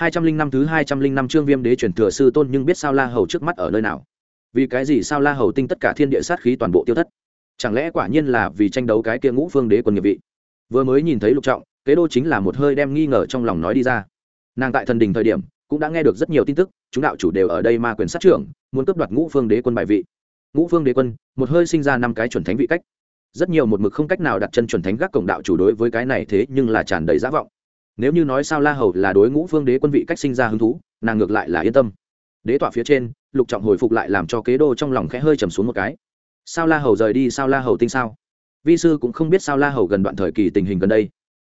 hai trăm linh năm thứ hai trăm linh năm trương viêm đế truyền thừa sư tôn nhưng biết sao la hầu trước mắt ở nơi nào? Vì cái gì sao la hầu tinh tất cả thiên địa sát khí toàn bộ tiêu thất? Chẳng lẽ quả nhiên là vì tranh đấu cái kia ngũ phương đế quân nghiệp vị? Vừa mới nhìn thấy lục trọng, kế đô chính là một hơi đem nghi ngờ trong lòng nói đi ra. Nàng tại thần đình thời điểm, cũng đã nghe được rất nhiều tin tức, chúng đạo chủ đều ở đây ma quyền sát trưởng, muốn cướp đoạt ngũ phương đế quân bài vị. Ngũ phương đế quân, một hơi sinh ra năm cái chuẩn thánh vị cách. Rất nhiều một mực không cách nào đặt chân chuẩn thánh gác cổng đạo chủ đối với cái này thế nhưng là tràn đầy giả vọng nếu như nói sao la hầu là đối ngũ phương đế quân vị cách sinh ra hứng thú, nàng ngược lại là yên tâm. Đế tọa phía trên, lục trọng hồi phục lại làm cho kế đô trong lòng khẽ hơi trầm xuống một cái. Sao la hầu rời đi, sao la hầu tinh sao? Vi sư cũng không biết sao la hầu gần đoạn thời kỳ tình hình gần đây.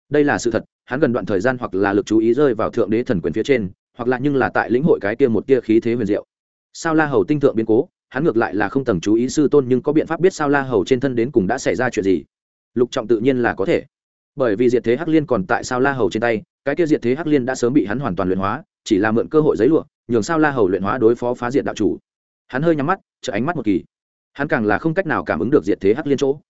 Đây là sự thật, hắn gần đoạn thời gian hoặc là lực chú ý rơi vào thượng đế thần quyền phía trên, hoặc là nhưng là tại lĩnh hội cái kia một kia khí thế huyền diệu. Sao la hầu tinh thượng biến cố, hắn ngược lại là không tầng chú ý sư tôn nhưng có biện pháp biết sao la hầu trên thân đến cùng đã xảy ra chuyện gì. Lục trọng tự nhiên là có thể bởi vì diệt thế hắc liên còn tại sao la hầu trên tay, cái kia diệt thế hắc liên đã sớm bị hắn hoàn toàn luyện hóa, chỉ là mượn cơ hội giấy lụa, nhường sao la hầu luyện hóa đối phó phá diệt đạo chủ. Hắn hơi nhắm mắt chợ ánh mắt một kỳ. Hắn càng là không cách nào cảm ứng được diệt thế hắc liên chỗ.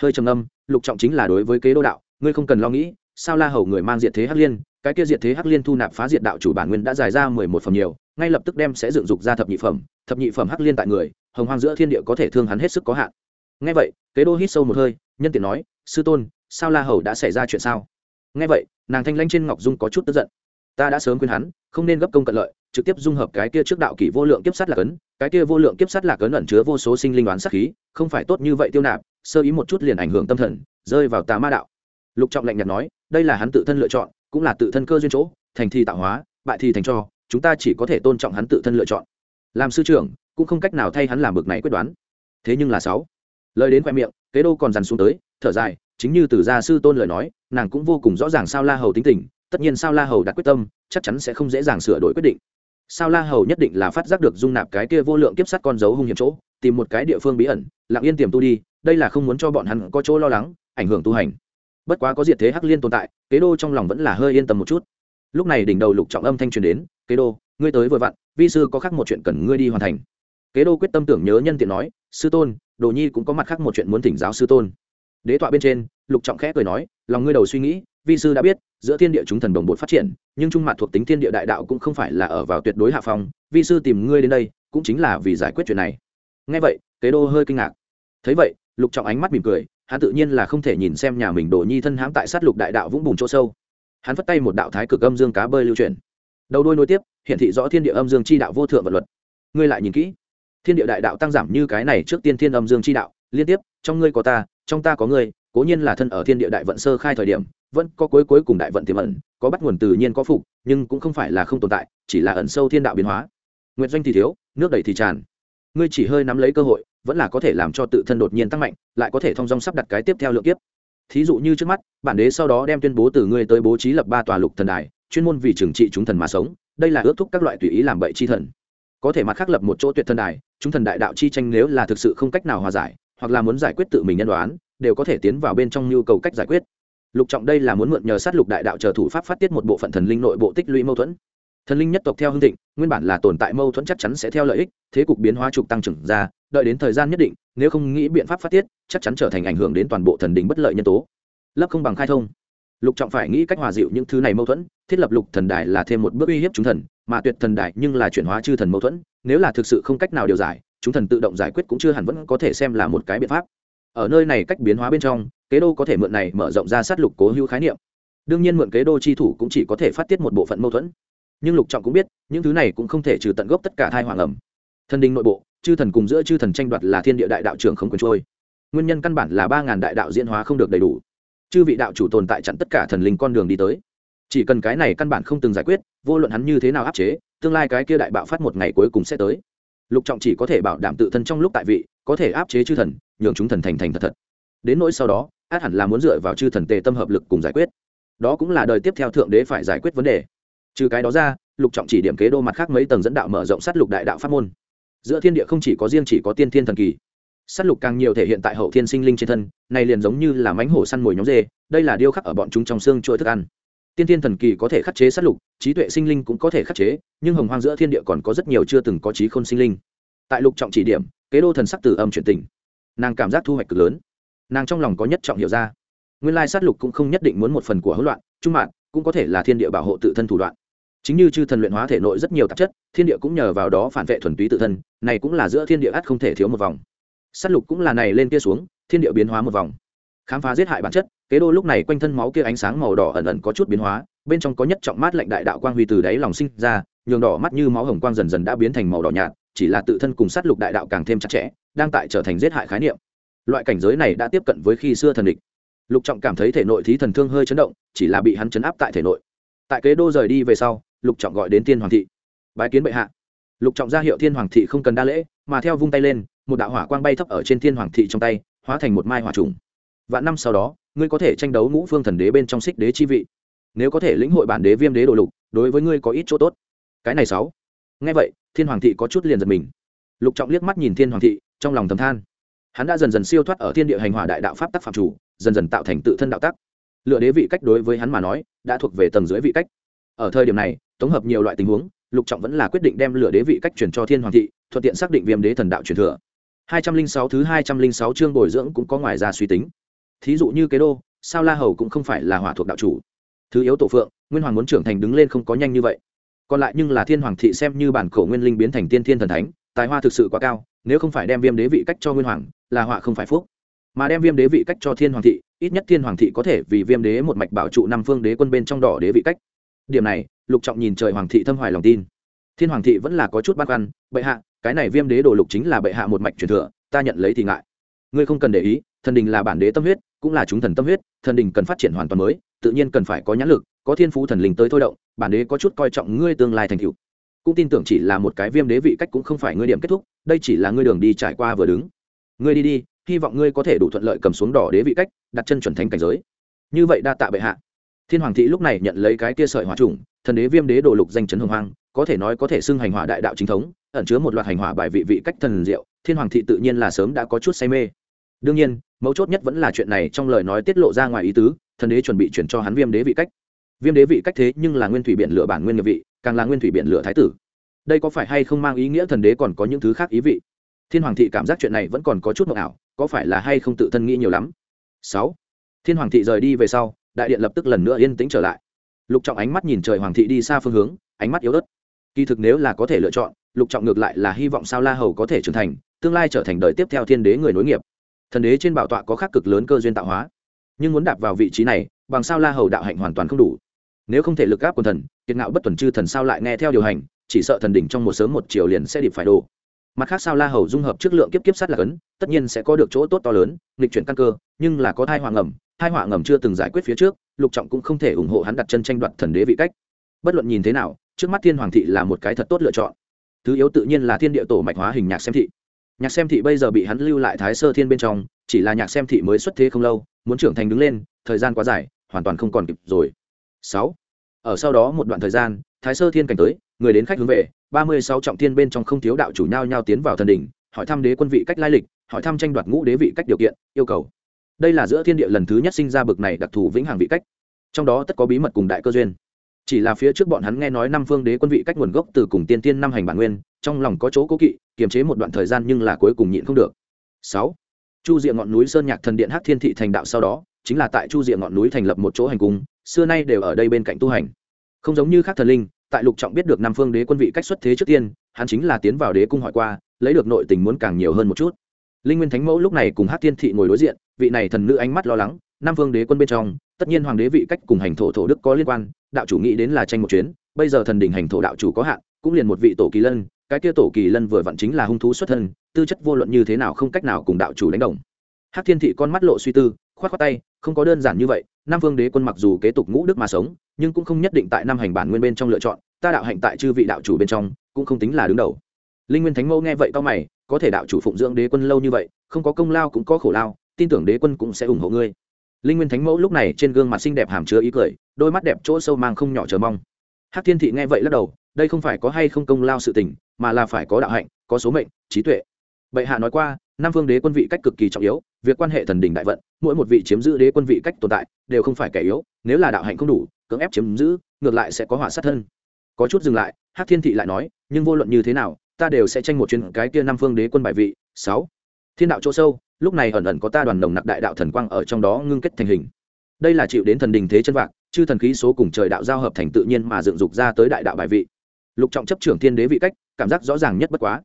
Hơi trầm âm lục trọng chính là đối với kế đô đạo, ngươi không cần lo nghĩ, sao la hầu người mang diệt thế hắc liên, cái kia diệt thế hắc liên thu nạp phá diệt đạo chủ bản nguyên đã dài ra mười một phẩm nhiều, ngay lập tức đem sẽ dựng dục ra thập nhị phẩm, thập nhị phẩm hắc liên tại người, hồng hoang giữa thiên địa có thể thương hắn hết sức có hạn. Ngay vậy, kế đô hít sâu một hơi, nhân tiện nói, sư tôn sao la hầu đã xảy ra chuyện sao? Nghe vậy, nàng thanh lanh trên ngọc dung có chút tức giận. Ta đã sớm khuyên hắn, không nên gấp công cận lợi, trực tiếp dung hợp cái kia trước đạo kỷ vô lượng kiếp sát lạc ấn, cái kia vô lượng kiếp sát lạc ấn ẩn chứa vô số sinh linh đoán sát khí, không phải tốt như vậy tiêu nạp, sơ ý một chút liền ảnh hưởng tâm thần, rơi vào tà ma đạo. Lục trọng lạnh nhạt nói, đây là hắn tự thân lựa chọn, cũng là tự thân cơ duyên chỗ, thành thì tạo hóa, bại thì thành cho, chúng ta chỉ có thể tôn trọng hắn tự thân lựa chọn. Làm sư trưởng, cũng không cách nào thay hắn làm bực này quyết đoán. Thế nhưng là sáu. Lời đến khoe miệng, kế đô còn dằn xuống tới, thở dài chính như từ gia sư tôn lời nói, nàng cũng vô cùng rõ ràng sao la hầu tính tình, tất nhiên sao la hầu đặt quyết tâm, chắc chắn sẽ không dễ dàng sửa đổi quyết định. Sao la hầu nhất định là phát giác được dung nạp cái kia vô lượng kiếp sắt con dấu hung hiểm chỗ, tìm một cái địa phương bí ẩn, lặng yên tiềm tu đi, đây là không muốn cho bọn hắn có chỗ lo lắng, ảnh hưởng tu hành. Bất quá có diệt thế hắc liên tồn tại, kế đô trong lòng vẫn là hơi yên tâm một chút. Lúc này đỉnh đầu lục trọng âm thanh truyền đến, kế đô, ngươi tới vội vặn, vi sư có khác một chuyện cần ngươi đi hoàn thành. Kế đô quyết tâm tưởng nhớ nhân tiện nói, sư tôn, đồ nhi cũng có mặt khác một chuyện muốn thỉnh giáo sư tôn đế tọa bên trên, lục trọng khẽ cười nói, lòng ngươi đầu suy nghĩ, vi sư đã biết, giữa thiên địa chúng thần đồng bột phát triển, nhưng trung mặt thuộc tính thiên địa đại đạo cũng không phải là ở vào tuyệt đối hạ phong, vi sư tìm ngươi đến đây, cũng chính là vì giải quyết chuyện này. Ngay vậy, kế đô hơi kinh ngạc. Thấy vậy, lục trọng ánh mắt mỉm cười, hắn tự nhiên là không thể nhìn xem nhà mình đồ nhi thân hãm tại sát lục đại đạo vũng bùn chỗ sâu. Hắn phất tay một đạo thái cực âm dương cá bơi lưu truyền đầu đôi nối tiếp hiện thị rõ thiên địa âm dương chi đạo vô thượng vật luật. Ngươi lại nhìn kỹ, thiên địa đại đạo tăng giảm như cái này trước tiên thiên âm dương chi đạo liên tiếp, trong ngươi có ta, trong ta có ngươi, cố nhiên là thân ở thiên địa đại vận sơ khai thời điểm, vẫn có cuối cuối cùng đại vận tiềm ẩn, có bắt nguồn tự nhiên có phục, nhưng cũng không phải là không tồn tại, chỉ là ẩn sâu thiên đạo biến hóa. Nguyện doanh thì thiếu, nước đầy thì tràn. Ngươi chỉ hơi nắm lấy cơ hội, vẫn là có thể làm cho tự thân đột nhiên tăng mạnh, lại có thể thông dong sắp đặt cái tiếp theo lượng kiếp. Thí dụ như trước mắt, bản đế sau đó đem tuyên bố từ ngươi tới bố trí lập ba tòa lục thần đài, chuyên môn vì trừng trị chúng thần mà sống, đây là ước thúc các loại tùy ý làm bậy chi thần. Có thể mặt khác lập một chỗ tuyệt thần đài, chúng thần đại đạo chi tranh nếu là thực sự không cách nào hòa giải hoặc là muốn giải quyết tự mình nhân đoán, đều có thể tiến vào bên trong nhu cầu cách giải quyết. Lục trọng đây là muốn mượn nhờ sát lục đại đạo chờ thủ pháp phát tiết một bộ phận thần linh nội bộ tích lũy mâu thuẫn. Thần linh nhất tộc theo hương thịnh, nguyên bản là tồn tại mâu thuẫn chắc chắn sẽ theo lợi ích, thế cục biến hóa trục tăng trưởng ra, đợi đến thời gian nhất định, nếu không nghĩ biện pháp phát tiết, chắc chắn trở thành ảnh hưởng đến toàn bộ thần đình bất lợi nhân tố. Lấp không bằng khai thông. Lục trọng phải nghĩ cách hòa dịu những thứ này mâu thuẫn, thiết lập lục thần đài là thêm một bước uy hiếp chúng thần, mà tuyệt thần đài nhưng là chuyển hóa chư thần mâu thuẫn, nếu là thực sự không cách nào điều giải chúng thần tự động giải quyết cũng chưa hẳn vẫn có thể xem là một cái biện pháp. Ở nơi này cách biến hóa bên trong, kế đô có thể mượn này mở rộng ra sát lục cố hữu khái niệm. Đương nhiên mượn kế đô chi thủ cũng chỉ có thể phát tiết một bộ phận mâu thuẫn. Nhưng lục trọng cũng biết, những thứ này cũng không thể trừ tận gốc tất cả thai hoàng ẩm. Thần đình nội bộ, chư thần cùng giữa chư thần tranh đoạt là thiên địa đại đạo trưởng không quyền trôi. Nguyên nhân căn bản là ba ngàn đại đạo diễn hóa không được đầy đủ. Chư vị đạo chủ tồn tại chặn tất cả thần linh con đường đi tới. Chỉ cần cái này căn bản không từng giải quyết, vô luận hắn như thế nào áp chế, tương lai cái kia đại bạo phát một ngày cuối cùng sẽ tới lục trọng chỉ có thể bảo đảm tự thân trong lúc tại vị, có thể áp chế chư thần, nhường chúng thần thành thành thật thật. Đến nỗi sau đó, át hẳn là muốn dựa vào chư thần tề tâm hợp lực cùng giải quyết. Đó cũng là đời tiếp theo thượng đế phải giải quyết vấn đề. Trừ cái đó ra, lục trọng chỉ điểm kế đô mặt khác mấy tầng dẫn đạo mở rộng sát lục đại đạo pháp môn. Giữa thiên địa không chỉ có riêng chỉ có tiên thiên thần kỳ, sát lục càng nhiều thể hiện tại hậu thiên sinh linh trên thân, này liền giống như là mánh hổ săn mồi nhóm dê, đây là điêu khắc ở bọn chúng trong xương chuỗi thức ăn tiên thiên thần kỳ có thể khắc chế sát lục, trí tuệ sinh linh cũng có thể khắc chế, nhưng hồng hoang giữa thiên địa còn có rất nhiều chưa từng có trí khôn sinh linh. Tại lục trọng chỉ điểm, kế đô thần sắc từ âm chuyển tình. Nàng cảm giác thu hoạch cực lớn. Nàng trong lòng có nhất trọng hiểu ra. Nguyên lai sát lục cũng không nhất định muốn một phần của hỗn loạn, trung mạng cũng có thể là thiên địa bảo hộ tự thân thủ đoạn. Chính như chư thần luyện hóa thể nội rất nhiều tạp chất, thiên địa cũng nhờ vào đó phản vệ thuần túy tự thân, này cũng là giữa thiên địa ắt không thể thiếu một vòng. S á t lục cũng là này lên kia xuống, thiên địa biến hóa một vòng khám phá giết hại bản chất, kế đô lúc này quanh thân máu kia ánh sáng màu đỏ ẩn ẩn có chút biến hóa, bên trong có nhất trọng mát lạnh đại đạo quang huy từ đáy lòng sinh ra, nhường đỏ mắt như máu hồng quang dần dần đã biến thành màu đỏ nhạt, chỉ là tự thân cùng sát lục đại đạo càng thêm chặt chẽ, đang tại trở thành giết hại khái niệm. Loại cảnh giới này đã tiếp cận với khi xưa thần địch. Lục trọng cảm thấy thể nội thí thần thương hơi chấn động, chỉ là bị hắn chấn áp tại thể nội. Tại kế đô rời đi về sau, lục trọng gọi đến tiên hoàng thị. Bái kiến bệ hạ. Lục trọng ra hiệu thiên hoàng thị không cần đa lễ, mà theo vung tay lên, một đạo hỏa quang bay thấp ở trên thiên hoàng thị trong tay, hóa thành một mai hỏa trùng vạn năm sau đó, ngươi có thể tranh đấu ngũ phương thần đế bên trong xích đế chi vị. Nếu có thể lĩnh hội bản đế viêm đế đồ lục, đối với ngươi có ít chỗ tốt. Cái này sáu. Ngay vậy, thiên hoàng thị có chút liền giật mình. Lục trọng liếc mắt nhìn thiên hoàng thị, trong lòng thầm than. Hắn đã dần dần siêu thoát ở thiên địa hành hỏa đại đạo pháp tắc phạm chủ, dần dần tạo thành tự thân đạo tắc. Lựa đế vị cách đối với hắn mà nói, đã thuộc về tầng dưới vị cách. Ở thời điểm này, tổng hợp nhiều loại tình huống, lục trọng vẫn là quyết định đem lựa đế vị cách chuyển cho thiên hoàng thị, thuận tiện xác định viêm đế thần đạo truyền thừa. Hai trăm linh sáu thứ hai trăm linh sáu chương bồi dưỡng cũng có ngoài ra suy tính thí dụ như kế đô, sao la hầu cũng không phải là hỏa thuộc đạo chủ. Thứ yếu tổ phượng, nguyên hoàng muốn trưởng thành đứng lên không có nhanh như vậy. Còn lại nhưng là thiên hoàng thị xem như bản cổ nguyên linh biến thành tiên thiên thần thánh, tài hoa thực sự quá cao, nếu không phải đem viêm đế vị cách cho nguyên hoàng, là họa không phải phúc. Mà đem viêm đế vị cách cho thiên hoàng thị, ít nhất thiên hoàng thị có thể vì viêm đế một mạch bảo trụ năm phương đế quân bên trong đỏ đế vị cách. Điểm này, lục trọng nhìn trời hoàng thị thâm hoài lòng tin. Thiên hoàng thị vẫn là có chút băn khoăn, bệ hạ, cái này viêm đế đồ lục chính là bệ hạ một mạch truyền thừa, ta nhận lấy thì ngại. Ngươi không cần để ý, thần đình là bản đế tâm huyết cũng là chúng thần tâm huyết, thần đình cần phát triển hoàn toàn mới, tự nhiên cần phải có nhãn lực, có thiên phú thần linh tới thôi động, bản đế có chút coi trọng ngươi tương lai thành cựu cũng tin tưởng chỉ là một cái viêm đế vị cách cũng không phải ngươi điểm kết thúc, đây chỉ là ngươi đường đi trải qua vừa đứng. Ngươi đi đi, hy vọng ngươi có thể đủ thuận lợi cầm xuống đỏ đế vị cách, đặt chân chuẩn thánh cảnh giới. Như vậy đa tạ bệ hạ. Thiên hoàng thị lúc này nhận lấy cái tia sợi hỏa trùng, thần đế viêm đế đồ lục danh chấn hồng hoang, có thể nói có thể xưng hành hỏa đại đạo chính thống, ẩn chứa một loạt hành hỏa bài vị vị cách thần diệu, thiên hoàng thị tự nhiên là sớm đã có chút say mê đương nhiên, mấu chốt nhất vẫn là chuyện này trong lời nói tiết lộ ra ngoài ý tứ, thần đế chuẩn bị chuyển cho hắn viêm đế vị cách. Viêm đế vị cách thế nhưng là nguyên thủy biển lửa bản nguyên nghiệp vị, càng là nguyên thủy biển lửa thái tử. Đây có phải hay không mang ý nghĩa thần đế còn có những thứ khác ý vị? Thiên hoàng thị cảm giác chuyện này vẫn còn có chút mộng ảo, có phải là hay không tự thân nghĩ nhiều lắm? Sáu. Thiên hoàng thị rời đi về sau, đại điện lập tức lần nữa yên tĩnh trở lại. Lục trọng ánh mắt nhìn trời hoàng thị đi xa phương hướng, ánh mắt yếu ớt. Kỳ thực nếu là có thể lựa chọn, lục trọng ngược lại là hy vọng sao la hầu có thể trưởng thành, tương lai trở thành đời tiếp theo thiên đế người nối nghiệp thần đế trên bảo tọa có khắc cực lớn cơ duyên tạo hóa. Nhưng muốn đạp vào vị trí này, bằng sao la hầu đạo hạnh hoàn toàn không đủ? Nếu không thể lực gáp quần thần, kiệt ngạo bất tuần chư thần sao lại nghe theo điều hành, chỉ sợ thần đỉnh trong một sớm một chiều liền sẽ điệp phải đổ mặt khác sao la hầu dung hợp chất lượng kiếp kiếp sát là cấn, tất nhiên sẽ có được chỗ tốt to lớn, nghịch chuyển căn cơ, nhưng là có thai họa ngầm, thai họa ngầm chưa từng giải quyết phía trước, lục trọng cũng không thể ủng hộ hắn đặt chân tranh đoạt thần đế vị cách. Bất luận nhìn thế nào, trước mắt thiên hoàng thị là một cái thật tốt lựa chọn. Thứ yếu tự nhiên là thiên địa tổ mạch hóa hình nhạc xem thị nhạc xem thị bây giờ bị hắn lưu lại thái sơ thiên bên trong, chỉ là nhạc xem thị mới xuất thế không lâu, muốn trưởng thành đứng lên, thời gian quá dài, hoàn toàn không còn kịp rồi. Sáu. Ở sau đó một đoạn thời gian, thái sơ thiên cảnh tới, người đến khách hướng về, ba mươi sáu trọng thiên bên trong không thiếu đạo chủ nhau nhau tiến vào thần đỉnh, hỏi thăm đế quân vị cách lai lịch, hỏi thăm tranh đoạt ngũ đế vị cách điều kiện, yêu cầu. Đây là giữa thiên địa lần thứ nhất sinh ra bực này đặc thù vĩnh hằng vị cách. Trong đó tất có bí mật cùng đại cơ duyên. Chỉ là phía trước bọn hắn nghe nói năm phương đế quân vị cách nguồn gốc từ cùng tiên tiên năm hành bản nguyên, trong lòng có chỗ cố kỵ kiềm chế một đoạn thời gian nhưng là cuối cùng nhịn không được. Sáu, chu diện ngọn núi sơn nhạc thần điện hát thiên thị thành đạo sau đó, chính là tại chu diện ngọn núi thành lập một chỗ hành cung, xưa nay đều ở đây bên cạnh tu hành. Không giống như các thần linh, tại lục trọng biết được Nam phương đế quân vị cách xuất thế trước tiên, hắn chính là tiến vào đế cung hỏi qua, lấy được nội tình muốn càng nhiều hơn một chút. Linh nguyên thánh mẫu lúc này cùng hát thiên thị ngồi đối diện, vị này thần nữ ánh mắt lo lắng Nam phương đế quân bên trong, tất nhiên hoàng đế vị cách cùng hành thổ thổ đức có liên quan, đạo chủ nghĩ đến là tranh một chuyến, bây giờ thần đỉnh hành thổ đạo chủ có hạn, cũng liền một vị tổ kỳ lân cái kia tổ kỳ lân vừa vặn chính là hung thú xuất thân, tư chất vô luận như thế nào không cách nào cùng đạo chủ đánh đồng. Hát thiên thị con mắt lộ suy tư, khoát khoát tay, không có đơn giản như vậy, nam vương đế quân mặc dù kế tục ngũ đức mà sống, nhưng cũng không nhất định tại năm hành bản nguyên bên trong lựa chọn, ta đạo hạnh tại chư vị đạo chủ bên trong, cũng không tính là đứng đầu. Linh nguyên thánh mẫu nghe vậy cao mày, có thể đạo chủ phụng dưỡng đế quân lâu như vậy, không có công lao cũng có khổ lao, tin tưởng đế quân cũng sẽ ủng hộ ngươi. Linh nguyên thánh mẫu lúc này trên gương mặt xinh đẹp hàm chứa ý cười, đôi mắt đẹp chỗ sâu mang không nhỏ chờ mong. Hát thiên thị nghe vậy lắc đầu đây không phải có hay không công lao sự tình, mà là phải có đạo hạnh, có số mệnh, trí tuệ. Bệ hạ nói qua nam vương đế quân vị cách cực kỳ trọng yếu, việc quan hệ thần đình đại vận, mỗi một vị chiếm giữ đế quân vị cách tồn tại, đều không phải kẻ yếu, nếu là đạo hạnh không đủ, cưỡng ép chiếm giữ, ngược lại sẽ có họa sát thân. Có chút dừng lại hát thiên thị lại nói, nhưng vô luận như thế nào, ta đều sẽ tranh một chuyến cái kia năm phương đế quân bài vị, sáu. Thiên đạo chỗ sâu, lúc này ẩn ẩn có ta đoàn đồng nặc đại đạo thần quang ở trong đó ngưng kết thành hình. Đây là chịu đến thần đình thế chân vạc, chư thần khí số cùng trời đạo giao hợp thành tự nhiên mà dựng dục ra tới đại đạo bài vị lục trọng chấp trưởng thiên đế vị cách, cảm giác rõ ràng nhất bất quá.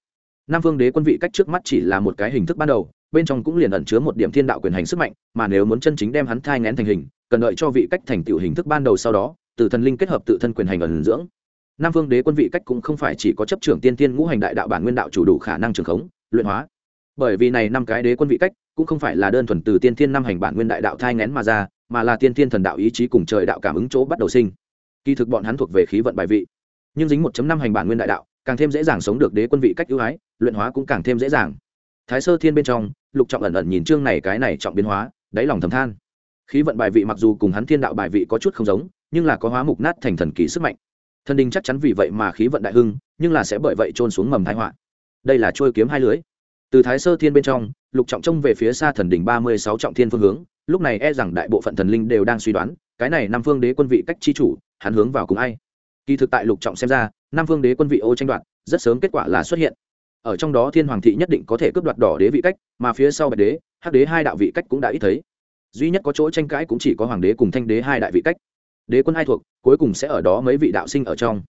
Nam vương đế quân vị cách trước mắt chỉ là một cái hình thức ban đầu, bên trong cũng liền ẩn chứa một điểm thiên đạo quyền hành sức mạnh, mà nếu muốn chân chính đem hắn thai ngén thành hình, cần đợi cho vị cách thành tựu hình thức ban đầu sau đó, từ thần linh kết hợp tự thân quyền hành ẩn dưỡng. Nam vương đế quân vị cách cũng không phải chỉ có chấp trưởng tiên tiên ngũ hành đại đạo bản nguyên đạo chủ đủ khả năng trường khống, luyện hóa. Bởi vì này năm cái đế quân vị cách cũng không phải là đơn thuần từ tiên tiên năm hành bản nguyên đại đạo thai ngén mà ra, mà là tiên tiên thần đạo ý chí cùng trời đạo cảm ứng chỗ bắt đầu sinh. Kỳ thực bọn hắn thuộc về khí vận bài vị nhưng dính 1 năm hành bản nguyên đại đạo, càng thêm dễ dàng sống được đế quân vị cách ưu ái, luyện hóa cũng càng thêm dễ dàng. Thái sơ thiên bên trong, lục trọng ẩn ẩn nhìn chương này cái này trọng biến hóa, đáy lòng thầm than. Khí vận bài vị mặc dù cùng hắn thiên đạo bài vị có chút không giống, nhưng là có hóa mục nát thành thần kỳ sức mạnh. Thần đình chắc chắn vì vậy mà khí vận đại hưng, nhưng là sẽ bởi vậy trôn xuống mầm thái họa. Đây là trôi kiếm hai lưới. Từ thái sơ thiên bên trong, lục trọng trông về phía xa thần đình ba mươi sáu trọng thiên phương hướng, lúc này e rằng đại bộ phận thần linh đều đang suy đoán, cái này năm phương đế quân vị cách chi chủ, hắn hướng vào cùng ai? Kỳ thực tại lục trọng xem ra, năm phương đế quân vị ô tranh đoạt, rất sớm kết quả là xuất hiện. Ở trong đó thiên hoàng thị nhất định có thể cướp đoạt đỏ đế vị cách, mà phía sau bạch đế, hắc đế hai đạo vị cách cũng đã ít thấy. Duy nhất có chỗ tranh cãi cũng chỉ có hoàng đế cùng thanh đế hai đại vị cách. Đế quân hai thuộc, cuối cùng sẽ ở đó mấy vị đạo sinh ở trong.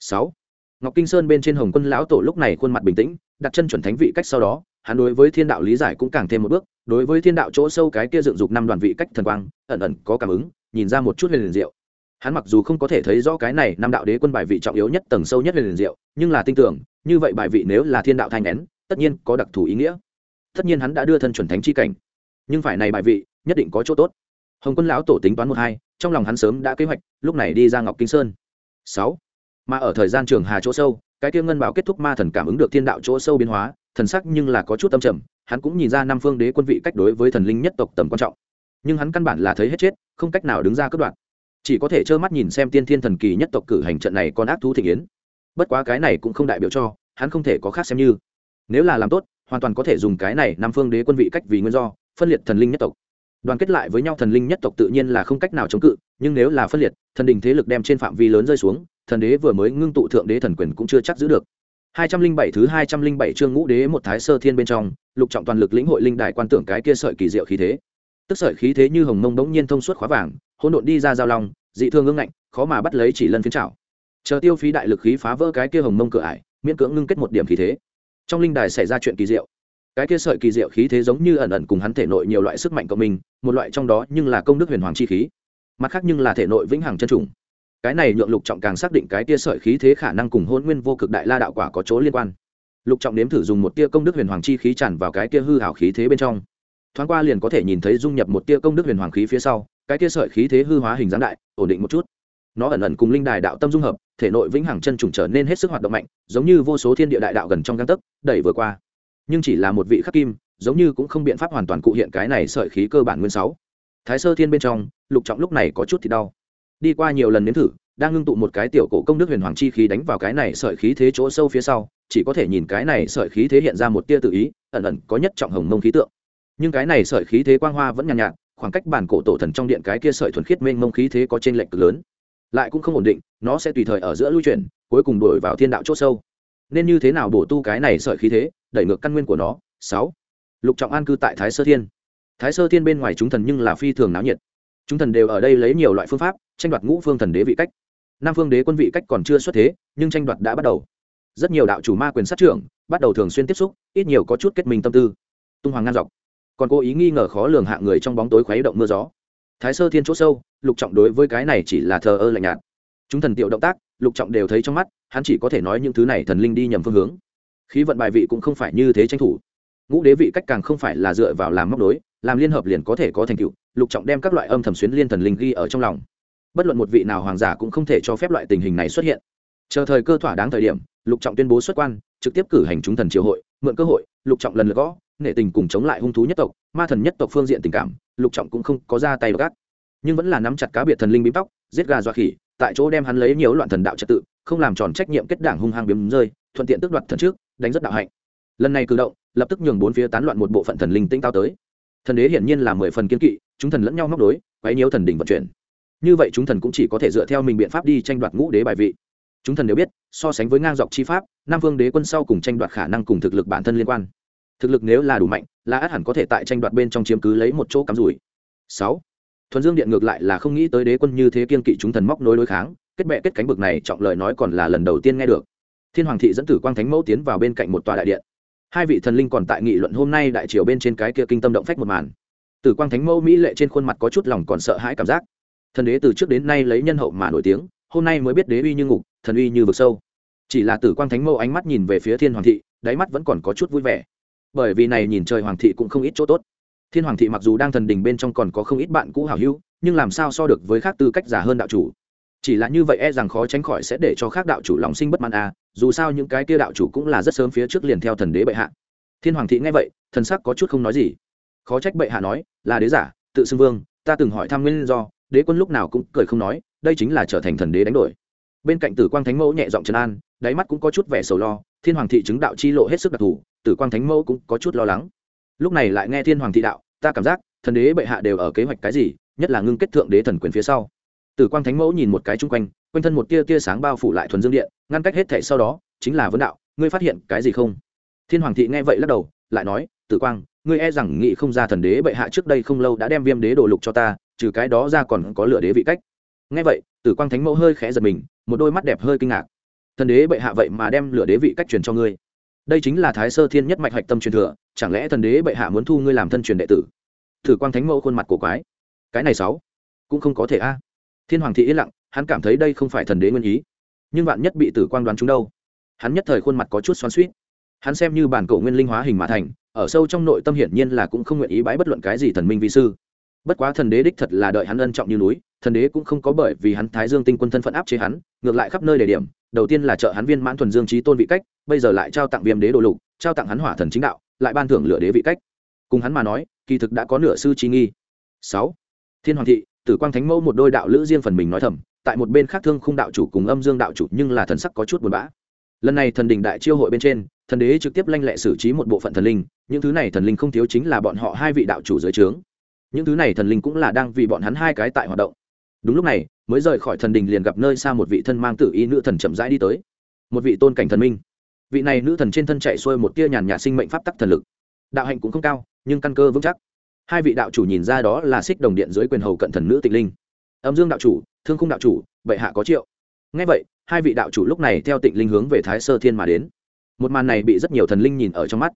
Sáu. Ngọc kinh sơn bên trên hồng quân lão tổ lúc này khuôn mặt bình tĩnh, đặt chân chuẩn thánh vị cách sau đó, hắn đối với thiên đạo lý giải cũng càng thêm một bước, đối với thiên đạo chỗ sâu cái kia dựng dục năm đoàn vị cách thần quang, ẩn ẩn có cảm ứng, nhìn ra một chút huyền liền diệu hắn mặc dù không có thể thấy rõ cái này năm đạo đế quân bài vị trọng yếu nhất tầng sâu nhất liền liền diệu, nhưng là tin tưởng, như vậy bài vị nếu là thiên đạo thanh nén, tất nhiên có đặc thù ý nghĩa. Tất nhiên hắn đã đưa thân chuẩn thánh chi cảnh. Nhưng phải này bài vị, nhất định có chỗ tốt. Hồng quân lão tổ tính toán một hai, trong lòng hắn sớm đã kế hoạch, lúc này đi ra ngọc kinh sơn. Sáu, mà ở thời gian trường hà chỗ sâu, cái kia ngân bảo kết thúc ma thần cảm ứng được thiên đạo chỗ sâu biến hóa, thần sắc nhưng là có chút tâm trầm, hắn cũng nhìn ra năm phương đế quân vị cách đối với thần linh nhất tộc tầm quan trọng. Nhưng hắn căn bản là thấy hết chết, không cách nào đứng ra cất đoạn chỉ có thể trơ mắt nhìn xem tiên thiên thần kỳ nhất tộc cử hành trận này con ác thú thị yến. Bất quá cái này cũng không đại biểu cho, hắn không thể có khác xem như. Nếu là làm tốt, hoàn toàn có thể dùng cái này nam phương đế quân vị cách vì nguyên do, phân liệt thần linh nhất tộc. Đoàn kết lại với nhau thần linh nhất tộc tự nhiên là không cách nào chống cự, nhưng nếu là phân liệt, thần đình thế lực đem trên phạm vi lớn rơi xuống, thần đế vừa mới ngưng tụ thượng đế thần quyền cũng chưa chắc giữ được. 207 thứ 207 chương ngũ đế một thái sơ thiên bên trong, lục trọng toàn lực lĩnh hội linh đài quan tưởng cái kia sợi kỳ diệu khí thế tức sợi khí thế như hồng mông bỗng nhiên thông suốt khóa vàng, hỗn độn đi ra giao long, dị thương ngưng ngạnh, khó mà bắt lấy chỉ lân phiến trào chờ tiêu phí đại lực khí phá vỡ cái kia hồng mông cửa ải, miễn cưỡng ngưng kết một điểm khí thế. Trong linh đài xảy ra chuyện kỳ diệu. Cái kia sợi kỳ diệu khí thế giống như ẩn ẩn cùng hắn thể nội nhiều loại sức mạnh của mình một loại trong đó nhưng là công đức huyền hoàng chi khí. Mặt khác nhưng là thể nội vĩnh hằng chân trùng. Cái này nhượng lục trọng càng xác định cái tia sợi khí thế khả năng cùng hôn nguyên vô cực đại la đạo quả có chỗ liên quan. Lục trọng nếm thử dùng một tia công đức huyền hoàng chi khí tràn vào cái tia hư hảo khí thế bên trong thoáng qua liền có thể nhìn thấy dung nhập một tia công đức huyền hoàng khí phía sau, cái tia sợi khí thế hư hóa hình dáng đại, ổn định một chút. Nó ẩn ẩn cùng linh đài đạo tâm dung hợp, thể nội vĩnh hằng chân trùng trở nên hết sức hoạt động mạnh, giống như vô số thiên địa đại đạo gần trong găng tấc, đẩy vừa qua. Nhưng chỉ là một vị khắc kim, giống như cũng không biện pháp hoàn toàn cụ hiện cái này sợi khí cơ bản nguyên sáu. Thái sơ thiên bên trong, lục trọng lúc này có chút thì đau. Đi qua nhiều lần nếm thử, đang ngưng tụ một cái tiểu cổ công đức huyền hoàng chi khí đánh vào cái này sợi khí thế chỗ sâu phía sau, chỉ có thể nhìn cái này sợi khí thế hiện ra một tia tự ý, ẩn ẩn có nhất trọng hồng mông khí tượng nhưng cái này sợi khí thế quang hoa vẫn nhàn nhạt, nhạt khoảng cách bản cổ tổ thần trong điện cái kia sợi thuần khiết mênh mông khí thế có trên lệnh cực lớn. Lại cũng không ổn định nó sẽ tùy thời ở giữa lưu chuyển cuối cùng đổi vào thiên đạo chỗ sâu. Nên như thế nào bổ tu cái này sợi khí thế đẩy ngược căn nguyên của nó? Sáu. Lục trọng an cư tại thái sơ thiên. Thái sơ thiên bên ngoài chúng thần nhưng là phi thường náo nhiệt. Chúng thần đều ở đây lấy nhiều loại phương pháp tranh đoạt ngũ phương thần đế vị cách. Nam phương đế quân vị cách còn chưa xuất thế nhưng tranh đoạt đã bắt đầu. Rất nhiều đạo chủ ma quyền sát trưởng bắt đầu thường xuyên tiếp xúc ít nhiều có chút kết minh tâm tư. Tung hoàng ngang dọc còn cố ý nghi ngờ khó lường hạ người trong bóng tối khuấy động mưa gió. Thái sơ thiên chỗ sâu, lục trọng đối với cái này chỉ là thờ ơ lạnh nhạt. Chúng thần tiểu động tác, lục trọng đều thấy trong mắt, hắn chỉ có thể nói những thứ này thần linh đi nhầm phương hướng. Khí vận bài vị cũng không phải như thế tranh thủ. Ngũ đế vị cách càng không phải là dựa vào làm móc đối, làm liên hợp liền có thể có thành tựu, lục trọng đem các loại âm thầm xuyến liên thần linh ghi ở trong lòng. Bất luận một vị nào hoàng giả cũng không thể cho phép loại tình hình này xuất hiện. Chờ thời cơ thỏa đáng thời điểm, lục trọng tuyên bố xuất quan, trực tiếp cử hành chúng thần triều hội, mượn cơ hội, lục trọng lần lượt gõ nể tình cùng chống lại hung thú nhất tộc, ma thần nhất tộc phương diện tình cảm, lục trọng cũng không có ra tay gác nhưng vẫn là nắm chặt cá biệt thần linh bím tóc, giết gà dọa khỉ, tại chỗ đem hắn lấy nhiều loạn thần đạo trật tự, không làm tròn trách nhiệm kết đảng hung hăng biếm rơi, thuận tiện tước đoạt thần trước, đánh rất đạo hạnh. Lần này cử động, lập tức nhường bốn phía tán loạn một bộ phận thần linh tinh tao tới. Thần đế hiển nhiên là mười phần kiên kỵ, chúng thần lẫn nhau móc đối, quấy nhiễu thần đỉnh vận chuyển. Như vậy chúng thần cũng chỉ có thể dựa theo mình biện pháp đi tranh đoạt ngũ đế bài vị. Chúng thần đều biết, so sánh với ngang dọc chi pháp nam vương đế quân sau cùng tranh đoạt khả năng cùng thực lực bản thân liên quan thực lực nếu là đủ mạnh là át hẳn có thể tại tranh đoạt bên trong chiếm cứ lấy một chỗ cắm rủi. Sáu, thuần dương điện ngược lại là không nghĩ tới đế quân như thế kiên kỵ chúng thần móc nối đối kháng, kết bệ kết cánh bực này trọng lời nói còn là lần đầu tiên nghe được. Thiên hoàng thị dẫn tử quang thánh mẫu tiến vào bên cạnh một tòa đại điện. Hai vị thần linh còn tại nghị luận hôm nay đại triều bên trên cái kia kinh tâm động phách một màn. Tử quang thánh mẫu mỹ lệ trên khuôn mặt có chút lòng còn sợ hãi cảm giác. Thần đế từ trước đến nay lấy nhân hậu mà nổi tiếng, hôm nay mới biết đế uy như ngục, thần uy như vực sâu. Chỉ là tử quang thánh mẫu ánh mắt nhìn về phía thiên hoàng thị, đáy mắt vẫn còn có chút vui vẻ bởi vì này nhìn trời hoàng thị cũng không ít chỗ tốt. Thiên hoàng thị mặc dù đang thần đình bên trong còn có không ít bạn cũ hảo hữu, nhưng làm sao so được với khác tư cách giả hơn đạo chủ? Chỉ là như vậy e rằng khó tránh khỏi sẽ để cho khác đạo chủ lòng sinh bất mãn à dù sao những cái kia đạo chủ cũng là rất sớm phía trước liền theo thần đế bệ hạ. Thiên hoàng thị nghe vậy, thần sắc có chút không nói gì. Khó trách bệ hạ nói, là đế giả, tự xưng vương, ta từng hỏi thăm nguyên do, đế quân lúc nào cũng cười không nói, đây chính là trở thành thần đế đánh đổi. Bên cạnh tử quang thánh mẫu nhẹ giọng trấn an, đáy mắt cũng có chút vẻ sầu lo thiên hoàng thị chứng đạo chi lộ hết sức đặc thù, tử quang thánh mẫu cũng có chút lo lắng. Lúc này lại nghe thiên hoàng thị đạo, ta cảm giác, thần đế bệ hạ đều ở kế hoạch cái gì, nhất là ngưng kết thượng đế thần quyền phía sau. Tử quang thánh mẫu nhìn một cái chung quanh quanh thân một tia tia sáng bao phủ lại thuần dương điện, ngăn cách hết thảy sau đó, chính là vấn đạo, ngươi phát hiện cái gì không? Thiên hoàng thị nghe vậy lắc đầu, lại nói, tử quang, ngươi e rằng nghị không ra thần đế bệ hạ trước đây không lâu đã đem viêm đế đồ lục cho ta, trừ cái đó ra còn có lửa đế vị cách. Nghe vậy, tử quang thánh mẫu hơi khẽ giật mình, một đôi mắt đẹp hơi kinh ngạc thần đế bệ hạ vậy mà đem lửa đế vị cách truyền cho ngươi. Đây chính là thái sơ thiên nhất mạch hạch tâm truyền thừa, chẳng lẽ thần đế bệ hạ muốn thu ngươi làm thân truyền đệ tử? Thử quang thánh mẫu khuôn mặt của quái. Cái này sáu, cũng không có thể a. Thiên hoàng thị yên lặng, hắn cảm thấy đây không phải thần đế nguyên ý. Nhưng bạn nhất bị tử quang đoán chúng đâu? Hắn nhất thời khuôn mặt có chút xoắn suýt hắn xem như bản cổ nguyên linh hóa hình mà thành, ở sâu trong nội tâm hiển nhiên là cũng không nguyện ý bãi bất luận cái gì thần minh vi sư. Bất quá thần đế đích thật là đợi hắn ân trọng như núi, thần đế cũng không có bởi vì hắn thái dương tinh quân thân phận áp chế hắn, ngược lại khắp nơi đề điểm đầu tiên là trợ hắn viên mãn thuần dương trí tôn vị cách, bây giờ lại trao tặng viêm đế đồ lục, trao tặng hắn hỏa thần chính đạo, lại ban thưởng lửa đế vị cách. Cùng hắn mà nói, kỳ thực đã có nửa sư trí nghi. Sáu, thiên hoàng thị, tử quang thánh mẫu một đôi đạo lữ riêng phần mình nói thầm, tại một bên khác thương khung đạo chủ cùng âm dương đạo chủ nhưng là thần sắc có chút buồn bã. Lần này thần đình đại chiêu hội bên trên, thần đế trực tiếp lanh lệ xử trí một bộ phận thần linh, những thứ này thần linh không thiếu chính là bọn họ hai vị đạo chủ dưới trướng. Những thứ này thần linh cũng là đang vì bọn hắn hai cái tại hoạt động đúng lúc này, mới rời khỏi thần đình liền gặp nơi xa một vị thân mang tử y nữ thần chậm rãi đi tới. Một vị tôn cảnh thần minh. Vị này nữ thần trên thân chạy xuôi một tia nhàn nhạt sinh mệnh pháp tắc thần lực. Đạo hạnh cũng không cao, nhưng căn cơ vững chắc. Hai vị đạo chủ nhìn ra đó là xích đồng điện dưới quyền hầu cận thần nữ tịch linh. Âm dương đạo chủ, thương khung đạo chủ, bệ hạ có triệu. Ngay vậy, hai vị đạo chủ lúc này theo tịnh linh hướng về thái sơ thiên mà đến. Một màn này bị rất nhiều thần linh nhìn ở trong mắt.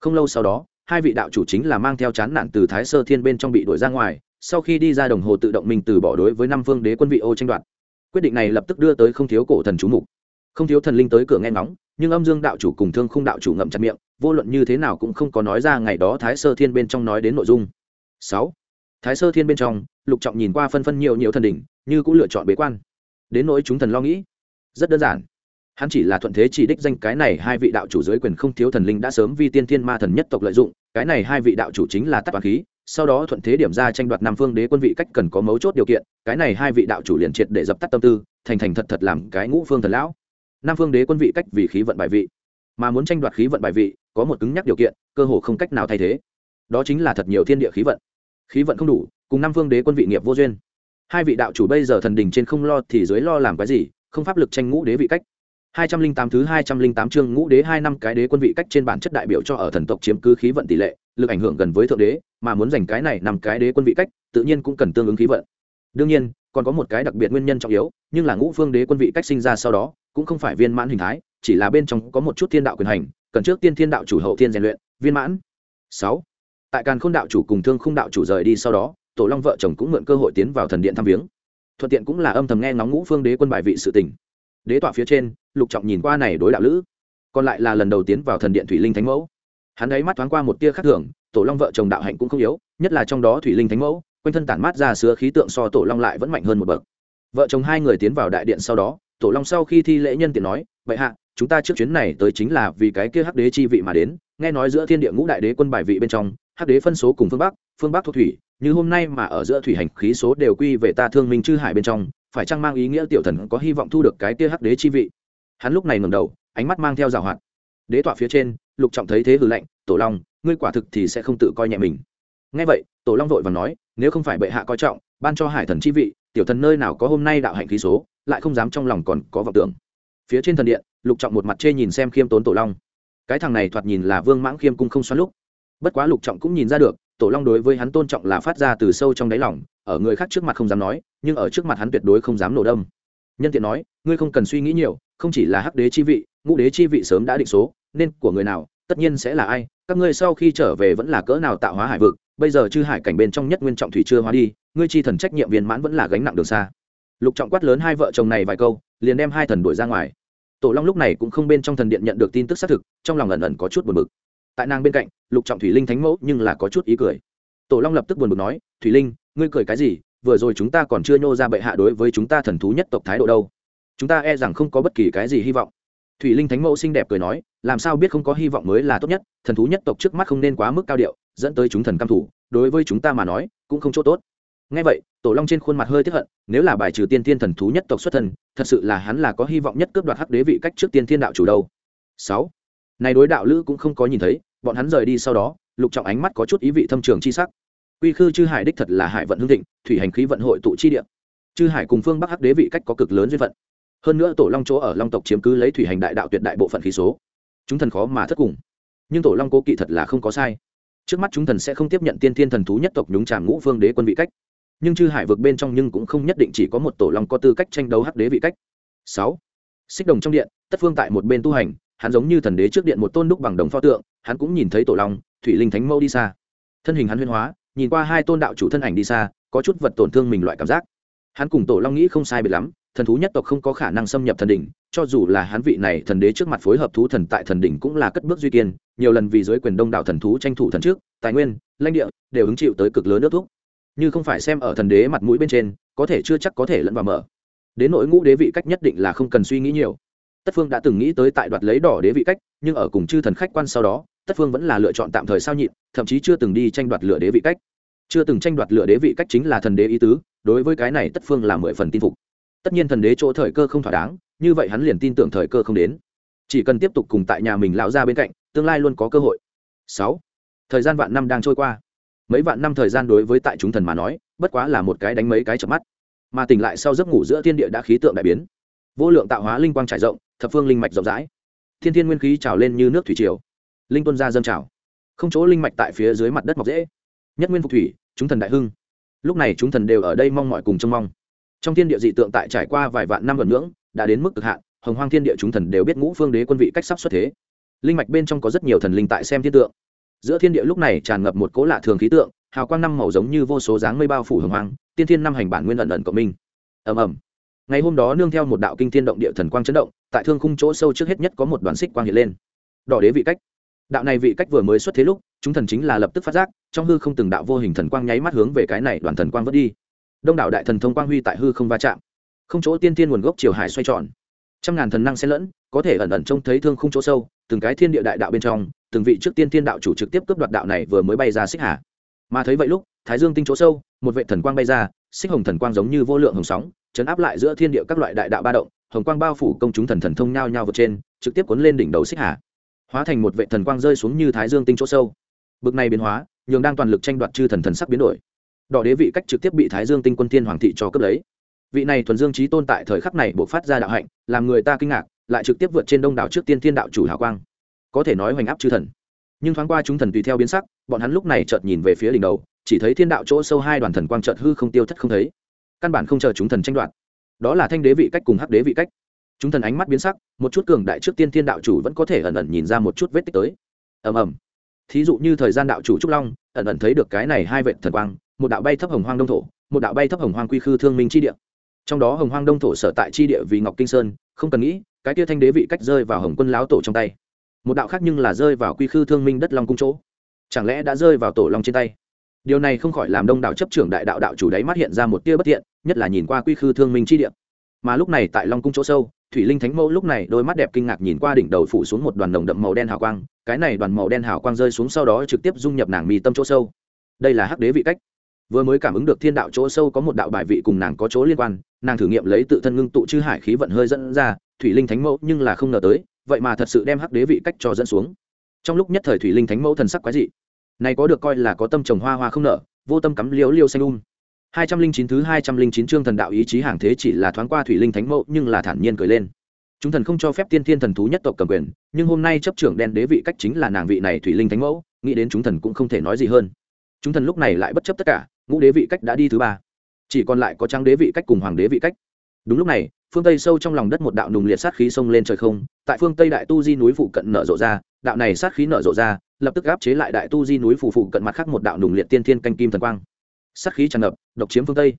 Không lâu sau đó, hai vị đạo chủ chính là mang theo chán nạn từ thái sơ thiên bên trong bị đuổi ra ngoài sau khi đi ra đồng hồ tự động mình từ bỏ đối với năm phương đế quân vị ô tranh đoạt. Quyết định này lập tức đưa tới không thiếu cổ thần chú mục. Không thiếu thần linh tới cửa nghe ngóng, nhưng âm dương đạo chủ cùng thương khung đạo chủ ngậm chặt miệng, vô luận như thế nào cũng không có nói ra ngày đó thái sơ thiên bên trong nói đến nội dung. Sáu, thái sơ thiên bên trong, lục trọng nhìn qua phân phân nhiều nhiều thần đỉnh, như cũng lựa chọn bế quan. Đến nỗi chúng thần lo nghĩ, rất đơn giản. Hắn chỉ là thuận thế chỉ đích danh cái này hai vị đạo chủ dưới quyền không thiếu thần linh đã sớm vi tiên thiên ma thần nhất tộc lợi dụng, cái này hai vị đạo chủ chính là tắc toàn khí sau đó thuận thế điểm ra tranh đoạt nam phương đế quân vị cách cần có mấu chốt điều kiện, cái này hai vị đạo chủ liền triệt để dập tắt tâm tư, thành thành thật thật làm cái ngũ phương thần lão. Nam phương đế quân vị cách vì khí vận bài vị, mà muốn tranh đoạt khí vận bài vị, có một cứng nhắc điều kiện, cơ hồ không cách nào thay thế. Đó chính là thật nhiều thiên địa khí vận. Khí vận không đủ, cùng năm phương đế quân vị nghiệp vô duyên. Hai vị đạo chủ bây giờ thần đình trên không lo thì dưới lo làm cái gì, không pháp lực tranh ngũ đế vị cách hai trăm linh tám thứ hai trăm linh tám chương ngũ đế hai năm cái đế quân vị cách trên bản chất đại biểu cho ở thần tộc chiếm cứ khí vận tỷ lệ, lực ảnh hưởng gần với thượng đế, mà muốn giành cái này nằm cái đế quân vị cách, tự nhiên cũng cần tương ứng khí vận. Đương nhiên, còn có một cái đặc biệt nguyên nhân trọng yếu, nhưng là ngũ phương đế quân vị cách sinh ra sau đó, cũng không phải viên mãn hình thái, chỉ là bên trong có một chút thiên đạo quyền hành, cần trước tiên thiên đạo chủ hậu thiên rèn luyện, viên mãn. Sáu, tại càn khôn đạo chủ cùng thương khung đạo chủ rời đi sau đó, tổ long vợ chồng cũng mượn cơ hội tiến vào thần điện thăm viếng. Thuận tiện cũng là âm thầm nghe ngóng ngũ phương đế quân bài vị sự tình đế tọa phía trên, lục trọng nhìn qua này đối đạo lữ, còn lại là lần đầu tiến vào thần điện thủy linh thánh mẫu. Hắn ấy mắt thoáng qua một tia khác thường, tổ long vợ chồng đạo hạnh cũng không yếu, nhất là trong đó thủy linh thánh mẫu, quanh thân tản mát ra sứa khí tượng so tổ long lại vẫn mạnh hơn một bậc. Vợ chồng hai người tiến vào đại điện sau đó, tổ long sau khi thi lễ nhân tiện nói, vậy hạ, chúng ta trước chuyến này tới chính là vì cái kia hắc đế chi vị mà đến, nghe nói giữa thiên địa ngũ đại đế quân bài vị bên trong, hắc đế phân số cùng phương bắc phương bắc thuộc thủy, như hôm nay mà ở giữa thủy hành khí số đều quy về ta thương minh chư hải bên trong phải chăng mang ý nghĩa tiểu thần có hy vọng thu được cái kia hắc đế chi vị? Hắn lúc này ngầm đầu, ánh mắt mang theo rào hoạt. Đế tọa phía trên, lục trọng thấy thế hư lệnh tổ long, ngươi quả thực thì sẽ không tự coi nhẹ mình. Ngay vậy, tổ long vội và nói, nếu không phải bệ hạ coi trọng, ban cho hải thần chi vị, tiểu thần nơi nào có hôm nay đạo hạnh khí số, lại không dám trong lòng còn có vọng tưởng. Phía trên thần điện, lục trọng một mặt chê nhìn xem khiêm tốn tổ long. Cái thằng này thoạt nhìn là vương mãng khiêm cung không xoắn lúc. Bất quá lục trọng cũng nhìn ra được tổ long đối với hắn tôn trọng là phát ra từ sâu trong đáy lòng, ở người khác trước mặt không dám nói, nhưng ở trước mặt hắn tuyệt đối không dám nổ đâm. Nhân tiện nói, ngươi không cần suy nghĩ nhiều, không chỉ là hắc đế chi vị, ngũ đế chi vị sớm đã định số, nên của người nào, tất nhiên sẽ là ai, các ngươi sau khi trở về vẫn là cỡ nào tạo hóa hải vực, bây giờ chư hải cảnh bên trong nhất nguyên trọng thủy chưa hóa đi, ngươi chi thần trách nhiệm viên mãn vẫn là gánh nặng đường xa. Lục trọng quát lớn hai vợ chồng này vài câu, liền đem hai thần đuổi ra ngoài. Tổ long lúc này cũng không bên trong thần điện nhận được tin tức xác thực, trong lòng ẩn ẩn có chút buồn bực tại nàng bên cạnh lục trọng thủy linh thánh mẫu nhưng là có chút ý cười. Tổ long lập tức buồn bực nói thủy linh ngươi cười cái gì? Vừa rồi chúng ta còn chưa nhô ra bệ hạ đối với chúng ta thần thú nhất tộc thái độ đâu. Chúng ta e rằng không có bất kỳ cái gì hy vọng. Thủy linh thánh mẫu xinh đẹp cười nói làm sao biết không có hy vọng mới là tốt nhất thần thú nhất tộc trước mắt không nên quá mức cao điệu dẫn tới chúng thần căm thủ đối với chúng ta mà nói cũng không chỗ tốt. Ngay vậy tổ long trên khuôn mặt hơi tiếp hận nếu là bài trừ tiên thiên thần thú nhất tộc xuất thần, thật sự là hắn là có hy vọng nhất cướp đoạt hắc đế vị cách trước tiên thiên đạo chủ đâu. Sáu này đối đạo lữ cũng không có nhìn thấy bọn hắn rời đi sau đó, lục trọng ánh mắt có chút ý vị thâm trường chi sắc. Quy khư chư hải đích thật là hải vận hương thịnh, thủy hành khí vận hội tụ chi địa. Chư hải cùng phương bắc hắc đế vị cách có cực lớn duyên phận. Hơn nữa tổ long chỗ ở long tộc chiếm cứ lấy thủy hành đại đạo tuyệt đại bộ phận khí số. Chúng thần khó mà thất cùng. Nhưng tổ long cố kỵ thật là không có sai. Trước mắt chúng thần sẽ không tiếp nhận tiên thiên thần thú nhất tộc nhúng tràng ngũ phương đế quân vị cách. Nhưng chư hải vực bên trong nhưng cũng không nhất định chỉ có một tổ long có tư cách tranh đấu hắc đế vị cách. Sáu. Xích đồng trong điện, tất phương tại một bên tu hành hắn giống như thần đế trước điện một tôn đúc bằng đồng pho tượng, hắn cũng nhìn thấy tổ long, thủy linh thánh mâu đi xa. Thân hình hắn huyên hóa, nhìn qua hai tôn đạo chủ thân ảnh đi xa, có chút vật tổn thương mình loại cảm giác. Hắn cùng tổ long nghĩ không sai biệt lắm, thần thú nhất tộc không có khả năng xâm nhập thần đỉnh, cho dù là hắn vị này thần đế trước mặt phối hợp thú thần tại thần đỉnh cũng là cất bước duy kiên, nhiều lần vì giới quyền đông đảo thần thú tranh thủ thần trước, tài nguyên, lãnh địa, đều hứng chịu tới cực lớn nước thúc. Như không phải xem ở thần đế mặt mũi bên trên, có thể chưa chắc có thể lẫn vào mở. Đến nội ngũ đế vị cách nhất định là không cần suy nghĩ nhiều tất phương đã từng nghĩ tới tại đoạt lấy đỏ đế vị cách, nhưng ở cùng chư thần khách quan sau đó tất phương vẫn là lựa chọn tạm thời sao nhịn, thậm chí chưa từng đi tranh đoạt lựa đế vị cách. Chưa từng tranh đoạt lựa đế vị cách chính là thần đế ý tứ, đối với cái này tất phương là mười phần tin phục. Tất nhiên thần đế chỗ thời cơ không thỏa đáng, như vậy hắn liền tin tưởng thời cơ không đến. Chỉ cần tiếp tục cùng tại nhà mình lão ra bên cạnh, tương lai luôn có cơ hội. Sáu. Thời gian vạn năm đang trôi qua. Mấy vạn năm thời gian đối với tại chúng thần mà nói, bất quá là một cái đánh mấy cái chập mắt. Mà tỉnh lại sau giấc ngủ giữa thiên địa đã khí tượng đại biến. Vô lượng tạo hóa linh quang trải rộng thập phương linh mạch rộng rãi. Thiên thiên nguyên khí trào lên như nước thủy triều. Linh tuân ra dâng trào. Không chỗ linh mạch tại phía dưới mặt đất mọc dễ. Nhất nguyên phục thủy, chúng thần đại hưng. Lúc này chúng thần đều ở đây mong mọi cùng trông mong. Trong thiên địa dị tượng tại trải qua vài vạn năm gần ngưỡng, đã đến mức cực hạn, hồng hoang thiên địa chúng thần đều biết ngũ phương đế quân vị cách sắp xuất thế. Linh mạch bên trong có rất nhiều thần linh tại xem thiên tượng. Giữa thiên địa lúc này tràn ngập một cố lạ thường khí tượng, hào quang năm màu giống như vô số dáng mây bao phủ hồng hoang, tiên thiên năm hành bản nguyên ẩn ẩn cộng minh. Ầm ầm ngày hôm đó nương theo một đạo kinh thiên động địa thần quang chấn động, tại thương khung chỗ sâu trước hết nhất có một đoàn xích quang hiện lên. Đỏ đế vị cách. Đạo này vị cách vừa mới xuất thế lúc, chúng thần chính là lập tức phát giác, trong hư không từng đạo vô hình thần quang nháy mắt hướng về cái này đoàn thần quang vớt đi. Đông đảo đại thần thông quang huy tại hư không va chạm. Không chỗ tiên tiên nguồn gốc chiều hải xoay tròn. Trăm ngàn thần năng xen lẫn, có thể ẩn ẩn trông thấy thương khung chỗ sâu, từng cái thiên địa đại đạo bên trong, từng vị trước tiên thiên đạo chủ trực tiếp cướp đoạt đạo này vừa mới bay ra xích hà. Mà thấy vậy lúc, thái dương tinh chỗ sâu một vệ thần quang bay ra, xích hồng thần quang giống như vô lượng hồng sóng, chấn áp lại giữa thiên địa các loại đại đạo ba động, hồng quang bao phủ công chúng thần thần thông nhao nhao vượt trên, trực tiếp cuốn lên đỉnh đầu xích hà. Hóa thành một vệ thần quang rơi xuống như thái dương tinh chỗ sâu. Bực này biến hóa, nhường đang toàn lực tranh đoạt chư thần thần sắc biến đổi. Đỏ đế vị cách trực tiếp bị thái dương tinh quân thiên hoàng thị cho cướp lấy. Vị này thuần dương trí tôn tại thời khắc này buộc phát ra đạo hạnh, làm người ta kinh ngạc, lại trực tiếp vượt trên đông đảo trước tiên thiên đạo chủ hào quang. Có thể nói hoành áp chư thần. Nhưng thoáng qua chúng thần tùy theo biến sắc, bọn hắn lúc này chợt nhìn về phía đỉnh đầu chỉ thấy thiên đạo chỗ sâu hai đoàn thần quang chợt hư không tiêu thất không thấy. Căn bản không chờ chúng thần tranh đoạt. Đó là thanh đế vị cách cùng hắc đế vị cách. Chúng thần ánh mắt biến sắc, một chút cường đại trước tiên thiên đạo chủ vẫn có thể ẩn ẩn nhìn ra một chút vết tích tới. Ầm ầm. Thí dụ như thời gian đạo chủ trúc long, ẩn ẩn thấy được cái này hai vệ thần quang, một đạo bay thấp hồng hoang đông thổ, một đạo bay thấp hồng hoang quy khư thương minh chi địa. Trong đó hồng hoang đông thổ sở tại chi địa vì ngọc kinh sơn, không cần nghĩ, cái tia thanh đế vị cách rơi vào hồng quân láo tổ trong tay. Một đạo khác nhưng là rơi vào quy khư thương minh đất long cung chỗ. Chẳng lẽ đã rơi vào tổ long trên tay? Điều này không khỏi làm đông đảo chấp trưởng đại đạo đạo chủ đáy mắt hiện ra một tia bất thiện, nhất là nhìn qua quy khư thương minh chi địa. Mà lúc này tại long cung chỗ sâu, thủy linh thánh mẫu lúc này đôi mắt đẹp kinh ngạc nhìn qua đỉnh đầu phủ xuống một đoàn đồng đậm màu đen hào quang, cái này đoàn màu đen hào quang rơi xuống sau đó trực tiếp dung nhập nàng mì tâm chỗ sâu. Đây là hắc đế vị cách. Vừa mới cảm ứng được thiên đạo chỗ sâu có một đạo bài vị cùng nàng có chỗ liên quan, nàng thử nghiệm lấy tự thân ngưng tụ chư hải khí vận hơi dẫn ra, thủy linh thánh mẫu nhưng là không ngờ tới, vậy mà thật sự đem hắc đế vị cách cho dẫn xuống. Trong lúc nhất thời thủy linh thánh mẫu thần sắc quái dị này có được coi là có tâm trồng hoa hoa không nở, vô tâm cắm liễu liêu xanh um. hai trăm linh chín thứ hai trăm linh chín chương thần đạo ý chí hàng thế chỉ là thoáng qua thủy linh thánh mẫu, nhưng là thản nhiên cười lên. Chúng thần không cho phép tiên thiên thần thú nhất tộc cầm quyền, nhưng hôm nay chấp trưởng đen đế vị cách chính là nàng vị này thủy linh thánh mẫu, nghĩ đến chúng thần cũng không thể nói gì hơn. Chúng thần lúc này lại bất chấp tất cả, ngũ đế vị cách đã đi thứ ba. Chỉ còn lại có trắng đế vị cách cùng hoàng đế vị cách. Đúng lúc này, phương tây sâu trong lòng đất một đạo nùng liệt sát khí xông lên trời không, tại phương tây đại tu di núi phụ cận nở rộ ra, đạo này sát khí nở rộ ra lập tức áp chế lại đại tu di núi phù phụ cận mặt khác một đạo nùng liệt tiên thiên canh kim thần quang. Sát khí tràn ngập, độc chiếm phương tây.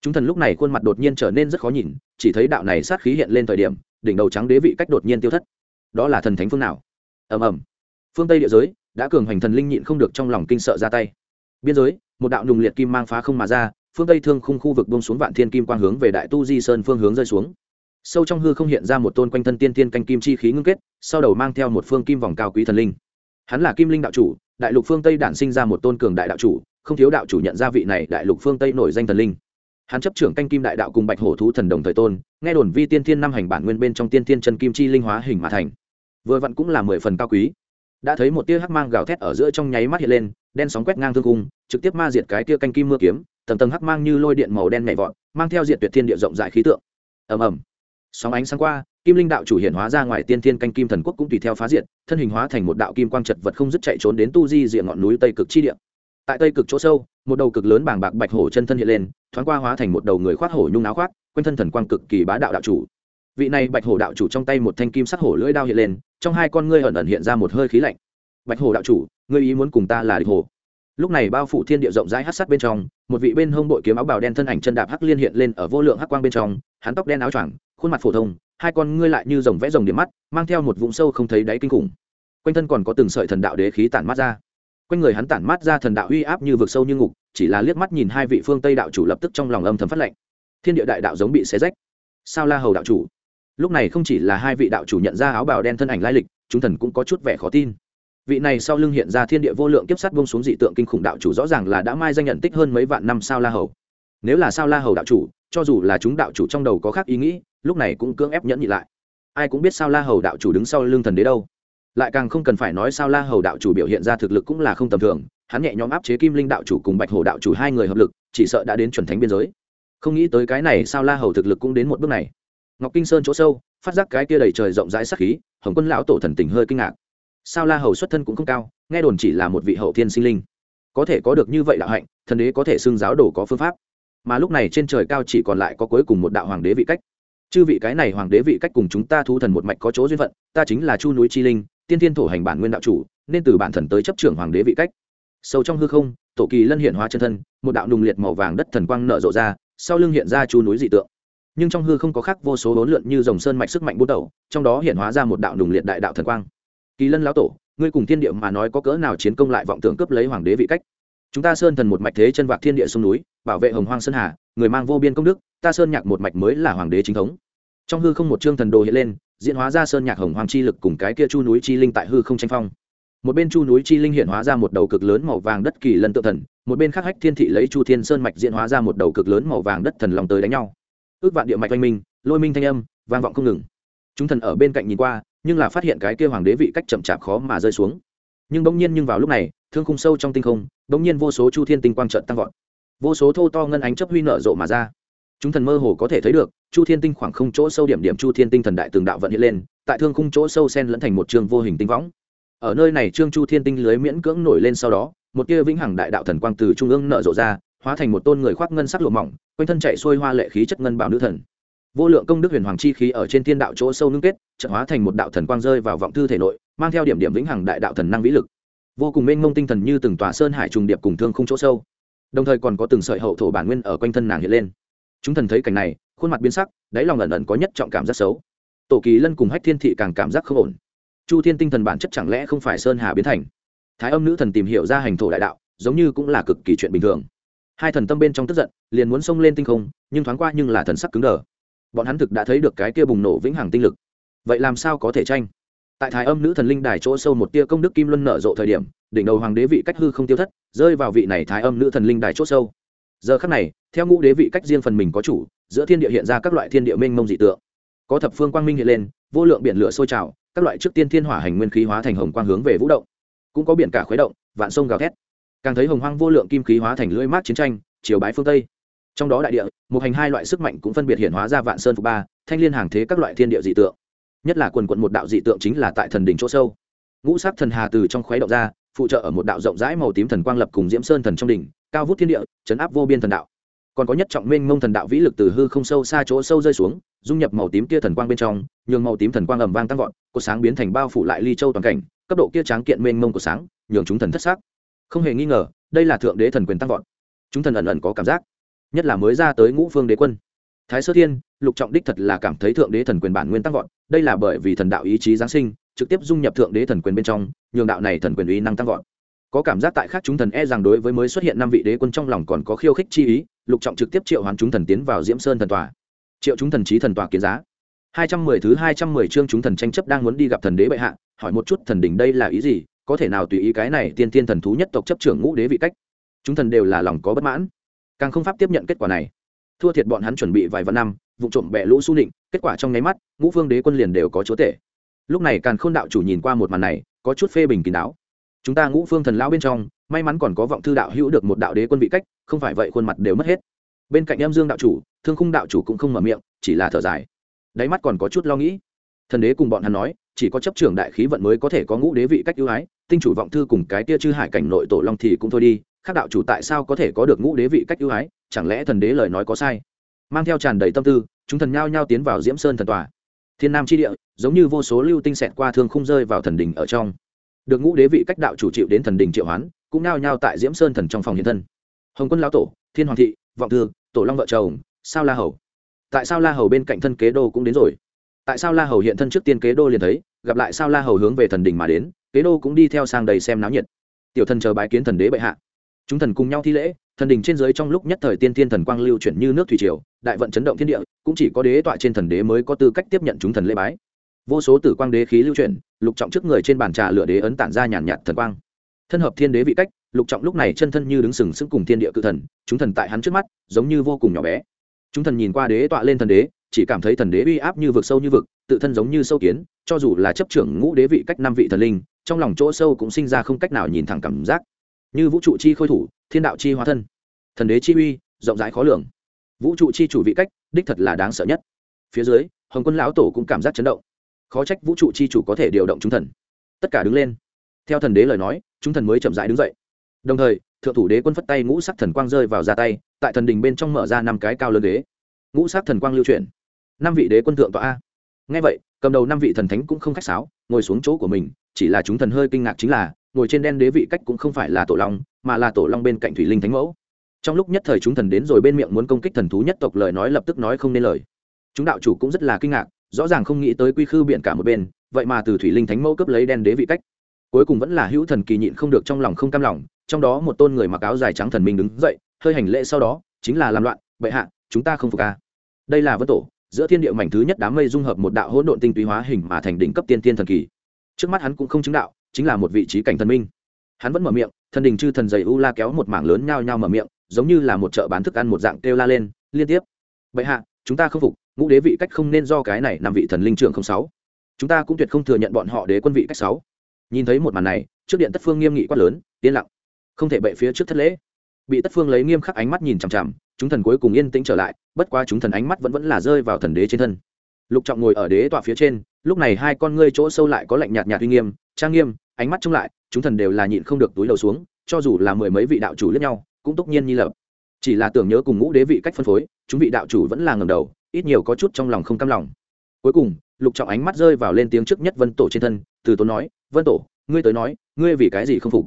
Chúng thần lúc này khuôn mặt đột nhiên trở nên rất khó nhìn, chỉ thấy đạo này sát khí hiện lên thời điểm, đỉnh đầu trắng đế vị cách đột nhiên tiêu thất. Đó là thần thánh phương nào? Ầm ầm. Phương tây địa giới, đã cường hành thần linh nhịn không được trong lòng kinh sợ ra tay. Biên giới, một đạo nùng liệt kim mang phá không mà ra, phương tây thương khung khu vực bông xuống vạn thiên kim quang hướng về đại tu di sơn phương hướng rơi xuống. Sâu trong hư không hiện ra một tôn quanh thân tiên tiên canh kim chi khí ngưng kết, sau đầu mang theo một phương kim vòng cao quý thần linh hắn là kim linh đạo chủ, đại lục phương tây đản sinh ra một tôn cường đại đạo chủ, không thiếu đạo chủ nhận ra vị này đại lục phương tây nổi danh thần linh. Hắn chấp trưởng canh kim đại đạo cùng bạch hổ thú thần đồng thời tôn, nghe đồn vi tiên thiên năm hành bản nguyên bên trong tiên thiên chân kim chi linh hóa hình mà thành. Vừa vặn cũng là mười phần cao quý. Đã thấy một tia hắc mang gào thét ở giữa trong nháy mắt hiện lên, đen sóng quét ngang thương cung, trực tiếp ma diệt cái tia canh kim mưa kiếm, tầng tầng hắc mang như lôi điện màu đen nhảy vọt, mang theo diệt tuyệt thiên địa rộng rãi khí tượng. Ầm ầm. Sóng ánh sáng qua kim linh đạo chủ hiện hóa ra ngoài tiên thiên canh kim thần quốc cũng tùy theo phá diệt, thân hình hóa thành một đạo kim quang chật vật không dứt chạy trốn đến tu di diện ngọn núi tây cực chi địa. Tại tây cực chỗ sâu, một đầu cực lớn bảng bạc bạch hổ chân thân hiện lên, thoáng qua hóa thành một đầu người khoác hổ nhung áo khoác, quanh thân thần quang cực kỳ bá đạo đạo chủ. Vị này bạch hổ đạo chủ trong tay một thanh kim sắc hổ lưỡi đao hiện lên, trong hai con ngươi ẩn ẩn hiện ra một hơi khí lạnh. Bạch hổ đạo chủ, ngươi ý muốn cùng ta là địch hổ? Lúc này bao phủ thiên địa rộng rãi hát sát bên trong, một vị bên hông bội kiếm áo bào đen thân ảnh chân đạp hắc liên hiện lên ở vô lượng hắc quang bên trong hắn tóc đen áo choàng, khuôn mặt phổ thông, hai con ngươi lại như rồng vẽ rồng điểm mắt, mang theo một vùng sâu không thấy đáy kinh khủng. Quanh thân còn có từng sợi thần đạo đế khí tản mát ra. Quanh người hắn tản mát ra thần đạo uy áp như vực sâu như ngục, chỉ là liếc mắt nhìn hai vị phương tây đạo chủ lập tức trong lòng âm thầm phát lệnh. Thiên địa đại đạo giống bị xé rách. Sao la hầu đạo chủ? Lúc này không chỉ là hai vị đạo chủ nhận ra áo bào đen thân ảnh lai lịch, chúng thần cũng có chút vẻ khó tin. Vị này sau lưng hiện ra thiên địa vô lượng kiếp sắt bông xuống dị tượng kinh khủng đạo chủ rõ ràng là đã mai danh nhận tích hơn mấy vạn năm sao la hầu. Nếu là sao la hầu đạo chủ cho dù là chúng đạo chủ trong đầu có khác ý nghĩ, lúc này cũng cưỡng ép nhẫn nhị lại. Ai cũng biết sao la hầu đạo chủ đứng sau lưng thần đế đâu. Lại càng không cần phải nói sao la hầu đạo chủ biểu hiện ra thực lực cũng là không tầm thường, hắn nhẹ nhõm áp chế kim linh đạo chủ cùng bạch hổ đạo chủ hai người hợp lực, chỉ sợ đã đến chuẩn thánh biên giới. Không nghĩ tới cái này sao la hầu thực lực cũng đến một bước này. Ngọc kinh sơn chỗ sâu, phát giác cái kia đầy trời rộng rãi sắc khí, hồng quân lão tổ thần tình hơi kinh ngạc. Sao la hầu xuất thân cũng không cao, nghe đồn chỉ là một vị hậu thiên sinh linh. Có thể có được như vậy đạo hạnh, thần đế có thể xưng giáo đồ có phương pháp mà lúc này trên trời cao chỉ còn lại có cuối cùng một đạo hoàng đế vị cách. Chư vị cái này hoàng đế vị cách cùng chúng ta thu thần một mạch có chỗ duyên phận, ta chính là chu núi chi linh, tiên thiên thổ hành bản nguyên đạo chủ, nên từ bản thần tới chấp trưởng hoàng đế vị cách. Sâu trong hư không, tổ kỳ lân hiện hóa chân thân, một đạo nùng liệt màu vàng đất thần quang nở rộ ra, sau lưng hiện ra chu núi dị tượng. Nhưng trong hư không có khác vô số bốn lượn như dòng sơn mạch sức mạnh bút đầu, trong đó hiện hóa ra một đạo nùng liệt đại đạo thần quang. Kỳ lân lão tổ, ngươi cùng thiên địa mà nói có cỡ nào chiến công lại vọng tưởng cướp lấy hoàng đế vị cách? Chúng ta sơn thần một mạch thế chân vạc thiên địa sông núi, bảo vệ hồng hoang sơn hà, người mang vô biên công đức, ta sơn nhạc một mạch mới là hoàng đế chính thống. Trong hư không một chương thần đồ hiện lên, diễn hóa ra sơn nhạc hồng hoàng chi lực cùng cái kia chu núi chi linh tại hư không tranh phong. Một bên chu núi chi linh hiện hóa ra một đầu cực lớn màu vàng đất kỳ lân tự thần, một bên khắc hách thiên thị lấy chu thiên sơn mạch diễn hóa ra một đầu cực lớn màu vàng đất thần lòng tới đánh nhau. Ước vạn địa mạch oanh minh, lôi minh thanh âm, vang vọng không ngừng. Chúng thần ở bên cạnh nhìn qua, nhưng là phát hiện cái kia hoàng đế vị cách chậm chạp khó mà rơi xuống. Nhưng bỗng nhiên nhưng vào lúc này thương khung sâu trong tinh không bỗng nhiên vô số chu thiên tinh quang trận tăng vọt. Vô số thô to ngân ánh chấp huy nở rộ mà ra. Chúng thần mơ hồ có thể thấy được, chu thiên tinh khoảng không chỗ sâu điểm điểm chu thiên tinh thần đại tường đạo vận hiện lên, tại thương khung chỗ sâu sen lẫn thành một trường vô hình tinh võng. Ở nơi này trương chu thiên tinh lưới miễn cưỡng nổi lên sau đó, một tia vĩnh hằng đại đạo thần quang từ trung ương nở rộ ra, hóa thành một tôn người khoác ngân sắc lụa mỏng, quanh thân chạy xuôi hoa lệ khí chất ngân bảo nữ thần. Vô lượng công đức huyền hoàng chi khí ở trên thiên đạo chỗ sâu nương kết trận hóa thành một đạo thần quang rơi vào vọng thư thể nội, mang theo điểm điểm vĩnh hằng đại đạo thần năng vĩ lực vô cùng mênh mông tinh thần như từng tòa sơn hải trùng điệp cùng thương khung chỗ sâu. Đồng thời còn có từng sợi hậu thổ bản nguyên ở quanh thân nàng hiện lên. Chúng thần thấy cảnh này, khuôn mặt biến sắc, đáy lòng ẩn ẩn có nhất trọng cảm giác xấu. Tổ kỳ lân cùng hách thiên thị càng cảm giác không ổn. Chu thiên tinh thần bản chất chẳng lẽ không phải sơn hà biến thành? Thái âm nữ thần tìm hiểu ra hành thổ đại đạo, giống như cũng là cực kỳ chuyện bình thường. Hai thần tâm bên trong tức giận, liền muốn xông lên tinh không, nhưng thoáng qua nhưng là thần sắc cứng đờ. Bọn hắn thực đã thấy được cái kia bùng nổ vĩnh hằng tinh lực. Vậy làm sao có thể tranh? Tại thái âm nữ thần linh đài chỗ sâu một tia công đức kim luân nở rộ thời điểm, đỉnh đầu hoàng đế vị cách hư không tiêu thất, rơi vào vị này thái âm nữ thần linh đài chỗ sâu. Giờ khắc này, theo ngũ đế vị cách riêng phần mình có chủ, giữa thiên địa hiện ra các loại thiên địa mênh mông dị tượng. Có thập phương quang minh hiện lên, vô lượng biển lửa sôi trào, các loại trước tiên thiên hỏa hành nguyên khí hóa thành hồng quang hướng về vũ động. Cũng có biển cả khuấy động, vạn sông gào thét. Càng thấy hồng hoang vô lượng kim khí hóa thành lưỡi mát chiến tranh, chiều bái phương tây. Trong đó đại địa, một hành hai loại sức mạnh cũng phân biệt hiện hóa ra vạn sơn phục ba, thanh liên hàng thế các loại thiên địa dị tượng nhất là quần quận một đạo dị tượng chính là tại thần đỉnh chỗ sâu. Ngũ sắc thần hà từ trong khuấy động ra, phụ trợ ở một đạo rộng rãi màu tím thần quang lập cùng diễm sơn thần trong đỉnh, cao vút thiên địa, chấn áp vô biên thần đạo. Còn có nhất trọng minh mông thần đạo vĩ lực từ hư không sâu xa chỗ sâu rơi xuống, dung nhập màu tím kia thần quang bên trong, nhường màu tím thần quang ầm vang tăng vọt, cột sáng biến thành bao phủ lại ly châu toàn cảnh, cấp độ kia tráng kiện mênh mông của sáng, nhường chúng thần thất xác không hề nghi ngờ, đây là thượng đế thần quyền tăng vọt. Chúng thần ẩn ẩn có cảm giác, nhất là mới ra tới ngũ phương đế quân. Thái sơ thiên lục trọng đích thật là cảm thấy thượng đế thần quyền bản nguyên tăng vọt, đây là bởi vì thần đạo ý chí giáng sinh, trực tiếp dung nhập thượng đế thần quyền bên trong, nhường đạo này thần quyền uy năng tăng vọt. Có cảm giác tại khác chúng thần e rằng đối với mới xuất hiện năm vị đế quân trong lòng còn có khiêu khích chi ý, lục trọng trực tiếp triệu hoán chúng thần tiến vào diễm sơn thần tòa. Triệu chúng thần trí thần tòa kiến giá. Hai trăm mười thứ hai trăm mười chương chúng thần tranh chấp đang muốn đi gặp thần đế bệ hạ, hỏi một chút thần đỉnh đây là ý gì, có thể nào tùy ý cái này tiên tiên thần thú nhất tộc chấp trưởng ngũ đế vị cách. Chúng thần đều là lòng có bất mãn. Càng không pháp tiếp nhận kết quả này. Thua thiệt bọn hắn chuẩn bị vài vạn năm vụ trộm bẹ lũ su nịnh, kết quả trong nháy mắt, ngũ phương đế quân liền đều có chúa tể. Lúc này càn khôn đạo chủ nhìn qua một màn này, có chút phê bình kín đáo. Chúng ta ngũ phương thần lão bên trong, may mắn còn có vọng thư đạo hữu được một đạo đế quân vị cách, không phải vậy khuôn mặt đều mất hết. Bên cạnh em dương đạo chủ, thương khung đạo chủ cũng không mở miệng, chỉ là thở dài. Đáy mắt còn có chút lo nghĩ. Thần đế cùng bọn hắn nói, chỉ có chấp trưởng đại khí vận mới có thể có ngũ đế vị cách ưu ái, tinh chủ vọng thư cùng cái tia chư hải cảnh nội tổ long thì cũng thôi đi, khác đạo chủ tại sao có thể có được ngũ đế vị cách ưu ái, chẳng lẽ thần đế lời nói có sai? Mang theo tràn đầy tâm tư, chúng thần nhao nhao tiến vào diễm sơn thần tòa. Thiên nam tri địa, giống như vô số lưu tinh xẹt qua thương không rơi vào thần đình ở trong. Được ngũ đế vị cách đạo chủ chịu đến thần đình triệu hoán, cũng nhao nhao tại diễm sơn thần trong phòng hiện thân. Hồng quân lão tổ, thiên hoàng thị, vọng thư, tổ long vợ chồng, sao la hầu. Tại sao la hầu bên cạnh thân kế đô cũng đến rồi. Tại sao la hầu hiện thân trước tiên kế đô liền thấy, gặp lại sao la hầu hướng về thần đình mà đến, kế đô cũng đi theo sang đầy xem náo nhiệt. Tiểu thần chờ bái kiến thần đế bệ hạ. Chúng thần cùng nhau thi lễ thần đình trên dưới trong lúc nhất thời tiên thiên thần quang lưu chuyển như nước thủy triều, đại vận chấn động thiên địa, cũng chỉ có đế tọa trên thần đế mới có tư cách tiếp nhận chúng thần lễ bái. Vô số tử quang đế khí lưu chuyển, lục trọng trước người trên bàn trà lửa đế ấn tản ra nhàn nhạt thần quang. Thân hợp thiên đế vị cách, lục trọng lúc này chân thân như đứng sừng sững cùng thiên địa cự thần, chúng thần tại hắn trước mắt, giống như vô cùng nhỏ bé. Chúng thần nhìn qua đế tọa lên thần đế, chỉ cảm thấy thần đế uy áp như vực sâu như vực, tự thân giống như sâu kiến, cho dù là chấp trưởng ngũ đế vị cách năm vị thần linh, trong lòng chỗ sâu cũng sinh ra không cách nào nhìn thẳng cảm giác. Như vũ trụ chi khôi thủ thiên đạo chi hóa thân. Thần đế chi uy, rộng rãi khó lường. Vũ trụ chi chủ vị cách, đích thật là đáng sợ nhất. Phía dưới, hồng quân lão tổ cũng cảm giác chấn động. Khó trách vũ trụ chi chủ có thể điều động chúng thần. Tất cả đứng lên. Theo thần đế lời nói, chúng thần mới chậm rãi đứng dậy. Đồng thời, thượng thủ đế quân phất tay ngũ sắc thần quang rơi vào ra tay, tại thần đình bên trong mở ra năm cái cao lớn đế. Ngũ sắc thần quang lưu chuyển. Năm vị đế quân thượng tọa a. Ngay vậy, cầm đầu năm vị thần thánh cũng không khách sáo, ngồi xuống chỗ của mình, chỉ là chúng thần hơi kinh ngạc chính là ngồi trên đen đế vị cách cũng không phải là tổ long, mà là tổ long bên cạnh thủy linh thánh mẫu. Trong lúc nhất thời chúng thần đến rồi bên miệng muốn công kích thần thú nhất tộc lời nói lập tức nói không nên lời. Chúng đạo chủ cũng rất là kinh ngạc, rõ ràng không nghĩ tới quy khư biện cả một bên, vậy mà từ thủy linh thánh mẫu cấp lấy đen đế vị cách. Cuối cùng vẫn là hữu thần kỳ nhịn không được trong lòng không cam lòng, trong đó một tôn người mặc áo dài trắng thần minh đứng dậy, hơi hành lễ sau đó, chính là làm loạn, bệ hạ, chúng ta không phục ca đây là vân tổ, giữa thiên địa mảnh thứ nhất đám mây dung hợp một đạo hỗn độn tinh túy hóa hình mà thành đỉnh cấp tiên tiên thần kỳ. Trước mắt hắn cũng không chứng đạo chính là một vị trí cảnh thần minh. Hắn vẫn mở miệng, thần đình chư thần dày u la kéo một mảng lớn nhao nhao mở miệng, giống như là một chợ bán thức ăn một dạng kêu la lên, liên tiếp. Bệ hạ, chúng ta không phục, ngũ đế vị cách không nên do cái này nằm vị thần linh trưởng không sáu. Chúng ta cũng tuyệt không thừa nhận bọn họ đế quân vị cách sáu. Nhìn thấy một màn này, trước điện tất phương nghiêm nghị quát lớn, yên lặng. Không thể bệ phía trước thất lễ. Bị tất phương lấy nghiêm khắc ánh mắt nhìn chằm chằm, chúng thần cuối cùng yên tĩnh trở lại, bất quá chúng thần ánh mắt vẫn vẫn là rơi vào thần đế trên thân. Lục trọng ngồi ở đế tọa phía trên, lúc này hai con ngươi chỗ sâu lại có lạnh nhạt nhạt uy nghiêm, trang nghiêm ánh mắt trông lại, chúng thần đều là nhịn không được túi đầu xuống, cho dù là mười mấy vị đạo chủ lẫn nhau, cũng tất nhiên nhi lập. Chỉ là tưởng nhớ cùng ngũ đế vị cách phân phối, chúng vị đạo chủ vẫn là ngầm đầu, ít nhiều có chút trong lòng không cam lòng. Cuối cùng, lục trọng ánh mắt rơi vào lên tiếng trước nhất vân tổ trên thân, từ tốn nói, vân tổ, ngươi tới nói, ngươi vì cái gì không phục?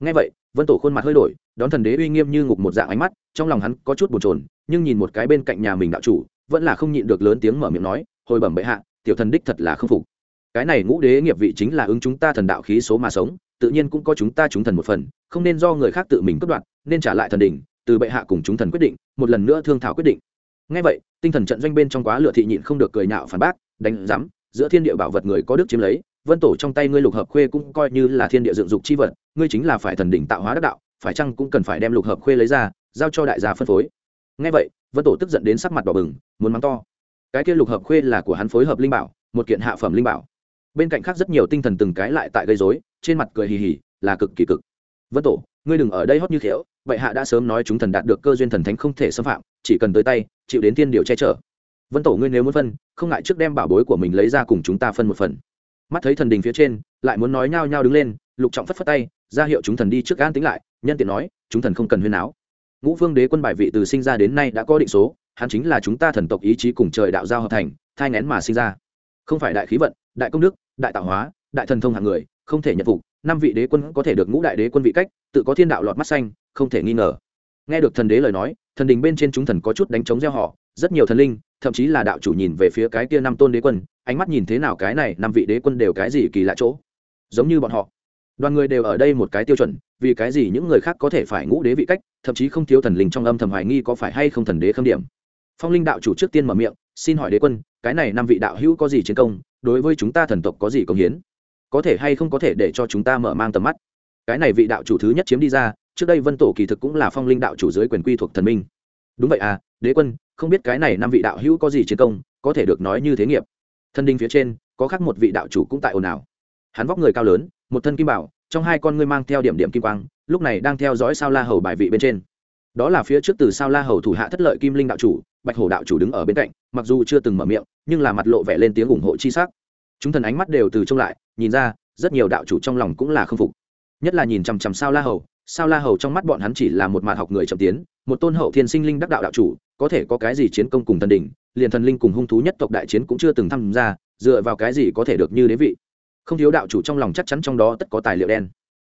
Ngay vậy, vân tổ khuôn mặt hơi đổi, đón thần đế uy nghiêm như ngục một dạng ánh mắt, trong lòng hắn có chút bồn chồn, nhưng nhìn một cái bên cạnh nhà mình đạo chủ, vẫn là không nhịn được lớn tiếng mở miệng nói, hồi bẩm bệ hạ, tiểu thần đích thật là không phục cái này ngũ đế nghiệp vị chính là ứng chúng ta thần đạo khí số mà sống, tự nhiên cũng có chúng ta chúng thần một phần, không nên do người khác tự mình cướp đoạt, nên trả lại thần đỉnh, từ bệ hạ cùng chúng thần quyết định, một lần nữa thương thảo quyết định. Ngay vậy, tinh thần trận doanh bên trong quá lựa thị nhịn không được cười nhạo phản bác, đánh giám, giữa thiên địa bảo vật người có đức chiếm lấy, vân tổ trong tay ngươi lục hợp khuê cũng coi như là thiên địa dựng dục chi vật, ngươi chính là phải thần đỉnh tạo hóa đắc đạo, phải chăng cũng cần phải đem lục hợp khuê lấy ra, giao cho đại gia phân phối. Ngay vậy, vân tổ tức giận đến sắc mặt đỏ bừng, muốn mắng to. Cái kia lục hợp khuê là của hắn phối hợp linh bảo, một kiện hạ phẩm linh bảo bên cạnh khác rất nhiều tinh thần từng cái lại tại gây dối trên mặt cười hì hì, là cực kỳ cực. Vân tổ, ngươi đừng ở đây hót như thiếu vậy hạ đã sớm nói chúng thần đạt được cơ duyên thần thánh không thể xâm phạm, chỉ cần tới tay, chịu đến thiên điều che chở. Vân tổ, ngươi nếu muốn phân, không ngại trước đem bảo bối của mình lấy ra cùng chúng ta phân một phần. Mắt thấy thần đình phía trên, lại muốn nói nhao nhao đứng lên, lục trọng phất phất tay, ra hiệu chúng thần đi trước gan tính lại, nhân tiện nói, chúng thần không cần huyên áo ngũ phương đế quân bài vị từ sinh ra đến nay đã có định số, hắn chính là chúng ta thần tộc ý chí cùng trời đạo giao hợp thành, thai ngén mà sinh ra. Không phải đại khí vận đại công đức, đại tạo hóa, đại thần thông hạng người, không thể nhận phục, năm vị đế quân có thể được ngũ đại đế quân vị cách, tự có thiên đạo lọt mắt xanh, không thể nghi ngờ. Nghe được thần đế lời nói, thần đình bên trên chúng thần có chút đánh trống gieo họ, rất nhiều thần linh, thậm chí là đạo chủ nhìn về phía cái kia năm tôn đế quân, ánh mắt nhìn thế nào cái này năm vị đế quân đều cái gì kỳ lạ chỗ. Giống như bọn họ. Đoàn người đều ở đây một cái tiêu chuẩn, vì cái gì những người khác có thể phải ngũ đế vị cách, thậm chí không thiếu thần linh trong âm thầm hoài nghi có phải hay không thần đế khâm điểm. Phong linh đạo chủ trước tiên mở miệng, xin hỏi đế quân, cái này năm vị đạo hữu có gì chiến công đối với chúng ta thần tộc có gì công hiến? Có thể hay không có thể để cho chúng ta mở mang tầm mắt? Cái này vị đạo chủ thứ nhất chiếm đi ra, trước đây vân tổ kỳ thực cũng là phong linh đạo chủ dưới quyền quy thuộc thần minh. Đúng vậy à đế quân, không biết cái này năm vị đạo hữu có gì chiến công, có thể được nói như thế nghiệp? Thân đinh phía trên, có khác một vị đạo chủ cũng tại ồn ào. Hắn vóc người cao lớn, một thân kim bảo, trong hai con ngươi mang theo điểm điểm kim quang, lúc này đang theo dõi sao la hầu bài vị bên trên đó là phía trước từ sao la hầu thủ hạ thất lợi kim linh đạo chủ, bạch hổ đạo chủ đứng ở bên cạnh, mặc dù chưa từng mở miệng, nhưng là mặt lộ vẻ lên tiếng ủng hộ chi sắc. Chúng thần ánh mắt đều từ trông lại, nhìn ra, rất nhiều đạo chủ trong lòng cũng là k phục. Nhất là nhìn chằm chằm sao la hầu, sao la hầu trong mắt bọn hắn chỉ là một mạt học người chậm tiến, một tôn hậu thiên sinh linh đắc đạo đạo chủ, có thể có cái gì chiến công cùng thần đỉnh, liền thần linh cùng hung thú nhất tộc đại chiến cũng chưa từng tham gia, dựa vào cái gì có thể được như đế vị. Không thiếu đạo chủ trong lòng chắc chắn trong đó tất có tài liệu đen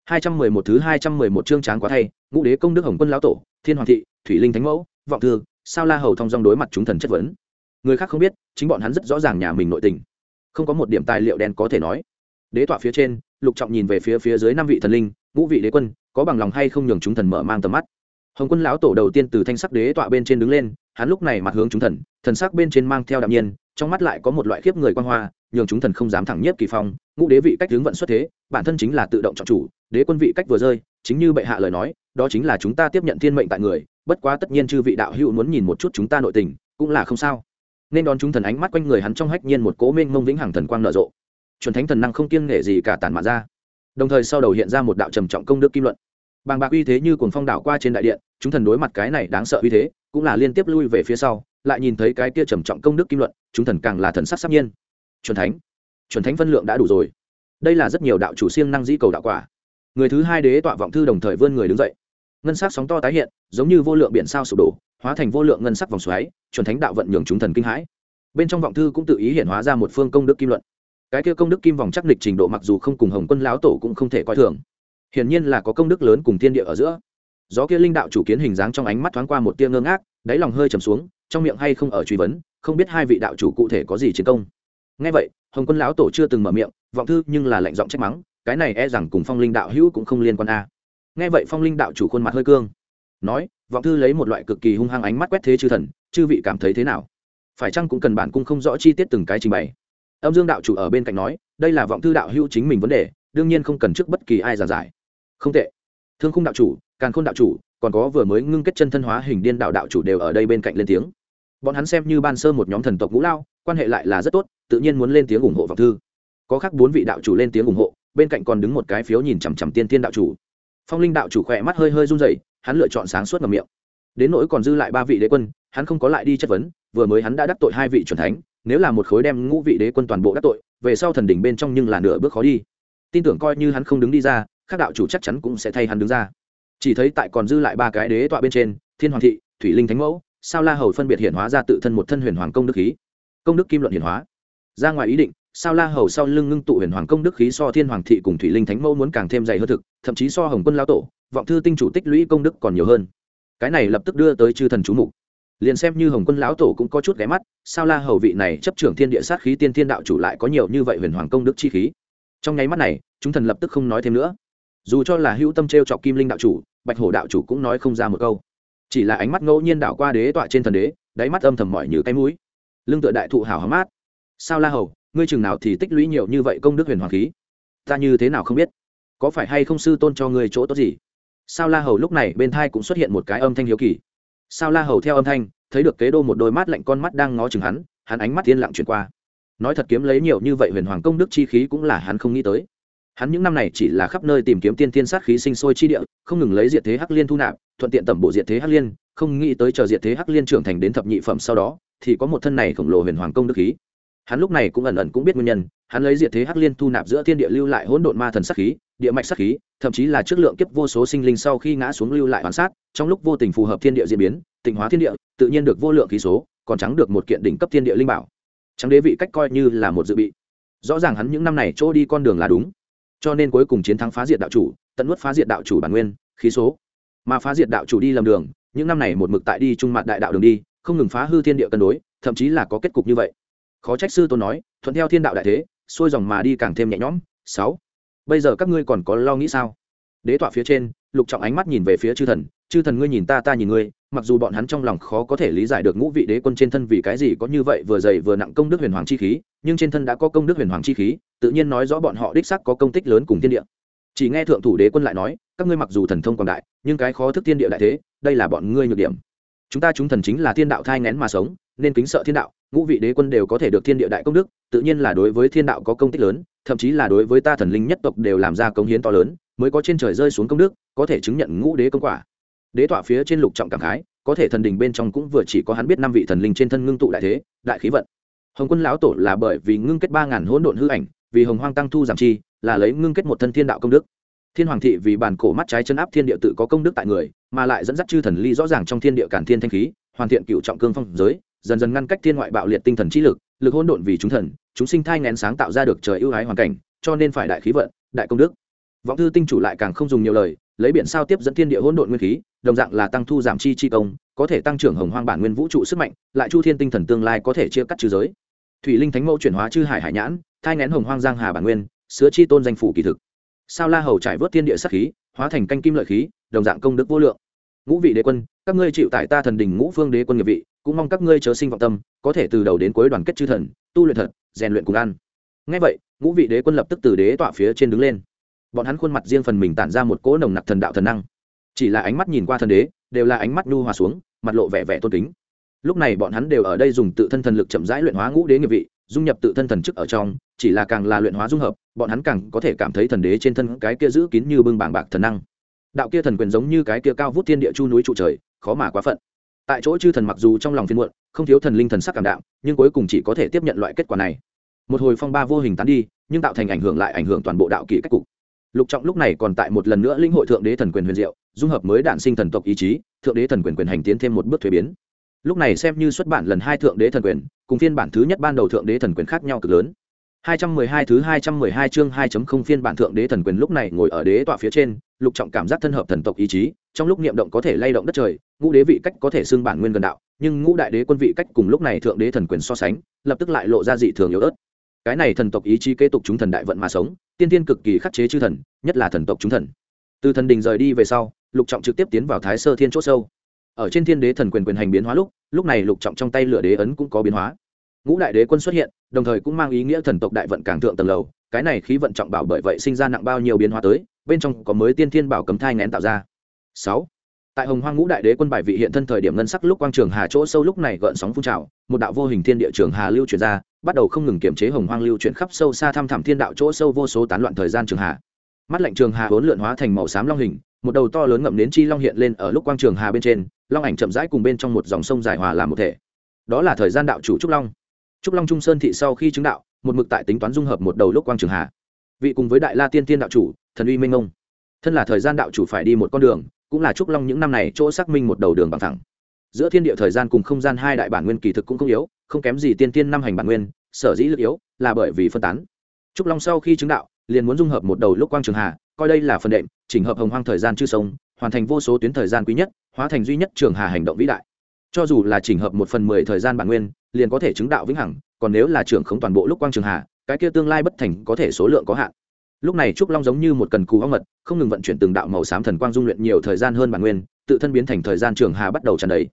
hai trăm mười một thứ hai trăm mười một chương tráng quá thay, ngũ đế công đức hồng quân lão tổ, thiên hoàng thị, thủy linh thánh mẫu, vọng thư, sao la hầu thông dong đối mặt chúng thần chất vấn. Người khác không biết, chính bọn hắn rất rõ ràng nhà mình nội tình. Không có một điểm tài liệu đen có thể nói. Đế tọa phía trên, lục trọng nhìn về phía phía dưới năm vị thần linh, ngũ vị đế quân, có bằng lòng hay không nhường chúng thần mở mang tầm mắt? Hồng quân lão tổ đầu tiên từ thanh sắc đế tọa bên trên đứng lên, hắn lúc này mặt hướng chúng thần thần sắc bên trên mang theo đạm nhiên, trong mắt lại có một loại khiếp người quan hoa, nhường chúng thần không dám thẳng nhiếp kỳ phong, ngũ đế vị cách hướng vận xuất thế, bản thân chính là tự động chọn chủ đế quân vị cách vừa rơi, chính như bệ hạ lời nói, đó chính là chúng ta tiếp nhận thiên mệnh tại người, bất quá tất nhiên chư vị đạo hữu muốn nhìn một chút chúng ta nội tình, cũng là không sao. Nên đón chúng thần ánh mắt quanh người hắn trong hách nhiên một cố minh mông vĩnh hằng thần quang nở rộ. Chuẩn thánh thần năng không kiêng nghệ gì cả tản mạ ra. Đồng thời sau đầu hiện ra một đạo trầm trọng công đức kim luận. Bàng bạc uy thế như cuồng phong đảo qua trên đại điện, chúng thần đối mặt cái này đáng sợ uy thế, cũng là liên tiếp lui về phía sau, lại nhìn thấy cái kia trầm trọng công đức kim luận, chúng thần càng là thần sắc sắc nhiên. Chuẩn thánh chuẩn thánh phân lượng đã đủ rồi. Đây là rất nhiều đạo chủ siêng năng dĩ cầu đạo quả người thứ hai đế tọa vọng thư đồng thời vươn người đứng dậy. Ngân sắc sóng to tái hiện, giống như vô lượng biển sao sụp đổ, hóa thành vô lượng ngân sắc vòng xoáy, chuẩn thánh đạo vận nhường chúng thần kinh hãi. Bên trong vọng thư cũng tự ý hiện hóa ra một phương công đức kim luận. Cái kia công đức kim vòng chắc lịch trình độ mặc dù không cùng hồng quân lão tổ cũng không thể coi thường. Hiển nhiên là có công đức lớn cùng thiên địa ở giữa. Gió kia linh đạo chủ kiến hình dáng trong ánh mắt thoáng qua một tia ngơ ngác, đáy lòng hơi trầm xuống, trong miệng hay không ở truy vấn, không biết hai vị đạo chủ cụ thể có gì chiến công. Ngay vậy, hồng quân lão tổ chưa từng mở miệng, vọng thư nhưng là lệnh giọng trách mắng cái này e rằng cùng phong linh đạo hữu cũng không liên quan a. À. vậy phong linh đạo chủ khuôn mặt hơi cương, nói, vọng thư lấy một loại cực kỳ hung hăng ánh mắt quét thế chư thần, chư vị cảm thấy thế nào? Phải chăng cũng cần bản cung không rõ chi tiết từng cái trình bày? Âm dương đạo chủ ở bên cạnh nói, đây là vọng thư đạo hữu chính mình vấn đề, đương nhiên không cần trước bất kỳ ai giảng giải. Không tệ. Thương khung đạo chủ, càn khôn đạo chủ, còn có vừa mới ngưng kết chân thân hóa hình điên đạo đạo chủ đều ở đây bên cạnh lên tiếng. Bọn hắn xem như ban sơ một nhóm thần tộc ngũ lao, quan hệ lại là rất tốt, tự nhiên muốn lên tiếng ủng hộ vọng thư. Có khác bốn vị đạo chủ lên tiếng ủng hộ bên cạnh còn đứng một cái phiếu nhìn chằm chằm tiên tiên đạo chủ. Phong linh đạo chủ khỏe mắt hơi hơi run rẩy, hắn lựa chọn sáng suốt ngầm miệng. Đến nỗi còn dư lại ba vị đế quân, hắn không có lại đi chất vấn, vừa mới hắn đã đắc tội hai vị c thánh, nếu là một khối đem ngũ vị đế quân toàn bộ đắc tội, về sau thần đỉnh bên trong nhưng là nửa bước khó đi. Tin tưởng coi như hắn không đứng đi ra, các đạo chủ chắc chắn cũng sẽ thay hắn đứng ra. Chỉ thấy tại còn dư lại ba cái đế tọa bên trên, thiên hoàng thị, thủy linh thánh mẫu, sao la hầu phân biệt hiển hóa ra tự thân một thân huyền hoàng công đức khí. Công đức kim luận hiển hóa. Ra ngoài ý định sao la hầu sau lưng ngưng tụ huyền hoàng công đức khí so thiên hoàng thị cùng thủy linh thánh mẫu muốn càng thêm dày hơn thực, thậm chí so hồng quân lao tổ, vọng thư tinh chủ tích lũy công đức còn nhiều hơn. Cái này lập tức đưa tới chư thần chú mục. Liền xem như hồng quân lão tổ cũng có chút ghé mắt, sao la hầu vị này chấp trưởng thiên địa sát khí tiên thiên đạo chủ lại có nhiều như vậy huyền hoàng công đức chi khí. Trong nháy mắt này, chúng thần lập tức không nói thêm nữa. Dù cho là hữu tâm t r e o chọc kim linh đạo chủ, bạch hổ đạo chủ cũng nói không ra một câu. Chỉ là ánh mắt ngẫu nhiên đảo qua đế tọa trên thần đế, đáy mắt âm thầm mỏi như cái mũi. Lưng tựa đại thụ hào hóm mát. Sao la hầu ngươi chừng nào thì tích lũy nhiều như vậy công đức huyền hoàng khí? Ta như thế nào không biết? Có phải hay không sư tôn cho ngươi chỗ tốt gì? Sao la hầu lúc này bên thai cũng xuất hiện một cái âm thanh hiếu kỳ. Sao la hầu theo âm thanh, thấy được kế đô một đôi mắt lạnh con mắt đang ngó chừng hắn hắn ánh mắt yên lặng chuyển qua. Nói thật kiếm lấy nhiều như vậy huyền hoàng công đức chi khí cũng là hắn không nghĩ tới. Hắn những năm này chỉ là khắp nơi tìm kiếm tiên tiên sát khí sinh sôi chi địa, không ngừng lấy diệt thế hắc liên thu nạp, thuận tiện tẩm bộ diệt thế hắc liên, không nghĩ tới chờ diệt thế hắc liên trưởng thành đến thập nhị phẩm sau đó, thì có một thân này khổng lồ huyền hoàng công đức khí hắn lúc này cũng ẩn ẩn cũng biết nguyên nhân, hắn lấy diệt thế hắc liên thu nạp giữa thiên địa lưu lại hỗn độn ma thần sát khí, địa mạch sát khí, thậm chí là trước lượng kiếp vô số sinh linh sau khi ngã xuống lưu lại hoàn sát, trong lúc vô tình phù hợp thiên địa diễn biến, tịnh hóa thiên địa, tự nhiên được vô lượng khí số, còn trắng được một kiện đỉnh cấp thiên địa linh bảo. Trắng đế vị cách coi như là một dự bị. Rõ ràng hắn những năm này chỗ đi con đường là đúng. Cho nên cuối cùng chiến thắng phá diệt đạo chủ, tận nuốt phá diệt đạo chủ bản nguyên, khí số. Mà phá diệt đạo chủ đi lầm đường, những năm này một mực tại đi trung mặt đại đạo đường đi, không ngừng phá hư thiên địa cân đối, thậm chí là có kết cục như vậy khó trách sư tôn nói, thuận theo thiên đạo đại thế, xuôi dòng mà đi càng thêm nhẹ nhõm. Sáu, bây giờ các ngươi còn có lo nghĩ sao? Đế tọa phía trên, lục trọng ánh mắt nhìn về phía chư thần chư thần ngươi nhìn ta ta nhìn ngươi, mặc dù bọn hắn trong lòng khó có thể lý giải được ngũ vị đế quân trên thân vì cái gì có như vậy vừa dày vừa nặng công đức huyền hoàng chi khí, nhưng trên thân đã có công đức huyền hoàng chi khí, tự nhiên nói rõ bọn họ đích sắc có công tích lớn cùng thiên địa. Chỉ nghe thượng thủ đế quân lại nói, các ngươi mặc dù thần thông còn đại, nhưng cái khó thức thiên địa đại thế, đây là bọn ngươi nhược điểm. Chúng ta chúng thần chính là thiên đạo thai ngén mà sống, nên kính sợ thiên đạo ngũ vị đế quân đều có thể được thiên địa đại công đức, tự nhiên là đối với thiên đạo có công tích lớn, thậm chí là đối với ta thần linh nhất tộc đều làm ra công hiến to lớn, mới có trên trời rơi xuống công đức, có thể chứng nhận ngũ đế công quả. Đế tọa phía trên lục trọng cảm khái, có thể thần đình bên trong cũng vừa chỉ có hắn biết năm vị thần linh trên thân ngưng tụ đại thế, đại khí vận. Hồng quân lão tổ là bởi vì ngưng kết ba ngàn hỗn độn hư ảnh, vì hồng hoang tăng thu giảm chi, là lấy ngưng kết một thân thiên đạo công đức. Thiên hoàng thị vì bản cổ mắt trái chân áp thiên địa tự có công đức tại người, mà lại dẫn dắt chư thần ly rõ ràng trong thiên địa cản thiên thanh khí, hoàn thiện cựu trọng cương phong giới dần dần ngăn cách thiên ngoại bạo liệt tinh thần trí lực lực hỗn độn vì chúng thần, chúng sinh thai ngén sáng tạo ra được trời ưu ái hoàn cảnh, cho nên phải đại khí vận, đại công đức. Vọng thư tinh chủ lại càng không dùng nhiều lời, lấy biển sao tiếp dẫn thiên địa hỗn độn nguyên khí, đồng dạng là tăng thu giảm chi chi công, có thể tăng trưởng hồng hoang bản nguyên vũ trụ sức mạnh, lại chu thiên tinh thần tương lai có thể chia cắt trừ giới. Thủy linh thánh mẫu chuyển hóa chư hải hải nhãn, thai ngén hồng hoang giang hà bản nguyên, sứa chi tôn danh phủ kỳ thực. Sao la hầu trải vớt thiên địa sắc khí, hóa thành canh kim lợi khí, đồng dạng công đức vô lượng. Ngũ vị đế quân, các ngươi chịu tại ta thần đình ngũ phương đế quân nghiệp vị cũng mong các ngươi chớ sinh vọng tâm, có thể từ đầu đến cuối đoàn kết chư thần, tu luyện thật, rèn luyện cùng ăn. Ngay vậy, ngũ vị đế quân lập tức từ đế tọa phía trên đứng lên. Bọn hắn khuôn mặt riêng phần mình tản ra một cỗ nồng nặc thần đạo thần năng. Chỉ là ánh mắt nhìn qua thần đế, đều là ánh mắt nhu hòa xuống, mặt lộ vẻ vẻ tôn kính. Lúc này bọn hắn đều ở đây dùng tự thân thần lực chậm rãi luyện hóa ngũ đế nghiệp vị, dung nhập tự thân thần chức ở trong, chỉ là càng là luyện hóa dung hợp, bọn hắn càng có thể cảm thấy thần đế trên thân cái kia giữ kín như bưng bảng bạc thần năng. Đạo kia thần quyền giống như cái kia cao vút thiên địa chu núi trụ trời, khó mà quá phận tại chỗ chư thần mặc dù trong lòng phiên muộn, không thiếu thần linh thần sắc cảm đạo nhưng cuối cùng chỉ có thể tiếp nhận loại kết quả này. Một hồi phong ba vô hình tán đi, nhưng tạo thành ảnh hưởng lại ảnh hưởng toàn bộ đạo kỷ cách cục. Lục trọng lúc này còn tại một lần nữa linh hội thượng đế thần quyền huyền diệu, dung hợp mới đạn sinh thần tộc ý chí, thượng đế thần quyền quyền hành tiến thêm một bước thuế biến. Lúc này xem như xuất bản lần hai thượng đế thần quyền, cùng phiên bản thứ nhất ban đầu thượng đế thần quyền khác nhau cực lớn. 212 thứ 212 chương 2.0 phiên bản thượng đế thần quyền lúc này ngồi ở đế tọa phía trên, lục trọng cảm giác thân hợp thần tộc ý chí, trong lúc niệm động có thể lay động đất trời, ngũ đế vị cách có thể xưng bản nguyên gần đạo, nhưng ngũ đại đế quân vị cách cùng lúc này thượng đế thần quyền so sánh, lập tức lại lộ ra dị thường yếu ớt. Cái này thần tộc ý chí kế tục chúng thần đại vận mà sống, tiên tiên cực kỳ khắc chế chư thần, nhất là thần tộc chúng thần. Từ thần đình rời đi về sau, lục trọng trực tiếp tiến vào thái sơ thiên chỗ sâu. Ở trên thiên đế thần quyền quyền hành biến hóa lúc, lúc này lục trọng trong tay lửa đế ấn cũng có biến hóa ngũ đại đế quân xuất hiện, đồng thời cũng mang ý nghĩa thần tộc đại vận càng thượng tầng lầu. Cái này khí vận trọng bảo bởi vậy sinh ra nặng bao nhiêu biến hóa tới, bên trong có mới tiên thiên bảo cấm thai ngén tạo ra. Sáu. Tại hồng hoang ngũ đại đế quân bài vị hiện thân thời điểm ngân sắc lúc quang trường hà chỗ sâu lúc này gợn sóng phun trào, một đạo vô hình thiên địa trường hà lưu chuyển ra, bắt đầu không ngừng kiểm chế hồng hoang lưu chuyển khắp sâu xa thăm thẳm thiên đạo chỗ sâu vô số tán loạn thời gian trường hà. Mắt lạnh trường hà vốn lượn hóa thành màu xám long hình, một đầu to lớn ngậm đến chi long hiện lên ở lúc quang trường hà bên trên, long ảnh chậm rãi cùng bên trong một dòng sông dài hòa làm một thể. Đó là thời gian đạo chủ trúc long trúc long trung sơn thị sau khi chứng đạo, một mực tại tính toán dung hợp một đầu lúc quang trường hà. Vị cùng với đại la tiên tiên đạo chủ, thần uy minh ông thân là thời gian đạo chủ phải đi một con đường, cũng là trúc long những năm này chỗ xác minh một đầu đường bằng thẳng. Giữa thiên địa thời gian cùng không gian hai đại bản nguyên kỳ thực cũng không yếu, không kém gì tiên tiên năm hành bản nguyên, sở dĩ lực yếu là bởi vì phân tán. Trúc long sau khi chứng đạo, liền muốn dung hợp một đầu lúc quang trường hà, coi đây là phần đệm, chỉnh hợp hồng hoang thời gian chư sông, hoàn thành vô số tuyến thời gian quý nhất, hóa thành duy nhất trường hà hành động vĩ đại cho dù là chỉnh hợp một phần mười thời gian bản nguyên liền có thể chứng đạo vĩnh hằng còn nếu là trưởng không toàn bộ lúc quang trường hạ, cái kia tương lai bất thành có thể số lượng có hạn. Lúc này trúc long giống như một cần cù óng mật không ngừng vận chuyển từng đạo màu xám thần quang dung luyện nhiều thời gian hơn bản nguyên tự thân biến thành thời gian trường hà bắt đầu tràn đầy.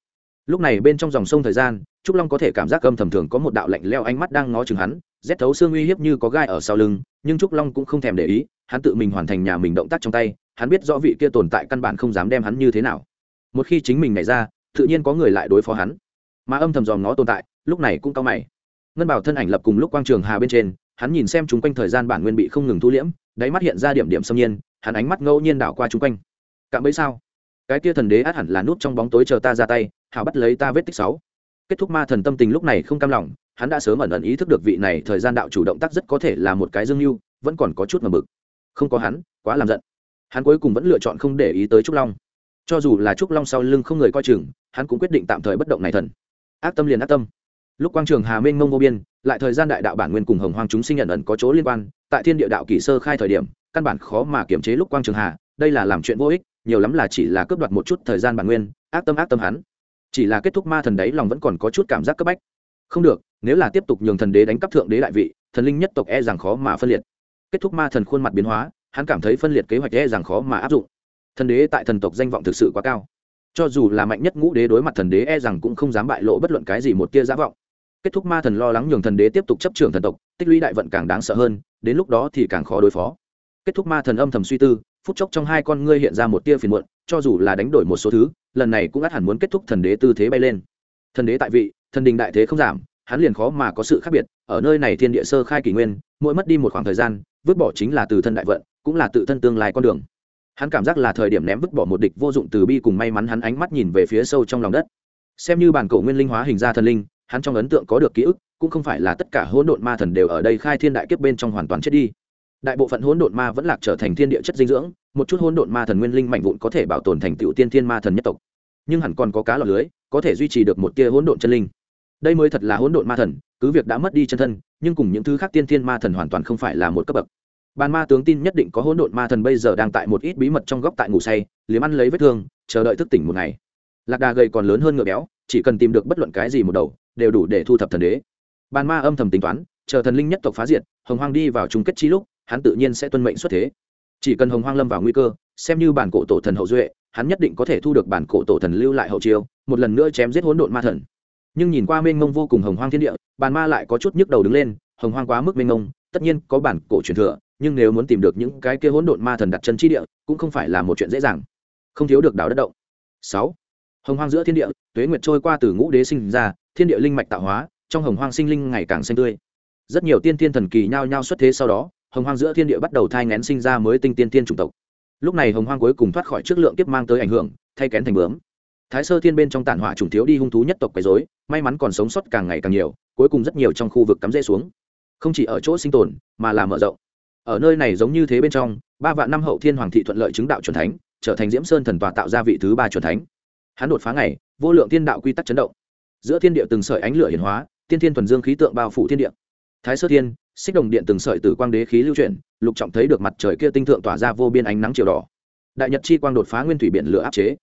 Lúc này bên trong dòng sông thời gian trúc long có thể cảm giác âm thầm thường có một đạo lạnh leo ánh mắt đang ngó chừng hắn rét thấu xương uy hiếp như có gai ở sau lưng nhưng trúc long cũng không thèm để ý hắn tự mình hoàn thành nhà mình động tác trong tay hắn biết rõ vị kia tồn tại căn bản không dám đem hắn như thế nào. Một khi chính mình nảy ra tự nhiên có người lại đối phó hắn. Mà âm thầm dòm ngó tồn tại, lúc này cũng cao mày. Ngân bảo thân ảnh lập cùng lúc quang trường hà bên trên, hắn nhìn xem chúng quanh thời gian bản nguyên bị không ngừng thu liễm, đáy mắt hiện ra điểm điểm xâm nhiên, hắn ánh mắt ngẫu nhiên đảo qua chung quanh. Cạm bẫy sao? Cái tia thần đế át hẳn là nút trong bóng tối chờ ta ra tay, hảo bắt lấy ta vết tích sáu. Kết thúc ma thần tâm tình lúc này không cam lòng, hắn đã sớm ẩn ẩn ý thức được vị này thời gian đạo chủ động tác rất có thể là một cái dương mưu, vẫn còn có chút mờ mực không có hắn, quá làm giận. Hắn cuối cùng vẫn lựa chọn không để ý tới trúc long. Cho dù là trúc long sau lưng không người coi chừng hắn cũng quyết định tạm thời bất động này thần. Ác tâm liền ác tâm. Lúc quang trường hà minh mông vô biên, lại thời gian đại đạo bản nguyên cùng hồng hoang chúng sinh nhận ẩn có chỗ liên quan, tại thiên địa đạo kỷ sơ khai thời điểm, căn bản khó mà kiểm chế lúc quang trường hà, đây là làm chuyện vô ích, nhiều lắm là chỉ là cướp đoạt một chút thời gian bản nguyên, ác tâm ác tâm hắn. Chỉ là kết thúc ma thần đấy lòng vẫn còn có chút cảm giác cấp bách. Không được, nếu là tiếp tục nhường thần đế đánh cắp thượng đế đại vị, thần linh nhất tộc e rằng khó mà phân liệt. Kết thúc ma thần khuôn mặt biến hóa, hắn cảm thấy phân liệt kế hoạch e rằng khó mà áp dụng. Thần đế tại thần tộc danh vọng thực sự quá cao cho dù là mạnh nhất ngũ đế đối mặt thần đế e rằng cũng không dám bại lộ bất luận cái gì một tia giả vọng. Kết thúc ma thần lo lắng nhường thần đế tiếp tục chấp trưởng thần tộc, tích lũy đại vận càng đáng sợ hơn, đến lúc đó thì càng khó đối phó. Kết thúc ma thần âm thầm suy tư, phút chốc trong hai con ngươi hiện ra một tia phiền muộn, cho dù là đánh đổi một số thứ, lần này cũng ắt hẳn muốn kết thúc thần đế tư thế bay lên. Thần đế tại vị, thần đình đại thế không giảm, hắn liền khó mà có sự khác biệt, ở nơi này thiên địa sơ khai kỷ nguyên, mỗi mất đi một khoảng thời gian, vứt bỏ chính là từ thân đại vận, cũng là tự thân tương lai con đường hắn cảm giác là thời điểm ném vứt bỏ một địch vô dụng từ bi cùng may mắn hắn ánh mắt nhìn về phía sâu trong lòng đất. Xem như bản cổ nguyên linh hóa hình ra thần linh, hắn trong ấn tượng có được ký ức, cũng không phải là tất cả hỗn độn ma thần đều ở đây khai thiên đại kiếp bên trong hoàn toàn chết đi. Đại bộ phận hỗn độn ma vẫn lạc trở thành thiên địa chất dinh dưỡng, một chút hỗn độn ma thần nguyên linh mạnh vụn có thể bảo tồn thành tựu tiên thiên ma thần nhất tộc. Nhưng hẳn còn có cá lọc lưới, có thể duy trì được một tia hỗn độn chân linh. Đây mới thật là hỗn độn ma thần, cứ việc đã mất đi chân thân, nhưng cùng những thứ khác tiên thiên ma thần hoàn toàn không phải là một cấp bậc bàn ma tướng tin nhất định có hỗn độn ma thần bây giờ đang tại một ít bí mật trong góc tại ngủ say, liếm ăn lấy vết thương, chờ đợi thức tỉnh một ngày. Lạc đà gầy còn lớn hơn ngựa béo, chỉ cần tìm được bất luận cái gì một đầu, đều đủ để thu thập thần đế. Bàn ma âm thầm tính toán, chờ thần linh nhất tộc phá diệt, hồng hoang đi vào chung kết chi lúc, hắn tự nhiên sẽ tuân mệnh xuất thế. Chỉ cần hồng hoang lâm vào nguy cơ, xem như bản cổ tổ thần hậu duệ, hắn nhất định có thể thu được bản cổ tổ thần lưu lại hậu chiêu, một lần nữa chém giết hỗn độn ma thần. Nhưng nhìn qua mênh mông vô cùng hồng hoang thiên địa, bàn ma lại có chút nhức đầu đứng lên, hồng hoang quá mức mênh mông, tất nhiên có bản cổ truyền thừa nhưng nếu muốn tìm được những cái kia hỗn độn ma thần đặt chân chi địa, cũng không phải là một chuyện dễ dàng. Không thiếu được đảo đất động. Sáu. Hồng hoang giữa thiên địa, tuế nguyệt trôi qua từ ngũ đế sinh ra, thiên địa linh mạch tạo hóa, trong hồng hoang sinh linh ngày càng xanh tươi. Rất nhiều tiên tiên thần kỳ nhao nhao xuất thế sau đó, hồng hoang giữa thiên địa bắt đầu thai ngén sinh ra mới tinh tiên tiên chủng tộc. Lúc này hồng hoang cuối cùng thoát khỏi trước lượng kiếp mang tới ảnh hưởng, thay kén thành bướm. Thái sơ thiên bên trong tản hỏa trùng thiếu đi hung thú nhất tộc quấy dối may mắn còn sống sót càng ngày càng nhiều, cuối cùng rất nhiều trong khu vực cắm rễ xuống. Không chỉ ở chỗ sinh tồn, mà là mở rộng ở nơi này giống như thế bên trong, ba vạn năm hậu thiên hoàng thị thuận lợi chứng đạo c thánh, trở thành diễm sơn thần tòa tạo ra vị thứ ba c thánh. Hắn đột phá ngày, vô lượng thiên đạo quy tắc chấn động. Giữa thiên địa từng sợi ánh lửa hiển hóa, tiên thiên thuần dương khí tượng bao phủ thiên địa. Thái sơ thiên, xích đồng điện từng sợi từ quang đế khí lưu chuyển, lục trọng thấy được mặt trời kia tinh thượng tỏa ra vô biên ánh nắng chiều đỏ. Đại nhật chi quang đột phá nguyên thủy biển lửa áp chế.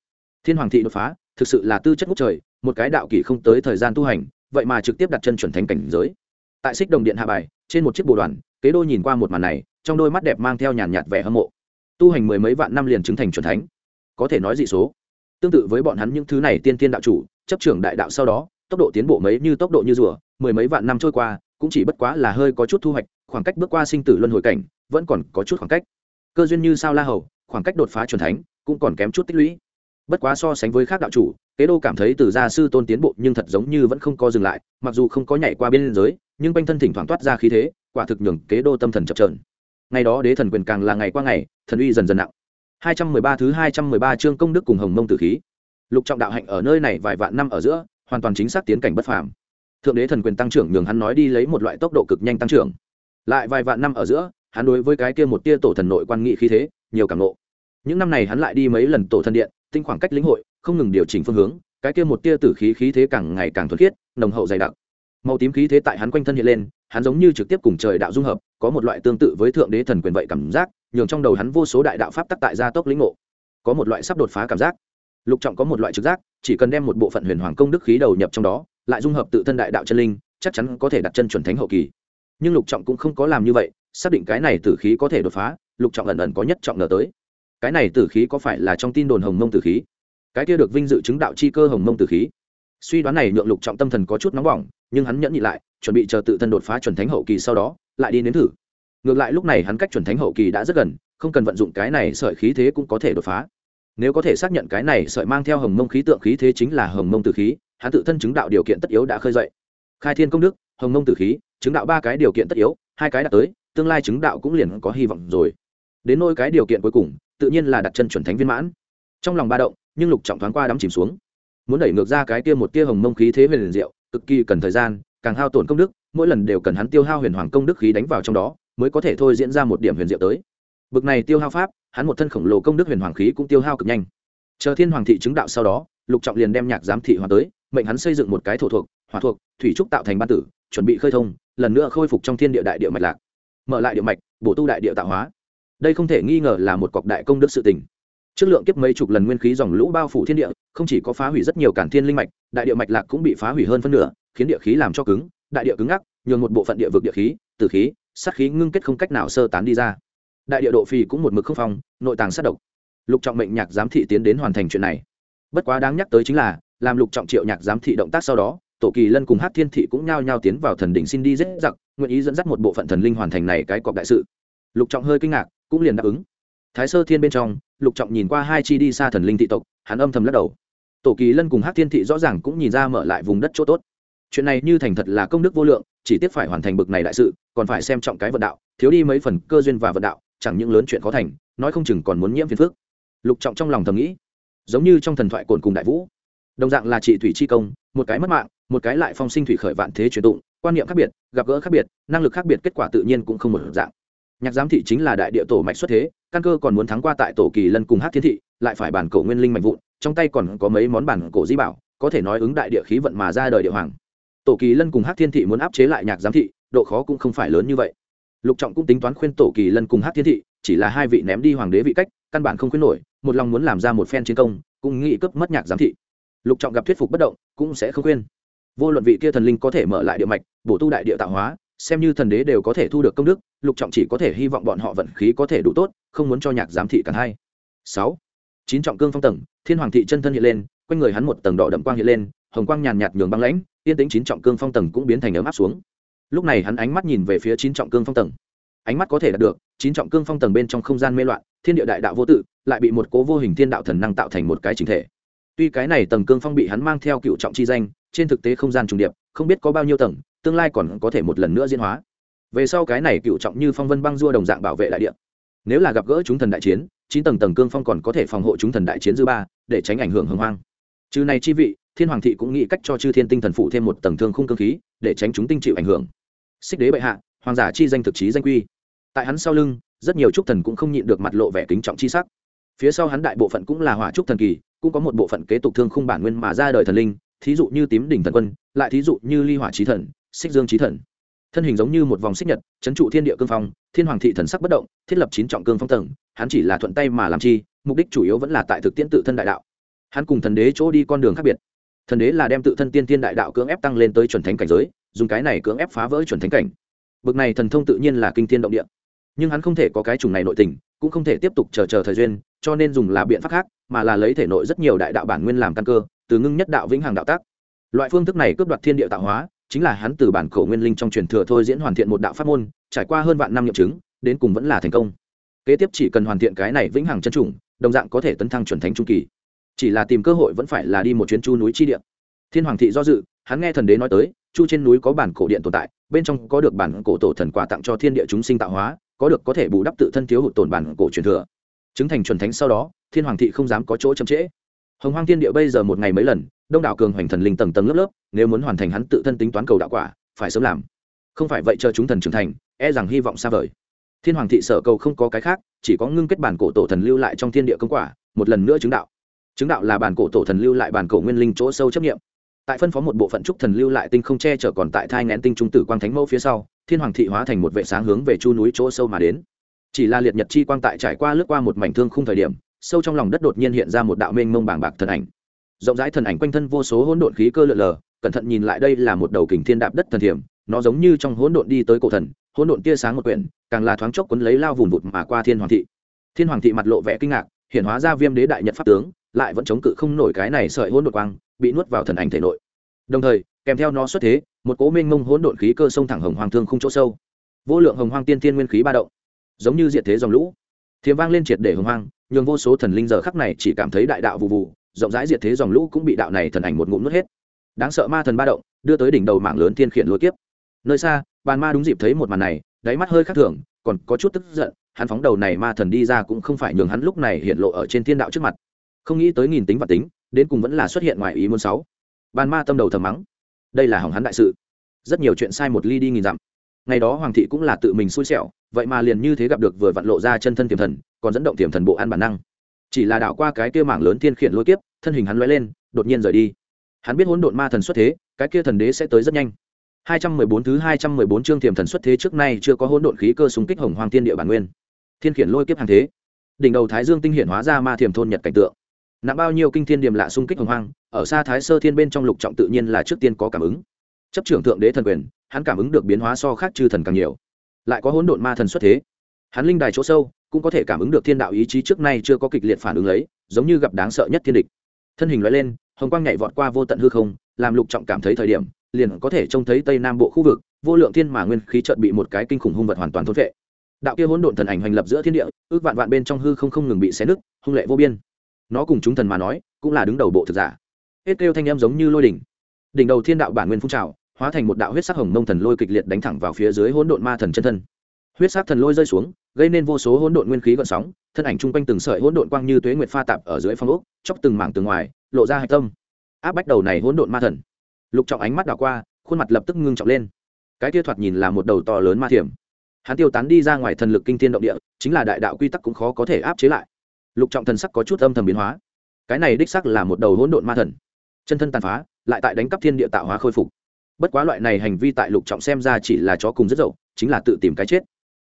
Thiên hoàng thị đột phá, thực sự là tư chất ngút trời, một cái đạo kỷ không tới thời gian tu hành, vậy mà trực tiếp đặt chân chuẩn thánh cảnh giới. Tại xích đồng điện hạ bài, trên một chiếc bồ đoàn, kế đô nhìn qua một màn này trong đôi mắt đẹp mang theo nhàn nhạt vẻ hâm mộ. Tu hành mười mấy vạn năm liền chứng thành chuẩn thánh. Có thể nói dị số. Tương tự với bọn hắn những thứ này tiên tiên đạo chủ, chấp trưởng đại đạo sau đó, tốc độ tiến bộ mấy như tốc độ như rùa, mười mấy vạn năm trôi qua, cũng chỉ bất quá là hơi có chút thu hoạch, khoảng cách bước qua sinh tử luân hồi cảnh, vẫn còn có chút khoảng cách. Cơ duyên như sao la hầu, khoảng cách đột phá c thánh, cũng còn kém chút tích lũy. Bất quá so sánh với khác đạo chủ, kế đô cảm thấy từ gia sư tôn tiến bộ nhưng thật giống như vẫn không có dừng lại, mặc dù không có nhảy qua biên giới, nhưng quanh thân thỉnh thoảng toát ra khí thế, quả thực nhường kế đô tâm thần chập trờn ngày đó đế thần quyền càng là ngày qua ngày, thần uy dần dần nặng. 213 thứ 213 chương công đức cùng hồng mông tử khí. Lục trọng đạo hạnh ở nơi này vài vạn năm ở giữa, hoàn toàn chính xác tiến cảnh bất phàm. Thượng đế thần quyền tăng trưởng nhường hắn nói đi lấy một loại tốc độ cực nhanh tăng trưởng. Lại vài vạn năm ở giữa, hắn đối với cái kia một tia tổ thần nội quan nghị khí thế, nhiều cảm nộ những năm này hắn lại đi mấy lần tổ thần điện, tinh khoảng cách lĩnh hội, không ngừng điều chỉnh phương hướng, cái kia một tia tử khí khí thế càng ngày càng thuần khiết, nồng hậu dày đặc. Màu tím khí thế tại hắn quanh thân hiện lên hắn giống như trực tiếp cùng trời đạo dung hợp, có một loại tương tự với thượng đế thần quyền vậy cảm giác, nhường trong đầu hắn vô số đại đạo pháp tắc tại gia tốc lĩnh ngộ. Có một loại sắp đột phá cảm giác. Lục trọng có một loại trực giác, chỉ cần đem một bộ phận huyền hoàng công đức khí đầu nhập trong đó, lại dung hợp tự thân đại đạo chân linh, chắc chắn có thể đặt chân chuẩn thánh hậu kỳ. Nhưng lục trọng cũng không có làm như vậy, xác định cái này tử khí có thể đột phá, lục trọng ẩn ẩn có nhất trọng ngờ tới. Cái này tử khí có phải là trong tin đồn hồng mông tử khí? Cái kia được vinh dự chứng đạo chi cơ hồng mông tử khí? Suy đoán này nhượng lục trọng tâm thần có chút nóng bỏng, nhưng hắn nhẫn nhị lại, chuẩn bị chờ tự thân đột phá chuẩn thánh hậu kỳ sau đó, lại đi nếm thử. Ngược lại lúc này hắn cách chuẩn thánh hậu kỳ đã rất gần, không cần vận dụng cái này sợi khí thế cũng có thể đột phá. Nếu có thể xác nhận cái này sợi mang theo hồng mông khí tượng khí thế chính là hồng mông tử khí, hắn tự thân chứng đạo điều kiện tất yếu đã khơi dậy. Khai thiên công đức, hồng mông tử khí, chứng đạo ba cái điều kiện tất yếu, hai cái đã tới, tương lai chứng đạo cũng liền có hy vọng rồi. Đến nôi cái điều kiện cuối cùng, tự nhiên là đặt chân chuẩn thánh viên mãn. Trong lòng ba động, nhưng lục trọng thoáng qua đắm chìm xuống muốn đẩy ngược ra cái kia một tia hồng mông khí thế về liền diệu, cực kỳ cần thời gian, càng hao tổn công đức, mỗi lần đều cần hắn tiêu hao huyền hoàng công đức khí đánh vào trong đó, mới có thể thôi diễn ra một điểm huyền diệu tới. Bực này tiêu hao pháp, hắn một thân khổng lồ công đức huyền hoàng khí cũng tiêu hao cực nhanh. Chờ thiên hoàng thị chứng đạo sau đó, lục trọng liền đem nhạc giám thị hoàng tới, mệnh hắn xây dựng một cái thổ thuộc, hỏa thuộc, thủy trúc tạo thành ban tử, chuẩn bị khơi thông, lần nữa khôi phục trong thiên địa đại địa mạch lạc. Mở lại địa mạch, bổ tu đại địa tạo hóa. Đây không thể nghi ngờ là một cọc đại công đức sự tình chất lượng kiếp mấy chục lần nguyên khí dòng lũ bao phủ thiên địa, không chỉ có phá hủy rất nhiều cản thiên linh mạch, đại địa mạch lạc cũng bị phá hủy hơn phân nửa, khiến địa khí làm cho cứng, đại địa cứng ngắc, nhường một bộ phận địa vực địa khí, tử khí, sát khí ngưng kết không cách nào sơ tán đi ra. Đại địa độ phì cũng một mực không phong, nội tàng sát độc. Lục trọng mệnh nhạc giám thị tiến đến hoàn thành chuyện này. Bất quá đáng nhắc tới chính là, làm lục trọng triệu nhạc giám thị động tác sau đó, tổ kỳ lân cùng hát thiên thị cũng nhao nhao tiến vào thần đỉnh xin đi dễ giặc, nguyện ý dẫn dắt một bộ phận thần linh hoàn thành này cái cọc đại sự. Lục trọng hơi kinh ngạc, cũng liền đáp ứng thái sơ thiên bên trong, lục trọng nhìn qua hai chi đi xa thần linh thị tộc, hắn âm thầm lắc đầu. Tổ kỳ lân cùng hát thiên thị rõ ràng cũng nhìn ra mở lại vùng đất chỗ tốt. Chuyện này như thành thật là công đức vô lượng, chỉ tiếc phải hoàn thành bực này đại sự, còn phải xem trọng cái vận đạo, thiếu đi mấy phần cơ duyên và vận đạo, chẳng những lớn chuyện khó thành, nói không chừng còn muốn nhiễm phiền phước lục trọng trong lòng thầm nghĩ, giống như trong thần thoại cồn cùng đại vũ. Đồng dạng là trị thủy chi công, một cái mất mạng, một cái lại phong sinh thủy khởi vạn thế truyền tụng, quan niệm khác biệt, gặp gỡ khác biệt, năng lực khác biệt kết quả tự nhiên cũng không một dạng nhạc giám thị chính là đại địa tổ mạch xuất thế, căn cơ còn muốn thắng qua tại tổ kỳ lân cùng hát thiên thị, lại phải bản cổ nguyên linh mạnh vụn, trong tay còn có mấy món bản cổ di bảo, có thể nói ứng đại địa khí vận mà ra đời địa hoàng. Tổ kỳ lân cùng hát thiên thị muốn áp chế lại nhạc giám thị, độ khó cũng không phải lớn như vậy. Lục trọng cũng tính toán khuyên tổ kỳ lân cùng hát thiên thị, chỉ là hai vị ném đi hoàng đế vị cách, căn bản không khuyên nổi, một lòng muốn làm ra một phen chiến công, cũng nghĩ cướp mất nhạc giám thị. Lục trọng gặp thuyết phục bất động, cũng sẽ không khuyên. Vô luận vị kia thần linh có thể mở lại địa mạch, bổ tu đại địa tạo hóa xem như thần đế đều có thể thu được công đức, lục trọng chỉ có thể hy vọng bọn họ vận khí có thể đủ tốt, không muốn cho nhạc giám thị càng hay. Sáu, chín trọng cương phong tầng, thiên hoàng thị chân thân hiện lên, quanh người hắn một tầng đỏ đậm quang hiện lên, hồng quang nhàn nhạt nhường băng lãnh, yên tĩnh chín trọng cương phong tầng cũng biến thành ấm áp xuống. Lúc này hắn ánh mắt nhìn về phía chín trọng cương phong tầng. Ánh mắt có thể đạt được, chín trọng cương phong tầng bên trong không gian mê loạn, thiên địa đại đạo vô tự, lại bị một cố vô hình thiên đạo thần năng tạo thành một cái chính thể. Tuy cái này tầng cương phong bị hắn mang theo cựu trọng chi danh, trên thực tế không gian trùng điệp, không biết có bao nhiêu tầng tương lai còn có thể một lần nữa diễn hóa. Về sau cái này cựu trọng như phong vân băng dua đồng dạng bảo vệ đại địa. Nếu là gặp gỡ chúng thần đại chiến, chín tầng tầng cương phong còn có thể phòng hộ chúng thần đại chiến dư ba, để tránh ảnh hưởng hưng hoang. Trừ này chi vị, thiên hoàng thị cũng nghĩ cách cho chư thiên tinh thần phụ thêm một tầng thương khung cơ khí, để tránh chúng tinh chịu ảnh hưởng. Xích đế bệ hạ, hoàng giả chi danh thực chí danh quy. Tại hắn sau lưng, rất nhiều trúc thần cũng không nhịn được mặt lộ vẻ kính trọng chi sắc. Phía sau hắn đại bộ phận cũng là hỏa trúc thần kỳ, cũng có một bộ phận kế tục thương khung bản nguyên mà ra đời thần linh, thí dụ như tím đỉnh thần quân, lại thí dụ như ly hỏa trí thần xích dương trí thần. Thân hình giống như một vòng xích nhật, chấn trụ thiên địa cương phong, thiên hoàng thị thần sắc bất động, thiết lập chín trọng cương phong tầng, hắn chỉ là thuận tay mà làm chi, mục đích chủ yếu vẫn là tại thực tiễn tự thân đại đạo. Hắn cùng thần đế chỗ đi con đường khác biệt. Thần đế là đem tự thân tiên tiên đại đạo cưỡng ép tăng lên tới chuẩn thánh cảnh giới, dùng cái này cưỡng ép phá vỡ chuẩn thánh cảnh. Bực này thần thông tự nhiên là kinh thiên động địa. Nhưng hắn không thể có cái chủng này nội tình, cũng không thể tiếp tục chờ chờ thời duyên, cho nên dùng là biện pháp khác, mà là lấy thể nội rất nhiều đại đạo bản nguyên làm căn cơ, từ ngưng nhất đạo vĩnh hằng đạo tác. Loại phương thức này cướp đoạt thiên địa tạo hóa chính là hắn từ bản cổ nguyên linh trong truyền thừa thôi diễn hoàn thiện một đạo pháp môn, trải qua hơn vạn năm nghiệm chứng, đến cùng vẫn là thành công. Kế tiếp chỉ cần hoàn thiện cái này vĩnh hằng chân trùng đồng dạng có thể tấn thăng chuẩn thánh trung kỳ. Chỉ là tìm cơ hội vẫn phải là đi một chuyến chu núi chi địa. thiên hoàng thị do dự, hắn nghe thần đế nói tới, chu trên núi có bản cổ điện tồn tại, bên trong có được bản cổ tổ thần quà tặng cho thiên địa chúng sinh tạo hóa, có được có thể bù đắp tự thân thiếu hụt tổn bản cổ truyền thừa. Chứng thành chuẩn thánh sau đó, thiên hoàng thị không dám có chỗ chậm trễ. Hồng hoang thiên địa bây giờ một ngày mấy lần đông đảo cường hoành thần linh tầng tầng lớp lớp, nếu muốn hoàn thành hắn tự thân tính toán cầu đạo quả, phải sớm làm. Không phải vậy chờ chúng thần trưởng thành e rằng hy vọng xa vời. Thiên hoàng thị sở cầu không có cái khác, chỉ có ngưng kết bản cổ tổ thần lưu lại trong thiên địa công quả, một lần nữa chứng đạo. Chứng đạo là bản cổ tổ thần lưu lại bản cổ nguyên linh chỗ sâu chấp nghiệm. Tại phân phó một bộ phận trúc thần lưu lại tinh không che chở còn tại thai ngén tinh trung tử quang thánh mẫu phía sau, thiên hoàng thị hóa thành một vệ sáng hướng về chu núi chỗ sâu mà đến. Chỉ là liệt nhật chi quang tại trải qua lướt qua một mảnh thương khung thời điểm, sâu trong lòng đất đột nhiên hiện ra một đạo mênh mông bàng bạc thần ảnh rộng rãi thần ảnh quanh thân vô số hỗn độn khí cơ lượn lờ, cẩn thận nhìn lại đây là một đầu kình thiên đạp đất thần thiểm, nó giống như trong hỗn độn đi tới cổ thần, hỗn độn tia sáng một quyển, càng là thoáng chốc quấn lấy lao vùng vụt mà qua thiên hoàng thị. Thiên hoàng thị mặt lộ vẻ kinh ngạc, hiện hóa ra viêm đế đại nhật pháp tướng, lại vẫn chống cự không nổi cái này sợi hỗn độn quang, bị nuốt vào thần ảnh thể nội. Đồng thời, kèm theo nó xuất thế, một cố minh mông hỗn độn khí cơ sông thẳng hồng hoàng thương không chỗ sâu. Vô lượng hồng hoàng tiên thiên nguyên khí ba động, giống như diệt thế dòng lũ. Thiềm vang lên triệt để hồng hoàng, nhường vô số thần linh giờ khắc này chỉ cảm thấy đại đạo vụ vụ rộng rãi diệt thế dòng lũ cũng bị đạo này thần ảnh một ngụm nuốt hết. Đáng sợ ma thần ba động, đưa tới đỉnh đầu mạng lớn thiên khiển lôi kiếp. Nơi xa, bàn ma đúng dịp thấy một màn này, đáy mắt hơi khác thường, còn có chút tức giận, hắn phóng đầu này ma thần đi ra cũng không phải nhường hắn lúc này hiện lộ ở trên thiên đạo trước mặt. Không nghĩ tới nghìn tính và tính, đến cùng vẫn là xuất hiện ngoài ý muốn sáu. Bàn ma tâm đầu thầm mắng. Đây là hỏng hắn đại sự. Rất nhiều chuyện sai một ly đi nghìn dặm. Ngày đó hoàng thị cũng là tự mình xui xẻo, vậy mà liền như thế gặp được vừa vặn lộ ra chân thân tiềm thần, còn dẫn động tiềm thần bộ an bản năng chỉ là đảo qua cái kia mảng lớn thiên khiển lôi kiếp, thân hình hắn lóe lên, đột nhiên rời đi. Hắn biết hỗn độn ma thần xuất thế, cái kia thần đế sẽ tới rất nhanh. 214 thứ 214 chương tiềm thần xuất thế trước nay chưa có hỗn độn khí cơ xung kích hồng hoàng tiên địa bản nguyên. Thiên khiển lôi kiếp hàng thế. Đỉnh đầu thái dương tinh hiển hóa ra ma thiềm thôn nhật cảnh tượng. Nặng bao nhiêu kinh thiên điểm lạ xung kích hồng hoang, ở xa thái sơ thiên bên trong lục trọng tự nhiên là trước tiên có cảm ứng. Chấp trưởng thượng đế thần quyền, hắn cảm ứng được biến hóa so khác chư thần càng nhiều. Lại có hỗn độn ma thần xuất thế. Hắn linh đài chỗ sâu cũng có thể cảm ứng được thiên đạo ý chí trước nay chưa có kịch liệt phản ứng lấy, giống như gặp đáng sợ nhất thiên địch. Thân hình loại lên, hồng quang nhảy vọt qua vô tận hư không, làm lục trọng cảm thấy thời điểm, liền có thể trông thấy tây nam bộ khu vực, vô lượng thiên mà nguyên khí chợt bị một cái kinh khủng hung vật hoàn toàn thôn vệ đạo kia hỗn độn thần ảnh hành lập giữa thiên địa, ước vạn vạn bên trong hư không không ngừng bị xé nứt, hung lệ vô biên. Nó cùng chúng thần mà nói, cũng là đứng đầu bộ thực giả. Hết kêu thanh em giống như lôi đỉnh. Đỉnh đầu thiên đạo bản nguyên phun trào, hóa thành một đạo huyết sắc hồng mông thần lôi kịch liệt đánh thẳng vào phía dưới hỗn độn ma thần chân thân huyết sắc thần lôi rơi xuống, gây nên vô số hỗn độn nguyên khí gợn sóng, thân ảnh chung quanh từng sợi hỗn độn quang như tuế nguyệt pha tạp ở dưới phong ốc, chóc từng mảng từ ngoài, lộ ra hạch tâm. Áp bách đầu này hỗn độn ma thần. Lục trọng ánh mắt đảo qua, khuôn mặt lập tức ngưng trọng lên. Cái kia thoạt nhìn là một đầu to lớn ma thiểm. Hắn tiêu tán đi ra ngoài thần lực kinh thiên động địa, chính là đại đạo quy tắc cũng khó có thể áp chế lại. Lục trọng thần sắc có chút âm thầm biến hóa. Cái này đích sắc là một đầu hỗn độn ma thần. Chân thân tàn phá, lại tại đánh cắp thiên địa tạo hóa khôi phục. Bất quá loại này hành vi tại lục trọng xem ra chỉ là chó cùng rất dậu, chính là tự tìm cái chết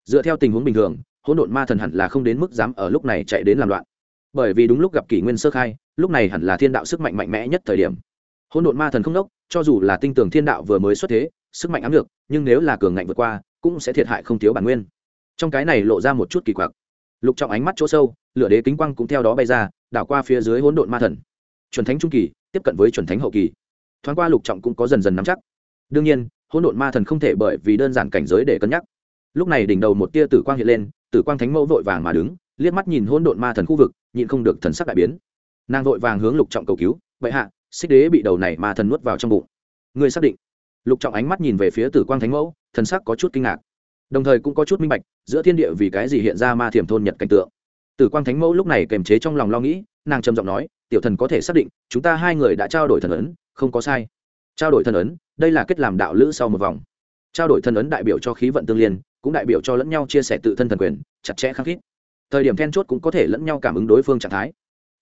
dựa theo tình huống bình thường, hỗn độn ma thần hẳn là không đến mức dám ở lúc này chạy đến làm loạn. Bởi vì đúng lúc gặp kỷ nguyên sơ khai, lúc này hẳn là thiên đạo sức mạnh mạnh mẽ nhất thời điểm. Hỗn độn ma thần không đốc, cho dù là tinh tường thiên đạo vừa mới xuất thế, sức mạnh ám được, nhưng nếu là cường ngạnh vượt qua, cũng sẽ thiệt hại không thiếu bản nguyên. Trong cái này lộ ra một chút kỳ quặc. Lục trọng ánh mắt chỗ sâu, lửa đế kính quang cũng theo đó bay ra, đảo qua phía dưới hỗn độn ma thần. Chuẩn thánh trung kỳ, tiếp cận với chuẩn thánh hậu kỳ. Thoáng qua lục trọng cũng có dần dần nắm chắc. Đương nhiên, hỗn độn ma thần không thể bởi vì đơn giản cảnh giới để cân nhắc lúc này đỉnh đầu một tia tử quang hiện lên, tử quang thánh mẫu vội vàng mà đứng, liếc mắt nhìn hỗn độn ma thần khu vực, nhịn không được thần sắc đại biến. Nàng vội vàng hướng lục trọng cầu cứu vậy hạ, xích đế bị đầu này ma thần nuốt vào trong bụng. Người xác định? Lục trọng ánh mắt nhìn về phía tử quang thánh mẫu, thần sắc có chút kinh ngạc. Đồng thời cũng có chút minh bạch, giữa thiên địa vì cái gì hiện ra ma thiểm thôn nhật cảnh tượng. Tử quang thánh mẫu lúc này kềm chế trong lòng lo nghĩ, nàng trầm giọng nói, tiểu thần có thể xác định, chúng ta hai người đã trao đổi thần ấn, không có sai. Trao đổi thần ấn, đây là kết làm đạo lữ sau một vòng. Trao đổi thần ấn đại biểu cho khí vận tương liên cũng đại biểu cho lẫn nhau chia sẻ tự thân thần quyền, chặt chẽ khăng khít. Thời điểm then chốt cũng có thể lẫn nhau cảm ứng đối phương trạng thái.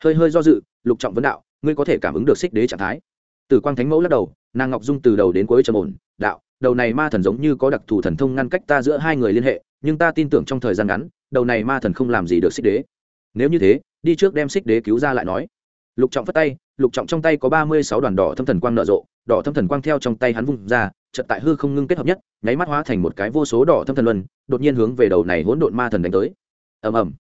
Hơi hơi do dự, lục trọng vấn đạo, ngươi có thể cảm ứng được xích đế trạng thái. Tử quang thánh mẫu lắc đầu, nàng ngọc dung từ đầu đến cuối trầm ổn, đạo, đầu này ma thần giống như có đặc thù thần thông ngăn cách ta giữa hai người liên hệ, nhưng ta tin tưởng trong thời gian ngắn, đầu này ma thần không làm gì được xích đế. Nếu như thế, đi trước đem xích đế cứu ra lại nói. Lục trọng phất tay, lục trọng trong tay có ba mươi sáu đoàn đỏ thâm thần quang nở rộ, đỏ thâm thần quang theo trong tay hắn vung ra chợt tại hư không ngưng kết hợp nhất, nháy mắt hóa thành một cái vô số đỏ thâm thần luân, đột nhiên hướng về đầu này hỗn độn ma thần đánh tới. Ầm ầm.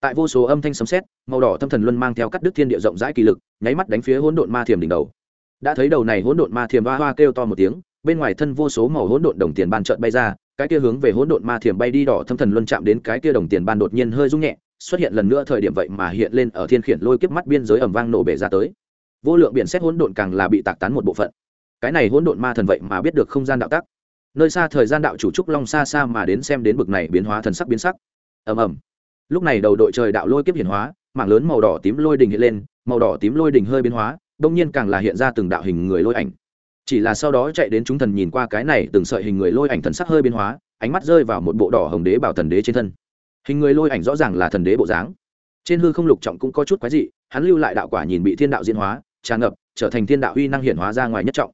Tại vô số âm thanh sấm sét, màu đỏ thâm thần luân mang theo cắt đứt thiên địa rộng rãi kỳ lực, nháy mắt đánh phía hỗn độn ma thiềm đỉnh đầu. Đã thấy đầu này hỗn độn ma thiềm hoa hoa kêu to một tiếng, bên ngoài thân vô số màu hỗn độn đồng tiền ban trợn bay ra, cái kia hướng về hỗn độn ma thiềm bay đi đỏ thâm thần luân chạm đến cái kia đồng tiền ban đột nhiên hơi rung nhẹ, xuất hiện lần nữa thời điểm vậy mà hiện lên ở thiên khiển lôi kiếp mắt biên giới ầm vang nổ bể ra tới. Vô lượng biển xét hỗn độn càng là bị tạc tán một bộ phận cái này hỗn độn ma thần vậy mà biết được không gian đạo tắc. Nơi xa thời gian đạo chủ trúc long xa xa mà đến xem đến bực này biến hóa thần sắc biến sắc. Ầm ầm. Lúc này đầu đội trời đạo lôi kiếp hiển hóa, mảng lớn màu đỏ tím lôi đình hiện lên, màu đỏ tím lôi đình hơi biến hóa, đông nhiên càng là hiện ra từng đạo hình người lôi ảnh. Chỉ là sau đó chạy đến chúng thần nhìn qua cái này từng sợi hình người lôi ảnh thần sắc hơi biến hóa, ánh mắt rơi vào một bộ đỏ hồng đế bảo thần đế trên thân. Hình người lôi ảnh rõ ràng là thần đế bộ dáng. Trên hư không lục trọng cũng có chút quái dị, hắn lưu lại đạo quả nhìn bị thiên đạo diễn hóa, tràn ngập, trở thành thiên đạo uy năng hiển hóa ra ngoài nhất trọng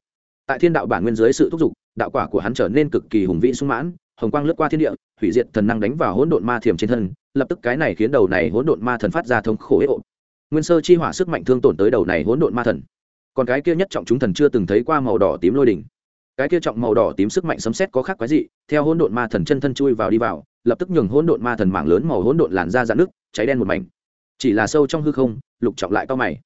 tại thiên đạo bản nguyên dưới sự thúc giục, đạo quả của hắn trở nên cực kỳ hùng vĩ sung mãn, hồng quang lướt qua thiên địa, hủy diệt thần năng đánh vào hỗn độn ma thiềm trên thân, lập tức cái này khiến đầu này hỗn độn ma thần phát ra thống khổ ế ộ. Nguyên sơ chi hỏa sức mạnh thương tổn tới đầu này hỗn độn ma thần. Còn cái kia nhất trọng chúng thần chưa từng thấy qua màu đỏ tím lôi đỉnh. Cái kia trọng màu đỏ tím sức mạnh sấm sét có khác quái dị, theo hỗn độn ma thần chân thân chui vào đi vào, lập tức nhường hỗn độn ma thần mảng lớn màu hỗn độn làn ra dạn nước cháy đen một mảnh. Chỉ là sâu trong hư không, lục trọng lại cao mày.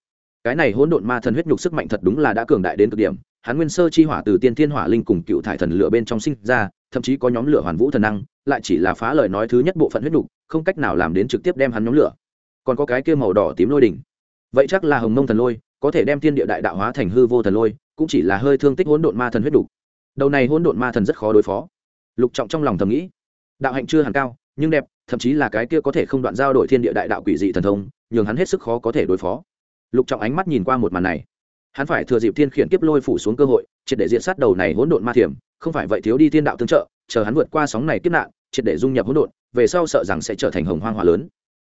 Cái này hỗn độn ma thần huyết nhục sức mạnh thật đúng là đã cường đại đến cực điểm hắn nguyên sơ chi hỏa từ tiên thiên hỏa linh cùng cựu thải thần lửa bên trong sinh ra, thậm chí có nhóm lửa hoàn vũ thần năng, lại chỉ là phá lời nói thứ nhất bộ phận huyết nhục, không cách nào làm đến trực tiếp đem hắn nhóm lửa. Còn có cái kia màu đỏ tím lôi đỉnh. Vậy chắc là hồng mông thần lôi, có thể đem thiên địa đại đạo hóa thành hư vô thần lôi, cũng chỉ là hơi thương tích hỗn độn ma thần huyết đục đầu này hỗn độn ma thần rất khó đối phó. Lục trọng trong lòng thầm nghĩ, đạo hạnh chưa hẳn cao, nhưng đẹp, thậm chí là cái kia có thể không đoạn giao đổi thiên địa đại đạo quỷ dị thần thông, nhường hắn hết sức khó có thể đối phó. Lục trọng ánh mắt nhìn qua một màn này hắn phải thừa dịp thiên khiển kiếp lôi phủ xuống cơ hội, triệt để diện sát đầu này hỗn độn ma thiểm, không phải vậy thiếu đi thiên đạo tương trợ, chờ hắn vượt qua sóng này kiếp nạn, triệt để dung nhập hỗn độn, về sau sợ rằng sẽ trở thành hồng hoang hỏa lớn.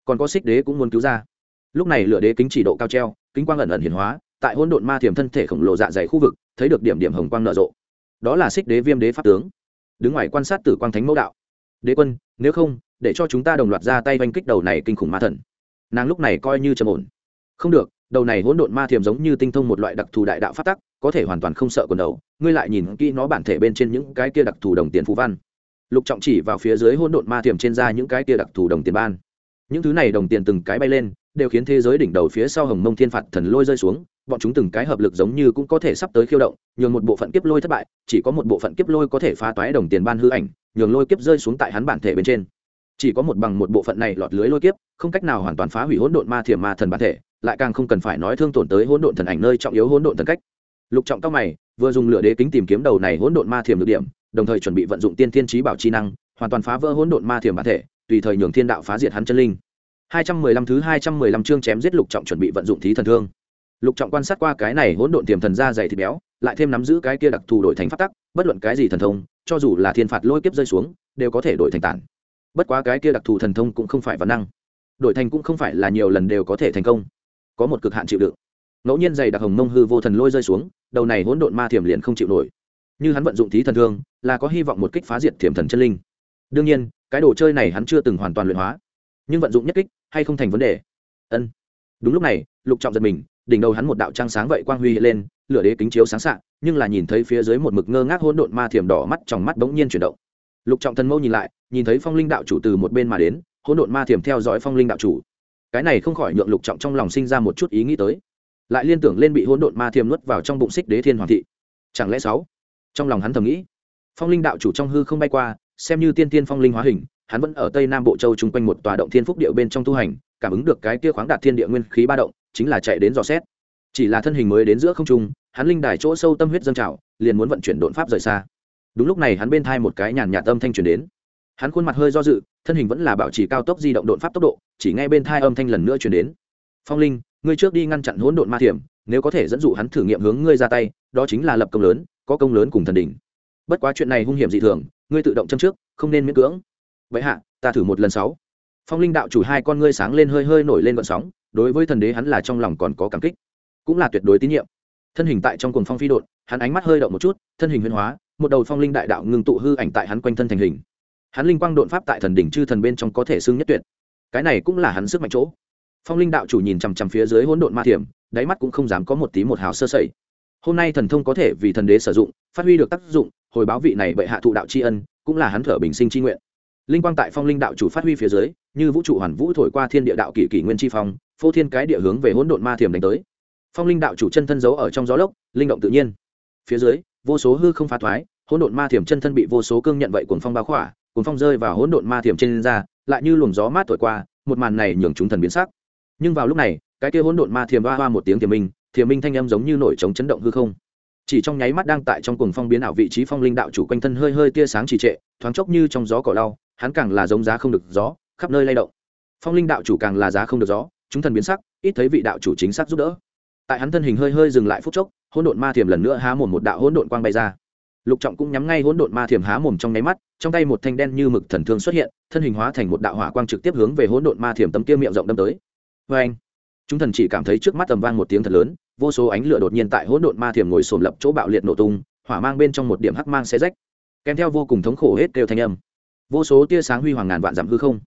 Còn có xích đế cũng muốn cứu ra. Lúc này lửa đế kính chỉ độ cao treo, kính quang ẩn ẩn hiển hóa, tại hỗn độn ma thiểm thân thể khổng lồ dạ dày khu vực, thấy được điểm điểm hồng quang nở rộ. Đó là xích đế viêm đế pháp tướng. Đứng ngoài quan sát tử quang thánh mẫu đạo. Đế quân, nếu không, để cho chúng ta đồng loạt ra tay oanh kích đầu này kinh khủng ma thần. Nàng lúc này coi như trầm ổn. Không được đầu này hỗn độn ma thiềm giống như tinh thông một loại đặc thù đại đạo phát tắc, có thể hoàn toàn không sợ quần đầu, ngươi lại nhìn kỹ nó bản thể bên trên những cái kia đặc thù đồng tiền phú văn. Lục trọng chỉ vào phía dưới hỗn độn ma thiềm trên ra những cái kia đặc thù đồng tiền ban. Những thứ này đồng tiền từng cái bay lên, đều khiến thế giới đỉnh đầu phía sau hồng mông thiên phạt thần lôi rơi xuống, bọn chúng từng cái hợp lực giống như cũng có thể sắp tới khiêu động, nhường một bộ phận kiếp lôi thất bại, chỉ có một bộ phận kiếp lôi có thể phá toái đồng tiền ban hư ảnh, nhường lôi kiếp rơi xuống tại hắn bản thể bên trên. Chỉ có một bằng một bộ phận này lọt lưới lôi kiếp, không cách nào hoàn toàn phá hủy hỗn độn ma thiềm ma thần bản thể lại càng không cần phải nói thương tổn tới hỗn độn thần ảnh nơi trọng yếu hỗn độn thần cách. Lục trọng cao mày, vừa dùng lửa đế kính tìm kiếm đầu này hỗn độn ma thiểm được điểm, đồng thời chuẩn bị vận dụng tiên thiên trí bảo chi năng, hoàn toàn phá vỡ hỗn độn ma thiểm bản thể, tùy thời nhường thiên đạo phá diệt hắn chân linh. 215 thứ 215 chương chém giết lục trọng chuẩn bị vận dụng thí thần thương. Lục trọng quan sát qua cái này hỗn độn tiềm thần ra dày thịt béo, lại thêm nắm giữ cái kia đặc thù đổi thành phát tắc, bất luận cái gì thần thông, cho dù là thiên phạt lôi kiếp rơi xuống, đều có thể đổi thành tản. Bất quá cái kia đặc thù thần thông cũng không phải văn năng. Đổi thành cũng không phải là nhiều lần đều có thể thành công có một cực hạn chịu đựng. Ngẫu nhiên dày đặc hồng mông hư vô thần lôi rơi xuống đầu này hỗn độn ma thiểm liền không chịu nổi. Như hắn vận dụng thí thần thương là có hy vọng một kích phá diệt thiểm thần chân linh. Đương nhiên cái đồ chơi này hắn chưa từng hoàn toàn luyện hóa nhưng vận dụng nhất kích hay không thành vấn đề. Ân. Đúng lúc này lục trọng giật mình đỉnh đầu hắn một đạo trăng sáng vậy quang huy hiện lên lửa đế kính chiếu sáng sạc, nhưng là nhìn thấy phía dưới một mực ngơ ngác hỗn độn ma thiểm đỏ mắt trong mắt bỗng nhiên chuyển động. Lục trọng thần mâu nhìn lại nhìn thấy phong linh đạo chủ từ một bên mà đến hỗn độn ma thiểm theo dõi phong linh đạo chủ cái này không khỏi nhượng lục trọng trong lòng sinh ra một chút ý nghĩ tới. Lại liên tưởng lên bị hỗn độn ma thiêm nuốt vào trong bụng xích đế thiên hoàng thị. Chẳng lẽ sáu? Trong lòng hắn thầm nghĩ. Phong linh đạo chủ trong hư không bay qua, xem như tiên tiên phong linh hóa hình, hắn vẫn ở tây nam bộ châu chung quanh một tòa động thiên phúc điệu bên trong tu hành, cảm ứng được cái kia khoáng đạt thiên địa nguyên khí ba động, chính là chạy đến dò xét. Chỉ là thân hình mới đến giữa không trung, hắn linh đài chỗ sâu tâm huyết dâng trào, liền muốn vận chuyển đột pháp rời xa. Đúng lúc này hắn bên thai một cái nhàn nhạt âm thanh truyền đến hắn khuôn mặt hơi do dự, thân hình vẫn là bảo trì cao tốc di động đột pháp tốc độ, chỉ ngay bên thai âm thanh lần nữa truyền đến. Phong linh, ngươi trước đi ngăn chặn hỗn độn ma thiểm, nếu có thể dẫn dụ hắn thử nghiệm hướng ngươi ra tay, đó chính là lập công lớn, có công lớn cùng thần đỉnh. Bất quá chuyện này hung hiểm dị thường, ngươi tự động châm trước, không nên miễn cưỡng. Vậy hạ, ta thử một lần sáu. Phong linh đạo chủ hai con ngươi sáng lên hơi hơi nổi lên vận sóng, đối với thần đế hắn là trong lòng còn có cảm kích, cũng là tuyệt đối tín nhiệm. Thân hình tại trong cuồng phong phi đột hắn ánh mắt hơi động một chút, thân hình huyên hóa, một đầu phong linh đại đạo ngưng tụ hư ảnh tại hắn quanh thân thành hình hắn linh quang đột pháp tại thần đỉnh chư thần bên trong có thể xưng nhất tuyệt. Cái này cũng là hắn sức mạnh chỗ. Phong linh đạo chủ nhìn chằm chằm phía dưới hỗn độn ma thiểm, đáy mắt cũng không dám có một tí một hào sơ sẩy. Hôm nay thần thông có thể vì thần đế sử dụng, phát huy được tác dụng, hồi báo vị này bệ hạ thụ đạo tri ân, cũng là hắn thở bình sinh tri nguyện. Linh quang tại phong linh đạo chủ phát huy phía dưới, như vũ trụ hoàn vũ thổi qua thiên địa đạo kỷ kỷ nguyên tri phong, phô thiên cái địa hướng về hỗn độn ma thiểm đánh tới. Phong linh đạo chủ chân thân giấu ở trong gió lốc, linh động tự nhiên. Phía dưới, vô số hư không phá thoái, hỗn độn ma thiểm chân thân bị vô số cương nhận vậy cuồng phong bao khỏa cuồng phong rơi vào hỗn độn ma thiểm trên ra lại như luồng gió mát thổi qua, một màn này nhường chúng thần biến sắc. Nhưng vào lúc này, cái kia hỗn độn ma thiểm ba hoa một tiếng thiềm minh thiềm minh thanh âm giống như nổi trống chấn động hư không. Chỉ trong nháy mắt đang tại trong cuồng phong biến ảo vị trí phong linh đạo chủ quanh thân hơi hơi tia sáng trì trệ, thoáng chốc như trong gió cỏ lau, hắn càng là giống giá không được gió, khắp nơi lay động. Phong linh đạo chủ càng là giá không được gió, chúng thần biến sắc, ít thấy vị đạo chủ chính xác giúp đỡ. Tại hắn thân hình hơi hơi dừng lại phút chốc, hỗn độn ma thiểm lần nữa há mồm một đạo hỗn độn quang bay ra lục trọng cũng nhắm ngay hỗn độn ma thiềm há mồm trong nháy mắt, trong tay một thanh đen như mực thần thương xuất hiện, thân hình hóa thành một đạo hỏa quang trực tiếp hướng về hỗn độn ma thiềm tấm kia miệng rộng đâm tới. Vê anh, chúng thần chỉ cảm thấy trước mắt tầm vang một tiếng thật lớn, vô số ánh lửa đột nhiên tại hỗn độn ma thiềm ngồi sồn lập chỗ bạo liệt nổ tung, hỏa mang bên trong một điểm hắc mang xé rách, kèm theo vô cùng thống khổ hết đều thanh âm. Vô số tia sáng huy hoàng ngàn vạn dặm hư không.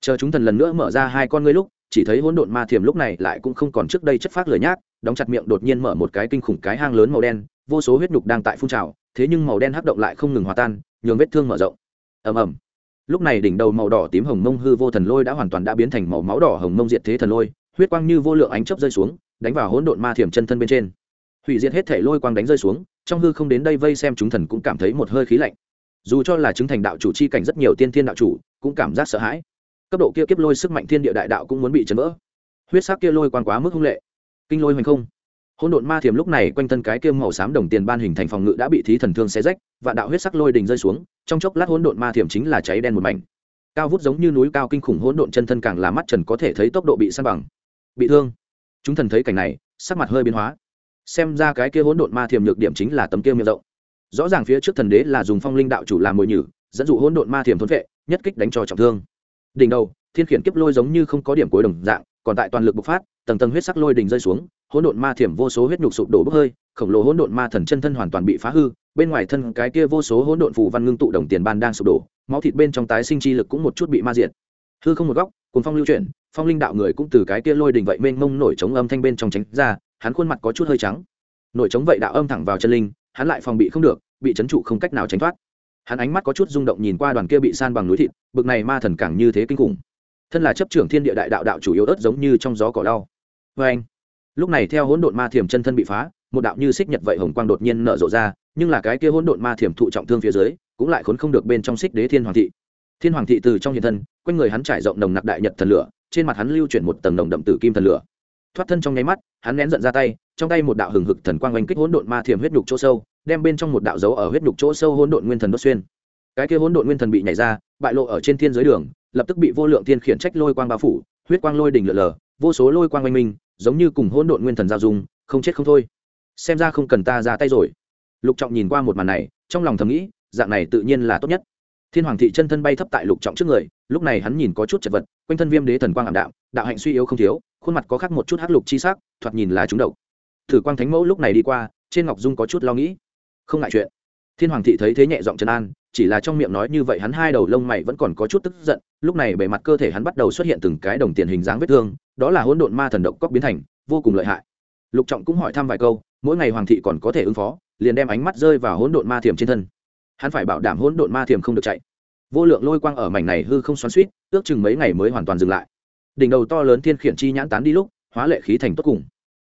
Chờ chúng thần lần nữa mở ra hai con ngươi lúc chỉ thấy hỗn độn ma thiềm lúc này lại cũng không còn trước đây chất phát lời nhác, đóng chặt miệng đột nhiên mở một cái kinh khủng cái hang lớn màu đen, vô số huyết nhục đang tại phun trào, thế nhưng màu đen hấp động lại không ngừng hòa tan, nhường vết thương mở rộng. Ầm ầm. Lúc này đỉnh đầu màu đỏ tím hồng mông hư vô thần lôi đã hoàn toàn đã biến thành màu máu đỏ hồng mông diệt thế thần lôi, huyết quang như vô lượng ánh chớp rơi xuống, đánh vào hỗn độn ma thiểm chân thân bên trên. Hủy diệt hết thể lôi quang đánh rơi xuống, trong hư không đến đây vây xem chúng thần cũng cảm thấy một hơi khí lạnh. Dù cho là chứng thành đạo chủ chi cảnh rất nhiều tiên thiên đạo chủ, cũng cảm giác sợ hãi cấp độ kia kiếp lôi sức mạnh thiên địa đại đạo cũng muốn bị chấn vỡ. Huyết sắc kia lôi quan quá mức hung lệ. Kinh lôi hoành không. Hỗn độn ma thiềm lúc này quanh thân cái kiêm màu xám đồng tiền ban hình thành phòng ngự đã bị thí thần thương xé rách và đạo huyết sắc lôi đình rơi xuống, trong chốc lát hỗn độn ma thiềm chính là cháy đen một mảnh. Cao vút giống như núi cao kinh khủng hỗn độn chân thân càng là mắt trần có thể thấy tốc độ bị san bằng. Bị thương. Chúng thần thấy cảnh này, sắc mặt hơi biến hóa. Xem ra cái kia hỗn độn ma thiềm nhược điểm chính là tấm kia miệng rộng. Rõ ràng phía trước thần đế là dùng phong linh đạo chủ làm mồi nhử, dẫn dụ hỗn độn ma thiềm thốn vệ, nhất kích đánh cho trọng thương đỉnh đầu, thiên khiển kiếp lôi giống như không có điểm cuối đồng dạng, còn tại toàn lực bộc phát, tầng tầng huyết sắc lôi đỉnh rơi xuống, hỗn độn ma thiểm vô số huyết nhục sụp đổ bốc hơi, khổng lồ hỗn độn ma thần chân thân hoàn toàn bị phá hư, bên ngoài thân cái kia vô số hỗn độn phù văn ngưng tụ đồng tiền ban đang sụp đổ, máu thịt bên trong tái sinh chi lực cũng một chút bị ma diệt. Hư không một góc cùng phong lưu chuyển, phong linh đạo người cũng từ cái kia lôi đỉnh vậy mênh mông nổi trống âm thanh bên trong tránh ra, hắn khuôn mặt có chút hơi trắng. Nổi trống vậy đạo âm thẳng vào chân linh, hắn lại phòng bị không được, bị trấn trụ không cách nào tránh thoát hắn ánh mắt có chút rung động nhìn qua đoàn kia bị san bằng núi thịt, bực này ma thần càng như thế kinh khủng. Thân là chấp trưởng thiên địa đại đạo đạo chủ yếu ớt giống như trong gió cỏ đau vê anh, lúc này theo hỗn độn ma thiểm chân thân bị phá, một đạo như xích nhật vậy hồng quang đột nhiên nở rộ ra, nhưng là cái kia hỗn độn ma thiểm thụ trọng thương phía dưới, cũng lại khốn không được bên trong xích đế thiên hoàng thị. Thiên hoàng thị từ trong hiện thân, quanh người hắn trải rộng nồng nặc đại nhật thần lửa, trên mặt hắn lưu chuyển một tầng nồng đậm tử kim thần lửa. Thoát thân trong nháy mắt, hắn nén giận ra tay, trong tay một đạo hừng hực thần quang oanh kích hỗn độn ma thiểm huyết nhục chỗ sâu đem bên trong một đạo dấu ở huyết nhục chỗ sâu hỗn độn nguyên thần đốt xuyên. Cái kia hỗn độn nguyên thần bị nhảy ra, bại lộ ở trên thiên giới đường, lập tức bị vô lượng thiên khiển trách lôi quang bao phủ, huyết quang lôi đỉnh lở lở, vô số lôi quang oanh minh, giống như cùng hỗn độn nguyên thần giao dung, không chết không thôi. Xem ra không cần ta ra tay rồi. Lục trọng nhìn qua một màn này, trong lòng thầm nghĩ, dạng này tự nhiên là tốt nhất. Thiên hoàng thị chân thân bay thấp tại lục trọng trước người, lúc này hắn nhìn có chút chật vật, quanh thân viêm đế thần quang ảm đạm, đạo hạnh suy yếu không thiếu, khuôn mặt có khắc một chút hắc lục chi sắc, thoạt nhìn là chúng độc. Thử quang thánh mẫu lúc này đi qua, trên ngọc dung có chút lo nghĩ không ngại chuyện. Thiên hoàng thị thấy thế nhẹ giọng trấn an, chỉ là trong miệng nói như vậy hắn hai đầu lông mày vẫn còn có chút tức giận, lúc này bề mặt cơ thể hắn bắt đầu xuất hiện từng cái đồng tiền hình dáng vết thương, đó là hỗn độn ma thần động cóc biến thành, vô cùng lợi hại. Lục trọng cũng hỏi thăm vài câu, mỗi ngày hoàng thị còn có thể ứng phó, liền đem ánh mắt rơi vào hỗn độn ma thiểm trên thân. Hắn phải bảo đảm hỗn độn ma thiểm không được chạy. Vô lượng lôi quang ở mảnh này hư không xoắn suýt ước chừng mấy ngày mới hoàn toàn dừng lại. Đỉnh đầu to lớn thiên khiển chi nhãn tán đi lúc, hóa lệ khí thành tốt cùng.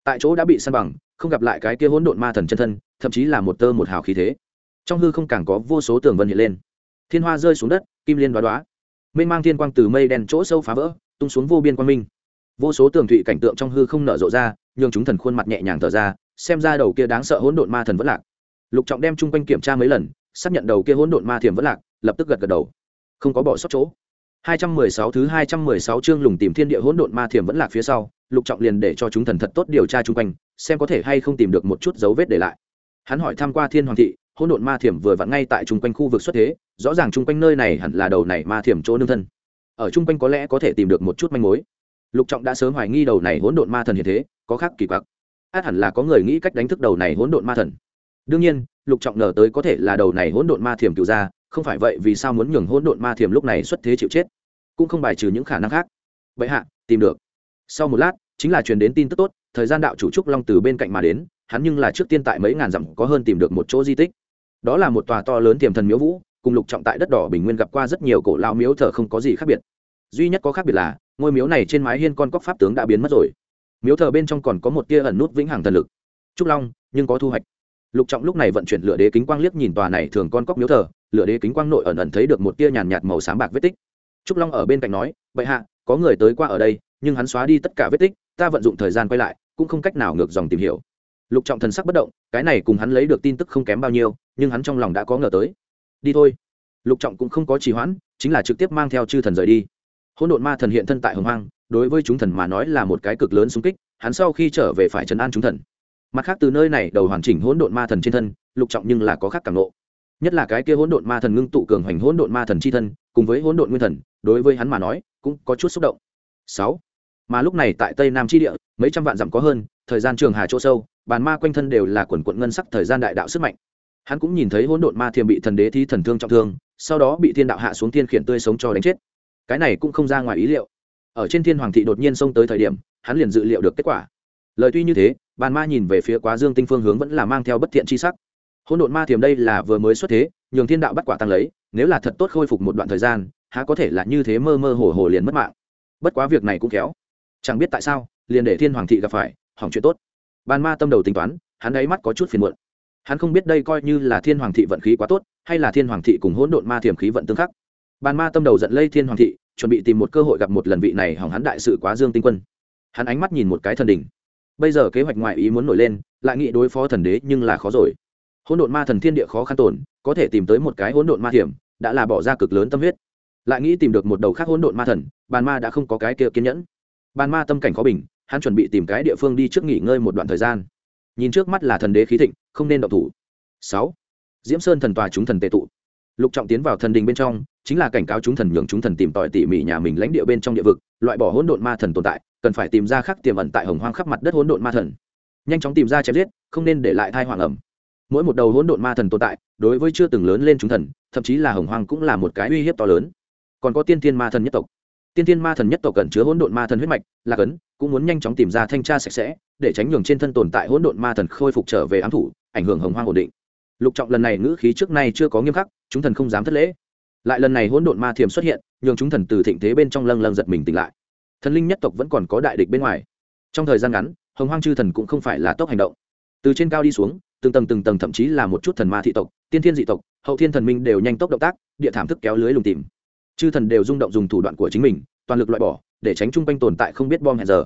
Tại chỗ đã bị săn bằng, không gặp lại cái kia hỗn độn ma thần chân thân thậm chí là một tơ một hào khí thế. Trong hư không càng có vô số tường vân hiện lên. Thiên hoa rơi xuống đất, kim liên đoá đoá mênh mang thiên quang từ mây đen chỗ sâu phá vỡ, tung xuống vô biên quang minh. Vô số tường thụy cảnh tượng trong hư không nở rộ ra, nhường chúng thần khuôn mặt nhẹ nhàng thở ra, xem ra đầu kia đáng sợ hỗn độn ma thần vẫn lạc. Lục trọng đem chung quanh kiểm tra mấy lần, xác nhận đầu kia hỗn độn ma thiểm vẫn lạc, lập tức gật gật đầu. Không có bỏ sót chỗ. 216 thứ 216 chương lùng tìm thiên địa hỗn độn ma thiểm vẫn lạc phía sau, lục trọng liền để cho chúng thần thật tốt điều tra chung quanh, xem có thể hay không tìm được một chút dấu vết để lại hắn hỏi tham q u a thiên hoàng thị, hỗn độn ma thiểm vừa vặn ngay tại chung quanh khu vực xuất thế, rõ ràng chung quanh nơi này hẳn là đầu này ma thiểm chỗ nương thân. Ở chung quanh có lẽ có thể tìm được một chút manh mối. Lục trọng đã sớm hoài nghi đầu này hỗn độn ma thần hiện thế, có khác kỳ quặc. Át hẳn là có người nghĩ cách đánh thức đầu này hỗn độn ma thần. Đương nhiên, lục trọng ngờ tới có thể là đầu này hỗn độn ma thiểm cựu ra không phải vậy vì sao muốn nhường hỗn độn ma thiểm lúc này xuất thế chịu chết? Cũng không bài trừ những khả năng khác. Vậy hạ, tìm được. Sau một lát, chính là truyền đến tin tức tốt, thời gian đạo chủ trúc long từ bên cạnh mà đến hắn nhưng là trước tiên tại mấy ngàn dặm có hơn tìm được một chỗ di tích. Đó là một tòa to lớn tiềm thần miếu vũ, cùng lục trọng tại đất đỏ bình nguyên gặp qua rất nhiều cổ lao miếu thờ không có gì khác biệt. Duy nhất có khác biệt là, ngôi miếu này trên mái hiên con cóc pháp tướng đã biến mất rồi. Miếu thờ bên trong còn có một tia ẩn nút vĩnh hằng thần lực. Trúc long, nhưng có thu hoạch. Lục trọng lúc này vận chuyển lửa đế kính quang liếc nhìn tòa này thường con cóc miếu thờ, lửa đế kính quang nội ẩn ẩn thấy được một tia nhàn nhạt màu sáng bạc vết tích. Trúc long ở bên cạnh nói vậy hạ, có người tới qua ở đây, nhưng hắn xóa đi tất cả vết tích, ta vận dụng thời gian quay lại, cũng không cách nào ngược dòng tìm hiểu lục trọng thần sắc bất động, cái này cùng hắn lấy được tin tức không kém bao nhiêu, nhưng hắn trong lòng đã có ngờ tới. Đi thôi. Lục trọng cũng không có trì hoãn, chính là trực tiếp mang theo chư thần rời đi. Hỗn độn ma thần hiện thân tại hồng hoang, đối với chúng thần mà nói là một cái cực lớn xung kích, hắn sau khi trở về phải trấn an chúng thần. Mặt khác từ nơi này đầu hoàn chỉnh hỗn độn ma thần trên thân, lục trọng nhưng là có khác cảm nộ nhất là cái kia hỗn độn ma thần ngưng tụ cường hoành hỗn độn ma thần c h i thân, cùng với hỗn độn nguyên thần, đối với hắn mà nói, cũng có chút xúc động. Sáu mà lúc này tại tây nam tri địa, mấy trăm vạn dặm có hơn, thời gian trường hà chỗ sâu, bàn ma quanh thân đều là quần quận ngân sắc thời gian đại đạo sức mạnh. Hắn cũng nhìn thấy hỗn độn ma thiềm bị thần đế thi thần thương trọng thương, sau đó bị thiên đạo hạ xuống thiên khiển tươi sống cho đánh chết. Cái này cũng không ra ngoài ý liệu. Ở trên thiên hoàng thị đột nhiên xông tới thời điểm, hắn liền dự liệu được kết quả. Lời tuy như thế, bàn ma nhìn về phía quá dương tinh phương hướng vẫn là mang theo bất thiện chi sắc. Hỗn độn ma thiềm đây là vừa mới xuất thế, nhường thiên đạo bắt quả tăng lấy, nếu là thật tốt khôi phục một đoạn thời gian, há có thể là như thế mơ mơ hồ hồ liền mất mạng. Bất quá việc này cũng kéo chẳng biết tại sao, liền để thiên hoàng thị gặp phải, hỏng chuyện tốt. Bàn ma tâm đầu tính toán, hắn ấy mắt có chút phiền muộn. Hắn không biết đây coi như là thiên hoàng thị vận khí quá tốt, hay là thiên hoàng thị cùng hỗn độn ma thiềm khí vận tương khắc. Bàn ma tâm đầu giận lây thiên hoàng thị, chuẩn bị tìm một cơ hội gặp một lần vị này hỏng hắn đại sự quá dương tinh quân. Hắn ánh mắt nhìn một cái thần đỉnh. Bây giờ kế hoạch ngoại ý muốn nổi lên, lại nghĩ đối phó thần đế nhưng là khó rồi. Hỗn độn ma thần thiên địa khó khăn tổn có thể tìm tới một cái hỗn độn ma thiểm, đã là bỏ ra cực lớn tâm huyết. Lại nghĩ tìm được một đầu khác hỗn độn ma thần bàn ma đã không có cái kia kiên nhẫn bàn ma tâm cảnh khó bình, hắn chuẩn bị tìm cái địa phương đi trước nghỉ ngơi một đoạn thời gian. Nhìn trước mắt là thần đế khí thịnh, không nên động thủ. Sáu. Diễm sơn thần tòa chúng thần tệ tụ. Lục trọng tiến vào thần đình bên trong, chính là cảnh cáo chúng thần nhường chúng thần tìm tòi tỉ mỉ nhà mình lãnh địa bên trong địa vực, loại bỏ hỗn độn ma thần tồn tại, cần phải tìm ra khắc tiềm ẩn tại hồng hoang khắp mặt đất hỗn độn ma thần. Nhanh chóng tìm ra chém giết, không nên để lại thai hoàng ẩm mỗi một đầu hỗn độn ma thần tồn tại, đối với chưa từng lớn lên chúng thần, thậm chí là hồng hoang cũng là một cái uy hiếp to lớn. Còn có tiên tiên ma thần nhất tộc tiên tiên ma thần nhất tộc cần chứa hỗn độn ma thần huyết mạch là cấn cũng muốn nhanh chóng tìm ra thanh tra sạch sẽ, để tránh nhường trên thân tồn tại hỗn độn ma thần khôi phục trở về ám thủ, ảnh hưởng hồng hoang ổn định. Lục trọng lần này ngữ khí trước nay chưa có nghiêm khắc, chúng thần không dám thất lễ. Lại lần này hỗn độn ma thiềm xuất hiện, nhường chúng thần từ thịnh thế bên trong lâng lâng giật mình tỉnh lại. Thần linh nhất tộc vẫn còn có đại địch bên ngoài. Trong thời gian ngắn, hồng hoang chư thần cũng không phải là tốc hành động. Từ trên cao đi xuống, từng tầng từng tầng thậm chí là một chút thần ma thị tộc, tiên thiên dị tộc, hậu thiên thần minh đều nhanh tốc động tác, địa thảm thức kéo lưới lùng tìm chư thần đều rung động dùng thủ đoạn của chính mình, toàn lực loại bỏ, để tránh chung quanh tồn tại không biết bom hẹn giờ.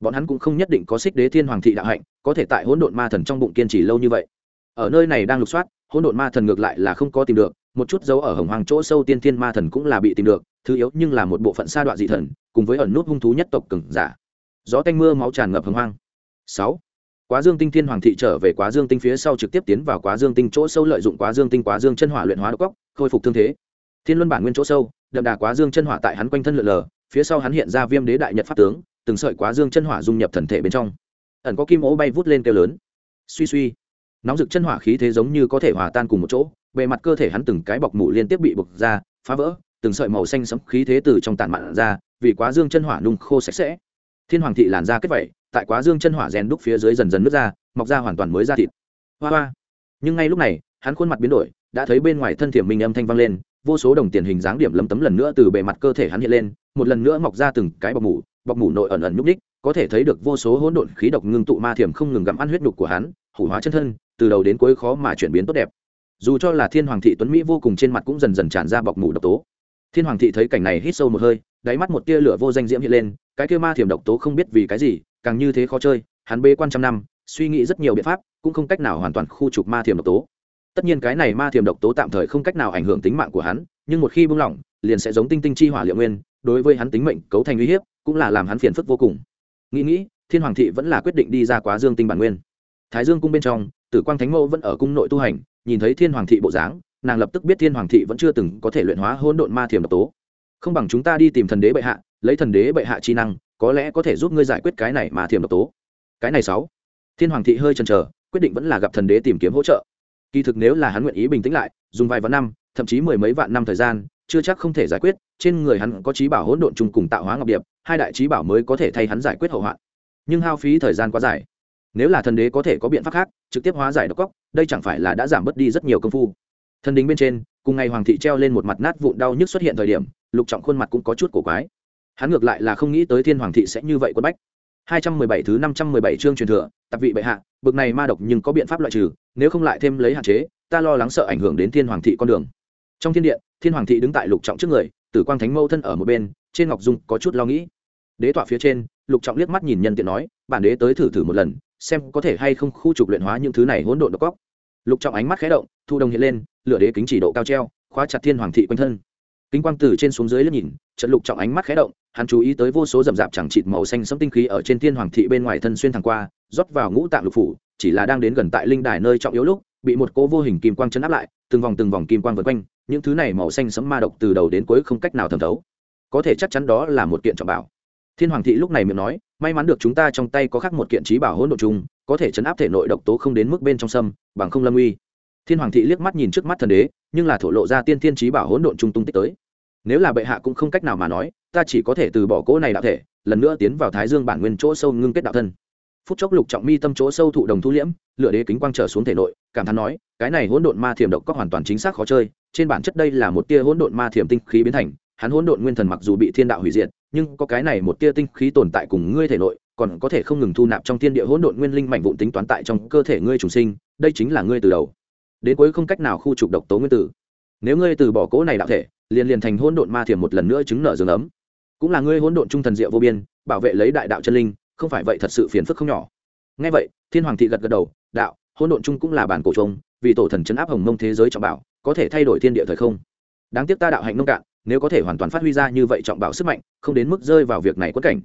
Bọn hắn cũng không nhất định có xích đế thiên hoàng thị đạo hạnh, có thể tại hỗn độn ma thần trong bụng kiên trì lâu như vậy. Ở nơi này đang lục soát, hỗn độn ma thần ngược lại là không có tìm được, một chút dấu ở hồng hoàng chỗ sâu tiên thiên ma thần cũng là bị tìm được, thứ yếu nhưng là một bộ phận sa đoạn dị thần, cùng với ẩn nút hung thú nhất tộc cừng giả. Gió tanh mưa máu tràn ngập hồng hoang. Sáu. Quá dương tinh thiên hoàng thị trở về quá dương tinh phía sau trực tiếp tiến vào quá dương tinh chỗ sâu lợi dụng quá dương tinh quá dương chân hỏa luyện hóa độc góc khôi phục thương thế. Thiên luân bản nguyên chỗ sâu đậm đà quá dương chân hỏa tại hắn quanh thân lượn lờ, phía sau hắn hiện ra viêm đế đại nhật pháp tướng, từng sợi quá dương chân hỏa dung nhập thần thể bên trong. Ẩn có kim ố bay vút lên kêu lớn. Suy suy. Nóng rực chân hỏa khí thế giống như có thể hòa tan cùng một chỗ, bề mặt cơ thể hắn từng cái bọc mủ liên tiếp bị bực ra, phá vỡ, từng sợi màu xanh sẫm khí thế từ trong tàn mạn ra, vì quá dương chân hỏa nung khô sạch sẽ. Thiên hoàng thị làn ra kết vẩy, tại quá dương chân hỏa rèn đúc phía dưới dần dần nứt ra, mọc ra hoàn toàn mới ra thịt. Hoa hoa. Nhưng ngay lúc này, hắn khuôn mặt biến đổi đã thấy bên ngoài thân thiểm minh âm thanh vang lên, vô số đồng tiền hình dáng điểm lấm tấm lần nữa từ bề mặt cơ thể hắn hiện lên, một lần nữa mọc ra từng cái bọc mủ bọc mủ nội ẩn ẩn nhúc ních có thể thấy được vô số hỗn độn khí độc ngưng tụ ma thiểm không ngừng gặm ăn huyết đục của hắn, hủ hóa chân thân, từ đầu đến cuối khó mà chuyển biến tốt đẹp. Dù cho là thiên hoàng thị tuấn mỹ vô cùng trên mặt cũng dần dần tràn ra bọc mủ độc tố. Thiên hoàng thị thấy cảnh này hít sâu một hơi, đáy mắt một tia lửa vô danh diễm hiện lên, cái kia ma thiểm độc tố không biết vì cái gì, càng như thế khó chơi, hắn bê quan trăm năm, suy nghĩ rất nhiều biện pháp, cũng không cách nào hoàn toàn khu trục ma thiểm độc tố tất nhiên cái này ma thiềm độc tố tạm thời không cách nào ảnh hưởng tính mạng của hắn, nhưng một khi buông lỏng, liền sẽ giống tinh tinh chi hỏa liệu nguyên, đối với hắn tính mệnh cấu thành uy hiếp, cũng là làm hắn phiền phức vô cùng. Nghĩ nghĩ, thiên hoàng thị vẫn là quyết định đi ra quá dương tinh bản nguyên. Thái dương cung bên trong, tử quang thánh mẫu vẫn ở cung nội tu hành, nhìn thấy thiên hoàng thị bộ dáng, nàng lập tức biết thiên hoàng thị vẫn chưa từng có thể luyện hóa hôn độn ma thiềm độc tố. Không bằng chúng ta đi tìm thần đế bệ hạ, lấy thần đế bệ hạ chi năng, có lẽ có thể giúp ngươi giải quyết cái này mà thiềm độc tố. Cái này sáu. Thiên hoàng thị hơi chần chờ, quyết định vẫn là gặp thần đế tìm kiếm hỗ trợ kỳ thực nếu là hắn nguyện ý bình tĩnh lại, dùng vài vạn năm, thậm chí mười mấy vạn năm thời gian, chưa chắc không thể giải quyết, trên người hắn có trí bảo hỗn độn chung cùng tạo hóa ngọc điệp, hai đại trí bảo mới có thể thay hắn giải quyết hậu hoạn. Nhưng hao phí thời gian quá dài. Nếu là thần đế có thể có biện pháp khác, trực tiếp hóa giải độc cóc đây chẳng phải là đã giảm bớt đi rất nhiều công phu. Thần đình bên trên, cùng ngày hoàng thị treo lên một mặt nát vụn đau nhức xuất hiện thời điểm, lục trọng khuôn mặt cũng có chút cổ quái. Hắn ngược lại là không nghĩ tới thiên hoàng thị sẽ như vậy quân bách. 217 thứ 517 chương truyền thừa, tập vị bệ hạ, bực này ma độc nhưng có biện pháp loại trừ nếu không lại thêm lấy hạn chế, ta lo lắng sợ ảnh hưởng đến thiên hoàng thị con đường. Trong thiên điện, thiên hoàng thị đứng tại lục trọng trước người, tử quang thánh mâu thân ở một bên, trên ngọc dung có chút lo nghĩ. Đế tọa phía trên, lục trọng liếc mắt nhìn nhân tiện nói, bản đế tới thử thử một lần, xem có thể hay không khu trục luyện hóa những thứ này hỗn độn độc cóc lục trọng ánh mắt khé động, thu đồng hiện lên, lửa đế kính chỉ độ cao treo, khóa chặt thiên hoàng thị quanh thân. Kính quang từ trên xuống dưới liếc nhìn, trận lục trọng ánh mắt khé động, hắn chú ý tới vô số rậm rạp chẳng chịt màu xanh sẫm tinh khí ở trên thiên hoàng thị bên ngoài thân xuyên thẳng qua, rót vào ngũ tạng lục phủ chỉ là đang đến gần tại linh đài nơi trọng yếu lúc, bị một cỗ vô hình kim quang chấn áp lại, từng vòng từng vòng kim quang vượt quanh, những thứ này màu xanh sẫm ma độc từ đầu đến cuối không cách nào thẩm thấu. Có thể chắc chắn đó là một kiện trọng bảo. Thiên hoàng thị lúc này miệng nói, may mắn được chúng ta trong tay có khắc một kiện trí bảo hỗn độ chung có thể chấn áp thể nội độc tố không đến mức bên trong sâm, bằng không lâm uy. Thiên hoàng thị liếc mắt nhìn trước mắt thần đế, nhưng là thổ lộ ra tiên thiên trí bảo hỗn độn trung tung tích tới. Nếu là bệ hạ cũng không cách nào mà nói, ta chỉ có thể từ bỏ cỗ này đạo thể, lần nữa tiến vào thái dương bản nguyên chỗ sâu ngưng kết đạo thân phút chốc lục trọng mi tâm chỗ sâu thụ đồng thu liễm lựa đế kính quang trở xuống thể nội, cảm thán nói, cái này hỗn độn ma thiểm độc có hoàn toàn chính xác khó chơi, trên bản chất đây là một tia hỗn độn ma thiểm tinh khí biến thành, hắn hỗn độn nguyên thần mặc dù bị thiên đạo hủy diệt, nhưng có cái này một tia tinh khí tồn tại cùng ngươi thể nội, còn có thể không ngừng thu nạp trong thiên địa hỗn độn nguyên linh mảnh vụn tính toán tại trong cơ thể ngươi trùng sinh, đây chính là ngươi từ đầu. Đến cuối không cách nào khu trục độc tố nguyên tử. Nếu ngươi từ bỏ cỗ này đạo thể, liền liền thành hỗn độn ma thiểm một lần nữa chứng nợ dương ấm. Cũng là ngươi hỗn độn trung thần diệu vô biên, bảo vệ lấy đại đạo chân linh không phải vậy thật sự phiền phức không nhỏ. Ngay vậy, thiên hoàng thị gật gật đầu, đạo, hỗn độn chung cũng là bản cổ trông vì tổ thần chấn áp hồng mông thế giới trọng bảo, có thể thay đổi thiên địa thời không? Đáng tiếc ta đạo hạnh nông cạn, nếu có thể hoàn toàn phát huy ra như vậy trọng bảo sức mạnh, không đến mức rơi vào việc này quất cảnh.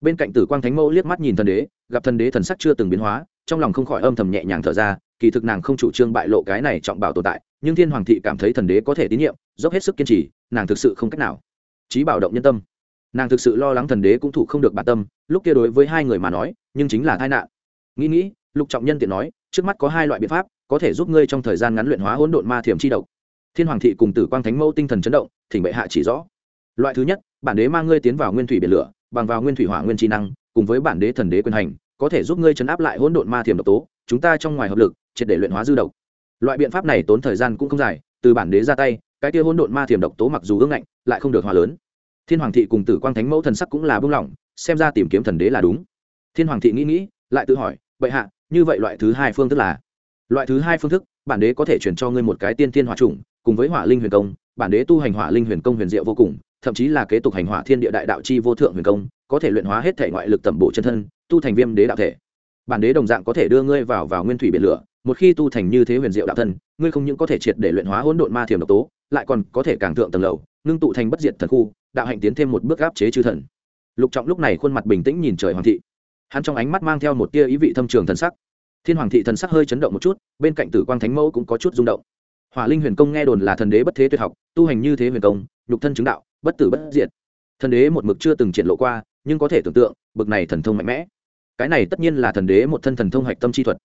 Bên cạnh tử quang thánh mẫu liếc mắt nhìn thần đế, gặp thần đế thần sắc chưa từng biến hóa, trong lòng không khỏi âm thầm nhẹ nhàng thở ra, kỳ thực nàng không chủ trương bại lộ cái này trọng bảo tồn tại, nhưng thiên hoàng thị cảm thấy thần đế có thể tín nhiệm, dốc hết sức kiên trì, nàng thực sự không cách nào. Trí bảo động nhân tâm nàng thực sự lo lắng thần đế cũng thủ không được bản tâm, lúc kia đối với hai người mà nói, nhưng chính là tai nạn. Nghĩ nghĩ, lục trọng nhân tiện nói, trước mắt có hai loại biện pháp, có thể giúp ngươi trong thời gian ngắn luyện hóa hỗn độn ma thiểm chi độc. Thiên hoàng thị cùng tử quang thánh mẫu tinh thần chấn động, thỉnh bệ hạ chỉ rõ. Loại thứ nhất, bản đế mang ngươi tiến vào nguyên thủy biển lửa, bằng vào nguyên thủy hỏa nguyên trí năng, cùng với bản đế thần đế quyền hành, có thể giúp ngươi chấn áp lại hỗn độn ma thiểm độc tố, chúng ta trong ngoài hợp lực, triệt để luyện hóa dư độc. Loại biện pháp này tốn thời gian cũng không dài, từ bản đế ra tay, cái kia hỗn độn ma thiểm độc tố mặc dù ương ngạnh, lại không được hòa lớn thiên hoàng thị cùng tử quang thánh mẫu thần sắc cũng là bưng lỏng, xem ra tìm kiếm thần đế là đúng. Thiên hoàng thị nghĩ nghĩ, lại tự hỏi, bệ hạ, như vậy loại thứ hai phương thức là? Loại thứ hai phương thức, bản đế có thể chuyển cho ngươi một cái tiên thiên hỏa trùng cùng với hỏa linh huyền công, bản đế tu hành hỏa linh huyền công huyền diệu vô cùng, thậm chí là kế tục hành hỏa thiên địa đại đạo chi vô thượng huyền công, có thể luyện hóa hết thể ngoại lực tẩm bổ chân thân, tu thành viêm đế đạo thể. Bản đế đồng dạng có thể đưa ngươi vào vào nguyên thủy biển lửa, một khi tu thành như thế huyền diệu đạo thân, ngươi không những có thể triệt để luyện hóa hỗn độn ma thiềm độc tố, lại còn có thể càng thượng tầng lầu, ngưng tụ thành bất diệt thần khu đạo hạnh tiến thêm một bước áp chế chư thần. Lục trọng lúc này khuôn mặt bình tĩnh nhìn trời hoàng thị. Hắn trong ánh mắt mang theo một tia ý vị thâm trường thần sắc. Thiên hoàng thị thần sắc hơi chấn động một chút, bên cạnh tử quang thánh mẫu cũng có chút rung động. Hỏa linh huyền công nghe đồn là thần đế bất thế tuyệt học, tu hành như thế huyền công, nhục thân chứng đạo, bất tử bất diệt. Thần đế một mực chưa từng triển lộ qua, nhưng có thể tưởng tượng, bực này thần thông mạnh mẽ. Cái này tất nhiên là thần đế một thân thần thông hạch tâm chi thuật.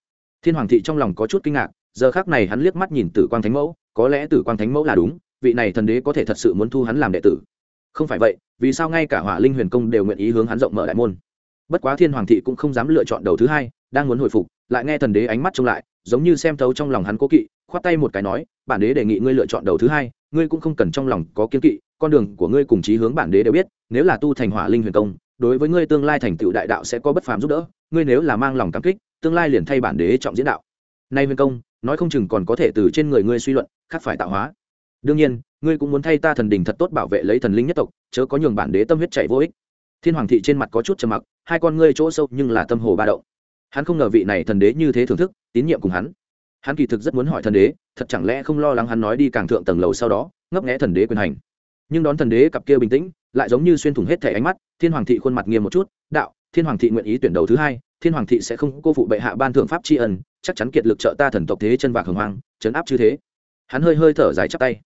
Thiên hoàng thị trong lòng có chút kinh ngạc, giờ khác này hắn liếc mắt nhìn tử quang thánh mẫu, có lẽ tử quang thánh mẫu là đúng, vị này thần đế có thể thật sự muốn thu hắn làm đệ tử không phải vậy, vì sao ngay cả hỏa linh huyền công đều nguyện ý hướng hắn rộng mở đại môn? Bất quá thiên hoàng thị cũng không dám lựa chọn đầu thứ hai, đang muốn hồi phục, lại nghe thần đế ánh mắt trông lại, giống như xem thấu trong lòng hắn cố kỵ, khoát tay một cái nói, bản đế đề nghị ngươi lựa chọn đầu thứ hai, ngươi cũng không cần trong lòng có kiên kỵ, con đường của ngươi cùng chí hướng bản đế đều biết, nếu là tu thành hỏa linh huyền công, đối với ngươi tương lai thành tựu đại đạo sẽ có bất phàm giúp đỡ, ngươi nếu là mang lòng cảm kích, tương lai liền thay bản đế trọng diễn đạo. Nay huyền công, nói không chừng còn có thể từ trên người ngươi suy luận khắc phải tạo hóa. Đương nhiên ngươi cũng muốn thay ta thần đình thật tốt bảo vệ lấy thần linh nhất tộc, chớ có nhường bản đế tâm huyết chạy vô ích. Thiên hoàng thị trên mặt có chút trầm mặc, hai con ngươi chỗ sâu nhưng là tâm hồ ba động. Hắn không ngờ vị này thần đế như thế thưởng thức, tín nhiệm cùng hắn. Hắn kỳ thực rất muốn hỏi thần đế, thật chẳng lẽ không lo lắng hắn nói đi càng thượng tầng lầu sau đó, ngấp nghẽ thần đế quyền hành. Nhưng đón thần đế cặp kia bình tĩnh, lại giống như xuyên thủng hết thẻ ánh mắt, thiên hoàng thị khuôn mặt nghiêm một chút, đạo, thiên hoàng thị nguyện ý tuyển đầu thứ hai, thiên hoàng thị sẽ không cô phụ bệ hạ ban thượng pháp tri ân, chắc chắn kiệt lực trợ ta thần tộc thế chân và hồng hoang chấn áp chư thế. Hắn hơi hơi thở dài chắp tay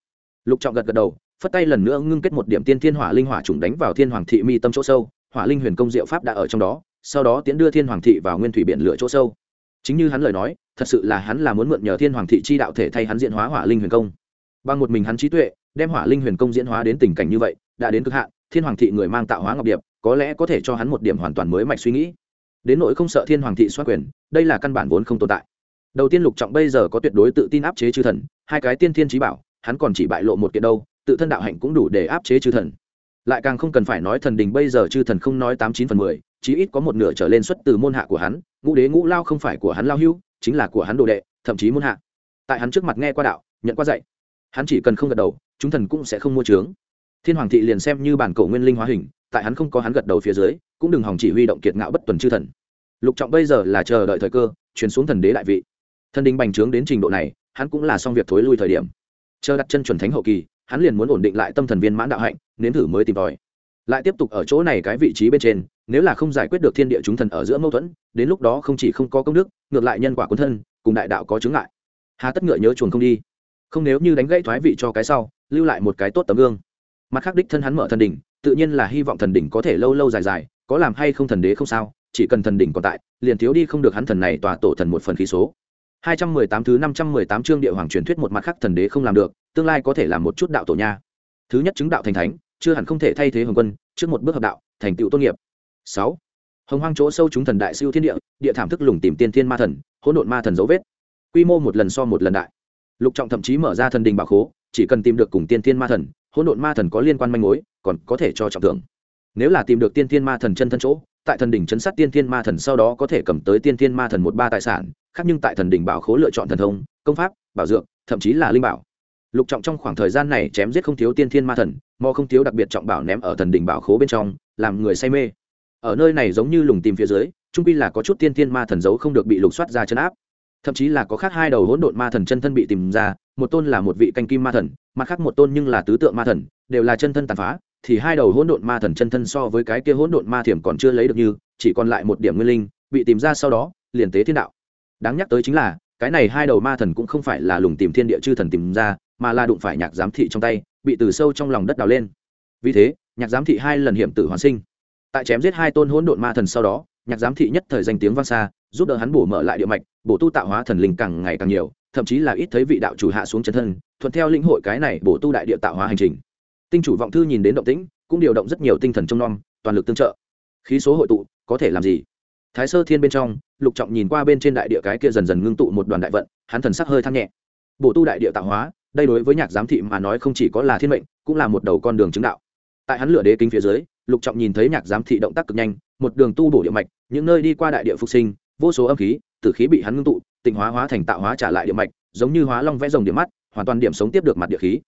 lục trọng gật gật đầu, phất tay lần nữa ngưng kết một điểm tiên thiên hỏa linh hỏa trùng đánh vào thiên hoàng thị mi tâm chỗ sâu, hỏa linh huyền công diệu pháp đã ở trong đó, sau đó tiến đưa thiên hoàng thị vào nguyên thủy biển lửa chỗ sâu. Chính như hắn lời nói, thật sự là hắn là muốn mượn nhờ thiên hoàng thị chi đạo thể thay hắn diễn hóa hỏa linh huyền công. Bằng một mình hắn trí tuệ, đem hỏa linh huyền công diễn hóa đến tình cảnh như vậy, đã đến cực hạn, thiên hoàng thị người mang tạo hóa ngọc điệp, có lẽ có thể cho hắn một điểm hoàn toàn mới mạch suy nghĩ. Đến nỗi không sợ thiên hoàng thị xoát quyền, đây là căn bản vốn không tồn tại. Đầu tiên lục trọng bây giờ có tuyệt đối tự tin áp chế chư thần, hai cái tiên thiên trí bảo hắn còn chỉ bại lộ một kiện đâu, tự thân đạo hạnh cũng đủ để áp chế chư thần. Lại càng không cần phải nói thần đình bây giờ chư thần không nói tám chín phần mười, chí ít có một nửa trở lên xuất từ môn hạ của hắn, ngũ đế ngũ lao không phải của hắn lao hưu, chính là của hắn đồ đệ, thậm chí môn hạ. Tại hắn trước mặt nghe qua đạo, nhận qua dạy, hắn chỉ cần không gật đầu, chúng thần cũng sẽ không mua trướng thiên hoàng thị liền xem như bản cổ nguyên linh hóa hình, tại hắn không có hắn gật đầu phía dưới, cũng đừng hòng chỉ huy động kiệt ngạo bất tuần chư thần. Lục trọng bây giờ là chờ đợi thời cơ, chuyển xuống thần đế đại vị. Thần đình bành trướng đến trình độ này, hắn cũng là xong việc thối lui thời điểm chờ đặt chân chuẩn thánh hậu kỳ, hắn liền muốn ổn định lại tâm thần viên mãn đạo hạnh, nếm thử mới tìm tòi. Lại tiếp tục ở chỗ này cái vị trí bên trên, nếu là không giải quyết được thiên địa chúng thần ở giữa mâu thuẫn, đến lúc đó không chỉ không có công đức, ngược lại nhân quả quân thân, cùng đại đạo có chứng ngại. Hà tất ngựa nhớ chuồng không đi. Không nếu như đánh gãy thoái vị cho cái sau, lưu lại một cái tốt tấm gương. Mặt khác đích thân hắn mở thần đỉnh, tự nhiên là hy vọng thần đỉnh có thể lâu lâu dài dài, có làm hay không thần đế không sao, chỉ cần thần đỉnh còn tại, liền thiếu đi không được hắn thần này tòa tổ thần một phần khí số. 218 thứ 518 chương địa hoàng truyền thuyết một mặt khác thần đế không làm được, tương lai có thể làm một chút đạo tổ nha. Thứ nhất chứng đạo thành thánh, chưa hẳn không thể thay thế hồng quân, trước một bước hợp đạo, thành tựu tôn nghiệp. Sáu, hồng hoang chỗ sâu chúng thần đại siêu thiên địa địa thảm thức lùng tìm tiên thiên ma thần, hỗn độn ma thần dấu vết. Quy mô một lần so một lần đại. Lục trọng thậm chí mở ra thần đình bảo khố, chỉ cần tìm được cùng tiên thiên ma thần, hỗn độn ma thần có liên quan manh mối, còn có thể cho trọng thưởng. Nếu là tìm được tiên thiên ma thần chân thân chỗ tại thần đỉnh chấn sát tiên thiên ma thần sau đó có thể cầm tới tiên thiên ma thần một ba tài sản, khác nhưng tại thần đỉnh bảo khố lựa chọn thần thông, công pháp, bảo dược, thậm chí là linh bảo. Lục trọng trong khoảng thời gian này chém giết không thiếu tiên thiên ma thần, mò không thiếu đặc biệt trọng bảo ném ở thần đỉnh bảo khố bên trong, làm người say mê. Ở nơi này giống như lùng tìm phía dưới, trung pi là có chút tiên thiên ma thần giấu không được bị lục soát ra chấn áp. Thậm chí là có khác hai đầu hỗn độn ma thần chân thân bị tìm ra, một tôn là một vị canh kim ma thần, mặt khác một tôn nhưng là tứ tượng ma thần, đều là chân thân tàn phá thì hai đầu hỗn độn ma thần chân thân so với cái kia hỗn độn ma thiểm còn chưa lấy được như, chỉ còn lại một điểm nguyên linh, bị tìm ra sau đó, liền tế thiên đạo. Đáng nhắc tới chính là, cái này hai đầu ma thần cũng không phải là lùng tìm thiên địa chư thần tìm ra, mà là đụng phải nhạc giám thị trong tay, bị từ sâu trong lòng đất đào lên. Vì thế, nhạc giám thị hai lần hiểm tử hoàn sinh. Tại chém giết hai tôn hỗn độn ma thần sau đó, nhạc giám thị nhất thời danh tiếng vang xa, giúp đỡ hắn bổ mở lại địa mạch, bổ tu tạo hóa thần linh càng ngày càng nhiều, thậm chí là ít thấy vị đạo chủ hạ xuống chân thân, thuận theo lĩnh hội cái này bổ tu đại địa tạo hóa hành trình tinh chủ vọng thư nhìn đến động tĩnh, cũng điều động rất nhiều tinh thần trong nom, toàn lực tương trợ. Khí số hội tụ, có thể làm gì? Thái sơ thiên bên trong, lục trọng nhìn qua bên trên đại địa cái kia dần dần ngưng tụ một đoàn đại vận, hắn thần sắc hơi thăng nhẹ. Bổ tu đại địa tạo hóa, đây đối với nhạc giám thị mà nói không chỉ có là thiên mệnh, cũng là một đầu con đường chứng đạo. Tại hắn lửa đế kính phía dưới, lục trọng nhìn thấy nhạc giám thị động tác cực nhanh, một đường tu bổ địa mạch, những nơi đi qua đại địa phục sinh, vô số âm khí, tử khí bị hắn ngưng tụ, tịnh hóa hóa thành tạo hóa trả lại địa mạch, giống như hóa long vẽ rồng điểm mắt, hoàn toàn điểm sống tiếp được mặt địa khí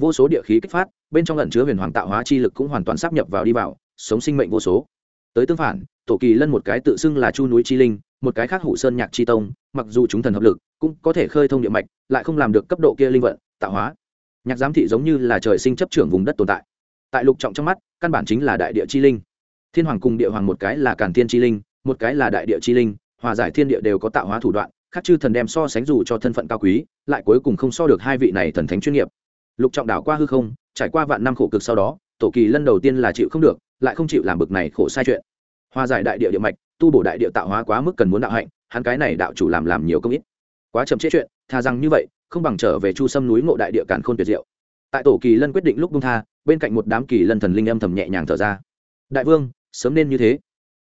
vô số địa khí kích phát, bên trong ẩn chứa huyền hoàng tạo hóa chi lực cũng hoàn toàn sắp nhập vào đi vào, sống sinh mệnh vô số. Tới tương phản, tổ kỳ lân một cái tự xưng là chu núi chi linh, một cái khác hủ sơn nhạc chi tông, mặc dù chúng thần hợp lực, cũng có thể khơi thông địa mạch, lại không làm được cấp độ kia linh vận, tạo hóa. Nhạc giám thị giống như là trời sinh chấp trưởng vùng đất tồn tại. Tại lục trọng trong mắt, căn bản chính là đại địa chi linh. Thiên hoàng cùng địa hoàng một cái là càn thiên chi linh, một cái là đại địa chi linh, hòa giải thiên địa đều có tạo hóa thủ đoạn, khác chư thần đem so sánh dù cho thân phận cao quý, lại cuối cùng không so được hai vị này thần thánh chuyên nghiệp lục trọng đảo qua hư không, trải qua vạn năm khổ cực sau đó, tổ kỳ lân đầu tiên là chịu không được, lại không chịu làm bực này khổ sai chuyện. Hòa giải đại địa địa mạch, tu bổ đại địa tạo hóa quá mức cần muốn đạo hạnh, hắn cái này đạo chủ làm làm nhiều công ít. Quá chậm chế chuyện, tha rằng như vậy, không bằng trở về chu sâm núi ngộ đại địa càn khôn tuyệt diệu. Tại tổ kỳ lân quyết định lúc bung tha, bên cạnh một đám kỳ lân thần linh âm thầm nhẹ nhàng thở ra. Đại vương, sớm nên như thế.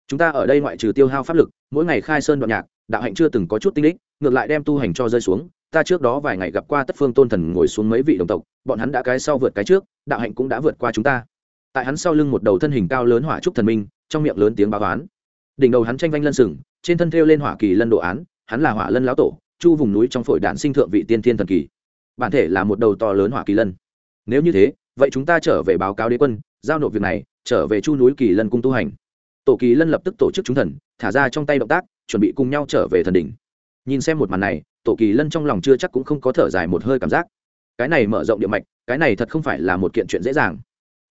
Chúng ta ở đây ngoại trừ tiêu hao pháp lực, mỗi ngày khai sơn đoạn nhạc, đạo hạnh chưa từng có chút tinh đích ngược lại đem tu hành cho rơi xuống ta trước đó vài ngày gặp qua tất phương tôn thần ngồi xuống mấy vị đồng tộc, bọn hắn đã cái sau vượt cái trước, đạo hạnh cũng đã vượt qua chúng ta. Tại hắn sau lưng một đầu thân hình cao lớn hỏa trúc thần minh, trong miệng lớn tiếng báo oán. Đỉnh đầu hắn tranh vanh lân sừng, trên thân thêu lên hỏa kỳ lân đồ án, hắn là hỏa lân lão tổ, chu vùng núi trong phổi đạn sinh thượng vị tiên thiên thần kỳ. Bản thể là một đầu to lớn hỏa kỳ lân. Nếu như thế, vậy chúng ta trở về báo cáo đế quân, giao nộp việc này, trở về chu núi kỳ lân cung tu hành. Tổ kỳ lân lập tức tổ chức chúng thần, thả ra trong tay động tác, chuẩn bị cùng nhau trở về thần đỉnh. Nhìn xem một màn này tổ kỳ lân trong lòng chưa chắc cũng không có thở dài một hơi cảm giác. Cái này mở rộng địa mạch, cái này thật không phải là một kiện chuyện dễ dàng.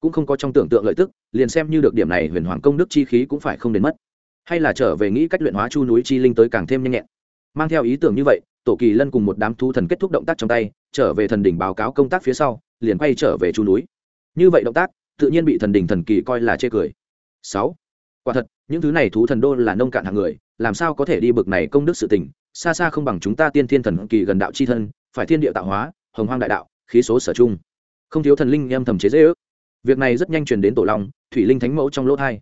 Cũng không có trong tưởng tượng lợi tức, liền xem như được điểm này huyền hoàng công đức chi khí cũng phải không đến mất. Hay là trở về nghĩ cách luyện hóa chu núi chi linh tới càng thêm nhanh nhẹn. Mang theo ý tưởng như vậy, tổ kỳ lân cùng một đám thu thần kết thúc động tác trong tay, trở về thần đỉnh báo cáo công tác phía sau, liền quay trở về chu núi. Như vậy động tác, tự nhiên bị thần đỉnh thần kỳ coi là chê cười. Sáu, quả thật, những thứ này thú thần đô là nông cạn hàng người, làm sao có thể đi bực này công đức sự tình xa xa không bằng chúng ta tiên thiên thần kỳ gần đạo c h i thân, phải thiên địa tạo hóa, hồng hoang đại đạo, khí số sở chung không thiếu thần linh em thầm chế dễ ước việc này rất nhanh truyền đến tổ long, thủy linh thánh mẫu trong lỗ thai.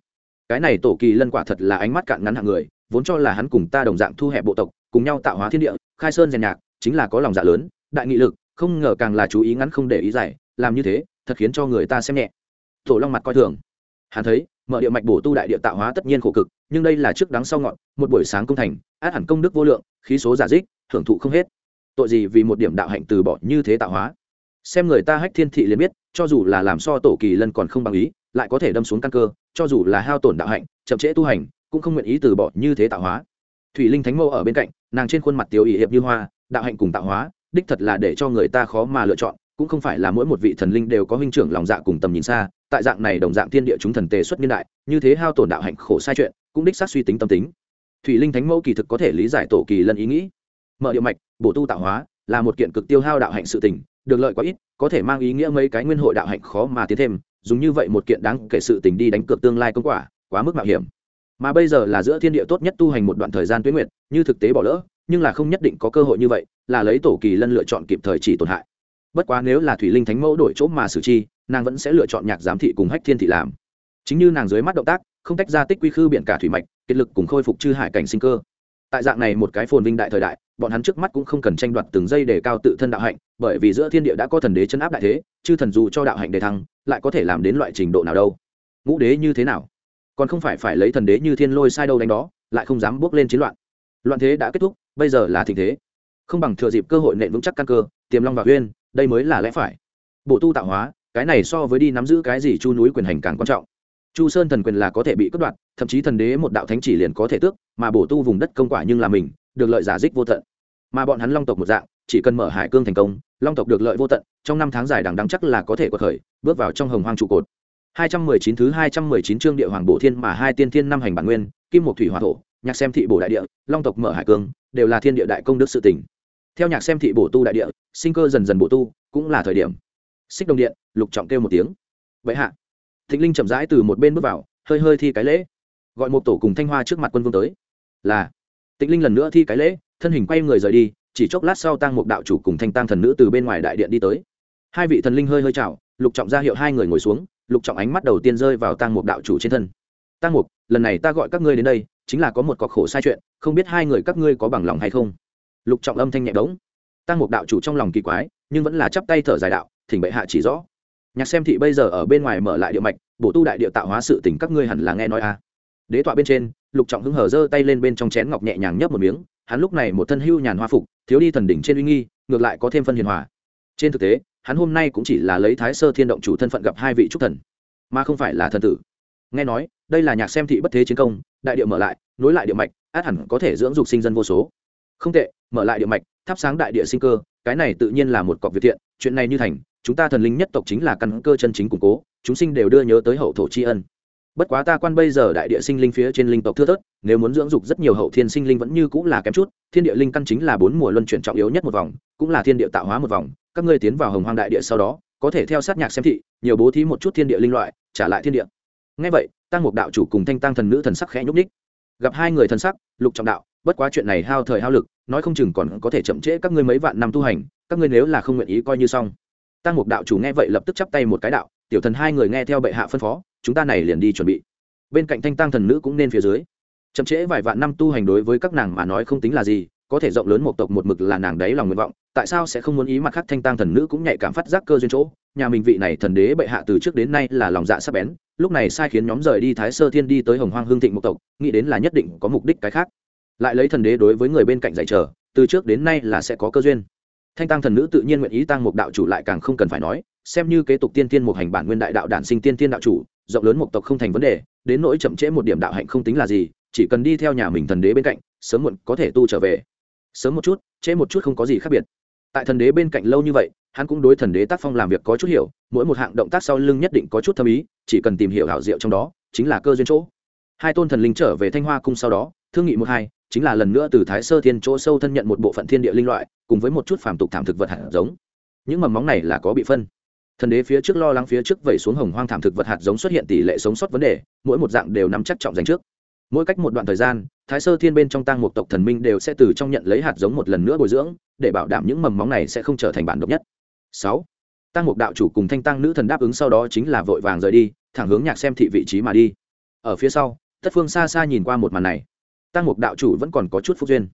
Cái này tổ kỳ lân quả thật là ánh mắt cạn ngắn hạng người, vốn cho là hắn cùng ta đồng dạng thu hẹp bộ tộc, cùng nhau tạo hóa thiên địa, khai sơn rèn nhạc, chính là có lòng dạ lớn, đại nghị lực, không ngờ càng là chú ý ngắn không để ý giải làm như thế, thật khiến cho người ta xem nhẹ. Tổ long mặt coi thường. Hắn thấy, mở địa mạch bổ tu đại địa tạo hóa tất nhiên khổ cực nhưng đây là trước đắng sau ngọn, một buổi sáng công thành, át hẳn công đức vô lượng, khí số giả dích, hưởng thụ không hết. Tội gì vì một điểm đạo hạnh từ bỏ như thế tạo hóa? Xem người ta hách thiên thị liền biết, cho dù là làm so tổ kỳ lân còn không bằng ý, lại có thể đâm xuống căn cơ, cho dù là hao tổn đạo hạnh, chậm trễ tu hành, cũng không nguyện ý từ bỏ như thế tạo hóa. Thủy linh thánh mâu ở bên cạnh, nàng trên khuôn mặt tiêu ỵ hiệp như hoa, đạo hạnh cùng tạo hóa, đích thật là để cho người ta khó mà lựa chọn, cũng không phải là mỗi một vị thần linh đều có huynh trưởng lòng dạ cùng tầm nhìn xa, tại dạng này đồng dạng thiên địa chúng thần tề xuất niên đại, như thế hao tổn đạo hạnh khổ sai chuyện cũng đích xác suy tính tâm tính. Thủy linh thánh mẫu kỳ thực có thể lý giải tổ kỳ lân ý nghĩ. Mở điệu mạch, bổ tu tạo hóa, là một kiện cực tiêu hao đạo hạnh sự tình, được lợi quá ít, có thể mang ý nghĩa mấy cái nguyên hội đạo hạnh khó mà tiến thêm, dùng như vậy một kiện đáng kể sự tình đi đánh cược tương lai công quả, quá mức mạo hiểm. Mà bây giờ là giữa thiên địa tốt nhất tu hành một đoạn thời gian tuyến nguyện như thực tế bỏ lỡ, nhưng là không nhất định có cơ hội như vậy, là lấy tổ kỳ lân lựa chọn kịp thời chỉ tổn hại. Bất quá nếu là thủy linh thánh mẫu đổi chỗ mà xử chi, nàng vẫn sẽ lựa chọn nhạc giám thị cùng hách thiên thị làm. Chính như nàng dưới mắt động tác không tách ra tích quy khư biển cả thủy mạch, kết lực cùng khôi phục chư hải cảnh sinh cơ. Tại dạng này một cái phồn vinh đại thời đại, bọn hắn trước mắt cũng không cần tranh đoạt từng giây để cao tự thân đạo hạnh, bởi vì giữa thiên địa đã có thần đế chấn áp đại thế, chư thần dù cho đạo hạnh đề thăng, lại có thể làm đến loại trình độ nào đâu. Ngũ đế như thế nào? Còn không phải phải lấy thần đế như thiên lôi sai đâu đánh đó, lại không dám bước lên chiến loạn. Loạn thế đã kết thúc, bây giờ là tình thế. Không bằng thừa dịp cơ hội nện vững chắc căn cơ, tiềm long và huyên đây mới là lẽ phải. Bộ tu tạo hóa, cái này so với đi nắm giữ cái gì chu núi quyền hành càng quan trọng chu sơn thần quyền là có thể bị cướp đoạt, thậm chí thần đế một đạo thánh chỉ liền có thể tước, mà bổ tu vùng đất công quả nhưng là mình, được lợi giả dích vô tận. Mà bọn hắn long tộc một dạng, chỉ cần mở hải cương thành công, long tộc được lợi vô tận, trong năm tháng dài đằng đắng chắc là có thể quật khởi, bước vào trong hồng hoang trụ cột. 219 thứ 219 chương địa hoàng bổ thiên mà hai tiên thiên năm hành bản nguyên, kim một thủy hỏa thổ, nhạc xem thị bổ đại địa, long tộc mở hải cương, đều là thiên địa đại công đức sự tỉnh theo nhạc xem thị bổ tu đại địa, sinh cơ dần dần bổ tu, cũng là thời điểm. Xích đồng điện, lục trọng kêu một tiếng. Vậy hạ thịnh linh chậm rãi từ một bên bước vào, hơi hơi thi cái lễ. Gọi một tổ cùng thanh hoa trước mặt quân vương tới. Là. Tịnh linh lần nữa thi cái lễ, thân hình quay người rời đi, chỉ chốc lát sau tăng một đạo chủ cùng thanh tăng thần nữ từ bên ngoài đại điện đi tới. Hai vị thần linh hơi hơi chào, lục trọng ra hiệu hai người ngồi xuống, lục trọng ánh mắt đầu tiên rơi vào tăng một đạo chủ trên thân. Tăng mục, lần này ta gọi các ngươi đến đây, chính là có một cọc khổ sai chuyện, không biết hai người các ngươi có bằng lòng hay không? Lục trọng âm thanh nhẹ đống. Tăng một đạo chủ trong lòng kỳ quái, nhưng vẫn là chắp tay thở dài đạo, thỉnh bệ hạ chỉ rõ nhạc xem thị bây giờ ở bên ngoài mở lại địa mạch, bổ tu đại địa tạo hóa sự tình các ngươi hẳn là nghe nói a à. đế tọa bên trên, lục trọng hứng hở giơ tay lên bên trong chén ngọc nhẹ nhàng nhấp một miếng, hắn lúc này một thân hưu nhàn hoa phục, thiếu đi thần đỉnh trên uy nghi, ngược lại có thêm phân hiền hòa. Trên thực tế, hắn hôm nay cũng chỉ là lấy thái sơ thiên động chủ thân phận gặp hai vị trúc thần, mà không phải là thần tử. Nghe nói, đây là nhạc xem thị bất thế chiến công, đại địa mở lại, nối lại địa mạch, át hẳn có thể dưỡng dục sinh dân vô số không tệ, mở lại địa mạch, thắp sáng đại địa sinh cơ, cái này tự nhiên là một cọc việc thiện, chuyện này như thành, chúng ta thần linh nhất tộc chính là căn cơ chân chính củng cố, chúng sinh đều đưa nhớ tới hậu thổ tri ân. Bất quá ta quan bây giờ đại địa sinh linh phía trên linh tộc thưa thớt, nếu muốn dưỡng dục rất nhiều hậu thiên sinh linh vẫn như cũng là kém chút, thiên địa linh căn chính là bốn mùa luân chuyển trọng yếu nhất một vòng, cũng là thiên địa tạo hóa một vòng, các ngươi tiến vào hồng hoang đại địa sau đó, có thể theo sát nhạc xem thị, nhiều bố thí một chút thiên địa linh loại, trả lại thiên địa. Ngay vậy, tăng mục đạo chủ cùng thanh tăng thần nữ thần sắc khẽ nhúc ních gặp hai người thần sắc, lục trọng đạo bất quá chuyện này hao thời hao lực, nói không chừng còn có thể chậm trễ các ngươi mấy vạn năm tu hành, các ngươi nếu là không nguyện ý coi như xong. Tăng mục đạo chủ nghe vậy lập tức chắp tay một cái đạo, tiểu thần hai người nghe theo bệ hạ phân phó, chúng ta này liền đi chuẩn bị. Bên cạnh thanh tăng thần nữ cũng nên phía dưới. Chậm trễ vài vạn năm tu hành đối với các nàng mà nói không tính là gì, có thể rộng lớn một tộc một mực là nàng đấy lòng nguyện vọng, tại sao sẽ không muốn ý mặt khác thanh tăng thần nữ cũng nhạy cảm phát giác cơ duyên chỗ, nhà mình vị này thần đế bệ hạ từ trước đến nay là lòng dạ sắp bén, lúc này sai khiến nhóm rời đi thái sơ thiên đi tới hồng hoang hương thịnh một tộc, nghĩ đến là nhất định có mục đích cái khác lại lấy thần đế đối với người bên cạnh dạy trở từ trước đến nay là sẽ có cơ duyên. Thanh tăng thần nữ tự nhiên nguyện ý tăng một đạo chủ lại càng không cần phải nói, xem như kế tục tiên tiên một hành bản nguyên đại đạo đản sinh tiên tiên đạo chủ, rộng lớn một tộc không thành vấn đề, đến nỗi chậm trễ một điểm đạo hạnh không tính là gì, chỉ cần đi theo nhà mình thần đế bên cạnh, sớm muộn có thể tu trở về. Sớm một chút, trễ một chút không có gì khác biệt. Tại thần đế bên cạnh lâu như vậy, hắn cũng đối thần đế tác phong làm việc có chút hiểu, mỗi một hạng động tác sau lưng nhất định có chút thâm ý, chỉ cần tìm hiểu hảo diệu trong đó, chính là cơ duyên chỗ. Hai tôn thần linh trở về thanh hoa cung sau đó, thương nghị một hai chính là lần nữa từ thái sơ thiên chỗ sâu thân nhận một bộ phận thiên địa linh loại, cùng với một chút phàm tục thảm thực vật hạt giống. Những mầm móng này là có bị phân. Thần đế phía trước lo lắng phía trước vẩy xuống hồng hoang thảm thực vật hạt giống xuất hiện tỷ lệ sống sót vấn đề, mỗi một dạng đều nắm chắc trọng dành trước. Mỗi cách một đoạn thời gian, thái sơ thiên bên trong tăng một tộc thần minh đều sẽ từ trong nhận lấy hạt giống một lần nữa bồi dưỡng, để bảo đảm những mầm móng này sẽ không trở thành bản độc nhất. Sáu. Tăng một đạo chủ cùng thanh tăng nữ thần đáp ứng sau đó chính là vội vàng rời đi, thẳng hướng nhạc xem thị vị trí mà đi. Ở phía sau tất phương xa xa nhìn qua một màn này tăng mục đạo chủ vẫn còn có chút phúc duyên.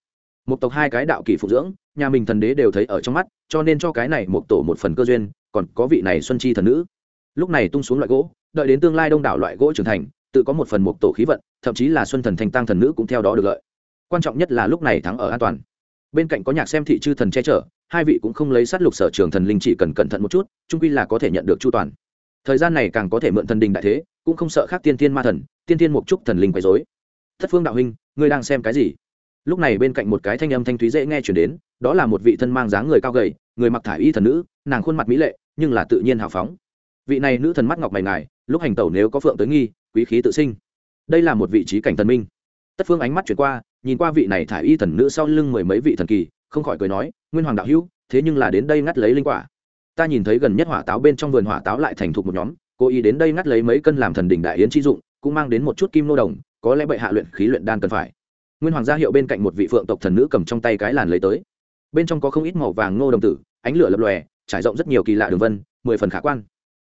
Một tộc hai cái đạo kỳ phục dưỡng, nhà mình thần đế đều thấy ở trong mắt, cho nên cho cái này một tổ một phần cơ duyên, còn có vị này xuân chi thần nữ. Lúc này tung xuống loại gỗ, đợi đến tương lai đông đảo loại gỗ trưởng thành, tự có một phần một tổ khí vận, thậm chí là xuân thần thanh tăng thần nữ cũng theo đó được lợi. Quan trọng nhất là lúc này thắng ở an toàn. Bên cạnh có nhạc xem thị chư thần che chở, hai vị cũng không lấy sát lục sở trường thần linh chỉ cần cẩn thận một chút trung quy là có thể nhận được chu toàn. Thời gian này càng có thể mượn thần đình đại thế, cũng không sợ khác tiên tiên ma thần, tiên tiên mục trúc thần linh quấy dối thất phương đạo huynh, ngươi đang xem cái gì? Lúc này bên cạnh một cái thanh âm thanh thúy dễ nghe chuyển đến, đó là một vị thân mang dáng người cao gầy, người mặc thải y thần nữ, nàng khuôn mặt mỹ lệ, nhưng là tự nhiên hào phóng. Vị này nữ thần mắt ngọc mày ngài, lúc hành tẩu nếu có phượng tới nghi, quý khí tự sinh. Đây là một vị trí cảnh thần minh. Tất phương ánh mắt chuyển qua, nhìn qua vị này thải y thần nữ sau lưng mười mấy vị thần kỳ, không khỏi cười nói, nguyên hoàng đạo hữu, thế nhưng là đến đây ngắt lấy linh quả. Ta nhìn thấy gần nhất hỏa táo bên trong vườn hỏa táo lại thành thục một nhóm cô ý đến đây ngắt lấy mấy cân làm thần đỉnh đại yến chi dụng, cũng mang đến một chút kim nô đồng có lẽ bệ hạ luyện khí luyện đan cần phải. Nguyên hoàng gia hiệu bên cạnh một vị phượng tộc thần nữ cầm trong tay cái làn lấy tới. Bên trong có không ít màu vàng ngô đồng tử, ánh lửa lập lòe, trải rộng rất nhiều kỳ lạ đường vân, mười phần khả quan.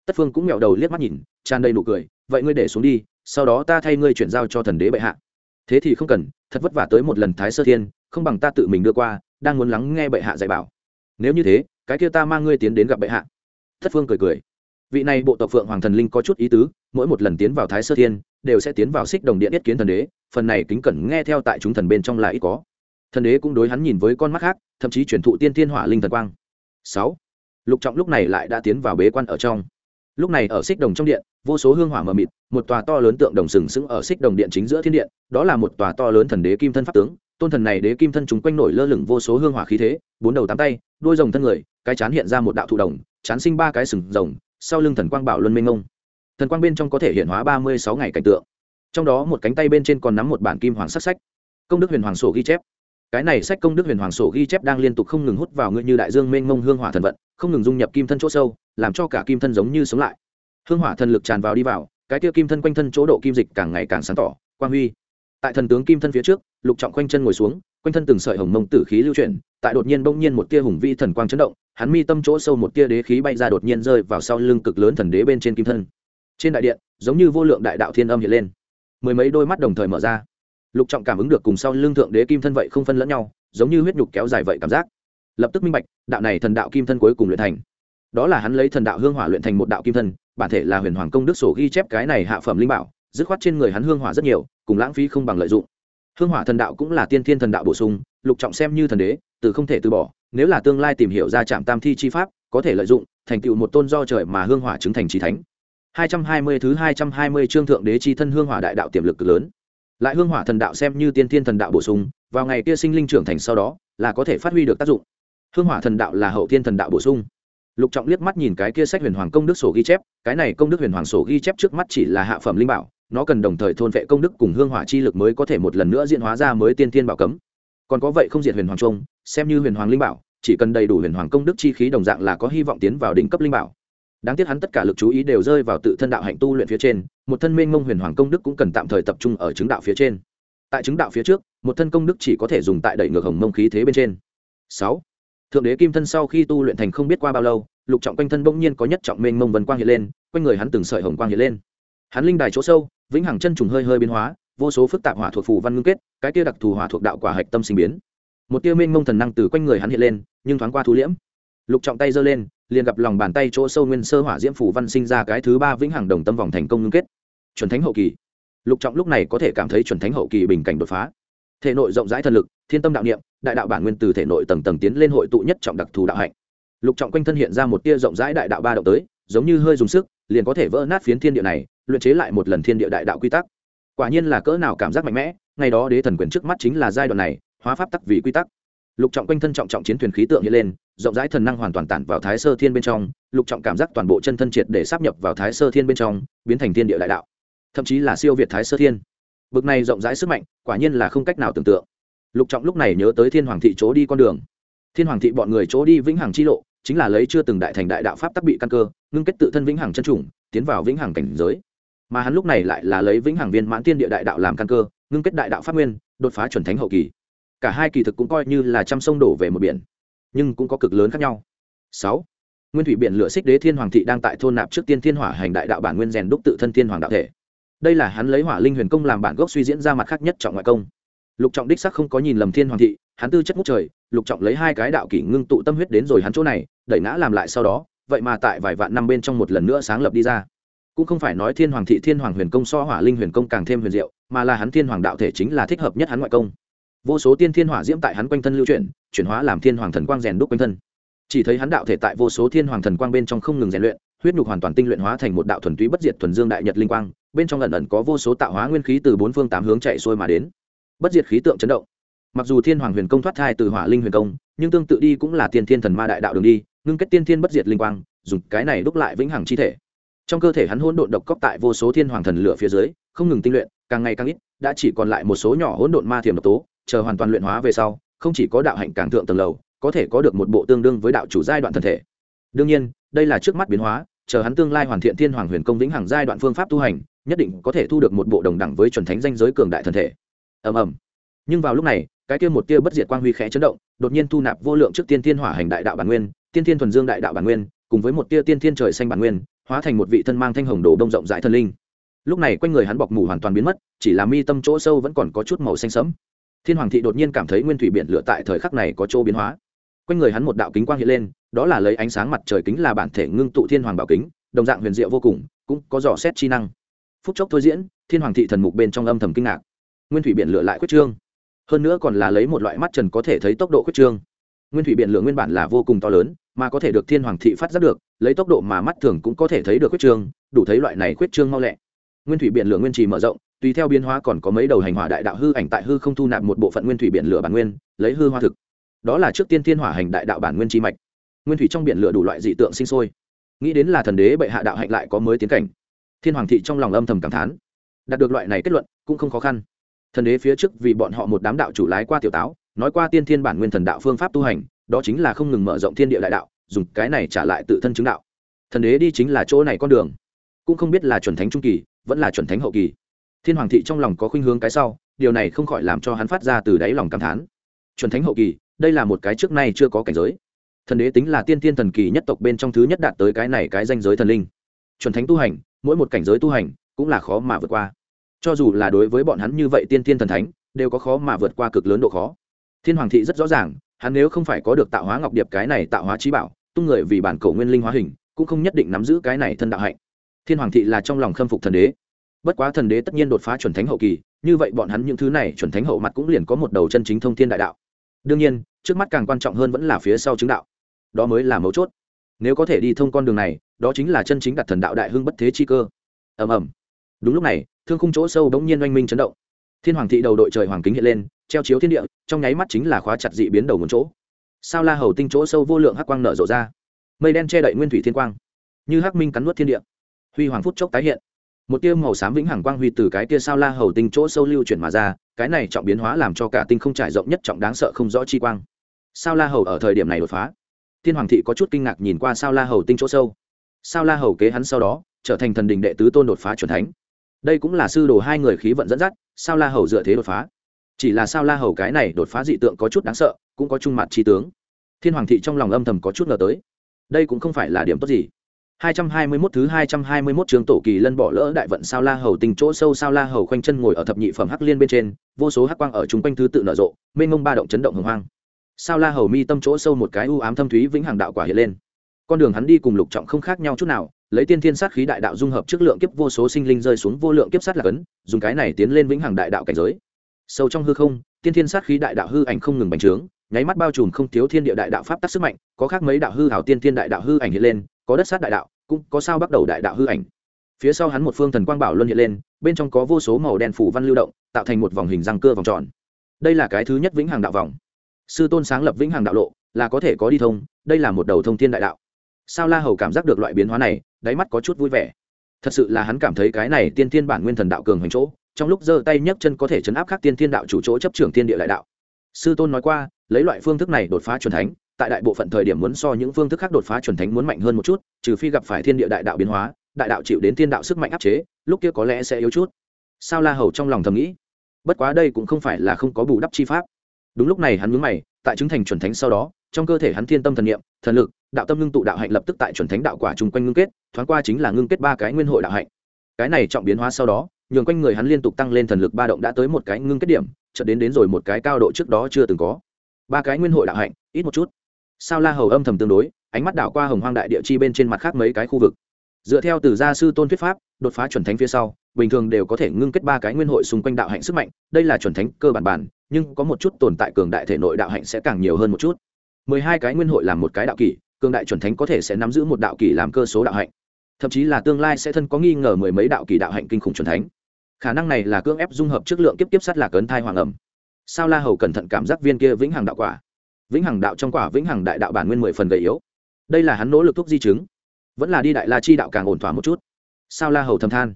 Tất phương cũng nghẹo đầu liếc mắt nhìn, tràn đầy nụ cười, vậy ngươi để xuống đi, sau đó ta thay ngươi chuyển giao cho thần đế bệ hạ. Thế thì không cần, thật vất vả tới một lần thái sơ thiên, không bằng ta tự mình đưa qua, đang muốn lắng nghe bệ hạ dạy bảo. Nếu như thế, cái kia ta mang ngươi tiến đến gặp bệ hạ. Thất phương cười cười vị này bộ tộc phượng hoàng thần linh có chút ý tứ, mỗi một lần tiến vào thái sơ thiên, đều sẽ tiến vào xích đồng điện yết kiến thần đế, phần này kính cẩn nghe theo tại chúng thần bên trong là ít có. Thần đế cũng đối hắn nhìn với con mắt khác, thậm chí chuyển thụ tiên thiên hỏa linh thần quang. Sáu. Lục trọng lúc này lại đã tiến vào bế quan ở trong. Lúc này ở xích đồng trong điện, vô số hương hỏa mờ mịt, một tòa to lớn tượng đồng sừng sững ở xích đồng điện chính giữa thiên điện, đó là một tòa to lớn thần đế kim thân pháp tướng. Tôn thần này đế kim thân chúng quanh nổi lơ lửng vô số hương hỏa khí thế, bốn đầu tám tay đôi rồng thân người, cái chán hiện ra một đạo thụ đồng, chán sinh ba cái sừng rồng sau lưng thần quang bảo luân minh ngông thần quang bên trong có thể hiện hóa ba mươi sáu ngày cảnh tượng. Trong đó một cánh tay bên trên còn nắm một bản kim hoàng sắc sách. Công đức huyền hoàng sổ ghi chép. Cái này sách công đức huyền hoàng sổ ghi chép đang liên tục không ngừng hút vào ngươi như đại dương mênh mông hương hỏa thần vận, không ngừng dung nhập kim thân chỗ sâu, làm cho cả kim thân giống như sống lại. Hương hỏa thần lực tràn vào đi vào, cái kia kim thân quanh thân chỗ độ kim dịch càng ngày càng sáng tỏ, quang huy. Tại thần tướng kim thân phía trước, lục trọng quanh chân ngồi xuống, quanh thân từng sợi hồng mông tử khí lưu chuyển, tại đột nhiên bỗng nhiên một tia hùng vi thần quang chấn động hắn mi tâm chỗ sâu một tia đế khí bay ra đột nhiên rơi vào sau lưng cực lớn thần đế bên trên kim thân. Trên đại điện, giống như vô lượng đại đạo thiên âm hiện lên. Mười mấy đôi mắt đồng thời mở ra. Lục trọng cảm ứng được cùng sau lưng thượng đế kim thân vậy không phân lẫn nhau, giống như huyết nhục kéo dài vậy cảm giác. Lập tức minh bạch, đạo này thần đạo kim thân cuối cùng luyện thành. Đó là hắn lấy thần đạo hương hỏa luyện thành một đạo kim thân, bản thể là huyền hoàng công đức sổ ghi chép cái này hạ phẩm linh bảo, dứt khoát trên người hắn hương hỏa rất nhiều, cùng lãng phí không bằng lợi dụng. Hương hỏa thần đạo cũng là tiên thiên thần đạo bổ sung, lục trọng xem như thần đế, từ không thể từ bỏ nếu là tương lai tìm hiểu ra trạm tam thi chi pháp, có thể lợi dụng, thành tựu một tôn do trời mà hương hỏa chứng thành trí thánh. 220 thứ 220 chương thượng đế chi thân hương hỏa đại đạo tiềm lực cực lớn. Lại hương hỏa thần đạo xem như tiên thiên thần đạo bổ sung, vào ngày kia sinh linh trưởng thành sau đó, là có thể phát huy được tác dụng. Hương hỏa thần đạo là hậu thiên thần đạo bổ sung. Lục trọng liếc mắt nhìn cái kia sách huyền hoàng công đức sổ ghi chép, cái này công đức huyền hoàng sổ ghi chép trước mắt chỉ là hạ phẩm linh bảo, nó cần đồng thời thôn vệ công đức cùng hương hỏa chi lực mới có thể một lần nữa diễn hóa ra mới tiên thiên bảo cấm. Còn có vậy không diệt huyền hoàng trung, xem như huyền hoàng linh bảo chỉ cần đầy đủ huyền hoàng công đức chi khí đồng dạng là có hy vọng tiến vào đỉnh cấp linh bảo. Đáng tiếc hắn tất cả lực chú ý đều rơi vào tự thân đạo hạnh tu luyện phía trên, một thân mênh mông huyền hoàng công đức cũng cần tạm thời tập trung ở chứng đạo phía trên. Tại chứng đạo phía trước, một thân công đức chỉ có thể dùng tại đẩy ngược hồng mông khí thế bên trên. Sáu, thượng đế kim thân sau khi tu luyện thành không biết qua bao lâu, lục trọng quanh thân bỗng nhiên có nhất trọng mênh mông vân quang hiện lên, quanh người hắn từng sợi hồng quang hiện lên. Hắn linh đài chỗ sâu, vĩnh hằng chân trùng hơi hơi biến hóa, vô số phức tạp hỏa thuộc phù văn ngưng kết, cái kia đặc thù hỏa thuộc đạo quả hạch tâm sinh biến một tia mênh mông thần năng từ quanh người hắn hiện lên, nhưng thoáng qua thú liễm. Lục trọng tay giơ lên, liền gặp lòng bàn tay chỗ sâu nguyên sơ hỏa diễm phủ văn sinh ra cái thứ ba vĩnh hằng đồng tâm vòng thành công ngưng kết. Chuẩn thánh hậu kỳ. Lục trọng lúc này có thể cảm thấy chuẩn thánh hậu kỳ bình cảnh đột phá. Thể nội rộng rãi thần lực, thiên tâm đạo niệm, đại đạo bản nguyên từ thể nội tầng tầng tiến lên hội tụ nhất trọng đặc thù đạo hạnh. Lục trọng quanh thân hiện ra một tia rộng rãi đại đạo ba động tới, giống như hơi dùng sức, liền có thể vỡ nát phiến thiên địa này, luyện chế lại một lần thiên địa đại đạo quy tắc. Quả nhiên là cỡ nào cảm giác mạnh mẽ, ngày đó đế thần quyền trước mắt chính là giai đoạn này hóa pháp tắc vì quy tắc. Lục trọng quanh thân trọng trọng chiến thuyền khí tượng hiện lên, rộng rãi thần năng hoàn toàn tản vào thái sơ thiên bên trong, lục trọng cảm giác toàn bộ chân thân triệt để sắp nhập vào thái sơ thiên bên trong, biến thành thiên địa đại đạo. Thậm chí là siêu việt thái sơ thiên. Bực này rộng rãi sức mạnh, quả nhiên là không cách nào tưởng tượng. Lục trọng lúc này nhớ tới thiên hoàng thị chỗ đi con đường. Thiên hoàng thị bọn người chỗ đi vĩnh hằng chi lộ, chính là lấy chưa từng đại thành đại đạo pháp tắc bị căn cơ, ngưng kết tự thân vĩnh hằng chân trùng tiến vào vĩnh hằng cảnh giới. Mà hắn lúc này lại là lấy vĩnh hằng viên mãn tiên địa đại đạo làm căn cơ, ngưng kết đại đạo pháp nguyên, đột phá chuẩn thánh hậu kỳ cả hai kỳ thực cũng coi như là trăm sông đổ về một biển, nhưng cũng có cực lớn khác nhau. Sáu, nguyên thủy biển lửa xích đế thiên hoàng thị đang tại thôn nạp trước tiên thiên hỏa hành đại đạo bản nguyên rèn đúc tự thân thiên hoàng đạo thể. Đây là hắn lấy hỏa linh huyền công làm bản gốc suy diễn ra mặt khác nhất trọng ngoại công. Lục trọng đích sắc không có nhìn lầm thiên hoàng thị, hắn tư chất ngút trời, lục trọng lấy hai cái đạo kỷ ngưng tụ tâm huyết đến rồi hắn chỗ này, đẩy ngã làm lại sau đó, vậy mà tại vài vạn năm bên trong một lần nữa sáng lập đi ra. Cũng không phải nói thiên hoàng thị thiên hoàng huyền công so hỏa linh huyền công càng thêm huyền diệu, mà là hắn thiên hoàng đạo thể chính là thích hợp nhất hắn ngoại công vô số tiên thiên hỏa diễm tại hắn quanh thân lưu chuyển chuyển hóa làm thiên hoàng thần quang rèn đúc quanh thân. Chỉ thấy hắn đạo thể tại vô số thiên hoàng thần quang bên trong không ngừng rèn luyện, huyết nhục hoàn toàn tinh luyện hóa thành một đạo thuần túy bất diệt thuần dương đại nhật linh quang, bên trong ẩn ẩn có vô số tạo hóa nguyên khí từ bốn phương tám hướng chạy xuôi mà đến. Bất diệt khí tượng chấn động. Mặc dù thiên hoàng huyền công thoát thai từ hỏa linh huyền công, nhưng tương tự đi cũng là tiên thiên thần ma đại đạo đường đi, ngưng kết tiên thiên bất diệt linh quang, dùng cái này đúc lại vĩnh hằng chi thể. Trong cơ thể hắn hỗn độn độc cốc tại vô số thiên hoàng thần lửa phía dưới, không ngừng tinh luyện, càng ngày càng ít, đã chỉ còn lại một số nhỏ hỗn độn ma thiềm độc tố chờ hoàn toàn luyện hóa về sau, không chỉ có đạo hạnh càng thượng tầng lầu, có thể có được một bộ tương đương với đạo chủ giai đoạn thân thể. Đương nhiên, đây là trước mắt biến hóa, chờ hắn tương lai hoàn thiện thiên hoàng huyền công vĩnh hằng giai đoạn phương pháp tu hành, nhất định có thể thu được một bộ đồng đẳng với chuẩn thánh danh giới cường đại thân thể. Ầm ầm. Nhưng vào lúc này, cái kia một tia bất diệt quang huy khẽ chấn động, đột nhiên thu nạp vô lượng trước tiên thiên hỏa hành đại đạo bản nguyên, tiên thiên thuần dương đại đạo bản nguyên, cùng với một tia tiên thiên trời xanh bản nguyên, hóa thành một vị thân mang thanh hồng đồ đông rộng rãi thần linh. Lúc này quanh người hắn bọc mù hoàn toàn biến mất, chỉ là mi tâm chỗ sâu vẫn còn có chút màu xanh sẫm thiên hoàng thị đột nhiên cảm thấy nguyên thủy biển lửa tại thời khắc này có chỗ biến hóa. Quanh người hắn một đạo kính quang hiện lên, đó là lấy ánh sáng mặt trời kính là bản thể ngưng tụ thiên hoàng bảo kính, đồng dạng huyền diệu vô cùng, cũng có dò xét chi năng. Phút chốc thôi diễn, thiên hoàng thị thần mục bên trong âm thầm kinh ngạc. Nguyên thủy biển lửa lại quyết trương. Hơn nữa còn là lấy một loại mắt trần có thể thấy tốc độ quyết trương. Nguyên thủy biển lửa nguyên bản là vô cùng to lớn, mà có thể được thiên hoàng thị phát giác được, lấy tốc độ mà mắt thường cũng có thể thấy được quyết trương, đủ thấy loại này quyết trương mau lẹ. Nguyên thủy biển lửa nguyên trì mở rộng tùy theo biến hóa còn có mấy đầu hành hỏa đại đạo hư ảnh tại hư không thu nạp một bộ phận nguyên thủy biển lửa bản nguyên, lấy hư hoa thực. Đó là trước tiên thiên hỏa hành đại đạo bản nguyên chi mạch. Nguyên thủy trong biển lửa đủ loại dị tượng sinh sôi. Nghĩ đến là thần đế bệ hạ đạo hạnh lại có mới tiến cảnh. Thiên hoàng thị trong lòng âm thầm cảm thán. Đạt được loại này kết luận, cũng không khó khăn. Thần đế phía trước vì bọn họ một đám đạo chủ lái qua tiểu táo, nói qua tiên thiên bản nguyên thần đạo phương pháp tu hành, đó chính là không ngừng mở rộng thiên địa đại đạo, dùng cái này trả lại tự thân chứng đạo. Thần đế đi chính là chỗ này con đường. Cũng không biết là chuẩn thánh trung kỳ, vẫn là chuẩn thánh hậu kỳ thiên hoàng thị trong lòng có khuynh hướng cái sau, điều này không khỏi làm cho hắn phát ra từ đáy lòng cảm thán. Chuẩn thánh hậu kỳ, đây là một cái trước nay chưa có cảnh giới. Thần đế tính là tiên thiên thần kỳ nhất tộc bên trong thứ nhất đạt tới cái này cái danh giới thần linh. Chuẩn thánh tu hành, mỗi một cảnh giới tu hành, cũng là khó mà vượt qua. Cho dù là đối với bọn hắn như vậy tiên thiên thần thánh, đều có khó mà vượt qua cực lớn độ khó. Thiên hoàng thị rất rõ ràng, hắn nếu không phải có được tạo hóa ngọc điệp cái này tạo hóa trí bảo, tung người vì bản cầu nguyên linh hóa hình, cũng không nhất định nắm giữ cái này thân đạo hạnh. Thiên hoàng thị là trong lòng khâm phục thần đế bất quá thần đế tất nhiên đột phá chuẩn thánh hậu kỳ, như vậy bọn hắn những thứ này chuẩn thánh hậu mặt cũng liền có một đầu chân chính thông thiên đại đạo. Đương nhiên, trước mắt càng quan trọng hơn vẫn là phía sau chứng đạo. Đó mới là mấu chốt. Nếu có thể đi thông con đường này, đó chính là chân chính đặt thần đạo đại hưng bất thế chi cơ. Ầm ầm. Đúng lúc này, thương khung chỗ sâu bỗng nhiên oanh minh chấn động. Thiên hoàng thị đầu đội trời hoàng kính hiện lên, treo chiếu thiên địa, trong nháy mắt chính là khóa chặt dị biến đầu một chỗ. Sao la hầu tinh chỗ sâu vô lượng hắc quang nở rộ ra. Mây đen che đậy nguyên thủy thiên quang. Như hắc minh cắn nuốt thiên địa. Huy hoàng phút chốc tái hiện một tia màu xám vĩnh hằng quang huy từ cái tia sao la hầu tinh chỗ sâu lưu chuyển mà ra, cái này trọng biến hóa làm cho cả tinh không trải rộng nhất trọng đáng sợ không rõ chi quang. Sao la hầu ở thời điểm này đột phá. Thiên hoàng thị có chút kinh ngạc nhìn qua sao la hầu tinh chỗ sâu. Sao la hầu kế hắn sau đó, trở thành thần đình đệ tứ tôn đột phá c thánh. Đây cũng là sư đồ hai người khí vận dẫn dắt, sao la hầu dựa thế đột phá. Chỉ là sao la hầu cái này đột phá dị tượng có chút đáng sợ, cũng có trung mặt trí tướng. Thiên hoàng thị trong lòng âm thầm có chút ngờ tới. Đây cũng không phải là điểm tốt gì. 221 thứ 221 trường tổ kỳ lân bỏ lỡ đại vận sao la hầu tình chỗ sâu sao la hầu khoanh chân ngồi ở thập nhị phẩm hắc liên bên trên, vô số hắc quang ở chúng quanh thứ tự nở rộ, mênh mông ba động chấn động hùng hoang. Sao la hầu mi tâm chỗ sâu một cái u ám thâm thúy vĩnh hằng đạo quả hiện lên. Con đường hắn đi cùng lục trọng không khác nhau chút nào, lấy tiên thiên sát khí đại đạo dung hợp trước lượng kiếp vô số sinh linh rơi xuống vô lượng kiếp sát là cấn, dùng cái này tiến lên vĩnh hằng đại đạo cảnh giới. Sâu trong hư không, tiên thiên sát khí đại đạo hư ảnh không ngừng bành trướng, nháy mắt bao trùm không thiếu thiên địa đại đạo pháp tắc sức mạnh, có khác mấy đạo hư hảo tiên thiên đại đạo hư ảnh hiện lên, có đất sát đại đạo, cũng có sao bắt đầu đại đạo hư ảnh. Phía sau hắn một phương thần quang bảo luân hiện lên bên trong có vô số màu đen phủ văn lưu động tạo thành một vòng hình răng cưa vòng tròn. Đây là cái thứ nhất vĩnh hằng đạo vòng. Sư tôn sáng lập vĩnh hằng đạo lộ là có thể có đi thông đây là một đầu thông thiên đại đạo. Sao la hầu cảm giác được loại biến hóa này đáy mắt có chút vui vẻ. Thật sự là hắn cảm thấy cái này tiên thiên bản nguyên thần đạo cường hành chỗ trong lúc giơ tay nhấc chân có thể chấn áp các tiên thiên đạo chủ chỗ chấp trưởng thiên địa đại đạo. Sư tôn nói qua lấy loại phương thức này đột phá truyền thánh tại đại bộ phận thời điểm muốn so những phương thức khác đột phá chuẩn thánh muốn mạnh hơn một chút, trừ phi gặp phải thiên địa đại đạo biến hóa, đại đạo chịu đến thiên đạo sức mạnh áp chế, lúc kia có lẽ sẽ yếu chút. Sao la hầu trong lòng thầm nghĩ, bất quá đây cũng không phải là không có bù đắp chi pháp. Đúng lúc này hắn mướn mày, tại chứng thành chuẩn thánh sau đó, trong cơ thể hắn thiên tâm thần niệm, thần lực, đạo tâm ngưng tụ đạo hạnh lập tức tại chuẩn thánh đạo quả chung quanh ngưng kết, thoáng qua chính là ngưng kết ba cái nguyên hội đạo hạnh. Cái này trọng biến hóa sau đó, nhường quanh người hắn liên tục tăng lên thần lực ba động đã tới một cái ngưng kết điểm, chợt đến đến rồi một cái cao độ trước đó chưa từng có. Ba cái nguyên hội đạo hạnh, ít một chút sao la hầu âm thầm tương đối, ánh mắt đảo qua hồng hoang đại địa chi bên trên mặt khác mấy cái khu vực. Dựa theo từ gia sư tôn thuyết pháp, đột phá chuẩn thánh phía sau, bình thường đều có thể ngưng kết ba cái nguyên hội xung quanh đạo hạnh sức mạnh, đây là chuẩn thánh cơ bản bản, nhưng có một chút tồn tại cường đại thể nội đạo hạnh sẽ càng nhiều hơn một chút. Mười hai cái nguyên hội làm một cái đạo kỷ, cường đại chuẩn thánh có thể sẽ nắm giữ một đạo kỷ làm cơ số đạo hạnh. Thậm chí là tương lai sẽ thân có nghi ngờ mười mấy đạo kỷ đạo hạnh kinh khủng chuẩn thánh. Khả năng này là cưỡng ép dung hợp chất lượng kiếp tiếp sắt là cấn thai hoàng ẩm. Sao la hầu cẩn thận cảm giác viên kia vĩnh hằng đạo quả vĩnh hằng đạo trong quả vĩnh hằng đại đạo bản nguyên mười phần gầy yếu. Đây là hắn nỗ lực thuốc di chứng. Vẫn là đi đại la chi đạo càng ổn thỏa một chút. Sao la hầu thầm than.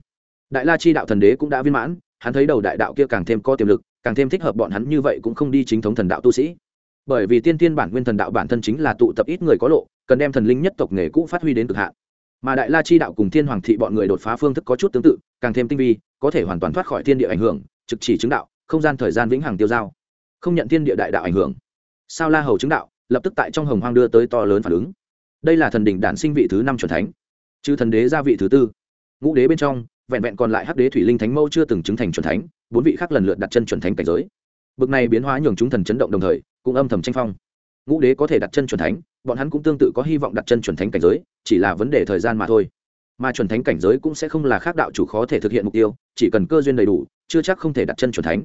Đại la chi đạo thần đế cũng đã viên mãn, hắn thấy đầu đại đạo kia càng thêm có tiềm lực, càng thêm thích hợp bọn hắn như vậy cũng không đi chính thống thần đạo tu sĩ. Bởi vì tiên tiên bản nguyên thần đạo bản thân chính là tụ tập ít người có lộ, cần đem thần linh nhất tộc nghề cũ phát huy đến cực hạn. Mà đại la chi đạo cùng thiên hoàng thị bọn người đột phá phương thức có chút tương tự, càng thêm tinh vi, có thể hoàn toàn thoát khỏi thiên địa ảnh hưởng, trực chỉ chứng đạo, không gian thời gian vĩnh hằng tiêu giao không nhận thiên địa đại đạo ảnh hưởng sao la hầu chứng đạo, lập tức tại trong hồng hoang đưa tới to lớn phản ứng. Đây là thần đỉnh đản sinh vị thứ năm c thánh, chứ thần đế gia vị thứ tư. Ngũ đế bên trong, vẹn vẹn còn lại hắc đế thủy linh thánh mẫu chưa từng chứng thành c thánh, bốn vị khác lần lượt đặt chân c thánh cảnh giới. Bực này biến hóa nhường chúng thần chấn động đồng thời, cũng âm thầm tranh phong. Ngũ đế có thể đặt chân c thánh, bọn hắn cũng tương tự có hy vọng đặt chân c thánh cảnh giới, chỉ là vấn đề thời gian mà thôi. Mà c thánh cảnh giới cũng sẽ không là khác đạo chủ khó thể thực hiện mục tiêu, chỉ cần cơ duyên đầy đủ, chưa chắc không thể đặt chân c thánh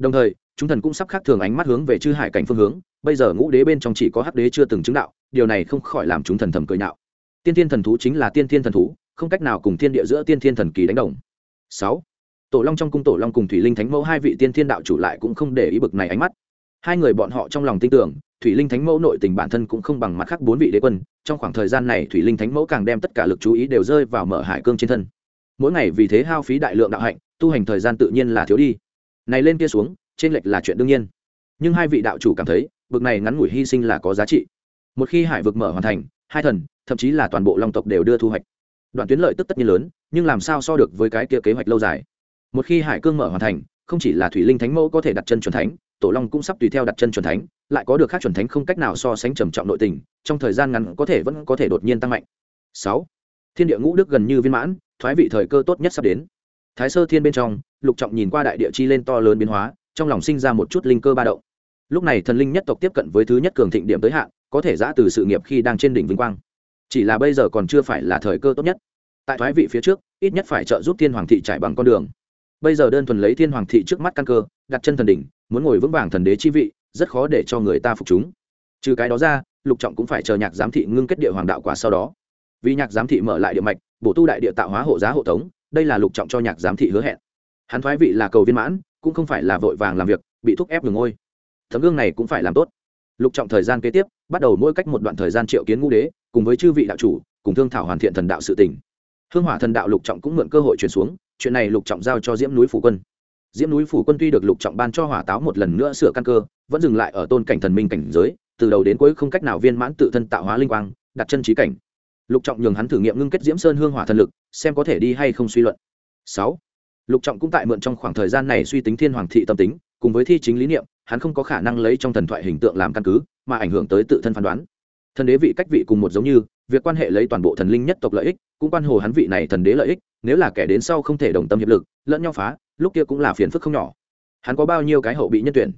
đồng thời, chúng thần cũng sắp khác thường ánh mắt hướng về chư hải cảnh phương hướng, bây giờ ngũ đế bên trong chỉ có hắc đế chưa từng chứng đạo, điều này không khỏi làm chúng thần thầm cười nhạo. Tiên thiên thần thú chính là tiên thiên thần thú, không cách nào cùng thiên địa giữa tiên thiên thần kỳ đánh đồng. Sáu, tổ long trong cung tổ long cùng thủy linh thánh mẫu hai vị tiên thiên đạo chủ lại cũng không để ý bực này ánh mắt. Hai người bọn họ trong lòng tin tưởng, thủy linh thánh mẫu nội tình bản thân cũng không bằng mặt khác bốn vị đế quân, trong khoảng thời gian này thủy linh thánh mẫu càng đem tất cả lực chú ý đều rơi vào mở hải cương trên thân. Mỗi ngày vì thế hao phí đại lượng đạo hạnh, tu hành thời gian tự nhiên là thiếu đi này lên kia xuống, trên lệch là chuyện đương nhiên. Nhưng hai vị đạo chủ cảm thấy vực này ngắn ngủi hy sinh là có giá trị. Một khi hải vực mở hoàn thành, hai thần, thậm chí là toàn bộ long tộc đều đưa thu hoạch. Đoạn tuyến lợi tức tất nhiên lớn, nhưng làm sao so được với cái kia kế hoạch lâu dài? Một khi hải cương mở hoàn thành, không chỉ là thủy linh thánh mẫu có thể đặt chân c thánh, tổ long cũng sắp tùy theo đặt chân c thánh, lại có được khác c thánh không cách nào so sánh trầm trọng nội tình, trong thời gian ngắn có thể vẫn có thể đột nhiên tăng mạnh. Sáu, thiên địa ngũ đức gần như viên mãn, thoái vị thời cơ tốt nhất sắp đến thái sơ thiên bên trong, lục trọng nhìn qua đại địa chi lên to lớn biến hóa, trong lòng sinh ra một chút linh cơ ba động. Lúc này thần linh nhất tộc tiếp cận với thứ nhất cường thịnh điểm tới hạn, có thể giã từ sự nghiệp khi đang trên đỉnh vinh quang. Chỉ là bây giờ còn chưa phải là thời cơ tốt nhất. Tại thoái vị phía trước, ít nhất phải trợ giúp thiên hoàng thị trải bằng con đường. Bây giờ đơn thuần lấy thiên hoàng thị trước mắt căn cơ, đặt chân thần đỉnh, muốn ngồi vững vàng thần đế chi vị, rất khó để cho người ta phục chúng. Trừ cái đó ra, lục trọng cũng phải chờ nhạc giám thị ngưng kết địa hoàng đạo quả sau đó. Vì nhạc giám thị mở lại địa mạch, bổ tu đại địa tạo hóa hộ giá hộ tống đây là lục trọng cho nhạc giám thị hứa hẹn. Hắn thoái vị là cầu viên mãn, cũng không phải là vội vàng làm việc, bị thúc ép ngừng ngôi. Tấm gương này cũng phải làm tốt. Lục trọng thời gian kế tiếp, bắt đầu mỗi cách một đoạn thời gian triệu kiến ngũ đế, cùng với chư vị đạo chủ, cùng thương thảo hoàn thiện thần đạo sự tỉnh hương hỏa thần đạo lục trọng cũng mượn cơ hội chuyển xuống, chuyện này lục trọng giao cho diễm núi phủ quân. Diễm núi phủ quân tuy được lục trọng ban cho hỏa táo một lần nữa sửa căn cơ, vẫn dừng lại ở tôn cảnh thần minh cảnh giới, từ đầu đến cuối không cách nào viên mãn tự thân tạo hóa linh quang, đặt chân trí cảnh lục trọng nhường hắn thử nghiệm ngưng kết diễm sơn hương hỏa thần lực, xem có thể đi hay không suy luận. Sáu, lục trọng cũng tại mượn trong khoảng thời gian này suy tính thiên hoàng thị tâm tính, cùng với thi chính lý niệm, hắn không có khả năng lấy trong thần thoại hình tượng làm căn cứ, mà ảnh hưởng tới tự thân phán đoán. Thần đế vị cách vị cùng một giống như, việc quan hệ lấy toàn bộ thần linh nhất tộc lợi ích, cũng quan hồ hắn vị này thần đế lợi ích, nếu là kẻ đến sau không thể đồng tâm hiệp lực, lẫn nhau phá, lúc kia cũng là phiền phức không nhỏ. Hắn có bao nhiêu cái hậu bị nhân tuyển?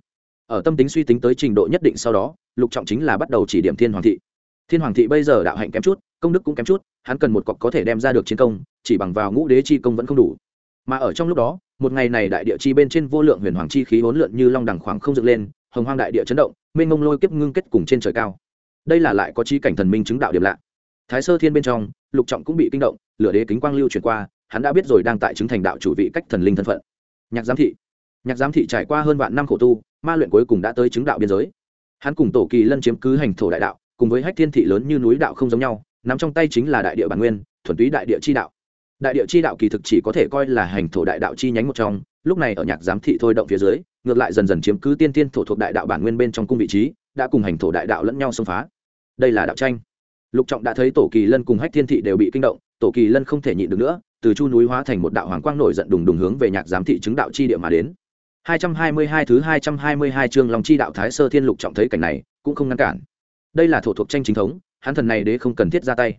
Ở tâm tính suy tính tới trình độ nhất định sau đó, lục trọng chính là bắt đầu chỉ điểm thiên hoàng thị thiên hoàng thị bây giờ đạo hạnh kém chút, công đức cũng kém chút, hắn cần một cọc có thể đem ra được chiến công, chỉ bằng vào ngũ đế chi công vẫn không đủ. Mà ở trong lúc đó, một ngày này đại địa chi bên trên vô lượng huyền hoàng chi khí hỗn lượn như long đằng khoảng không dựng lên, hồng hoang đại địa chấn động, mênh mông lôi kiếp ngưng kết cùng trên trời cao. Đây là lại có chi cảnh thần minh chứng đạo điểm lạ. Thái sơ thiên bên trong, lục trọng cũng bị kinh động, lửa đế kính quang lưu chuyển qua, hắn đã biết rồi đang tại chứng thành đạo chủ vị cách thần linh thân phận. Nhạc giám thị. Nhạc giám thị trải qua hơn vạn năm khổ tu, ma luyện cuối cùng đã tới chứng đạo biên giới. Hắn cùng tổ kỳ lân chiếm cứ hành thổ đại đạo cùng với hách thiên thị lớn như núi đạo không giống nhau nằm trong tay chính là đại địa bản nguyên thuần túy đại địa chi đạo. Đại địa chi đạo kỳ thực chỉ có thể coi là hành thổ đại đạo chi nhánh một trong lúc này ở nhạc giám thị thôi động phía dưới ngược lại dần dần chiếm cứ tiên tiên thổ thuộc đại đạo bản nguyên bên trong cung vị trí đã cùng hành thổ đại đạo lẫn nhau xông phá. Đây là đạo tranh. Lục trọng đã thấy tổ kỳ lân cùng hách thiên thị đều bị kinh động tổ kỳ lân không thể nhịn được nữa từ chu núi hóa thành một đạo hoàng quang nổi giận đùng đùng hướng về nhạc giám thị chứng đạo chi địa mà đến. 222 thứ 222 chương Long chi đạo Thái Sơ Thiên Lục trọng thấy cảnh này, cũng không ngăn cản. Đây là thổ thuộc tranh chính thống, hắn thần này đế không cần thiết ra tay.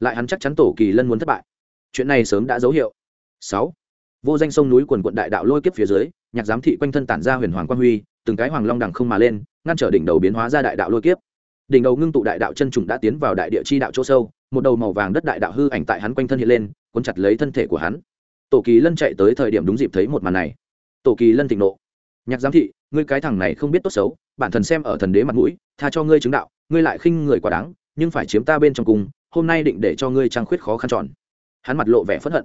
Lại hắn chắc chắn tổ kỳ lân muốn thất bại. Chuyện này sớm đã dấu hiệu. Sáu, Vô danh sông núi quần quận đại đạo lôi kiếp phía dưới, nhạc giám thị quanh thân tản ra huyền hoàng quang huy, từng cái hoàng long đằng không mà lên, ngăn trở đỉnh đầu biến hóa ra đại đạo lôi kiếp. Đỉnh đầu ngưng tụ đại đạo chân trùng đã tiến vào đại địa chi đạo chỗ sâu, một đầu màu vàng đất đại đạo hư ảnh tại hắn quanh thân hiện lên, cuốn chặt lấy thân thể của hắn. Tổ Kỳ Lân chạy tới thời điểm đúng dịp thấy một màn này tổ kỳ lân thịnh nộ nhạc giám thị ngươi cái thằng này không biết tốt xấu bản thần xem ở thần đế mặt mũi tha cho ngươi chứng đạo ngươi lại khinh người quá đáng, nhưng phải chiếm ta bên trong cùng, hôm nay định để cho ngươi trang khuyết khó khăn tròn hắn mặt lộ vẻ phất hận.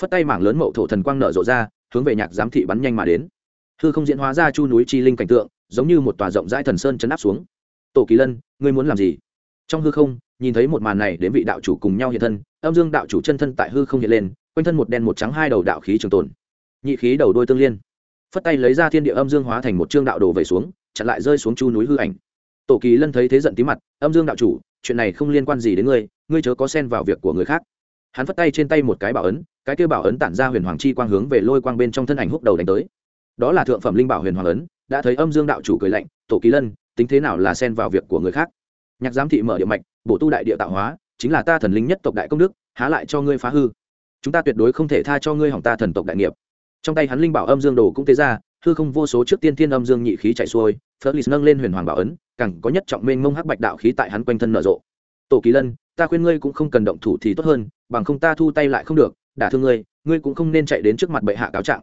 Phất tay mảng lớn mậu thổ thần quang nở rộ ra, hướng về nhạc giám thị bắn nhanh mà đến. Hư không diễn hóa ra chu núi chi linh cảnh tượng, giống như một tòa rộng rãi thần sơn chấn áp xuống. Tổ kỳ lân, ngươi muốn làm gì? Trong hư không, nhìn thấy một màn này đến vị đạo chủ cùng nhau hiện thân, âm dương đạo chủ chân thân tại hư không hiện lên, quanh thân một đen một trắng hai đầu đạo khí trường tồn. Nhị khí đầu đôi tương liên. Phất tay lấy ra thiên địa âm dương hóa thành một chương đạo đồ về xuống, chặn lại rơi xuống chu núi hư ảnh tổ kỳ lân thấy thế giận tí mặt, âm dương đạo chủ, chuyện này không liên quan gì đến ngươi ngươi chớ có xen vào việc của người khác. Hắn phất tay trên tay một cái bảo ấn, cái kêu bảo ấn tản ra huyền hoàng chi quang hướng về lôi quang bên trong thân ảnh húc đầu đánh tới. Đó là thượng phẩm linh bảo huyền hoàng ấn, đã thấy âm dương đạo chủ cười lạnh, tổ kỳ lân, tính thế nào là xen vào việc của người khác? Nhạc giám thị mở địa mạch, bổ tu đại địa tạo hóa, chính là ta thần linh nhất tộc đại công đức, há lại cho ngươi phá hư. Chúng ta tuyệt đối không thể tha cho ngươi hỏng ta thần tộc đại nghiệp. Trong tay hắn linh bảo âm dương đồ cũng tế ra, hư không vô số trước tiên thiên âm dương nhị khí chạy xuôi phớt lì nâng lên huyền hoàng bảo ấn càng có nhất trọng mênh mông hắc bạch đạo khí tại hắn quanh thân nở rộ. Tổ kỳ lân, ta khuyên ngươi cũng không cần động thủ thì tốt hơn, bằng không ta thu tay lại không được, đả thương ngươi ngươi cũng không nên chạy đến trước mặt bệ hạ cáo trạng.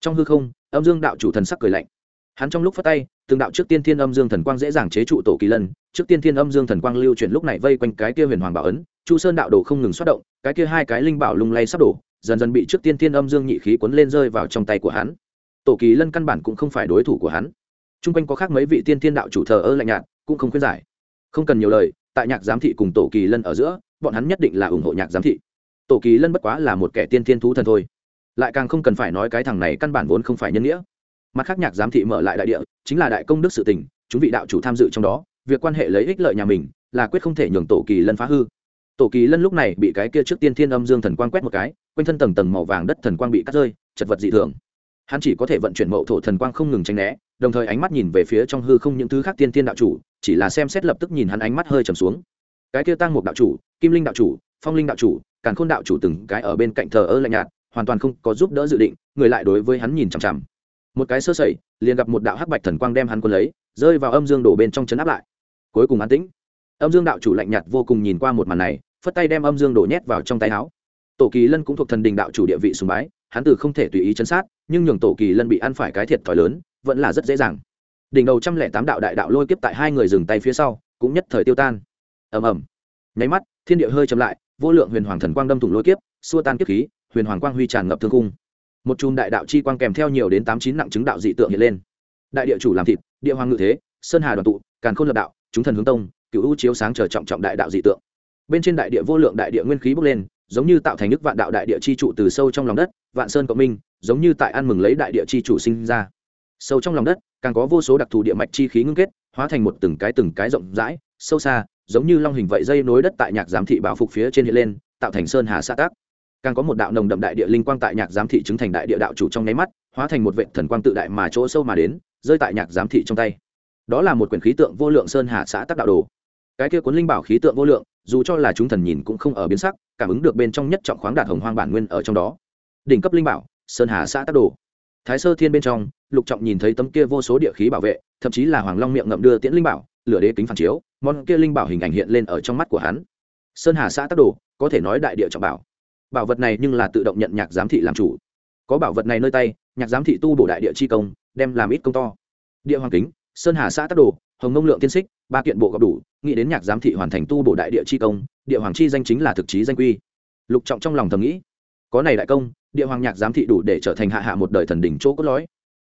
Trong hư không, âm dương đạo chủ thần sắc cười lạnh. Hắn trong lúc phát tay, từng đạo trước tiên thiên âm dương thần quang dễ dàng chế trụ tổ kỳ lân, trước tiên thiên âm dương thần quang lưu chuyển lúc này vây quanh cái kia huyền hoàng bảo ấn, chu sơn đạo đồ không ngừng xoát động, cái kia hai cái linh bảo lung lay sắp đổ, dần dần bị trước tiên thiên âm dương nhị khí cuốn lên rơi vào trong tay của hắn. Tổ kỳ lân căn bản cũng không phải đối thủ của hắn t r u n g quanh có khác mấy vị tiên thiên đạo chủ thờ ơ lạnh nhạt, cũng không khuyên giải. Không cần nhiều lời, tại nhạc giám thị cùng tổ kỳ lân ở giữa, bọn hắn nhất định là ủng hộ nhạc giám thị. Tổ kỳ lân bất quá là một kẻ tiên thiên thú thần thôi. Lại càng không cần phải nói cái thằng này căn bản vốn không phải nhân nghĩa. Mặt khác nhạc giám thị mở lại đại địa, chính là đại công đức sự tình, chúng vị đạo chủ tham dự trong đó, việc quan hệ lấy ích lợi nhà mình, là quyết không thể nhường tổ kỳ lân phá hư. Tổ kỳ lân lúc này bị cái kia trước tiên thiên âm dương thần quang quét một cái, quanh thân tầng tầng màu vàng đất thần quang bị cắt rơi, chật vật dị thường. Hắn chỉ có thể vận chuyển mậu thổ thần quang không ngừng tránh né đồng thời ánh mắt nhìn về phía trong hư không những thứ khác tiên tiên đạo chủ, chỉ là xem xét lập tức nhìn hắn ánh mắt hơi trầm xuống. Cái kia tăng một đạo chủ, kim linh đạo chủ, phong linh đạo chủ, càn khôn đạo chủ từng cái ở bên cạnh thờ ơ lạnh nhạt, hoàn toàn không có giúp đỡ dự định, người lại đối với hắn nhìn chằm chằm. Một cái sơ sẩy, liền gặp một đạo hắc bạch thần quang đem hắn quân lấy, rơi vào âm dương đổ bên trong chấn áp lại. Cuối cùng an tĩnh. Âm dương đạo chủ lạnh nhạt vô cùng nhìn qua một màn này, phất tay đem âm dương đổ nhét vào trong tay áo. Tổ kỳ lân cũng thuộc thần đình đạo chủ địa vị sùng bái, hắn từ không thể tùy ý chấn sát, nhưng nhường tổ kỳ lân bị ăn phải cái thiệt thòi lớn vẫn là rất dễ dàng. Đỉnh đầu trăm lẻ tám đạo đại đạo lôi kiếp tại hai người dừng tay phía sau, cũng nhất thời tiêu tan. Ầm ầm. Nháy mắt, thiên địa hơi chậm lại, vô lượng huyền hoàng thần quang đâm thủng lôi kiếp, xua tan kiếp khí, huyền hoàng quang huy tràn ngập thương cung một chùm đại đạo chi quang kèm theo nhiều đến tám chín nặng chứng đạo dị tượng hiện lên. Đại địa chủ làm thịt, địa hoàng ngự thế, sơn hà đoàn tụ, càn khôn lập đạo, chúng thần hướng tông cựu u chiếu sáng chờ trọng trọng đại đạo dị tượng. Bên trên đại địa vô lượng đại địa nguyên khí bốc lên, giống như tạo thành nước vạn đạo đại địa chi trụ từ sâu trong lòng đất, vạn sơn cộng minh, giống như tại ăn mừng lấy đại địa chi chủ sinh ra sâu trong lòng đất, càng có vô số đặc thù địa mạch chi khí ngưng kết, hóa thành một từng cái từng cái rộng rãi, sâu xa, giống như long hình vậy dây nối đất tại nhạc giám thị bảo phục phía trên hiện lên, tạo thành sơn hà xã tác càng có một đạo nồng đậm đại địa linh quang tại nhạc giám thị chứng thành đại địa đạo chủ trong nháy mắt, hóa thành một vệ thần quang tự đại mà chỗ sâu mà đến, rơi tại nhạc giám thị trong tay. Đó là một quyển khí tượng vô lượng sơn hà xã tác đạo đồ. Cái kia cuốn linh bảo khí tượng vô lượng, dù cho là chúng thần nhìn cũng không ở biến sắc, cảm ứng được bên trong nhất trọng khoáng đạt hồng hoang bản nguyên ở trong đó. Đỉnh cấp linh bảo, sơn hà xã tác đồ thái sơ thiên bên trong, lục trọng nhìn thấy tấm kia vô số địa khí bảo vệ, thậm chí là hoàng long miệng ngậm đưa tiễn linh bảo, lửa đế kính phản chiếu, món kia linh bảo hình ảnh hiện lên ở trong mắt của hắn. Sơn hà xã tắc đồ, có thể nói đại địa trọng bảo. Bảo vật này nhưng là tự động nhận nhạc giám thị làm chủ. Có bảo vật này nơi tay, nhạc giám thị tu bổ đại địa chi công, đem làm ít công to. Địa hoàng kính, sơn hà xã tắc đồ, hồng nông lượng tiên xích, ba kiện bộ gặp đủ, nghĩ đến nhạc giám thị hoàn thành tu bổ đại địa chi công, địa hoàng chi danh chính là thực chí danh quy. Lục trọng trong lòng thầm nghĩ, có này đại công địa hoàng nhạc giám thị đủ để trở thành hạ hạ một đời thần đỉnh chỗ cốt lõi.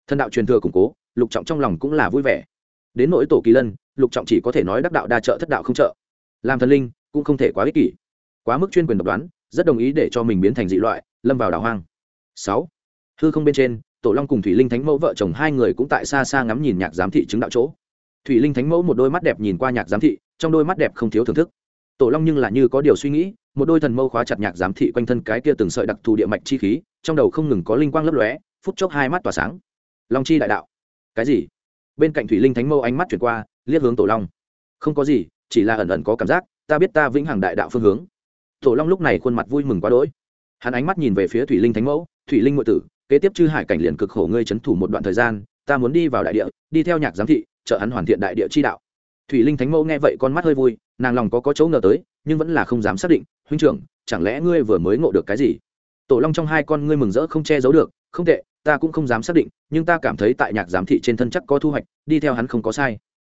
Thần đạo truyền thừa củng cố, lục trọng trong lòng cũng là vui vẻ. Đến nỗi tổ kỳ lân, lục trọng chỉ có thể nói đắc đạo đa trợ thất đạo không trợ. Làm thần linh cũng không thể quá ích kỷ. Quá mức chuyên quyền độc đoán, rất đồng ý để cho mình biến thành dị loại, lâm vào đảo hoang. Sáu. Hư không bên trên, tổ long cùng thủy linh thánh mẫu vợ chồng hai người cũng tại xa xa ngắm nhìn nhạc giám thị chứng đạo chỗ. Thủy linh thánh mẫu một đôi mắt đẹp nhìn qua nhạc giám thị, trong đôi mắt đẹp không thiếu thưởng thức tổ long nhưng là như có điều suy nghĩ, một đôi thần mâu khóa chặt nhạc giám thị quanh thân cái kia từng sợi đặc thù địa mạch chi khí, trong đầu không ngừng có linh quang lấp lóe, phút chốc hai mắt tỏa sáng. Long chi đại đạo. Cái gì? Bên cạnh thủy linh thánh mâu ánh mắt chuyển qua, liếc hướng tổ long. Không có gì, chỉ là ẩn ẩn có cảm giác, ta biết ta vĩnh hằng đại đạo phương hướng. Tổ long lúc này khuôn mặt vui mừng quá đỗi. Hắn ánh mắt nhìn về phía thủy linh thánh mẫu, thủy linh ngụy tử, kế tiếp chư hải cảnh liền cực khổ ngươi c h ấ n thủ một đoạn thời gian, ta muốn đi vào đại địa, đi theo nhạc giám thị, trợ hắn hoàn thiện đại địa chi đạo thủy linh thánh mẫu nghe vậy con mắt hơi vui, nàng lòng có có chỗ ngờ tới, nhưng vẫn là không dám xác định, huynh trưởng, chẳng lẽ ngươi vừa mới ngộ được cái gì? Tổ long trong hai con ngươi mừng rỡ không che giấu được, không tệ, ta cũng không dám xác định, nhưng ta cảm thấy tại nhạc giám thị trên thân chắc có thu hoạch, đi theo hắn không có sai.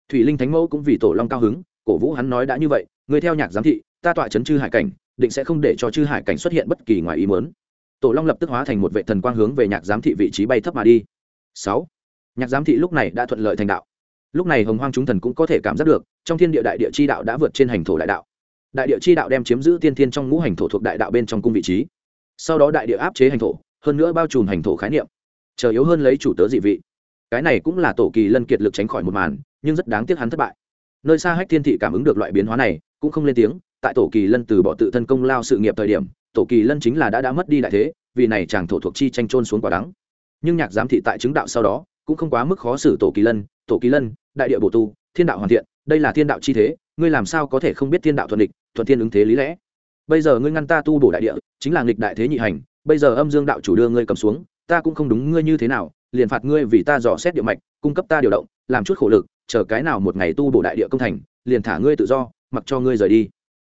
Thủy linh thánh mẫu cũng vì tổ long cao hứng, cổ vũ hắn nói đã như vậy, ngươi theo nhạc giám thị, ta tọa chấn chư hải cảnh, định sẽ không để cho chư hải cảnh xuất hiện bất kỳ ngoài ý mớn tổ long lập tức hóa thành một vệ thần quang hướng về nhạc giám thị vị trí bay thấp mà đi. Sáu. Nhạc giám thị lúc này đã thuận lợi thành đạo lúc này hồng hoang chúng thần cũng có thể cảm giác được, trong thiên địa đại địa chi đạo đã vượt trên hành thổ đại đạo. Đại địa chi đạo đem chiếm giữ tiên thiên trong ngũ hành thổ thuộc đại đạo bên trong cung vị trí. Sau đó đại địa áp chế hành thổ, hơn nữa bao trùm hành thổ khái niệm. Chờ yếu hơn lấy chủ tớ dị vị. Cái này cũng là tổ kỳ lân kiệt lực tránh khỏi một màn, nhưng rất đáng tiếc hắn thất bại. Nơi xa hách thiên thị cảm ứng được loại biến hóa này, cũng không lên tiếng, tại tổ kỳ lân từ bỏ tự thân công lao sự nghiệp thời điểm, tổ kỳ lân chính là đã đã mất đi đại thế, vì này chàng thổ thuộc chi tranh trôn xuống quả đắng. Nhưng nhạc giám thị tại chứng đạo sau đó, cũng không quá mức khó xử tổ kỳ lân tổ kỳ lân, đại địa bổ tu, thiên đạo hoàn thiện, đây là thiên đạo chi thế, ngươi làm sao có thể không biết thiên đạo thuận địch thuận thiên ứng thế lý lẽ? Bây giờ ngươi ngăn ta tu bổ đại địa, chính là nghịch đại thế nhị hành, bây giờ âm dương đạo chủ đưa ngươi cầm xuống, ta cũng không đúng ngươi như thế nào, liền phạt ngươi vì ta dò xét địa mạch, cung cấp ta điều động, làm chút khổ lực, chờ cái nào một ngày tu bổ đại địa công thành, liền thả ngươi tự do, mặc cho ngươi rời đi.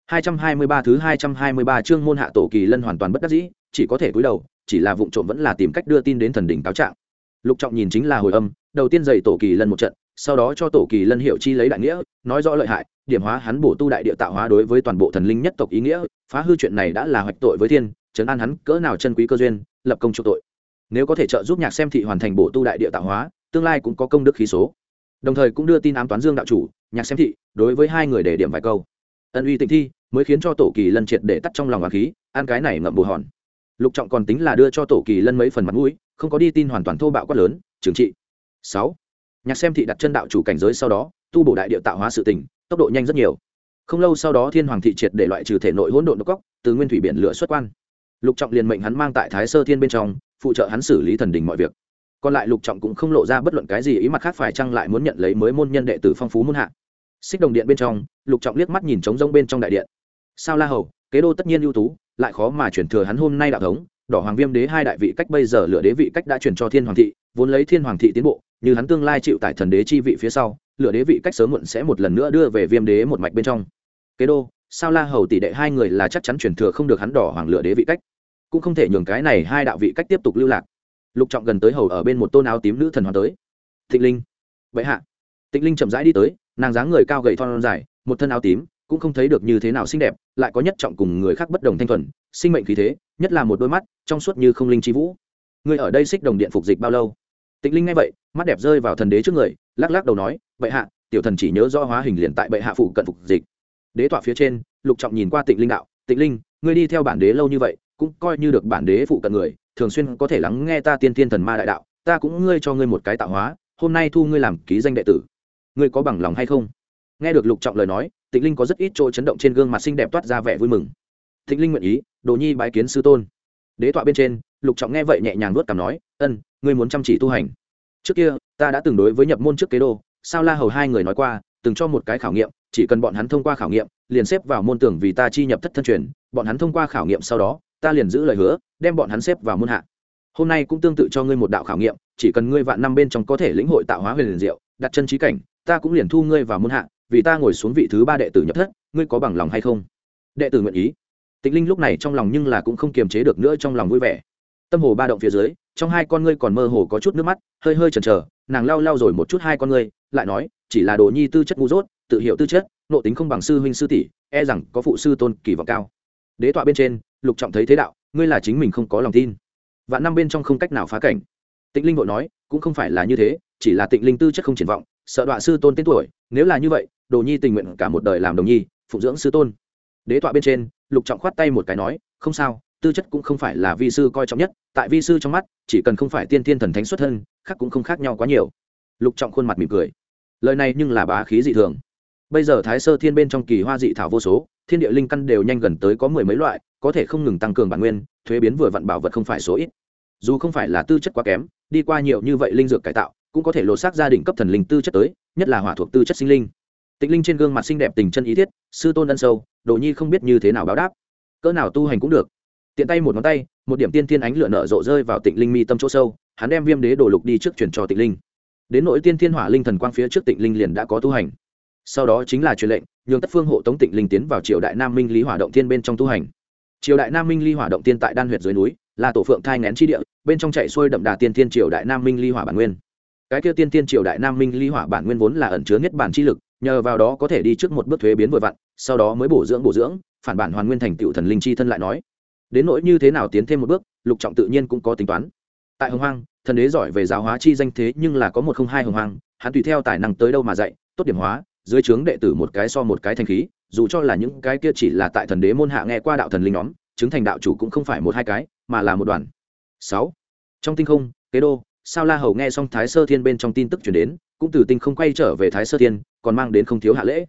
223 thứ 223 chương môn hạ tổ kỳ lân hoàn toàn bất đắc dĩ, chỉ có thể cúi đầu, chỉ là vụng trộm vẫn là tìm cách đưa tin đến thần đỉnh cáo trạng. Lục trọng nhìn chính là hồi âm đầu tiên dạy tổ kỳ lân một trận, sau đó cho tổ kỳ lân hiệu chi lấy đại nghĩa, nói rõ lợi hại, điểm hóa hắn bổ tu đại địa tạo hóa đối với toàn bộ thần linh nhất tộc ý nghĩa, phá hư chuyện này đã là hoạch tội với thiên chấn an hắn cỡ nào chân quý cơ duyên, lập công chu tội. Nếu có thể trợ giúp nhạc xem thị hoàn thành bổ tu đại địa tạo hóa, tương lai cũng có công đức khí số. Đồng thời cũng đưa tin ám toán dương đạo chủ, nhạc xem thị, đối với hai người để điểm vài câu. Ân uy tịnh thi, mới khiến cho tổ kỳ lân triệt để tắt trong lòng và khí, ăn cái này ngậm bù hòn. Lục trọng còn tính là đưa cho tổ kỳ lân mấy phần mặt mũi, không có đi tin hoàn toàn thô bạo quát lớn trừng trị sáu. Nhạc xem thị đặt chân đạo chủ cảnh giới sau đó, tu bổ đại địa tạo hóa sự tình, tốc độ nhanh rất nhiều. Không lâu sau đó thiên hoàng thị triệt để loại trừ thể nội hỗn độn độc cốc từ nguyên thủy biển lửa xuất quan. Lục trọng liền mệnh hắn mang tại thái sơ thiên bên trong, phụ trợ hắn xử lý thần đình mọi việc. Còn lại lục trọng cũng không lộ ra bất luận cái gì ý mặt khác phải chăng lại muốn nhận lấy mới môn nhân đệ tử phong phú môn hạ. Xích đồng điện bên trong, lục trọng liếc mắt nhìn trống rông bên trong đại điện. Sao la hầu, kế đô tất nhiên ưu tú, lại khó mà chuyển thừa hắn hôm nay đạo thống đỏ hoàng viêm đế hai đại vị cách bây giờ lựa đế vị cách đã chuyển cho thiên hoàng thị, vốn lấy thiên hoàng thị tiến bộ, như hắn tương lai chịu tại thần đế chi vị phía sau, lựa đế vị cách sớm muộn sẽ một lần nữa đưa về viêm đế một mạch bên trong. Kế đô, sao la hầu tỷ đệ hai người là chắc chắn chuyển thừa không được hắn đỏ hoàng lựa đế vị cách. Cũng không thể nhường cái này hai đạo vị cách tiếp tục lưu lạc. Lục trọng gần tới hầu ở bên một tôn áo tím nữ thần hoàng tới. Thịnh linh. Vậy hạ. Tịnh linh chậm rãi đi tới, nàng dáng người cao gầy thon dài, một thân áo tím cũng không thấy được như thế nào xinh đẹp, lại có nhất trọng cùng người khác bất đồng thanh thuần, sinh mệnh khí thế, nhất là một đôi mắt, trong suốt như không linh chi vũ. Người ở đây xích đồng điện phục dịch bao lâu? Tịnh linh nghe vậy, mắt đẹp rơi vào thần đế trước người, lắc lắc đầu nói, bệ hạ, tiểu thần chỉ nhớ do hóa hình liền tại bệ hạ phụ cận phục dịch. Đế tọa phía trên, lục trọng nhìn qua tịnh linh đạo, tịnh linh, ngươi đi theo bản đế lâu như vậy, cũng coi như được bản đế phụ cận người, thường xuyên có thể lắng nghe ta tiên tiên thần ma đại đạo, ta cũng ngươi cho ngươi một cái tạo hóa, hôm nay thu ngươi làm ký danh đệ tử. Ngươi có bằng lòng hay không? Nghe được lục trọng lời nói tịnh linh có rất ít chỗ chấn động trên gương mặt xinh đẹp toát ra vẻ vui mừng. Tịnh linh nguyện ý, đồ nhi bái kiến sư tôn. Đế tọa bên trên, lục trọng nghe vậy nhẹ nhàng nuốt cảm nói, ân, ngươi muốn chăm chỉ tu hành. Trước kia, ta đã từng đối với nhập môn trước kế đô, sao la hầu hai người nói qua, từng cho một cái khảo nghiệm, chỉ cần bọn hắn thông qua khảo nghiệm, liền xếp vào môn tưởng vì ta chi nhập thất thân truyền, bọn hắn thông qua khảo nghiệm sau đó, ta liền giữ lời hứa, đem bọn hắn xếp vào môn hạ. Hôm nay cũng tương tự cho ngươi một đạo khảo nghiệm, chỉ cần ngươi vạn năm bên trong có thể lĩnh hội tạo hóa huyền liền diệu, đặt chân trí cảnh, ta cũng liền thu ngươi vào môn hạ vì ta ngồi xuống vị thứ ba đệ tử nhập thất, ngươi có bằng lòng hay không? Đệ tử nguyện ý. Tịnh linh lúc này trong lòng nhưng là cũng không kiềm chế được nữa trong lòng vui vẻ. Tâm hồ ba động phía dưới, trong hai con ngươi còn mơ hồ có chút nước mắt, hơi hơi chần chờ, nàng lau lau rồi một chút hai con ngươi, lại nói, chỉ là đồ nhi tư chất ngu dốt, tự hiểu tư chất nộ tính không bằng sư huynh sư tỷ e rằng có phụ sư tôn kỳ vọng cao. Đế tọa bên trên, lục trọng thấy thế đạo, ngươi là chính mình không có lòng tin. Vạn năm bên trong không cách nào phá cảnh. Tịnh linh vội nói, cũng không phải là như thế, chỉ là tịnh linh tư chất không triển vọng, sợ đọa sư tôn tên tuổi, nếu là như vậy đồ nhi tình nguyện cả một đời làm đồng nhi, phụng dưỡng sư tôn. Đế tọa bên trên, lục trọng khoát tay một cái nói, không sao, tư chất cũng không phải là vi sư coi trọng nhất, tại vi sư trong mắt, chỉ cần không phải tiên thiên thần thánh xuất thân, khác cũng không khác nhau quá nhiều. Lục trọng khuôn mặt mỉm cười. Lời này nhưng là bá khí dị thường. Bây giờ thái sơ thiên bên trong kỳ hoa dị thảo vô số, thiên địa linh căn đều nhanh gần tới có mười mấy loại, có thể không ngừng tăng cường bản nguyên, thuế biến vừa vặn bảo vật không phải số ít. Dù không phải là tư chất quá kém, đi qua nhiều như vậy linh dược cải tạo, cũng có thể lột xác gia đình cấp thần linh tư chất tới, nhất là hỏa thuộc tư chất sinh linh tịnh linh trên gương mặt xinh đẹp tình chân ý thiết, sư tôn ân sâu, đồ nhi không biết như thế nào báo đáp. Cỡ nào tu hành cũng được. Tiện tay một ngón tay, một điểm tiên thiên ánh lửa nở rộ rơi vào tịnh linh mi tâm chỗ sâu, hắn đem viêm đế đổ lục đi trước chuyển cho tịnh linh. Đến nỗi tiên thiên hỏa linh thần quang phía trước tịnh linh liền đã có tu hành. Sau đó chính là truyền lệnh, nhường tất phương hộ tống tịnh linh tiến vào triều đại nam minh lý hỏa động thiên bên trong tu hành. Triều đại nam minh ly hỏa động tiên tại đan huyệt dưới núi, là tổ phượng thai ngén chi địa, bên trong chạy xuôi đậm đà tiên thiên triều đại nam minh ly hỏa bản nguyên. Cái kia tiên tiên triều đại nam minh ly hỏa bản nguyên vốn là ẩn chứa nhất bản chi lực nhờ vào đó có thể đi trước một bước thuế biến vừa vặn, sau đó mới bổ dưỡng bổ dưỡng, phản bản hoàn nguyên thành tựu thần linh chi thân lại nói. Đến nỗi như thế nào tiến thêm một bước, lục trọng tự nhiên cũng có tính toán. Tại hồng hoang, thần đế giỏi về giáo hóa chi danh thế nhưng là có một không hai hồng hoang, hắn tùy theo tài năng tới đâu mà dạy, tốt điểm hóa, dưới trướng đệ tử một cái so một cái thành khí, dù cho là những cái kia chỉ là tại thần đế môn hạ nghe qua đạo thần linh nhóm, chứng thành đạo chủ cũng không phải một hai cái, mà là một đoàn. Sáu. Trong tinh không, kế đô, sao la hầu nghe xong thái sơ thiên bên trong tin tức chuyển đến cũng từ tinh không quay trở về thái sơ thiên, còn mang đến không thiếu hạ lễ.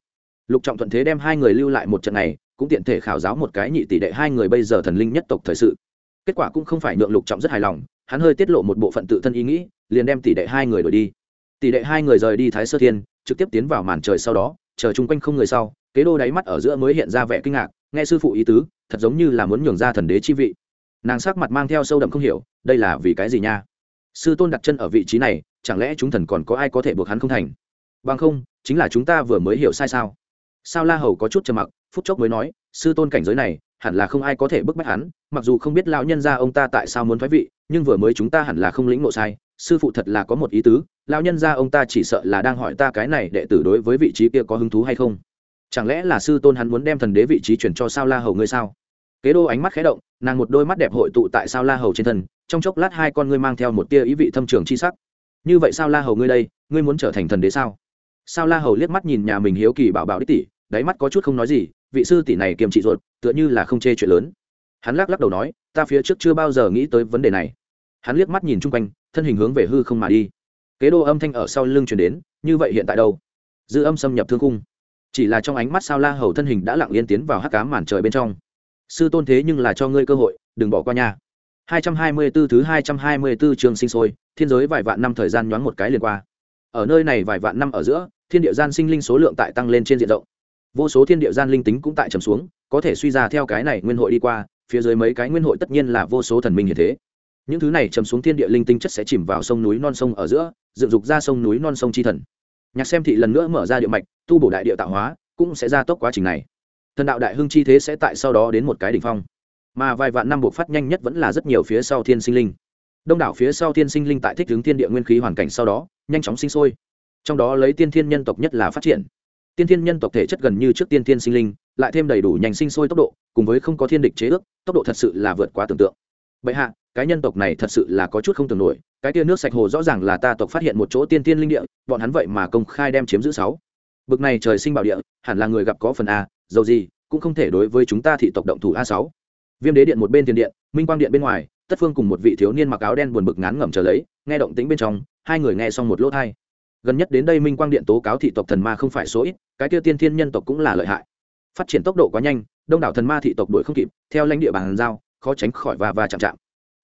Lục trọng thuận thế đem hai người lưu lại một trận này, cũng tiện thể khảo giáo một cái nhị tỷ đệ hai người bây giờ thần linh nhất tộc thời sự. Kết quả cũng không phải nhượng lục trọng rất hài lòng, hắn hơi tiết lộ một bộ phận tự thân ý nghĩ, liền đem tỷ đệ hai người đổi đi. Tỷ đệ hai người rời đi thái sơ thiên, trực tiếp tiến vào màn trời sau đó, chờ chung quanh không người sau, kế đô đáy mắt ở giữa mới hiện ra vẻ kinh ngạc, nghe sư phụ ý tứ, thật giống như là muốn nhường ra thần đế chi vị. Nàng sắc mặt mang theo sâu đậm không hiểu, đây là vì cái gì nha? Sư tôn đặt chân ở vị trí này, chẳng lẽ chúng thần còn có ai có thể buộc hắn không thành? Bằng không, chính là chúng ta vừa mới hiểu sai sao? Sao la hầu có chút trầm mặc, phút chốc mới nói, sư tôn cảnh giới này, hẳn là không ai có thể bức bách hắn, mặc dù không biết lão nhân gia ông ta tại sao muốn thoái vị, nhưng vừa mới chúng ta hẳn là không lĩnh ngộ sai, sư phụ thật là có một ý tứ, lão nhân gia ông ta chỉ sợ là đang hỏi ta cái này đệ tử đối với vị trí kia có hứng thú hay không? Chẳng lẽ là sư tôn hắn muốn đem thần đế vị trí chuyển cho sao la hầu ngươi sao? Kế đô ánh mắt khé động, nàng một đôi mắt đẹp hội tụ tại sao la hầu trên thân, trong chốc lát hai con ngươi mang theo một tia ý vị thâm trường c h i sắc. Như vậy sao la hầu ngươi đây, ngươi muốn trở thành thần đế sao? Sao la hầu liếc mắt nhìn nhà mình hiếu kỳ bảo bảo đích tỷ, đáy mắt có chút không nói gì, vị sư tỷ này kiềm trị ruột, tựa như là không chê chuyện lớn. Hắn lắc lắc đầu nói, ta phía trước chưa bao giờ nghĩ tới vấn đề này. Hắn liếc mắt nhìn chung quanh, thân hình hướng về hư không mà đi. Kế đô âm thanh ở sau lưng chuyển đến, như vậy hiện tại đâu? Dư âm xâm nhập thương cung chỉ là trong ánh mắt sao la hầu thân hình đã lặng yên tiến vào hắc ám màn trời bên trong sư tôn thế nhưng là cho ngươi cơ hội, đừng bỏ qua nha. 224 thứ 224 trường sinh sôi, thiên giới vài vạn năm thời gian nhoáng một cái liền qua. Ở nơi này vài vạn năm ở giữa, thiên địa gian sinh linh số lượng tại tăng lên trên diện rộng. Vô số thiên địa gian linh tính cũng tại trầm xuống, có thể suy ra theo cái này nguyên hội đi qua, phía dưới mấy cái nguyên hội tất nhiên là vô số thần minh như thế. Những thứ này trầm xuống thiên địa linh tinh chất sẽ chìm vào sông núi non sông ở giữa, dựng dục ra sông núi non sông chi thần. Nhạc xem thị lần nữa mở ra địa mạch, tu bổ đại địa tạo hóa, cũng sẽ ra tốc quá trình này thần đạo đại hưng chi thế sẽ tại sau đó đến một cái đỉnh phong. Mà vài vạn năm buộc phát nhanh nhất vẫn là rất nhiều phía sau thiên sinh linh. Đông đảo phía sau thiên sinh linh tại thích hướng thiên địa nguyên khí hoàn cảnh sau đó, nhanh chóng sinh sôi. Trong đó lấy tiên thiên nhân tộc nhất là phát triển. Tiên thiên nhân tộc thể chất gần như trước tiên thiên sinh linh, lại thêm đầy đủ nhanh sinh sôi tốc độ, cùng với không có thiên địch chế ước, tốc độ thật sự là vượt quá tưởng tượng. Vậy hạ, cái nhân tộc này thật sự là có chút không tưởng nổi, cái tia nước sạch hồ rõ ràng là ta tộc phát hiện một chỗ tiên tiên linh địa, bọn hắn vậy mà công khai đem chiếm giữ sáu. Bực này trời sinh bảo địa, hẳn là người gặp có phần a dầu gì, cũng không thể đối với chúng ta thị tộc động thủ a sáu. Viêm đế điện một bên tiền điện, minh quang điện bên ngoài, tất phương cùng một vị thiếu niên mặc áo đen buồn bực ngán ngẩm chờ lấy, nghe động tĩnh bên trong, hai người nghe xong một lỗ thai gần nhất đến đây minh quang điện tố cáo thị tộc thần ma không phải số ít, cái tiêu tiên thiên nhân tộc cũng là lợi hại. Phát triển tốc độ quá nhanh, đông đảo thần ma thị tộc đuổi không kịp, theo lãnh địa bàn giao, khó tránh khỏi và và chạm chạm.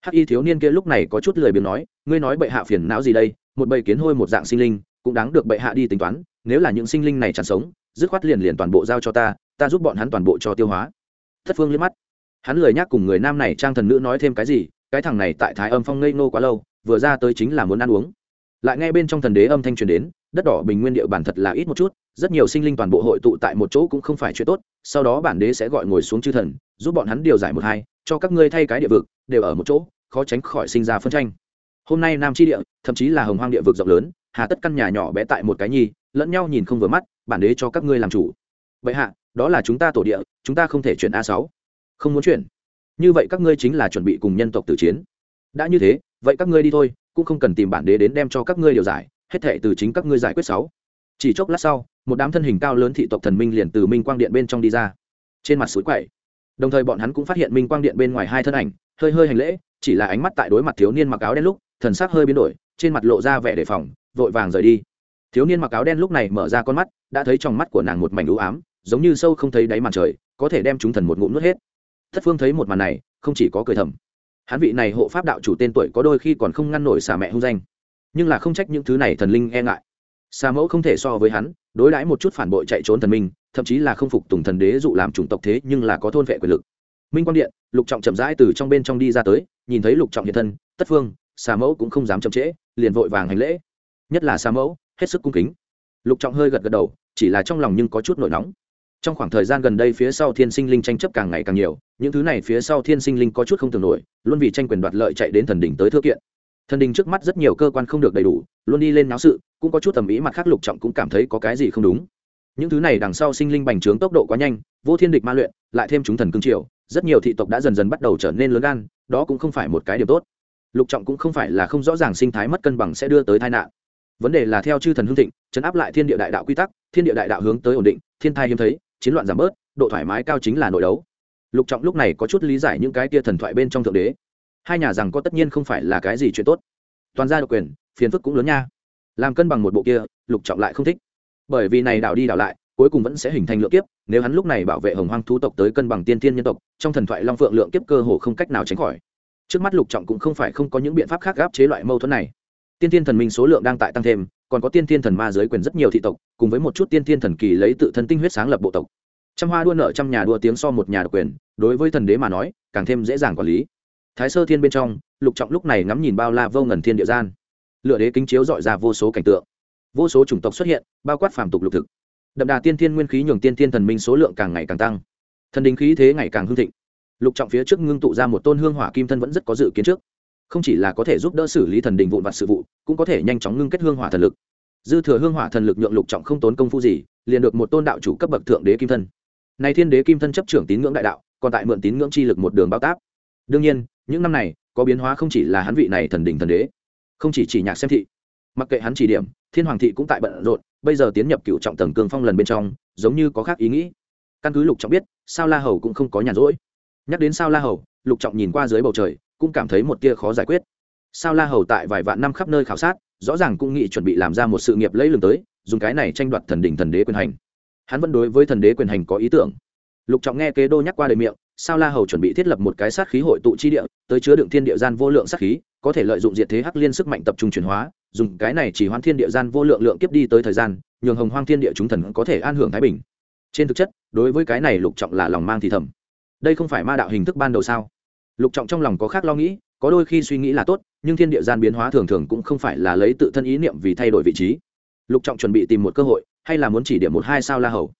Hắc y thiếu niên kia lúc này có chút lười biếng nói, ngươi nói bệ hạ phiền não gì đây, một bầy kiến hôi một dạng sinh linh, cũng đáng được bệ hạ đi tính toán, nếu là những sinh linh này chẳng sống, dứt khoát liền liền toàn bộ giao cho ta ta giúp bọn hắn toàn bộ cho tiêu hóa. Thất phương liếc mắt. Hắn lười nhắc cùng người nam này trang thần nữ nói thêm cái gì, cái thằng này tại thái âm phong ngây nô quá lâu, vừa ra tới chính là muốn ăn uống. Lại nghe bên trong thần đế âm thanh truyền đến, đất đỏ bình nguyên địa bản thật là ít một chút, rất nhiều sinh linh toàn bộ hội tụ tại một chỗ cũng không phải chuyện tốt, sau đó bản đế sẽ gọi ngồi xuống chư thần, giúp bọn hắn điều giải một hai, cho các ngươi thay cái địa vực, đều ở một chỗ, khó tránh khỏi sinh ra phân tranh. Hôm nay nam tri địa, thậm chí là hồng hoang địa vực rộng lớn, hà tất căn nhà nhỏ bé tại một cái nhi, lẫn nhau nhìn không vừa mắt, bản đế cho các ngươi làm chủ. Vậy hạ đó là chúng ta tổ địa, chúng ta không thể chuyển a sáu. Không muốn chuyển. Như vậy các ngươi chính là chuẩn bị cùng nhân tộc tử chiến. Đã như thế, vậy các ngươi đi thôi, cũng không cần tìm bản đế đến đem cho các ngươi điều giải, hết thệ từ chính các ngươi giải quyết sáu. Chỉ chốc lát sau, một đám thân hình cao lớn thị tộc thần minh liền từ minh quang điện bên trong đi ra. Trên mặt suối quậy. Đồng thời bọn hắn cũng phát hiện minh quang điện bên ngoài hai thân ảnh, hơi hơi hành lễ, chỉ là ánh mắt tại đối mặt thiếu niên mặc áo đen lúc, thần sắc hơi biến đổi, trên mặt lộ ra vẻ đề phòng, vội vàng rời đi. Thiếu niên mặc áo đen lúc này mở ra con mắt, đã thấy trong mắt của nàng một mảnh u ám giống như sâu không thấy đáy màn trời, có thể đem chúng thần một ngụm nuốt hết. Thất phương thấy một màn này, không chỉ có cười thầm. Hắn vị này hộ pháp đạo chủ tên tuổi có đôi khi còn không ngăn nổi xà mẹ hung danh. Nhưng là không trách những thứ này thần linh e ngại. Xà mẫu không thể so với hắn, đối đãi một chút phản bội chạy trốn thần minh, thậm chí là không phục tùng thần đế dụ làm chủng tộc thế nhưng là có thôn vệ quyền lực. Minh quang điện, lục trọng chậm rãi từ trong bên trong đi ra tới, nhìn thấy lục trọng hiện thân tất phương, xà mẫu cũng không dám chậm trễ, liền vội vàng hành lễ. Nhất là xà mẫu, hết sức cung kính. Lục trọng hơi gật gật đầu, chỉ là trong lòng nhưng có chút nổi nóng trong khoảng thời gian gần đây phía sau thiên sinh linh tranh chấp càng ngày càng nhiều, những thứ này phía sau thiên sinh linh có chút không tưởng nổi, luôn vì tranh quyền đoạt lợi chạy đến thần đình tới thư kiện. Thần đình trước mắt rất nhiều cơ quan không được đầy đủ, luôn đi lên náo sự, cũng có chút tầm ý mặt khác lục trọng cũng cảm thấy có cái gì không đúng. Những thứ này đằng sau sinh linh bành trướng tốc độ quá nhanh, vô thiên địch ma luyện, lại thêm chúng thần cương triều, rất nhiều thị tộc đã dần dần bắt đầu trở nên lớn gan, đó cũng không phải một cái điều tốt. Lục trọng cũng không phải là không rõ ràng sinh thái mất cân bằng sẽ đưa tới tai nạn. Vấn đề là theo chư thần hương thịnh, chấn áp lại thiên địa đại đạo quy tắc, thiên địa đại đạo hướng tới ổn định, thiên thai hiếm thấy chiến loạn giảm bớt, độ thoải mái cao chính là nội đấu. Lục trọng lúc này có chút lý giải những cái tia thần thoại bên trong thượng đế. Hai nhà rằng có tất nhiên không phải là cái gì chuyện tốt. Toàn gia độc quyền, phiền phức cũng lớn nha. Làm cân bằng một bộ kia, lục trọng lại không thích. Bởi vì này đảo đi đảo lại, cuối cùng vẫn sẽ hình thành lượng kiếp, nếu hắn lúc này bảo vệ hồng hoang thú tộc tới cân bằng tiên tiên nhân tộc, trong thần thoại long phượng lượng kiếp cơ hồ không cách nào tránh khỏi. Trước mắt lục trọng cũng không phải không có những biện pháp khác gáp chế loại mâu thuẫn này. Tiên tiên thần minh số lượng đang tại tăng thêm còn có tiên tiên thần ma giới quyền rất nhiều thị tộc, cùng với một chút tiên tiên thần kỳ lấy tự thân tinh huyết sáng lập bộ tộc. Trăm hoa đua nợ, trăm nhà đua tiếng so một nhà độc quyền, đối với thần đế mà nói, càng thêm dễ dàng quản lý. Thái sơ thiên bên trong, lục trọng lúc này ngắm nhìn bao la vô ngần thiên địa gian. Lựa đế kính chiếu dọi ra vô số cảnh tượng. Vô số chủng tộc xuất hiện, bao quát phàm tục lục thực. Đậm đà tiên thiên nguyên khí nhường tiên thiên thần minh số lượng càng ngày càng tăng. Thần đình khí thế ngày càng hưng thịnh. Lục trọng phía trước ngưng tụ ra một tôn hương hỏa kim thân vẫn rất có dự kiến trước. Không chỉ là có thể giúp đỡ xử lý thần đình vụn vặt sự vụ cũng có thể nhanh chóng ngưng kết hương hỏa thần lực. Dư thừa hương hỏa thần lực nhượng lục trọng không tốn công phu gì, liền được một tôn đạo chủ cấp bậc thượng đế kim thân. Này thiên đế kim thân chấp trưởng tín ngưỡng đại đạo, còn tại mượn tín ngưỡng chi lực một đường bao táp đương nhiên, những năm này, có biến hóa không chỉ là hắn vị này thần đình thần đế, không chỉ chỉ nhạc xem thị. Mặc kệ hắn chỉ điểm, thiên hoàng thị cũng tại bận rộn, bây giờ tiến nhập cựu trọng tầng cương phong lần bên trong, giống như có khác ý nghĩ. Căn cứ lục trọng biết, sao la hầu cũng không có nhàn rỗi. Nhắc đến sao la hầu, lục trọng nhìn qua dưới bầu trời, cũng cảm thấy một tia khó giải quyết sao la hầu tại vài vạn năm khắp nơi khảo sát, rõ ràng cũng nghĩ chuẩn bị làm ra một sự nghiệp lấy lừng tới, dùng cái này tranh đoạt thần đỉnh thần đế quyền hành. Hắn vẫn đối với thần đế quyền hành có ý tưởng. Lục trọng nghe kế đô nhắc qua đời miệng, sao la hầu chuẩn bị thiết lập một cái sát khí hội tụ chi địa, tới chứa đựng thiên địa gian vô lượng sát khí, có thể lợi dụng diệt thế hắc liên sức mạnh tập trung chuyển hóa, dùng cái này chỉ hoán thiên địa gian vô lượng lượng kiếp đi tới thời gian, nhường hồng hoang thiên địa chúng thần có thể an hưởng thái bình. Trên thực chất, đối với cái này lục trọng là lòng mang thì thầm. Đây không phải ma đạo hình thức ban đầu sao? Lục trọng trong lòng có khác lo nghĩ có đôi khi suy nghĩ là tốt, nhưng thiên địa gian biến hóa thường thường cũng không phải là lấy tự thân ý niệm vì thay đổi vị trí. Lục trọng chuẩn bị tìm một cơ hội, hay là muốn chỉ điểm một hai sao la hầu.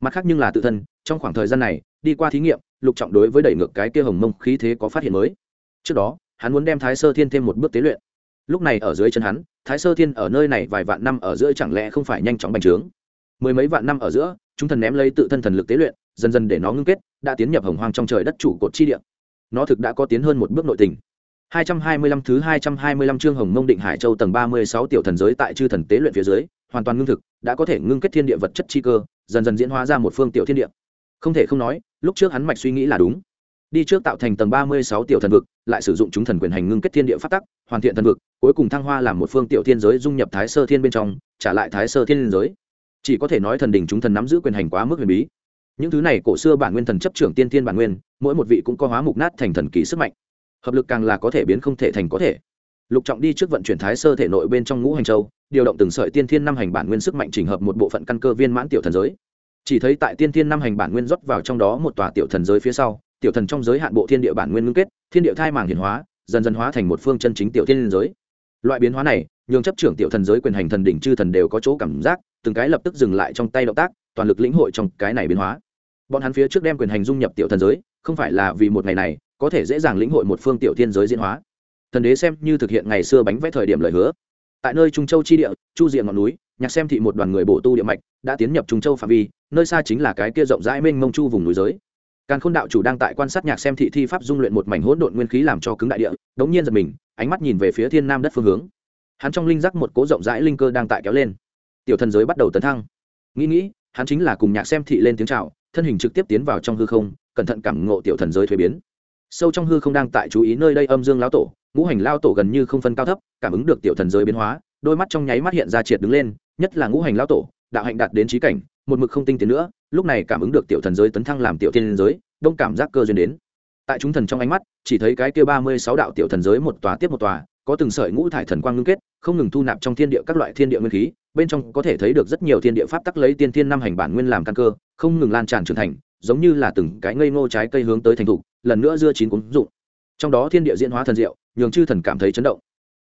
Mặt khác nhưng là tự thân, trong khoảng thời gian này, đi qua thí nghiệm, lục trọng đối với đẩy ngược cái kia hồng mông khí thế có phát hiện mới. Trước đó, hắn muốn đem thái sơ thiên thêm một bước tế luyện. Lúc này ở dưới chân hắn, thái sơ thiên ở nơi này vài vạn năm ở giữa chẳng lẽ không phải nhanh chóng bành trướng? Mười mấy vạn năm ở giữa, chúng thần ném lấy tự thân thần lực tế luyện, dần dần để nó ngưng kết, đã tiến nhập hồng hoang trong trời đất chủ cột chi địa. Nó thực đã có tiến hơn một bước nội tình. 225 thứ 225 chương Hồng Mông Định Hải Châu tầng 36 tiểu thần giới tại chư thần tế luyện phía dưới, hoàn toàn ngưng thực, đã có thể ngưng kết thiên địa vật chất chi cơ, dần dần diễn hóa ra một phương tiểu thiên địa. Không thể không nói, lúc trước hắn mạch suy nghĩ là đúng. Đi trước tạo thành tầng 36 tiểu thần vực, lại sử dụng chúng thần quyền hành ngưng kết thiên địa pháp tắc, hoàn thiện thần vực, cuối cùng thăng hoa làm một phương tiểu thiên giới dung nhập Thái Sơ Thiên bên trong, trả lại Thái Sơ Thiên giới. Chỉ có thể nói thần đỉnh chúng thần nắm giữ quyền hành quá mức huyền bí. Những thứ này cổ xưa bản nguyên thần chấp trưởng tiên thiên bản nguyên, mỗi một vị cũng có hóa mục nát thành thần kỳ sức mạnh hợp lực càng là có thể biến không thể thành có thể. Lục trọng đi trước vận chuyển thái sơ thể nội bên trong ngũ hành châu, điều động từng sợi tiên thiên năm hành bản nguyên sức mạnh trình hợp một bộ phận căn cơ viên mãn tiểu thần giới. Chỉ thấy tại tiên thiên năm hành bản nguyên rót vào trong đó một tòa tiểu thần giới phía sau, tiểu thần trong giới hạn bộ thiên địa bản nguyên ngưng kết, thiên địa thai màng hiển hóa, dần dần hóa thành một phương chân chính tiểu thiên giới. Loại biến hóa này, nhường chấp trưởng tiểu thần giới quyền hành thần đỉnh chư thần đều có chỗ cảm giác, từng cái lập tức dừng lại trong tay động tác, toàn lực lĩnh hội trong cái này biến hóa. Bọn hắn phía trước đem quyền hành dung nhập tiểu thần giới, không phải là vì một ngày này có thể dễ dàng lĩnh hội một phương tiểu thiên giới diễn hóa. Thần đế xem như thực hiện ngày xưa bánh vẽ thời điểm lời hứa. Tại nơi trung châu chi địa, chu diện ngọn núi, nhạc xem thị một đoàn người bổ tu địa mạch, đã tiến nhập trung châu phạm vi, nơi xa chính là cái kia rộng rãi mênh mông chu vùng núi giới. Càn khôn đạo chủ đang tại quan sát nhạc xem thị thi pháp dung luyện một mảnh hỗn độn nguyên khí làm cho cứng đại địa, đống nhiên giật mình, ánh mắt nhìn về phía thiên nam đất phương hướng. Hắn trong linh giác một cố rộng rãi linh cơ đang tại kéo lên. Tiểu thần giới bắt đầu tấn thăng. Nghĩ nghĩ, hắn chính là cùng nhạc xem thị lên tiếng chào, thân hình trực tiếp tiến vào trong hư không, cẩn thận cảm ngộ tiểu thần giới thuế biến sâu trong hư không đang tại chú ý nơi đây âm dương lão tổ, ngũ hành lao tổ gần như không phân cao thấp, cảm ứng được tiểu thần giới biến hóa, đôi mắt trong nháy mắt hiện ra triệt đứng lên, nhất là ngũ hành lao tổ, đạo hạnh đạt đến trí cảnh, một mực không tinh tiến nữa, lúc này cảm ứng được tiểu thần giới tấn thăng làm tiểu thiên giới, đông cảm giác cơ duyên đến. Tại chúng thần trong ánh mắt, chỉ thấy cái kia ba mươi sáu đạo tiểu thần giới một tòa tiếp một tòa, có từng sợi ngũ thải thần quang ngưng kết, không ngừng thu nạp trong thiên địa các loại thiên địa nguyên khí, bên trong có thể thấy được rất nhiều thiên địa pháp tắc lấy tiên thiên năm hành bản nguyên làm căn cơ, không ngừng lan tràn trưởng thành, giống như là từng cái ngây ngô trái cây hướng tới thành thục lần nữa dưa chín cúng dụng. Trong đó thiên địa diễn hóa thần diệu, nhường chư thần cảm thấy chấn động.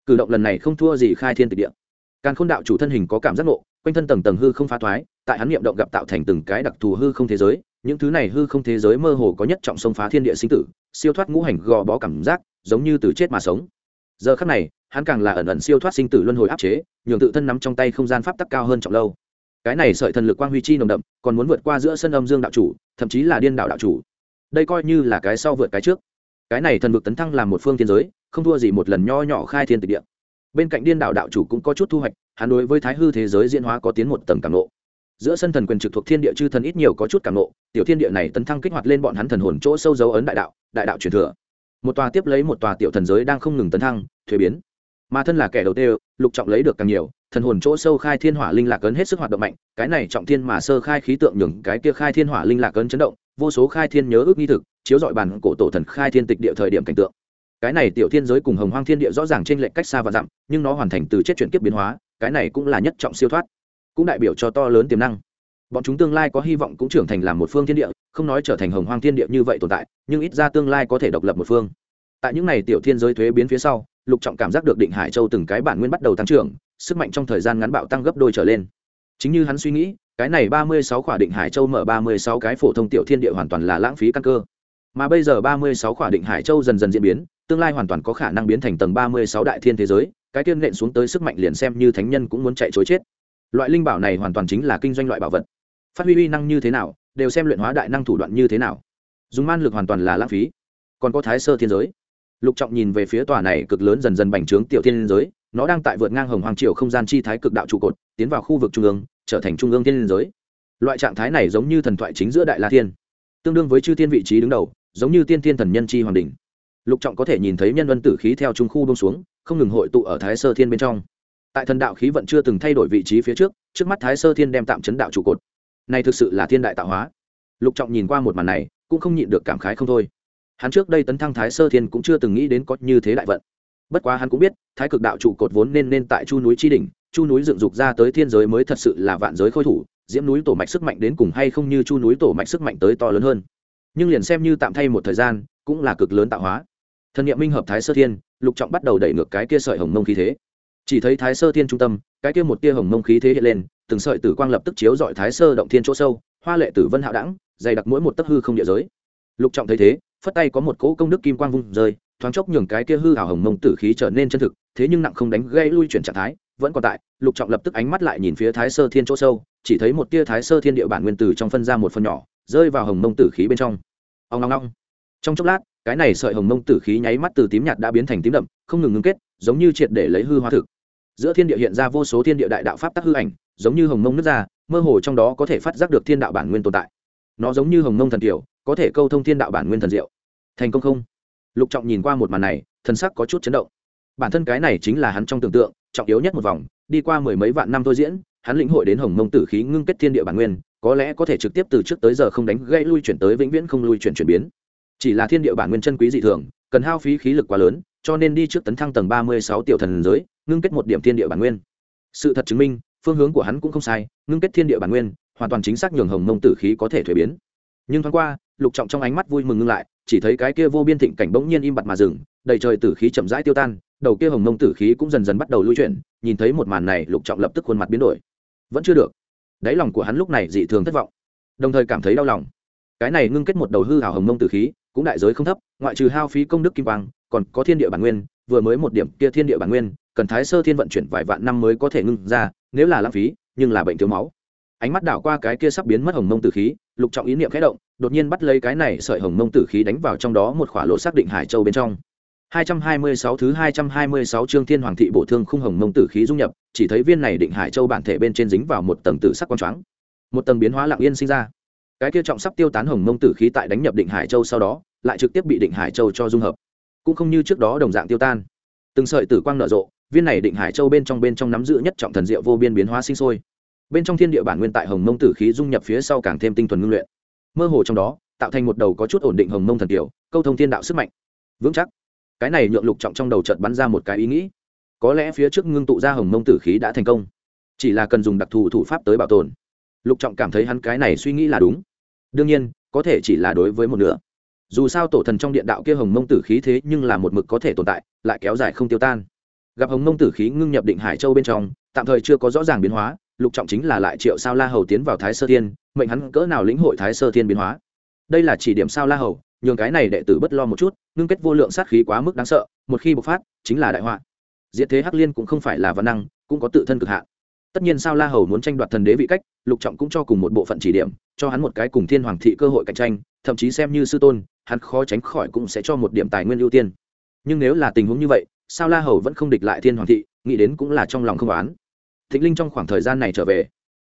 Cử động lần này không thua gì khai thiên tịch địa. Càng khôn đạo chủ thân hình có cảm giác ngộ, quanh thân tầng tầng hư không phá thoái, tại hắn niệm động gặp tạo thành từng cái đặc thù hư không thế giới. Những thứ này hư không thế giới mơ hồ có nhất trọng sông phá thiên địa sinh tử, siêu thoát ngũ hành gò bó cảm giác, giống như từ chết mà sống. Giờ khắc này, hắn càng là ẩn ẩn siêu thoát sinh tử luân hồi áp chế, nhường tự thân nắm trong tay không gian pháp tắc cao hơn trọng lâu. Cái này sợi thần lực quang huy chi nồng đậm, còn muốn vượt qua giữa sân âm dương đạo chủ, thậm chí là điên đạo đạo chủ đây coi như là cái sau vượt cái trước. Cái này thần vực tấn thăng làm một phương thiên giới, không thua gì một lần nho nhỏ khai thiên tịch địa. Bên cạnh điên đạo đạo chủ cũng có chút thu hoạch, hắn đối với thái hư thế giới diễn hóa có tiến một tầng cảm nộ giữa sân thần quyền trực thuộc thiên địa chư thần ít nhiều có chút cảm nộ tiểu thiên địa này tấn thăng kích hoạt lên bọn hắn thần hồn chỗ sâu dấu ấn đại đạo đại đạo truyền thừa. Một tòa tiếp lấy một tòa tiểu thần giới đang không ngừng tấn thăng, thuế biến. Mà thân là kẻ đầu tiên, lục trọng lấy được càng nhiều, thần hồn chỗ sâu khai thiên hỏa linh lạc ấn hết sức hoạt động mạnh, cái này trọng thiên mà sơ khai khí tượng nhường cái kia khai thiên hỏa linh lạc ấn chấn động vô số khai thiên nhớ ước nghi thực, chiếu dọi bản cổ tổ thần khai thiên tịch địa thời điểm cảnh tượng. Cái này tiểu thiên giới cùng hồng hoang thiên địa rõ ràng trên lệnh cách xa và dặm, nhưng nó hoàn thành từ chết chuyển kiếp biến hóa, cái này cũng là nhất trọng siêu thoát, cũng đại biểu cho to lớn tiềm năng. Bọn chúng tương lai có hy vọng cũng trưởng thành làm một phương thiên địa, không nói trở thành hồng hoang thiên địa như vậy tồn tại, nhưng ít ra tương lai có thể độc lập một phương. Tại những này tiểu thiên giới thuế biến phía sau, lục trọng cảm giác được định hải châu từng cái bản nguyên bắt đầu tăng trưởng, sức mạnh trong thời gian ngắn bạo tăng gấp đôi trở lên. Chính như hắn suy nghĩ cái này ba mươi sáu khỏa định hải châu mở ba mươi sáu cái phổ thông tiểu thiên địa hoàn toàn là lãng phí căn cơ. Mà bây giờ ba mươi sáu khỏa định hải châu dần dần diễn biến, tương lai hoàn toàn có khả năng biến thành tầng ba mươi sáu đại thiên thế giới, cái tiên nện xuống tới sức mạnh liền xem như thánh nhân cũng muốn chạy chối chết. Loại linh bảo này hoàn toàn chính là kinh doanh loại bảo vật. Phát huy uy năng như thế nào, đều xem luyện hóa đại năng thủ đoạn như thế nào. Dùng man lực hoàn toàn là lãng phí. Còn có thái sơ thiên giới. Lục trọng nhìn về phía tòa này cực lớn dần dần bành trướng tiểu thiên giới, nó đang tại vượt ngang hồng hoàng triều không gian chi thái cực đạo trụ cột, tiến vào khu vực trung ương trở thành trung ương thiên giới. Loại trạng thái này giống như thần thoại chính giữa đại la thiên, tương đương với chư thiên vị trí đứng đầu, giống như tiên thiên thần nhân chi hoàng đình lục trọng có thể nhìn thấy nhân vân tử khí theo trung khu bông xuống, không ngừng hội tụ ở thái sơ thiên bên trong. Tại thần đạo khí vận chưa từng thay đổi vị trí phía trước trước mắt thái sơ thiên đem tạm chấn đạo trụ cột. Này thực sự là thiên đại tạo hóa. Lục trọng nhìn qua một màn này, cũng không nhịn được cảm khái không thôi. Hắn trước đây tấn thăng thái sơ thiên cũng chưa từng nghĩ đến có như thế đại vận. Bất quá hắn cũng biết, thái cực đạo trụ cột vốn nên nên tại chu núi tri đỉnh chu núi dựng dục ra tới thiên giới mới thật sự là vạn giới khôi thủ, diễm núi tổ mạch sức mạnh đến cùng hay không như chu núi tổ mạch sức mạnh tới to lớn hơn. Nhưng liền xem như tạm thay một thời gian, cũng là cực lớn tạo hóa. Thần nghiệm minh hợp thái sơ thiên, lục trọng bắt đầu đẩy ngược cái kia sợi hồng mông khí thế. Chỉ thấy thái sơ thiên trung tâm, cái kia một tia hồng mông khí thế hiện lên, từng sợi tử quang lập tức chiếu dọi thái sơ động thiên chỗ sâu, hoa lệ tử vân hạo đẳng, dày đặc mỗi một tấc hư không địa giới. Lục trọng thấy thế, phất tay có một cỗ công đức kim quang vung rơi, thoáng chốc nhường cái kia hư hảo hồng mông tử khí trở nên chân thực, thế nhưng nặng không đánh gây lui chuyển trạng thái vẫn còn tại, lục trọng lập tức ánh mắt lại nhìn phía thái sơ thiên chỗ sâu, chỉ thấy một tia thái sơ thiên địa bản nguyên tử trong phân ra một phần nhỏ, rơi vào hồng mông tử khí bên trong. Ông long long trong chốc lát, cái này sợi hồng mông tử khí nháy mắt từ tím nhạt đã biến thành tím đậm, không ngừng ngưng kết, giống như triệt để lấy hư hóa thực. Giữa thiên địa hiện ra vô số thiên địa đại đạo pháp tắc hư ảnh, giống như hồng mông nước ra, mơ hồ trong đó có thể phát giác được thiên đạo bản nguyên tồn tại. Nó giống như hồng mông thần kiểu, có thể câu thông thiên đạo bản nguyên thần diệu. Thành công không? Lục trọng nhìn qua một màn này, thần sắc có chút chấn động. Bản thân cái này chính là hắn trong tưởng tượng trọng yếu nhất một vòng, đi qua mười mấy vạn năm thôi diễn, hắn lĩnh hội đến hồng mông tử khí ngưng kết thiên địa bản nguyên, có lẽ có thể trực tiếp từ trước tới giờ không đánh gây lui chuyển tới vĩnh viễn không lui chuyển chuyển biến. Chỉ là thiên địa bản nguyên chân quý dị thường, cần hao phí khí lực quá lớn, cho nên đi trước tấn thăng tầng ba mươi sáu tiểu thần giới, ngưng kết một điểm thiên địa bản nguyên. Sự thật chứng minh, phương hướng của hắn cũng không sai, ngưng kết thiên địa bản nguyên, hoàn toàn chính xác nhường hồng mông tử khí có thể thuế biến. Nhưng thoáng qua, lục trọng trong ánh mắt vui mừng ngưng lại, chỉ thấy cái kia vô biên thịnh cảnh bỗng nhiên im bặt mà dừng, đầy trời tử khí chậm rãi tiêu tan đầu kia hồng mông tử khí cũng dần dần bắt đầu lui chuyển, nhìn thấy một màn này, lục trọng lập tức khuôn mặt biến đổi. Vẫn chưa được. Đáy lòng của hắn lúc này dị thường thất vọng, đồng thời cảm thấy đau lòng. Cái này ngưng kết một đầu hư hào hồng mông tử khí, cũng đại giới không thấp, ngoại trừ hao phí công đức kim quang, còn có thiên địa bản nguyên, vừa mới một điểm kia thiên địa bản nguyên, cần thái sơ thiên vận chuyển vài vạn năm mới có thể ngưng ra, nếu là lãng phí, nhưng là bệnh thiếu máu. Ánh mắt đảo qua cái kia sắp biến mất hồng mông tử khí, lục trọng ý niệm khẽ động, đột nhiên bắt lấy cái này sợi hồng mông tử khí đánh vào trong đó một khỏa lộ xác định hải châu bên trong. 226 thứ 226 chương Thiên Hoàng thị bổ thương khung hồng mông tử khí dung nhập, chỉ thấy viên này định hải châu bản thể bên trên dính vào một tầng tử sắc quang choáng. Một tầng biến hóa lặng yên sinh ra. Cái kia trọng sắp tiêu tán hồng mông tử khí tại đánh nhập định hải châu sau đó, lại trực tiếp bị định hải châu cho dung hợp. Cũng không như trước đó đồng dạng tiêu tan. Từng sợi tử quang nở rộ, viên này định hải châu bên trong bên trong nắm giữ nhất trọng thần diệu vô biên biến hóa sinh sôi. Bên trong thiên địa bản nguyên tại hồng mông tử khí dung nhập phía sau càng thêm tinh thuần ngưng luyện. Mơ hồ trong đó, tạo thành một đầu có chút ổn định hồng mông thần tiểu, câu thông thiên đạo sức mạnh. Vững chắc cái này nhượng lục trọng trong đầu chợt bắn ra một cái ý nghĩ. Có lẽ phía trước ngưng tụ ra hồng mông tử khí đã thành công. Chỉ là cần dùng đặc thù thủ pháp tới bảo tồn. Lục trọng cảm thấy hắn cái này suy nghĩ là đúng. Đương nhiên, có thể chỉ là đối với một nửa. Dù sao tổ thần trong điện đạo kia hồng mông tử khí thế nhưng là một mực có thể tồn tại, lại kéo dài không tiêu tan. Gặp hồng mông tử khí ngưng nhập định hải châu bên trong, tạm thời chưa có rõ ràng biến hóa, lục trọng chính là lại triệu sao la hầu tiến vào thái sơ thiên, mệnh hắn cỡ nào lĩnh hội thái sơ thiên biến hóa đây là chỉ điểm sao la hầu, nhường cái này đệ tử bất lo một chút, ngưng kết vô lượng sát khí quá mức đáng sợ, một khi bộc phát, chính là đại họa. Diệt thế hắc liên cũng không phải là văn năng, cũng có tự thân cực hạn. Tất nhiên sao la hầu muốn tranh đoạt thần đế vị cách, lục trọng cũng cho cùng một bộ phận chỉ điểm, cho hắn một cái cùng thiên hoàng thị cơ hội cạnh tranh, thậm chí xem như sư tôn, hắn khó tránh khỏi cũng sẽ cho một điểm tài nguyên ưu tiên. Nhưng nếu là tình huống như vậy, sao la hầu vẫn không địch lại thiên hoàng thị, nghĩ đến cũng là trong lòng không oán. Thịnh linh trong khoảng thời gian này trở về.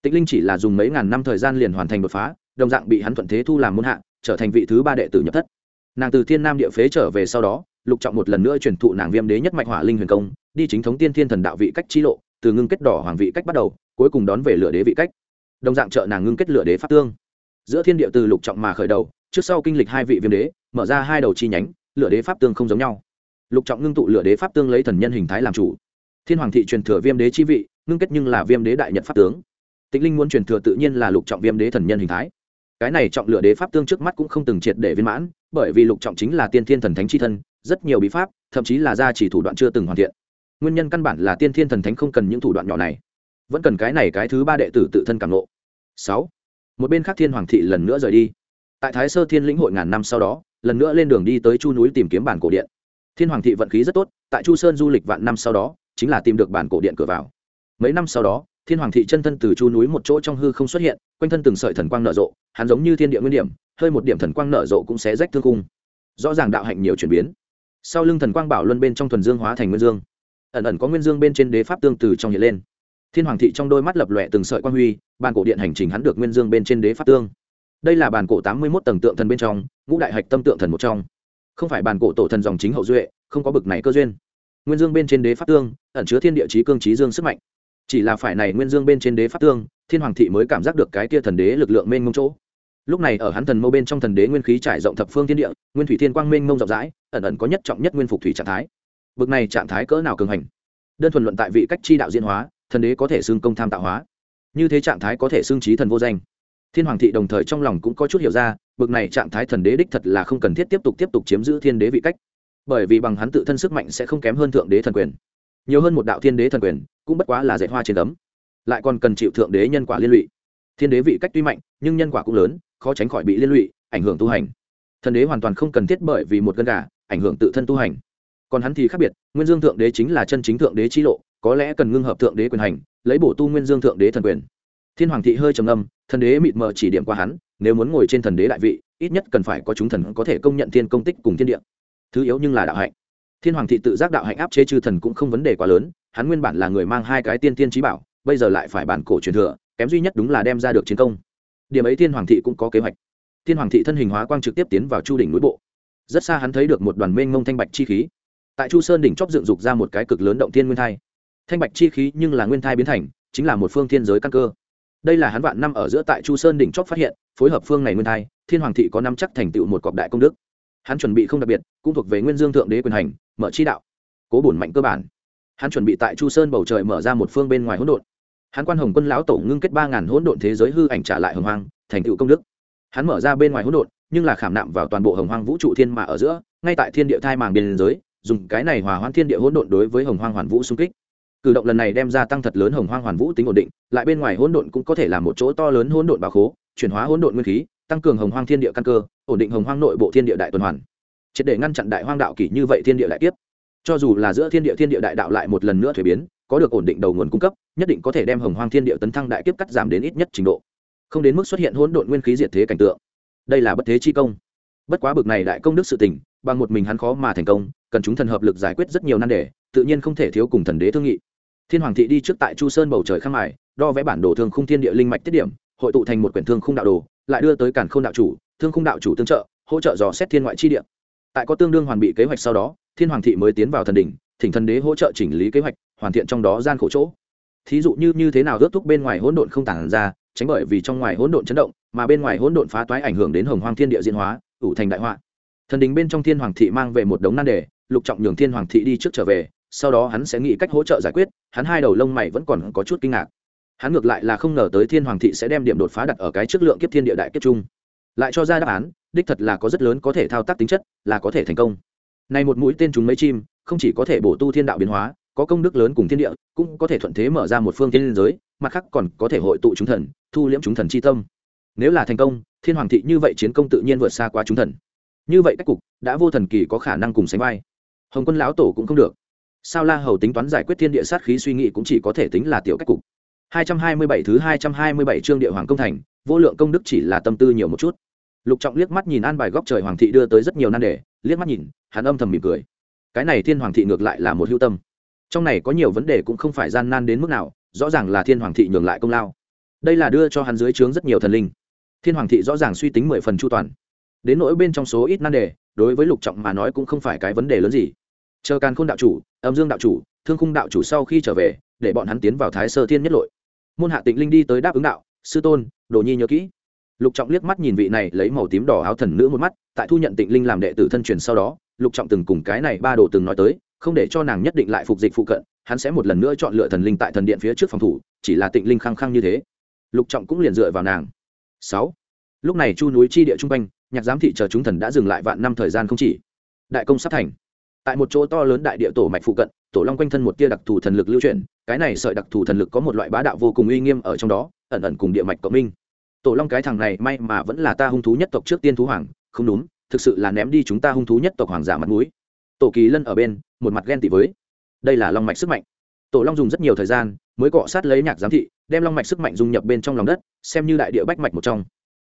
Tịnh linh chỉ là dùng mấy ngàn năm thời gian liền hoàn thành đột phá đồng dạng bị hắn thuận thế thu làm môn hạ, trở thành vị thứ ba đệ tử nhập thất. Nàng từ thiên nam địa phế trở về sau đó, lục trọng một lần nữa truyền thụ nàng viêm đế nhất mạch hỏa linh huyền công, đi chính thống tiên thiên thần đạo vị cách chi lộ, từ ngưng kết đỏ hoàng vị cách bắt đầu, cuối cùng đón về lửa đế vị cách. Đồng dạng trợ nàng ngưng kết lửa đế pháp tương. Giữa thiên địa từ lục trọng mà khởi đầu, trước sau kinh lịch hai vị viêm đế, mở ra hai đầu chi nhánh, lửa đế pháp tương không giống nhau. Lục trọng ngưng tụ lửa đế pháp tương lấy thần nhân hình thái làm chủ. Thiên hoàng thị truyền thừa viêm đế chi vị, ngưng kết nhưng là viêm đế đại nhật pháp tướng. Tịnh linh muốn truyền thừa tự nhiên là lục trọng viêm đế thần nhân hình thái cái này trọng lựa đế pháp tương trước mắt cũng không từng triệt để viên mãn, bởi vì lục trọng chính là tiên thiên thần thánh c h i thân, rất nhiều bí pháp, thậm chí là gia chỉ thủ đoạn chưa từng hoàn thiện. Nguyên nhân căn bản là tiên thiên thần thánh không cần những thủ đoạn nhỏ này. Vẫn cần cái này cái thứ ba đệ tử tự thân cảm lộ sáu. Một bên khác thiên hoàng thị lần nữa rời đi. Tại thái sơ thiên lĩnh hội ngàn năm sau đó, lần nữa lên đường đi tới chu núi tìm kiếm bản cổ điện. Thiên hoàng thị vận khí rất tốt, tại chu sơn du lịch vạn năm sau đó, chính là tìm được bản cổ điện cửa vào. Mấy năm sau đó thiên hoàng thị chân thân từ chu núi một chỗ trong hư không xuất hiện, quanh thân từng sợi thần quang nở rộ, hắn giống như thiên địa nguyên điểm, hơi một điểm thần quang nở rộ cũng sẽ rách thương cung rõ ràng đạo hạnh nhiều chuyển biến. Sau lưng thần quang bảo luân bên trong thuần dương hóa thành nguyên dương. Ẩn ẩn có nguyên dương bên trên đế pháp tương từ trong hiện lên. Thiên hoàng thị trong đôi mắt lập lòe từng sợi quang huy, bàn cổ điện hành trình hắn được nguyên dương bên trên đế pháp tương. Đây là bàn cổ tám mươi một tầng tượng thần bên trong, ngũ đại hạch tâm tượng thần một trong. Không phải bàn cổ tổ thần dòng chính hậu duệ, không có bực này cơ duyên. Nguyên dương bên trên đế pháp tương, ẩn chứa thiên địa trí cương trí dương sức mạnh chỉ là phải này nguyên dương bên trên đế pháp tương, thiên hoàng thị mới cảm giác được cái kia thần đế lực lượng mênh mông chỗ. Lúc này ở hắn thần mâu bên trong thần đế nguyên khí trải rộng thập phương thiên địa, nguyên thủy thiên quang mênh mông rộng rãi, ẩn ẩn có nhất trọng nhất nguyên phục thủy trạng thái. Bực này trạng thái cỡ nào cường hành? Đơn thuần luận tại vị cách chi đạo diễn hóa, thần đế có thể xưng công tham tạo hóa. Như thế trạng thái có thể xưng trí thần vô danh. Thiên hoàng thị đồng thời trong lòng cũng có chút hiểu ra, bực này trạng thái thần đế đích thật là không cần thiết tiếp tục tiếp tục chiếm giữ thiên đế vị cách. Bởi vì bằng hắn tự thân sức mạnh sẽ không kém hơn thượng đế thần quyền nhiều hơn một đạo thiên đế thần quyền, cũng bất quá là dạy hoa trên tấm lại còn cần chịu thượng đế nhân quả liên lụy. Thiên đế vị cách tuy mạnh, nhưng nhân quả cũng lớn, khó tránh khỏi bị liên lụy, ảnh hưởng tu hành. Thần đế hoàn toàn không cần thiết bởi vì một gân gà, ảnh hưởng tự thân tu hành. Còn hắn thì khác biệt, nguyên dương thượng đế chính là chân chính thượng đế chi lộ, có lẽ cần ngưng hợp thượng đế quyền hành, lấy bổ tu nguyên dương thượng đế thần quyền. Thiên hoàng thị hơi trầm âm thần đế mịt mờ chỉ điểm qua hắn, nếu muốn ngồi trên thần đế đại vị, ít nhất cần phải có chúng thần có thể công nhận thiên công tích cùng thiên địa. Thứ yếu nhưng là đạo hạnh thiên hoàng thị tự giác đạo hạnh áp chế chư thần cũng không vấn đề quá lớn, hắn nguyên bản là người mang hai cái tiên tiên trí bảo, bây giờ lại phải bản cổ truyền thừa, kém duy nhất đúng là đem ra được chiến công. Điểm ấy thiên hoàng thị cũng có kế hoạch. Thiên hoàng thị thân hình hóa quang trực tiếp tiến vào chu đỉnh núi bộ. Rất xa hắn thấy được một đoàn mênh ngông thanh bạch chi khí. Tại chu sơn đỉnh chóp dựng dục ra một cái cực lớn động thiên nguyên thai. Thanh bạch chi khí nhưng là nguyên thai biến thành, chính là một phương thiên giới căn cơ. Đây là hắn vạn năm ở giữa tại chu sơn đỉnh chóp phát hiện, phối hợp phương này nguyên thai, thiên hoàng thị có năm chắc thành tựu một cọc đại công đức. Hắn chuẩn bị không đặc biệt, cũng thuộc về nguyên dương thượng đế quyền hành mở chi đạo. Cố bổn mạnh cơ bản. Hắn chuẩn bị tại chu sơn bầu trời mở ra một phương bên ngoài hỗn độn. Hắn quan hồng quân lão tổ ngưng kết ba ngàn hỗn độn thế giới hư ảnh trả lại hồng hoang, thành tựu công đức. Hắn mở ra bên ngoài hỗn độn, nhưng là khảm nạm vào toàn bộ hồng hoang vũ trụ thiên mà ở giữa, ngay tại thiên địa thai màng biên giới, dùng cái này hòa hoãn thiên địa hỗn độn đối với hồng hoang hoàn vũ xung kích. Cử động lần này đem ra tăng thật lớn hồng hoang hoàn vũ tính ổn định, lại bên ngoài hỗn độn cũng có thể là một chỗ to lớn hỗn độn bảo khố, chuyển hóa hỗn độn nguyên khí, tăng cường hồng hoang thiên địa căn cơ, ổn định hồng hoang nội bộ thiên địa đại tuần hoàn triệt để ngăn chặn đại hoang đạo kỷ như vậy thiên địa lại tiếp cho dù là giữa thiên địa thiên địa đại đạo lại một lần nữa thuế biến, có được ổn định đầu nguồn cung cấp, nhất định có thể đem hồng hoang thiên địa tấn thăng đại kiếp cắt giảm đến ít nhất trình độ. Không đến mức xuất hiện hỗn độn nguyên khí diệt thế cảnh tượng. Đây là bất thế chi công. Bất quá bực này đại công đức sự tình, bằng một mình hắn khó mà thành công, cần chúng thần hợp lực giải quyết rất nhiều nan đề, tự nhiên không thể thiếu cùng thần đế thương nghị. Thiên hoàng thị đi trước tại chu sơn bầu trời khang mài, đo vẽ bản đồ thương khung thiên địa linh mạch tiết điểm, hội tụ thành một quyển thương khung đạo đồ, lại đưa tới cản khung đạo chủ, thương khung đạo chủ tương trợ, hỗ trợ dò xét thiên ngoại chi địa tại có tương đương hoàn bị kế hoạch sau đó, thiên hoàng thị mới tiến vào thần đỉnh, thỉnh thần đế hỗ trợ chỉnh lý kế hoạch, hoàn thiện trong đó gian khổ chỗ. Thí dụ như như thế nào ước thúc bên ngoài hỗn độn không tản ra, tránh bởi vì trong ngoài hỗn độn chấn động, mà bên ngoài hỗn độn phá toái ảnh hưởng đến hồng hoang thiên địa diễn hóa, ủ thành đại họa. Thần đình bên trong thiên hoàng thị mang về một đống nan đề, lục trọng nhường thiên hoàng thị đi trước trở về, sau đó hắn sẽ nghĩ cách hỗ trợ giải quyết, hắn hai đầu lông mày vẫn còn có chút kinh ngạc. Hắn ngược lại là không ngờ tới thiên hoàng thị sẽ đem điểm đột phá đặt ở cái chất lượng kiếp thiên địa đại kiếp trung lại cho ra đáp án đích thật là có rất lớn có thể thao tác tính chất, là có thể thành công. Này một mũi tên chúng mấy chim, không chỉ có thể bổ tu thiên đạo biến hóa, có công đức lớn cùng thiên địa, cũng có thể thuận thế mở ra một phương thiên giới, mặt khác còn có thể hội tụ chúng thần, thu liễm chúng thần chi tâm. Nếu là thành công, thiên hoàng thị như vậy chiến công tự nhiên vượt xa qua chúng thần. Như vậy cách cục, đã vô thần kỳ có khả năng cùng sánh vai. Hồng quân lão tổ cũng không được. Sao la hầu tính toán giải quyết thiên địa sát khí suy nghĩ cũng chỉ có thể tính là tiểu cách cục. 227 thứ 227 chương địa hoàng công thành, vô lượng công đức chỉ là tâm tư nhiều một chút lục trọng liếc mắt nhìn an bài góc trời hoàng thị đưa tới rất nhiều nan đề, liếc mắt nhìn, hắn âm thầm mỉm cười. Cái này thiên hoàng thị ngược lại là một hữu tâm. Trong này có nhiều vấn đề cũng không phải gian nan đến mức nào, rõ ràng là thiên hoàng thị nhường lại công lao. Đây là đưa cho hắn dưới trướng rất nhiều thần linh. Thiên hoàng thị rõ ràng suy tính mười phần chu toàn. Đến nỗi bên trong số ít nan đề, đối với lục trọng mà nói cũng không phải cái vấn đề lớn gì. Chờ càn khôn đạo chủ, âm dương đạo chủ, thương khung đạo chủ sau khi trở về, để bọn hắn tiến vào thái sơ thiên nhất lội. Môn hạ tịnh linh đi tới đáp ứng đạo, sư tôn, đồ nhi nhớ kỹ lục trọng liếc mắt nhìn vị này lấy màu tím đỏ áo thần nữ một mắt, tại thu nhận tịnh linh làm đệ tử thân truyền sau đó, lục trọng từng cùng cái này ba đồ từng nói tới, không để cho nàng nhất định lại phục dịch phụ cận, hắn sẽ một lần nữa chọn lựa thần linh tại thần điện phía trước phòng thủ, chỉ là tịnh linh khăng khăng như thế. Lục trọng cũng liền dựa vào nàng. Sáu. Lúc này chu núi chi địa trung quanh, nhạc giám thị chờ chúng thần đã dừng lại vạn năm thời gian không chỉ. Đại công sắp thành. Tại một chỗ to lớn đại địa tổ mạch phụ cận, tổ long quanh thân một tia đặc thù thần lực lưu chuyển, cái này sợi đặc thù thần lực có một loại bá đạo vô cùng uy nghiêm ở trong đó, ẩn ẩn cùng địa mạch cộng minh tổ long cái thằng này may mà vẫn là ta hung thú nhất tộc trước tiên thú hoàng, không đúng, thực sự là ném đi chúng ta hung thú nhất tộc hoàng giả mặt mũi. Tổ kỳ lân ở bên, một mặt ghen tị với. Đây là long mạch sức mạnh. Tổ long dùng rất nhiều thời gian mới cọ sát lấy nhạc giám thị, đem long mạch sức mạnh dung nhập bên trong lòng đất, xem như đại địa bách mạch một trong.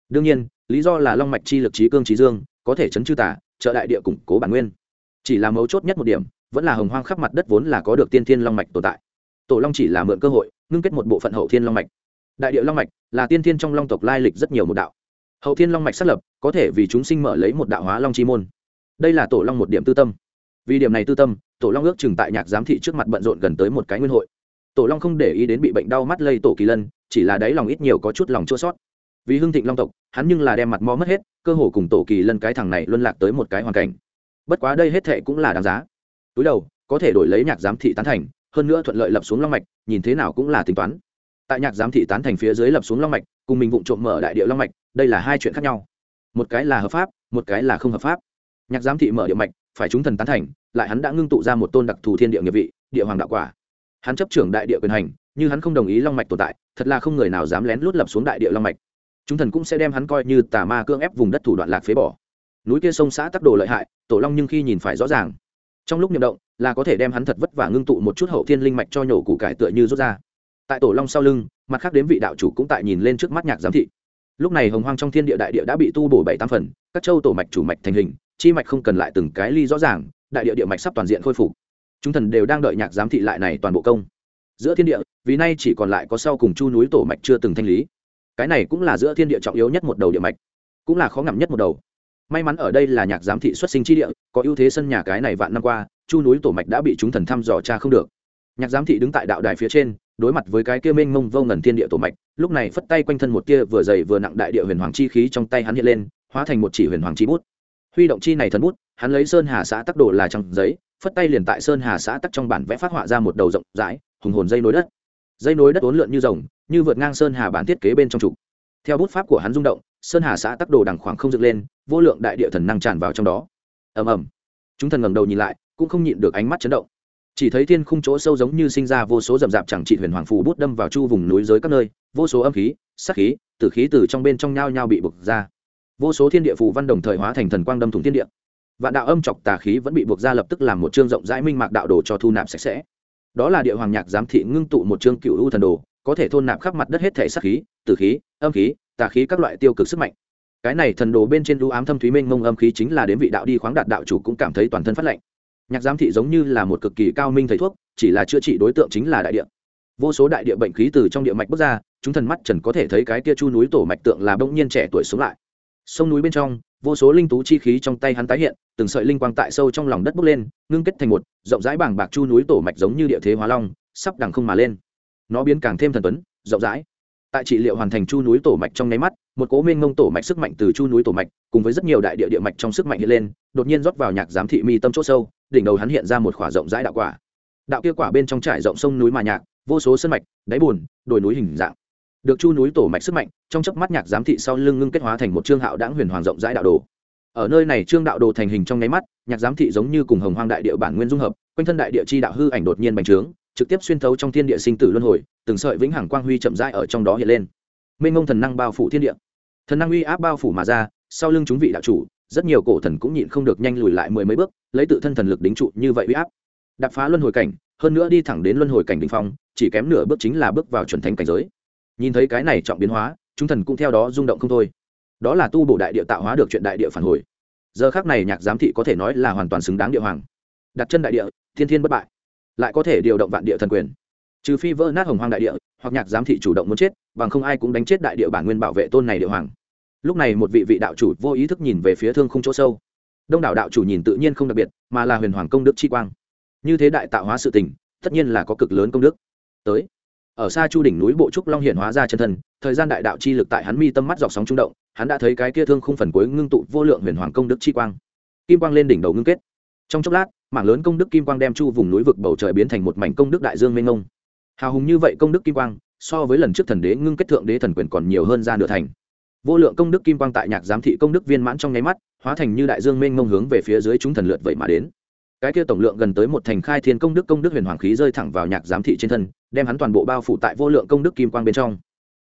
Đương nhiên, lý do là long mạch chi lực trí cương trí dương, có thể chấn chư tả trợ đại địa củng cố bản nguyên. Chỉ là mấu chốt nhất một điểm, vẫn là hồng hoang khắp mặt đất vốn là có được tiên thiên long mạch tồn tại. Tổ long chỉ là mượn cơ hội, ngưng kết một bộ phận hậu thiên long mạch đại điệu long mạch là tiên thiên trong long tộc lai lịch rất nhiều một đạo. Hậu thiên long mạch xác lập, có thể vì chúng sinh mở lấy một đạo hóa long chi môn. Đây là tổ long một điểm tư tâm. Vì điểm này tư tâm, tổ long ước chừng tại nhạc giám thị trước mặt bận rộn gần tới một cái nguyên hội. Tổ long không để ý đến bị bệnh đau mắt lây tổ kỳ lân, chỉ là đáy lòng ít nhiều có chút lòng chua sót vì hưng thịnh long tộc, hắn nhưng là đem mặt mò mất hết, cơ hồ cùng tổ kỳ lân cái thằng này luân lạc tới một cái hoàn cảnh. Bất quá đây hết thệ cũng là đáng giá. Túi đầu, có thể đổi lấy nhạc giám thị tán thành, hơn nữa thuận lợi lập xuống long mạch, nhìn thế nào cũng là tính toán tại nhạc giám thị tán thành phía dưới lập xuống long mạch, cùng mình vụng trộm mở đại địa long mạch, đây là hai chuyện khác nhau. Một cái là hợp pháp, một cái là không hợp pháp. Nhạc giám thị mở địa mạch, phải chúng thần tán thành, lại hắn đã ngưng tụ ra một tôn đặc thù thiên địa nghiệp vị, địa hoàng đạo quả. Hắn chấp trưởng đại địa quyền hành, như hắn không đồng ý long mạch tồn tại, thật là không người nào dám lén lút lập xuống đại địa long mạch. Chúng thần cũng sẽ đem hắn coi như tà ma cưỡng ép vùng đất thủ đoạn lạc phế bỏ. Núi kia sông xã tắc đồ lợi hại, tổ long nhưng khi nhìn phải rõ ràng. Trong lúc nhậm động, là có thể đem hắn thật vất vả ngưng tụ một chút hậu thiên linh mạch cho nhổ củ cải tựa như rút ra tại tổ long sau lưng, mặt khác đến vị đạo chủ cũng tại nhìn lên trước mắt nhạc giám thị. Lúc này hồng hoang trong thiên địa đại địa đã bị tu bổ bảy tam phần, các châu tổ mạch chủ mạch thành hình, chi mạch không cần lại từng cái ly rõ ràng, đại địa địa mạch sắp toàn diện khôi phục. Chúng thần đều đang đợi nhạc giám thị lại này toàn bộ công. Giữa thiên địa, vì nay chỉ còn lại có sau cùng chu núi tổ mạch chưa từng thanh lý. Cái này cũng là giữa thiên địa trọng yếu nhất một đầu địa mạch, cũng là khó ngầm nhất một đầu. May mắn ở đây là nhạc giám thị xuất sinh chi địa, có ưu thế sân nhà cái này vạn năm qua, chu núi tổ mạch đã bị chúng thần thăm dò cha không được. Nhạc giám thị đứng tại đạo đài phía trên đối mặt với cái kia mênh mông vô ngần thiên địa tổ mạch, lúc này phất tay quanh thân một kia vừa dày vừa nặng đại địa huyền hoàng chi khí trong tay hắn hiện lên, hóa thành một chỉ huyền hoàng chi bút. Huy động chi này thần bút, hắn lấy sơn hà xã tắc đồ là trong giấy, phất tay liền tại sơn hà xã tắc trong bản vẽ phát họa ra một đầu rộng rãi, hùng hồn dây nối đất. Dây nối đất uốn lượn như rồng, như vượt ngang sơn hà bản thiết kế bên trong trục. Theo bút pháp của hắn rung động, sơn hà xã tắc đồ đằng khoảng không dựng lên, vô lượng đại địa thần năng tràn vào trong đó. Ầm ầm. Chúng thần ngẩng đầu nhìn lại, cũng không nhịn được ánh mắt chấn động chỉ thấy thiên khung chỗ sâu giống như sinh ra vô số rậm rạp chẳng trị huyền hoàng phù bút đâm vào chu vùng núi giới các nơi, vô số âm khí sắc khí, tử khí từ trong bên trong nhao nhao bị bực ra. Vô số thiên địa phù văn đồng thời hóa thành thần quang đâm thủng thiên địa. Vạn đạo âm chọc tà khí vẫn bị buộc ra lập tức làm một chương rộng rãi minh mạc đạo đồ cho thu nạp sạch sẽ. Đó là địa hoàng nhạc giám thị ngưng tụ một chương cựu u thần đồ, có thể thôn nạp khắp mặt đất hết thể sắc khí, tử khí, âm khí, tà khí các loại tiêu cực sức mạnh. Cái này thần đồ bên trên đũ ám thâm thúy minh mông âm khí chính là đến vị đạo đi khoáng đạt đạo chủ cũng cảm thấy toàn thân phát lạnh nhạc giám thị giống như là một cực kỳ cao minh thầy thuốc, chỉ là chữa trị đối tượng chính là đại địa. Vô số đại địa bệnh khí từ trong địa mạch bước ra, chúng thần mắt trần có thể thấy cái tia chu núi tổ mạch tượng là bỗng nhiên trẻ tuổi xuống lại. Sông núi bên trong, vô số linh tú chi khí trong tay hắn tái hiện, từng sợi linh quang tại sâu trong lòng đất bốc lên, ngưng kết thành một rộng rãi bảng bạc chu núi tổ mạch giống như địa thế hóa long, sắp đằng không mà lên. Nó biến càng thêm thần tuấn, rộng rãi. Tại trị liệu hoàn thành chu núi tổ mạch trong nháy mắt, một cố minh ngông tổ mạch sức mạnh từ chu núi tổ mạch cùng với rất nhiều đại địa địa mạch trong sức mạnh hiện lên, đột nhiên rót vào nhạc giám thị mi tâm chỗ sâu, đỉnh đầu hắn hiện ra một khỏa rộng rãi đạo quả. Đạo kia quả bên trong trải rộng sông núi mà nhạc, vô số sân mạch, đáy bùn, đồi núi hình dạng. Được chu núi tổ mạch sức mạnh, trong chớp mắt nhạc giám thị sau lưng ngưng kết hóa thành một trương hạo đáng huyền hoàng rộng rãi đạo đồ. Ở nơi này trương đạo đồ thành hình trong nháy mắt, nhạc giám thị giống như cùng hồng hoang đại địa bản nguyên dung hợp, quanh thân đại địa chi đạo hư ảnh đột nhiên bành trướng, trực tiếp xuyên thấu trong thiên địa sinh tử luân hồi, từng sợi vĩnh hằng quang huy chậm rãi ở trong đó hiện lên. Mênh ngông thần năng bao phủ thiên địa. Thần năng uy áp bao phủ mà ra sau lưng chúng vị đạo chủ, rất nhiều cổ thần cũng nhịn không được nhanh lùi lại mười mấy bước, lấy tự thân thần lực đính trụ như vậy uy áp. Đập phá luân hồi cảnh, hơn nữa đi thẳng đến luân hồi cảnh đ phong, chỉ kém nửa bước chính là bước vào chuẩn thánh cảnh giới. Nhìn thấy cái này trọng biến hóa, chúng thần cũng theo đó rung động không thôi. Đó là tu bổ đại địa tạo hóa được chuyện đại địa phản hồi. Giờ khác này nhạc giám thị có thể nói là hoàn toàn xứng đáng địa hoàng. Đặt chân đại địa, thiên thiên bất bại. Lại có thể điều động vạn địa thần quyền. Trừ phi vỡ nát hồng hoang đại địa, hoặc nhạc giám thị chủ động muốn chết, bằng không ai cũng đánh chết đại địa bản nguyên bảo vệ tôn này địa hoàng lúc này một vị vị đạo chủ vô ý thức nhìn về phía thương không chỗ sâu. Đông đảo đạo chủ nhìn tự nhiên không đặc biệt, mà là huyền hoàng công đức chi quang. Như thế đại tạo hóa sự tình, tất nhiên là có cực lớn công đức. Tới, ở xa chu đỉnh núi bộ trúc long hiện hóa ra chân thân, thời gian đại đạo chi lực tại hắn mi tâm mắt dọc sóng trung động, hắn đã thấy cái kia thương không phần cuối ngưng tụ vô lượng huyền hoàng công đức chi quang. Kim quang lên đỉnh đầu ngưng kết. Trong chốc lát, mảng lớn công đức kim quang đem chu vùng núi vực bầu trời biến thành một mảnh công đức đại dương mênh ngông hào hùng như vậy công đức kim quang, so với lần trước thần đế ngưng kết thượng đế thần quyền còn nhiều hơn ra nửa thành vô lượng công đức kim quang tại nhạc giám thị công đức viên mãn trong nháy mắt, hóa thành như đại dương mênh mông hướng về phía dưới chúng thần lượt vậy mà đến. Cái kia tổng lượng gần tới một thành khai thiên công đức công đức huyền hoàng khí rơi thẳng vào nhạc giám thị trên thân, đem hắn toàn bộ bao phủ tại vô lượng công đức kim quang bên trong.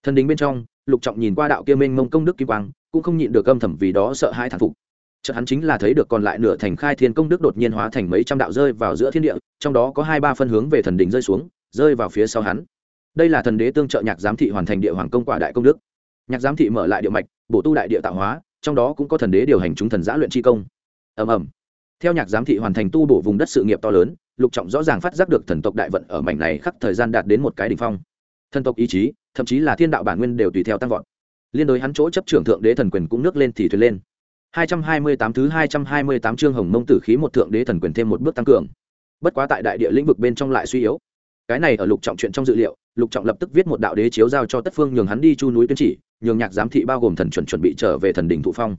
Thần đính bên trong, lục trọng nhìn qua đạo kia mênh mông công đức kim quang, cũng không nhịn được âm thầm vì đó sợ hai thản phục. Chợt hắn chính là thấy được còn lại nửa thành khai thiên công đức đột nhiên hóa thành mấy trăm đạo rơi vào giữa thiên địa, trong đó có hai ba phân hướng về thần đỉnh rơi xuống, rơi vào phía sau hắn. Đây là thần đế tương trợ nhạc giám thị hoàn thành địa hoàng công quả đại công đức nhạc giám thị mở lại địa mạch, bổ tu đại địa tạo hóa, trong đó cũng có thần đế điều hành chúng thần giã luyện chi công. Ầm ầm. Theo nhạc giám thị hoàn thành tu bổ vùng đất sự nghiệp to lớn, lục trọng rõ ràng phát giác được thần tộc đại vận ở mảnh này khắc thời gian đạt đến một cái đ ỉ n h phong. Thần tộc ý chí, thậm chí là thiên đạo bản nguyên đều tùy theo tăng vọt. Liên đối hắn chỗ chấp trưởng thượng đế thần quyền cũng nước lên thì thuyền lên. 228 thứ 228 chương Hồng Mông Tử khí một thượng đế thần quyền thêm một bước tăng cường. bất quá tại đại địa lĩnh vực bên trong lại suy yếu cái này ở lục trọng chuyện trong dự liệu, lục trọng lập tức viết một đạo đế chiếu giao cho tất phương nhường hắn đi chu núi tuyên chỉ, nhường nhạc giám thị bao gồm thần chuẩn chuẩn bị trở về thần đình thụ phong.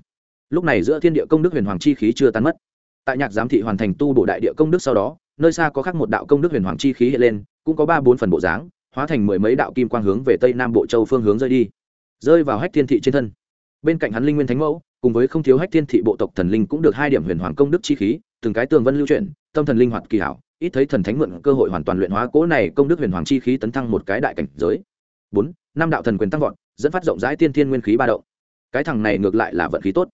Lúc này giữa thiên địa công đức huyền hoàng chi khí chưa tan mất. Tại nhạc giám thị hoàn thành tu bổ đại địa công đức sau đó, nơi xa có khác một đạo công đức huyền hoàng chi khí hiện lên, cũng có ba bốn phần bộ dáng, hóa thành mười mấy đạo kim quang hướng về tây nam bộ châu phương hướng rơi đi, rơi vào hách thiên thị trên thân. Bên cạnh hắn linh nguyên thánh mẫu, cùng với không thiếu hách thiên thị bộ tộc thần linh cũng được hai điểm huyền hoàng công đức chi khí, từng cái tường vân lưu chuyển, tâm thần linh hoạt kỳ hảo ít thấy thần thánh mượn cơ hội hoàn toàn luyện hóa cỗ này, công đức huyền hoàng chi khí tấn thăng một cái đại cảnh giới. Bốn, năm đạo thần quyền tăng vọt, dẫn phát rộng rãi tiên thiên nguyên khí ba động. Cái thằng này ngược lại là vận khí tốt.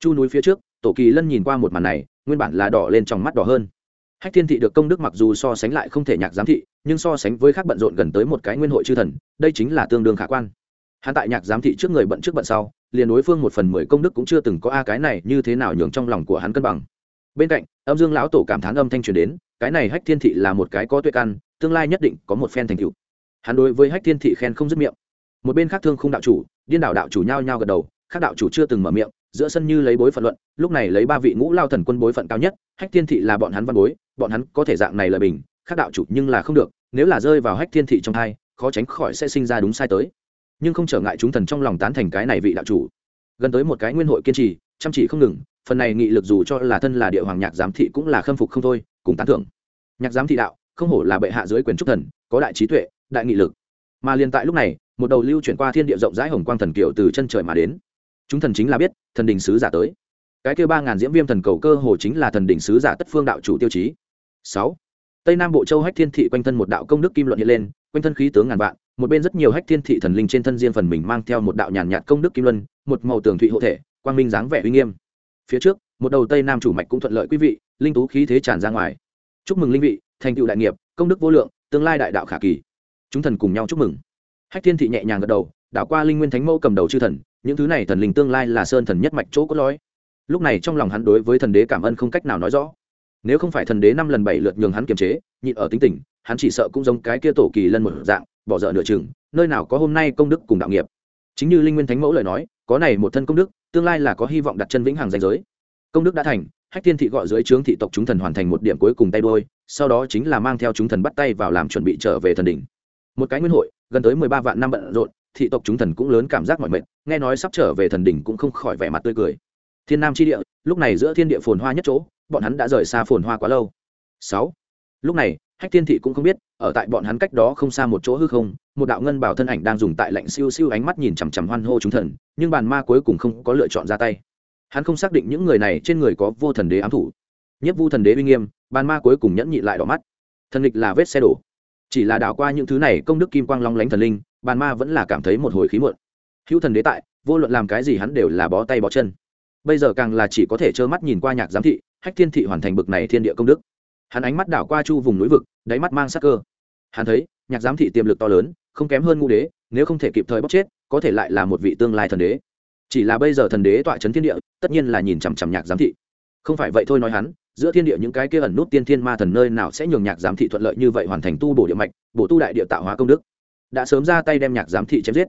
Chu núi phía trước, tổ kỳ lân nhìn qua một màn này, nguyên bản là đỏ lên trong mắt đỏ hơn. Hách thiên thị được công đức mặc dù so sánh lại không thể nhạc giám thị, nhưng so sánh với khác bận rộn gần tới một cái nguyên hội chư thần, đây chính là tương đương khả quan. Hắn tại nhạc giám thị trước người bận trước bận sau, liền đối phương một phần mười công đức cũng chưa từng có a, cái này như thế nào nhường trong lòng của hắn cân bằng. Bên cạnh, âm dương lão tổ cảm thán âm thanh truyền đến cái này hách thiên thị là một cái có tuệ căn, tương lai nhất định có một phen thành tựu. Hắn đối với hách thiên thị khen không dứt miệng. Một bên khác thương không đạo chủ, điên đảo đạo chủ nhao nhao gật đầu, khác đạo chủ chưa từng mở miệng, giữa sân như lấy bối phận luận, lúc này lấy ba vị ngũ lao thần quân bối phận cao nhất, hách thiên thị là bọn hắn văn bối, bọn hắn có thể dạng này là bình, khác đạo chủ nhưng là không được, nếu là rơi vào hách thiên thị trong hai khó tránh khỏi sẽ sinh ra đúng sai tới. Nhưng không trở ngại chúng thần trong lòng tán thành cái này vị đạo chủ. Gần tới một cái nguyên hội kiên trì, chăm chỉ không ngừng phần này nghị lực dù cho là thân là địa hoàng nhạc giám thị cũng là khâm phục không thôi, cùng tán thưởng. Nhạc giám thị đạo, không hổ là bệ hạ dưới quyền trúc thần, có đại trí tuệ, đại nghị lực. Mà liền tại lúc này, một đầu lưu chuyển qua thiên địa rộng rãi hồng quang thần kiều từ chân trời mà đến. Chúng thần chính là biết, thần đình sứ giả tới. Cái kêu ba ngàn diễm viêm thần cầu cơ hồ chính là thần đình sứ giả tất phương đạo chủ tiêu chí. Sáu. Tây nam bộ châu hách thiên thị quanh thân một đạo công đức kim luận hiện lên, quanh thân khí tướng ngàn vạn, một bên rất nhiều hách thiên thị thần linh trên thân riêng phần mình mang theo một đạo nhàn nhạt công đức kim luân, một màu tường thụy hộ thể, quang minh dáng vẻ uy nghiêm phía trước, một đầu tây nam chủ mạch cũng thuận lợi quý vị, linh tú khí thế tràn ra ngoài. Chúc mừng linh vị, thành tựu đại nghiệp, công đức vô lượng, tương lai đại đạo khả kỳ. Chúng thần cùng nhau chúc mừng. Hách thiên thị nhẹ nhàng gật đầu, đảo qua linh nguyên thánh mẫu cầm đầu chư thần, những thứ này thần linh tương lai là sơn thần nhất mạch chỗ cốt lõi. Lúc này trong lòng hắn đối với thần đế cảm ơn không cách nào nói rõ. Nếu không phải thần đế năm lần bảy lượt nhường hắn kiềm chế, nhịn ở tính tình, hắn chỉ sợ cũng giống cái kia tổ kỳ lân một dạng, bỏ dở nửa chừng, nơi nào có hôm nay công đức cùng đạo nghiệp. Chính như linh nguyên thánh mẫu lời nói, có này một thân công đức tương lai là có hy vọng đặt chân vĩnh hằng danh giới. Công đức đã thành, hách thiên thị gọi dưới trướng thị tộc chúng thần hoàn thành một điểm cuối cùng tay đôi sau đó chính là mang theo chúng thần bắt tay vào làm chuẩn bị trở về thần đỉnh. Một cái nguyên hội, gần tới mười ba vạn năm bận rộn, thị tộc chúng thần cũng lớn cảm giác mọi mệt, nghe nói sắp trở về thần đỉnh cũng không khỏi vẻ mặt tươi cười. Thiên nam tri địa, lúc này giữa thiên địa phồn hoa nhất chỗ, bọn hắn đã rời xa phồn hoa quá lâu. Sáu. Lúc này hách thiên thị cũng không biết, ở tại bọn hắn cách đó không xa một chỗ hư không, một đạo ngân bảo thân ảnh đang dùng tại lạnh siêu siêu ánh mắt nhìn chằm chằm hoan hô chúng thần, nhưng bàn ma cuối cùng không có lựa chọn ra tay. Hắn không xác định những người này trên người có vô thần đế ám thủ. Nhất vu thần đế uy nghiêm, bàn ma cuối cùng nhẫn nhị lại đỏ mắt. Thần lịch là vết xe đổ. Chỉ là đảo qua những thứ này, công đức kim quang long lánh thần linh, bàn ma vẫn là cảm thấy một hồi khí muộn. Hữu thần đế tại, vô luận làm cái gì hắn đều là bó tay bó chân. Bây giờ càng là chỉ có thể trơ mắt nhìn qua nhạc giám thị, hách thiên thị hoàn thành bực này thiên địa công đức hắn ánh mắt đảo qua chu vùng núi vực, đáy mắt mang sắc cơ. Hắn thấy, nhạc giám thị tiềm lực to lớn, không kém hơn ngũ đế, nếu không thể kịp thời bóc chết, có thể lại là một vị tương lai thần đế. Chỉ là bây giờ thần đế tọa trấn thiên địa, tất nhiên là nhìn chằm chằm nhạc giám thị. Không phải vậy thôi nói hắn, giữa thiên địa những cái kia ẩn nút tiên thiên ma thần nơi nào sẽ nhường nhạc giám thị thuận lợi như vậy hoàn thành tu bổ địa mạch, bổ tu đại địa tạo hóa công đức. Đã sớm ra tay đem nhạc giám thị chém giết.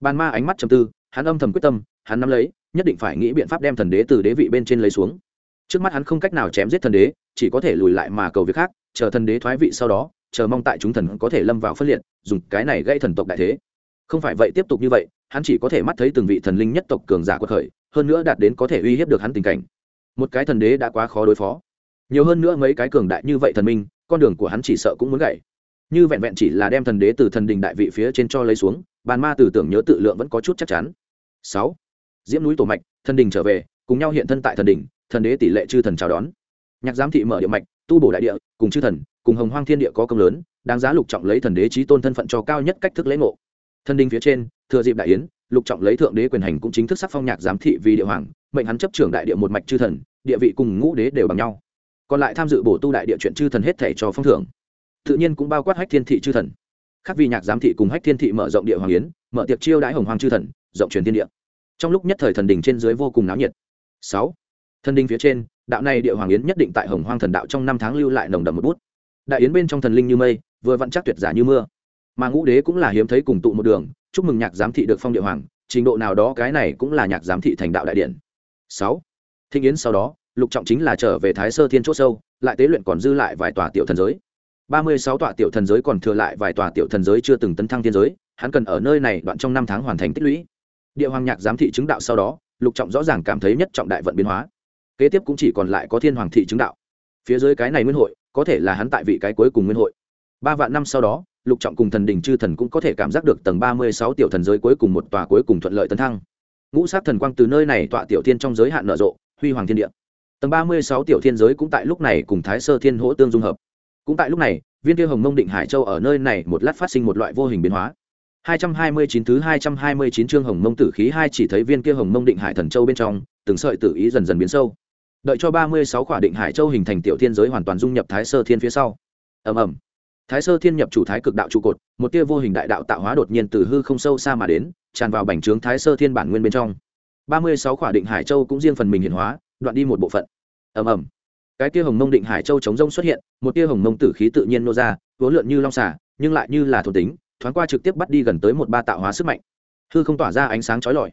Ban ma ánh mắt trầm tư, hắn âm thầm quyết tâm, hắn nắm lấy, nhất định phải nghĩ biện pháp đem thần đế từ đế vị bên trên lấy xuống trước mắt hắn không cách nào chém giết thần đế, chỉ có thể lùi lại mà cầu việc khác, chờ thần đế thoái vị sau đó, chờ mong tại chúng thần có thể lâm vào phân liệt, dùng cái này gây thần tộc đại thế. Không phải vậy tiếp tục như vậy, hắn chỉ có thể mắt thấy từng vị thần linh nhất tộc cường giả quật khởi, hơn nữa đạt đến có thể uy hiếp được hắn tình cảnh. Một cái thần đế đã quá khó đối phó. Nhiều hơn nữa mấy cái cường đại như vậy thần minh, con đường của hắn chỉ sợ cũng muốn gãy. Như vẹn vẹn chỉ là đem thần đế từ thần đình đại vị phía trên cho lấy xuống, bàn ma tử tưởng nhớ tự lượng vẫn có chút chắc chắn. Sáu. Diễm núi tổ mạch, thần đình trở về, cùng nhau hiện thân tại thần đình thần đế tỷ lệ chư thần chào đón. Nhạc giám thị mở địa mạch, tu bổ đại địa, cùng chư thần, cùng hồng hoang thiên địa có công lớn, đáng giá lục trọng lấy thần đế trí tôn thân phận cho cao nhất cách thức lễ ngộ. Thân đình phía trên, thừa dịp đại yến, lục trọng lấy thượng đế quyền hành cũng chính thức sắc phong nhạc giám thị vì địa hoàng, mệnh hắn chấp trưởng đại địa một mạch chư thần, địa vị cùng ngũ đế đều bằng nhau. Còn lại tham dự bổ tu đại địa chuyện chư thần hết thể cho phong thưởng. Tự nhiên cũng bao quát hách thiên thị chư thần. Khác vì nhạc giám thị cùng hách thiên thị mở rộng địa hoàng yến, mở tiệc chiêu đãi hồng hoàng chư thần, rộng truyền thiên địa. Trong lúc nhất thời thần đình trên dưới vô cùng náo nhiệt. Sáu thần đinh phía trên, đạo này địa hoàng yến nhất định tại hồng hoang thần đạo trong năm tháng lưu lại nồng đậm một bút. Đại yến bên trong thần linh như mây, vừa vặn chắc tuyệt giả như mưa. Mà ngũ đế cũng là hiếm thấy cùng tụ một đường, chúc mừng nhạc giám thị được phong địa hoàng, trình độ nào đó cái này cũng là nhạc giám thị thành đạo đại điện. Sáu. Thịnh yến sau đó, lục trọng chính là trở về thái sơ thiên c h ỗ sâu, lại tế luyện còn dư lại vài tòa tiểu thần giới. Ba mươi sáu tòa tiểu thần giới còn thừa lại vài tòa tiểu thần giới chưa từng tấn thăng thiên giới, hắn cần ở nơi này đoạn trong năm tháng hoàn thành tích lũy. Địa hoàng nhạc giám thị chứng đạo sau đó, lục trọng rõ ràng cảm thấy nhất trọng đại vận biến hóa kế tiếp cũng chỉ còn lại có thiên hoàng thị chứng đạo. Phía dưới cái này nguyên hội có thể là hắn tại vị cái cuối cùng nguyên hội. Ba vạn năm sau đó lục trọng cùng thần đình chư thần cũng có thể cảm giác được tầng ba mươi sáu tiểu thần giới cuối cùng một tòa cuối cùng thuận lợi tấn thăng. Ngũ sát thần quang từ nơi này tọa tiểu thiên trong giới hạn nở rộ huy hoàng thiên địa. Tầng ba mươi sáu tiểu thiên giới cũng tại lúc này cùng thái sơ thiên hỗ tương dung hợp. Cũng tại lúc này viên kia hồng mông định hải châu ở nơi này một lát phát sinh một loại vô hình biến hóa. 229 thứ 229 chương Hồng Mông Tử khí hai chỉ thấy viên kia Hồng Mông Định Hải Thần Châu bên trong, từng sợi tử ý dần dần biến sâu. Đợi cho 36 khỏa Định Hải Châu hình thành tiểu thiên giới hoàn toàn dung nhập Thái Sơ Thiên phía sau. Ầm ầm. Thái Sơ Thiên nhập chủ thái cực đạo trụ cột, một tia vô hình đại đạo tạo hóa đột nhiên từ hư không sâu xa mà đến, tràn vào bành trướng Thái Sơ Thiên bản nguyên bên trong. 36 khỏa Định Hải Châu cũng riêng phần mình hiện hóa, đoạn đi một bộ phận. Ầm ầm. Cái tia Hồng Mông Định Hải Châu chống rông xuất hiện, một tia Hồng Mông Tử khí tự nhiên nô ra, vốn lượn như long xà, nhưng lại như là thổ tính, thoáng qua trực tiếp bắt đi gần tới một ba tạo hóa sức mạnh hư không tỏa ra ánh sáng chói lọi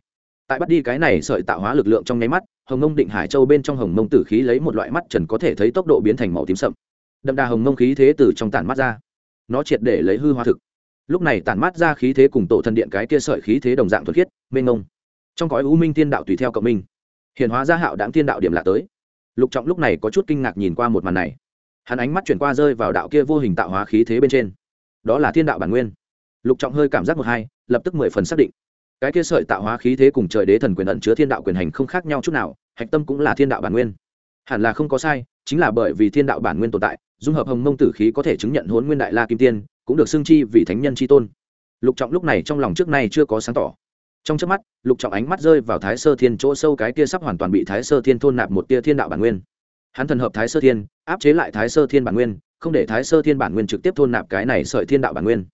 tại bắt đi cái này sợi tạo hóa lực lượng trong nháy mắt hồng mông định hải châu bên trong hồng mông tử khí lấy một loại mắt trần có thể thấy tốc độ biến thành màu tím sậm. Đậm đà hồng mông khí thế từ trong tản mắt ra. Nó triệt để lấy hư hoa thực. Lúc này tản mắt ra khí thế cùng tổ thần điện cái kia sợi khí thế đồng dạng thuần khiết, mênh ngông. trong cõi u minh tiên đạo tùy theo cộng minh hiện hóa ra hạo đáng tiên đạo điểm lạ tới. Lục trọng lúc này có chút kinh ngạc nhìn qua một màn này. Hắn ánh mắt chuyển qua rơi vào đạo kia vô hình tạo hóa khí thế bên trên. Đó là thiên đạo bản nguyên. Lục trọng hơi cảm giác một hai, lập tức mười phần xác định cái kia sợi tạo hóa khí thế cùng trời đế thần quyền ẩn chứa thiên đạo quyền hành không khác nhau chút nào, hạch tâm cũng là thiên đạo bản nguyên. Hẳn là không có sai, chính là bởi vì thiên đạo bản nguyên tồn tại, dung hợp hồng mông tử khí có thể chứng nhận hốn nguyên đại la kim tiên, cũng được xưng chi vì thánh nhân chi tôn. Lục trọng lúc này trong lòng trước nay chưa có sáng tỏ. Trong trước mắt, lục trọng ánh mắt rơi vào thái sơ thiên chỗ sâu cái tia sắp hoàn toàn bị thái sơ thiên thôn nạp một tia thiên đạo bản nguyên. Hắn thần hợp thái sơ thiên, áp chế lại thái sơ thiên bản nguyên, không để thái sơ thiên bản nguyên trực tiếp thôn nạp cái này sợi thiên đạo bản nguyên.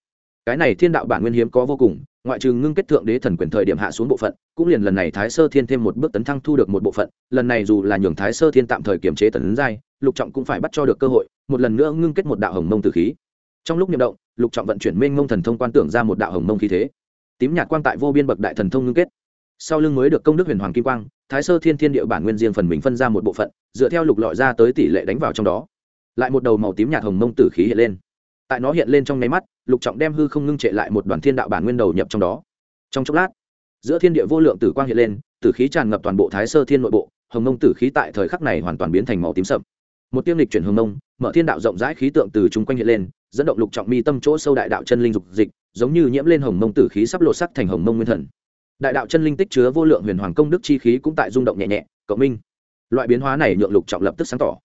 Cái này thiên đạo bản nguyên hiếm có vô cùng ngoại trừ ngưng kết thượng đế thần quyền thời điểm hạ xuống bộ phận, cũng liền lần này thái sơ thiên thêm một bước tấn thăng thu được một bộ phận, lần này dù là nhường thái sơ thiên tạm thời kiềm chế tấn giai, lục trọng cũng phải bắt cho được cơ hội, một lần nữa ngưng kết một đạo hồng mông từ khí. Trong lúc nhậm động, lục trọng vận chuyển mênh mông thần thông quan tưởng ra một đạo hồng mông khí thế. Tím nhạt quang tại vô biên bậc đại thần thông ngưng kết. Sau lưng mới được công đức huyền hoàng kim quang, thái sơ thiên thiên địa bản nguyên riêng phần mình phân ra một bộ phận, dựa theo lục lọi ra tới tỷ lệ đánh vào trong đó. Lại một đầu màu tím nhạt hồng mông tử khí hiện lên. Tại nó hiện lên trong nháy mắt lục trọng đem hư không ngưng trệ lại một đoàn thiên đạo bản nguyên đầu nhập trong đó. Trong chốc lát, giữa thiên địa vô lượng tử quang hiện lên, tử khí tràn ngập toàn bộ thái sơ thiên nội bộ, hồng nông tử khí tại thời khắc này hoàn toàn biến thành màu tím sậm. Một tiêm lịch chuyển hồng nông mở thiên đạo rộng rãi khí tượng từ chung quanh hiện lên, dẫn động lục trọng mi tâm chỗ sâu đại đạo chân linh dục dịch, giống như nhiễm lên hồng mông tử khí sắp lộ sắc thành hồng mông nguyên thần. Đại đạo chân linh tích chứa vô lượng huyền hoàng công đức chi khí cũng tại rung động nhẹ nhẹ, cộng minh. Loại biến hóa này nhượng lục trọng lập tức sáng tỏ.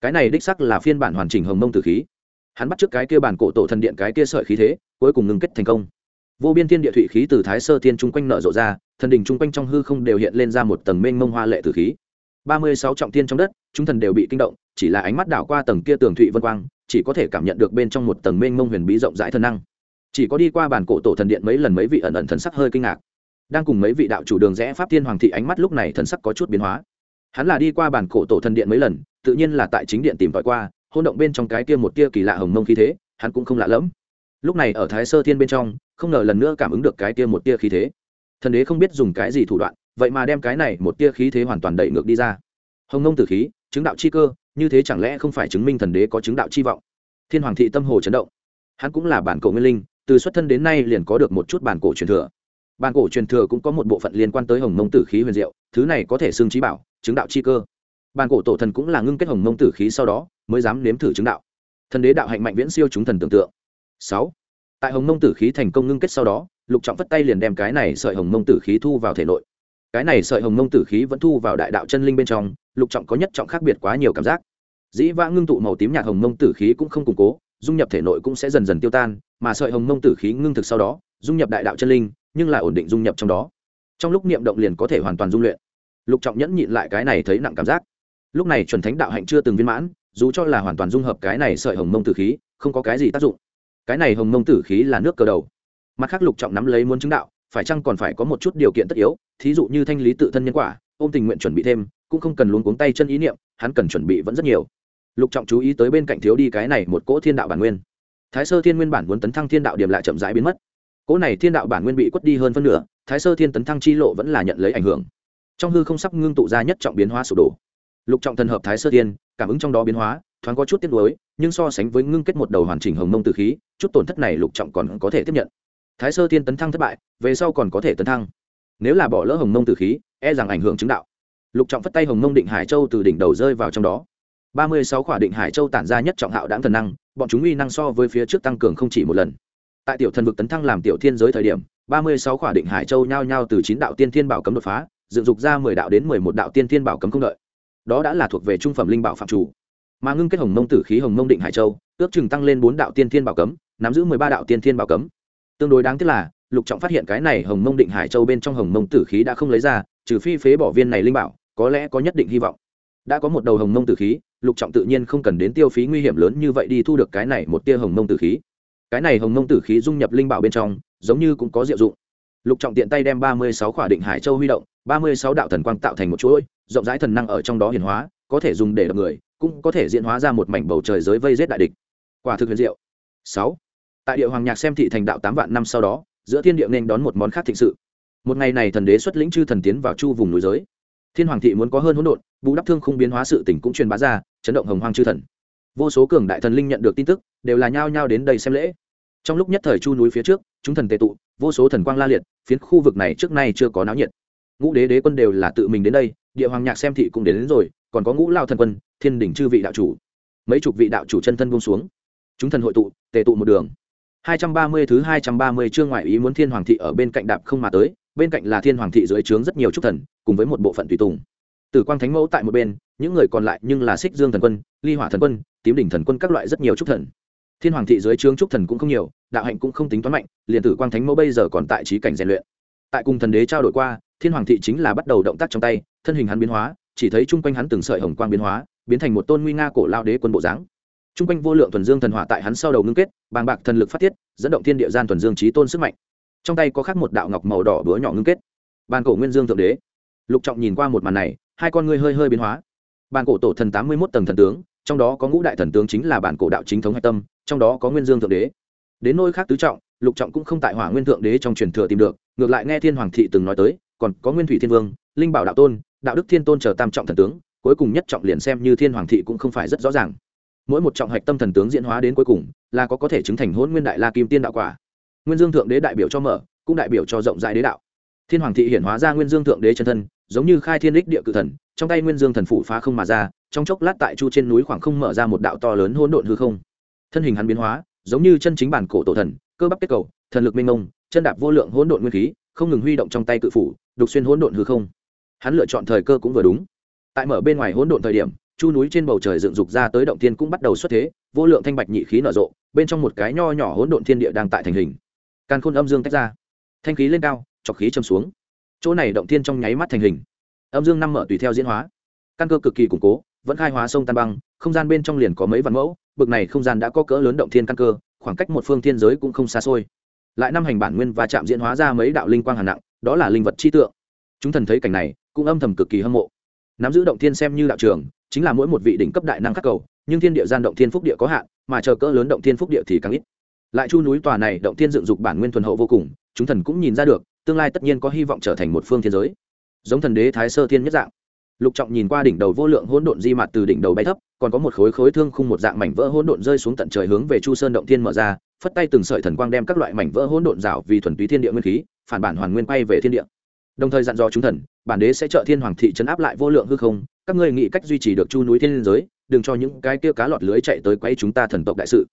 Cái này đích sắc là phiên bản hoàn chỉnh hồng mông tử khí hắn bắt trước cái kia bản cổ tổ thần điện cái kia sợi khí thế, cuối cùng ngừng kết thành công. Vô biên thiên địa thủy khí từ thái sơ thiên chung quanh nở rộ ra, thần đình chung quanh trong hư không đều hiện lên ra một tầng mênh mông hoa lệ tử khí. Ba mươi sáu trọng thiên trong đất, chúng thần đều bị kinh động, chỉ là ánh mắt đảo qua tầng kia tường thụy vân quang, chỉ có thể cảm nhận được bên trong một tầng mênh mông huyền bí rộng rãi thần năng. Chỉ có đi qua bản cổ tổ thần điện mấy lần mấy vị ẩn ẩn thần sắc hơi kinh ngạc. Đang cùng mấy vị đạo chủ đường rẽ pháp thiên hoàng thị ánh mắt lúc này thần sắc có chút biến hóa. Hắn là đi qua bản cổ tổ thần điện mấy lần, tự nhiên là tại chính điện tìm tòi qua hôn động bên trong cái kia một tia kỳ lạ hồng mông khí thế, hắn cũng không lạ lẫm. Lúc này ở thái sơ thiên bên trong, không ngờ lần nữa cảm ứng được cái tia một tia khí thế. Thần đế không biết dùng cái gì thủ đoạn, vậy mà đem cái này một tia khí thế hoàn toàn đẩy ngược đi ra. Hồng mông tử khí, chứng đạo chi cơ, như thế chẳng lẽ không phải chứng minh thần đế có chứng đạo chi vọng? Thiên hoàng thị tâm hồ chấn động. Hắn cũng là bản cổ nguyên linh, từ xuất thân đến nay liền có được một chút bản cổ truyền thừa. Bản cổ truyền thừa cũng có một bộ phận liên quan tới hồng mông tử khí huyền diệu, thứ này có thể xương trí bảo, chứng đạo chi cơ. Bản cổ tổ thần cũng là ngưng kết hồng mông tử khí sau đó mới dám nếm thử chứng đạo. Thần đế đạo hạnh mạnh viễn siêu chúng thần tưởng tượng. Sáu. Tại hồng mông tử khí thành công ngưng kết sau đó, lục trọng phất tay liền đem cái này sợi hồng mông tử khí thu vào thể nội. Cái này sợi hồng mông tử khí vẫn thu vào đại đạo chân linh bên trong, lục trọng có nhất trọng khác biệt quá nhiều cảm giác. Dĩ vã ngưng tụ màu tím nhạt hồng mông tử khí cũng không củng cố, dung nhập thể nội cũng sẽ dần dần tiêu tan, mà sợi hồng mông tử khí ngưng thực sau đó, dung nhập đại đạo chân linh, nhưng lại ổn định dung nhập trong đó. Trong lúc niệm động liền có thể hoàn toàn dung luyện. Lục trọng nhẫn nhịn lại cái này thấy nặng cảm giác. Lúc này chuẩn thánh đạo hạnh chưa từng viên mãn dù cho là hoàn toàn dung hợp cái này sợi hồng mông tử khí, không có cái gì tác dụng. Cái này hồng mông tử khí là nước cờ đầu. Mặt khác lục trọng nắm lấy muốn chứng đạo, phải chăng còn phải có một chút điều kiện tất yếu, thí dụ như thanh lý tự thân nhân quả, ôm tình nguyện chuẩn bị thêm, cũng không cần luống cuống tay chân ý niệm, hắn cần chuẩn bị vẫn rất nhiều. Lục trọng chú ý tới bên cạnh thiếu đi cái này một cỗ thiên đạo bản nguyên. Thái sơ thiên nguyên bản muốn tấn thăng thiên đạo điểm lại chậm rãi biến mất. Cỗ này thiên đạo bản nguyên bị quất đi hơn phân nửa, thái sơ thiên tấn thăng chi lộ vẫn là nhận lấy ảnh hưởng. Trong hư không sắp ngưng tụ ra nhất trọng biến hóa sụp đổ lục trọng thần hợp thái sơ thiên, cảm ứng trong đó biến hóa, thoáng có chút tiếc nuối, nhưng so sánh với ngưng kết một đầu hoàn chỉnh hồng mông từ khí, chút tổn thất này lục trọng còn có thể tiếp nhận. Thái sơ tiên tấn thăng thất bại, về sau còn có thể tấn thăng. Nếu là bỏ lỡ hồng mông từ khí e rằng ảnh hưởng chứng đạo. Lục trọng phất tay hồng mông định hải châu từ đỉnh đầu rơi vào trong đó. Ba mươi sáu khỏa định hải châu tản ra nhất trọng hạo đáng thần năng, bọn chúng uy năng so với phía trước tăng cường không chỉ một lần. Tại tiểu thần vực tấn thăng làm tiểu thiên giới thời điểm, ba mươi sáu khỏa định hải châu nhao nhao từ chín đạo tiên thiên bảo cấm đột phá, dựng dục ra mười đạo đến mười một đạo tiên thiên bảo cấm không đợi đó đã là thuộc về trung phẩm linh bảo phạm chủ. Mà ngưng kết hồng mông tử khí, hồng mông định hải châu, ước chừng tăng lên bốn đạo tiên thiên bảo cấm, nắm giữ mười ba đạo tiên thiên bảo cấm. Tương đối đáng tiếc là, lục trọng phát hiện cái này hồng mông định hải châu bên trong hồng mông tử khí đã không lấy ra, trừ phi phế bỏ viên này linh bảo, có lẽ có nhất định hy vọng. Đã có một đầu hồng mông tử khí, lục trọng tự nhiên không cần đến tiêu phí nguy hiểm lớn như vậy đi thu được cái này một tia hồng mông tử khí. Cái này hồng mông tử khí dung nhập linh bảo bên trong, giống như cũng có diệu dụng. Lục trọng tiện tay đem ba mươi sáu khỏa định hải châu huy động, ba mươi sáu đạo thần quang tạo thành một chuỗi rộng rãi thần năng ở trong đó hiển hóa, có thể dùng để đập người, cũng có thể diễn hóa ra một mảnh bầu trời giới vây rết đại địch. Quả thực huyền diệu. Sáu. Tại địa hoàng nhạc xem thị thành đạo tám vạn năm sau đó, giữa thiên địa nên đón một món khác thịnh sự. Một ngày này thần đế xuất lĩnh chư thần tiến vào chu vùng núi giới. Thiên hoàng thị muốn có hơn hỗn độn, bù đắp thương không biến hóa sự tỉnh cũng truyền bá ra, chấn động hồng hoang chư thần. Vô số cường đại thần linh nhận được tin tức, đều là nhao nhao đến đây xem lễ. Trong lúc nhất thời chu núi phía trước, chúng thần tề tụ, vô số thần quang la liệt, phiến khu vực này trước nay chưa có náo nhiệt. Ngũ đế đế quân đều là tự mình đến đây địa hoàng nhạc xem thị cũng đến, đến rồi còn có ngũ lao thần quân thiên đỉnh chư vị đạo chủ. Mấy chục vị đạo chủ chân thân buông xuống. Chúng thần hội tụ tề tụ một đường. 230 thứ 230 chương ngoại ý muốn thiên hoàng thị ở bên cạnh đạp không mà tới bên cạnh là thiên hoàng thị dưới trướng rất nhiều trúc thần cùng với một bộ phận tùy tùng. Tử quang thánh mẫu tại một bên những người còn lại nhưng là xích dương thần quân ly hỏa thần quân tím đỉnh thần quân các loại rất nhiều trúc thần. Thiên hoàng thị dưới trướng trúc thần cũng không nhiều đạo hạnh cũng không tính toán mạnh liền tử quang thánh mẫu bây giờ còn tại trí cảnh rèn luyện. Tại cùng thần đế trao đổi qua thiên hoàng thị chính là bắt đầu động tác trong tay, thân hình hắn biến hóa, chỉ thấy chung quanh hắn từng sợi hồng quang biến hóa, biến thành một tôn nguy nga cổ lao đế quân bộ dáng. Chung quanh vô lượng thuần dương thần hỏa tại hắn sau đầu ngưng kết, bàng bạc thần lực phát tiết, dẫn động thiên địa gian thuần dương trí tôn sức mạnh. Trong tay có khắc một đạo ngọc màu đỏ búa nhỏ ngưng kết. Bàn cổ nguyên dương thượng đế. Lục trọng nhìn qua một màn này, hai con ngươi hơi hơi biến hóa. Bàn cổ tổ thần tám mươi một tầng thần tướng, trong đó có ngũ đại thần tướng chính là bản cổ đạo chính thống hạch tâm, trong đó có nguyên dương thượng đế. Đến nôi khác tứ trọng, lục trọng cũng không tại hỏa nguyên thượng đế trong truyền thừa tìm được, ngược lại nghe thiên hoàng thị từng nói tới còn có nguyên thủy thiên vương, linh bảo đạo tôn, đạo đức thiên tôn chờ tam trọng thần tướng, cuối cùng nhất trọng liền xem như thiên hoàng thị cũng không phải rất rõ ràng. Mỗi một trọng hạch tâm thần tướng diễn hóa đến cuối cùng, là có có thể chứng thành hôn nguyên đại la kim tiên đạo quả. Nguyên dương thượng đế đại biểu cho mở, cũng đại biểu cho rộng rãi đế đạo. Thiên hoàng thị hiển hóa ra nguyên dương thượng đế chân thân, giống như khai thiên đích địa cự thần, trong tay nguyên dương thần phủ phá không mà ra, trong chốc lát tại chu trên núi khoảng không mở ra một đạo to lớn hỗn độn hư không. Thân hình hắn biến hóa, giống như chân chính bản cổ tổ thần, cơ bắp kết cầu, thần lực minh ngông chân đạp vô lượng hỗn độn nguyên khí không ngừng huy động trong tay cự phủ, đục xuyên hỗn độn hư không. Hắn lựa chọn thời cơ cũng vừa đúng. Tại mở bên ngoài hỗn độn thời điểm, chu núi trên bầu trời dựng dục ra tới động thiên cũng bắt đầu xuất thế, vô lượng thanh bạch nhị khí nở rộ, bên trong một cái nho nhỏ hỗn độn thiên địa đang tại thành hình. Càn khôn âm dương tách ra. Thanh khí lên cao, chọc khí châm xuống. Chỗ này động thiên trong nháy mắt thành hình. Âm dương năm mở tùy theo diễn hóa. Căn cơ cực kỳ củng cố, vẫn khai hóa sông tan băng, không gian bên trong liền có mấy vạn mẫu, bực này không gian đã có cỡ lớn động thiên căn cơ, khoảng cách một phương thiên giới cũng không xa xôi lại năm hành bản nguyên và chạm diễn hóa ra mấy đạo linh quang hàn nặng, đó là linh vật chi tượng. Chúng thần thấy cảnh này, cũng âm thầm cực kỳ hâm mộ. Nắm giữ động thiên xem như đạo trường, chính là mỗi một vị đỉnh cấp đại năng khắc cầu, nhưng thiên địa gian động thiên phúc địa có hạn, mà chờ cỡ lớn động thiên phúc địa thì càng ít. Lại chu núi tòa này động thiên dựng dục bản nguyên thuần hậu vô cùng, chúng thần cũng nhìn ra được, tương lai tất nhiên có hy vọng trở thành một phương thiên giới. Giống thần đế thái sơ thiên nhất dạng. Lục trọng nhìn qua đỉnh đầu vô lượng hỗn độn di mặt từ đỉnh đầu bay thấp, còn có một khối khối thương khung một dạng mảnh vỡ hỗn độn rơi xuống tận trời hướng về chu sơn động thiên mở ra phất tay từng sợi thần quang đem các loại mảnh vỡ hỗn độn rào vì thuần túy thiên địa nguyên khí, phản bản hoàn nguyên quay về thiên địa. Đồng thời dặn dò chúng thần, bản đế sẽ trợ thiên hoàng thị trấn áp lại vô lượng hư không, các ngươi nghĩ cách duy trì được chu núi thiên liên giới, đừng cho những cái kia cá lọt lưới chạy tới quay chúng ta thần tộc đại sự.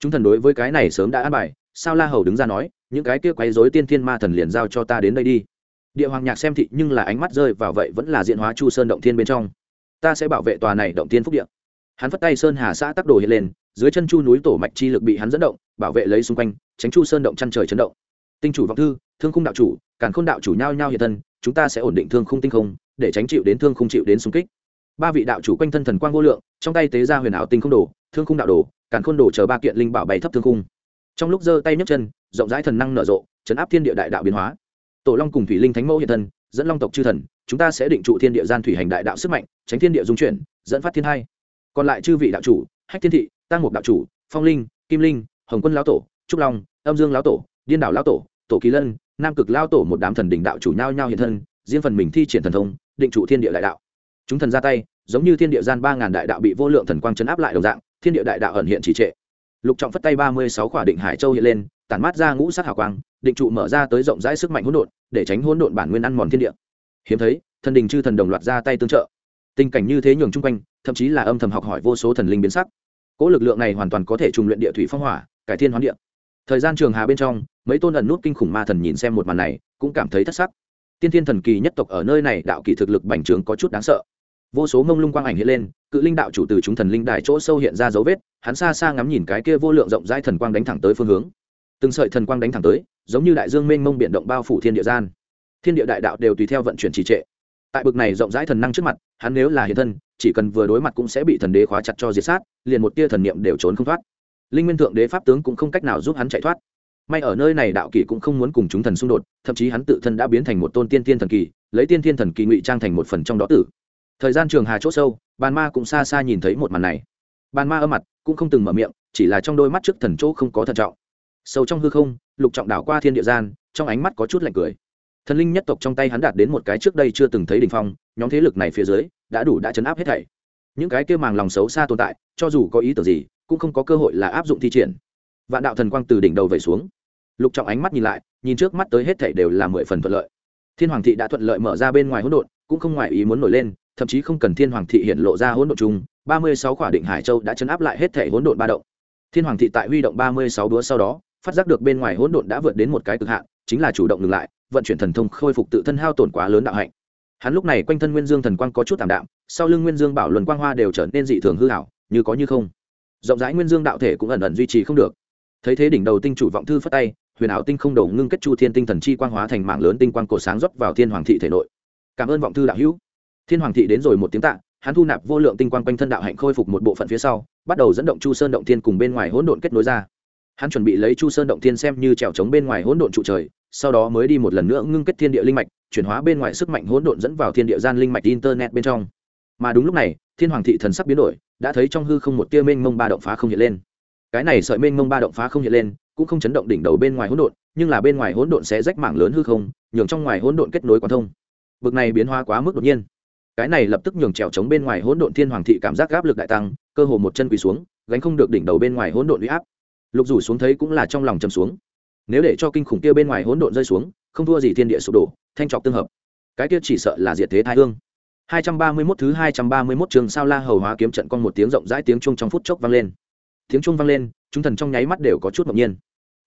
Chúng thần đối với cái này sớm đã an bài, sao la hầu đứng ra nói, những cái kia quấy rối tiên thiên ma thần liền giao cho ta đến đây đi. Địa hoàng nhạc xem thị nhưng là ánh mắt rơi vào vậy vẫn là diện hóa chu sơn động thiên bên trong. Ta sẽ bảo vệ tòa này động thiên phúc điện. hắn phất tay sơn hà xã tắc đồ hiện lên, dưới chân chu núi tổ mạch chi lực bị hắn dẫn động bảo vệ lấy xung quanh, tránh chu sơn động chăn trời chấn động. Tinh chủ vọng thư, thương khung đạo chủ, càn khôn đạo chủ nhau nhau hiện thân, chúng ta sẽ ổn định thương khung tinh không, để tránh chịu đến thương khung chịu đến xung kích. Ba vị đạo chủ quanh thân thần quang vô lượng, trong tay tế ra huyền ảo tinh không đồ, thương khung đạo đồ, càn khôn đồ chờ ba kiện linh bảo bày thấp thương khung. Trong lúc giơ tay nhấc chân, rộng rãi thần năng nở rộ, chấn áp thiên địa đại đạo biến hóa. Tổ long cùng thủy linh thánh mẫu hiện thân, dẫn long tộc chư thần, chúng ta sẽ định trụ thiên địa gian thủy hành đại đạo sức mạnh, tránh thiên địa dung chuyển, dẫn phát thiên hai. Còn lại chư vị đạo chủ, hách thiên thị tăng mục đạo chủ, phong linh, kim linh hồng quân lão tổ, trúc long, âm dương lão tổ, điên đảo lão tổ tổ kỳ lân, nam cực lao tổ một đám thần đỉnh đạo chủ nhau nhau hiện thân, riêng phần mình thi triển thần thông, định trụ thiên địa đại đạo. Chúng thần ra tay, giống như thiên địa gian ba ngàn đại đạo bị vô lượng thần quang chấn áp lại đồng dạng, thiên địa đại đạo ẩn hiện trì trệ. Lục trọng phất tay ba mươi sáu khỏa định hải châu hiện lên, tản mát ra ngũ sắc hào quang, định trụ mở ra tới rộng rãi sức mạnh hỗn độn, để tránh hỗn độn bản nguyên ăn mòn thiên địa. Hiếm thấy, thần đình chư thần đồng loạt ra tay tương trợ. Tình cảnh như thế nhường chung quanh, thậm chí là âm thầm học hỏi vô số thần linh biến sắc. Cỗ lực lượng này hoàn toàn có thể trùng luyện địa thủy phong hỏa cải thiên hoán địa. Thời gian trường hà bên trong, mấy tôn ẩn nút kinh khủng ma thần nhìn xem một màn này, cũng cảm thấy thất sắc. Tiên thiên thần kỳ nhất tộc ở nơi này, đạo kỳ thực lực bành trướng có chút đáng sợ. Vô số mông lung quang ảnh hiện lên, cự linh đạo chủ từ chúng thần linh đại chỗ sâu hiện ra dấu vết, hắn xa xa ngắm nhìn cái kia vô lượng rộng rãi thần quang đánh thẳng tới phương hướng. Từng sợi thần quang đánh thẳng tới, giống như đại dương mênh mông biển động bao phủ thiên địa gian. Thiên địa đại đạo đều tùy theo vận chuyển trì trệ. Tại bực này rộng rãi thần năng trước mặt, hắn nếu là hiện thân, chỉ cần vừa đối mặt cũng sẽ bị thần đế khóa chặt cho diệt sát, liền một tia thần niệm đều trốn không thoát linh nguyên thượng đế pháp tướng cũng không cách nào giúp hắn chạy thoát. May ở nơi này đạo kỳ cũng không muốn cùng chúng thần xung đột, thậm chí hắn tự thân đã biến thành một tôn tiên thiên thần kỳ lấy tiên thiên thần kỳ ngụy trang thành một phần trong đó tử. Thời gian trường hà c h ỗ sâu, bàn ma cũng xa xa nhìn thấy một màn này. Bàn ma âm mặt, cũng không từng mở miệng, chỉ là trong đôi mắt trước thần chỗ không có thận trọng. Sâu trong hư không, lục trọng đảo qua thiên địa gian, trong ánh mắt có chút lạnh cười. Thần linh nhất tộc trong tay hắn đạt đến một cái trước đây chưa từng thấy đ ỉ n h phong, nhóm thế lực này phía dưới, đã đủ đã chấn áp hết thảy. Những cái kêu màng lòng xấu xa tồn tại, cho dù có ý tưởng gì cũng không có cơ hội là áp dụng thi triển. Vạn đạo thần quang từ đỉnh đầu về xuống. Lục trọng ánh mắt nhìn lại, nhìn trước mắt tới hết thảy đều là mười phần thuận lợi. Thiên hoàng thị đã thuận lợi mở ra bên ngoài hỗn độn, cũng không ngoài ý muốn nổi lên, thậm chí không cần thiên hoàng thị hiện lộ ra hỗn độn chung, ba mươi sáu khỏa định hải châu đã chấn áp lại hết thảy hỗn độn ba động. Thiên hoàng thị tại huy động ba mươi sáu đúa sau đó, phát giác được bên ngoài hỗn độn đã vượt đến một cái cực hạn, chính là chủ động ngừng lại, vận chuyển thần thông khôi phục tự thân hao tổn quá lớn đạo hạnh. Hắn lúc này quanh thân nguyên dương thần quang có chút tạm đạm, sau lưng nguyên dương bảo luân quang hoa đều trở nên dị thường hư hảo như có như không rộng rãi nguyên dương đạo thể cũng ẩn ẩn duy trì không được. Thấy thế đỉnh đầu tinh chủ vọng thư phất tay, huyền ảo tinh không đầu ngưng kết chu thiên tinh thần chi quang hóa thành mạng lớn tinh quang cổ sáng rót vào thiên hoàng thị thể nội. Cảm ơn vọng thư đạo hữu. Thiên hoàng thị đến rồi một tiếng tạ, hắn thu nạp vô lượng tinh quang quanh thân đạo hạnh khôi phục một bộ phận phía sau, bắt đầu dẫn động chu sơn động thiên cùng bên ngoài hỗn độn kết nối ra. Hắn chuẩn bị lấy chu sơn động thiên xem như trèo trống bên ngoài hỗn độn trụ trời, sau đó mới đi một lần nữa ngưng kết thiên địa linh mạch, chuyển hóa bên ngoài sức mạnh hỗn độn dẫn vào thiên địa gian linh mạch internet bên trong mà đúng lúc này, thiên hoàng thị thần sắc biến đổi, đã thấy trong hư không một tia mênh mông ba động phá không hiện lên. Cái này sợi mênh mông ba động phá không hiện lên, cũng không chấn động đỉnh đầu bên ngoài hỗn độn, nhưng là bên ngoài hỗn độn sẽ rách mảng lớn hư không, nhường trong ngoài hỗn độn kết nối quan thông. Bực này biến hóa quá mức đột nhiên. Cái này lập tức nhường trèo trống bên ngoài hỗn độn thiên hoàng thị cảm giác áp lực đại tăng, cơ hồ một chân quỳ xuống, gánh không được đỉnh đầu bên ngoài hỗn độn uy áp. Lục rủ xuống thấy cũng là trong lòng chầm xuống. Nếu để cho kinh khủng kia bên ngoài hỗn độn rơi xuống, không thua gì thiên địa sụp đổ, thanh trọc tương hợp. Cái kia chỉ sợ là diệt thế thái hương. 231 thứ 231 trường sao la hầu hóa kiếm trận con một tiếng rộng rãi tiếng chuông trong phút chốc vang lên. Tiếng chuông vang lên chúng thần trong nháy mắt đều có chút ngạc nhiên.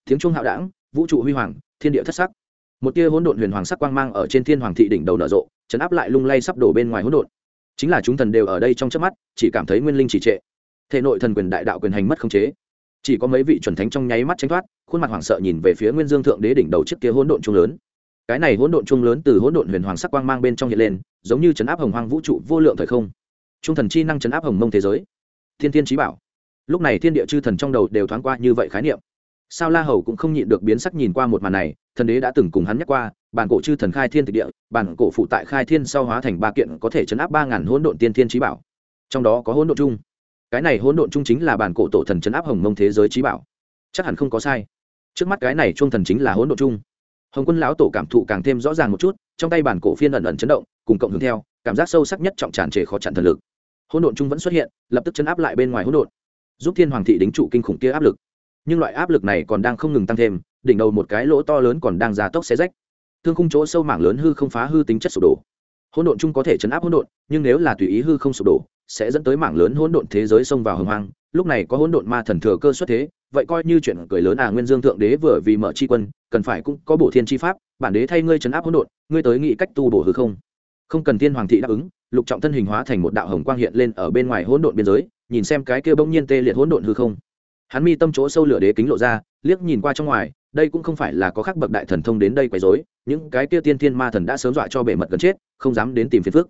Tiếng chuông hạo đãng, vũ trụ huy hoàng thiên địa thất sắc. Một tia hỗn độn huyền hoàng sắc quang mang ở trên thiên hoàng thị đỉnh đầu nở rộ chấn áp lại lung lay sắp đổ bên ngoài hỗn độn. Chính là chúng thần đều ở đây trong chớp mắt chỉ cảm thấy nguyên linh chỉ trệ. Thể nội thần quyền đại đạo quyền hành mất khống chế. Chỉ có mấy vị chuẩn thánh trong nháy mắt tránh thoát khuôn mặt hoảng sợ nhìn về phía nguyên dương thượng đế đỉnh đầu chiếc kia hỗn độn trung lớn. Cái này hỗn độn trung lớn từ hỗn độn huyền hoàng sắc quang mang bên trong hiện lên giống như chấn áp hồng hoang vũ trụ vô lượng thời không. Trung thần chi năng chấn áp hồng mông thế giới. Thiên thiên trí bảo. Lúc này thiên địa chư thần trong đầu đều thoáng qua như vậy khái niệm. Sao la hầu cũng không nhịn được biến sắc nhìn qua một màn này, thần đế đã từng cùng hắn nhắc qua, bản cổ chư thần khai thiên thực địa, bản cổ phụ tại khai thiên sau hóa thành ba kiện có thể chấn áp ba ngàn hỗn độn tiên thiên trí bảo. Trong đó có hỗn độn chung. Cái này hỗn độn chung chính là bản cổ tổ thần chấn áp hồng mông thế giới trí bảo. Chắc hẳn không có sai. Trước mắt cái này trung thần chính là hỗn độn chung. Hồng quân lão tổ cảm thụ càng thêm rõ ràng một chút, trong tay bản cổ phiên ẩn ẩn chấn động cùng cộng hưởng theo, cảm giác sâu sắc nhất trọng tràn trề khó chặn thần lực. Hỗn độn chung vẫn xuất hiện, lập tức chấn áp lại bên ngoài hỗn độn. Giúp thiên hoàng thị đính trụ kinh khủng kia áp lực. Nhưng loại áp lực này còn đang không ngừng tăng thêm, đỉnh đầu một cái lỗ to lớn còn đang ra tốc xé rách. Thương khung chỗ sâu mảng lớn hư không phá hư tính chất sụp đổ. Hỗn độn chung có thể chấn áp hỗn độn, nhưng nếu là tùy ý hư không sụp đổ, sẽ dẫn tới mảng lớn hỗn độn thế giới xông vào hồng hoang. Lúc này có hỗn độn ma thần thừa cơ xuất thế, vậy coi như chuyện cười lớn à nguyên dương thượng đế vừa vì mở chi quân, cần phải cũng có bổ thiên chi pháp, bản đế thay ngươi chấn áp hỗn độn, ngươi tới nghĩ cách tu bổ hư không? Không cần thiên hoàng thị đáp ứng, lục trọng thân hình hóa thành một đạo hồng quang hiện lên ở bên ngoài hỗn độn biên giới, nhìn xem cái kia bỗng nhiên tê liệt hỗn độn hư không. Hắn mi tâm chỗ sâu lửa đế kính lộ ra, liếc nhìn qua trong ngoài, đây cũng không phải là có khắc bậc đại thần thông đến đây quấy rối, những cái kia tiên thiên ma thần đã sớm dọa cho bể mật gần chết, không dám đến tìm phiền phức.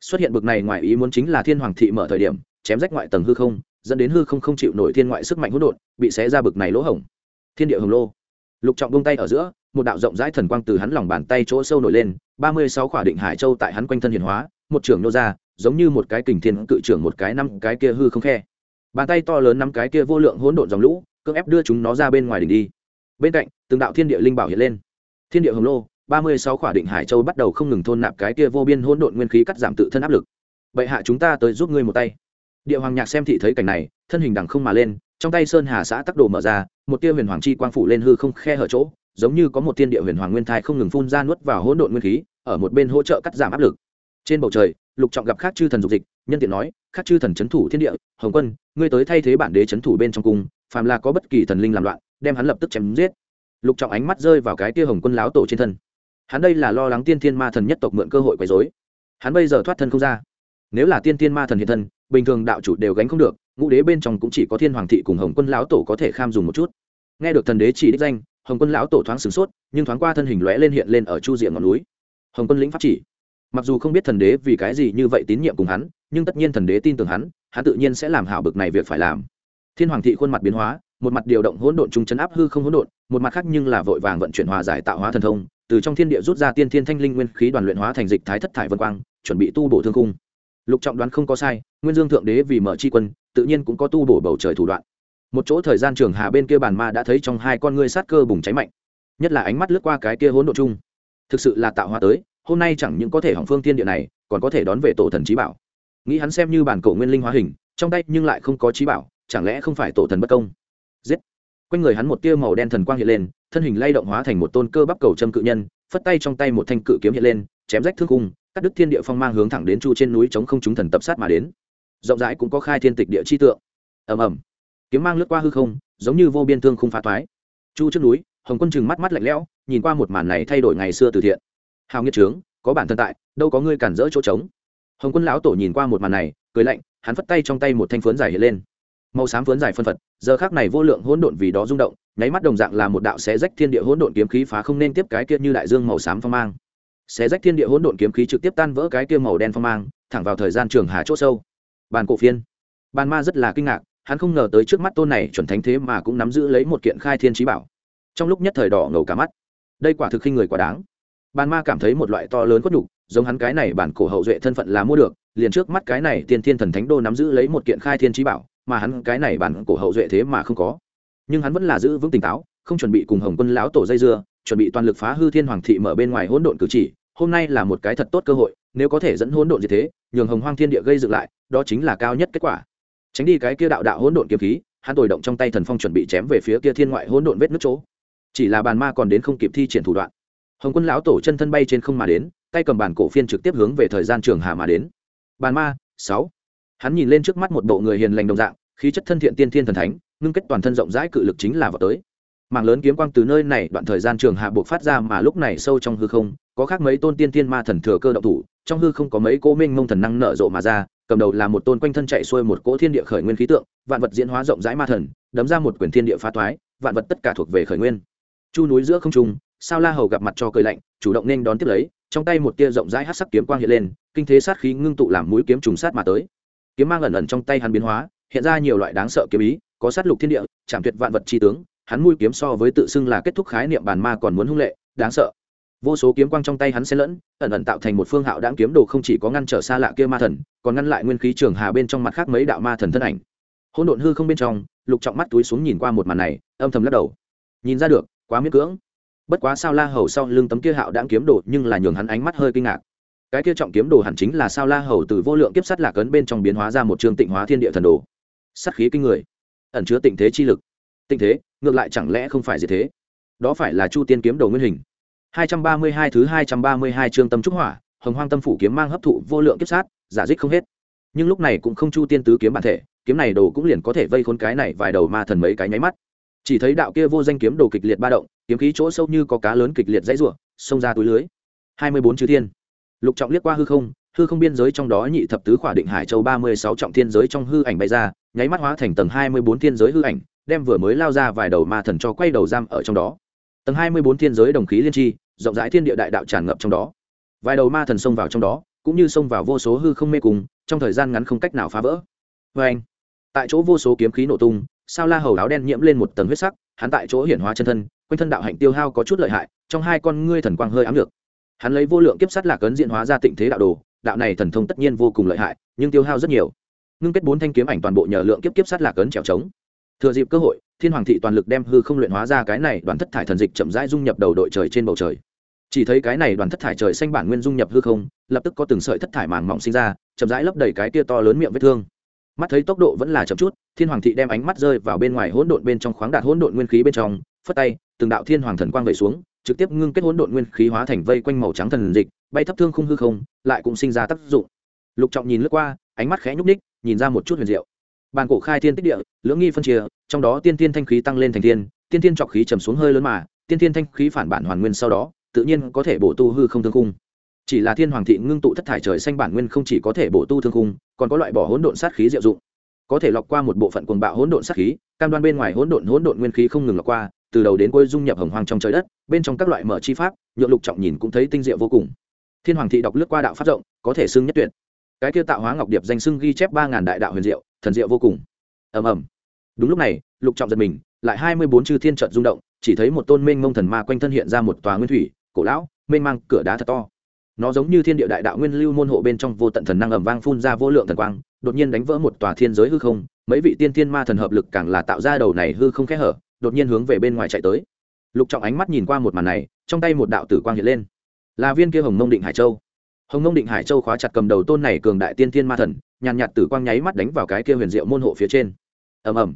Xuất hiện bậc này ngoài ý muốn chính là thiên hoàng thị mở thời điểm, chém rách ngoại tầng hư không, dẫn đến hư không không chịu nổi thiên ngoại sức mạnh hỗn độn, bị xé ra bậc này lỗ hổng. Thiên địa hồng lô. Lục trọng bông tay ở giữa, một đạo rộng rãi thần quang từ hắn lòng bàn tay chỗ sâu nổi lên ba mươi sáu khỏa định hải châu tại hắn quanh thân hiển hóa, một trưởng nô ra, giống như một cái kình thiên cự trưởng một cái năm cái kia hư không khe. Bàn tay to lớn năm cái kia vô lượng hỗn độn dòng lũ, cưỡng ép đưa chúng nó ra bên ngoài đỉnh đi. Bên cạnh, từng đạo thiên địa linh bảo hiện lên. Thiên địa hồng lô, ba mươi sáu khỏa định hải châu bắt đầu không ngừng thôn nạp cái kia vô biên hỗn độn nguyên khí cắt giảm tự thân áp lực. Vậy hạ chúng ta tới giúp ngươi một tay. Địa hoàng nhạc xem thị thấy cảnh này, thân hình đằng không mà lên, trong tay sơn hà xã tắc đồ mở ra, một tia huyền hoàng chi quang phủ lên hư không khe hở chỗ giống như có một thiên địa huyền hoàng nguyên thai không ngừng phun ra nuốt vào hỗn độn nguyên khí, ở một bên hỗ trợ cắt giảm áp lực. Trên bầu trời, lục trọng gặp khác chư thần dục dịch, nhân tiện nói, khác chư thần c h ấ n thủ thiên địa, hồng quân, ngươi tới thay thế bản đế c h ấ n thủ bên trong cung, phàm là có bất kỳ thần linh làm loạn, đem hắn lập tức chém giết. Lục trọng ánh mắt rơi vào cái tia hồng quân láo tổ trên thân. Hắn đây là lo lắng tiên thiên ma thần nhất tộc mượn cơ hội quấy dối hắn bây giờ thoát thân không ra. Nếu là tiên thiên ma thần hiện thân, bình thường đạo chủ đều gánh không được, ngũ đế bên trong cũng chỉ có thiên hoàng thị cùng hồng quân lão tổ có thể kham dùng một chút. Nghe được thần đế chỉ đích danh hồng quân lão tổ thoáng sửng sốt, nhưng thoáng qua thân hình lóe lên hiện lên ở chu diện ngọn núi. Hồng quân lĩnh pháp chỉ. Mặc dù không biết thần đế vì cái gì như vậy tín nhiệm cùng hắn, nhưng tất nhiên thần đế tin tưởng hắn hắn tự nhiên sẽ làm hảo bực này việc phải làm. Thiên hoàng thị khuôn mặt biến hóa, một mặt điều động hỗn độn trung chấn áp hư không hỗn độn, một mặt khác nhưng là vội vàng vận chuyển hòa giải tạo hóa thần thông, từ trong thiên địa rút ra tiên thiên thanh linh nguyên khí đoàn luyện hóa thành dịch thái thất thải vân quang, chuẩn bị tu bổ thương cung. Lục trọng đoán không có sai, nguyên dương thượng đế vì mở chi quân, tự nhiên cũng có tu bổ bầu trời thủ đoạn một chỗ thời gian trường hà bên kia bàn ma đã thấy trong hai con ngươi sát cơ bùng cháy mạnh, nhất là ánh mắt lướt qua cái kia hỗn độn chung. Thực sự là tạo hóa tới, hôm nay chẳng những có thể hỏng phương tiên địa này, còn có thể đón về tổ thần trí bảo. Nghĩ hắn xem như bản cổ nguyên linh hóa hình, trong tay nhưng lại không có trí bảo, chẳng lẽ không phải tổ thần bất công? Giết! Quanh người hắn một tia màu đen thần quang hiện lên, thân hình lay động hóa thành một tôn cơ bắp cầu châm cự nhân, phất tay trong tay một thanh cự kiếm hiện lên, chém rách thương cung, cắt đứt thiên địa phong mang hướng thẳng đến chu trên núi chống không chúng thần tập sát mà đến. Rộng rãi cũng có khai thiên tịch địa chi tượng. Ầm ầm kiếm mang lướt qua hư không, giống như vô biên thương không phá toái. Chu trước núi, hồng quân chừng mắt mắt lạnh lẽo, nhìn qua một màn này thay đổi ngày xưa từ thiện. Hào nghiệt trướng, có bản thân tại, đâu có ngươi cản rỡ chỗ trống. Hồng quân lão tổ nhìn qua một màn này, cười lạnh, hắn phất tay trong tay một thanh phướn dài hiện lên. Màu xám phướn dài phân phật, giờ khác này vô lượng hỗn độn vì đó rung động, nháy mắt đồng dạng là một đạo xé rách thiên địa hỗn độn kiếm khí phá không nên tiếp cái kia như đại dương màu xám phong mang. Xé rách thiên địa hỗn độn kiếm khí trực tiếp tan vỡ cái kia màu đen phong mang, thẳng vào thời gian trường hà chỗ sâu. Bàn cổ phiên. Bàn ma rất là kinh ngạc hắn không ngờ tới trước mắt tôn này chuẩn thánh thế mà cũng nắm giữ lấy một kiện khai thiên trí bảo. Trong lúc nhất thời đỏ ngầu cả mắt. Đây quả thực khinh người quá đáng. Bàn ma cảm thấy một loại to lớn cốt nhục, giống hắn cái này bản cổ hậu duệ thân phận là mua được, liền trước mắt cái này tiên thiên thần thánh đô nắm giữ lấy một kiện khai thiên trí bảo, mà hắn cái này bản cổ hậu duệ thế mà không có. Nhưng hắn vẫn là giữ vững tỉnh táo, không chuẩn bị cùng hồng quân lão tổ dây dưa, chuẩn bị toàn lực phá hư thiên hoàng thị mở bên ngoài hỗn độn cử chỉ, hôm nay là một cái thật tốt cơ hội, nếu có thể dẫn hỗn độn như thế, nhường hồng hoang thiên địa gây dựng lại, đó chính là cao nhất kết quả tránh đi cái kia đạo đạo hỗn độn kiếm khí, hắn tồi động trong tay thần phong chuẩn bị chém về phía kia thiên ngoại hỗn độn vết nước chỗ. Chỉ là bàn ma còn đến không kịp thi triển thủ đoạn. Hồng quân lão tổ chân thân bay trên không mà đến, tay cầm bản cổ phiên trực tiếp hướng về thời gian trường hà mà đến. Bàn ma, sáu. Hắn nhìn lên trước mắt một bộ người hiền lành đồng dạng, khí chất thân thiện tiên thiên thần thánh, ngưng kết toàn thân rộng rãi cự lực chính là vào tới. Mạng lớn kiếm quang từ nơi này đoạn thời gian trường hạ buộc phát ra mà lúc này sâu trong hư không, có khác mấy tôn tiên tiên ma thần thừa cơ động thủ trong hư không có mấy cỗ minh mông thần năng nở rộ mà ra, cầm đầu là một tôn quanh thân chạy xuôi một cỗ thiên địa khởi nguyên khí tượng, vạn vật diễn hóa rộng rãi ma thần, đấm ra một quyển thiên địa phá toái, vạn vật tất cả thuộc về khởi nguyên. Chu núi giữa không trung, sao la hầu gặp mặt cho cười lạnh, chủ động nên đón tiếp lấy, trong tay một tia rộng rãi hát sắc kiếm quang hiện lên, kinh thế sát khí ngưng tụ làm mũi kiếm trùng sát mà tới. Kiếm mang ẩn ẩn trong tay hắn biến hóa, hiện ra nhiều loại đáng sợ kiếm ý, có sát lục thiên địa, chạm tuyệt vạn vật chi tướng, hắn mũi kiếm so với tự xưng là kết thúc khái niệm bàn ma còn muốn hung lệ, đáng sợ vô số kiếm quang trong tay hắn xen lẫn, ẩn ẩn tạo thành một phương hạo đáng kiếm đồ không chỉ có ngăn trở xa lạ kia ma thần, còn ngăn lại nguyên khí trường hà bên trong mặt khác mấy đạo ma thần thân ảnh. Hỗn độn hư không bên trong, lục trọng mắt túi xuống nhìn qua một màn này, âm thầm lắc đầu. Nhìn ra được, quá miễn cưỡng. Bất quá sao la hầu sau lưng tấm kia hạo đáng kiếm đồ nhưng là nhường hắn ánh mắt hơi kinh ngạc. Cái kia trọng kiếm đồ hẳn chính là sao la hầu từ vô lượng kiếp sắt lạc ấn bên trong biến hóa ra một trường tịnh hóa thiên địa thần đồ. Sắt khí kinh người, ẩn chứa tịnh thế chi lực. Tịnh thế, ngược lại chẳng lẽ không phải gì thế? Đó phải là chu tiên kiếm đồ nguyên hình. 232 thứ 232 chương tâm trúc hỏa, hồng hoang tâm phủ kiếm mang hấp thụ vô lượng kiếp sát, giả dích không hết. Nhưng lúc này cũng không chu tiên tứ kiếm bản thể, kiếm này đồ cũng liền có thể vây khốn cái này vài đầu ma thần mấy cái nháy mắt. Chỉ thấy đạo kia vô danh kiếm đồ kịch liệt ba động, kiếm khí chỗ sâu như có cá lớn kịch liệt dãy rủa, xông ra túi lưới. Hai mươi bốn chư thiên. Lục trọng liếc qua hư không hư không biên giới trong đó nhị thập tứ khỏa định hải châu ba mươi sáu trọng thiên giới trong hư ảnh bay ra, nháy mắt hóa thành tầng hai mươi bốn thiên giới hư ảnh, đem vừa mới lao ra vài đầu ma thần cho quay đầu giam ở trong đó tầng hai mươi bốn thiên giới đồng khí liên tri, rộng rãi thiên địa đại đạo tràn ngập trong đó. Vài đầu ma thần xông vào trong đó, cũng như xông vào vô số hư không mê cùng trong thời gian ngắn không cách nào phá vỡ. Vê anh, tại chỗ vô số kiếm khí nổ tung, sao la hầu áo đen nhiễm lên một tầng huyết sắc, hắn tại chỗ hiển hóa chân thân, quanh thân đạo hạnh tiêu hao có chút lợi hại, trong hai con ngươi thần quang hơi ám được. Hắn lấy vô lượng kiếp sắt lạc ấn diện hóa ra tịnh thế đạo đồ, đạo này thần thông tất nhiên vô cùng lợi hại, nhưng tiêu hao rất nhiều. Ngưng kết bốn thanh kiếm ảnh toàn bộ nhờ lượng kiếp kiếp sắt lạc ấn trèo trống. Thừa dịp cơ hội thiên hoàng thị toàn lực đem hư không luyện hóa ra cái này đoàn thất thải thần dịch chậm rãi dung nhập đầu đội trời trên bầu trời. Chỉ thấy cái này đoàn thất thải trời xanh bản nguyên dung nhập hư không, lập tức có từng sợi thất thải màng mỏng sinh ra, chậm rãi lấp đầy cái tia to lớn miệng vết thương. Mắt thấy tốc độ vẫn là chậm chút, thiên hoàng thị đem ánh mắt rơi vào bên ngoài hỗn độn bên trong khoáng đạt hỗn độn nguyên khí bên trong, phất tay, từng đạo thiên hoàng thần quang vẩy xuống, trực tiếp ngưng kết hỗn độn nguyên khí hóa thành vây quanh màu trắng thần dịch, bay thấp thương không hư không, lại cũng sinh ra tác dụng. Lục trọng nhìn lướt qua, ánh mắt khẽ nhúc ních nhìn ra một chút huyền diệu bàn cổ khai thiên tích địa, lưỡng nghi phân chia, trong đó tiên tiên thanh khí tăng lên thành thiên, tiên tiên trọc khí trầm xuống hơi lớn mà, tiên tiên thanh khí phản bản hoàn nguyên sau đó, tự nhiên có thể bổ tu hư không thương khung. Chỉ là thiên hoàng thị ngưng tụ thất thải trời xanh bản nguyên không chỉ có thể bổ tu thương khung, còn có loại bỏ hỗn độn sát khí diệu dụng. Có thể lọc qua một bộ phận cuồng bạo hỗn độn sát khí, cam đoan bên ngoài hỗn độn hỗn độn nguyên khí không ngừng lọc qua, từ đầu đến cuối dung nhập hồng hoang trong trời đất, bên trong các loại mở chi pháp, nhượng lục trọng nhìn cũng thấy tinh diệu vô cùng. Thiên hoàng thị đọc lướt qua đạo pháp rộng, có thể xưng nhất tuyệt. Cái kia tạo hóa ngọc điệp danh xưng ghi chép ba ngàn đại đạo huyền diệu thần diệu vô cùng. Ầm ầm. Đúng lúc này, lục trọng giật mình, lại hai mươi bốn chư thiên trận rung động, chỉ thấy một tôn minh mông thần ma quanh thân hiện ra một tòa nguyên thủy, cổ lão, mênh mang, cửa đá thật to. Nó giống như thiên địa đại đạo nguyên lưu môn hộ bên trong vô tận thần năng ẩm vang phun ra vô lượng thần quang, đột nhiên đánh vỡ một tòa thiên giới hư không, mấy vị tiên thiên ma thần hợp lực càng là tạo ra đầu này hư không khẽ hở, đột nhiên hướng về bên ngoài chạy tới. Lục trọng ánh mắt nhìn qua một màn này, trong tay một đạo tử quang hiện lên. Là viên kia hồng mông định hải châu. Hồng mông định hải châu khóa chặt cầm đầu tôn này cường đại tiên thiên ma thần nhàn nhạt tử quang nháy mắt đánh vào cái kia huyền diệu môn hộ phía trên. Ầm ầm.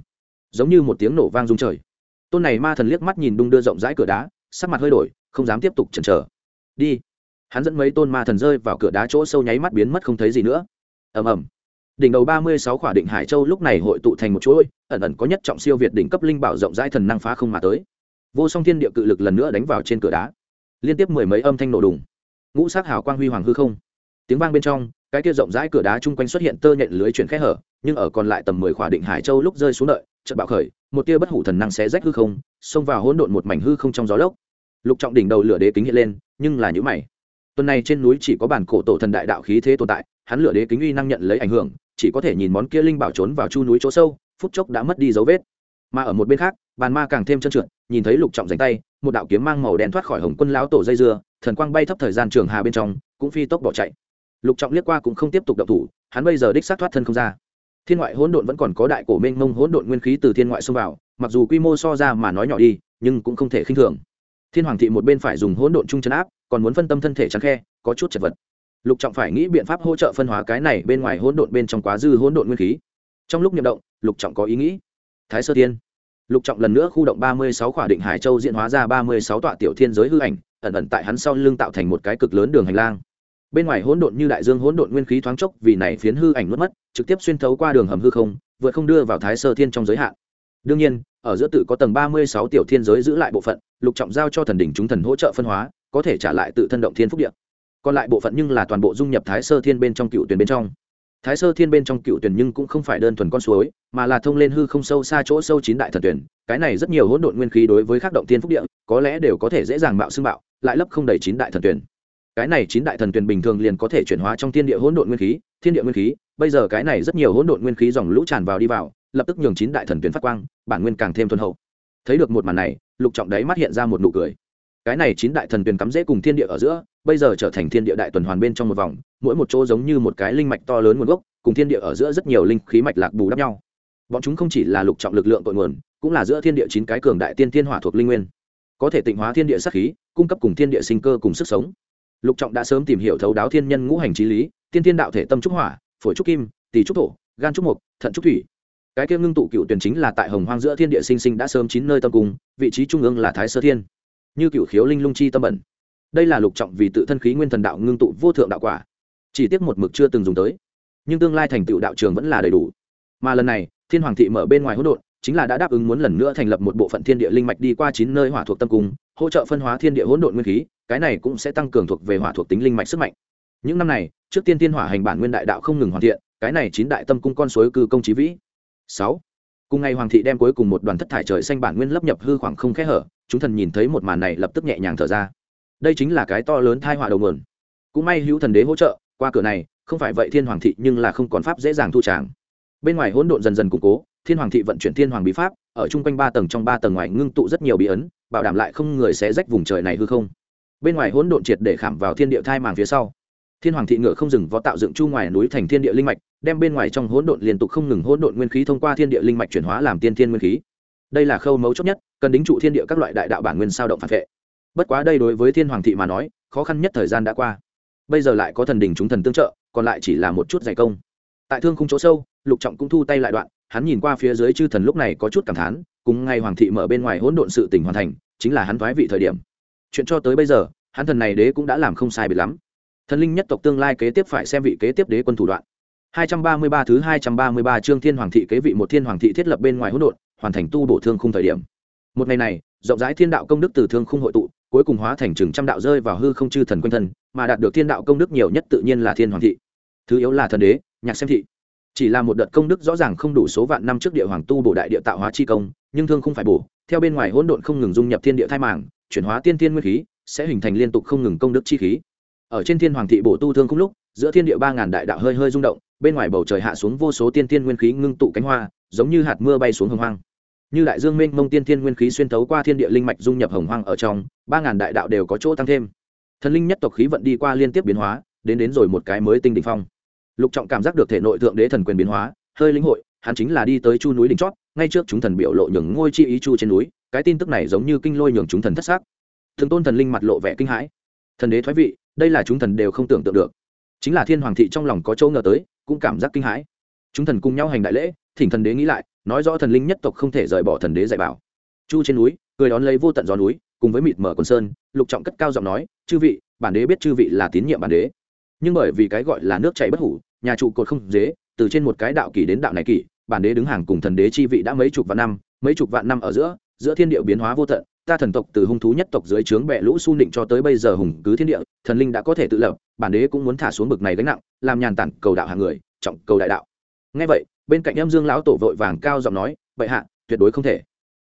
Giống như một tiếng nổ vang rung trời. Tôn này ma thần liếc mắt nhìn đung đưa rộng rãi cửa đá, sắc mặt hơi đổi, không dám tiếp tục chần chờ. Đi. Hắn dẫn mấy tôn ma thần rơi vào cửa đá chỗ sâu nháy mắt biến mất không thấy gì nữa. Ầm ầm. Đỉnh đầu ba mươi sáu khỏa định hải châu lúc này hội tụ thành một chuỗi, ẩn ẩn có nhất trọng siêu việt đỉnh cấp linh bảo rộng rãi thần năng phá không mà tới. Vô song thiên địa cự lực lần nữa đánh vào trên cửa đá. Liên tiếp mười mấy âm thanh nổ đùng. Ngũ sắc hào quang huy hoàng hư không. Tiếng vang bên trong cái kia rộng rãi cửa đá chung quanh xuất hiện tơ nhện lưới chuyển khẽ hở, nhưng ở còn lại tầm mười khỏa định hải châu lúc rơi xuống đợi, chợt bạo khởi, một tia bất hủ thần năng xé rách hư không, xông vào hỗn độn một mảnh hư không trong gió lốc. Lục trọng đỉnh đầu lửa đế kính hiện lên, nhưng là những mày. Tuần này trên núi chỉ có bản cổ tổ thần đại đạo khí thế tồn tại, hắn lửa đế kính uy năng nhận lấy ảnh hưởng, chỉ có thể nhìn món kia linh bảo trốn vào chu núi chỗ sâu, phút chốc đã mất đi dấu vết. Mà ở một bên khác, bàn ma càng thêm trơn trượt, nhìn thấy lục trọng dành tay, một đạo kiếm mang màu đen thoát khỏi hồng quân lão tổ dây dưa, thần quang bay thấp thời gian trường hà bên trong, cũng phi tốc bỏ chạy lục trọng liếc qua cũng không tiếp tục động thủ, hắn bây giờ đích xác thoát thân không ra. Thiên ngoại hỗn độn vẫn còn có đại cổ mênh mông hỗn độn nguyên khí từ thiên ngoại xông vào, mặc dù quy mô so ra mà nói nhỏ đi, nhưng cũng không thể khinh thường. Thiên hoàng thị một bên phải dùng hỗn độn trung chấn áp, còn muốn phân tâm thân thể trắng khe, có chút chật vật. Lục trọng phải nghĩ biện pháp hỗ trợ phân hóa cái này bên ngoài hỗn độn bên trong quá dư hỗn độn nguyên khí. Trong lúc nhậm động, lục trọng có ý nghĩ. Thái sơ thiên. Lục trọng lần nữa khu động ba mươi sáu khỏa định hải châu diễn hóa ra ba mươi sáu tọa tiểu thiên giới hư ảnh, ẩn ẩn tại hắn sau lưng tạo thành một cái cực lớn đường hành lang bên ngoài hỗn độn như đại dương hỗn độn nguyên khí thoáng chốc vì này phiến hư ảnh nuốt mất, trực tiếp xuyên thấu qua đường hầm hư không, vượt không đưa vào thái sơ thiên trong giới hạn. Đương nhiên, ở giữa tự có tầng ba mươi sáu tiểu thiên giới giữ lại bộ phận, lục trọng giao cho thần đỉnh chúng thần hỗ trợ phân hóa, có thể trả lại tự thân động thiên phúc địa. Còn lại bộ phận nhưng là toàn bộ dung nhập thái sơ thiên bên trong cựu tuyển bên trong. Thái sơ thiên bên trong cựu tuyển nhưng cũng không phải đơn thuần con suối, mà là thông lên hư không sâu xa chỗ sâu chín đại thần tuyển. Cái này rất nhiều hỗn độn nguyên khí đối với các động thiên phúc địa, có lẽ đều có thể dễ dàng bạo xưng bạo, lại lấp không đầy chín đại thần tuyển cái này chín đại thần tuyển bình thường liền có thể chuyển hóa trong thiên địa hỗn độn nguyên khí, thiên địa nguyên khí, bây giờ cái này rất nhiều hỗn độn nguyên khí dòng lũ tràn vào đi vào, lập tức nhường chín đại thần tuyển phát quang, bản nguyên càng thêm thuần hậu. Thấy được một màn này, lục trọng đấy mắt hiện ra một nụ cười. Cái này chín đại thần tuyển cắm rễ cùng thiên địa ở giữa, bây giờ trở thành thiên địa đại tuần hoàn bên trong một vòng, mỗi một chỗ giống như một cái linh mạch to lớn nguồn gốc, cùng thiên địa ở giữa rất nhiều linh khí mạch lạc bù đắp nhau. Bọn chúng không chỉ là lục trọng lực lượng tội nguồn, cũng là giữa thiên địa chín cái cường đại tiên thiên hỏa thuộc linh nguyên. Có thể tịnh hóa thiên địa sát khí, cung cấp cùng thiên địa sinh cơ cùng sức sống lục trọng đã sớm tìm hiểu thấu đáo thiên nhân ngũ hành trí lý, tiên thiên đạo thể tâm trúc hỏa, phổi trúc kim, tỳ trúc thổ, gan trúc mục thận trúc thủy. Cái kia ngưng tụ cựu tuyển chính là tại hồng hoang giữa thiên địa sinh sinh đã sớm chín nơi tâm cung, vị trí trung ương là thái sơ thiên. Như cựu khiếu linh lung chi tâm bẩn. Đây là lục trọng vì tự thân khí nguyên thần đạo ngưng tụ vô thượng đạo quả. Chỉ tiếc một mực chưa từng dùng tới. Nhưng tương lai thành tựu đạo trường vẫn là đầy đủ. Mà lần này, thiên hoàng thị mở bên ngoài hỗn độn, chính là đã đáp ứng muốn lần nữa thành lập một bộ phận thiên địa linh mạch đi qua chín nơi hỏa thuộc tâm cung, hỗ trợ phân hóa thiên địa hỗn độn nguyên khí cái này cũng sẽ tăng cường thuộc về hỏa thuộc tính linh mạch sức mạnh. Những năm này, trước tiên thiên hỏa hành bản nguyên đại đạo không ngừng hoàn thiện, cái này chín đại tâm cung con suối cư công trí vĩ. Sáu. Cùng ngày hoàng thị đem cuối cùng một đoàn thất thải trời xanh bản nguyên lấp nhập hư khoảng không khẽ hở, chúng thần nhìn thấy một màn này lập tức nhẹ nhàng thở ra. Đây chính là cái to lớn thai họa đầu nguồn. Cũng may hữu thần đế hỗ trợ, qua cửa này, không phải vậy thiên hoàng thị nhưng là không còn pháp dễ dàng thu tràng. Bên ngoài hỗn độn dần dần củng cố, thiên hoàng thị vận chuyển thiên hoàng bí pháp, ở chung quanh ba tầng trong ba tầng ngoài ngưng tụ rất nhiều bí ấn, bảo đảm lại không người sẽ rách vùng trời này hư không bên ngoài hỗn độn triệt để khảm vào thiên địa thai màng phía sau. Thiên hoàng thị ngựa không dừng võ tạo dựng chu ngoài núi thành thiên địa linh mạch, đem bên ngoài trong hỗn độn liên tục không ngừng hỗn độn nguyên khí thông qua thiên địa linh mạch chuyển hóa làm tiên thiên nguyên khí. Đây là khâu mấu chốt nhất, cần đính trụ thiên địa các loại đại đạo bản nguyên sao động phản vệ. Bất quá đây đối với thiên hoàng thị mà nói, khó khăn nhất thời gian đã qua. Bây giờ lại có thần đình chúng thần tương trợ, còn lại chỉ là một chút giải công. Tại thương khung chỗ sâu, lục trọng cũng thu tay lại đoạn, hắn nhìn qua phía dưới chư thần lúc này có chút cảm thán, cùng ngay hoàng thị mở bên ngoài hỗn độn sự tỉnh hoàn thành, chính là hắn thoái vị thời điểm chuyện cho tới bây giờ hắn thần này đế cũng đã làm không sai biệt lắm thần linh nhất tộc tương lai kế tiếp phải xem vị kế tiếp đế quân thủ đoạn 233 thứ 233 chương Thiên Hoàng thị kế vị một Thiên Hoàng thị thiết lập bên ngoài hỗn độn, hoàn thành tu bổ thương khung thời điểm. Một ngày này, rộng rãi thiên đạo công đức từ thương khung hội tụ, cuối cùng hóa thành chừng trăm đạo rơi vào hư không chư thần quanh thân, mà đạt được thiên đạo công đức nhiều nhất tự nhiên là Thiên Hoàng thị. Thứ yếu là thần đế, nhạc xem thị. Chỉ là một đợt công đức rõ ràng không đủ số vạn năm trước địa hoàng tu bổ đại địa tạo hóa chi công, nhưng thương không phải bổ, theo bên ngoài hỗn độn không ngừng dung nhập thiên địa thai màng, chuyển hóa tiên tiên nguyên khí, sẽ hình thành liên tục không ngừng công đức chi khí. Ở trên Thiên Hoàng thị bổ tu thương không lúc, giữa thiên địa ba ngàn đại đạo hơi hơi rung động, bên ngoài bầu trời hạ xuống vô số tiên tiên nguyên khí ngưng tụ cánh hoa giống như hạt mưa bay xuống hồng hoang. Như đại dương mênh mông tiên tiên nguyên khí xuyên thấu qua thiên địa linh mạch dung nhập hồng hoang ở trong ba ngàn đại đạo đều có chỗ tăng thêm. Thần linh nhất tộc khí vận đi qua liên tiếp biến hóa đến đến rồi một cái mới tinh đỉnh phong lục trọng cảm giác được thể nội thượng đế thần quyền biến hóa, hơi linh hội, hắn chính là đi tới chu núi đỉnh chót, ngay trước chúng thần biểu lộ nhường ngôi chi ý chu trên núi, cái tin tức này giống như kinh lôi nhường chúng thần thất xác. Thường tôn thần linh mặt lộ vẻ kinh hãi. Thần đế thoái vị, đây là chúng thần đều không tưởng tượng được. Chính là thiên hoàng thị trong lòng có chỗ ngờ tới, cũng cảm giác kinh hãi. Chúng thần cùng nhau hành đại lễ, thỉnh thần đế nghĩ lại, nói rõ thần linh nhất tộc không thể rời bỏ thần đế dạy bảo. Chu trên núi, cười đón lấy vô tận gió núi, cùng với mịt mở quần sơn, lục trọng cất cao giọng nói, chư vị, bản đế biết chư vị là tín nhiệm bản đế nhưng bởi vì cái gọi là nước chảy bất hủ, nhà trụ cột không dế, từ trên một cái đạo kỷ đến đạo này kỷ bản đế đứng hàng cùng thần đế chi vị đã mấy chục vạn năm, mấy chục vạn năm ở giữa giữa thiên địa biến hóa vô tận, ta thần tộc từ hung thú nhất tộc dưới trướng bệ lũ su định cho tới bây giờ hùng cứ thiên địa, thần linh đã có thể tự lập, bản đế cũng muốn thả xuống bực này gánh nặng, làm nhàn tản cầu đạo hàng người, trọng cầu đại đạo. Ngay vậy, bên cạnh âm dương lão tổ vội vàng cao giọng nói, bệ hạ, tuyệt đối không thể.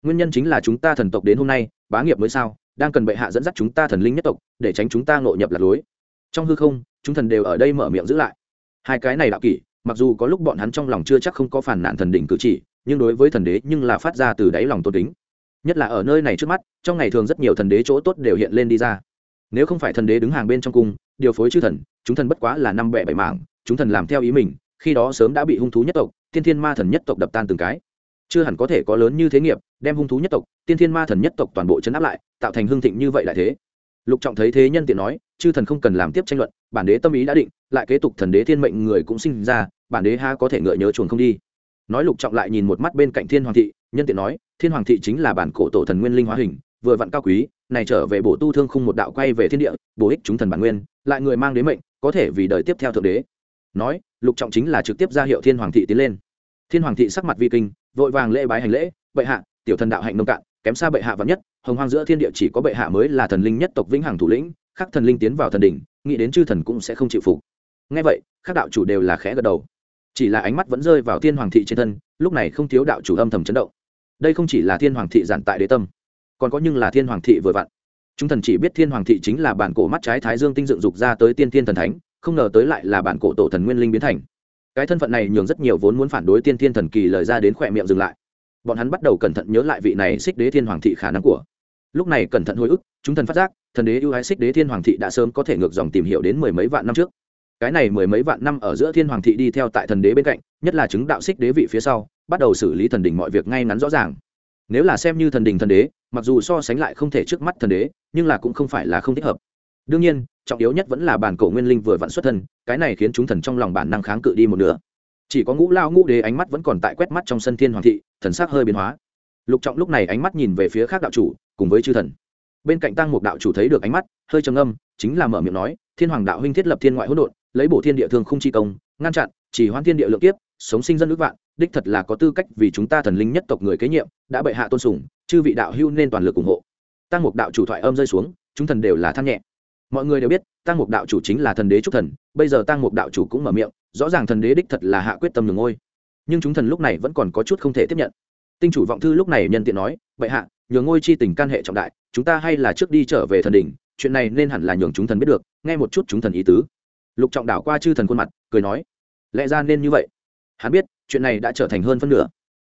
Nguyên nhân chính là chúng ta thần tộc đến hôm nay, bá nghiệp mới sao, đang cần bệ hạ dẫn dắt chúng ta thần linh nhất tộc, để tránh chúng ta ngộ nhập lạc lối. Trong hư không chúng thần đều ở đây mở miệng giữ lại. Hai cái này đạo kỷ, mặc dù có lúc bọn hắn trong lòng chưa chắc không có phản nạn thần đỉnh cử chỉ, nhưng đối với thần đế nhưng là phát ra từ đáy lòng tôn kính. Nhất là ở nơi này trước mắt, trong ngày thường rất nhiều thần đế chỗ tốt đều hiện lên đi ra. Nếu không phải thần đế đứng hàng bên trong cung, điều phối chư thần, chúng thần bất quá là năm bẻ bảy mảng, chúng thần làm theo ý mình, khi đó sớm đã bị hung thú nhất tộc tiên thiên ma thần nhất tộc đập tan từng cái. Chưa hẳn có thể có lớn như thế nghiệp, đem hung thú nhất tộc tiên thiên ma thần nhất tộc toàn bộ chấn áp lại, tạo thành hương thịnh như vậy lại thế. Lục trọng thấy thế nhân tiện nói, chư thần không cần làm tiếp tranh luận bản đế tâm ý đã định, lại kế tục thần đế thiên mệnh người cũng sinh ra, bản đế ha có thể ngựa nhớ chuồng không đi. Nói lục trọng lại nhìn một mắt bên cạnh thiên hoàng thị, nhân tiện nói, thiên hoàng thị chính là bản cổ tổ thần nguyên linh hóa hình, vừa vặn cao quý, này trở về bổ tu thương khung một đạo quay về thiên địa, bổ ích chúng thần bản nguyên, lại người mang đến mệnh, có thể vì đời tiếp theo thượng đế. Nói, lục trọng chính là trực tiếp ra hiệu thiên hoàng thị tiến lên. Thiên hoàng thị sắc mặt vi kinh, vội vàng lễ bái hành lễ, bệ hạ, tiểu thần đạo hạnh nông cạn, kém xa bệ hạ vắn nhất, hồng hoang giữa thiên địa chỉ có bệ hạ mới là thần linh nhất tộc vĩnh hằng thủ lĩnh, khắc thần linh tiến vào thần đỉnh nghĩ đến chư thần cũng sẽ không chịu phục. Ngay vậy, các đạo chủ đều là khẽ gật đầu. Chỉ là ánh mắt vẫn rơi vào thiên hoàng thị trên thân, lúc này không thiếu đạo chủ âm thầm chấn động. Đây không chỉ là thiên hoàng thị giản tại đế tâm, còn có nhưng là thiên hoàng thị vừa vặn. Chúng thần chỉ biết thiên hoàng thị chính là bản cổ mắt trái thái dương tinh dựng dục ra tới tiên thiên thần thánh, không ngờ tới lại là bản cổ tổ thần nguyên linh biến thành. Cái thân phận này nhường rất nhiều vốn muốn phản đối tiên thiên thần kỳ lời ra đến khỏe miệng dừng lại. Bọn hắn bắt đầu cẩn thận nhớ lại vị này xích đế thiên hoàng thị khả năng của. Lúc này cẩn thận hồi ức, chúng thần phát giác thần đế ưu ái xích đế thiên hoàng thị đã sớm có thể ngược dòng tìm hiểu đến mười mấy vạn năm trước. Cái này mười mấy vạn năm ở giữa thiên hoàng thị đi theo tại thần đế bên cạnh, nhất là chứng đạo xích đế vị phía sau, bắt đầu xử lý thần đình mọi việc ngay ngắn rõ ràng. Nếu là xem như thần đình thần đế, mặc dù so sánh lại không thể trước mắt thần đế, nhưng là cũng không phải là không thích hợp. Đương nhiên, trọng yếu nhất vẫn là bản cổ nguyên linh vừa vặn xuất thân, cái này khiến chúng thần trong lòng bản năng kháng cự đi một nửa. Chỉ có ngũ lao ngũ đế ánh mắt vẫn còn tại quét mắt trong sân thiên hoàng thị, thần sắc hơi biến hóa. Lục trọng lúc này ánh mắt nhìn về phía khác đạo chủ, cùng với chư thần bên cạnh tăng một đạo chủ thấy được ánh mắt, hơi trầm âm chính là mở miệng nói, thiên hoàng đạo huynh thiết lập thiên ngoại hỗn độn, lấy bổ thiên địa thương không chi công, ngăn chặn, chỉ hoãn thiên địa lượng kiếp, sống sinh dân ước vạn, đích thật là có tư cách vì chúng ta thần linh nhất tộc người kế nhiệm, đã bệ hạ tôn sùng, chư vị đạo hưu nên toàn lực ủng hộ. Tăng mục đạo chủ thoại âm rơi xuống, chúng thần đều là than nhẹ. Mọi người đều biết, tăng mục đạo chủ chính là thần đế trúc thần, bây giờ tăng mục đạo chủ cũng mở miệng, rõ ràng thần đế đích thật là hạ quyết tâm đường ngôi. Nhưng chúng thần lúc này vẫn còn có chút không thể tiếp nhận. Tinh chủ vọng thư lúc này nhân tiện nói, bệ hạ nhường ngôi chi tình can hệ trọng đại, chúng ta hay là trước đi trở về thần đình chuyện này nên hẳn là nhường chúng thần biết được, nghe một chút chúng thần ý tứ. Lục trọng đảo qua chư thần khuôn mặt, cười nói, lẽ ra nên như vậy. Hắn biết, chuyện này đã trở thành hơn phân nửa.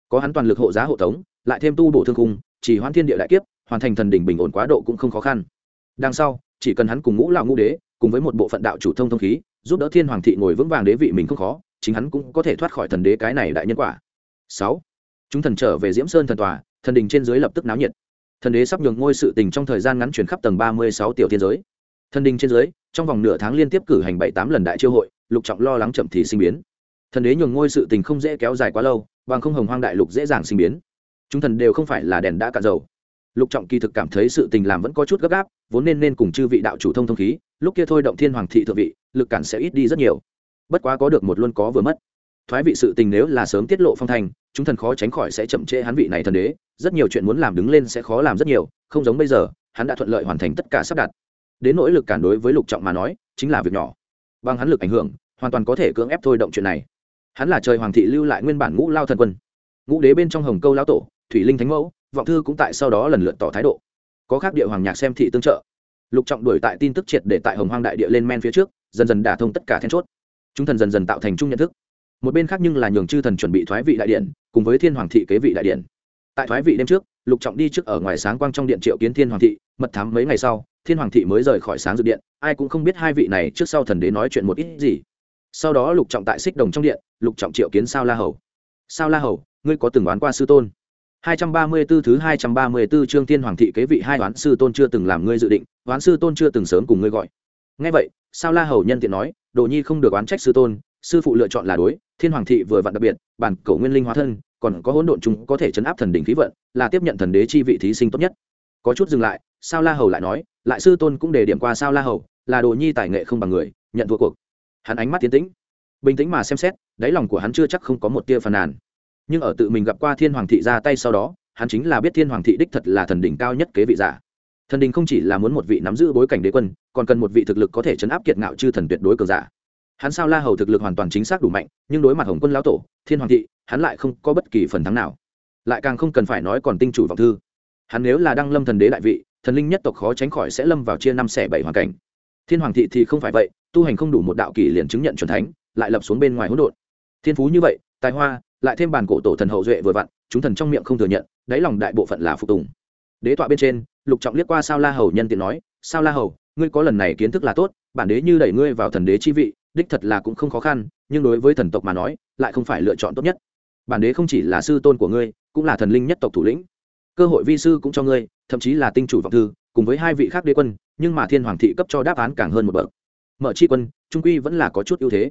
Có hắn toàn lực hộ giá hộ tống, lại thêm tu bổ thương cung chỉ hoãn thiên địa đại kiếp, hoàn thành thần đỉnh bình ổn quá độ cũng không khó khăn. Đằng sau, chỉ cần hắn cùng ngũ lão ngũ đế, cùng với một bộ phận đạo chủ thông thông khí, giúp đỡ thiên hoàng thị ngồi vững vàng đế vị mình không khó, chính hắn cũng có thể thoát khỏi thần đế cái này đại nhân quả. Sáu, chúng thần trở về diễm sơn thần tòa thần đình trên dưới lập tức náo nhiệt. Thần đế sắp nhường ngôi sự tình trong thời gian ngắn chuyển khắp tầng ba mươi sáu tiểu thiên giới. Thần đình trên dưới, trong vòng nửa tháng liên tiếp cử hành bảy tám lần đại chiêu hội, lục trọng lo lắng chậm thì sinh biến. Thần đế nhường ngôi sự tình không dễ kéo dài quá lâu, bằng không hồng hoang đại lục dễ dàng sinh biến. Chúng thần đều không phải là đèn đã cạn dầu. Lục trọng kỳ thực cảm thấy sự tình làm vẫn có chút gấp gáp, vốn nên nên cùng chư vị đạo chủ thông thông khí, lúc kia thôi động thiên hoàng thị thượng vị, lực cản sẽ ít đi rất nhiều. Bất quá có được một luôn có vừa mất thoái vị sự tình nếu là sớm tiết lộ phong thành chúng thần khó tránh khỏi sẽ chậm trễ hắn vị này thần đế, rất nhiều chuyện muốn làm đứng lên sẽ khó làm rất nhiều, không giống bây giờ, hắn đã thuận lợi hoàn thành tất cả sắp đặt. Đến nỗi lực cản đối với lục trọng mà nói, chính là việc nhỏ. Bằng hắn lực ảnh hưởng, hoàn toàn có thể cưỡng ép thôi động chuyện này. Hắn là trời hoàng thị lưu lại nguyên bản ngũ lao thần quân. Ngũ đế bên trong hồng câu lao tổ, thủy linh thánh mẫu, vọng thư cũng tại sau đó lần lượt tỏ thái độ. Có khác địa hoàng nhạc xem thị tương trợ. Lục trọng đuổi tại tin tức triệt để tại hồng hoang đại địa lên men phía trước, dần dần đả thông tất cả then chốt. Chúng thần dần dần tạo thành chung nhận thức một bên khác nhưng là nhường chư thần chuẩn bị thoái vị đại điện cùng với thiên hoàng thị kế vị đại điện. Tại thoái vị đêm trước lục trọng đi trước ở ngoài sáng quang trong điện triệu kiến thiên hoàng thị mật thám mấy ngày sau thiên hoàng thị mới rời khỏi sáng dự điện ai cũng không biết hai vị này trước sau thần đế nói chuyện một ít gì. Sau đó lục trọng tại xích đồng trong điện lục trọng triệu kiến sao la hầu. Sao la hầu ngươi có từng đoán qua sư tôn? 234 thứ 234 chương Thiên Hoàng thị kế vị hai đoán sư tôn chưa từng làm ngươi dự định, đoán sư tôn chưa từng sớm cùng ngươi gọi. Nghe vậy, Sao La Hầu nhân tiện nói, Đồ Nhi không được oán trách sư tôn, sư phụ lựa chọn là đối, Thiên Hoàng thị vừa vặn đặc biệt, bản cầu nguyên linh hóa thân, còn có hỗn độn chúng có thể chấn áp thần đỉnh khí vận, là tiếp nhận thần đế chi vị thí sinh tốt nhất. Có chút dừng lại, Sao La Hầu lại nói, lại sư tôn cũng đề điểm qua Sao La Hầu, là Đồ Nhi tài nghệ không bằng người, nhận thua cuộc. Hắn ánh mắt tiến tĩnh, bình tĩnh mà xem xét, đáy lòng của hắn chưa chắc không có một tia phàn nàn nhưng ở tự mình gặp qua thiên hoàng thị ra tay sau đó hắn chính là biết thiên hoàng thị đích thật là thần đỉnh cao nhất kế vị giả thần đình không chỉ là muốn một vị nắm giữ bối cảnh đế quân còn cần một vị thực lực có thể chấn áp kiệt ngạo chư thần tuyệt đối cường giả hắn sao la hầu thực lực hoàn toàn chính xác đủ mạnh, nhưng đối mặt hồng quân lão tổ, thiên hoàng thị, hắn lại không có bất kỳ phần thắng nào. Lại càng không cần phải nói còn tinh chủ vọng thư. Hắn nếu là đăng lâm thần đế đại vị, thần linh nhất tộc khó tránh khỏi sẽ lâm vào chia năm xẻ bảy hoàn cảnh. Thiên hoàng thị thì không phải vậy, tu hành không đủ một đạo kỷ liền chứng nhận c thánh, lại lập xuống bên ngoài hỗn độn. Thiên phú như vậy, tài hoa, lại thêm bàn cổ tổ thần hậu duệ vừa vặn, chúng thần trong miệng không thừa nhận, đáy lòng đại bộ phận là phục tùng. Đế tọa bên trên, lục trọng liếc qua sao la hầu nhân tiện nói, sao la hầu, ngươi có lần này kiến thức là tốt, bản đế như đẩy ngươi vào thần đế chi vị đích thật là cũng không khó khăn, nhưng đối với thần tộc mà nói, lại không phải lựa chọn tốt nhất. Bản đế không chỉ là sư tôn của ngươi, cũng là thần linh nhất tộc thủ lĩnh. Cơ hội vi sư cũng cho ngươi, thậm chí là tinh chủ vọng thư, cùng với hai vị khác đế quân, nhưng mà thiên hoàng thị cấp cho đáp án càng hơn một bậc. Mở chi quân, trung quy vẫn là có chút ưu thế.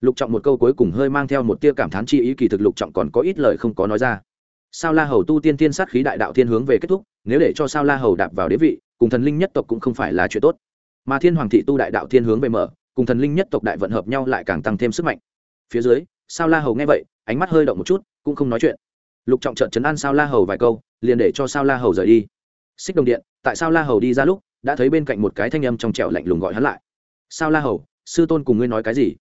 Lục trọng một câu cuối cùng hơi mang theo một tia cảm thán chi ý kỳ thực lục trọng còn có ít lời không có nói ra. Sao la hầu tu tiên tiên sát khí đại đạo thiên hướng về kết thúc, nếu để cho sao la hầu đạp vào đế vị, cùng thần linh nhất tộc cũng không phải là chuyện tốt. Mà thiên hoàng thị tu đại đạo thiên hướng về mở cùng thần linh nhất tộc đại vận hợp nhau lại càng tăng thêm sức mạnh. Phía dưới, sao la hầu nghe vậy, ánh mắt hơi động một chút, cũng không nói chuyện. Lục trọng trợn chấn an sao la hầu vài câu, liền để cho sao la hầu rời đi. Xích đồng điện, tại sao la hầu đi ra lúc, đã thấy bên cạnh một cái thanh âm trong trẻo lạnh lùng gọi hắn lại. Sao la hầu, sư tôn cùng ngươi nói cái gì?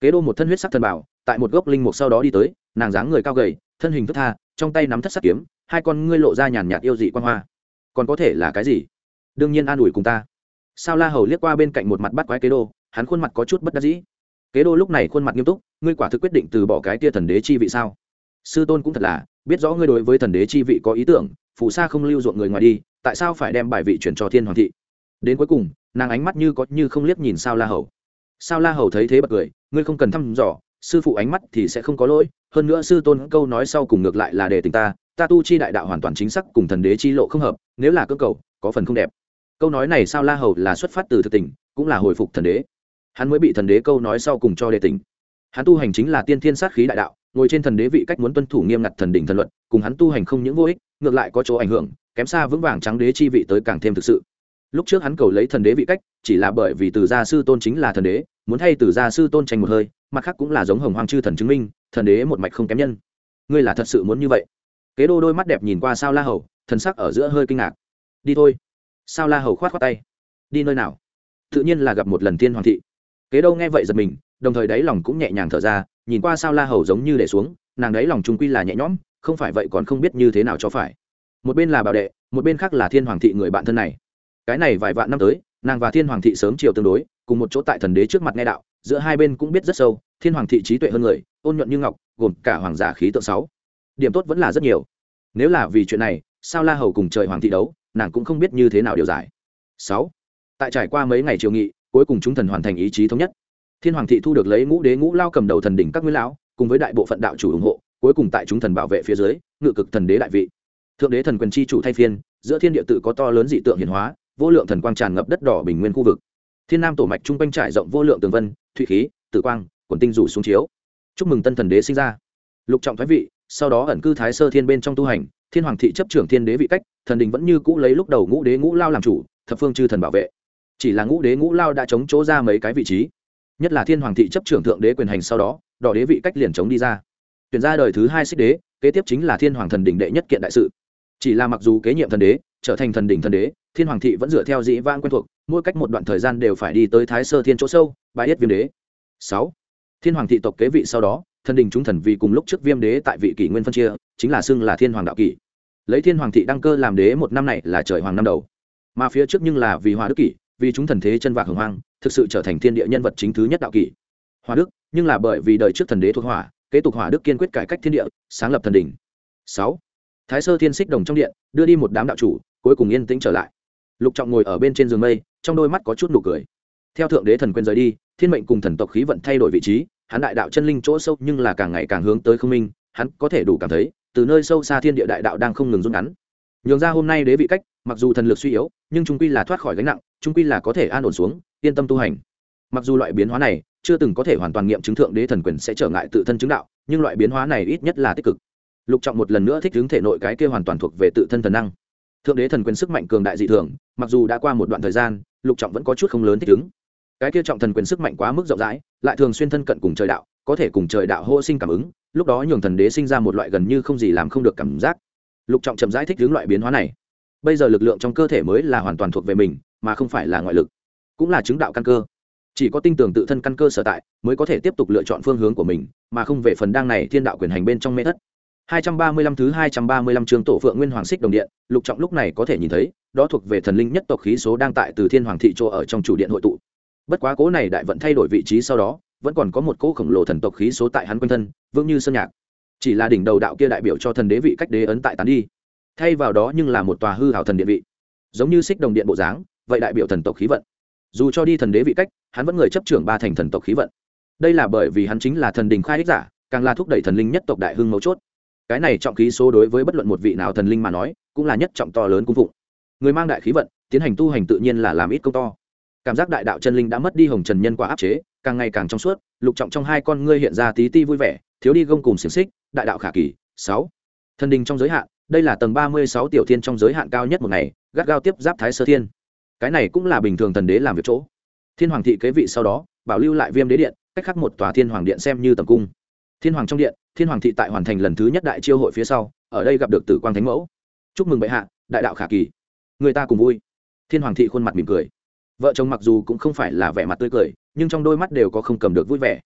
Kế đô một thân huyết sắc thần bảo, tại một gốc linh mục sau đó đi tới, nàng dáng người cao gầy, thân hình thức tha, trong tay nắm thất sắc kiếm, hai con ngươi lộ ra nhàn nhạt yêu dị quan hoa. Còn có thể là cái gì? Đương nhiên an ủi cùng ta. Sao la hầu liếc qua bên cạnh một mặt bắt quái kế đô hắn khuôn mặt có chút bất đắc dĩ. Kế đô lúc này khuôn mặt nghiêm túc, ngươi quả thực quyết định từ bỏ cái tia thần đế chi vị sao? Sư tôn cũng thật là, biết rõ ngươi đối với thần đế chi vị có ý tưởng phụ sa không lưu ruộng người ngoài đi, tại sao phải đem bài vị chuyển cho thiên hoàng thị? Đến cuối cùng, nàng ánh mắt như có như không liếc nhìn sao la hầu. Sao la hầu thấy thế bật cười, ngươi không cần thăm dò, sư phụ ánh mắt thì sẽ không có lỗi, hơn nữa sư tôn câu nói sau cùng ngược lại là để tình ta ta tu chi đại đạo hoàn toàn chính xác cùng thần đế chi lộ không hợp, nếu là cơ cầu, có phần không đẹp. Câu nói này sao la hầu là xuất phát từ thực tình, cũng là hồi phục thần đế hắn mới bị thần đế câu nói sau cùng cho đề tình hắn tu hành chính là tiên thiên sát khí đại đạo, ngồi trên thần đế vị cách muốn tuân thủ nghiêm ngặt thần đỉnh thần luật, cùng hắn tu hành không những vô ích, ngược lại có chỗ ảnh hưởng, kém xa vững vàng trắng đế chi vị tới càng thêm thực sự. Lúc trước hắn cầu lấy thần đế vị cách, chỉ là bởi vì từ gia sư tôn chính là thần đế, muốn thay từ gia sư tôn tranh một hơi, mặt khác cũng là giống hồng hoang chư thần chứng minh, thần đế một mạch không kém nhân. Ngươi là thật sự muốn như vậy? Kế đô đôi mắt đẹp nhìn qua sao la hầu, thần sắc ở giữa hơi kinh ngạc. Đi thôi. Sao la hầu khoát khoát tay. Đi nơi nào? Tự nhiên là gặp một lần tiên hoàng thị kế đâu nghe vậy giật mình, đồng thời đáy lòng cũng nhẹ nhàng thở ra, nhìn qua sao la hầu giống như để xuống, nàng đáy lòng trung quy là nhẹ nhõm, không phải vậy còn không biết như thế nào cho phải. Một bên là bảo đệ, một bên khác là thiên hoàng thị người bạn thân này. Cái này vài vạn năm tới, nàng và thiên hoàng thị sớm chiều tương đối, cùng một chỗ tại thần đế trước mặt nghe đạo, giữa hai bên cũng biết rất sâu, thiên hoàng thị trí tuệ hơn người, ôn nhuận như ngọc, gồm cả hoàng giả khí tượng sáu. Điểm tốt vẫn là rất nhiều. Nếu là vì chuyện này, sao la hầu cùng trời hoàng thị đấu, nàng cũng không biết như thế nào điều giải. Sáu. Tại trải qua mấy ngày triều nghị cuối cùng chúng thần hoàn thành ý chí thống nhất. Thiên hoàng thị thu được lấy ngũ đế ngũ lao cầm đầu thần đỉnh các nguyên lão, cùng với đại bộ phận đạo chủ ủng hộ, cuối cùng tại chúng thần bảo vệ phía dưới, ngự cực thần đế đại vị. Thượng đế thần quyền chi chủ thay phiên, giữa thiên địa tự có to lớn dị tượng hiển hóa, vô lượng thần quang tràn ngập đất đỏ bình nguyên khu vực. Thiên nam tổ mạch trung quanh trải rộng vô lượng tường vân, thụy khí, tử quang, quần tinh rủ xuống chiếu. Chúc mừng tân thần đế sinh ra. Lục trọng thái vị, sau đó ẩn cư thái sơ thiên bên trong tu hành, thiên hoàng thị chấp trưởng thiên đế vị cách, thần đình vẫn như cũ lấy lúc đầu ngũ đế ngũ lao làm chủ, thập phương chư thần bảo vệ chỉ là ngũ đế ngũ lao đã chống chỗ ra mấy cái vị trí. Nhất là thiên hoàng thị chấp trưởng thượng đế quyền hành sau đó, đỏ đế vị cách liền chống đi ra. Tuyển ra đời thứ hai xích đế, kế tiếp chính là thiên hoàng thần đỉnh đệ nhất kiện đại sự. Chỉ là mặc dù kế nhiệm thần đế, trở thành thần đỉnh thần đế, thiên hoàng thị vẫn dựa theo dĩ vang quen thuộc, mỗi cách một đoạn thời gian đều phải đi tới thái sơ thiên chỗ sâu, bãi yết viêm đế. Sáu, thiên hoàng thị tộc kế vị sau đó, thần đình chúng thần vì cùng lúc trước viêm đế tại vị kỷ nguyên phân chia, chính là xưng là thiên hoàng đạo kỷ. Lấy thiên hoàng thị đăng cơ làm đế một năm này là trời hoàng năm đầu. Mà phía trước nhưng là vì hòa đức kỷ vì chúng thần thế chân vạc hồng hoang, thực sự trở thành thiên địa nhân vật chính thứ nhất đạo kỷ. Hòa đức, nhưng là bởi vì đời trước thần đế thuộc hỏa, kế tục hỏa đức kiên quyết cải cách thiên địa, sáng lập thần đình sáu, thái sơ thiên xích đồng trong điện, đưa đi một đám đạo chủ, cuối cùng yên tĩnh trở lại. Lục trọng ngồi ở bên trên giường mây, trong đôi mắt có chút nụ cười. Theo thượng đế thần quyền rời đi, thiên mệnh cùng thần tộc khí vận thay đổi vị trí, hắn đại đạo chân linh chỗ sâu nhưng là càng ngày càng hướng tới không minh, hắn có thể đủ cảm thấy, từ nơi sâu xa thiên địa đại đạo đang không ngừng rút ngắn. Nhường ra hôm nay đế vị cách, mặc dù thần lực suy yếu, nhưng chúng quy là thoát khỏi gánh nặng trung quy là có thể an ổn xuống, yên tâm tu hành. Mặc dù loại biến hóa này chưa từng có thể hoàn toàn nghiệm chứng thượng đế thần quyền sẽ trở ngại tự thân chứng đạo, nhưng loại biến hóa này ít nhất là tích cực. Lục trọng một lần nữa thích ứng thể nội cái kia hoàn toàn thuộc về tự thân thần năng. Thượng đế thần quyền sức mạnh cường đại dị thường, mặc dù đã qua một đoạn thời gian, lục trọng vẫn có chút không lớn thích ứng. Cái kia trọng thần quyền sức mạnh quá mức rộng rãi, lại thường xuyên thân cận cùng trời đạo, có thể cùng trời đạo hô sinh cảm ứng, lúc đó nhường thần đế sinh ra một loại gần như không gì làm không được cảm giác. Lục trọng chậm rãi thích ứng loại biến hóa này. Bây giờ lực lượng trong cơ thể mới là hoàn toàn thuộc về mình mà không phải là ngoại lực cũng là chứng đạo căn cơ chỉ có tinh tường tự thân căn cơ sở tại mới có thể tiếp tục lựa chọn phương hướng của mình mà không về phần đang này thiên đạo quyền hành bên trong mê thất 235 thứ 235 chương tổ phượng nguyên hoàng xích đồng điện, Lục Trọng lúc này có thể nhìn thấy, đó thuộc về thần linh nhất tộc khí số đang tại từ Thiên Hoàng thị chỗ ở trong chủ điện hội tụ. Bất quá cố này đại vận thay đổi vị trí sau đó, vẫn còn có một cỗ khổng lồ thần tộc khí số tại hắn quanh thân, vương như sơn nhạc. Chỉ là đỉnh đầu đạo kia đại biểu cho thần đế vị cách đế ấn tại tán đi. Thay vào đó nhưng là một tòa hư hảo thần điện vị. Giống như xích đồng điện bộ dáng, vậy đại biểu thần tộc khí vận. Dù cho đi thần đế vị cách, hắn vẫn người chấp trưởng ba thành thần tộc khí vận. Đây là bởi vì hắn chính là thần đình khai ích giả, càng là thúc đẩy thần linh nhất tộc đại hưng mấu chốt. Cái này trọng khí số đối với bất luận một vị nào thần linh mà nói cũng là nhất trọng to lớn cung phụng. Người mang đại khí vận tiến hành tu hành tự nhiên là làm ít công to. Cảm giác đại đạo chân linh đã mất đi hồng trần nhân quả áp chế càng ngày càng trong suốt lục trọng trong hai con ngươi hiện ra tí ti vui vẻ thiếu đi gông cùng xiềng xích đại đạo khả kỳ sáu. Thần đình trong giới hạn đây là tầng ba mươi sáu tiểu thiên trong giới hạn cao nhất một ngày gắt gao tiếp giáp thái sơ thiên cái này cũng là bình thường thần đế làm việc chỗ. Thiên hoàng thị kế vị sau đó, bảo lưu lại viêm đế điện, cách khắc một tòa thiên hoàng điện xem như tầm cung. Thiên hoàng trong điện, thiên hoàng thị tại hoàn thành lần thứ nhất đại chiêu hội phía sau, ở đây gặp được tử quang thánh mẫu. Chúc mừng bệ hạ, đại đạo khả kỳ. Người ta cùng vui. Thiên hoàng thị khuôn mặt mỉm cười. Vợ chồng mặc dù cũng không phải là vẻ mặt tươi cười, nhưng trong đôi mắt đều có không cầm được vui vẻ.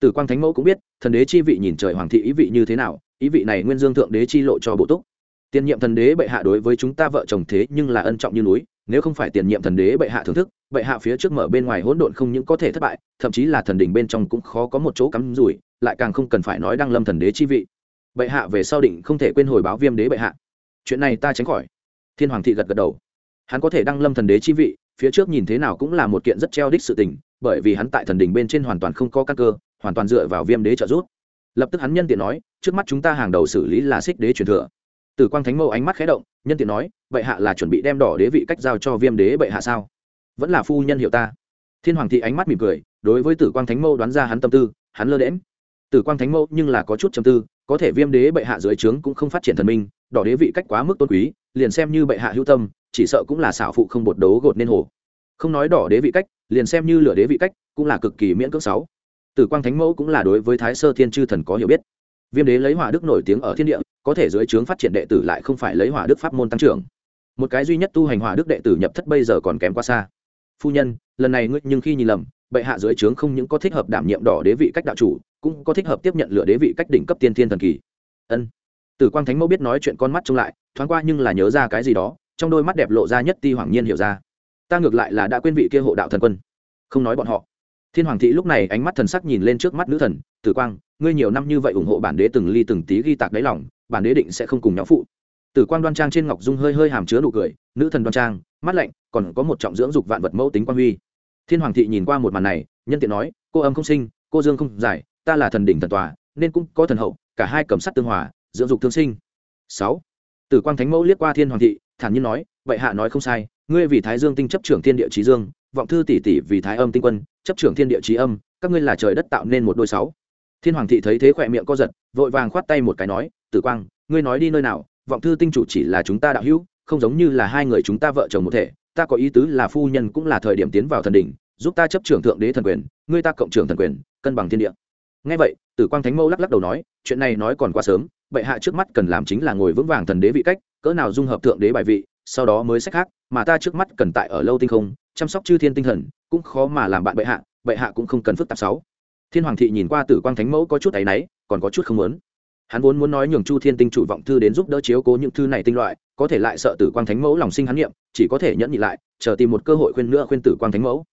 Tử quang thánh mẫu cũng biết, thần đế chi vị nhìn trời hoàng thị ý vị như thế nào, ý vị này nguyên dương thượng đế chi lộ cho bộ túc. Tiền nhiệm thần đế bệ hạ đối với chúng ta vợ chồng thế nhưng là ân trọng như núi nếu không phải tiền nhiệm thần đế bệ hạ thưởng thức, bệ hạ phía trước mở bên ngoài hỗn độn không những có thể thất bại, thậm chí là thần đỉnh bên trong cũng khó có một chỗ cắm rủi, lại càng không cần phải nói đăng lâm thần đế chi vị. Bệ hạ về sau định không thể quên hồi báo viêm đế bệ hạ. Chuyện này ta tránh khỏi. Thiên hoàng thị gật gật đầu. Hắn có thể đăng lâm thần đế chi vị, phía trước nhìn thế nào cũng là một kiện rất treo đích sự tình, bởi vì hắn tại thần đỉnh bên trên hoàn toàn không có căn cơ, hoàn toàn dựa vào viêm đế trợ giúp. Lập tức hắn nhân tiện nói, trước mắt chúng ta hàng đầu xử lý là xích đế truyền thừa tử quang thánh mẫu ánh mắt khẽ động, nhân tiện nói, bệ hạ là chuẩn bị đem đỏ đế vị cách giao cho viêm đế bệ hạ sao? Vẫn là phu nhân hiểu ta. Thiên hoàng thị ánh mắt mỉm cười, đối với tử quang thánh mẫu đoán ra hắn tâm tư, hắn lơ đễnh. tử quang thánh mẫu nhưng là có chút trầm tư, có thể viêm đế bệ hạ dưới trướng cũng không phát triển thần minh, đỏ đế vị cách quá mức tôn quý, liền xem như bệ hạ hữu tâm, chỉ sợ cũng là xảo phụ không bột đấu gột nên hồ. Không nói đỏ đế vị cách, liền xem như lửa đế vị cách, cũng là cực kỳ miễn cưỡng sáu. Tử quang thánh mẫu cũng là đối với thái sơ thiên chư thần có hiểu biết. Viêm đế lấy hỏa đức nổi tiếng ở thiên địa có thể dưới trướng phát triển đệ tử lại không phải lấy hỏa đức pháp môn tăng trưởng. Một cái duy nhất tu hành hỏa đức đệ tử nhập thất bây giờ còn kém quá xa. Phu nhân, lần này ngươi nhưng khi nhìn lầm, bệ hạ dưới trướng không những có thích hợp đảm nhiệm đỏ đế vị cách đạo chủ, cũng có thích hợp tiếp nhận lửa đế vị cách đỉnh cấp tiên thiên thần kỳ. Ân. Tử quang thánh mẫu biết nói chuyện con mắt trông lại, thoáng qua nhưng là nhớ ra cái gì đó, trong đôi mắt đẹp lộ ra nhất ti hoàng nhiên hiểu ra. Ta ngược lại là đã quên vị kia hộ đạo thần quân. Không nói bọn họ. Thiên hoàng thị lúc này ánh mắt thần sắc nhìn lên trước mắt nữ thần, tử quang, ngươi nhiều năm như vậy ủng hộ bản đế từng ly từng tí ghi tạc đáy lòng bản đế định sẽ không cùng nhau phụ. Tử quang đoan trang trên ngọc dung hơi hơi hàm chứa nụ cười, nữ thần đoan trang, mắt lạnh, còn có một trọng dưỡng dục vạn vật mẫu tính quan huy. Thiên hoàng thị nhìn qua một màn này, nhân tiện nói, cô âm không sinh, cô dương không giải, ta là thần đỉnh thần tòa, nên cũng có thần hậu, cả hai cầm sắt tương hòa, dưỡng dục thương sinh. Sáu. Tử quang thánh mẫu liếc qua thiên hoàng thị, thản nhiên nói vậy hạ nói không sai, ngươi vì thái dương tinh chấp trưởng thiên địa trí dương, vọng thư tỷ tỷ vì thái âm tinh quân, chấp trưởng thiên địa trí âm, các ngươi là trời đất tạo nên một đôi sáu thiên hoàng thị thấy thế khỏe miệng co giật, vội vàng khoát tay một cái nói, tử quang, ngươi nói đi nơi nào, vọng thư tinh chủ chỉ là chúng ta đạo hữu, không giống như là hai người chúng ta vợ chồng một thể, ta có ý tứ là phu nhân cũng là thời điểm tiến vào thần đỉnh, giúp ta chấp trưởng thượng đế thần quyền, ngươi ta cộng trưởng thần quyền, cân bằng thiên địa. Ngay vậy, tử quang thánh mẫu lắc lắc đầu nói, chuyện này nói còn quá sớm, bệ hạ trước mắt cần làm chính là ngồi vững vàng thần đế vị cách, cỡ nào dung hợp thượng đế bài vị, sau đó mới sách khác, mà ta trước mắt cần tại ở lâu tinh không, chăm sóc chư thiên tinh thần, cũng khó mà làm bạn bệ hạ bệ hạ cũng không cần phức tạp sáu thiên hoàng thị nhìn qua tử quang thánh mẫu có chút áy náy, còn có chút không muốn. Hắn vốn muốn nói nhường chu thiên tinh chủ vọng thư đến giúp đỡ chiếu cố những thư này tinh loại, có thể lại sợ tử quang thánh mẫu lòng sinh hắn nghiệm chỉ có thể nhẫn nhị lại, chờ tìm một cơ hội khuyên nữa khuyên tử quang thánh mẫu.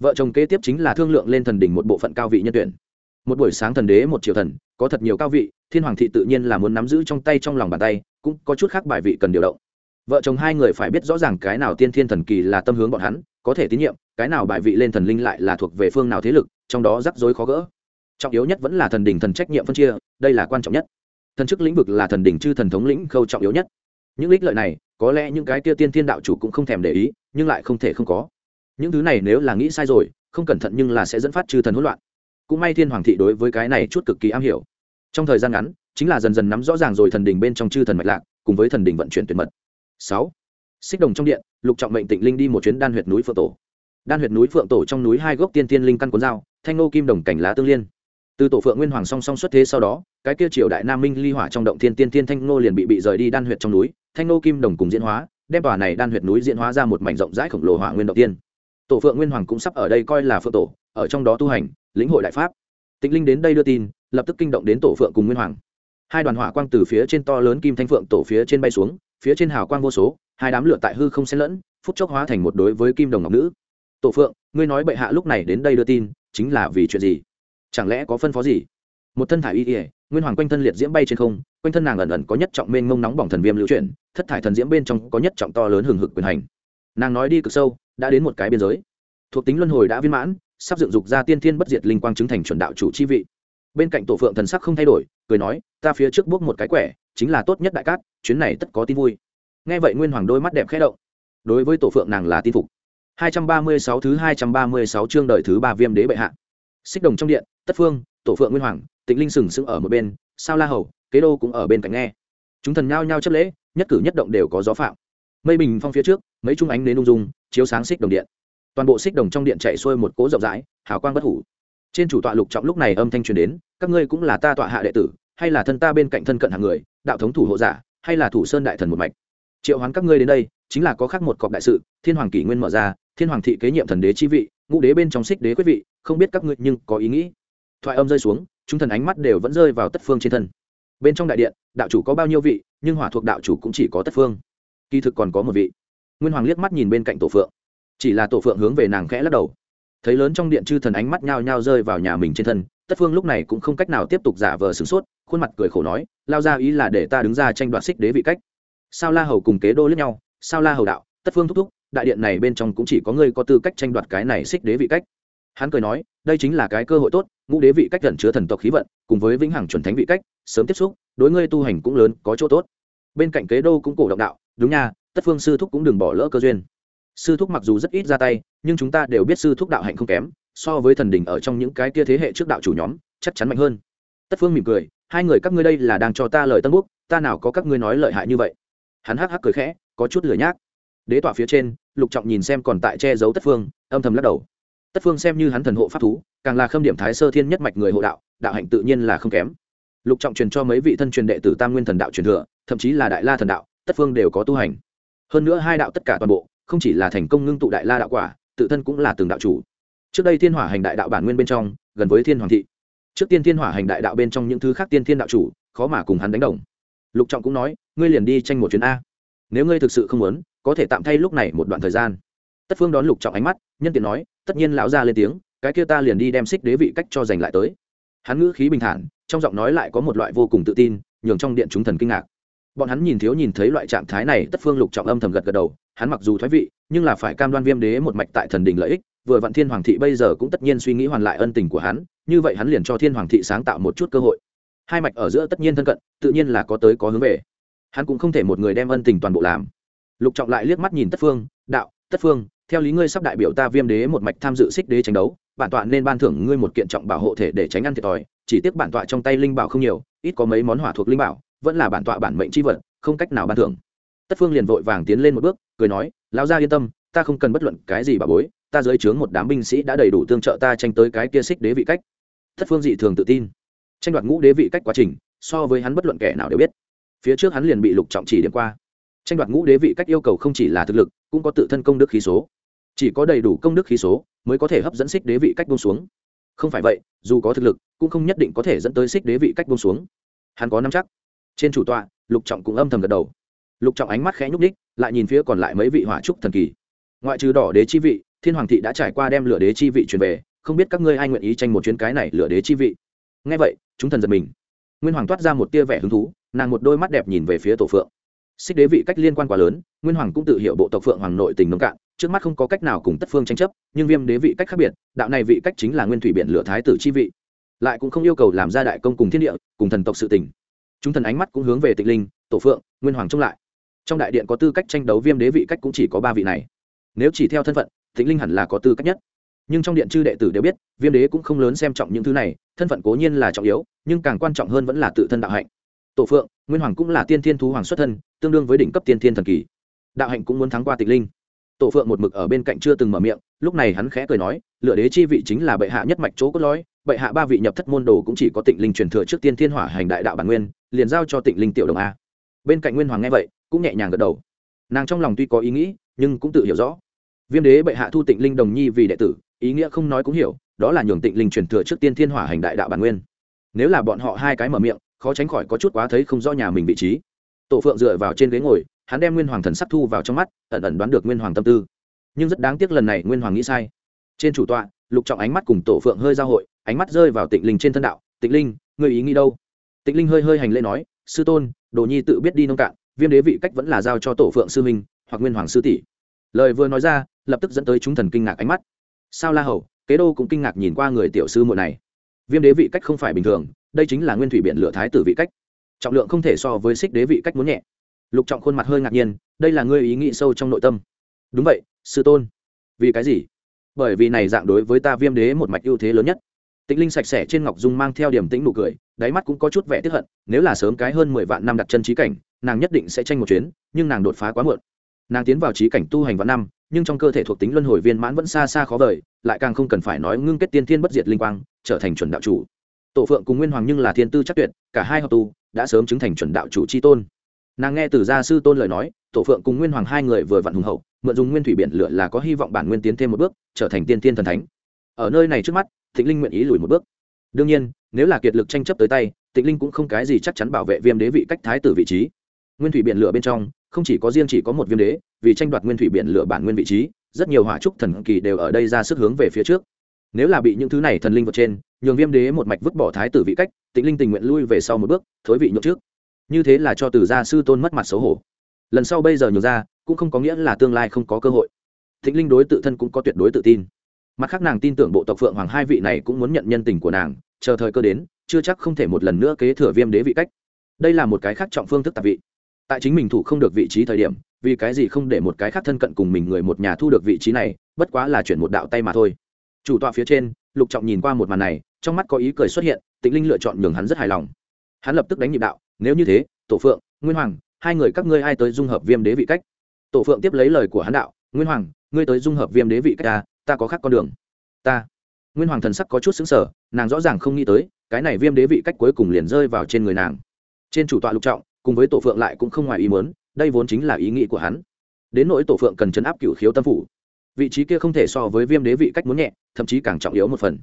Vợ chồng kế tiếp chính là thương lượng lên thần đỉnh một bộ phận cao vị nhân tuyển. Một buổi sáng thần đế một triệu thần, có thật nhiều cao vị, thiên hoàng thị tự nhiên là muốn nắm giữ trong tay trong lòng bàn tay, cũng có chút khác bài vị cần điều động. Vợ chồng hai người phải biết rõ ràng cái nào tiên thiên thần kỳ là tâm hướng bọn hắn có thể tín nhiệm, cái nào bài vị lên thần linh lại là thuộc về phương nào thế lực, trong đó rắc rối khó gỡ. Trọng yếu nhất vẫn là thần đình thần trách nhiệm phân chia, đây là quan trọng nhất. Thần chức lĩnh vực là thần đình chư thần thống lĩnh khâu trọng yếu nhất. Những ích lợi này, có lẽ những cái tia tiên thiên đạo chủ cũng không thèm để ý, nhưng lại không thể không có. Những thứ này nếu là nghĩ sai rồi, không cẩn thận nhưng là sẽ dẫn phát chư thần hỗn loạn. Cũng may thiên hoàng thị đối với cái này chút cực kỳ am hiểu. Trong thời gian ngắn, chính là dần dần nắm rõ ràng rồi thần đình bên trong chư thần mạch lạc, cùng với thần đình vận chuyển tuyệt mật. Sáu xích đồng trong điện, lục trọng mệnh tịnh linh đi một chuyến đan huyệt núi phượng tổ. Đan huyệt núi phượng tổ trong núi hai gốc tiên tiên linh căn cuốn dao, thanh nô kim đồng cảnh lá tương liên. Từ tổ phượng nguyên hoàng song song xuất thế sau đó, cái kia triều đại nam minh ly hỏa trong động thiên tiên tiên thanh nô liền bị bị rời đi đan huyệt trong núi, thanh nô kim đồng cùng diễn hóa, đem tòa này đan huyệt núi diễn hóa ra một mảnh rộng rãi khổng lồ hỏa nguyên động tiên. Tổ phượng nguyên hoàng cũng sắp ở đây coi là phượng tổ, ở trong đó tu hành, lĩnh hội đại pháp. Tịnh linh đến đây đưa tin, lập tức kinh động đến tổ phượng cùng nguyên hoàng. Hai đoàn hỏa quang từ phía trên to lớn kim thanh phượng tổ phía trên bay xuống, phía trên hào quang vô số hai đám lửa tại hư không xen lẫn, phút chốc hóa thành một đối với kim đồng ngọc nữ. Tổ phượng, ngươi nói bệ hạ lúc này đến đây đưa tin, chính là vì chuyện gì? Chẳng lẽ có phân phó gì? Một thân thải y ỉa nguyên hoàng quanh thân liệt diễm bay trên không, quanh thân nàng ẩn ẩn có nhất trọng mênh mông nóng bỏng thần viêm lưu chuyển, thất thải thần diễm bên trong có nhất trọng to lớn hừng hực quyền hành. Nàng nói đi cực sâu, đã đến một cái biên giới. Thuộc tính luân hồi đã viên mãn, sắp dựng dục ra tiên thiên bất diệt linh quang chứng thành chuẩn đạo chủ chi vị. Bên cạnh tổ phượng thần sắc không thay đổi, cười nói, ta phía trước bước một cái quẻ, chính là tốt nhất đại cát, chuyến này tất có tin vui nghe vậy nguyên hoàng đôi mắt đẹp khẽ động. Đối với tổ phượng nàng là tin phục. 236 thứ 236 chương đời thứ ba viêm đế bệ hạ. Xích đồng trong điện, tất phương, tổ phượng nguyên hoàng, tịnh linh sừng sững ở một bên, sao la hầu, kế đô cũng ở bên cạnh nghe. Chúng thần nhao nhao chấp lễ, nhất cử nhất động đều có gió phạm. Mây bình phong phía trước, mấy trung ánh đến ung dung, chiếu sáng xích đồng điện. Toàn bộ xích đồng trong điện chạy xuôi một cố rộng rãi, hào quang bất hủ. Trên chủ tọa lục trọng lúc này âm thanh truyền đến, các ngươi cũng là ta tọa hạ đệ tử, hay là thân ta bên cạnh thân cận hàng người, đạo thống thủ hộ giả, hay là thủ sơn đại thần một mạch? Triệu hoán các ngươi đến đây, chính là có khác một cọc đại sự, thiên hoàng kỷ nguyên mở ra, thiên hoàng thị kế nhiệm thần đế chi vị, ngũ đế bên trong xích đế quyết vị, không biết các ngươi nhưng có ý nghĩ. Thoại âm rơi xuống, chúng thần ánh mắt đều vẫn rơi vào tất phương trên thân. Bên trong đại điện, đạo chủ có bao nhiêu vị, nhưng hỏa thuộc đạo chủ cũng chỉ có tất phương. Kỳ thực còn có một vị. Nguyên hoàng liếc mắt nhìn bên cạnh tổ phượng. Chỉ là tổ phượng hướng về nàng khẽ lắc đầu. Thấy lớn trong điện chư thần ánh mắt nhao nhao rơi vào nhà mình trên thân, tất phương lúc này cũng không cách nào tiếp tục giả vờ sửng sốt, khuôn mặt cười khổ nói, lao ra ý là để ta đứng ra tranh đoạt xích đế vị cách sao la hầu cùng kế đô lướt nhau, sao la hầu đạo, tất phương thúc thúc, đại điện này bên trong cũng chỉ có ngươi có tư cách tranh đoạt cái này xích đế vị cách. Hắn cười nói, đây chính là cái cơ hội tốt, ngũ đế vị cách gần chứa thần tộc khí vận, cùng với vĩnh hằng chuẩn thánh vị cách, sớm tiếp xúc, đối ngươi tu hành cũng lớn, có chỗ tốt. Bên cạnh kế đô cũng cổ động đạo, đúng nha, tất phương sư thúc cũng đừng bỏ lỡ cơ duyên. Sư thúc mặc dù rất ít ra tay, nhưng chúng ta đều biết sư thúc đạo hạnh không kém, so với thần đình ở trong những cái kia thế hệ trước đạo chủ nhóm, chắc chắn mạnh hơn. Tất phương mỉm cười, hai người các ngươi đây là đang cho ta lời tân quốc ta nào có các ngươi nói lợi hại như vậy? Hắn hắc hắc cười khẽ, có chút lửa nhác. Đế tọa phía trên, lục trọng nhìn xem còn tại che giấu tất phương, âm thầm lắc đầu. Tất phương xem như hắn thần hộ pháp thú, càng là khâm điểm thái sơ thiên nhất mạch người hộ đạo đạo hạnh tự nhiên là không kém. Lục trọng truyền cho mấy vị thân truyền đệ tử tam nguyên thần đạo truyền thừa, thậm chí là đại la thần đạo, tất phương đều có tu hành. Hơn nữa hai đạo tất cả toàn bộ, không chỉ là thành công ngưng tụ đại la đạo quả, tự thân cũng là từng đạo chủ. Trước đây thiên hỏa hành đại đạo bản nguyên bên trong, gần với thiên hoàng thị. Trước tiên thiên hỏa hành đại đạo bên trong những thứ khác tiên thiên đạo chủ, khó mà cùng hắn đánh đồng lục trọng cũng nói, ngươi liền đi tranh một chuyến a. Nếu ngươi thực sự không muốn, có thể tạm thay lúc này một đoạn thời gian. Tất phương đón lục trọng ánh mắt, nhân tiện nói, tất nhiên lão ra lên tiếng, cái kia ta liền đi đem xích đế vị cách cho giành lại tới. Hắn ngữ khí bình thản, trong giọng nói lại có một loại vô cùng tự tin, nhường trong điện chúng thần kinh ngạc. Bọn hắn nhìn thiếu nhìn thấy loại trạng thái này, tất phương lục trọng âm thầm gật gật đầu, hắn mặc dù thoái vị, nhưng là phải cam đoan viêm đế một mạch tại thần đình lợi ích, vừa vạn thiên hoàng thị bây giờ cũng tất nhiên suy nghĩ hoàn lại ân tình của hắn, như vậy hắn liền cho thiên hoàng thị sáng tạo một chút cơ hội hai mạch ở giữa tất nhiên thân cận, tự nhiên là có tới có hướng về. Hắn cũng không thể một người đem ân tình toàn bộ làm. Lục trọng lại liếc mắt nhìn tất phương, đạo, tất phương, theo lý ngươi sắp đại biểu ta viêm đế một mạch tham dự xích đế tranh đấu, bản tọa nên ban thưởng ngươi một kiện trọng bảo hộ thể để tránh ăn thiệt thòi, chỉ tiếc bản tọa trong tay linh bảo không nhiều, ít có mấy món hỏa thuộc linh bảo, vẫn là bản tọa bản mệnh c h i vật, không cách nào ban thưởng. Tất phương liền vội vàng tiến lên một bước, cười nói, lão gia yên tâm, ta không cần bất luận cái gì bà bối, ta dưới trướng một đám binh sĩ đã đầy đủ tương trợ ta tranh tới cái kia xích đế vị cách. Tất phương dị thường tự tin tranh đoạt ngũ đế vị cách quá trình, so với hắn bất luận kẻ nào đều biết. Phía trước hắn liền bị lục trọng chỉ điểm qua. Tranh đoạt ngũ đế vị cách yêu cầu không chỉ là thực lực, cũng có tự thân công đức khí số. Chỉ có đầy đủ công đức khí số mới có thể hấp dẫn xích đế vị cách bông xuống. Không phải vậy, dù có thực lực, cũng không nhất định có thể dẫn tới xích đế vị cách bông xuống. Hắn có năm chắc. Trên chủ tọa, lục trọng cũng âm thầm gật đầu. Lục trọng ánh mắt khẽ nhúc ních lại nhìn phía còn lại mấy vị hỏa trúc thần kỳ. Ngoại trừ đỏ đế chi vị, thiên hoàng thị đã trải qua đem lửa đế chi vị truyền về, không biết các ngươi ai nguyện ý tranh một chuyến cái này lửa đế chi vị ngay vậy, chúng thần giật mình. Nguyên hoàng toát ra một tia vẻ hứng thú, nàng một đôi mắt đẹp nhìn về phía tổ phượng. Xích đế vị cách liên quan quá lớn, nguyên hoàng cũng tự hiểu bộ tộc phượng hoàng nội tình nông cạn, trước mắt không có cách nào cùng tất phương tranh chấp, nhưng viêm đế vị cách khác biệt, đạo này vị cách chính là nguyên thủy biển lửa thái tử chi vị. Lại cũng không yêu cầu làm ra đại công cùng thiên địa, cùng thần tộc sự tình. Chúng thần ánh mắt cũng hướng về tịnh linh, tổ phượng, nguyên hoàng trông lại. Trong đại điện có tư cách tranh đấu viêm đế vị cách cũng chỉ có ba vị này. Nếu chỉ theo thân phận, tịnh linh hẳn là có tư cách nhất. Nhưng trong điện chư đệ tử đều biết, viêm đế cũng không lớn xem trọng những thứ này thân phận cố nhiên là trọng yếu, nhưng càng quan trọng hơn vẫn là tự thân đạo hạnh. Tổ phượng, nguyên hoàng cũng là tiên thiên thú hoàng xuất thân, tương đương với đỉnh cấp tiên thiên thần kỳ. Đạo hạnh cũng muốn thắng qua tịch linh. Tổ phượng một mực ở bên cạnh chưa từng mở miệng, lúc này hắn khẽ cười nói, lựa đế chi vị chính là bệ hạ nhất mạch chỗ cốt lõi, bệ hạ ba vị nhập thất môn đồ cũng chỉ có tịnh linh truyền thừa trước tiên thiên hỏa hành đại đạo bản nguyên, liền giao cho tịnh linh tiểu đồng a. Bên cạnh nguyên hoàng nghe vậy, cũng nhẹ nhàng gật đầu. Nàng trong lòng tuy có ý nghĩ, nhưng cũng tự hiểu rõ. Viêm đế bệ hạ thu tịnh linh đồng nhi vì đệ tử, ý nghĩa không nói cũng hiểu đó là nhường tịnh linh truyền thừa trước tiên thiên hỏa hành đại đạo bản nguyên. Nếu là bọn họ hai cái mở miệng, khó tránh khỏi có chút quá thấy không rõ nhà mình vị trí. Tổ phượng dựa vào trên ghế ngồi, hắn đem nguyên hoàng thần sắc thu vào trong mắt, ẩn ẩn đoán được nguyên hoàng tâm tư. Nhưng rất đáng tiếc lần này nguyên hoàng nghĩ sai. Trên chủ tọa, lục trọng ánh mắt cùng tổ phượng hơi giao hội, ánh mắt rơi vào tịnh linh trên thân đạo, tịnh linh người ý nghĩ đâu? Tịnh linh hơi hơi hành lễ nói, sư tôn, đồ nhi tự biết đi nông cạn, viêm đế vị cách vẫn là giao cho tổ phượng sư minh hoặc nguyên hoàng sư tỷ. Lời vừa nói ra, lập tức dẫn tới chúng thần kinh ngạc ánh mắt sao la hầu, kế đô cũng kinh ngạc nhìn qua người tiểu sư muội này. Viêm đế vị cách không phải bình thường, đây chính là nguyên thủy biện lửa thái tử vị cách. Trọng lượng không thể so với xích đế vị cách muốn nhẹ. Lục trọng khuôn mặt hơi ngạc nhiên, đây là ngươi ý nghĩ sâu trong nội tâm. Đúng vậy, sư tôn. Vì cái gì? Bởi vì này dạng đối với ta viêm đế một mạch ưu thế lớn nhất. Tĩnh linh sạch sẽ trên ngọc dung mang theo điểm tĩnh nụ cười, đáy mắt cũng có chút vẻ tiếp hận, nếu là sớm cái hơn mười vạn năm đặt chân trí cảnh, nàng nhất định sẽ tranh một chuyến, nhưng nàng đột phá quá muộn. Nàng tiến vào trí cảnh tu hành vạn năm nhưng trong cơ thể thuộc tính luân hồi viên mãn vẫn xa xa khó vời, lại càng không cần phải nói ngưng kết tiên thiên bất diệt linh quang, trở thành chuẩn đạo chủ. Tổ phượng cùng nguyên hoàng nhưng là thiên tư chắc tuyệt, cả hai hợp tu, đã sớm chứng thành chuẩn đạo chủ c h i tôn. Nàng nghe từ gia sư tôn lời nói, tổ phượng cùng nguyên hoàng hai người vừa vặn hùng hậu, mượn dùng nguyên thủy biển lửa là có hy vọng bản nguyên tiến thêm một bước, trở thành tiên tiên thần thánh. Ở nơi này trước mắt thịnh linh nguyện ý lùi một bước. Đương nhiên, nếu là kiệt lực tranh chấp tới tay, tịnh linh cũng không cái gì chắc chắn bảo vệ viêm đế vị cách thái tử vị trí nguyên thủy biển lửa bên trong, không chỉ có riêng chỉ có một viêm đế, vì tranh đoạt nguyên thủy biển lửa bản nguyên vị trí, rất nhiều hỏa trúc thần kỳ đều ở đây ra sức hướng về phía trước. Nếu là bị những thứ này thần linh vượt trên, nhường viêm đế một mạch vứt bỏ thái tử vị cách tĩnh linh tình nguyện lui về sau một bước, thối vị nhượng trước. Như thế là cho từ gia sư tôn mất mặt xấu hổ. Lần sau bây giờ nhường ra, cũng không có nghĩa là tương lai không có cơ hội. Tĩnh linh đối tự thân cũng có tuyệt đối tự tin. Mặt khác nàng tin tưởng bộ tộc phượng hoàng hai vị này cũng muốn nhận nhân tình của nàng, chờ thời cơ đến, chưa chắc không thể một lần nữa kế thừa viêm đế vị cách. Đây là một cái khác trọng phương thức tạp vị tại chính mình thủ không được vị trí thời điểm, vì cái gì không để một cái khác thân cận cùng mình người một nhà thu được vị trí này, bất quá là chuyển một đạo tay mà thôi. Chủ tọa phía trên, lục trọng nhìn qua một màn này, trong mắt có ý cười xuất hiện, tịnh linh lựa chọn nhường hắn rất hài lòng. Hắn lập tức đánh nhịp đạo, nếu như thế, tổ phượng, nguyên hoàng, hai người các ngươi ai tới dung hợp viêm đế vị cách? Tổ phượng tiếp lấy lời của hắn đạo, nguyên hoàng, ngươi tới dung hợp viêm đế vị cách ta ta có khác con đường. Ta? Nguyên hoàng thần sắc có chút xứng sở nàng rõ ràng không nghĩ tới, cái này viêm đế vị cách cuối cùng liền rơi vào trên người nàng. Trên chủ tọa lục trọng cùng với tổ phượng lại cũng không ngoài ý muốn, đây vốn chính là ý nghĩ của hắn. Đến nỗi tổ phượng cần chấn áp cửu khiếu tâm phủ, vị trí kia không thể so với viêm đế vị cách muốn nhẹ, thậm chí càng trọng yếu một phần.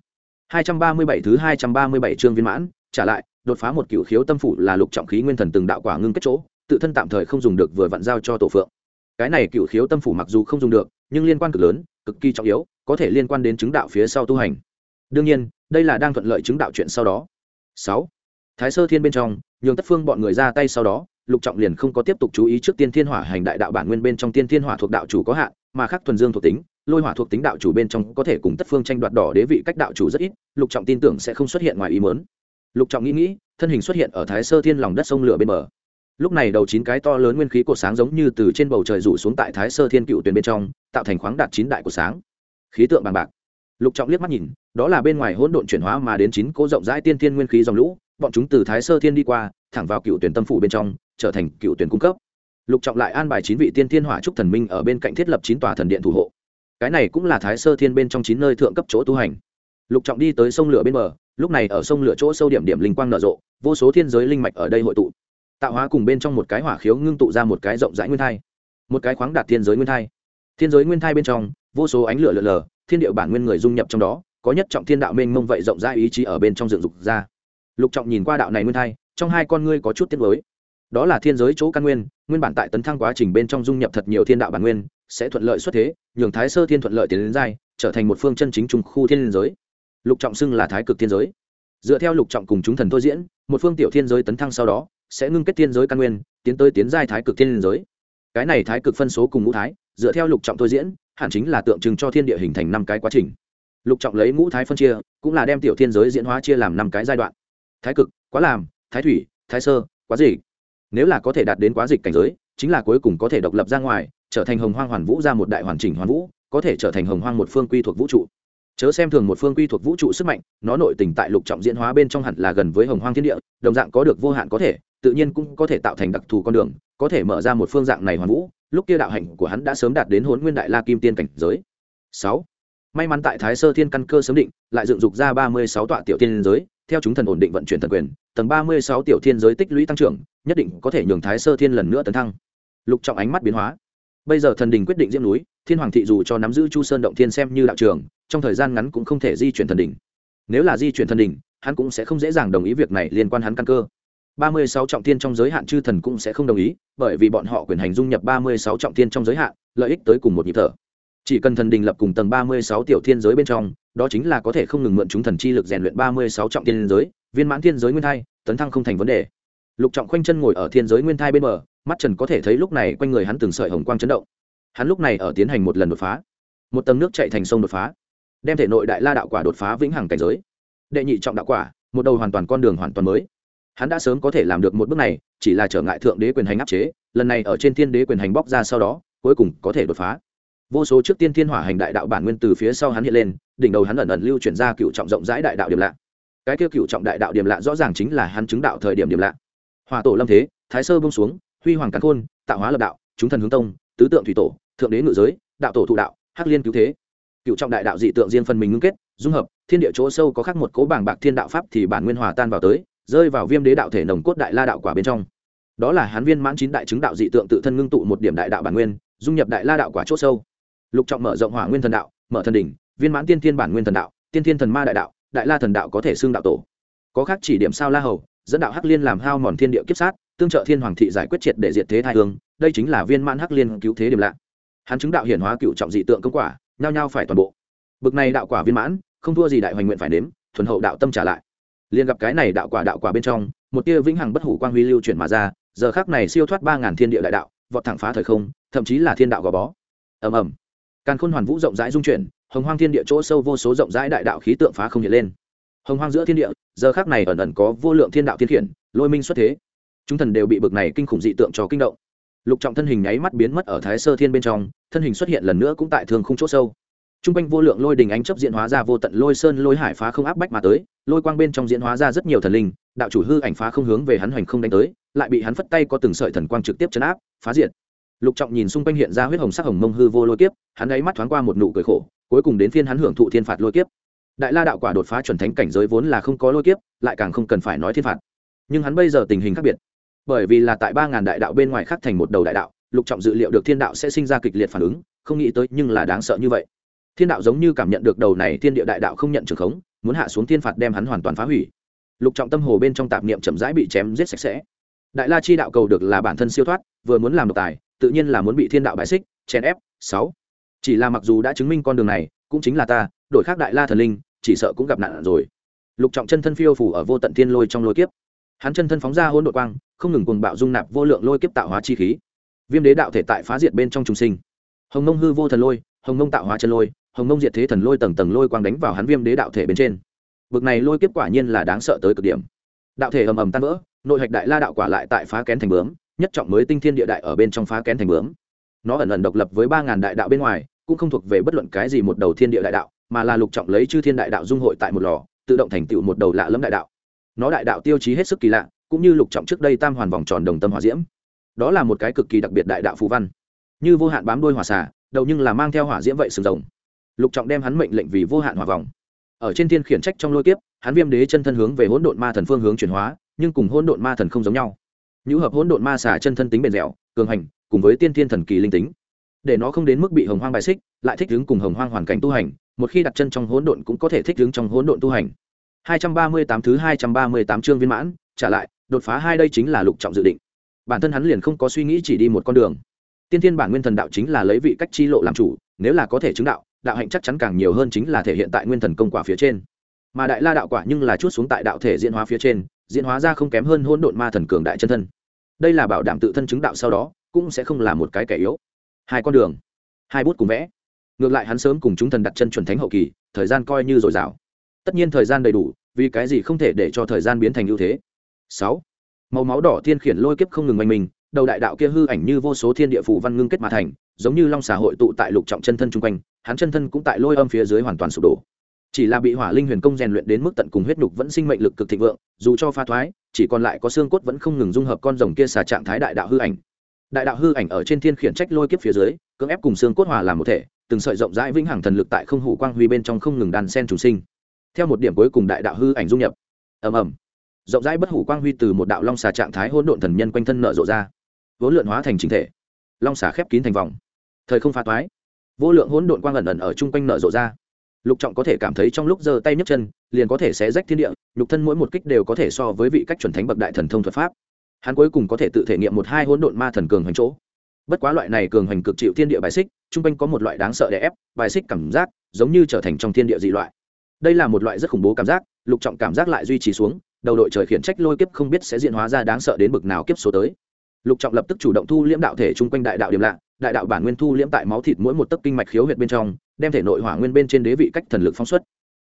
237 thứ 237 chương viên mãn, trả lại, đột phá một cửu khiếu tâm phủ là lục trọng khí nguyên thần từng đạo quả ngưng kết chỗ, tự thân tạm thời không dùng được vừa vặn giao cho tổ phượng. Cái này cửu khiếu tâm phủ mặc dù không dùng được, nhưng liên quan cực lớn, cực kỳ trọng yếu, có thể liên quan đến chứng đạo phía sau tu hành. Đương nhiên, đây là đang thuận lợi chứng đạo chuyện sau đó. Sáu. Thái sơ thiên bên trong nhường tất phương bọn người ra tay sau đó, lục trọng liền không có tiếp tục chú ý trước tiên thiên hỏa hành đại đạo bản nguyên bên trong tiên thiên hỏa thuộc đạo chủ có hạn, mà khác thuần dương thuộc tính, lôi hỏa thuộc tính đạo chủ bên trong có thể cùng tất phương tranh đoạt đỏ đế vị cách đạo chủ rất ít, lục trọng tin tưởng sẽ không xuất hiện ngoài ý mớn lục trọng nghĩ nghĩ, thân hình xuất hiện ở thái sơ thiên lòng đất sông lửa bên bờ. Lúc này đầu chín cái to lớn nguyên khí cột sáng giống như từ trên bầu trời rủ xuống tại thái sơ thiên cựu tuyền bên trong, tạo thành khoáng đạt chín đại cột sáng. Khí tượng bằng bạc. Lục trọng liếc mắt nhìn, đó là bên ngoài hỗn độn chuyển hóa mà đến chín cố rộng rãi tiên thiên nguyên khí dòng lũ bọn chúng từ thái sơ thiên đi qua, thẳng vào cựu tuyển tâm phủ bên trong, trở thành cựu tuyển cung cấp. Lục trọng lại an bài chín vị tiên thiên hỏa trúc thần minh ở bên cạnh thiết lập chín tòa thần điện thủ hộ. Cái này cũng là thái sơ thiên bên trong chín nơi thượng cấp chỗ tu hành. Lục trọng đi tới sông lửa bên bờ, lúc này ở sông lửa chỗ sâu điểm điểm linh quang nở rộ, vô số thiên giới linh mạch ở đây hội tụ. Tạo hóa cùng bên trong một cái hỏa khiếu ngưng tụ ra một cái rộng rãi nguyên thai. Một cái khoáng đạt thiên giới nguyên thai. Thiên giới nguyên thai bên trong, vô số ánh lửa lờ lờ, thiên địa bản nguyên người dung nhập trong đó, có nhất trọng thiên đạo mênh mông vậy rộng rãi ý chí ở bên trong dựng dục ra lục trọng nhìn qua đạo này nguyên thai, trong hai con ngươi có chút tiết mới đó là thiên giới chỗ căn nguyên nguyên bản tại tấn thăng quá trình bên trong dung nhập thật nhiều thiên đạo bản nguyên, sẽ thuận lợi xuất thế, nhường thái sơ thiên thuận lợi tiến đến giai, trở thành một phương chân chính trung khu thiên giới. Lục trọng xưng là thái cực thiên giới. Dựa theo lục trọng cùng chúng thần thôi diễn, một phương tiểu thiên giới tấn thăng sau đó, sẽ ngưng kết thiên giới căn nguyên, tiến tới tiến giai thái cực thiên giới. Cái này thái cực phân số cùng ngũ thái, dựa theo lục trọng thôi diễn, hẳn chính là tượng trưng cho thiên địa hình thành năm cái quá trình. Lục trọng lấy ngũ thái phân chia, cũng là đem tiểu thiên giới diễn hóa chia làm năm cái giai đoạn thái cực, quá làm, thái thủy, thái sơ, quá dịch nếu là có thể đạt đến quá dịch cảnh giới, chính là cuối cùng có thể độc lập ra ngoài, trở thành hồng hoang hoàn vũ ra một đại hoàn chỉnh hoàn vũ, có thể trở thành hồng hoang một phương quy thuộc vũ trụ. Chớ xem thường một phương quy thuộc vũ trụ sức mạnh, nó nội tình tại lục trọng diễn hóa bên trong hẳn là gần với hồng hoang thiên địa, đồng dạng có được vô hạn có thể, tự nhiên cũng có thể tạo thành đặc thù con đường, có thể mở ra một phương dạng này hoàn vũ, lúc kia đạo hạnh của hắn đã sớm đạt đến hốn nguyên đại la kim tiên cảnh giới. Sáu may mắn tại thái sơ thiên căn cơ sớm định, lại dựng dục ra ba mươi sáu tọa tiểu thiên giới, theo chúng thần ổn định vận chuyển thần quyền, tầng ba mươi sáu tiểu thiên giới tích lũy tăng trưởng, nhất định có thể nhường thái sơ thiên lần nữa tấn thăng. Lục trọng ánh mắt biến hóa. Bây giờ thần đình quyết định diễm núi, thiên hoàng thị dù cho nắm giữ chu sơn động thiên xem như đạo trường, trong thời gian ngắn cũng không thể di chuyển thần đình. Nếu là di chuyển thần đình, hắn cũng sẽ không dễ dàng đồng ý việc này liên quan hắn căn cơ. ba mươi sáu trọng thiên trong giới hạn chư thần cũng sẽ không đồng ý, bởi vì bọn họ quyền hành dung nhập ba mươi sáu trọng thiên trong giới hạn, lợi ích tới cùng một nhịp thở chỉ cần thần đình lập cùng tầng ba mươi sáu tiểu thiên giới bên trong, đó chính là có thể không ngừng mượn chúng thần chi lực rèn luyện ba mươi sáu trọng thiên giới, viên mãn thiên giới nguyên thai, tấn thăng không thành vấn đề. Lục trọng khoanh chân ngồi ở thiên giới nguyên thai bên bờ, mắt trần có thể thấy lúc này quanh người hắn từng sợi hồng quang chấn động. Hắn lúc này ở tiến hành một lần đột phá. Một tầng nước chạy thành sông đột phá, đem thể nội đại la đạo quả đột phá vĩnh hằng cảnh giới. Đệ nhị trọng đạo quả, một đầu hoàn toàn con đường hoàn toàn mới. Hắn đã sớm có thể làm được một bước này, chỉ là trở ngại thượng đế quyền hành áp chế, lần này ở trên thiên đế quyền hành bóc ra sau đó, cuối cùng có thể đột phá vô số trước tiên thiên hỏa hành đại đạo bản nguyên từ phía sau hắn hiện lên, đỉnh đầu hắn ẩn ẩn lưu chuyển ra cựu trọng rộng rãi đại đạo điểm lạ. Cái kêu cựu trọng đại đạo điểm lạ rõ ràng chính là hắn chứng đạo thời điểm điểm lạ. Hòa tổ lâm thế, thái sơ bông xuống, huy hoàng cắn khôn, tạo hóa lập đạo, chúng thần hướng tông, tứ tượng thủy tổ, thượng đế ngự giới, đạo tổ thụ đạo, hắc liên cứu thế. Cựu trọng đại đạo dị tượng riêng phần mình ngưng kết, dung hợp, thiên địa chỗ sâu có khác một cố bảng bạc thiên đạo pháp thì bản nguyên hòa tan vào tới, rơi vào viêm đế đạo thể nồng cốt đại la đạo quả bên trong. Đó là hắn viên mãn chín đại chứng đạo dị tượng tự thân ngưng tụ một điểm đại đạo bản nguyên, dung nhập đại la đạo quả c h ỗ sâu lục trọng mở rộng hỏa nguyên thần đạo, mở thần đỉnh, viên mãn tiên thiên bản nguyên thần đạo, tiên thiên thần ma đại đạo, đại la thần đạo có thể xưng đạo tổ. Có khác chỉ điểm sao la hầu, dẫn đạo hắc liên làm hao mòn thiên địa kiếp sát, tương trợ thiên hoàng thị giải quyết triệt để diệt thế thai hương, đây chính là viên mãn hắc liên cứu thế điểm lạ. Hắn chứng đạo hiển hóa cựu trọng dị tượng công quả, nhao nhao phải toàn bộ. Bực này đạo quả viên mãn, không thua gì đại hoành nguyện phải nếm, thuần hậu đạo tâm trả lại. Liền gặp cái này đạo quả đạo quả bên trong, một tia vĩnh hằng bất hủ quang huy lưu chuyển mà ra, giờ khác này siêu thoát ba ngàn thiên địa đại đạo, vọt thẳng phá thời không, thậm chí là thiên đạo gò bó. Ầm ầm càn khôn hoàn vũ rộng rãi dung chuyển, hồng hoang thiên địa chỗ sâu vô số rộng rãi đại đạo khí tượng phá không hiện lên. Hồng hoang giữa thiên địa, giờ khác này ẩn ẩn có vô lượng thiên đạo thiên khiển, lôi minh xuất thế. Chúng thần đều bị bực này kinh khủng dị tượng cho kinh động. Lục trọng thân hình nháy mắt biến mất ở thái sơ thiên bên trong, thân hình xuất hiện lần nữa cũng tại thường không chỗ sâu. T r u n g quanh vô lượng lôi đình ánh chấp diễn hóa ra vô tận lôi sơn lôi hải phá không áp bách mà tới, lôi quang bên trong diễn hóa ra rất nhiều thần linh, đạo chủ hư ảnh phá không hướng về hắn hoành không đánh tới, lại bị hắn phất tay có từng sợi thần quang trực tiếp chấn áp, phá diệt lục trọng nhìn xung quanh hiện ra huyết hồng sắc hồng mông hư vô lôi kiếp, hắn ấy mắt thoáng qua một nụ cười khổ, cuối cùng đến phiên hắn hưởng thụ thiên phạt lôi kiếp. Đại la đạo quả đột phá chuẩn thánh cảnh giới vốn là không có lôi kiếp, lại càng không cần phải nói thiên phạt. Nhưng hắn bây giờ tình hình khác biệt. Bởi vì là tại ba ngàn đại đạo bên ngoài khác thành một đầu đại đạo, lục trọng dự liệu được thiên đạo sẽ sinh ra kịch liệt phản ứng, không nghĩ tới nhưng là đáng sợ như vậy. Thiên đạo giống như cảm nhận được đầu này thiên địa đại đạo không nhận trường khống, muốn hạ xuống thiên phạt đem hắn hoàn toàn phá hủy. Lục trọng tâm hồ bên trong tạp niệm chậm rãi bị chém giết sạch sẽ. Đại la chi đạo cầu được là bản thân siêu thoát, vừa muốn làm độc tài tự nhiên là muốn bị thiên đạo bãi xích, chèn ép. Sáu, chỉ là mặc dù đã chứng minh con đường này, cũng chính là ta, đổi khác đại la thần linh, chỉ sợ cũng gặp nạn rồi. Lục trọng chân thân phiêu phủ ở vô tận thiên lôi trong lôi kiếp. Hắn chân thân phóng ra hôn đội quang, không ngừng cùng bạo dung nạp vô lượng lôi kiếp tạo hóa chi khí. Viêm đế đạo thể tại phá diệt bên trong trùng sinh. Hồng nông hư vô thần lôi, hồng nông tạo hóa chân lôi, hồng nông diệt thế thần lôi tầng tầng lôi quang đánh vào hắn viêm đế đạo thể bên trên. Bực này lôi kiếp quả nhiên là đáng sợ tới cực điểm. Đạo thể ầm ầm tan vỡ, nội hạch đại la đạo quả lại tại phá kén thành bướm nhất trọng mới tinh thiên địa đại ở bên trong phá kén thành bướm. Nó ẩn ẩn độc lập với ba ngàn đại đạo bên ngoài cũng không thuộc về bất luận cái gì một đầu thiên địa đại đạo mà là lục trọng lấy chư thiên đại đạo dung hội tại một lò tự động thành tựu một đầu lạ lẫm đại đạo. Nó đại đạo tiêu chí hết sức kỳ lạ cũng như lục trọng trước đây tam hoàn vòng tròn đồng tâm hòa diễm. Đó là một cái cực kỳ đặc biệt đại đạo phù văn. Như vô hạn bám đuôi hỏa xà, đầu nhưng là mang theo hỏa diễm vậy sừng rồng. Lục trọng đem hắn mệnh lệnh vì vô hạn hỏa vòng. Ở trên thiên khiển trách trong lôi kiếp hắn viêm đế chân thân hướng về hỗn độn ma thần phương hướng chuyển hóa nhưng cùng hỗn độn ma thần không giống nhau nhũ hợp hỗn độn ma xà chân thân tính bền dẻo, cường hành, cùng với tiên thiên thần kỳ linh tính. Để nó không đến mức bị hồng hoang bài xích, lại thích ứng cùng hồng hoang hoàn cảnh tu hành, một khi đặt chân trong hỗn độn cũng có thể thích ứng trong hỗn độn tu hành. 238 thứ 238 chương viên mãn, trả lại, đột phá hai đây chính là lục trọng dự định. Bản thân hắn liền không có suy nghĩ chỉ đi một con đường. Tiên thiên bản nguyên thần đạo chính là lấy vị cách chi lộ làm chủ, nếu là có thể chứng đạo đạo hạnh chắc chắn càng nhiều hơn chính là thể hiện tại nguyên thần công quả phía trên. Mà đại la đạo quả nhưng là chút xuống tại đạo thể diễn hóa phía trên diễn hóa ra không kém hơn hỗn độn ma thần cường đại chân thân. Đây là bảo đảm tự thân chứng đạo sau đó, cũng sẽ không là một cái kẻ yếu. Hai con đường, hai bút cùng vẽ. Ngược lại hắn sớm cùng chúng thần đặt chân chuẩn thánh hậu kỳ, thời gian coi như dồi dào. Tất nhiên thời gian đầy đủ, vì cái gì không thể để cho thời gian biến thành ưu thế? Sáu, màu máu đỏ thiên khiển lôi kiếp không ngừng oanh mình, đầu đại đạo kia hư ảnh như vô số thiên địa phủ văn ngưng kết mà thành, giống như long xà hội tụ tại lục trọng chân thân chung quanh, hắn chân thân cũng tại lôi âm phía dưới hoàn toàn sụp đổ chỉ là bị hỏa linh huyền công rèn luyện đến mức tận cùng huyết nhục vẫn sinh mệnh lực cực thịnh vượng dù cho pha thoái chỉ còn lại có xương cốt vẫn không ngừng dung hợp con rồng kia xà trạng thái đại đạo hư ảnh. Đại đạo hư ảnh ở trên thiên khiển trách lôi kiếp phía dưới cưỡng ép cùng xương cốt hòa làm một thể từng sợi rộng rãi vĩnh hằng thần lực tại không hủ quang huy bên trong không ngừng đàn sen trùng sinh. Theo một điểm cuối cùng đại đạo hư ảnh dung nhập. Ầm ầm. Rộng rãi bất hủ quang huy từ một đạo long xà trạng thái hỗn độn thần nhân quanh thân nở rộ ra. Vốn lượn hóa thành chính thể. Long xà khép kín thành vòng. Thời không pha thoái, vô lượng hỗn độn quang ẩn ẩn ở chung quanh nở rộ ra lục trọng có thể cảm thấy trong lúc giơ tay nhấc chân, liền có thể xé rách thiên địa Lục thân mỗi một kích đều có thể so với vị cách chuẩn thánh bậc đại thần thông thuật pháp. Hắn cuối cùng có thể tự thể nghiệm một hai hỗn độn ma thần cường hoành chỗ. Bất quá loại này cường hoành cực chịu thiên địa bài xích chung quanh có một loại đáng sợ đè ép, bài xích cảm giác giống như trở thành trong thiên địa dị loại. Đây là một loại rất khủng bố cảm giác, lục trọng cảm giác lại duy trì xuống, đầu đội trời khiển trách lôi kiếp không biết sẽ diễn hóa ra đáng sợ đến bực nào kiếp số tới. Lục trọng lập tức chủ động thu liễm đạo thể chung quanh đại đạo điểm lạ đại đạo bản nguyên thu liễm tại máu thịt mỗi một tấc kinh mạch khiếu huyệt bên trong, đem thể nội hỏa nguyên bên trên đế vị cách thần lực phóng xuất.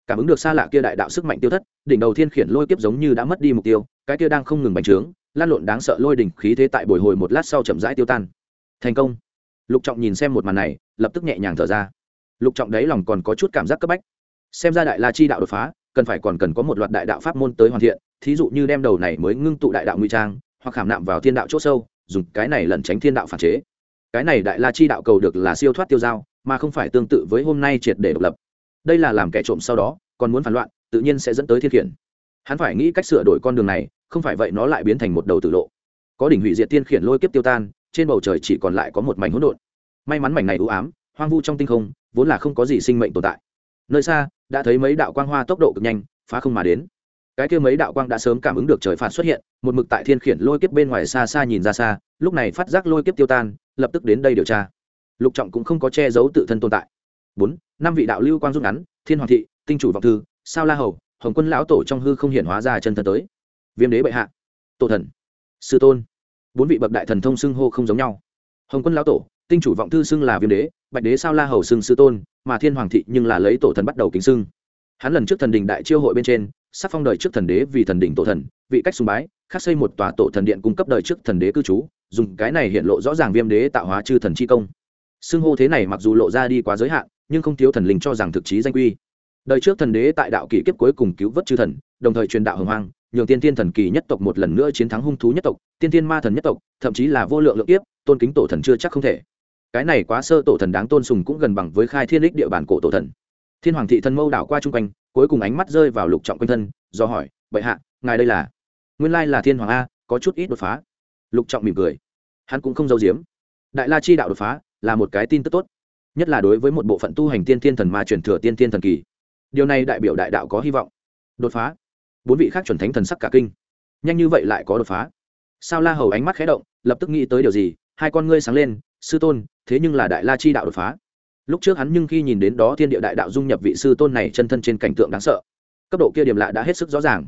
Cảm ứng được xa lạ kia đại đạo sức mạnh tiêu thất, đỉnh đầu thiên khiển lôi kiếp giống như đã mất đi mục tiêu, cái kia đang không ngừng bành trướng, lan lộn đáng sợ lôi đỉnh khí thế tại bồi hồi một lát sau chậm rãi tiêu tan. Thành công. Lục trọng nhìn xem một màn này, lập tức nhẹ nhàng thở ra. Lục trọng đấy lòng còn có chút cảm giác cấp bách. Xem ra đại la chi đạo đột phá, cần phải còn cần có một loạt đại đạo pháp môn tới hoàn thiện, thí dụ như đem đầu này mới ngưng tụ đại đạo nguy trang, hoặc khảm nạm vào thiên đạo c h ỗ sâu, dùng cái này lẩn tránh thiên đạo phản chế cái này đại la chi đạo cầu được là siêu thoát tiêu dao mà không phải tương tự với hôm nay triệt để độc lập. Đây là làm kẻ trộm sau đó, còn muốn phản loạn, tự nhiên sẽ dẫn tới thiên khiển. Hắn phải nghĩ cách sửa đổi con đường này, không phải vậy nó lại biến thành một đầu tử lộ. Có đỉnh hủy diệt tiên khiển lôi kiếp tiêu tan, trên bầu trời chỉ còn lại có một mảnh hỗn độn. May mắn mảnh này ưu ám, hoang vu trong tinh không, vốn là không có gì sinh mệnh tồn tại. Nơi xa, đã thấy mấy đạo quang hoa tốc độ cực nhanh, phá không mà đến. Cái kia mấy đạo quang đã sớm cảm ứng được trời phạt xuất hiện, một mực tại thiên khiển lôi kiếp bên ngoài xa xa nhìn ra xa, lúc này phát giác lôi kiếp tiêu tan lập tức đến đây điều tra. Lục trọng cũng không có che giấu tự thân tồn tại. Bốn, năm vị đạo lưu quang rút ngắn, thiên hoàng thị, tinh chủ vọng thư, sao la hầu, hồng quân lão tổ trong hư không hiện hóa ra chân thân tới. Viêm đế bệ hạ, tổ thần, sư tôn. Bốn vị bậc đại thần thông xưng hô không giống nhau. Hồng quân lão tổ, tinh chủ vọng thư xưng là viêm đế, bạch đế sao la hầu xưng sư tôn, mà thiên hoàng thị nhưng là lấy tổ thần bắt đầu kính xưng. Hắn lần trước thần đình đại chiêu hội bên trên sắc phong đời trước thần đế vì thần đỉnh tổ thần, vị cách sùng bái, khắc xây một tòa tổ thần điện cung cấp đời trước thần đế cư trú dùng cái này hiện lộ rõ ràng viêm đế tạo hóa chư thần chi công. Xưng hô thế này mặc dù lộ ra đi quá giới hạn, nhưng không thiếu thần linh cho rằng thực chí danh quy. Đời trước thần đế tại đạo kỷ kiếp cuối cùng cứu vớt chư thần, đồng thời truyền đạo hồng hoang, nhường tiên tiên thần kỳ nhất tộc một lần nữa chiến thắng hung thú nhất tộc, tiên tiên ma thần nhất tộc, thậm chí là vô lượng lượng kiếp, tôn kính tổ thần chưa chắc không thể. Cái này quá sơ tổ thần đáng tôn sùng cũng gần bằng với khai thiên đích địa bàn cổ tổ thần. Thiên hoàng thị thân mâu đảo qua chung quanh, cuối cùng ánh mắt rơi vào lục trọng quanh thân, do hỏi, bệ hạ, ngài đây là? Nguyên lai là thiên hoàng a, có chút ít đột phá lục trọng mỉm cười. Hắn cũng không giấu giếm. Đại la chi đạo đột phá là một cái tin tức tốt, nhất là đối với một bộ phận tu hành tiên thiên thần ma truyền thừa tiên thiên thần kỳ. Điều này đại biểu đại đạo có hy vọng. Đột phá. Bốn vị khác chuẩn thánh thần sắc cả kinh. Nhanh như vậy lại có đột phá. Sao la hầu ánh mắt khé động, lập tức nghĩ tới điều gì, hai con ngươi sáng lên, sư tôn, thế nhưng là đại la chi đạo đột phá. Lúc trước hắn nhưng khi nhìn đến đó thiên địa đại đạo dung nhập vị sư tôn này chân thân trên cảnh tượng đáng sợ. Cấp độ kia điểm lạ đã hết sức rõ ràng.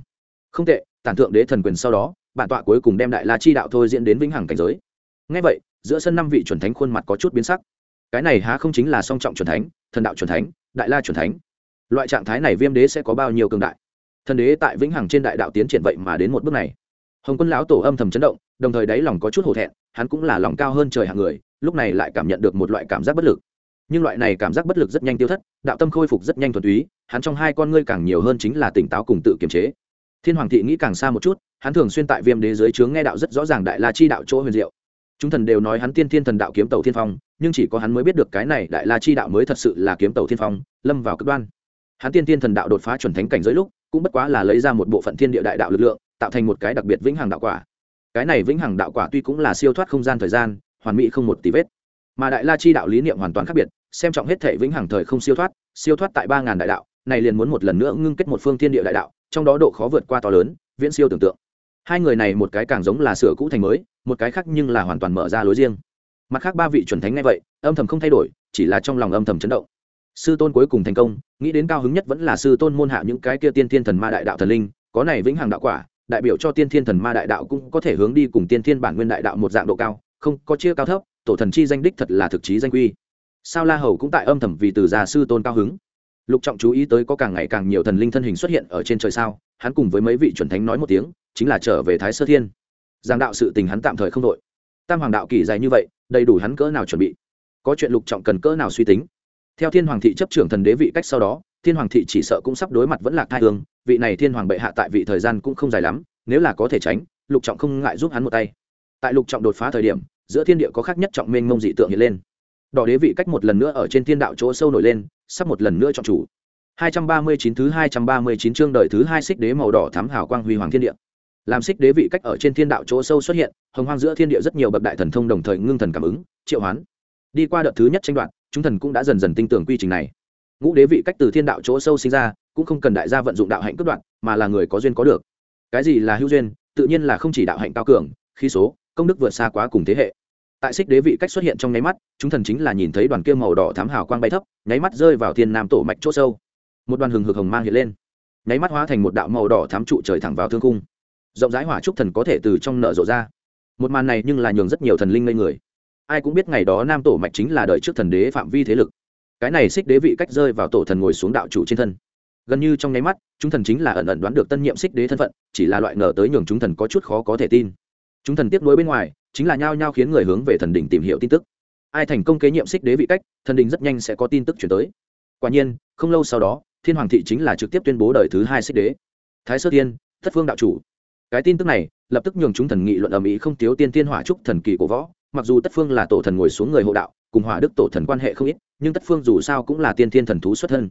Không tệ, tản thượng đế thần quyền sau đó bản tọa cuối cùng đem đại la chi đạo thôi diễn đến vĩnh hằng cảnh giới. Ngay vậy, giữa sân năm vị chuẩn thánh khuôn mặt có chút biến sắc. Cái này há không chính là song trọng chuẩn thánh, thần đạo chuẩn thánh, đại la chuẩn thánh. Loại trạng thái này viêm đế sẽ có bao nhiêu cường đại? Thần đế tại vĩnh hằng trên đại đạo tiến triển vậy mà đến một bước này. Hồng quân lão tổ âm thầm chấn động, đồng thời đáy lòng có chút hổ thẹn, hắn cũng là lòng cao hơn trời hạng người, lúc này lại cảm nhận được một loại cảm giác bất lực. Nhưng loại này cảm giác bất lực rất nhanh tiêu thất, đạo tâm khôi phục rất nhanh thuần túy, hắn trong hai con ngươi càng nhiều hơn chính là tỉnh táo cùng tự kiềm chế. Thiên hoàng thị nghĩ càng xa một chút hắn thường xuyên tại viêm đế giới chướng nghe đạo rất rõ ràng đại la chi đạo chỗ huyền diệu. Chúng thần đều nói hắn tiên thiên thần đạo kiếm tàu thiên phong, nhưng chỉ có hắn mới biết được cái này đại la chi đạo mới thật sự là kiếm tàu thiên phong, lâm vào cực đoan. Hắn tiên thiên thần đạo đột phá chuẩn thánh cảnh giới lúc, cũng bất quá là lấy ra một bộ phận thiên địa đại đạo lực lượng, tạo thành một cái đặc biệt vĩnh hằng đạo quả. Cái này vĩnh hằng đạo quả tuy cũng là siêu thoát không gian thời gian, hoàn mỹ không một tí vết. Mà đại la chi đạo lý niệm hoàn toàn khác biệt, xem trọng hết thể vĩnh hằng thời không siêu thoát siêu thoát tại ba ngàn đại đạo, này liền muốn một lần nữa ngưng kết một phương thiên địa đại đạo, trong đó độ khó vượt qua to lớn, viễn siêu tưởng tượng hai người này một cái càng giống là sửa cũ thành mới, một cái khác nhưng là hoàn toàn mở ra lối riêng. Mặt khác ba vị chuẩn thánh ngay vậy, âm thầm không thay đổi, chỉ là trong lòng âm thầm chấn động. Sư tôn cuối cùng thành công, nghĩ đến cao hứng nhất vẫn là sư tôn môn hạ những cái kia tiên thiên thần ma đại đạo thần linh, có này vĩnh hằng đạo quả, đại biểu cho tiên thiên thần ma đại đạo cũng có thể hướng đi cùng tiên thiên bản nguyên đại đạo một dạng độ cao, không có chia cao thấp, tổ thần chi danh đích thật là thực chí danh quy. Sao la hầu cũng tại âm thầm vì từ già sư tôn cao hứng lục trọng chú ý tới có càng ngày càng nhiều thần linh thân hình xuất hiện ở trên trời sao, hắn cùng với mấy vị chuẩn thánh nói một tiếng, chính là trở về thái sơ thiên. Giang đạo sự tình hắn tạm thời không đội. Tam hoàng đạo kỳ dài như vậy, đầy đủ hắn cỡ nào chuẩn bị. Có chuyện lục trọng cần cỡ nào suy tính. Theo thiên hoàng thị chấp trưởng thần đế vị cách sau đó, thiên hoàng thị chỉ sợ cũng sắp đối mặt vẫn là thai hương, vị này thiên hoàng bệ hạ tại vị thời gian cũng không dài lắm, nếu là có thể tránh, lục trọng không ngại giúp hắn một tay. Tại lục trọng đột phá thời điểm, giữa thiên địa có khác nhất trọng mênh mông dị tượng hiện lên đỏ đế vị cách một lần nữa ở trên thiên đạo chỗ sâu nổi lên sắp một lần nữa chọn chủ. 239 thứ 239 chương đời thứ hai xích đế màu đỏ thắm hào quang huy hoàng thiên địa. Làm xích đế vị cách ở trên thiên đạo chỗ sâu xuất hiện hồng hoang giữa thiên địa rất nhiều bậc đại thần thông đồng thời ngưng thần cảm ứng triệu hoán. Đi qua đợt thứ nhất tranh đoạn, chúng thần cũng đã dần dần tin tưởng quy trình này. Ngũ đế vị cách từ thiên đạo chỗ sâu sinh ra cũng không cần đại gia vận dụng đạo hạnh cất đoạn mà là người có duyên có được. Cái gì là hữu duyên? Tự nhiên là không chỉ đạo hạnh cao cường khí số công đức vượt xa quá cùng thế hệ tại xích đế vị cách xuất hiện trong nháy mắt, chúng thần chính là nhìn thấy đoàn kia màu đỏ thám hào quang bay thấp, nháy mắt rơi vào thiên nam tổ mạch chỗ sâu. Một đoàn hừng hực hồng mang hiện lên. Nháy mắt hóa thành một đạo màu đỏ thám trụ trời thẳng vào thương cung rộng rãi hỏa trúc thần có thể từ trong nợ rộ ra. Một màn này nhưng là nhường rất nhiều thần linh ngây người. Ai cũng biết ngày đó nam tổ mạch chính là đợi trước thần đế phạm vi thế lực. Cái này xích đế vị cách rơi vào tổ thần ngồi xuống đạo chủ trên thân. Gần như trong nháy mắt, chúng thần chính là ẩn ẩn đoán được tân nhiệm xích đế thân phận, chỉ là loại ngờ tới nhường chúng thần có chút khó có thể tin chúng thần tiếp nối bên ngoài, chính là nhao nhao khiến người hướng về thần đỉnh tìm hiểu tin tức. Ai thành công kế nhiệm xích đế vị cách, thần đình rất nhanh sẽ có tin tức chuyển tới. Quả nhiên, không lâu sau đó, thiên hoàng thị chính là trực tiếp tuyên bố đời thứ hai xích đế. Thái sơ tiên thất phương đạo chủ. Cái tin tức này, lập tức nhường chúng thần nghị luận ầm ĩ không thiếu tiên tiên hỏa trúc thần kỳ của võ. Mặc dù tất phương là tổ thần ngồi xuống người hộ đạo, cùng hỏa đức tổ thần quan hệ không ít, nhưng tất phương dù sao cũng là tiên tiên thần thú xuất thân.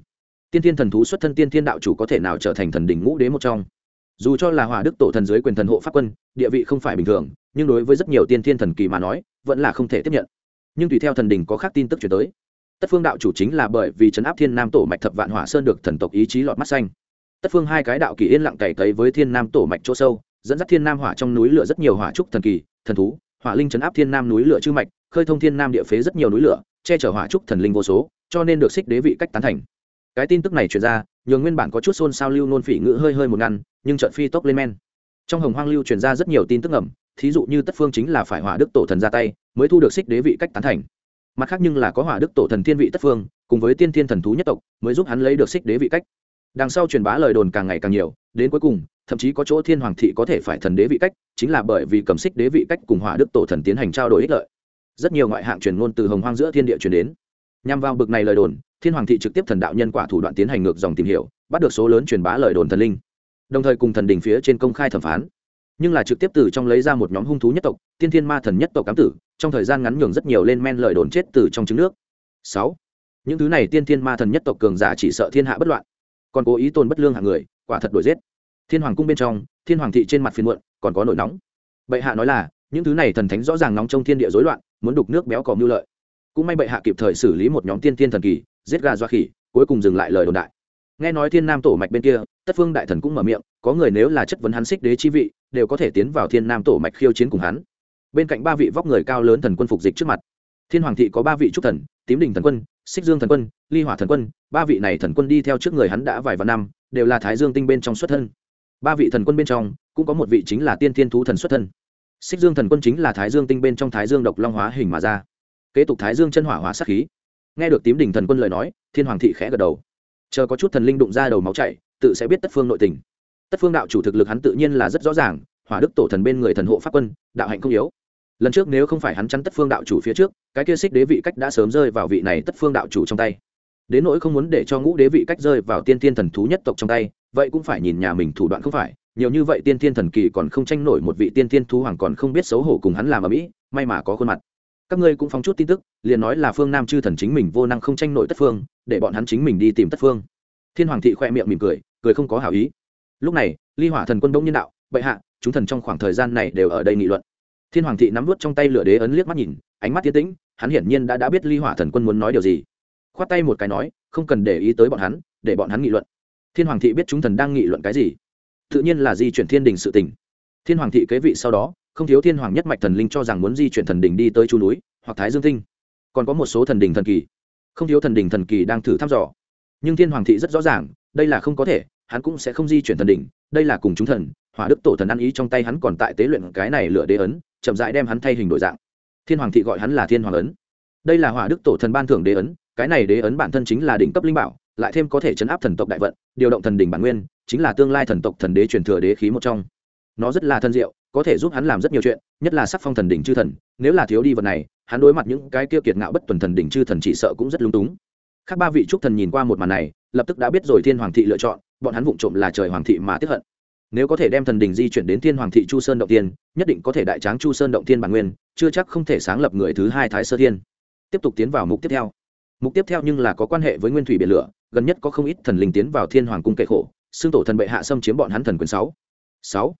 Tiên tiên thần thú xuất thân tiên tiên đạo chủ có thể nào trở thành thần đình ngũ đế một trong? Dù cho là hỏa đức tổ thần dưới quyền thần hộ pháp quân, địa vị không phải bình thường, nhưng đối với rất nhiều tiên thiên thần kỳ mà nói, vẫn là không thể tiếp nhận. Nhưng tùy theo thần đình có khác tin tức chuyển tới. Tất phương đạo chủ chính là bởi vì trấn áp thiên nam tổ mạch thập vạn hỏa sơn được thần tộc ý chí lọt mắt xanh. Tất phương hai cái đạo kỳ yên lặng cày cấy với thiên nam tổ mạch chỗ sâu, dẫn dắt thiên nam hỏa trong núi lửa rất nhiều hỏa trúc thần kỳ, thần thú, hỏa linh chấn áp thiên nam núi lửa chư mạch, khơi thông thiên nam địa phế rất nhiều núi lửa, che chở hỏa trúc thần linh vô số, cho nên được xích đế vị cách tán thành cái tin tức này truyền ra, nhường nguyên bản có chút xôn xao lưu nôn phỉ ngữ hơi hơi một ngăn, nhưng trận phi tốc lên men. Trong hồng hoang lưu truyền ra rất nhiều tin tức ngầm, thí dụ như tất phương chính là phải hỏa đức tổ thần ra tay, mới thu được xích đế vị cách tán thành. Mặt khác nhưng là có hỏa đức tổ thần thiên vị tất phương, cùng với tiên thiên thần thú nhất tộc, mới giúp hắn lấy được xích đế vị cách. Đằng sau truyền bá lời đồn càng ngày càng nhiều, đến cuối cùng, thậm chí có chỗ thiên hoàng thị có thể phải thần đế vị cách, chính là bởi vì cầm xích đế vị cách cùng hỏa đức tổ thần tiến hành trao đổi ích lợi. Rất nhiều ngoại hạng truyền ngôn từ hồng hoang giữa thiên địa truyền đến. Nhằm vào bực này lời đồn thiên hoàng thị trực tiếp thần đạo nhân quả thủ đoạn tiến hành ngược dòng tìm hiểu, bắt được số lớn truyền bá lời đồn thần linh. Đồng thời cùng thần đình phía trên công khai thẩm phán. Nhưng là trực tiếp từ trong lấy ra một nhóm hung thú nhất tộc, tiên thiên ma thần nhất tộc cám tử, trong thời gian ngắn nhường rất nhiều lên men lời đồn chết từ trong trứng nước. Sáu. Những thứ này tiên thiên ma thần nhất tộc cường giả chỉ sợ thiên hạ bất loạn. Còn cố ý tôn bất lương hạng người, quả thật đổi giết. Thiên hoàng cung bên trong, thiên hoàng thị trên mặt phiền muộn, còn có nổi nóng. Bệ hạ nói là, những thứ này thần thánh rõ ràng nóng trong thiên địa rối loạn, muốn đục nước béo cò mưu lợi. Cũng may bệ hạ kịp thời xử lý một nhóm tiên thiên thần kỳ giết gà doa khỉ, cuối cùng dừng lại lời đồn đại. Nghe nói thiên nam tổ mạch bên kia, tất phương đại thần cũng mở miệng, có người nếu là chất vấn hắn xích đế chi vị, đều có thể tiến vào thiên nam tổ mạch khiêu chiến cùng hắn. Bên cạnh ba vị vóc người cao lớn thần quân phục dịch trước mặt. Thiên hoàng thị có ba vị trúc thần, tím đình thần quân, xích dương thần quân, ly hỏa thần quân, ba vị này thần quân đi theo trước người hắn đã vài vạn năm, đều là thái dương tinh bên trong xuất thân. Ba vị thần quân bên trong, cũng có một vị chính là tiên thiên thú thần xuất thân. Xích dương thần quân chính là thái dương tinh bên trong thái dương độc long hóa hình mà ra. Kế tục thái dương chân hỏa hóa sát khí nghe được tím đình thần quân lời nói, thiên hoàng thị khẽ gật đầu. Chờ có chút thần linh đụng ra đầu máu chảy, tự sẽ biết tất phương nội tình. Tất phương đạo chủ thực lực hắn tự nhiên là rất rõ ràng, hỏa đức tổ thần bên người thần hộ pháp quân, đạo hạnh không yếu. Lần trước nếu không phải hắn chắn tất phương đạo chủ phía trước, cái kia xích đế vị cách đã sớm rơi vào vị này tất phương đạo chủ trong tay. Đến nỗi không muốn để cho ngũ đế vị cách rơi vào tiên tiên thần thú nhất tộc trong tay, vậy cũng phải nhìn nhà mình thủ đoạn không phải. Nhiều như vậy tiên tiên thần kỳ còn không tranh nổi một vị tiên tiên thú hoàng còn không biết xấu hổ cùng hắn làm ở mỹ, may mà có khuôn mặt các ngươi cũng phóng chút tin tức, liền nói là phương nam chư thần chính mình vô năng không tranh nội tất phương, để bọn hắn chính mình đi tìm tất phương. Thiên hoàng thị khoe miệng mỉm cười cười không có hảo ý. Lúc này, ly hỏa thần quân đông nhân đạo, bệ hạ, chúng thần trong khoảng thời gian này đều ở đây nghị luận. Thiên hoàng thị nắm vút trong tay lửa đế ấn liếc mắt nhìn, ánh mắt tiến tĩnh, hắn hiển nhiên đã đã biết ly hỏa thần quân muốn nói điều gì. Khoát tay một cái nói, không cần để ý tới bọn hắn, để bọn hắn nghị luận. Thiên hoàng thị biết chúng thần đang nghị luận cái gì. Tự nhiên là di chuyển thiên đình sự tình. Thiên hoàng thị kế vị sau đó không thiếu thiên hoàng nhất mạch thần linh cho rằng muốn di chuyển thần đình đi tới chu núi hoặc thái dương tinh còn có một số thần đình thần kỳ. Không thiếu thần đình thần kỳ đang thử thăm dò. Nhưng thiên hoàng thị rất rõ ràng, đây là không có thể, hắn cũng sẽ không di chuyển thần đình, đây là cùng chúng thần, hỏa đức tổ thần ăn ý trong tay hắn còn tại tế luyện cái này lựa đế ấn, chậm rãi đem hắn thay hình đổi dạng. Thiên hoàng thị gọi hắn là thiên hoàng ấn. Đây là hỏa đức tổ thần ban thưởng đế ấn, cái này đế ấn bản thân chính là đỉnh cấp linh bảo, lại thêm có thể chấn áp thần tộc đại vận, điều động thần đỉnh bản nguyên, chính là tương lai thần tộc thần đế truyền thừa đế khí một trong. Nó rất là thân diệu có thể giúp hắn làm rất nhiều chuyện, nhất là sắc phong thần đỉnh chư thần, nếu là thiếu đi vật này, hắn đối mặt những cái kia kiệt ngạo bất tuần thần đỉnh chư thần chỉ sợ cũng rất lung túng. Khác ba vị trúc thần nhìn qua một màn này, lập tức đã biết rồi thiên hoàng thị lựa chọn, bọn hắn vụng trộm là trời hoàng thị mà tiếp hận. Nếu có thể đem thần đình di chuyển đến thiên hoàng thị chu sơn động tiên, nhất định có thể đại tráng chu sơn động tiên bản nguyên, chưa chắc không thể sáng lập người thứ hai thái sơ thiên. Tiếp tục tiến vào mục tiếp theo. Mục tiếp theo nhưng là có quan hệ với nguyên thủy biển lửa, gần nhất có không ít thần linh tiến vào thiên hoàng cung kệ khổ xương tổ thần bệ hạ xâm chiếm bọn hắn thần quyền sáu. Sáu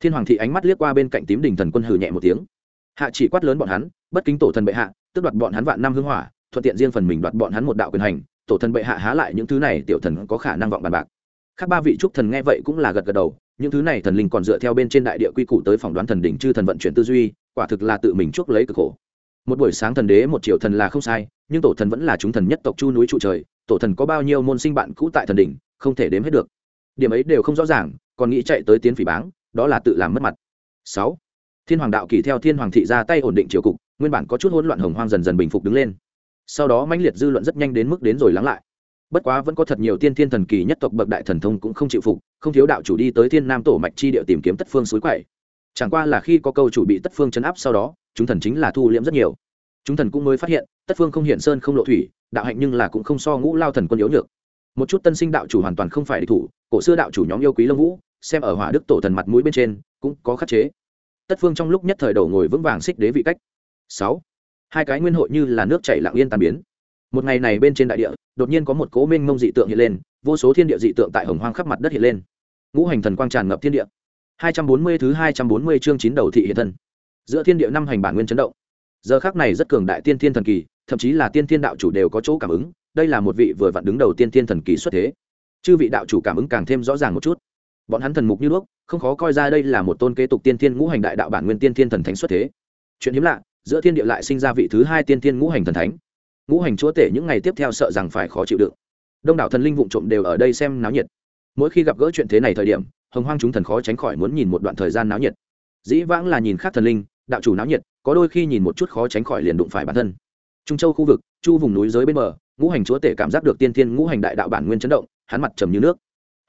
thiên hoàng thị ánh mắt liếc qua bên cạnh tím đình thần quân hừ nhẹ một tiếng. Hạ chỉ quát lớn bọn hắn, bất kính tổ thần bệ hạ tức đoạt bọn hắn vạn năm hưng hỏa, thuận tiện riêng phần mình đoạt bọn hắn một đạo quyền hành, tổ thần bệ hạ há lại những thứ này, tiểu thần có khả năng vọng bàn bạc. Khác ba vị trúc thần nghe vậy cũng là gật gật đầu, những thứ này thần linh còn dựa theo bên trên đại địa quy củ tới phỏng đoán thần đỉnh chư thần vận chuyển tư duy, quả thực là tự mình chuốc lấy cực khổ. Một buổi sáng thần đế một triệu thần là không sai, nhưng tổ thần vẫn là chúng thần nhất tộc chu núi trụ trời, tổ thần có bao nhiêu môn sinh bạn cũ tại thần đỉnh, không thể đếm hết được. Điểm ấy đều không rõ ràng, còn nghĩ chạy tới tiến phỉ báng đó là tự làm mất mặt. Sáu, thiên hoàng đạo kỳ theo thiên hoàng thị ra tay ổn định triều cục, nguyên bản có chút hỗn loạn hồng hoang dần dần bình phục đứng lên. Sau đó mãnh liệt dư luận rất nhanh đến mức đến rồi lắng lại. Bất quá vẫn có thật nhiều tiên thiên thần kỳ nhất tộc bậc đại thần thông cũng không chịu phục, không thiếu đạo chủ đi tới thiên nam tổ mạch chi địa tìm kiếm tất phương suối quậy. Chẳng qua là khi có câu chủ bị tất phương chấn áp sau đó, chúng thần chính là thu liễm rất nhiều. Chúng thần cũng mới phát hiện, tất phương không hiện sơn không lộ thủy, đạo hạnh nhưng là cũng không so ngũ lao thần quân yếu nhược. Một chút tân sinh đạo chủ hoàn toàn không phải địch thủ, cổ xưa đạo chủ nhóm yêu quý lâm vũ xem ở hỏa đức tổ thần mặt mũi bên trên, cũng có khắc chế. Tất phương trong lúc nhất thời đầu ngồi vững vàng xích đế vị cách. Sáu, hai cái nguyên hội như là nước chảy lặng yên tan biến. Một ngày này bên trên đại địa, đột nhiên có một cố minh mông dị tượng hiện lên, vô số thiên địa dị tượng tại hồng hoang khắp mặt đất hiện lên. Ngũ hành thần quang tràn ngập thiên địa. Hai trăm bốn mươi thứ hai trăm bốn mươi chương chín đầu thị hiện thân. Giữa thiên địa năm hành bản nguyên chấn động. Giờ khác này rất cường đại tiên thiên thần kỳ, thậm chí là tiên thiên đạo chủ đều có chỗ cảm ứng, đây là một vị vừa vặn đứng đầu tiên thiên thần kỳ xuất thế. Chư vị đạo chủ cảm ứng càng thêm rõ ràng một chút bọn hắn thần mục như đuốc, không khó coi ra đây là một tôn kế tục tiên thiên ngũ hành đại đạo bản nguyên tiên thiên thần thánh xuất thế. Chuyện hiếm lạ, giữa thiên địa lại sinh ra vị thứ hai tiên thiên ngũ hành thần thánh. Ngũ hành chúa tể những ngày tiếp theo sợ rằng phải khó chịu đựng. Đông đảo thần linh vụng trộm đều ở đây xem náo nhiệt. Mỗi khi gặp gỡ chuyện thế này thời điểm, hồng hoang chúng thần khó tránh khỏi muốn nhìn một đoạn thời gian náo nhiệt. Dĩ vãng là nhìn khác thần linh, đạo chủ náo nhiệt, có đôi khi nhìn một chút khó tránh khỏi liền đụng phải bản thân. Trung châu khu vực, chu vùng núi dưới bên bờ, ngũ hành chúa tể cảm giác được tiên thiên ngũ hành đại đạo bản nguyên chấn động, hắn mặt trầm như nước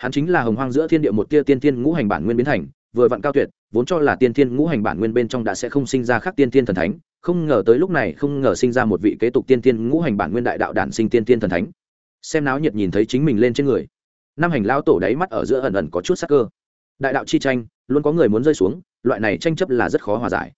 hắn chính là hồng hoang giữa thiên địa một tia tiên thiên ngũ hành bản nguyên biến thành, vừa vặn cao tuyệt, vốn cho là tiên thiên ngũ hành bản nguyên bên trong đã sẽ không sinh ra khác tiên thiên thần thánh, không ngờ tới lúc này không ngờ sinh ra một vị kế tục tiên thiên ngũ hành bản nguyên đại đạo đản sinh tiên thiên thần thánh. Xem náo nhiệt nhìn thấy chính mình lên trên người. Năm hành lao tổ đáy mắt ở giữa ẩn ẩn có chút sắc cơ. Đại đạo chi tranh, luôn có người muốn rơi xuống, loại này tranh chấp là rất khó hòa giải.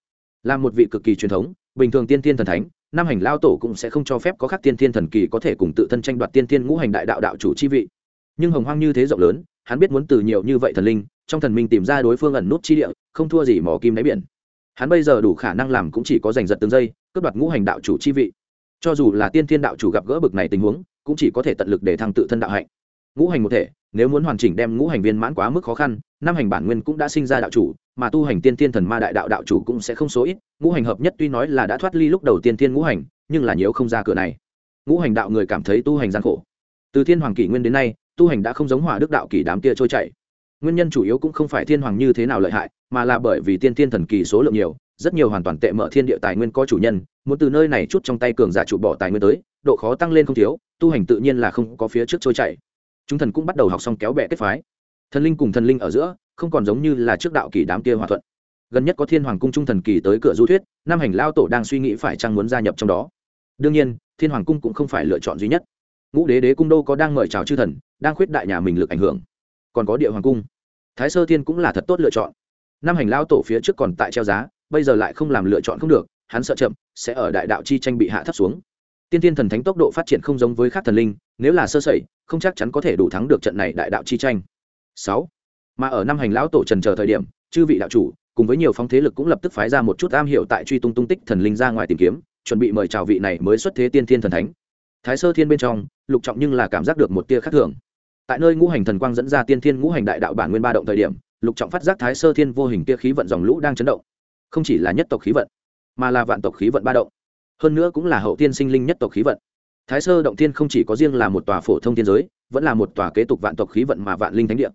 Là một vị cực kỳ truyền thống, bình thường tiên thiên thần thánh, năm hành lao tổ cũng sẽ không cho phép có khác tiên thiên thần kỳ có thể cùng tự thân tranh đoạt tiên thiên ngũ hành đại đạo đạo chủ chi vị nhưng hồng hoang như thế rộng lớn, hắn biết muốn từ nhiều như vậy thần linh, trong thần minh tìm ra đối phương ẩn nút chi địa, không thua gì mỏ kim đáy biển. Hắn bây giờ đủ khả năng làm cũng chỉ có giành giật từng giây, cướp đoạt ngũ hành đạo chủ chi vị. Cho dù là tiên thiên đạo chủ gặp gỡ bực này tình huống, cũng chỉ có thể tận lực để thăng tự thân đạo hạnh. Ngũ hành một thể, nếu muốn hoàn chỉnh đem ngũ hành viên mãn quá mức khó khăn, năm hành bản nguyên cũng đã sinh ra đạo chủ, mà tu hành tiên thiên thần ma đại đạo đạo chủ cũng sẽ không số ít. Ngũ hành hợp nhất tuy nói là đã thoát ly lúc đầu tiên thiên ngũ hành, nhưng là nhiễu không ra cửa này. Ngũ hành đạo người cảm thấy tu hành gian khổ. Từ thiên hoàng kỷ nguyên đến nay tu hành đã không giống hỏa đức đạo kỷ đám kia trôi chảy. Nguyên nhân chủ yếu cũng không phải thiên hoàng như thế nào lợi hại, mà là bởi vì tiên thiên thần kỳ số lượng nhiều, rất nhiều hoàn toàn tệ mở thiên địa tài nguyên có chủ nhân, muốn từ nơi này chút trong tay cường giả chủ bỏ tài nguyên tới, độ khó tăng lên không thiếu, tu hành tự nhiên là không có phía trước trôi chảy. Chúng thần cũng bắt đầu học xong kéo bè kết phái. Thần linh cùng thần linh ở giữa, không còn giống như là trước đạo kỳ đám kia hòa thuận. Gần nhất có thiên hoàng cung trung thần kỳ tới cửa du thuyết nam hành lao tổ đang suy nghĩ phải chăng muốn gia nhập trong đó. Đương nhiên, thiên hoàng cung cũng không phải lựa chọn duy nhất. Ngũ đế đế cung đô có đang mời chào chư thần đang khuyết đại nhà mình lực ảnh hưởng. Còn có địa hoàng cung. Thái sơ thiên cũng là thật tốt lựa chọn. Năm hành lao tổ phía trước còn tại treo giá, bây giờ lại không làm lựa chọn không được, hắn sợ chậm, sẽ ở đại đạo chi tranh bị hạ thấp xuống. Tiên tiên thần thánh tốc độ phát triển không giống với khác thần linh, nếu là sơ sẩy, không chắc chắn có thể đủ thắng được trận này đại đạo chi tranh. Sáu. Mà ở năm hành lão tổ trần chờ thời điểm, chư vị đạo chủ, cùng với nhiều phong thế lực cũng lập tức phái ra một chút am hiểu tại truy tung tung tích thần linh ra ngoài tìm kiếm, chuẩn bị mời chào vị này mới xuất thế tiên thiên thần thánh thái sơ thiên bên trong, lục trọng nhưng là cảm giác được một tia khác thường. Tại nơi ngũ hành thần quang dẫn ra tiên thiên ngũ hành đại đạo bản nguyên ba động thời điểm, lục trọng phát giác thái sơ thiên vô hình tia khí vận dòng lũ đang chấn động. Không chỉ là nhất tộc khí vận, mà là vạn tộc khí vận ba động. Hơn nữa cũng là hậu tiên sinh linh nhất tộc khí vận. Thái sơ động thiên không chỉ có riêng là một tòa phổ thông thiên giới, vẫn là một tòa kế tục vạn tộc khí vận mà vạn linh thánh địa.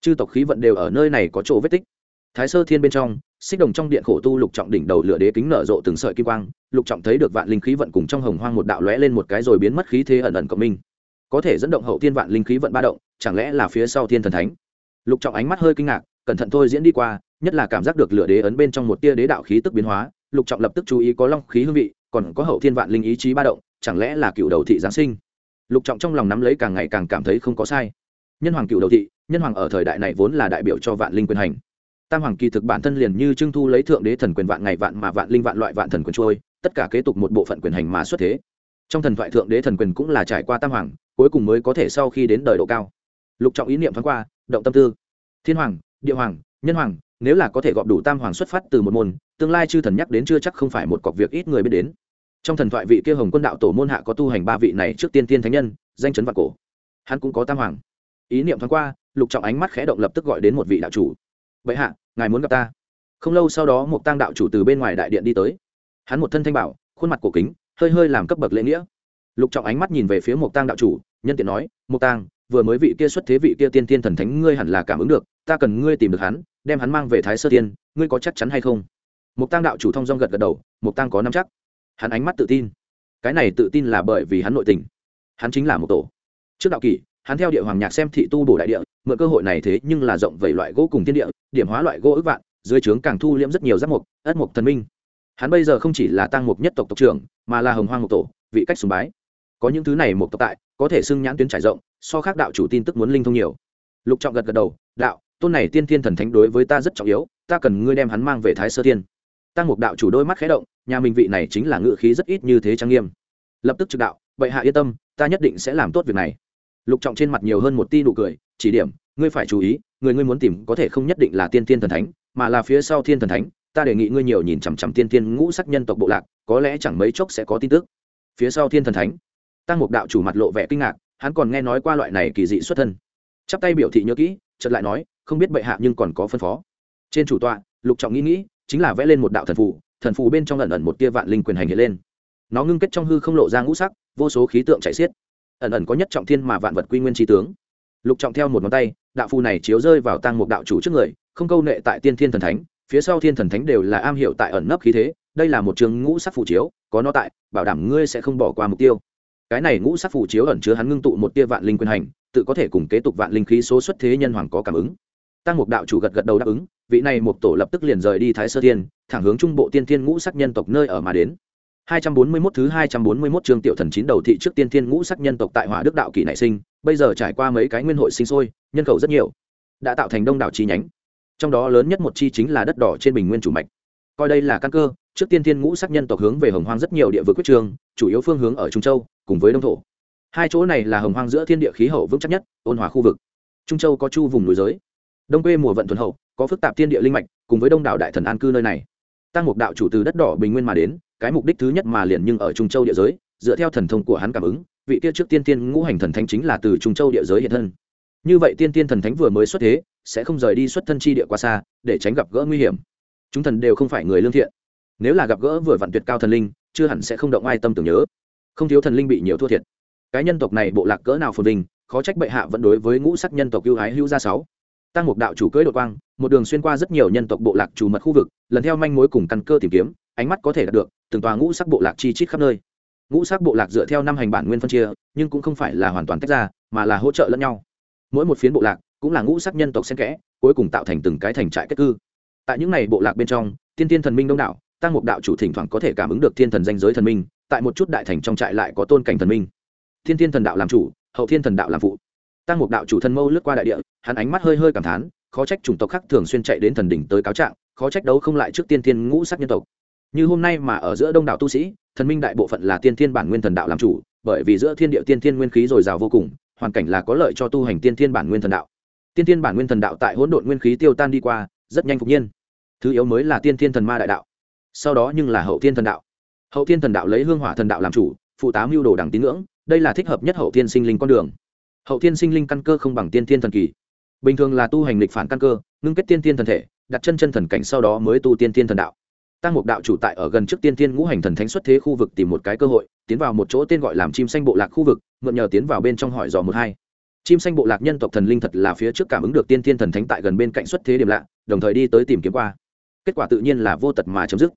Chư tộc khí vận đều ở nơi này có chỗ vết tích thái sơ thiên bên trong, xích đồng trong điện khổ tu lục trọng đỉnh đầu lửa đế kính nở rộ từng sợi kim quang, lục trọng thấy được vạn linh khí vận cùng trong hồng hoang một đạo lóe lên một cái rồi biến mất khí thế ẩn ẩn cộng minh. Có thể dẫn động hậu thiên vạn linh khí vận ba động, chẳng lẽ là phía sau thiên thần thánh? Lục trọng ánh mắt hơi kinh ngạc, cẩn thận thôi diễn đi qua, nhất là cảm giác được lửa đế ấn bên trong một tia đế đạo khí tức biến hóa, lục trọng lập tức chú ý có long khí hương vị, còn có hậu thiên vạn linh ý chí ba động, chẳng lẽ là cựu đầu thị giáng sinh? Lục trọng trong lòng nắm lấy càng ngày càng cảm thấy không có sai. Nhân hoàng cựu đầu thị, nhân hoàng ở thời đại này vốn là đại biểu cho vạn linh quyền hành tam hoàng kỳ thực bản thân liền như trưng thu lấy thượng đế thần quyền vạn ngày vạn mà vạn linh vạn loại vạn thần quyền trôi, tất cả kế tục một bộ phận quyền hành mà xuất thế. Trong thần thoại thượng đế thần quyền cũng là trải qua tam hoàng, cuối cùng mới có thể sau khi đến đời độ cao. Lục trọng ý niệm thoáng qua, động tâm tư. Thiên hoàng, địa hoàng, nhân hoàng, nếu là có thể gọp đủ tam hoàng xuất phát từ một môn, tương lai chư thần nhắc đến chưa chắc không phải một cọc việc ít người biết đến. Trong thần thoại vị kia hồng quân đạo tổ môn hạ có tu hành ba vị này trước tiên tiên thánh nhân, danh chấn vạn cổ. Hắn cũng có tam hoàng. Ý niệm thoáng qua, lục trọng ánh mắt khẽ động lập tức gọi đến một vị đạo chủ. Vậy hạ ngài muốn gặp ta? Không lâu sau đó, một tăng đạo chủ từ bên ngoài đại điện đi tới. Hắn một thân thanh bảo, khuôn mặt cổ kính, hơi hơi làm cấp bậc lễ nghĩa. Lục trọng ánh mắt nhìn về phía một tăng đạo chủ, nhân tiện nói, một tăng vừa mới vị kia xuất thế vị kia tiên tiên thần thánh ngươi hẳn là cảm ứng được, ta cần ngươi tìm được hắn, đem hắn mang về thái sơ tiên, ngươi có chắc chắn hay không? Một tăng đạo chủ thông dong gật gật đầu, một tăng có năm chắc. Hắn ánh mắt tự tin. Cái này tự tin là bởi vì hắn nội tình. Hắn chính là một tổ. Trước đạo kỷ, hắn theo địa hoàng nhạc xem thị tu bổ đại địa mượn cơ hội này thế nhưng là rộng vẩy loại gỗ cùng thiên địa, điểm hóa loại gỗ ước vạn, dưới trướng càng thu liễm rất nhiều giáp mục ất mục thần minh. Hắn bây giờ không chỉ là tăng mục nhất tộc tộc trưởng, mà là hồng hoang một tổ, vị cách sùng bái. Có những thứ này một tộc tại, có thể xưng nhãn tuyến trải rộng, so khác đạo chủ tin tức muốn linh thông nhiều. Lục trọng gật gật đầu, đạo, tôn này tiên thiên thần thánh đối với ta rất trọng yếu, ta cần ngươi đem hắn mang về thái sơ tiên tăng mục đạo chủ đôi mắt khé động, nhà mình vị này chính là ngự khí rất ít như thế trang nghiêm. Lập tức trực đạo vậy hạ yên tâm, ta nhất định sẽ làm tốt việc này lục trọng trên mặt nhiều hơn một ti nụ cười, chỉ điểm, ngươi phải chú ý, người ngươi muốn tìm có thể không nhất định là tiên tiên thần thánh, mà là phía sau thiên thần thánh, ta đề nghị ngươi nhiều nhìn chằm chằm tiên tiên ngũ sắc nhân tộc bộ lạc, có lẽ chẳng mấy chốc sẽ có tin tức. Phía sau thiên thần thánh, tăng mục đạo chủ mặt lộ vẻ kinh ngạc, hắn còn nghe nói qua loại này kỳ dị xuất thân. Chắp tay biểu thị nhớ kỹ, chợt lại nói, không biết bệ hạ nhưng còn có phân phó. Trên chủ tọa, lục trọng nghĩ nghĩ, chính là vẽ lên một đạo thần phù thần phù bên trong lần ẩn một tia vạn linh quyền hành hiện lên. Nó ngưng kết trong hư không lộ ra ngũ sắc, vô số khí tượng chạy xiết ẩn ẩn có nhất trọng thiên mà vạn vật quy nguyên trí tướng. Lục trọng theo một ngón tay, đạo phù này chiếu rơi vào tăng một đạo chủ trước người, không câu nệ tại tiên thiên thần thánh, phía sau thiên thần thánh đều là am hiểu tại ẩn nấp khí thế, đây là một trường ngũ sắc phù chiếu, có nó tại, bảo đảm ngươi sẽ không bỏ qua mục tiêu. Cái này ngũ sắc phù chiếu ẩn chứa hắn ngưng tụ một tia vạn linh quyền hành, tự có thể cùng kế tục vạn linh khí số xuất thế nhân hoàng có cảm ứng. Tăng mục đạo chủ gật gật đầu đáp ứng, vị này một tổ lập tức liền rời đi thái sơ thiên, thẳng hướng trung bộ tiên thiên ngũ sắc nhân tộc nơi ở mà đến. 241 thứ 241 chương tiểu thần chín đầu thị trước tiên thiên ngũ sắc nhân tộc tại Hỏa Đức đạo kỳ nảy sinh, bây giờ trải qua mấy cái nguyên hội sinh sôi, nhân khẩu rất nhiều, đã tạo thành đông đảo chi nhánh. Trong đó lớn nhất một chi chính là đất đỏ trên bình nguyên chủ mạch. Coi đây là căn cơ, trước tiên thiên ngũ sắc nhân tộc hướng về Hồng Hoang rất nhiều địa vực quyết trường, chủ yếu phương hướng ở Trung Châu, cùng với Đông thổ. Hai chỗ này là Hồng Hoang giữa thiên địa khí hậu vững chắc nhất, ôn hòa khu vực. Trung Châu có chu vùng núi giới, Đông quê mùa vận thuần hậu, có phức tạp thiên địa linh mạch, cùng với đông đảo đại thần an cư nơi này. Tăng Mục đạo chủ từ đất đỏ bình nguyên mà đến, cái mục đích thứ nhất mà liền nhưng ở trung châu địa giới, dựa theo thần thông của hắn cảm ứng, vị kia trước tiên tiên ngũ hành thần thánh chính là từ trung châu địa giới hiện thân. Như vậy tiên tiên thần thánh vừa mới xuất thế, sẽ không rời đi xuất thân chi địa quá xa, để tránh gặp gỡ nguy hiểm. Chúng thần đều không phải người lương thiện. Nếu là gặp gỡ vừa vặn tuyệt cao thần linh, chưa hẳn sẽ không động ai tâm tưởng nhớ. Không thiếu thần linh bị nhiều thua thiệt. Cái nhân tộc này bộ lạc cỡ nào phồn vinh, khó trách bệ hạ vẫn đối với ngũ sắc nhân tộc ưu ái hữu gia sáu. Tăng mục đạo chủ cưỡi đột quang, một đường xuyên qua rất nhiều nhân tộc bộ lạc chủ mật khu vực, lần theo manh mối cùng căn cơ tìm kiếm ánh mắt có thể đạt được, từng tòa ngũ sắc bộ lạc chi chít khắp nơi. Ngũ sắc bộ lạc dựa theo năm hành bản nguyên phân chia, nhưng cũng không phải là hoàn toàn tách ra, mà là hỗ trợ lẫn nhau. Mỗi một phiến bộ lạc cũng là ngũ sắc nhân tộc xen kẽ, cuối cùng tạo thành từng cái thành trại kết cư. Tại những này bộ lạc bên trong, tiên tiên thần minh đông đảo, tăng mục đạo chủ thỉnh thoảng có thể cảm ứng được thiên thần danh giới thần minh, tại một chút đại thành trong trại lại có tôn cảnh thần minh. Thiên thiên thần đạo làm chủ, hậu thiên thần đạo làm phụ. Tăng mục đạo chủ thân mâu lướt qua đại địa, hắn ánh mắt hơi hơi cảm thán, khó trách chủng tộc khác thường xuyên chạy đến thần đỉnh tới cáo trạng, khó trách đấu không lại trước tiên thiên ngũ sắc nhân tộc như hôm nay mà ở giữa đông đảo tu sĩ, thần minh đại bộ phận là tiên thiên bản nguyên thần đạo làm chủ, bởi vì giữa thiên địa tiên thiên nguyên khí dồi dào vô cùng, hoàn cảnh là có lợi cho tu hành tiên thiên bản nguyên thần đạo. Tiên thiên bản nguyên thần đạo tại hỗn độn nguyên khí tiêu tan đi qua, rất nhanh phục nhiên. Thứ yếu mới là tiên thiên thần ma đại đạo. Sau đó nhưng là hậu thiên thần đạo. Hậu thiên thần đạo lấy hương hỏa thần đạo làm chủ, phụ tá mưu đồ đẳng tín ngưỡng, đây là thích hợp nhất hậu thiên sinh linh con đường. Hậu thiên sinh linh căn cơ không bằng tiên thiên thần kỳ. Bình thường là tu hành lịch phản căn cơ, ngưng kết tiên thiên thần thể, đặt chân chân thần cảnh sau đó mới tu tiên thiên thần đạo tăng mục đạo chủ tại ở gần trước tiên thiên ngũ hành thần thánh xuất thế khu vực tìm một cái cơ hội, tiến vào một chỗ tên gọi làm chim xanh bộ lạc khu vực, mượn nhờ tiến vào bên trong hỏi dò một hai. Chim xanh bộ lạc nhân tộc thần linh thật là phía trước cảm ứng được tiên thiên thần thánh tại gần bên cạnh xuất thế điểm lạ, đồng thời đi tới tìm kiếm qua. Kết quả tự nhiên là vô tật mà chấm dứt.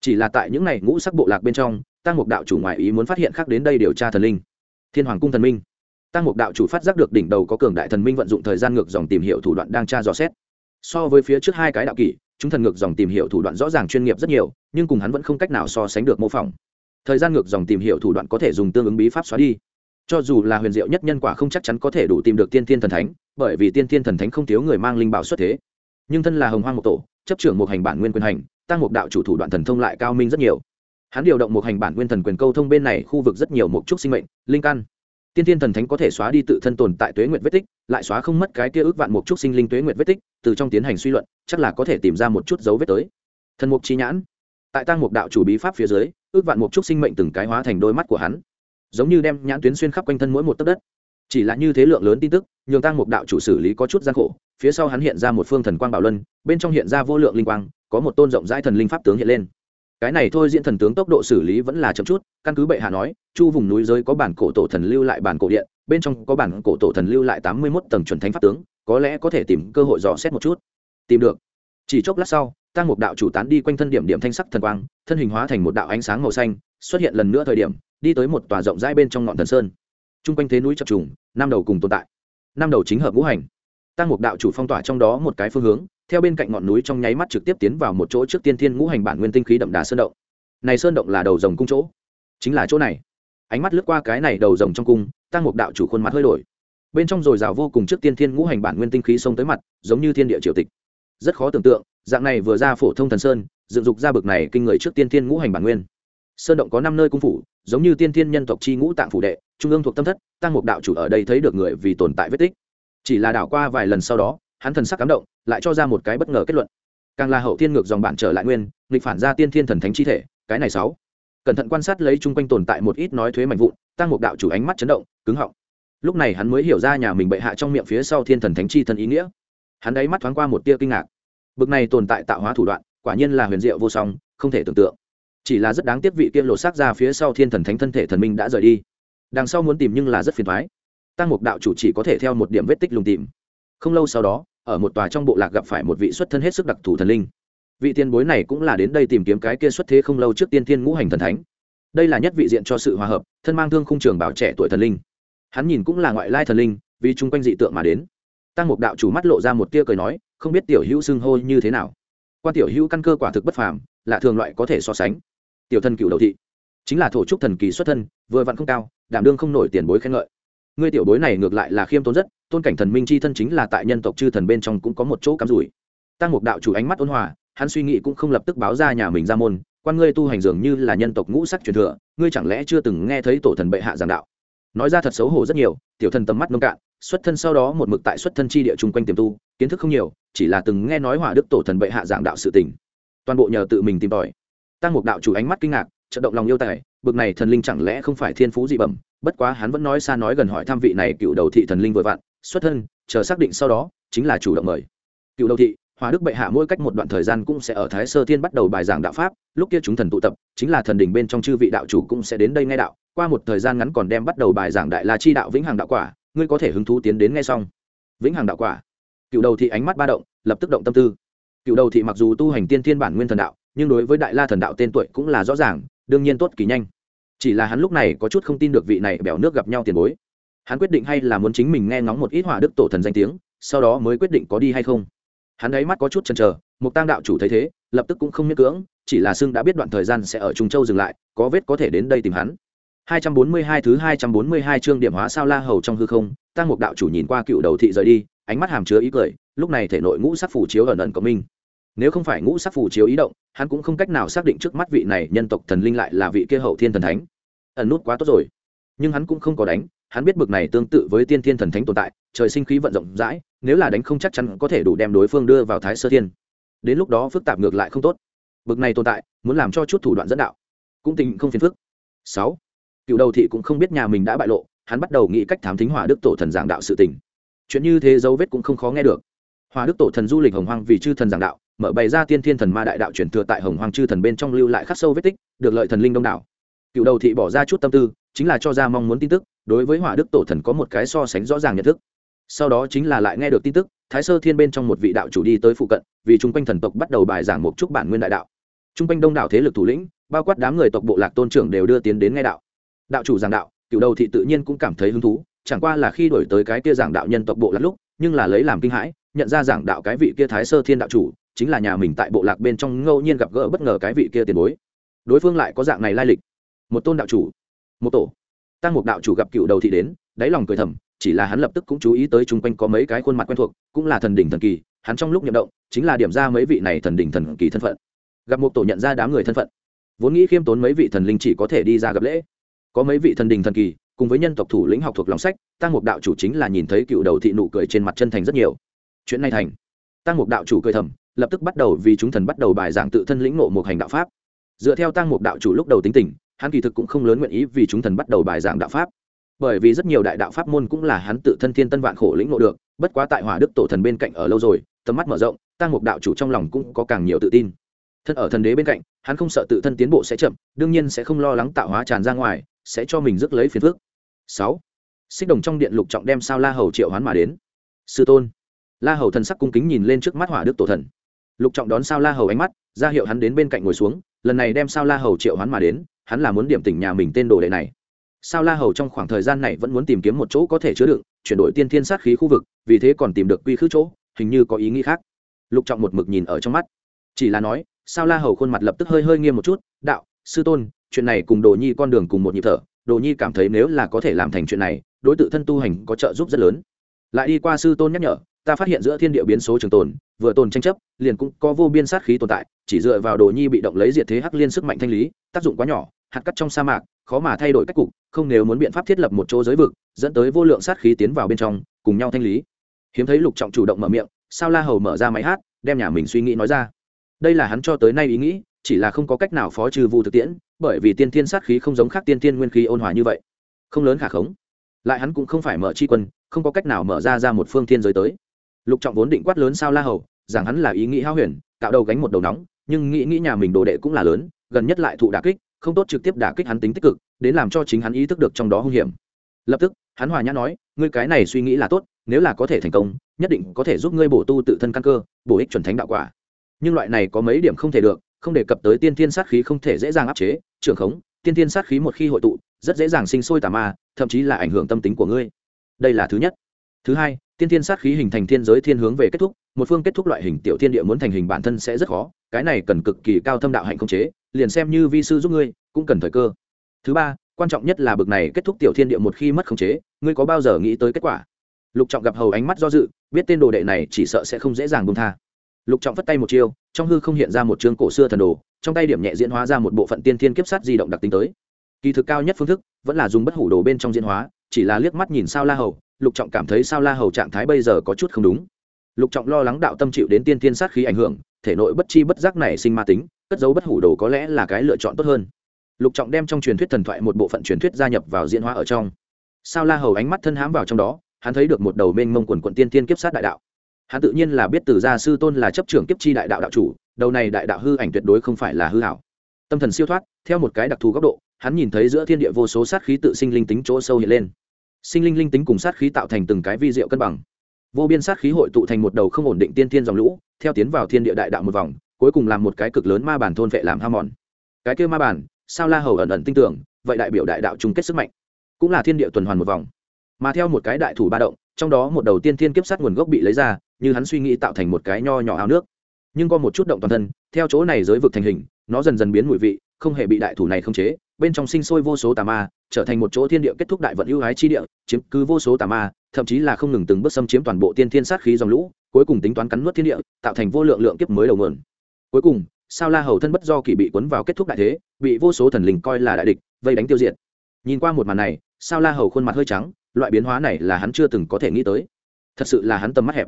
Chỉ là tại những ngày ngũ sắc bộ lạc bên trong tăng mục đạo chủ ngoại ý muốn phát hiện khác đến đây điều tra thần linh. Thiên hoàng cung thần minh. Tăng mục đạo chủ phát giác được đỉnh đầu có cường đại thần minh vận dụng thời gian ngược dòng tìm hiểu thủ đoạn đang tra dò xét. So với phía trước hai cái đạo kỷ chúng thần ngược dòng tìm hiểu thủ đoạn rõ ràng chuyên nghiệp rất nhiều, nhưng cùng hắn vẫn không cách nào so sánh được mô phỏng. Thời gian ngược dòng tìm hiểu thủ đoạn có thể dùng tương ứng bí pháp xóa đi. Cho dù là huyền diệu nhất nhân quả không chắc chắn có thể đủ tìm được tiên thiên thần thánh, bởi vì tiên thiên thần thánh không thiếu người mang linh bảo xuất thế. Nhưng thân là hồng hoang một tổ, chấp trưởng một hành bản nguyên quyền hành, tăng một đạo chủ thủ đoạn thần thông lại cao minh rất nhiều. Hắn điều động một hành bản nguyên thần quyền câu thông bên này khu vực rất nhiều một chút sinh mệnh, linh căn tiên thiên thần thánh có thể xóa đi tự thân tồn tại tuế nguyệt vết tích, lại xóa không mất cái kia ước vạn mục trúc sinh linh tuế nguyệt vết tích, từ trong tiến hành suy luận, chắc là có thể tìm ra một chút dấu vết tới. Thần mục trí nhãn. Tại tăng mục đạo chủ bí pháp phía dưới, ước vạn mục trúc sinh mệnh từng cái hóa thành đôi mắt của hắn. Giống như đem nhãn tuyến xuyên khắp quanh thân mỗi một tấc đất. Chỉ là như thế lượng lớn tin tức, nhường tăng mục đạo chủ xử lý có chút gian khổ, phía sau hắn hiện ra một phương thần quang bảo luân, bên trong hiện ra vô lượng linh quang, có một tôn rộng rãi thần linh pháp tướng hiện lên cái này thôi diễn thần tướng tốc độ xử lý vẫn là chậm chút, căn cứ bệ hạ nói, chu vùng núi giới có bản cổ tổ thần lưu lại bản cổ điện, bên trong có bản cổ tổ thần lưu lại tám mươi mốt tầng chuẩn thánh pháp tướng, có lẽ có thể tìm cơ hội dò xét một chút. Tìm được. Chỉ chốc lát sau tăng một đạo chủ tán đi quanh thân điểm điểm thanh sắc thần quang, thân hình hóa thành một đạo ánh sáng màu xanh, xuất hiện lần nữa thời điểm, đi tới một tòa rộng rãi bên trong ngọn thần sơn. T r u n g quanh thế núi chập trùng, năm đầu cùng tồn tại. Năm đầu chính hợp ngũ hành tăng Mục đạo chủ phong tỏa trong đó một cái phương hướng, theo bên cạnh ngọn núi trong nháy mắt trực tiếp tiến vào một chỗ trước tiên thiên ngũ hành bản nguyên tinh khí đậm đà sơn động. Này sơn động là đầu rồng cung chỗ. Chính là chỗ này. Ánh mắt lướt qua cái này đầu rồng trong cung, tăng Mục đạo chủ khuôn mặt hơi đổi. Bên trong dồi dào vô cùng trước tiên thiên ngũ hành bản nguyên tinh khí xông tới mặt, giống như thiên địa triều tịch. Rất khó tưởng tượng, dạng này vừa ra phổ thông thần sơn, dựng dục ra bực này kinh người trước tiên thiên ngũ hành bản nguyên. Sơn động có năm nơi cung phủ, giống như tiên thiên nhân tộc chi ngũ tạng phủ đệ, trung ương thuộc tâm thất, tăng Mục đạo chủ ở đây thấy được người vì tồn tại vết tích chỉ là đảo qua vài lần sau đó, hắn thần sắc cảm động, lại cho ra một cái bất ngờ kết luận. Càng là hậu thiên ngược dòng bản trở lại nguyên, nghịch phản ra tiên thiên thần thánh chi thể, cái này sáu. Cẩn thận quan sát lấy chung quanh tồn tại một ít nói thuế mạnh vụn, tăng một đạo chủ ánh mắt chấn động, cứng họng. Lúc này hắn mới hiểu ra nhà mình bệ hạ trong miệng phía sau thiên thần thánh chi thần ý nghĩa. Hắn đấy mắt thoáng qua một tia kinh ngạc. Bực này tồn tại tạo hóa thủ đoạn, quả nhiên là huyền diệu vô song, không thể tưởng tượng. Chỉ là rất đáng tiếc vị kia lột xác ra phía sau thiên thần thánh thân thể thần minh đã rời đi. Đằng sau muốn tìm nhưng là rất phiền thoái tăng Mục đạo chủ chỉ có thể theo một điểm vết tích lùng tìm. Không lâu sau đó, ở một tòa trong bộ lạc gặp phải một vị xuất thân hết sức đặc thù thần linh. Vị tiền bối này cũng là đến đây tìm kiếm cái kia xuất thế không lâu trước tiên thiên ngũ hành thần thánh. Đây là nhất vị diện cho sự hòa hợp, thân mang thương khung trường bảo trẻ tuổi thần linh. Hắn nhìn cũng là ngoại lai thần linh, vì chung quanh dị tượng mà đến. Tăng Mục đạo chủ mắt lộ ra một tia cười nói, không biết tiểu hữu xưng hô như thế nào? Quan tiểu hữu căn cơ quả thực bất phàm là thường loại có thể so sánh. Tiểu thần cựu đầu thị, chính là thổ trúc thần kỳ xuất thân, vừa vặn không cao, đảm đương không nổi tiền bối khen ngợi ngươi tiểu bối này ngược lại là khiêm tốn rất, tôn cảnh thần minh c h i thân chính là tại nhân tộc chư thần bên trong cũng có một chỗ cắm rủi. Tăng mục đạo chủ ánh mắt ôn hòa, hắn suy nghĩ cũng không lập tức báo ra nhà mình ra môn, quan ngươi tu hành dường như là nhân tộc ngũ sắc truyền thừa, ngươi chẳng lẽ chưa từng nghe thấy tổ thần bệ hạ giảng đạo? Nói ra thật xấu hổ rất nhiều, tiểu thần tầm mắt nông cạn, xuất thân sau đó một mực tại xuất thân chi địa chung quanh tiềm tu, kiến thức không nhiều, chỉ là từng nghe nói hỏa đức tổ thần bệ hạ giảng đạo sự tình. Toàn bộ nhờ tự mình tìm tòi. Tăng mục đạo chủ ánh mắt kinh ngạc trận động lòng yêu tài, bực này thần linh chẳng lẽ không phải thiên phú dị bẩm bất quá hắn vẫn nói xa nói gần hỏi tham vị này cựu đầu thị thần linh vừa vặn, xuất thân, chờ xác định sau đó, chính là chủ động mời. Cựu đầu thị, hòa đức bệ hạ mỗi cách một đoạn thời gian cũng sẽ ở thái sơ thiên bắt đầu bài giảng đạo pháp, lúc kia chúng thần tụ tập, chính là thần đình bên trong chư vị đạo chủ cũng sẽ đến đây nghe đạo, qua một thời gian ngắn còn đem bắt đầu bài giảng đại la chi đạo vĩnh hằng đạo quả, ngươi có thể hứng thú tiến đến nghe xong. Vĩnh hằng đạo quả. Cựu đầu thị ánh mắt ba động, lập tức động tâm tư. Cựu đầu thị mặc dù tu hành tiên thiên bản nguyên thần đạo, nhưng đối với đại la thần đạo tên tuổi cũng là rõ ràng, đương nhiên tốt kỳ nhanh chỉ là hắn lúc này có chút không tin được vị này bèo nước gặp nhau tiền bối. Hắn quyết định hay là muốn chính mình nghe ngóng một ít hỏa đức tổ thần danh tiếng, sau đó mới quyết định có đi hay không. Hắn ấy mắt có chút chần chờ, mục tăng đạo chủ thấy thế, lập tức cũng không miễn cưỡng, chỉ là xưng đã biết đoạn thời gian sẽ ở trung châu dừng lại, có vết có thể đến đây tìm hắn. 242 thứ 242 chương điểm hóa sao la hầu trong hư không tăng mục đạo chủ nhìn qua cựu đầu thị rời đi, ánh mắt hàm chứa ý cười, lúc này thể nội ngũ sắc phủ chiếu ẩn ẩn của mình. Nếu không phải ngũ sắc phủ chiếu ý động, hắn cũng không cách nào xác định trước mắt vị này nhân tộc thần linh lại là vị kia hậu thiên thần thánh ẩn nút quá tốt rồi. Nhưng hắn cũng không có đánh, hắn biết bực này tương tự với tiên thiên thần thánh tồn tại, trời sinh khí vận rộng rãi, nếu là đánh không chắc chắn có thể đủ đem đối phương đưa vào thái sơ thiên. Đến lúc đó phức tạp ngược lại không tốt. Bực này tồn tại, muốn làm cho chút thủ đoạn dẫn đạo, cũng tình không phiền phức. Sáu, cựu đầu thị cũng không biết nhà mình đã bại lộ, hắn bắt đầu nghĩ cách thám thính hỏa đức tổ thần giảng đạo sự tình. Chuyện như thế dấu vết cũng không khó nghe được. Hòa đức tổ thần du lịch hồng hoang vì chư thần giảng đạo, mở bày ra tiên thiên thần ma đại đạo truyền thừa tại hồng hoang chư thần bên trong lưu lại khắc sâu vết tích, được lợi thần linh đông đảo cựu đầu thị bỏ ra chút tâm tư, chính là cho ra mong muốn tin tức, đối với hỏa đức tổ thần có một cái so sánh rõ ràng nhận thức. Sau đó chính là lại nghe được tin tức, thái sơ thiên bên trong một vị đạo chủ đi tới phụ cận, vì chung quanh thần tộc bắt đầu bài giảng một chút bản nguyên đại đạo. Chung quanh đông đảo thế lực thủ lĩnh, bao quát đám người tộc bộ lạc tôn trưởng đều đưa tiến đến nghe đạo. Đạo chủ giảng đạo, cựu đầu thị tự nhiên cũng cảm thấy hứng thú, chẳng qua là khi đổi tới cái kia giảng đạo nhân tộc bộ lạc lúc, nhưng là lấy làm kinh hãi, nhận ra giảng đạo cái vị kia thái sơ thiên đạo chủ, chính là nhà mình tại bộ lạc bên trong ngẫu nhiên gặp gỡ bất ngờ cái vị kia tiền bối. Đối phương lại có dạng này lai lịch một tôn đạo chủ, một tổ. Tăng một đạo chủ gặp cựu đầu thị đến, đáy lòng cười thầm, chỉ là hắn lập tức cũng chú ý tới chung quanh có mấy cái khuôn mặt quen thuộc, cũng là thần đỉnh thần kỳ, hắn trong lúc nhậm động, chính là điểm ra mấy vị này thần đỉnh thần kỳ thân phận. Gặp một tổ nhận ra đám người thân phận, vốn nghĩ khiêm tốn mấy vị thần linh chỉ có thể đi ra gặp lễ. Có mấy vị thần đình thần kỳ, cùng với nhân tộc thủ lĩnh học thuộc lòng sách, tăng mục đạo chủ chính là nhìn thấy cựu đầu thị nụ cười trên mặt chân thành rất nhiều. Chuyện này thành. Tăng mục đạo chủ cười thầm, lập tức bắt đầu vì chúng thần bắt đầu bài giảng tự thân lĩnh ngộ một hành đạo pháp. Dựa theo tăng mục đạo chủ lúc đầu tính tình hắn kỳ thực cũng không lớn nguyện ý vì chúng thần bắt đầu bài giảng đạo pháp. Bởi vì rất nhiều đại đạo pháp môn cũng là hắn tự thân thiên tân vạn khổ lĩnh ngộ được, bất quá tại hỏa đức tổ thần bên cạnh ở lâu rồi, tầm mắt mở rộng, tăng mục đạo chủ trong lòng cũng có càng nhiều tự tin. Thân ở thần đế bên cạnh, hắn không sợ tự thân tiến bộ sẽ chậm, đương nhiên sẽ không lo lắng tạo hóa tràn ra ngoài, sẽ cho mình rước lấy phiền phước sáu. Xích đồng trong điện lục trọng đem sao la hầu triệu hoán mà đến. Sư tôn. La hầu thần sắc cung kính nhìn lên trước mắt hỏa đức tổ thần. Lục trọng đón sao la hầu ánh mắt, ra hiệu hắn đến bên cạnh ngồi xuống, lần này đem sao la hầu triệu hoán mà đến hắn là muốn điểm tỉnh nhà mình tên đồ đệ này. Sao la hầu trong khoảng thời gian này vẫn muốn tìm kiếm một chỗ có thể chứa đựng, chuyển đổi tiên thiên sát khí khu vực, vì thế còn tìm được quy khứ chỗ, hình như có ý nghĩ khác. Lục trọng một mực nhìn ở trong mắt. Chỉ là nói, sao la hầu khuôn mặt lập tức hơi hơi nghiêm một chút, đạo, sư tôn, chuyện này cùng đồ nhi con đường cùng một nhịp thở, đồ nhi cảm thấy nếu là có thể làm thành chuyện này, đối t thân tu hành có trợ giúp rất lớn. Lại đi qua sư tôn nhắc nhở, ta phát hiện giữa thiên địa biến số trường tồn, vừa tồn tranh chấp, liền cũng có vô biên sát khí tồn tại, chỉ dựa vào đồ nhi bị động lấy diệt thế hắc liên sức mạnh thanh lý, tác dụng quá nhỏ hạt cắt trong sa mạc, khó mà thay đổi cách cục, không nếu muốn biện pháp thiết lập một chỗ giới vực, dẫn tới vô lượng sát khí tiến vào bên trong, cùng nhau thanh lý. Hiếm thấy lục trọng chủ động mở miệng, sao la hầu mở ra máy hát, đem nhà mình suy nghĩ nói ra. Đây là hắn cho tới nay ý nghĩ, chỉ là không có cách nào phó trừ vu thực tiễn, bởi vì tiên thiên sát khí không giống khác tiên thiên nguyên khí ôn hòa như vậy. Không lớn khả khống. Lại hắn cũng không phải mở chi quân, không có cách nào mở ra ra một phương thiên giới tới. Lục trọng vốn định quát lớn sao la hầu, rằng hắn là ý nghĩ hao huyền, cạo đầu gánh một đầu nóng, nhưng nghĩ nghĩ nhà mình đồ đệ cũng là lớn, gần nhất lại thụ đả kích không tốt trực tiếp đả kích hắn tính tích cực, đến làm cho chính hắn ý thức được trong đó hung hiểm. Lập tức, hắn hòa nhã nói, ngươi cái này suy nghĩ là tốt, nếu là có thể thành công, nhất định có thể giúp ngươi bổ tu tự thân căn cơ, bổ ích chuẩn thánh đạo quả. Nhưng loại này có mấy điểm không thể được, không đề cập tới tiên thiên sát khí không thể dễ dàng áp chế, trưởng khống, tiên thiên sát khí một khi hội tụ, rất dễ dàng sinh sôi tà ma, thậm chí là ảnh hưởng tâm tính của ngươi. Đây là thứ nhất. Thứ hai, tiên thiên sát khí hình thành thiên giới thiên hướng về kết thúc, một phương kết thúc loại hình tiểu thiên địa muốn thành hình bản thân sẽ rất khó, cái này cần cực kỳ cao thâm đạo hạnh không chế liền xem như vi sư giúp ngươi, cũng cần thời cơ. Thứ ba, quan trọng nhất là bực này kết thúc tiểu thiên địa một khi mất khống chế, ngươi có bao giờ nghĩ tới kết quả? Lục trọng gặp hầu ánh mắt do dự, biết tên đồ đệ này chỉ sợ sẽ không dễ dàng bông tha. Lục trọng phất tay một chiêu, trong hư không hiện ra một chương cổ xưa thần đồ, trong tay điểm nhẹ diễn hóa ra một bộ phận tiên thiên kiếp sát di động đặc tính tới. Kỳ thực cao nhất phương thức, vẫn là dùng bất hủ đồ bên trong diễn hóa, chỉ là liếc mắt nhìn sao la hầu, lục trọng cảm thấy sao la hầu trạng thái bây giờ có chút không đúng. Lục trọng lo lắng đạo tâm chịu đến tiên thiên sát khí ảnh hưởng, thể nội bất chi bất giác này sinh ma tính cất dấu bất hủ đồ có lẽ là cái lựa chọn tốt hơn. Lục trọng đem trong truyền thuyết thần thoại một bộ phận truyền thuyết gia nhập vào diễn hóa ở trong. Sao la hầu ánh mắt thân hám vào trong đó, hắn thấy được một đầu mênh mông quần quận tiên thiên kiếp sát đại đạo. Hắn tự nhiên là biết từ gia sư tôn là chấp trưởng kiếp chi đại đạo đạo chủ, đầu này đại đạo hư ảnh tuyệt đối không phải là hư hảo tâm thần siêu thoát, theo một cái đặc thù góc độ, hắn nhìn thấy giữa thiên địa vô số sát khí tự sinh linh tính chỗ sâu hiện lên. Sinh linh linh tính cùng sát khí tạo thành từng cái vi diệu cân bằng. Vô biên sát khí hội tụ thành một đầu không ổn định tiên thiên dòng lũ, theo tiến vào thiên địa đại đạo một vòng cuối cùng làm một cái cực lớn ma bản thôn vệ làm ham mòn. Cái kia ma bản, sao la hầu ẩn ẩn tin tưởng, vậy đại biểu đại đạo chung kết sức mạnh, cũng là thiên địa tuần hoàn một vòng. Mà theo một cái đại thủ ba động, trong đó một đầu tiên thiên kiếp sát nguồn gốc bị lấy ra, như hắn suy nghĩ tạo thành một cái nho nhỏ ao nước. Nhưng có một chút động toàn thân, theo chỗ này giới vực thành hình, nó dần dần biến mùi vị, không hề bị đại thủ này khống chế, bên trong sinh sôi vô số tà ma, trở thành một chỗ thiên địa kết thúc đại vận ưu ái chi địa, chiếm cứ vô số tà ma, thậm chí là không ngừng từng bước xâm chiếm toàn bộ tiên thiên sát khí dòng lũ, cuối cùng tính toán cắn nuốt thiên địa, tạo thành vô lượng lượng kiếp mới đầu nguồn cuối cùng, sao la hầu thân bất do kỳ bị cuốn vào kết thúc đại thế, bị vô số thần linh coi là đại địch, vây đánh tiêu diệt. Nhìn qua một màn này, sao la hầu khuôn mặt hơi trắng, loại biến hóa này là hắn chưa từng có thể nghĩ tới. Thật sự là hắn tầm mắt hẹp.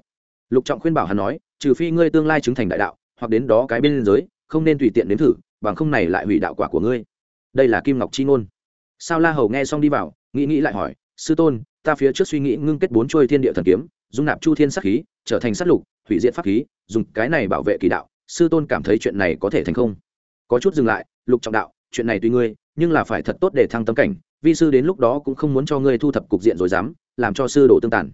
Lục trọng khuyên bảo hắn nói, trừ phi ngươi tương lai chứng thành đại đạo, hoặc đến đó cái bên giới, không nên tùy tiện đến thử, bằng không này lại hủy đạo quả của ngươi. Đây là kim ngọc chi ngôn. Sao la hầu nghe xong đi vào, nghĩ nghĩ lại hỏi, sư tôn, ta phía trước suy nghĩ ngưng kết bốn chuôi thiên địa thần kiếm, dung nạp chu thiên sắc khí, trở thành sát lục, hủy diệt pháp khí, dùng cái này bảo vệ kỳ đạo sư tôn cảm thấy chuyện này có thể thành không? Có chút dừng lại, lục trọng đạo, chuyện này tùy ngươi, nhưng là phải thật tốt để thăng tâm cảnh, vi sư đến lúc đó cũng không muốn cho ngươi thu thập cục diện rồi dám, làm cho sư đổ tương tàn.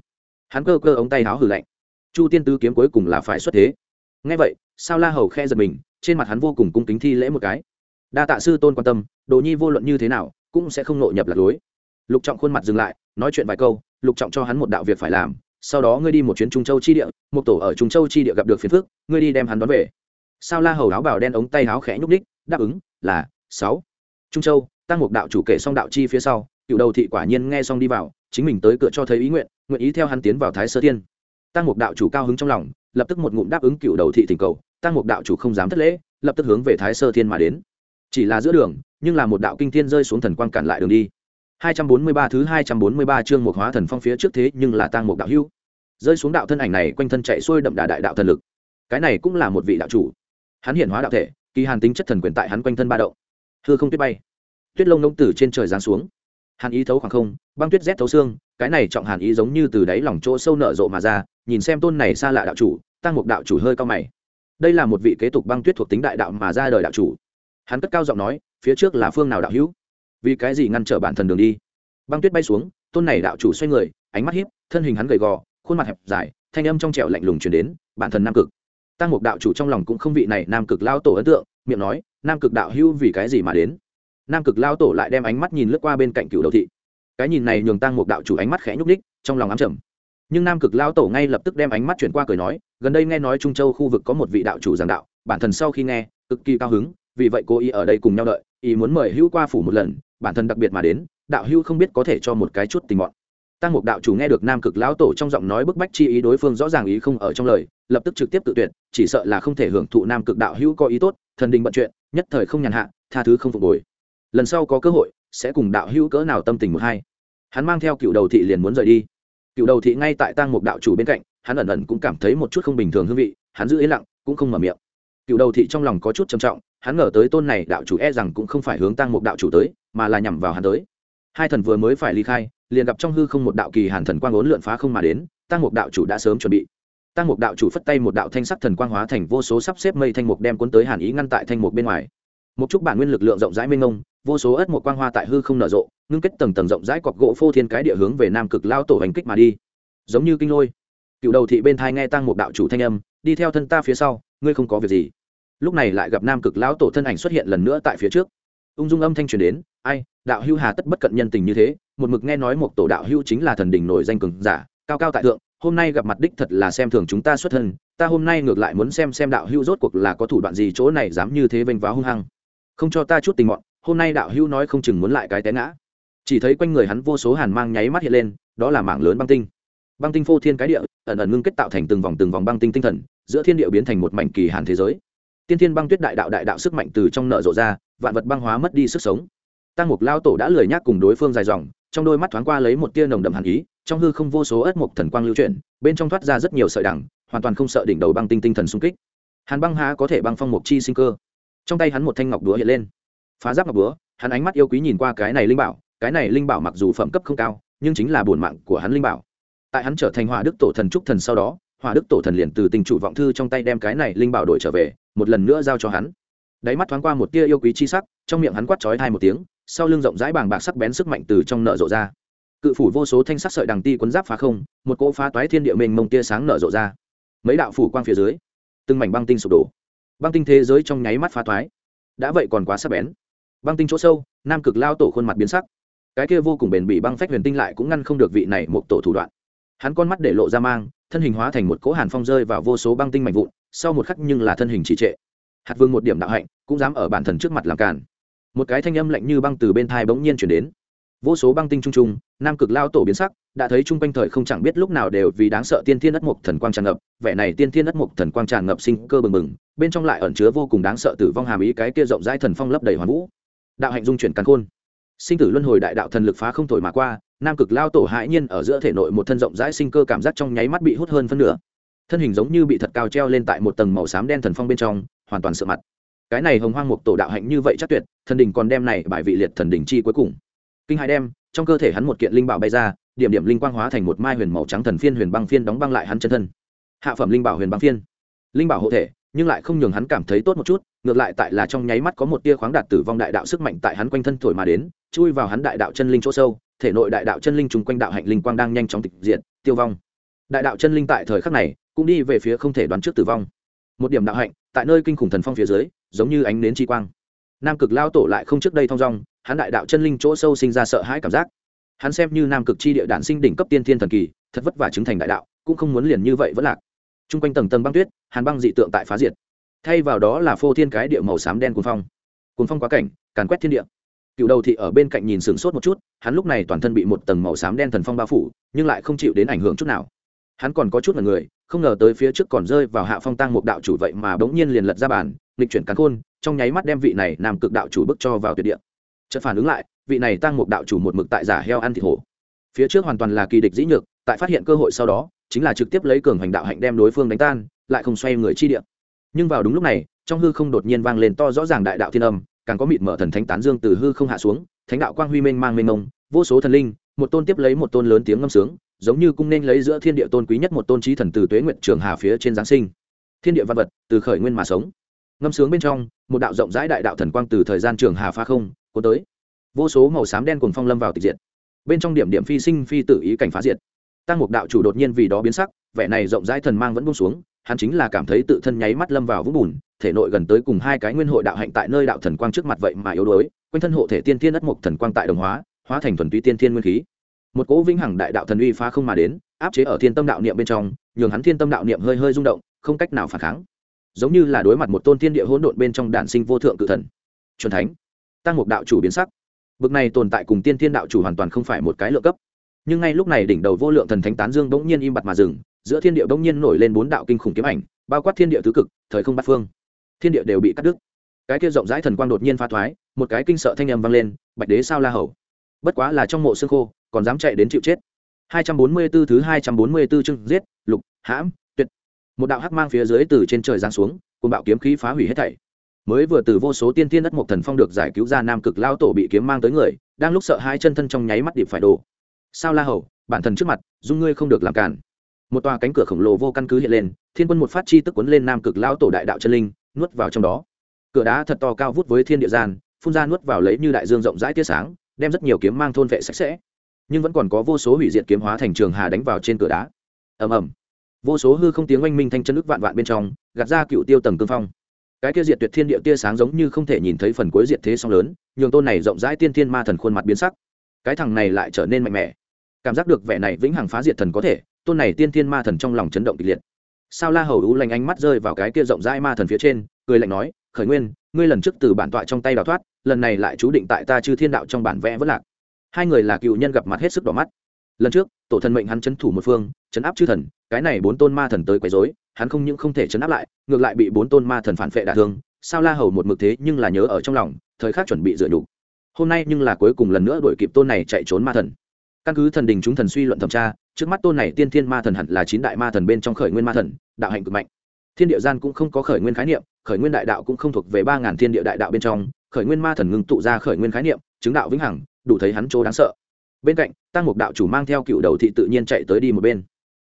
Hắn cơ cơ ống tay háo hử lạnh. Chu tiên tứ kiếm cuối cùng là phải xuất thế. Ngay vậy, sao la hầu khe giật mình, trên mặt hắn vô cùng cung kính thi lễ một cái. Đa tạ sư tôn quan tâm, đồ nhi vô luận như thế nào, cũng sẽ không nội nhập lạc lối. Lục trọng khuôn mặt dừng lại, nói chuyện vài câu, lục trọng cho hắn một đạo việc phải làm, sau đó ngươi đi một chuyến trung châu chi địa, một tổ ở trung châu chi địa gặp được phiền phức, ngươi đi đem hắn đón về sao la hầu áo bảo đen ống tay áo khẽ nhúc ních đáp ứng, là, sáu. Trung châu, tăng mục đạo chủ kể xong đạo chi phía sau, cựu đầu thị quả nhiên nghe xong đi vào, chính mình tới cửa cho thấy ý nguyện nguyện ý theo hắn tiến vào thái sơ thiên. Tăng mục đạo chủ cao hứng trong lòng, lập tức một ngụm đáp ứng cựu đầu thị thỉnh cầu, tăng mục đạo chủ không dám thất lễ, lập tức hướng về thái sơ thiên mà đến. Chỉ là giữa đường, nhưng là một đạo kinh thiên rơi xuống thần quang cản lại đường đi. 243 thứ 243 chương một hóa thần phong phía trước thế nhưng là tăng mục đạo hưu rơi xuống đạo thân ảnh này quanh thân chạy xuôi đậm đà đại đạo thần lực. Cái này cũng là một vị đạo chủ hắn hiện hóa đạo thể, kỳ hàn tính chất thần quyền tại hắn quanh thân ba đậu hư không tuyết bay. Tuyết lông nông tử trên trời giáng xuống. Hàn ý thấu khoảng không, băng tuyết rét thấu xương, cái này trọng hàn ý giống như từ đáy lòng chỗ sâu nở rộ mà ra, nhìn xem tôn này xa lạ đạo chủ, tăng một đạo chủ hơi cao mày. Đây là một vị kế tục băng tuyết thuộc tính đại đạo mà ra đời đạo chủ. Hắn cất cao giọng nói, phía trước là phương nào đạo hữu? Vì cái gì ngăn trở bản thần đường đi? Băng tuyết bay xuống, tôn này đạo chủ xoay người, ánh mắt hiếp thân hình hắn gầy gò, khuôn mặt hẹp dài, thanh âm trong trẻo lạnh lùng chuyển đến, bản thần nam cực tăng Mục đạo chủ trong lòng cũng không vị này nam cực lao tổ ấn tượng, miệng nói, nam cực đạo hưu vì cái gì mà đến? Nam cực lao tổ lại đem ánh mắt nhìn lướt qua bên cạnh cựu đầu thị. Cái nhìn này nhường tăng Mục đạo chủ ánh mắt khẽ nhúc ních trong lòng ám trầm. Nhưng nam cực lao tổ ngay lập tức đem ánh mắt chuyển qua cười nói, gần đây nghe nói trung châu khu vực có một vị đạo chủ giảng đạo, bản thân sau khi nghe, cực kỳ cao hứng, vì vậy cô ý ở đây cùng nhau đợi, ý muốn mời hữu qua phủ một lần, bản thân đặc biệt mà đến, đạo hữu không biết có thể cho một cái chút tình mọn tăng Mục đạo chủ nghe được nam cực lão tổ trong giọng nói bức bách chi ý, đối phương rõ ràng ý không ở trong lời, lập tức trực tiếp tự tuyệt, chỉ sợ là không thể hưởng thụ nam cực đạo hữu có ý tốt, thần đình bận chuyện, nhất thời không nhàn hạ, tha thứ không phục hồi. Lần sau có cơ hội, sẽ cùng đạo hữu cỡ nào tâm tình một hai. Hắn mang theo cựu đầu thị liền muốn rời đi. Cựu đầu thị ngay tại tăng Mục đạo chủ bên cạnh, hắn ẩn ẩn cũng cảm thấy một chút không bình thường hương vị, hắn giữ yên lặng, cũng không mở miệng. Cựu đầu thị trong lòng có chút trầm trọng, hắn ngờ tới tôn này đạo chủ e rằng cũng không phải hướng tăng Mục đạo chủ tới, mà là nhằm vào hắn tới hai thần vừa mới phải ly khai, liền gặp trong hư không một đạo kỳ hàn thần quang ốn lượn phá không mà đến tăng mục đạo chủ đã sớm chuẩn bị. Tăng mục đạo chủ phất tay một đạo thanh sắc thần quang hóa thành vô số sắp xếp mây thanh mục đem cuốn tới hàn ý ngăn tại thanh mục bên ngoài. Một chút bản nguyên lực lượng rộng rãi mênh mông, vô số ớt một quang hoa tại hư không nở rộ, ngưng kết tầng tầng rộng rãi cọc gỗ phô thiên cái địa hướng về nam cực lao tổ hành kích mà đi. Giống như kinh lôi. Cựu đầu thị bên thai nghe tăng một đạo chủ thanh âm, đi theo thân ta phía sau, ngươi không có việc gì. Lúc này lại gặp nam cực lão tổ thân ảnh xuất hiện lần nữa tại phía trước ung dung âm thanh truyền đến, ai, đạo hưu hà tất bất cận nhân tình như thế, một mực nghe nói một tổ đạo hưu chính là thần đỉnh nổi danh cường giả, cao cao tại thượng, hôm nay gặp mặt đích thật là xem thường chúng ta xuất thân, ta hôm nay ngược lại muốn xem xem đạo hưu rốt cuộc là có thủ đoạn gì chỗ này dám như thế vênh váo hung hăng. Không cho ta chút tình mọn, hôm nay đạo hưu nói không chừng muốn lại cái té ngã. Chỉ thấy quanh người hắn vô số hàn mang nháy mắt hiện lên, đó là mảng lớn băng tinh. Băng tinh phô thiên cái địa, ẩn ẩn ngưng kết tạo thành từng vòng từng vòng băng tinh tinh thần, giữa thiên địa biến thành một mảnh kỳ hàn thế giới tiên thiên băng tuyết đại đạo đại đạo sức mạnh từ trong nợ rộ ra, vạn vật băng hóa mất đi sức sống. Tăng mục lao tổ đã lười nhác cùng đối phương dài dòng, trong đôi mắt thoáng qua lấy một tia nồng đậm hàn ý, trong hư không vô số ớt mục thần quang lưu chuyển, bên trong thoát ra rất nhiều sợi đẳng hoàn toàn không sợ đỉnh đầu băng tinh tinh thần xung kích. Hàn băng há có thể băng phong mục chi sinh cơ. Trong tay hắn một thanh ngọc đúa hiện lên. Phá giáp ngọc đúa hắn ánh mắt yêu quý nhìn qua cái này linh bảo, cái này linh bảo mặc dù phẩm cấp không cao, nhưng chính là bổn mạng của hắn linh bảo. Tại hắn trở thành hỏa đức tổ thần trúc thần sau đó, hỏa đức tổ thần liền từ tình chủ vọng thư trong tay đem cái này linh bảo đổi trở về một lần nữa giao cho hắn. Đáy mắt thoáng qua một tia yêu quý chi sắc, trong miệng hắn quát chói thai một tiếng, sau lưng rộng rãi bàng bạc sắc bén sức mạnh từ trong nợ rộ ra. Cự phủ vô số thanh sắc sợi đằng ti quấn giáp phá không, một cỗ phá toái thiên địa mình mông tia sáng nở rộ ra. Mấy đạo phủ quang phía dưới, từng mảnh băng tinh sụp đổ. Băng tinh thế giới trong nháy mắt phá toái. Đã vậy còn quá sắc bén. Băng tinh chỗ sâu, nam cực lao tổ khuôn mặt biến sắc. Cái kia vô cùng bền bị băng phách huyền tinh lại cũng ngăn không được vị này một tổ thủ đoạn. Hắn con mắt để lộ ra mang, thân hình hóa thành một cỗ hàn phong rơi vào vô số băng tinh mạnh vụn sau một khắc nhưng là thân hình trì trệ. Hạt vương một điểm đạo hạnh, cũng dám ở bản thần trước mặt làm cản. Một cái thanh âm lạnh như băng từ bên thai bỗng nhiên chuyển đến. Vô số băng tinh trung trung, nam cực lao tổ biến sắc, đã thấy chung quanh thời không chẳng biết lúc nào đều vì đáng sợ tiên thiên đất mục thần quang tràn ngập, vẻ này tiên thiên đất mục thần quang tràn ngập sinh cơ bừng bừng, bên trong lại ẩn chứa vô cùng đáng sợ tử vong hàm ý cái kia rộng rãi thần phong lấp đầy hoàn vũ. Đạo hạnh dung chuyển càn khôn. Sinh tử luân hồi đại đạo thần lực phá không thổi mà qua, nam cực lao tổ hãi nhiên ở giữa thể nội một thân rộng rãi sinh cơ cảm giác trong nháy mắt bị hút hơn phân nửa thân hình giống như bị thật cao treo lên tại một tầng màu xám đen thần phong bên trong, hoàn toàn sợ mặt. Cái này hồng hoang mục tổ đạo hạnh như vậy chắc tuyệt, thần đình còn đem này bài vị liệt thần đình chi cuối cùng. Kinh hai đem, trong cơ thể hắn một kiện linh bảo bay ra, điểm điểm linh quang hóa thành một mai huyền màu trắng thần phiên huyền băng phiên đóng băng lại hắn chân thân. Hạ phẩm linh bảo huyền băng phiên. Linh bảo hộ thể, nhưng lại không nhường hắn cảm thấy tốt một chút, ngược lại tại là trong nháy mắt có một tia khoáng đạt tử vong đại đạo sức mạnh tại hắn quanh thân thổi mà đến, chui vào hắn đại đạo chân linh chỗ sâu, thể nội đại đạo chân linh chung quanh đạo hạnh linh quang đang nhanh chóng tịch diện tiêu vong. Đại đạo chân linh tại thời khắc này cũng đi về phía không thể đoán trước tử vong. Một điểm đạo hạnh, tại nơi kinh khủng thần phong phía dưới, giống như ánh nến chi quang. Nam cực lao tổ lại không trước đây thong dong, hắn đại đạo chân linh chỗ sâu sinh ra sợ hãi cảm giác. Hắn xem như nam cực chi địa đản sinh đỉnh cấp tiên thiên thần kỳ, thật vất vả chứng thành đại đạo, cũng không muốn liền như vậy vẫn lạc. T r u n g quanh tầng tầng băng tuyết, hàn băng dị tượng tại phá diệt. Thay vào đó là phô thiên cái địa màu xám đen cuốn phong. Cuốn phong quá cảnh, càn quét thiên địa. Cựu đầu thị ở bên cạnh nhìn sửng sốt một chút, hắn lúc này toàn thân bị một tầng màu xám đen thần phong bao phủ, nhưng lại không chịu đến ảnh hưởng chút nào. Hắn còn có chút là người không ngờ tới phía trước còn rơi vào hạ phong tăng một đạo chủ vậy mà bỗng nhiên liền lật ra bàn, nghịch chuyển cắn khôn, trong nháy mắt đem vị này nam cực đạo chủ bức cho vào tuyệt địa. Chợt phản ứng lại, vị này tăng một đạo chủ một mực tại giả heo ăn thịt hổ. Phía trước hoàn toàn là kỳ địch dĩ nhược, tại phát hiện cơ hội sau đó, chính là trực tiếp lấy cường hành đạo hạnh đem đối phương đánh tan, lại không xoay người chi địa. Nhưng vào đúng lúc này, trong hư không đột nhiên vang lên to rõ ràng đại đạo thiên âm, càng có mịt mở thần thánh tán dương từ hư không hạ xuống, thánh đạo quang huy mênh mang mênh mông, vô số thần linh, một tôn tiếp lấy một tôn lớn tiếng ngâm sướng giống như cung nên lấy giữa thiên địa tôn quý nhất một tôn trí thần từ tuế nguyện trường hà phía trên giáng sinh. Thiên địa văn vật, từ khởi nguyên mà sống. Ngâm sướng bên trong, một đạo rộng rãi đại đạo thần quang từ thời gian trường hà pha không, cuốn tới. Vô số màu xám đen cùng phong lâm vào tịch diệt. Bên trong điểm điểm phi sinh phi tự ý cảnh phá diệt. Tăng mục đạo chủ đột nhiên vì đó biến sắc, vẻ này rộng rãi thần mang vẫn buông xuống, hắn chính là cảm thấy tự thân nháy mắt lâm vào vũng bùn, thể nội gần tới cùng hai cái nguyên hội đạo hạnh tại nơi đạo thần quang trước mặt vậy mà yếu đuối, quanh thân hộ thể tiên thiên đất mục thần quang tại đồng hóa hóa thành thuần túy tiên thiên nguyên khí một cỗ vĩnh hằng đại đạo thần uy phá không mà đến, áp chế ở thiên tâm đạo niệm bên trong, nhường hắn thiên tâm đạo niệm hơi hơi rung động, không cách nào phản kháng. Giống như là đối mặt một tôn thiên địa hỗn độn bên trong đản sinh vô thượng cự thần. Truyền thánh, tăng mục đạo chủ biến sắc. Bực này tồn tại cùng tiên thiên đạo chủ hoàn toàn không phải một cái lượng cấp. Nhưng ngay lúc này đỉnh đầu vô lượng thần thánh tán dương bỗng nhiên im bặt mà dừng, giữa thiên địa bỗng nhiên nổi lên bốn đạo kinh khủng kiếm ảnh, bao quát thiên địa tứ cực, thời không bát phương. Thiên địa đều bị cắt đứt. Cái kia rộng rãi thần quang đột nhiên pha thoái, một cái kinh sợ thanh âm vang lên, bạch đế sao la hầu? Bất quá là trong mộ xương khô, còn dám chạy đến chịu chết. 244 thứ 244 chương giết, lục, hãm, tuyệt. Một đạo hắc mang phía dưới từ trên trời giáng xuống cùng bạo kiếm khí phá hủy hết thảy. Mới vừa từ vô số tiên tiên đất một thần phong được giải cứu ra nam cực lao tổ bị kiếm mang tới người, đang lúc sợ hai chân thân trong nháy mắt điệp phải đổ. Sao la hầu, bản thần trước mặt, dung ngươi không được làm cản một tòa cánh cửa khổng lồ vô căn cứ hiện lên, thiên quân một phát chi tức quấn lên nam cực lao tổ đại đạo chân linh, nuốt vào trong đó. Cửa đá thật to cao vút với thiên địa gian, phun ra nuốt vào lấy như đại dương rộng rãi tia sáng đem rất nhiều kiếm mang thôn vệ sạch sẽ. Nhưng vẫn còn có vô số hủy diệt kiếm hóa thành trường hà đánh vào trên cửa đá. Ầm ầm. Vô số hư không tiếng oanh minh thanh chân nước vạn vạn bên trong, gạt ra cựu tiêu tầng cương phong. Cái kia diệt tuyệt thiên địa tia sáng giống như không thể nhìn thấy phần cuối diệt thế song lớn, nhường tôn này rộng rãi tiên thiên ma thần khuôn mặt biến sắc. Cái thằng này lại trở nên mạnh mẽ. Cảm giác được vẻ này vĩnh hằng phá diệt thần có thể, tôn này tiên thiên ma thần trong lòng chấn động kịch liệt. Sao la hầu u lành ánh mắt rơi vào cái kia rộng rãi ma thần phía trên, cười lạnh nói, khởi nguyên ngươi lần trước từ bản tọa trong tay đào thoát, lần này lại chú định tại ta chư thiên đạo trong bản vẽ vất lạc. Hai người là cựu nhân gặp mặt hết sức đỏ mắt. Lần trước, tổ thần mệnh hắn chấn thủ một phương, chấn áp chư thần, cái này bốn tôn ma thần tới quấy rối, hắn không những không thể chấn áp lại, ngược lại bị bốn tôn ma thần phản phệ đả thương, sao la hầu một mực thế nhưng là nhớ ở trong lòng, thời khắc chuẩn bị dựa đủ hôm nay nhưng là cuối cùng lần nữa đuổi kịp tôn này chạy trốn ma thần. Căn cứ thần đình chúng thần suy luận thẩm tra, trước mắt tôn này tiên thiên ma thần hẳn là chín đại ma thần bên trong khởi nguyên ma thần, đạo hạnh cực mạnh. Thiên địa gian cũng không có khởi nguyên khái niệm khởi nguyên đại đạo cũng không thuộc về ba ngàn thiên địa đại đạo bên trong, khởi nguyên ma thần ngưng tụ ra khởi nguyên khái niệm, chứng đạo vĩnh hằng, đủ thấy hắn chỗ đáng sợ. Bên cạnh, tăng mục đạo chủ mang theo cựu đầu thị tự nhiên chạy tới đi một bên.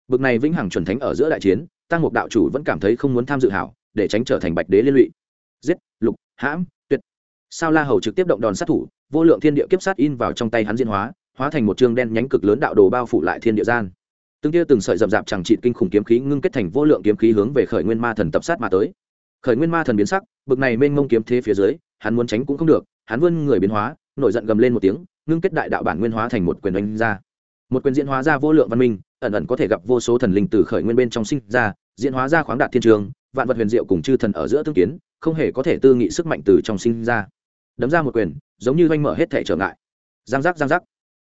Bực này vĩnh hằng chuẩn thánh ở giữa đại chiến, tăng mục đạo chủ vẫn cảm thấy không muốn tham dự hảo, để tránh trở thành bạch đế liên lụy. Giết, lục, hãm, tuyệt. Sao la hầu trực tiếp động đòn sát thủ, vô lượng thiên địa kiếp sát in vào trong tay hắn diễn hóa hóa thành một chương đen nhánh cực lớn đạo đồ bao phủ lại thiên địa gian. Từng tia từng sợi rậm rạp chẳng trị kinh khủng kiếm khí ngưng kết thành vô lượng kiếm khí hướng về khởi nguyên ma thần tập sát mà tới khởi nguyên ma thần biến sắc, bực này mênh mông kiếm thế phía dưới, hắn muốn tránh cũng không được, hắn vươn người biến hóa, nổi giận gầm lên một tiếng, ngưng kết đại đạo bản nguyên hóa thành một quyền đánh ra. Một quyền diễn hóa ra vô lượng văn minh, ẩn ẩn có thể gặp vô số thần linh từ khởi nguyên bên trong sinh ra, diễn hóa ra khoáng đạt thiên trường, vạn vật huyền diệu cùng chư thần ở giữa tương kiến, không hề có thể tư nghị sức mạnh từ trong sinh ra. Đấm ra một quyền, giống như oanh mở hết thể trở ngại. Giang giác giang giác.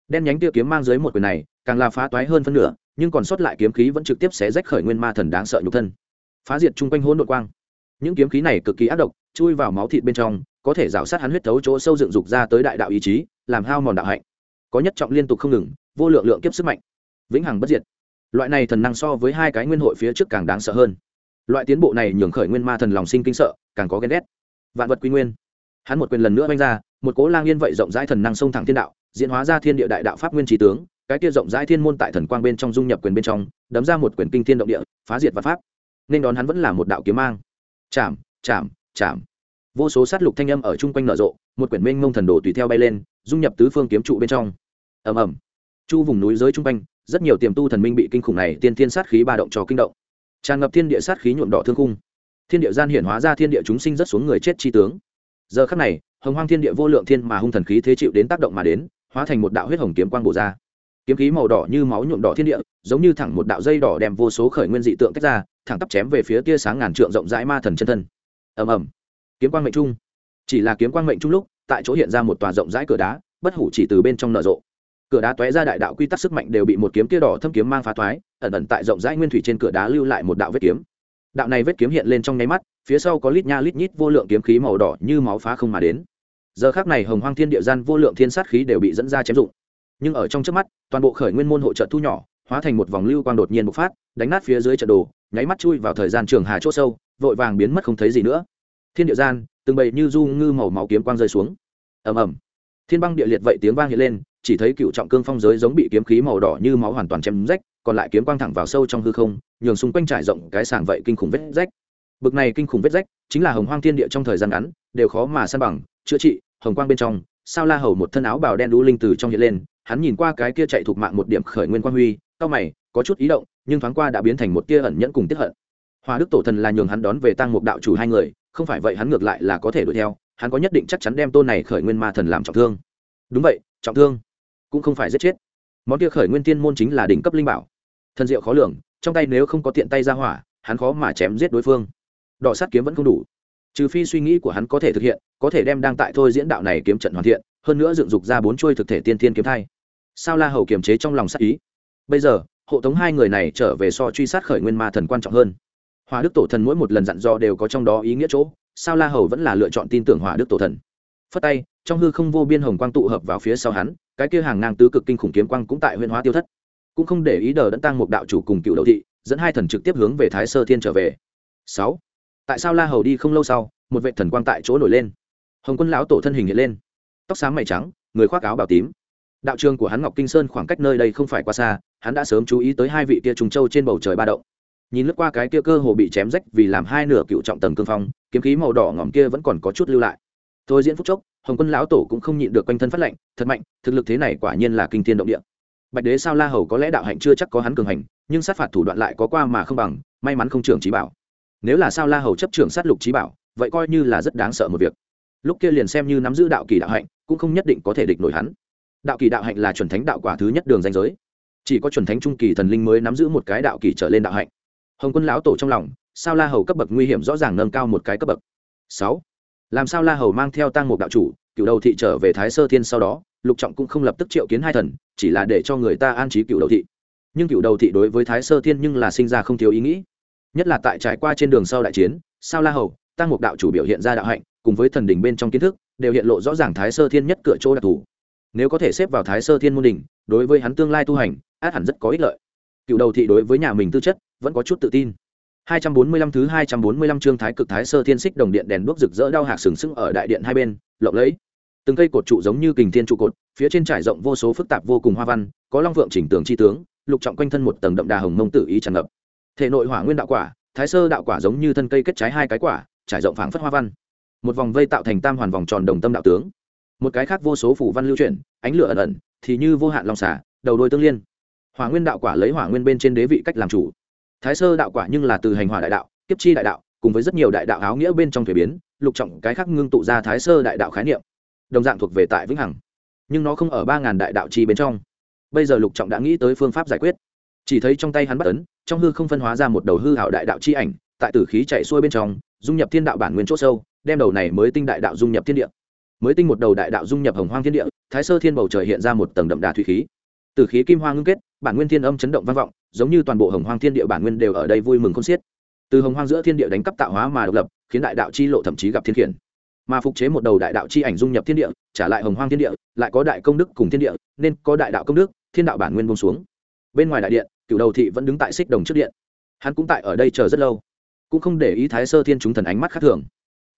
Đen nhánh tia kiếm mang dưới một quyền này, càng là phá toái hơn phân nửa, nhưng còn sót lại kiếm khí vẫn trực tiếp xé rách khởi nguyên ma thần đáng sợ nhục thân. Phá diệt chung quanh hỗn độn quang những kiếm khí này cực kỳ ác độc, chui vào máu thịt bên trong, có thể rào sát hắn huyết thấu chỗ sâu dựng dục ra tới đại đạo ý chí, làm hao mòn đạo hạnh. Có nhất trọng liên tục không ngừng, vô lượng lượng kiếp sức mạnh. Vĩnh hằng bất diệt. Loại này thần năng so với hai cái nguyên hội phía trước càng đáng sợ hơn. Loại tiến bộ này nhường khởi nguyên ma thần lòng sinh kinh sợ, càng có ghen ghét. Vạn vật quy nguyên. Hắn một quyền lần nữa oanh ra, một cố lang yên vậy rộng rãi thần năng sông thẳng thiên đạo, diễn hóa ra thiên địa đại đạo pháp nguyên trí tướng, cái kia rộng rãi thiên môn tại thần quang bên trong dung nhập quyền bên trong, đấm ra một quyền kinh thiên động địa, phá diệt và pháp. Nên đón hắn vẫn là một đạo kiếm mang chạm chạm chạm vô số sát lục thanh âm ở chung quanh nở rộ, một quyển minh mông thần đồ tùy theo bay lên, dung nhập tứ phương kiếm trụ bên trong. Ầm ầm. Chu vùng núi giới chung quanh, rất nhiều tiềm tu thần minh bị kinh khủng này tiên thiên sát khí ba động cho kinh động. Tràn ngập thiên địa sát khí nhuộm đỏ thương khung. Thiên địa gian hiển hóa ra thiên địa chúng sinh rất xuống người chết chi tướng. Giờ khắc này, hồng hoang thiên địa vô lượng thiên mà hung thần khí thế chịu đến tác động mà đến, hóa thành một đạo huyết hồng kiếm quang bổ ra. Kiếm khí màu đỏ như máu nhuộm đỏ thiên địa, giống như thẳng một đạo dây đỏ đem vô số khởi nguyên dị tượng tách ra thẳng tắp chém về phía tia sáng ngàn trượng rộng rãi ma thần chân thân. Ầm ầm. Kiếm quang mệnh trung. Chỉ là kiếm quang mệnh trung lúc, tại chỗ hiện ra một tòa rộng rãi cửa đá, bất hủ chỉ từ bên trong nở rộ. Cửa đá tóe ra đại đạo quy tắc sức mạnh đều bị một kiếm kia đỏ thâm kiếm mang phá thoái, ẩn ẩn tại rộng rãi nguyên thủy trên cửa đá lưu lại một đạo vết kiếm. Đạo này vết kiếm hiện lên trong nháy mắt, phía sau có lít nha lít nhít vô lượng kiếm khí màu đỏ như máu phá không mà đến. Giờ khác này hồng hoang thiên địa gian vô lượng thiên sát khí đều bị dẫn ra chém dụng. Nhưng ở trong trước mắt, toàn bộ khởi nguyên môn hộ trợ thu nhỏ, hóa thành một vòng lưu quang đột nhiên bộc phát, đánh nát phía dưới trận đồ nháy mắt chui vào thời gian trường hà chỗ sâu, vội vàng biến mất không thấy gì nữa. Thiên địa gian, từng bầy như du ngư màu máu kiếm quang rơi xuống. Ầm ầm. Thiên băng địa liệt vậy tiếng vang hiện lên, chỉ thấy cựu trọng cương phong giới giống bị kiếm khí màu đỏ như máu hoàn toàn chém rách, còn lại kiếm quang thẳng vào sâu trong hư không, nhường xung quanh trải rộng cái sàng vậy kinh khủng vết rách. Bực này kinh khủng vết rách chính là hồng hoang thiên địa trong thời gian ngắn, đều khó mà san bằng, chữa trị, hồng quang bên trong, sao la hầu một thân áo bào đen đu linh từ trong hiện lên, hắn nhìn qua cái kia chạy thuộc mạng một điểm khởi nguyên quang huy cao mày có chút ý động, nhưng thoáng qua đã biến thành một tia ẩn nhẫn cùng tiếp hận. Hoa đức tổ thần là nhường hắn đón về tăng một đạo chủ hai người, không phải vậy hắn ngược lại là có thể đuổi theo, hắn có nhất định chắc chắn đem tôn này khởi nguyên ma thần làm trọng thương. Đúng vậy, trọng thương cũng không phải giết chết. Món kia khởi nguyên tiên môn chính là đỉnh cấp linh bảo. Thần diệu khó lường, trong tay nếu không có tiện tay ra hỏa, hắn khó mà chém giết đối phương. Đỏ sát kiếm vẫn không đủ. Trừ phi suy nghĩ của hắn có thể thực hiện, có thể đem đang tại thôi diễn đạo này kiếm trận hoàn thiện, hơn nữa dựng dục ra bốn chuôi thực thể tiên thiên kiếm thai. Sao la hầu kiềm chế trong lòng sát ý? Bây giờ hộ tống hai người này trở về so truy sát khởi nguyên ma thần quan trọng hơn. Hòa đức tổ thần mỗi một lần dặn dò đều có trong đó ý nghĩa chỗ, sao la hầu vẫn là lựa chọn tin tưởng hòa đức tổ thần. Phất tay, trong hư không vô biên hồng quang tụ hợp vào phía sau hắn, cái kia hàng ngang tứ cực kinh khủng kiếm quang cũng tại huyện hóa tiêu thất. Cũng không để ý đờ đẫn tăng một đạo chủ cùng cựu đầu thị, dẫn hai thần trực tiếp hướng về thái sơ thiên trở về. Sáu. Tại sao la hầu đi không lâu sau, một vệ thần quang tại chỗ nổi lên. Hồng quân lão tổ thân hình hiện lên. Tóc sáng mày trắng, người khoác áo bào tím. Đạo trường của hắn ngọc kinh sơn khoảng cách nơi đây không phải quá xa hắn đã sớm chú ý tới hai vị kia trùng châu trên bầu trời ba động. Nhìn lướt qua cái kia cơ hồ bị chém rách vì làm hai nửa cựu trọng tầng cương phong, kiếm khí màu đỏ ngỏm kia vẫn còn có chút lưu lại. Thôi diễn phúc chốc, hồng quân lão tổ cũng không nhịn được quanh thân phát lệnh, thật mạnh, thực lực thế này quả nhiên là kinh thiên động địa. Bạch đế sao la hầu có lẽ đạo hạnh chưa chắc có hắn cường hành, nhưng sát phạt thủ đoạn lại có qua mà không bằng, may mắn không trưởng trí bảo. Nếu là sao la hầu chấp trưởng sát lục trí bảo, vậy coi như là rất đáng sợ một việc. Lúc kia liền xem như nắm giữ đạo kỳ đạo hạnh, cũng không nhất định có thể địch nổi hắn. Đạo kỳ đạo hạnh là chuẩn thánh đạo quả thứ nhất đường danh giới chỉ có chuẩn thánh trung kỳ thần linh mới nắm giữ một cái đạo kỳ trở lên đạo hạnh. Hồng quân lão tổ trong lòng, sao la hầu cấp bậc nguy hiểm rõ ràng nâng cao một cái cấp bậc. Sáu, làm sao la hầu mang theo tăng một đạo chủ, cựu đầu thị trở về thái sơ thiên sau đó, lục trọng cũng không lập tức triệu kiến hai thần, chỉ là để cho người ta an trí cựu đầu thị. Nhưng cựu đầu thị đối với thái sơ thiên nhưng là sinh ra không thiếu ý nghĩ. Nhất là tại trải qua trên đường sau đại chiến, sao la hầu tăng một đạo chủ biểu hiện ra đạo hạnh, cùng với thần đỉnh bên trong kiến thức, đều hiện lộ rõ ràng thái sơ thiên nhất cửa chỗ đặc thù. Nếu có thể xếp vào thái sơ thiên môn đỉnh, đối với hắn tương lai tu hành át hẳn rất có ích lợi cựu đầu thị đối với nhà mình tư chất vẫn có chút tự tin 245 thứ 245 chương Thái Cực Thái Sơ Thiên Xích đồng điện đèn đuốc rực rỡ đao hạc sừng sững ở đại điện hai bên, lộng lẫy. Từng cây cột trụ giống như kình thiên trụ cột, phía trên trải rộng vô số phức tạp vô cùng hoa văn, có long vượng chỉnh tường chi tướng, lục trọng quanh thân một tầng đậm đà hồng mông tự ý tràn ngập. Thể nội hỏa nguyên đạo quả, Thái Sơ đạo quả giống như thân cây kết trái hai cái quả, trải rộng phảng phất hoa văn. Một vòng vây tạo thành tam hoàn vòng tròn đồng tâm đạo tướng. Một cái khác vô số phủ văn lưu chuyển, ánh lửa ẩn ẩn, thì như vô hạn long xả, đầu đôi tương liên. Hỏa nguyên đạo quả lấy hỏa nguyên bên trên đế vị cách làm chủ. Thái sơ đạo quả nhưng là từ hành hỏa đại đạo, kiếp chi đại đạo, cùng với rất nhiều đại đạo áo nghĩa bên trong thuế biến, lục trọng cái khác ngưng tụ ra thái sơ đại đạo khái niệm, đồng dạng thuộc về tại vĩnh hằng. Nhưng nó không ở ba ngàn đại đạo chi bên trong. Bây giờ lục trọng đã nghĩ tới phương pháp giải quyết. Chỉ thấy trong tay hắn bắt ấn, trong hư không phân hóa ra một đầu hư hảo đại đạo chi ảnh, tại tử khí chạy xuôi bên trong, dung nhập thiên đạo bản nguyên c h ỗ sâu, đem đầu này mới tinh đại đạo dung nhập thiên địa. Mới tinh một đầu đại đạo dung nhập hồng hoang thiên địa, thái sơ thiên bầu trời hiện ra một tầng đậm đà thủy khí. Tử khí kim hoa ngưng kết bản nguyên thiên âm chấn động vang vọng, giống như toàn bộ hồng hoang thiên địa bản nguyên đều ở đây vui mừng không xiết. Từ hồng hoang giữa thiên địa đánh cắp tạo hóa mà độc lập, khiến đại đạo chi lộ thậm chí gặp thiên khiển. Mà phục chế một đầu đại đạo chi ảnh dung nhập thiên địa, trả lại hồng hoang thiên địa, lại có đại công đức cùng thiên địa, nên có đại đạo công đức, thiên đạo bản nguyên bông xuống. Bên ngoài đại điện cựu đầu thị vẫn đứng tại xích đồng trước điện. Hắn cũng tại ở đây chờ rất lâu, cũng không để ý thái sơ thiên chúng thần ánh mắt khác thường.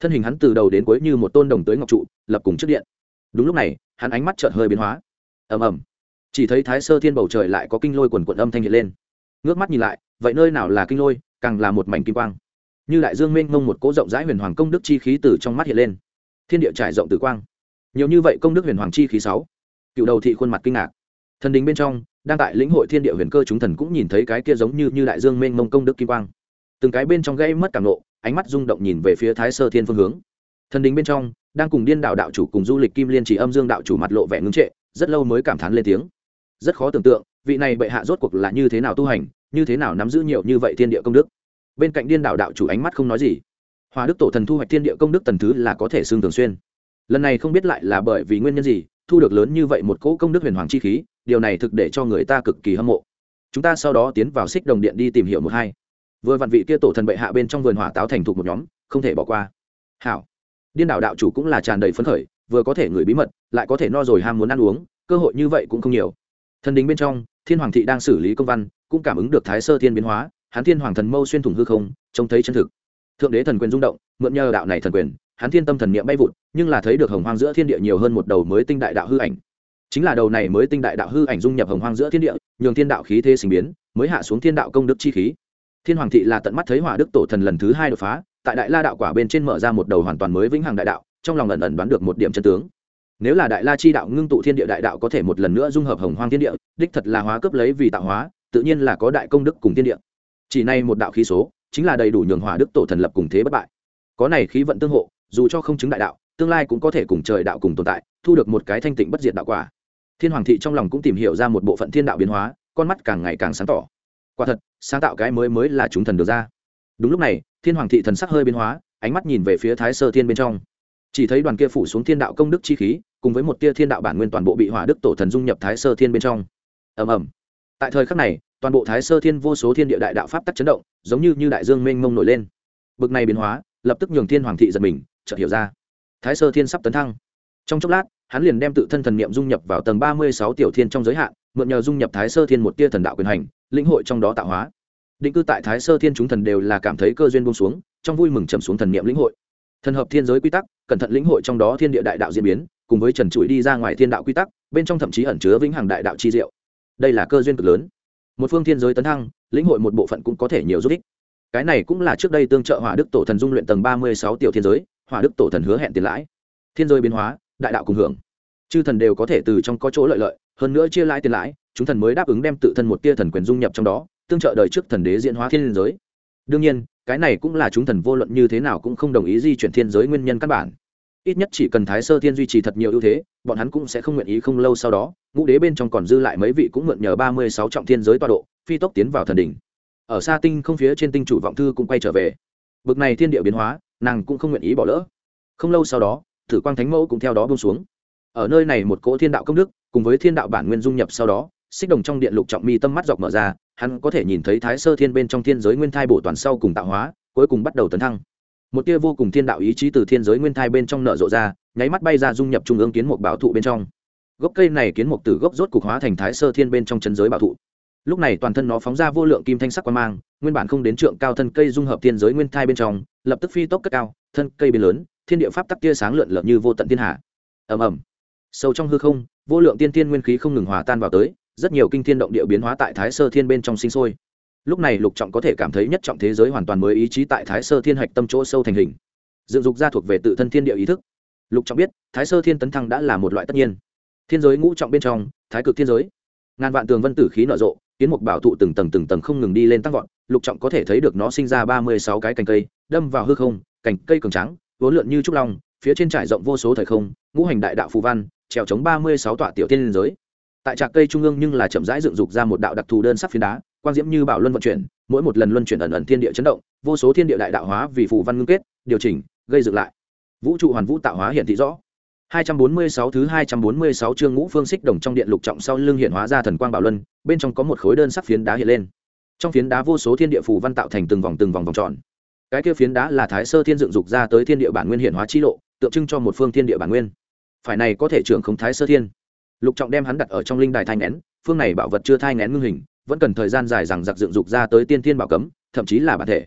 Thân hình hắn từ đầu đến cuối như một tôn đồng tới ngọc trụ, lập cùng trước điện. Đúng lúc này, hắn ánh mắt chợt hơi biến hóa. Ầm ầm chỉ thấy thái sơ thiên bầu trời lại có kinh lôi quần quận âm thanh hiện lên. Ngước mắt nhìn lại, vậy nơi nào là kinh lôi, càng là một mảnh kim quang. Như đại dương mênh mông một cỗ rộng rãi huyền hoàng công đức chi khí từ trong mắt hiện lên. Thiên địa trải rộng tử quang. Nhiều như vậy công đức huyền hoàng chi khí sáu. Cựu đầu thị khuôn mặt kinh ngạc. Thần đình bên trong, đang tại lĩnh hội thiên địa huyền cơ chúng thần cũng nhìn thấy cái kia giống như như đại dương mênh mông công đức kim quang. Từng cái bên trong gây mất cảm nộ, ánh mắt rung động nhìn về phía thái sơ thiên phương hướng. Thần đình bên trong, đang cùng điên đạo đạo chủ cùng du lịch kim liên chỉ âm dương đạo chủ mặt lộ vẻ ngưng trệ, rất lâu mới cảm thán lên tiếng rất khó tưởng tượng, vị này bệ hạ rốt cuộc là như thế nào tu hành, như thế nào nắm giữ nhiều như vậy thiên địa công đức. Bên cạnh điên đạo đạo chủ ánh mắt không nói gì. Hòa đức tổ thần thu hoạch thiên địa công đức tần thứ là có thể xương thường xuyên. Lần này không biết lại là bởi vì nguyên nhân gì, thu được lớn như vậy một cỗ công đức huyền hoàng chi khí, điều này thực để cho người ta cực kỳ hâm mộ. Chúng ta sau đó tiến vào xích đồng điện đi tìm hiểu một hai. Vừa vặn vị kia tổ thần bệ hạ bên trong vườn hỏa táo thành thục một nhóm, không thể bỏ qua. Hảo. Điên đảo đạo chủ cũng là tràn đầy phấn khởi, vừa có thể người bí mật, lại có thể no rồi ham muốn ăn uống, cơ hội như vậy cũng không nhiều thần đình bên trong, thiên hoàng thị đang xử lý công văn, cũng cảm ứng được thái sơ thiên biến hóa, hắn thiên hoàng thần mâu xuyên thủng hư không, trông thấy chân thực. Thượng đế thần quyền rung động, mượn nhờ đạo này thần quyền, hắn thiên tâm thần niệm bay vụt, nhưng là thấy được hồng hoang giữa thiên địa nhiều hơn một đầu mới tinh đại đạo hư ảnh. Chính là đầu này mới tinh đại đạo hư ảnh dung nhập hồng hoang giữa thiên địa, nhường thiên đạo khí thế sinh biến, mới hạ xuống thiên đạo công đức chi khí. Thiên hoàng thị là tận mắt thấy hỏa đức tổ thần lần thứ hai đột phá, tại đại la đạo quả bên trên mở ra một đầu hoàn toàn mới vĩnh hằng đại đạo, trong lòng ẩn ẩn đoán được một điểm chân tướng nếu là đại la chi đạo ngưng tụ thiên địa đại đạo có thể một lần nữa dung hợp hồng hoang thiên địa, đích thật là hóa cấp lấy vì tạo hóa, tự nhiên là có đại công đức cùng thiên địa. Chỉ nay một đạo khí số, chính là đầy đủ nhường hòa đức tổ thần lập cùng thế bất bại. Có này khí vận tương hộ, dù cho không chứng đại đạo, tương lai cũng có thể cùng trời đạo cùng tồn tại, thu được một cái thanh tịnh bất diệt đạo quả. Thiên hoàng thị trong lòng cũng tìm hiểu ra một bộ phận thiên đạo biến hóa, con mắt càng ngày càng sáng tỏ. Quả thật, sáng tạo cái mới mới là chúng thần được ra. Đúng lúc này, thiên hoàng thị thần sắc hơi biến hóa, ánh mắt nhìn về phía thái sơ thiên bên trong. Chỉ thấy đoàn kia phủ xuống thiên đạo công đức chi khí cùng với một tia thiên đạo bản nguyên toàn bộ bị hỏa đức tổ thần dung nhập thái sơ thiên bên trong. Ầm ầm. Tại thời khắc này, toàn bộ thái sơ thiên vô số thiên địa đại đạo pháp tắc chấn động, giống như như đại dương mênh mông nổi lên. Bực này biến hóa, lập tức nhường thiên hoàng thị giật mình, chợt hiểu ra. Thái sơ thiên sắp tấn thăng. Trong chốc lát, hắn liền đem tự thân thần niệm dung nhập vào tầng ba mươi sáu tiểu thiên trong giới hạn, mượn nhờ dung nhập thái sơ thiên một tia thần đạo quyền hành, lĩnh hội trong đó tạo hóa. Định cư tại thái sơ thiên chúng thần đều là cảm thấy cơ duyên buông xuống, trong vui mừng trầm xuống thần niệm lĩnh hội. Thần hợp thiên giới quy tắc, cẩn thận lĩnh hội trong đó thiên địa đại đạo diễn biến cùng với trần chuỗi đi ra ngoài thiên đạo quy tắc, bên trong thậm chí ẩn chứa vĩnh hằng đại đạo chi diệu. Đây là cơ duyên cực lớn. Một phương thiên giới tấn thăng, lĩnh hội một bộ phận cũng có thể nhiều giúp ích. Cái này cũng là trước đây tương trợ hỏa đức tổ thần dung luyện tầng ba mươi sáu tiểu thiên giới, hỏa đức tổ thần hứa hẹn tiền lãi. Thiên giới biến hóa, đại đạo cùng hưởng. Chư thần đều có thể từ trong có chỗ lợi lợi, hơn nữa chia lãi tiền lãi, chúng thần mới đáp ứng đem tự thân một tia thần quyền dung nhập trong đó, tương trợ đời trước thần đế diễn hóa thiên giới. Đương nhiên, cái này cũng là chúng thần vô luận như thế nào cũng không đồng ý di chuyển thiên giới nguyên nhân căn bản ít nhất chỉ cần thái sơ thiên duy trì thật nhiều ưu thế, bọn hắn cũng sẽ không nguyện ý không lâu sau đó, ngũ đế bên trong còn dư lại mấy vị cũng mượn nhờ ba mươi sáu trọng thiên giới toa độ, phi tốc tiến vào thần đỉnh. Ở xa tinh không phía trên tinh chủ vọng thư cũng quay trở về. Bực này thiên địa biến hóa, nàng cũng không nguyện ý bỏ lỡ. Không lâu sau đó thử quang thánh mẫu cũng theo đó bông xuống. Ở nơi này một cỗ thiên đạo công đức, cùng với thiên đạo bản nguyên dung nhập sau đó, xích đồng trong điện lục trọng mi tâm mắt dọc mở ra, hắn có thể nhìn thấy thái sơ thiên bên trong thiên giới nguyên thai bổ toàn sau cùng tạo hóa, cuối cùng bắt đầu tấn thăng một tia vô cùng thiên đạo ý chí từ thiên giới nguyên thai bên trong nở rộ ra, nháy mắt bay ra dung nhập trung ương kiến mục bảo thụ bên trong. Gốc cây này kiến mục từ gốc rốt cục hóa thành thái sơ thiên bên trong chân giới bảo thụ. Lúc này toàn thân nó phóng ra vô lượng kim thanh sắc quan mang, nguyên bản không đến trượng cao thân cây dung hợp thiên giới nguyên thai bên trong, lập tức phi tốc cất cao, thân cây biến lớn, thiên địa pháp tắc tia sáng lượn lợn như vô tận thiên hạ. Ầm ầm. Sâu trong hư không, vô lượng tiên thiên nguyên khí không ngừng hòa tan vào tới, rất nhiều kinh thiên động địa biến hóa tại thái sơ thiên bên trong sinh sôi lúc này lục trọng có thể cảm thấy nhất trọng thế giới hoàn toàn mới ý chí tại thái sơ thiên hạch tâm chỗ sâu thành hình. Dựng dục ra thuộc về tự thân thiên địa ý thức. Lục trọng biết, thái sơ thiên tấn thăng đã là một loại tất nhiên. Thiên giới ngũ trọng bên trong, thái cực thiên giới. Ngàn vạn tường vân tử khí nở rộ kiến mục bảo thụ từng tầng từng tầng không ngừng đi lên tăng vọt, lục trọng có thể thấy được nó sinh ra ba mươi sáu cái cành cây, đâm vào hư không, cành cây cường trắng vốn lượn như trúc long, phía trên trải rộng vô số thời không, ngũ hành đại đạo phù văn, trèo chống ba mươi sáu tọa tiểu tiên liên giới. Tại trạc cây trung ương nhưng là chậm rãi dựng dục ra một đạo đặc thù đơn sắc phiến đá quang diễm như bảo luân vận chuyển mỗi một lần luân chuyển ẩn ẩn thiên địa chấn động vô số thiên địa đại đạo hóa vì phù văn ngưng kết điều chỉnh gây dựng lại vũ trụ hoàn vũ tạo hóa hiện thị rõ 246 thứ 246 chương ngũ phương xích đồng trong điện lục trọng sau lưng hiện hóa ra thần quang bảo luân, bên trong có một khối đơn sắc phiến đá hiện lên. Trong phiến đá vô số thiên địa phù văn tạo thành từng vòng từng vòng vòng tròn. Cái kia phiến đá là Thái Sơ Thiên dựng dục ra tới thiên địa bản nguyên hiện hóa chi lộ, tượng trưng cho một phương thiên địa bản nguyên. Phải này có thể trưởng không Thái Sơ Thiên. Lục trọng đem hắn đặt ở trong linh đài thai nén, phương này bảo vật chưa thai nén ngưng hình, vẫn cần thời gian dài rằng giặc dựng dục ra tới tiên thiên bảo cấm, thậm chí là bản thể.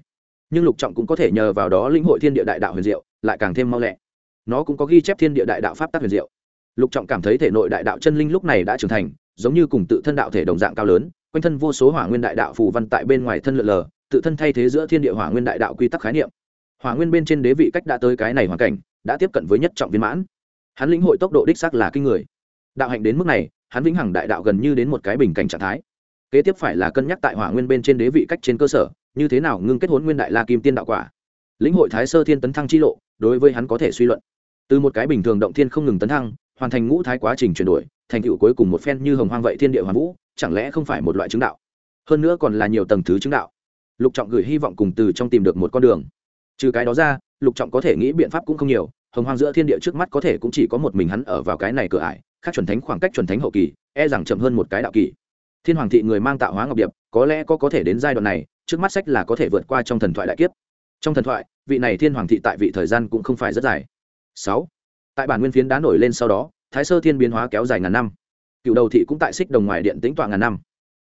Nhưng Lục trọng cũng có thể nhờ vào đó linh hội thiên địa đại đạo huyền diệu, lại càng thêm mau lẹ. Nó cũng có ghi chép thiên địa đại đạo pháp tác huyền diệu. Lục trọng cảm thấy thể nội đại đạo chân linh lúc này đã trưởng thành giống như cùng tự thân đạo thể đồng dạng cao lớn quanh thân vô số hỏa nguyên đại đạo phù văn tại bên ngoài thân lượn lờ tự thân thay thế giữa thiên địa hỏa nguyên đại đạo quy tắc khái niệm. Hỏa nguyên bên trên đế vị cách đã tới cái này hoàn cảnh đã tiếp cận với nhất trọng viên mãn. Hắn lĩnh hội tốc độ đích xác là kinh người. Đạo hạnh đến mức này hắn vĩnh hằng đại đạo gần như đến một cái bình cảnh trạng thái kế tiếp phải là cân nhắc tại hỏa nguyên bên trên đế vị cách trên cơ sở, như thế nào ngưng kết hốn nguyên đại la kim tiên đạo quả. Lĩnh hội thái sơ thiên tấn thăng chi lộ, đối với hắn có thể suy luận. Từ một cái bình thường động thiên không ngừng tấn thăng, hoàn thành ngũ thái quá trình chuyển đổi, thành tựu cuối cùng một phen như hồng hoang vậy thiên địa hoàn vũ, chẳng lẽ không phải một loại chứng đạo? Hơn nữa còn là nhiều tầng thứ chứng đạo. Lục trọng gửi hy vọng cùng từ trong tìm được một con đường. Trừ cái đó ra, lục trọng có thể nghĩ biện pháp cũng không nhiều, hồng hoang giữa thiên địa trước mắt có thể cũng chỉ có một mình hắn ở vào cái này cửa ải, khác chuẩn thánh khoảng cách chuẩn thánh hậu kỳ e rằng chậm hơn một cái đạo kỳ thiên hoàng thị người mang tạo hóa ngọc điệp, có lẽ có có thể đến giai đoạn này, trước mắt sách là có thể vượt qua trong thần thoại đại kiếp. Trong thần thoại, vị này thiên hoàng thị tại vị thời gian cũng không phải rất dài. Sáu, tại bản nguyên phiến đá nổi lên sau đó, thái sơ thiên biến hóa kéo dài ngàn năm. Cựu đầu thị cũng tại xích đồng ngoài điện tính tọa ngàn năm.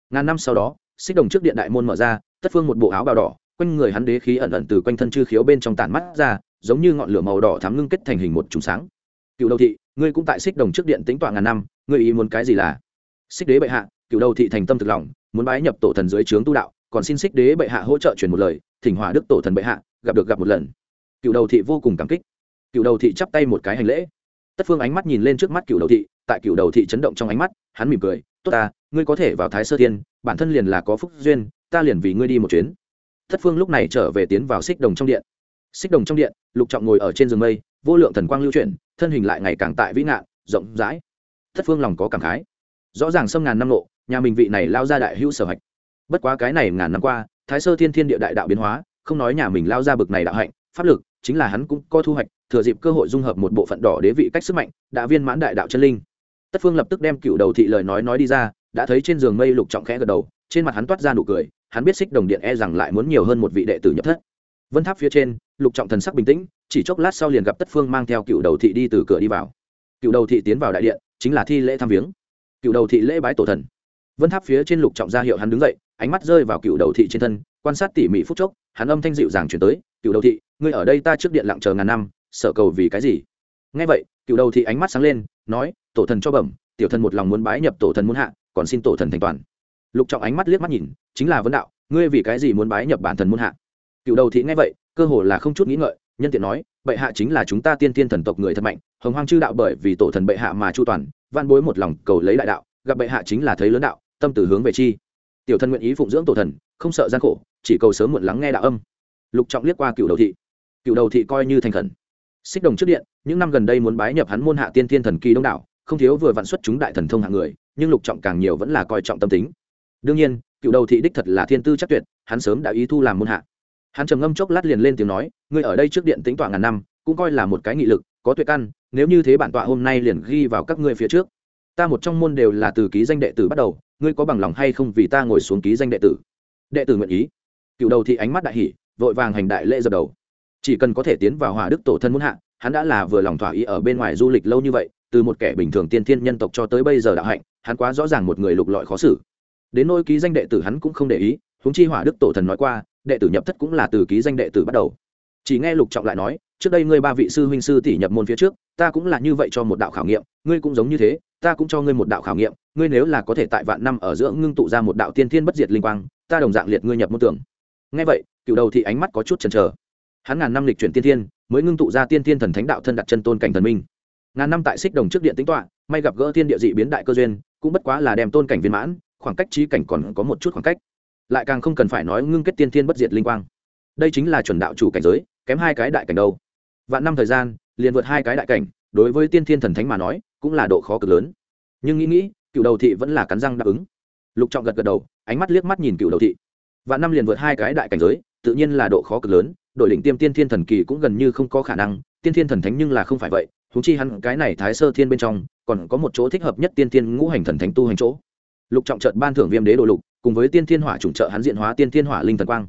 Ngàn năm sau đó, xích đồng trước điện đại môn mở ra, tất phương một bộ áo bào đỏ, quanh người hắn đế khí ẩn ẩn từ quanh thân chư khiếu bên trong tản mắt ra, giống như ngọn lửa màu đỏ thắm ngưng kết thành hình một trùng sáng. Cựu đầu thị, ngươi cũng tại xích đồng trước điện tính tọa ngàn năm, ngươi ý muốn cái gì là? Xích đế bệ hạ cựu đầu thị thành tâm thực lòng, muốn bái nhập tổ thần dưới trướng tu đạo, còn xin xích đế bệ hạ hỗ trợ truyền một lời, thỉnh hỏa đức tổ thần bệ hạ, gặp được gặp một lần. Cựu đầu thị vô cùng cảm kích. Cựu đầu thị chắp tay một cái hành lễ. Tất phương ánh mắt nhìn lên trước mắt cựu đầu thị, tại cựu đầu thị chấn động trong ánh mắt, hắn mỉm cười, tốt ta, ngươi có thể vào thái sơ thiên, bản thân liền là có phúc duyên, ta liền vì ngươi đi một chuyến. Tất phương lúc này trở về tiến vào xích đồng trong điện. Xích đồng trong điện, lục trọng ngồi ở trên giường mây, vô lượng thần quang lưu chuyển, thân hình lại ngày càng tại vĩ ngạn, rộng rãi. Tất phương lòng có cảm khái. Rõ ràng sông ngàn năm nộ nhà mình vị này lao ra đại hữu sở hạch. Bất quá cái này ngàn năm qua, thái sơ thiên thiên địa đại đạo biến hóa, không nói nhà mình lao ra bực này đạo hạnh, pháp lực, chính là hắn cũng có thu hoạch, thừa dịp cơ hội dung hợp một bộ phận đỏ đế vị cách sức mạnh, đã viên mãn đại đạo chân linh. Tất phương lập tức đem cựu đầu thị lời nói nói đi ra, đã thấy trên giường mây lục trọng khẽ gật đầu, trên mặt hắn toát ra nụ cười, hắn biết xích đồng điện e rằng lại muốn nhiều hơn một vị đệ tử nhập thất. Vân tháp phía trên, lục trọng thần sắc bình tĩnh, chỉ chốc lát sau liền gặp tất phương mang theo cựu đầu thị đi từ cửa đi vào. Cựu đầu thị tiến vào đại điện, chính là thi lễ thăm viếng. Cựu đầu thị lễ bái tổ thần vân tháp phía trên lục trọng ra hiệu hắn đứng dậy, ánh mắt rơi vào cựu đầu thị trên thân, quan sát tỉ mỉ phút chốc, hắn âm thanh dịu dàng chuyển tới, cựu đầu thị, ngươi ở đây ta trước điện lặng chờ ngàn năm sợ cầu vì cái gì? Ngay vậy, cựu đầu thị ánh mắt sáng lên, nói, tổ thần cho bẩm, tiểu thần một lòng muốn bái nhập tổ thần muốn hạ, còn xin tổ thần thành toàn. Lục trọng ánh mắt liếc mắt nhìn, chính là vấn đạo, ngươi vì cái gì muốn bái nhập bản thần muốn hạ? Cựu đầu thị nghe vậy, cơ hồ là không chút nghĩ ngợi, nhân tiện nói, bệ hạ chính là chúng ta tiên tiên thần tộc người thật mạnh, hồng hoang chư đạo bởi vì tổ thần bệ hạ mà chu toàn van bối một lòng cầu lấy đại đạo, gặp bệ hạ chính là thấy lớn đạo tâm từ hướng về chi. Tiểu thần nguyện ý phụng dưỡng tổ thần, không sợ gian khổ, chỉ cầu sớm muộn lắng nghe đạo âm. Lục trọng liếc qua cựu đầu thị. Cựu đầu thị coi như thành khẩn. Xích đồng trước điện, những năm gần đây muốn bái nhập hắn môn hạ tiên thiên thần kỳ đông đảo, không thiếu vừa vạn xuất chúng đại thần thông hạng người, nhưng lục trọng càng nhiều vẫn là coi trọng tâm tính. Đương nhiên cựu đầu thị đích thật là thiên tư chắc tuyệt, hắn sớm đã ý thu làm môn hạ. Hắn trầm ngâm chốc lát liền lên tiếng nói, ngươi ở đây trước điện tính tọa ngàn năm, cũng coi là một cái nghị lực, có tuyệt căn, nếu như thế bản tọa hôm nay liền ghi vào các ngươi phía trước ta một trong môn đều là từ ký danh đệ tử bắt đầu, ngươi có bằng lòng hay không vì ta ngồi xuống ký danh đệ tử? Đệ tử nguyện ý. Cựu đầu thị ánh mắt đại hỷ vội vàng hành đại lễ dập đầu. Chỉ cần có thể tiến vào hòa đức tổ thân muốn hạ, hắn đã là vừa lòng thỏa ý ở bên ngoài du lịch lâu như vậy, từ một kẻ bình thường tiên thiên nhân tộc cho tới bây giờ đạo hạnh, hắn quá rõ ràng một người lục lọi khó xử. Đến nôi ký danh đệ tử hắn cũng không để ý húng chi hỏa đức tổ thần nói qua, đệ tử nhập thất cũng là từ ký danh đệ tử bắt đầu. Chỉ nghe lục trọng lại nói, trước đây ngươi ba vị sư huynh sư tỷ nhập môn phía trước, ta cũng là như vậy cho một đạo khảo nghiệm, ngươi cũng giống như thế ta cũng cho ngươi một đạo khảo nghiệm, ngươi nếu là có thể tại vạn năm ở giữa ngưng tụ ra một đạo tiên thiên bất diệt linh quang, ta đồng dạng liệt ngươi nhập môn tưởng ngay vậy, cựu đầu thị ánh mắt có chút chần chờ. Hắn ngàn năm lịch chuyển tiên thiên, mới ngưng tụ ra tiên thiên thần thánh đạo thân đặt chân tôn cảnh thần minh. Ngàn năm tại xích đồng trước điện tính toạ may gặp gỡ thiên địa dị biến đại cơ duyên, cũng bất quá là đem tôn cảnh viên mãn, khoảng cách trí cảnh còn có một chút khoảng cách. Lại càng không cần phải nói ngưng kết tiên thiên bất diệt linh quang. Đây chính là chuẩn đạo chủ cảnh giới, kém hai cái đại cảnh đâu. Vạn năm thời gian, liền vượt hai cái đại cảnh đối với tiên thiên thần thánh mà nói, cũng là độ khó cực lớn. Nhưng nghĩ nghĩ, cựu đầu thị vẫn là cắn răng đáp ứng. Lục trọng gật gật đầu, ánh mắt liếc mắt nhìn cựu đầu thị. Và năm liền vượt hai cái đại cảnh giới, tự nhiên là độ khó cực lớn, đội đỉnh tiêm tiên thiên thần kỳ cũng gần như không có khả năng, tiên thiên thần thánh nhưng là không phải vậy húng chi hắn cái này thái sơ thiên bên trong, còn có một chỗ thích hợp nhất tiên thiên ngũ hành thần thánh tu hành chỗ. Lục trọng trợt ban thưởng viêm đế đồ lục, cùng với tiên thiên hỏa chủng trợ hắn diện hóa tiên thiên hỏa linh thần quang.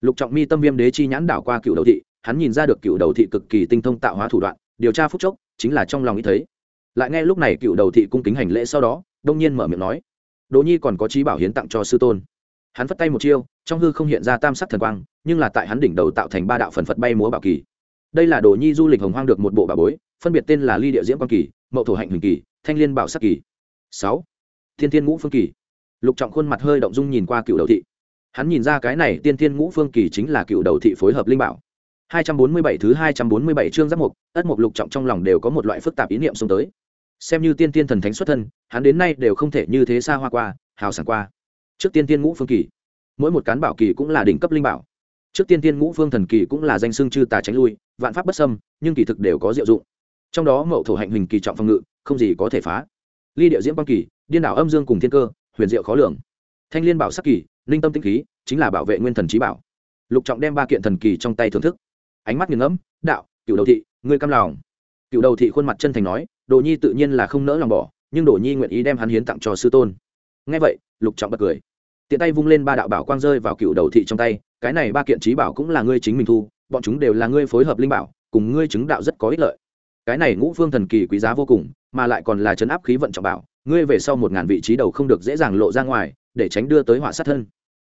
Lục trọng mi tâm viêm đế chi nhãn đảo qua cựu đầu thị, hắn nhìn ra được cựu đầu thị cực kỳ tinh thông tạo hóa thủ đoạn, điều tra phúc chốc chính là trong lòng ý thấy. Lại nghe lúc này cựu đầu thị cung kính hành lễ sau đó, đông nhiên mở miệng nói, đỗ nhi còn có trí bảo hiến tặng cho sư tôn. Hắn phất tay một chiêu, trong hư không hiện ra tam sắc thần quang, nhưng là tại hắn đỉnh đầu tạo thành ba đạo phần phật bay múa bảo kỳ. Đây là đồ nhi du lịch hồng hoang được một bộ bà bối, phân biệt tên là ly địa diễm quang kỳ, mậu thổ hạnh huỳnh kỳ, thanh liên bảo sắc kỳ. Sáu. Thiên thiên ngũ phương kỳ. Lục trọng khuôn mặt hơi động dung nhìn qua cựu đầu thị. Hắn nhìn ra cái này tiên thiên ngũ phương kỳ chính là cựu đầu thị phối hợp linh bảo. 247 thứ 247 chương giáp mục, ất mục lục trọng trong lòng đều có một loại phức tạp ý niệm xung tới. Xem như tiên tiên thần thánh xuất thân, hắn đến nay đều không thể như thế xa hoa qua, hào sảng qua. Trước tiên tiên ngũ phương kỳ, mỗi một cán bảo kỳ cũng là đỉnh cấp linh bảo. Trước tiên tiên ngũ phương thần kỳ cũng là danh xưng chư tà tránh lui, vạn pháp bất xâm, nhưng kỳ thực đều có diệu dụng. Trong đó mậu thổ hạnh hình kỳ trọng phòng ngự, không gì có thể phá. Ly điệu diễm quang kỳ, điên đảo âm dương cùng thiên cơ, huyền diệu khó lường. Thanh liên bảo sắc kỳ, linh tâm tinh khí, chính là bảo vệ nguyên thần trí bảo. Lục Trọng đem ba kiện thần kỳ trong tay thưởng thức ánh mắt nghiền ngẫm, đạo cựu đầu thị, ngươi căm lòng. Cựu đầu thị khuôn mặt chân thành nói, đồ nhi tự nhiên là không nỡ lòng bỏ, nhưng đồ nhi nguyện ý đem hắn hiến tặng cho sư tôn. Ngay vậy, lục trọng bật cười. Tiện tay vung lên ba đạo bảo quang rơi vào cựu đầu thị trong tay, cái này ba kiện trí bảo cũng là ngươi chính mình thu, bọn chúng đều là ngươi phối hợp linh bảo, cùng ngươi chứng đạo rất có ích lợi. Cái này ngũ phương thần kỳ quý giá vô cùng, mà lại còn là chấn áp khí vận trọng bảo, ngươi về sau một ngàn vị trí đầu không được dễ dàng lộ ra ngoài, để tránh đưa tới họa sát thân.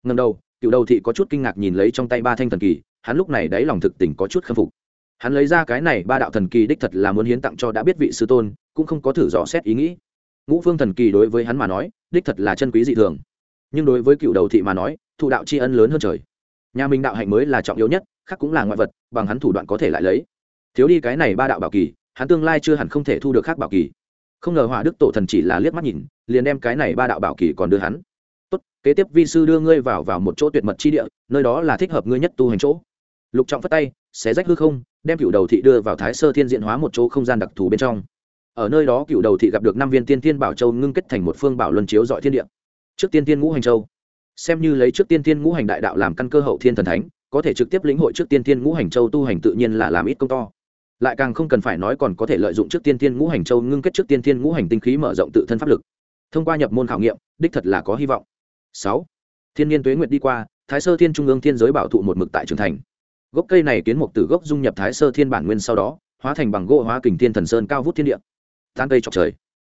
Ngần đầu cựu đầu thị có chút kinh ngạc nhìn lấy trong tay ba thanh thần kỳ hắn lúc này đáy lòng thực tình có chút khâm phục. Hắn lấy ra cái này ba đạo thần kỳ đích thật là muốn hiến tặng cho đã biết vị sư tôn, cũng không có thử dò xét ý nghĩ. Ngũ phương thần kỳ đối với hắn mà nói, đích thật là chân quý dị thường. Nhưng đối với cựu đầu thị mà nói, thụ đạo tri ân lớn hơn trời. Nhà mình đạo hạnh mới là trọng yếu nhất, khác cũng là ngoại vật, bằng hắn thủ đoạn có thể lại lấy. Thiếu đi cái này ba đạo bảo kỳ, hắn tương lai chưa hẳn không thể thu được khác bảo kỳ. Không ngờ hỏa đức tổ thần chỉ là liếc mắt nhìn, liền đem cái này ba đạo bảo kỳ còn đưa hắn. Tốt, kế tiếp vi sư đưa ngươi vào vào một chỗ tuyệt mật chi địa, nơi đó là thích hợp ngươi nhất tu hành chỗ lục trọng phất tay, xé rách hư không, đem cựu đầu thị đưa vào thái sơ thiên diện hóa một chỗ không gian đặc thù bên trong. Ở nơi đó cựu đầu thị gặp được năm viên tiên tiên bảo châu ngưng kết thành một phương bảo luân chiếu dọi thiên địa. Trước tiên tiên ngũ hành châu. Xem như lấy trước tiên tiên ngũ hành đại đạo làm căn cơ hậu thiên thần thánh, có thể trực tiếp lĩnh hội trước tiên tiên ngũ hành châu tu hành tự nhiên là làm ít công to. Lại càng không cần phải nói còn có thể lợi dụng trước tiên tiên ngũ hành châu ngưng kết trước tiên tiên ngũ hành tinh khí mở rộng tự thân pháp lực. Thông qua nhập môn khảo nghiệm, đích thật là có hy vọng. Sáu. Thiên niên tuế nguyệt đi qua, thái sơ thiên trung ương thiên giới bảo thụ một mực tại trường thành gốc cây này kiến mục từ gốc dung nhập thái sơ thiên bản nguyên sau đó, hóa thành bằng gỗ hóa kình thiên thần sơn cao vút thiên địa. Tán cây chọc trời.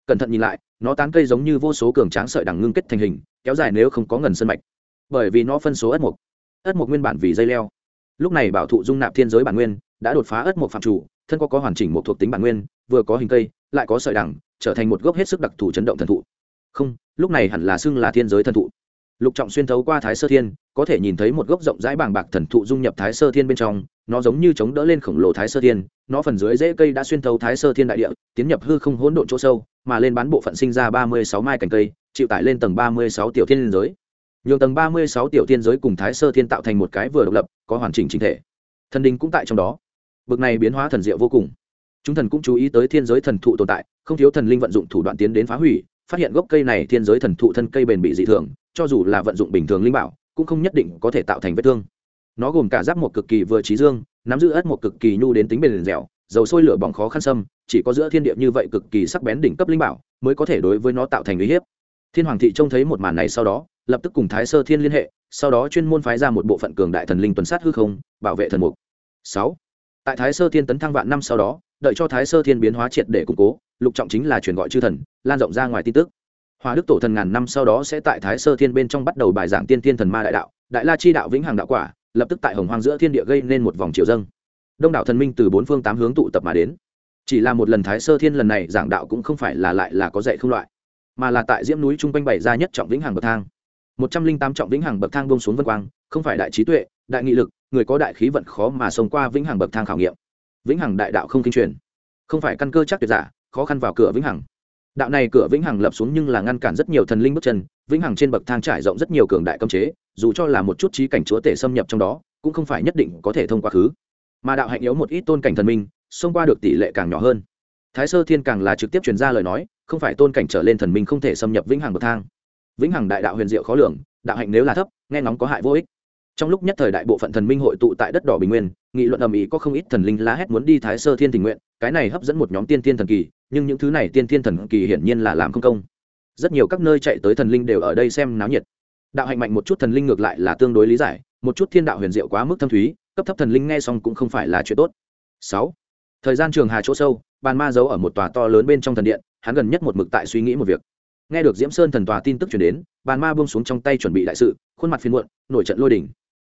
Cẩn thận nhìn lại, nó tán cây giống như vô số cường tráng sợi đằng ngưng kết thành hình, kéo dài nếu không có ngần sơn mạch. Bởi vì nó phân số ất mục. Ất mục nguyên bản vì dây leo. Lúc này bảo thụ dung nạp thiên giới bản nguyên, đã đột phá ất mục phạm chủ, thân có có hoàn chỉnh một thuộc tính bản nguyên, vừa có hình cây, lại có sợi đằng, trở thành một gốc hết sức đặc thù chấn động thần thụ. Không, lúc này hẳn là xưng là thiên giới thần thụ lục trọng xuyên thấu qua thái sơ thiên, có thể nhìn thấy một gốc rộng rãi bàng bạc thần thụ dung nhập thái sơ thiên bên trong, nó giống như chống đỡ lên khổng lồ thái sơ thiên, nó phần dưới rễ cây đã xuyên thấu thái sơ thiên đại địa, tiến nhập hư không hỗn độn chỗ sâu, mà lên bán bộ phận sinh ra ba mươi sáu mai cành cây, chịu tải lên tầng ba mươi sáu tiểu thiên liên giới. Nhường tầng ba mươi sáu tiểu thiên giới cùng thái sơ thiên tạo thành một cái vừa độc lập, có hoàn chỉnh chính thể. Thần đình cũng tại trong đó. Bực này biến hóa thần diệu vô cùng. Chúng thần cũng chú ý tới thiên giới thần thụ tồn tại, không thiếu thần linh vận dụng thủ đoạn tiến đến phá hủy, phát hiện gốc cây này thiên giới thần thụ thân cây bền bị dị thường cho dù là vận dụng bình thường linh bảo, cũng không nhất định có thể tạo thành vết thương. Nó gồm cả giáp một cực kỳ vừa trí dương, nắm giữ ớt một cực kỳ nhu đến tính bền dẻo, dầu sôi lửa bỏng khó khăn xâm, chỉ có giữa thiên địa như vậy cực kỳ sắc bén đỉnh cấp linh bảo mới có thể đối với nó tạo thành uy hiếp. Thiên hoàng thị trông thấy một màn này sau đó, lập tức cùng thái sơ thiên liên hệ, sau đó chuyên môn phái ra một bộ phận cường đại thần linh tuần sát hư không, bảo vệ thần mục. Sáu. Tại thái sơ thiên tấn thăng vạn năm sau đó, đợi cho thái sơ thiên biến hóa triệt để củng cố, lục trọng chính là truyền gọi chư thần, lan rộng ra ngoài tin tức hòa đức tổ thần ngàn năm sau đó sẽ tại thái sơ thiên bên trong bắt đầu bài giảng tiên tiên thần ma đại đạo, đại la chi đạo vĩnh hằng đạo quả, lập tức tại hồng hoang giữa thiên địa gây nên một vòng triều dâng. Đông đảo thần minh từ bốn phương tám hướng tụ tập mà đến. Chỉ là một lần thái sơ thiên lần này giảng đạo cũng không phải là lại là có dạy không loại, mà là tại diễm núi trung quanh bày ra nhất trọng vĩnh hằng bậc thang. Một trăm linh tám trọng vĩnh hằng bậc thang bông xuống vân quang, không phải đại trí tuệ, đại nghị lực, người có đại khí vận khó mà sống qua vĩnh hằng bậc thang khảo nghiệm. Vĩnh hằng đại đạo không kinh truyền. Không phải căn cơ chắc tuyệt giả, khó khăn vào cửa vĩnh hằng đạo này cửa vĩnh hằng lập xuống nhưng là ngăn cản rất nhiều thần linh bước chân, vĩnh hằng trên bậc thang trải rộng rất nhiều cường đại cấm chế, dù cho là một chút trí cảnh chúa tể xâm nhập trong đó, cũng không phải nhất định có thể thông qua khứ. Mà đạo hạnh yếu một ít tôn cảnh thần minh, xông qua được tỷ lệ càng nhỏ hơn. Thái sơ thiên càng là trực tiếp truyền ra lời nói, không phải tôn cảnh trở lên thần minh không thể xâm nhập vĩnh hằng bậc thang. Vĩnh hằng đại đạo huyền diệu khó lường, đạo hạnh nếu là thấp, nghe ngóng có hại vô ích trong lúc nhất thời đại bộ phận thần minh hội tụ tại đất đỏ bình nguyên, nghị luận ầm ĩ có không ít thần linh lá hét muốn đi thái sơ thiên tình nguyện, cái này hấp dẫn một nhóm tiên thiên thần kỳ, nhưng những thứ này tiên thiên thần kỳ hiển nhiên là làm không công. Rất nhiều các nơi chạy tới thần linh đều ở đây xem náo nhiệt. Đạo hạnh mạnh một chút thần linh ngược lại là tương đối lý giải, một chút thiên đạo huyền diệu quá mức thâm thúy, cấp thấp thần linh nghe xong cũng không phải là chuyện tốt. Sáu. Thời gian trường hà chỗ sâu, bàn ma giấu ở một tòa to lớn bên trong thần điện, hắn gần nhất một mực tại suy nghĩ một việc. Nghe được diễm sơn thần tòa tin tức chuyển đến, bàn ma buông xuống trong tay chuẩn bị đại sự, khuôn mặt phiền muộn, nổi trận lôi đỉnh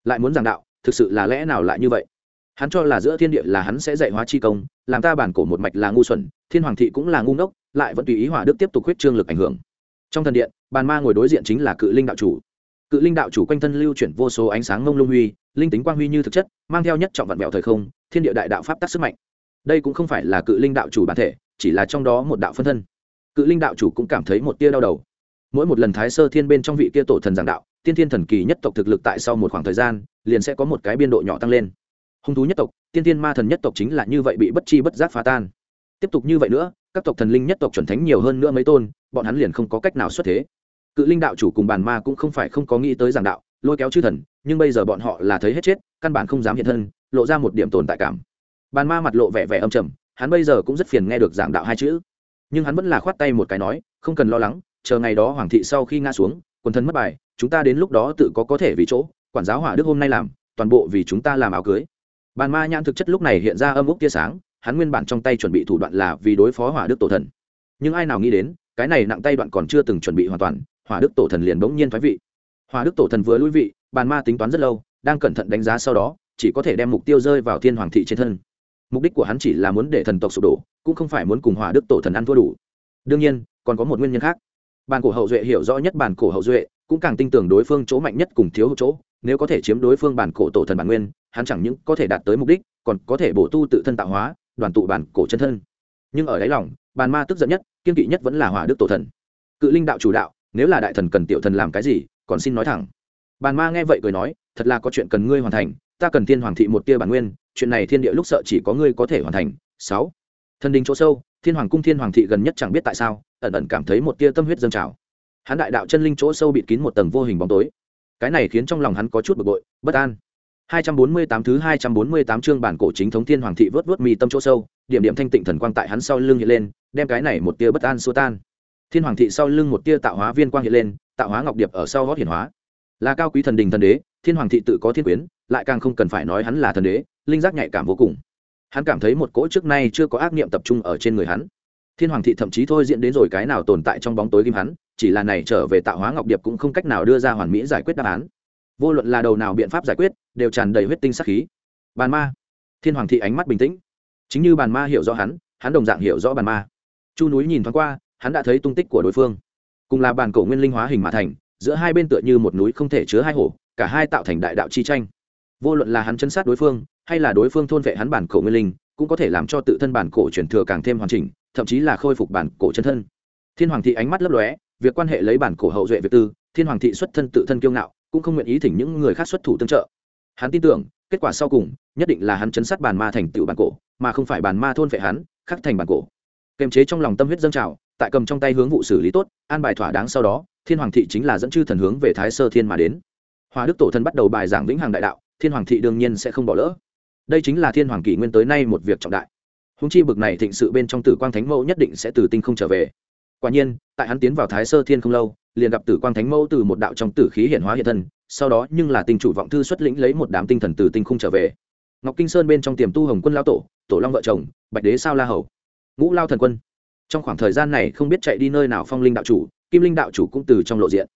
lại muốn giảng đạo, thực sự là lẽ nào lại như vậy? Hắn cho là giữa thiên địa là hắn sẽ dạy hóa chi công, làm ta bản cổ một mạch là ngu xuẩn, thiên hoàng thị cũng là ngu ngốc, lại vẫn tùy ý hỏa đức tiếp tục huyết trương lực ảnh hưởng. Trong thần điện, bàn ma ngồi đối diện chính là cự linh đạo chủ. Cự linh đạo chủ quanh thân lưu chuyển vô số ánh sáng ngông lung huy, linh tính quang huy như thực chất, mang theo nhất trọng vạn mẹo thời không, thiên địa đại đạo pháp tác sức mạnh. Đây cũng không phải là cự linh đạo chủ bản thể, chỉ là trong đó một đạo phân thân. Cự linh đạo chủ cũng cảm thấy một tia đau đầu mỗi một lần thái sơ thiên bên trong vị kia tổ thần giảng đạo, tiên thiên thần kỳ nhất tộc thực lực tại sau một khoảng thời gian, liền sẽ có một cái biên độ nhỏ tăng lên. Hung thú nhất tộc, tiên thiên ma thần nhất tộc chính là như vậy bị bất chi bất giác phá tan. Tiếp tục như vậy nữa, các tộc thần linh nhất tộc chuẩn thánh nhiều hơn nữa mấy tôn, bọn hắn liền không có cách nào xuất thế. Cự linh đạo chủ cùng bàn ma cũng không phải không có nghĩ tới giảng đạo, lôi kéo chư thần, nhưng bây giờ bọn họ là thấy hết chết, căn bản không dám hiện thân, lộ ra một điểm tồn tại cảm. Bàn ma mặt lộ vẻ vẻ âm trầm, hắn bây giờ cũng rất phiền nghe được giảng đạo hai chữ. Nhưng hắn vẫn là khoát tay một cái nói, không cần lo lắng chờ ngày đó hoàng thị sau khi ngã xuống, quần thân mất bài, chúng ta đến lúc đó tự có có thể vì chỗ, quản giáo hỏa đức hôm nay làm, toàn bộ vì chúng ta làm áo cưới. Bàn ma nhãn thực chất lúc này hiện ra âm ốc tia sáng, hắn nguyên bản trong tay chuẩn bị thủ đoạn là vì đối phó hỏa đức tổ thần. Nhưng ai nào nghĩ đến, cái này nặng tay đoạn còn chưa từng chuẩn bị hoàn toàn, hỏa đức tổ thần liền bỗng nhiên thoái vị. Hỏa đức tổ thần vừa lui vị, bàn ma tính toán rất lâu, đang cẩn thận đánh giá sau đó, chỉ có thể đem mục tiêu rơi vào thiên hoàng thị trên thân. Mục đích của hắn chỉ là muốn để thần tộc sụp đổ, cũng không phải muốn cùng hỏa đức tổ thần ăn thua đủ. Đương nhiên, còn có một nguyên nhân khác bàn cổ hậu duệ hiểu rõ nhất bàn cổ hậu duệ, cũng càng tin tưởng đối phương chỗ mạnh nhất cùng thiếu chỗ. Nếu có thể chiếm đối phương bản cổ tổ thần bản nguyên, hắn chẳng những có thể đạt tới mục đích, còn có thể bổ tu tự thân tạo hóa, đoàn tụ bản cổ chân thân. Nhưng ở đáy lòng bàn ma tức giận nhất, kiên kỵ nhất vẫn là hỏa đức tổ thần. Cự linh đạo chủ đạo, nếu là đại thần cần tiểu thần làm cái gì, còn xin nói thẳng. Bàn ma nghe vậy cười nói, thật là có chuyện cần ngươi hoàn thành, ta cần thiên hoàng thị một tia bản nguyên, chuyện này thiên địa lúc sợ chỉ có ngươi có thể hoàn thành. Sáu thần đình chỗ sâu, thiên hoàng cung thiên hoàng thị gần nhất chẳng biết tại sao, ẩn ẩn cảm thấy một tia tâm huyết dâng trào. Hắn đại đạo chân linh chỗ sâu bịt kín một tầng vô hình bóng tối. Cái này khiến trong lòng hắn có chút bực bội, bất an. 248 thứ 248 chương bản cổ chính thống thiên hoàng thị vớt vớt mi tâm chỗ sâu, điểm điểm thanh tịnh thần quang tại hắn sau lưng hiện lên, đem cái này một tia bất an xua tan. Thiên hoàng thị sau lưng một tia tạo hóa viên quang hiện lên, tạo hóa ngọc điệp ở sau gót hiển hóa. Là cao quý thần đình thần đế, thiên hoàng thị tự có thiên quyến, lại càng không cần phải nói hắn là thần đế, linh giác nhạy cảm vô cùng hắn cảm thấy một cỗ trước nay chưa có ác niệm tập trung ở trên người hắn. Thiên hoàng thị thậm chí thôi diễn đến rồi cái nào tồn tại trong bóng tối ghim hắn, chỉ là này trở về tạo hóa ngọc điệp cũng không cách nào đưa ra hoàn mỹ giải quyết đáp án. Vô luận là đầu nào biện pháp giải quyết, đều tràn đầy huyết tinh sắc khí. Bàn ma. Thiên hoàng thị ánh mắt bình tĩnh. Chính như bàn ma hiểu rõ hắn hắn đồng dạng hiểu rõ bàn ma. Chu núi nhìn thoáng qua, hắn đã thấy tung tích của đối phương. Cùng là bàn cổ nguyên linh hóa hình mà thành, giữa hai bên tựa như một núi không thể chứa hai hổ, cả hai tạo thành đại đạo chi tranh vô luận là hắn chấn sát đối phương, hay là đối phương thôn vệ hắn bản cổ nguyên linh, cũng có thể làm cho tự thân bản cổ chuyển thừa càng thêm hoàn chỉnh, thậm chí là khôi phục bản cổ chân thân. Thiên hoàng thị ánh mắt lấp lóe, việc quan hệ lấy bản cổ hậu duệ việt tư, thiên hoàng thị xuất thân tự thân kiêu ngạo, cũng không nguyện ý thỉnh những người khác xuất thủ tương trợ. Hắn tin tưởng, kết quả sau cùng, nhất định là hắn chấn sát bản ma thành tựu bản cổ, mà không phải bản ma thôn vệ hắn, khắc thành bản cổ. Kềm chế trong lòng tâm huyết dâng trào, tại cầm trong tay hướng vụ xử lý tốt, an bài thỏa đáng sau đó, thiên hoàng thị chính là dẫn chư thần hướng về thái sơ thiên mà đến. Hòa đức tổ thần bắt đầu bài giảng vĩnh hằng đại đạo thiên hoàng thị đương nhiên sẽ không bỏ lỡ. Đây chính là thiên hoàng kỷ nguyên tới nay một việc trọng đại. Húng chi bực này thịnh sự bên trong tử quang thánh mẫu nhất định sẽ từ tinh không trở về. Quả nhiên, tại hắn tiến vào thái sơ thiên không lâu, liền gặp tử quang thánh mẫu từ một đạo trong tử khí hiện hóa hiện thân, sau đó nhưng là tinh chủ vọng thư xuất lĩnh lấy một đám tinh thần từ tinh không trở về. Ngọc kinh sơn bên trong tiềm tu hồng quân lao tổ tổ long vợ chồng, bạch đế sao la hầu, ngũ lao thần quân. Trong khoảng thời gian này không biết chạy đi nơi nào phong linh đạo chủ, kim linh đạo chủ cũng từ trong lộ diện.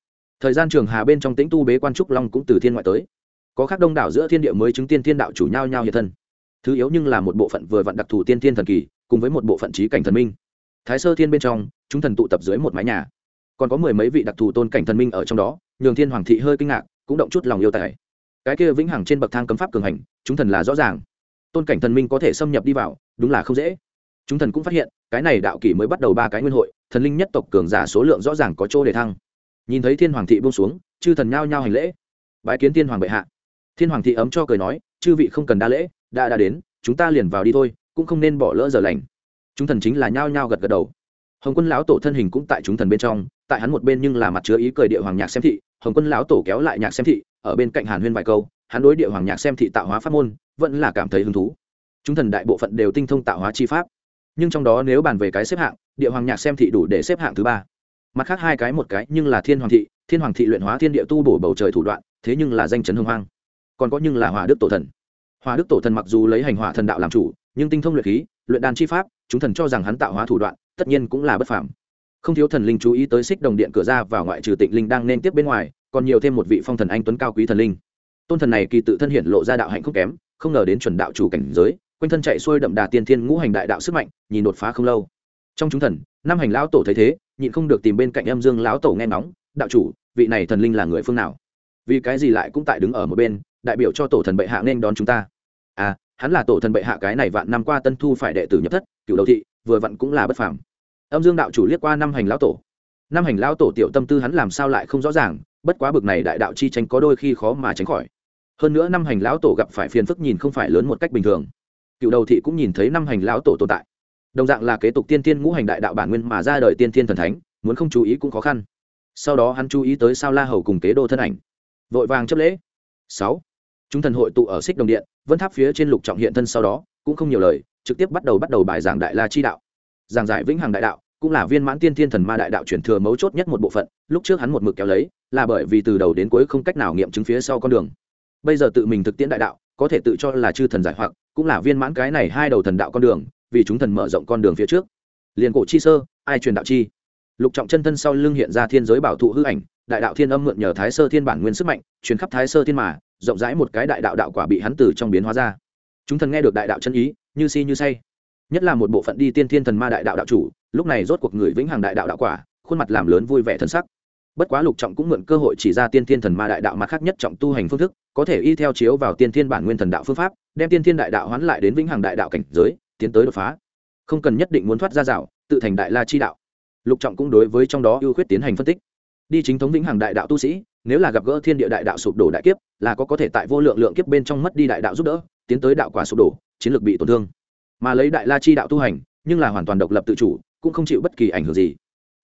Thời gian trường hà bên trong tĩnh tu bế quan trúc long cũng từ thiên ngoại tới có khác đông đảo giữa thiên địa mới chứng tiên thiên đạo chủ nhau nhau hiện thân. Thứ yếu nhưng là một bộ phận vừa vặn đặc thù tiên thiên thần kỳ, cùng với một bộ phận trí cảnh thần minh. Thái sơ thiên bên trong, chúng thần tụ tập dưới một mái nhà. Còn có mười mấy vị đặc thù tôn cảnh thần minh ở trong đó, nhường thiên hoàng thị hơi kinh ngạc, cũng động chút lòng yêu tài. Cái kia vĩnh hằng trên bậc thang cấm pháp cường hành, chúng thần là rõ ràng. Tôn cảnh thần minh có thể xâm nhập đi vào, đúng là không dễ. Chúng thần cũng phát hiện, cái này đạo kỷ mới bắt đầu ba cái nguyên hội, thần linh nhất tộc cường giả số lượng rõ ràng có chỗ để thăng. Nhìn thấy thiên hoàng thị buông xuống, chư thần nhao nhao hành lễ. Bái kiến thiên hoàng bệ hạ thiên hoàng thị ấm cho cười nói, chư vị không cần đa lễ, đã đã đến, chúng ta liền vào đi thôi, cũng không nên bỏ lỡ giờ lành. Chúng thần chính là nhao nhao gật gật đầu. Hồng quân lão tổ thân hình cũng tại chúng thần bên trong, tại hắn một bên nhưng là mặt chứa ý cười địa hoàng nhạc xem thị, hồng quân lão tổ kéo lại nhạc xem thị, ở bên cạnh hàn huyên vài câu, hắn đối địa hoàng nhạc xem thị tạo hóa pháp môn, vẫn là cảm thấy hứng thú. Chúng thần đại bộ phận đều tinh thông tạo hóa chi pháp. Nhưng trong đó nếu bàn về cái xếp hạng, địa hoàng nhạc xem thị đủ để xếp hạng thứ ba. Mặt khác hai cái, một cái nhưng là thiên hoàng thị, thiên hoàng thị luyện hóa thiên địa tu bổ bầu trời thủ đoạn, thế nhưng là danh chấn hưng hoang còn có nhưng là hòa đức tổ thần. Hòa đức tổ thần mặc dù lấy hành hỏa thần đạo làm chủ, nhưng tinh thông luyện khí, luyện đan chi pháp, chúng thần cho rằng hắn tạo hóa thủ đoạn, tất nhiên cũng là bất phàm. Không thiếu thần linh chú ý tới xích đồng điện cửa ra và ngoại trừ tịnh linh đang nên tiếp bên ngoài, còn nhiều thêm một vị phong thần anh tuấn cao quý thần linh. Tôn thần này kỳ tự thân hiện lộ ra đạo hạnh không kém, không ngờ đến chuẩn đạo chủ cảnh giới, quanh thân chạy xuôi đậm đà tiên thiên ngũ hành đại đạo sức mạnh, nhìn đột phá không lâu. Trong chúng thần, năm hành lão tổ thấy thế, nhịn không được tìm bên cạnh âm dương lão tổ nghe nóng đạo chủ, vị này thần linh là người phương nào? Vì cái gì lại cũng tại đứng ở một bên đại biểu cho tổ thần bệ hạ nên đón chúng ta. À hắn là tổ thần bệ hạ cái này vạn năm qua tân thu phải đệ tử nhập thất cựu đầu thị, vừa vặn cũng là bất phàm. Âm dương đạo chủ liếc qua năm hành lão tổ. Năm hành lão tổ tiểu tâm tư hắn làm sao lại không rõ ràng, bất quá bực này đại đạo chi tranh có đôi khi khó mà tránh khỏi. Hơn nữa năm hành lão tổ gặp phải phiền phức nhìn không phải lớn một cách bình thường. Cựu đầu thị cũng nhìn thấy năm hành lão tổ tồn tại. Đồng dạng là kế tục tiên tiên ngũ hành đại đạo bản nguyên mà ra đời tiên tiên thần thánh, muốn không chú ý cũng khó khăn. Sau đó hắn chú ý tới sao la hầu cùng kế đô thân ảnh. Vội vàng chấp lễ. Sáu chúng thần hội tụ ở xích đồng điện, vân tháp phía trên lục trọng hiện thân sau đó, cũng không nhiều lời, trực tiếp bắt đầu bắt đầu bài giảng đại la chi đạo. Giảng giải vĩnh hằng đại đạo, cũng là viên mãn tiên thiên thần ma đại đạo chuyển thừa mấu chốt nhất một bộ phận, lúc trước hắn một mực kéo lấy, là bởi vì từ đầu đến cuối không cách nào nghiệm chứng phía sau con đường. Bây giờ tự mình thực tiễn đại đạo, có thể tự cho là chư thần giải hoặc, cũng là viên mãn cái này hai đầu thần đạo con đường, vì chúng thần mở rộng con đường phía trước. Liền cổ chi sơ, ai truyền đạo chi? Lục trọng chân thân sau lưng hiện ra thiên giới bảo thụ hư ảnh, đại đạo thiên âm mượn nhờ thái sơ thiên bản nguyên sức mạnh, truyền khắp thái sơ thiên mà rộng rãi một cái đại đạo đạo quả bị hắn từ trong biến hóa ra. Chúng thần nghe được đại đạo chân ý, như si như say. Nhất là một bộ phận đi tiên thiên thần ma đại đạo đạo chủ, lúc này rốt cuộc người vĩnh hằng đại đạo đạo quả, khuôn mặt làm lớn vui vẻ thân sắc. Bất quá lục trọng cũng mượn cơ hội chỉ ra tiên thiên thần ma đại đạo mặt khác nhất trọng tu hành phương thức, có thể y theo chiếu vào tiên thiên bản nguyên thần đạo phương pháp, đem tiên thiên đại đạo hoán lại đến vĩnh hằng đại đạo cảnh giới, tiến tới đột phá. Không cần nhất định muốn thoát ra rào, tự thành đại la chi đạo. Lục trọng cũng đối với trong đó ưu khuyết tiến hành phân tích. Đi chính thống vĩnh hằng đại đạo tu sĩ nếu là gặp gỡ thiên địa đại đạo sụp đổ đại kiếp, là có có thể tại vô lượng lượng kiếp bên trong mất đi đại đạo giúp đỡ, tiến tới đạo quả sụp đổ, chiến lược bị tổn thương. Mà lấy đại la chi đạo tu hành, nhưng là hoàn toàn độc lập tự chủ, cũng không chịu bất kỳ ảnh hưởng gì.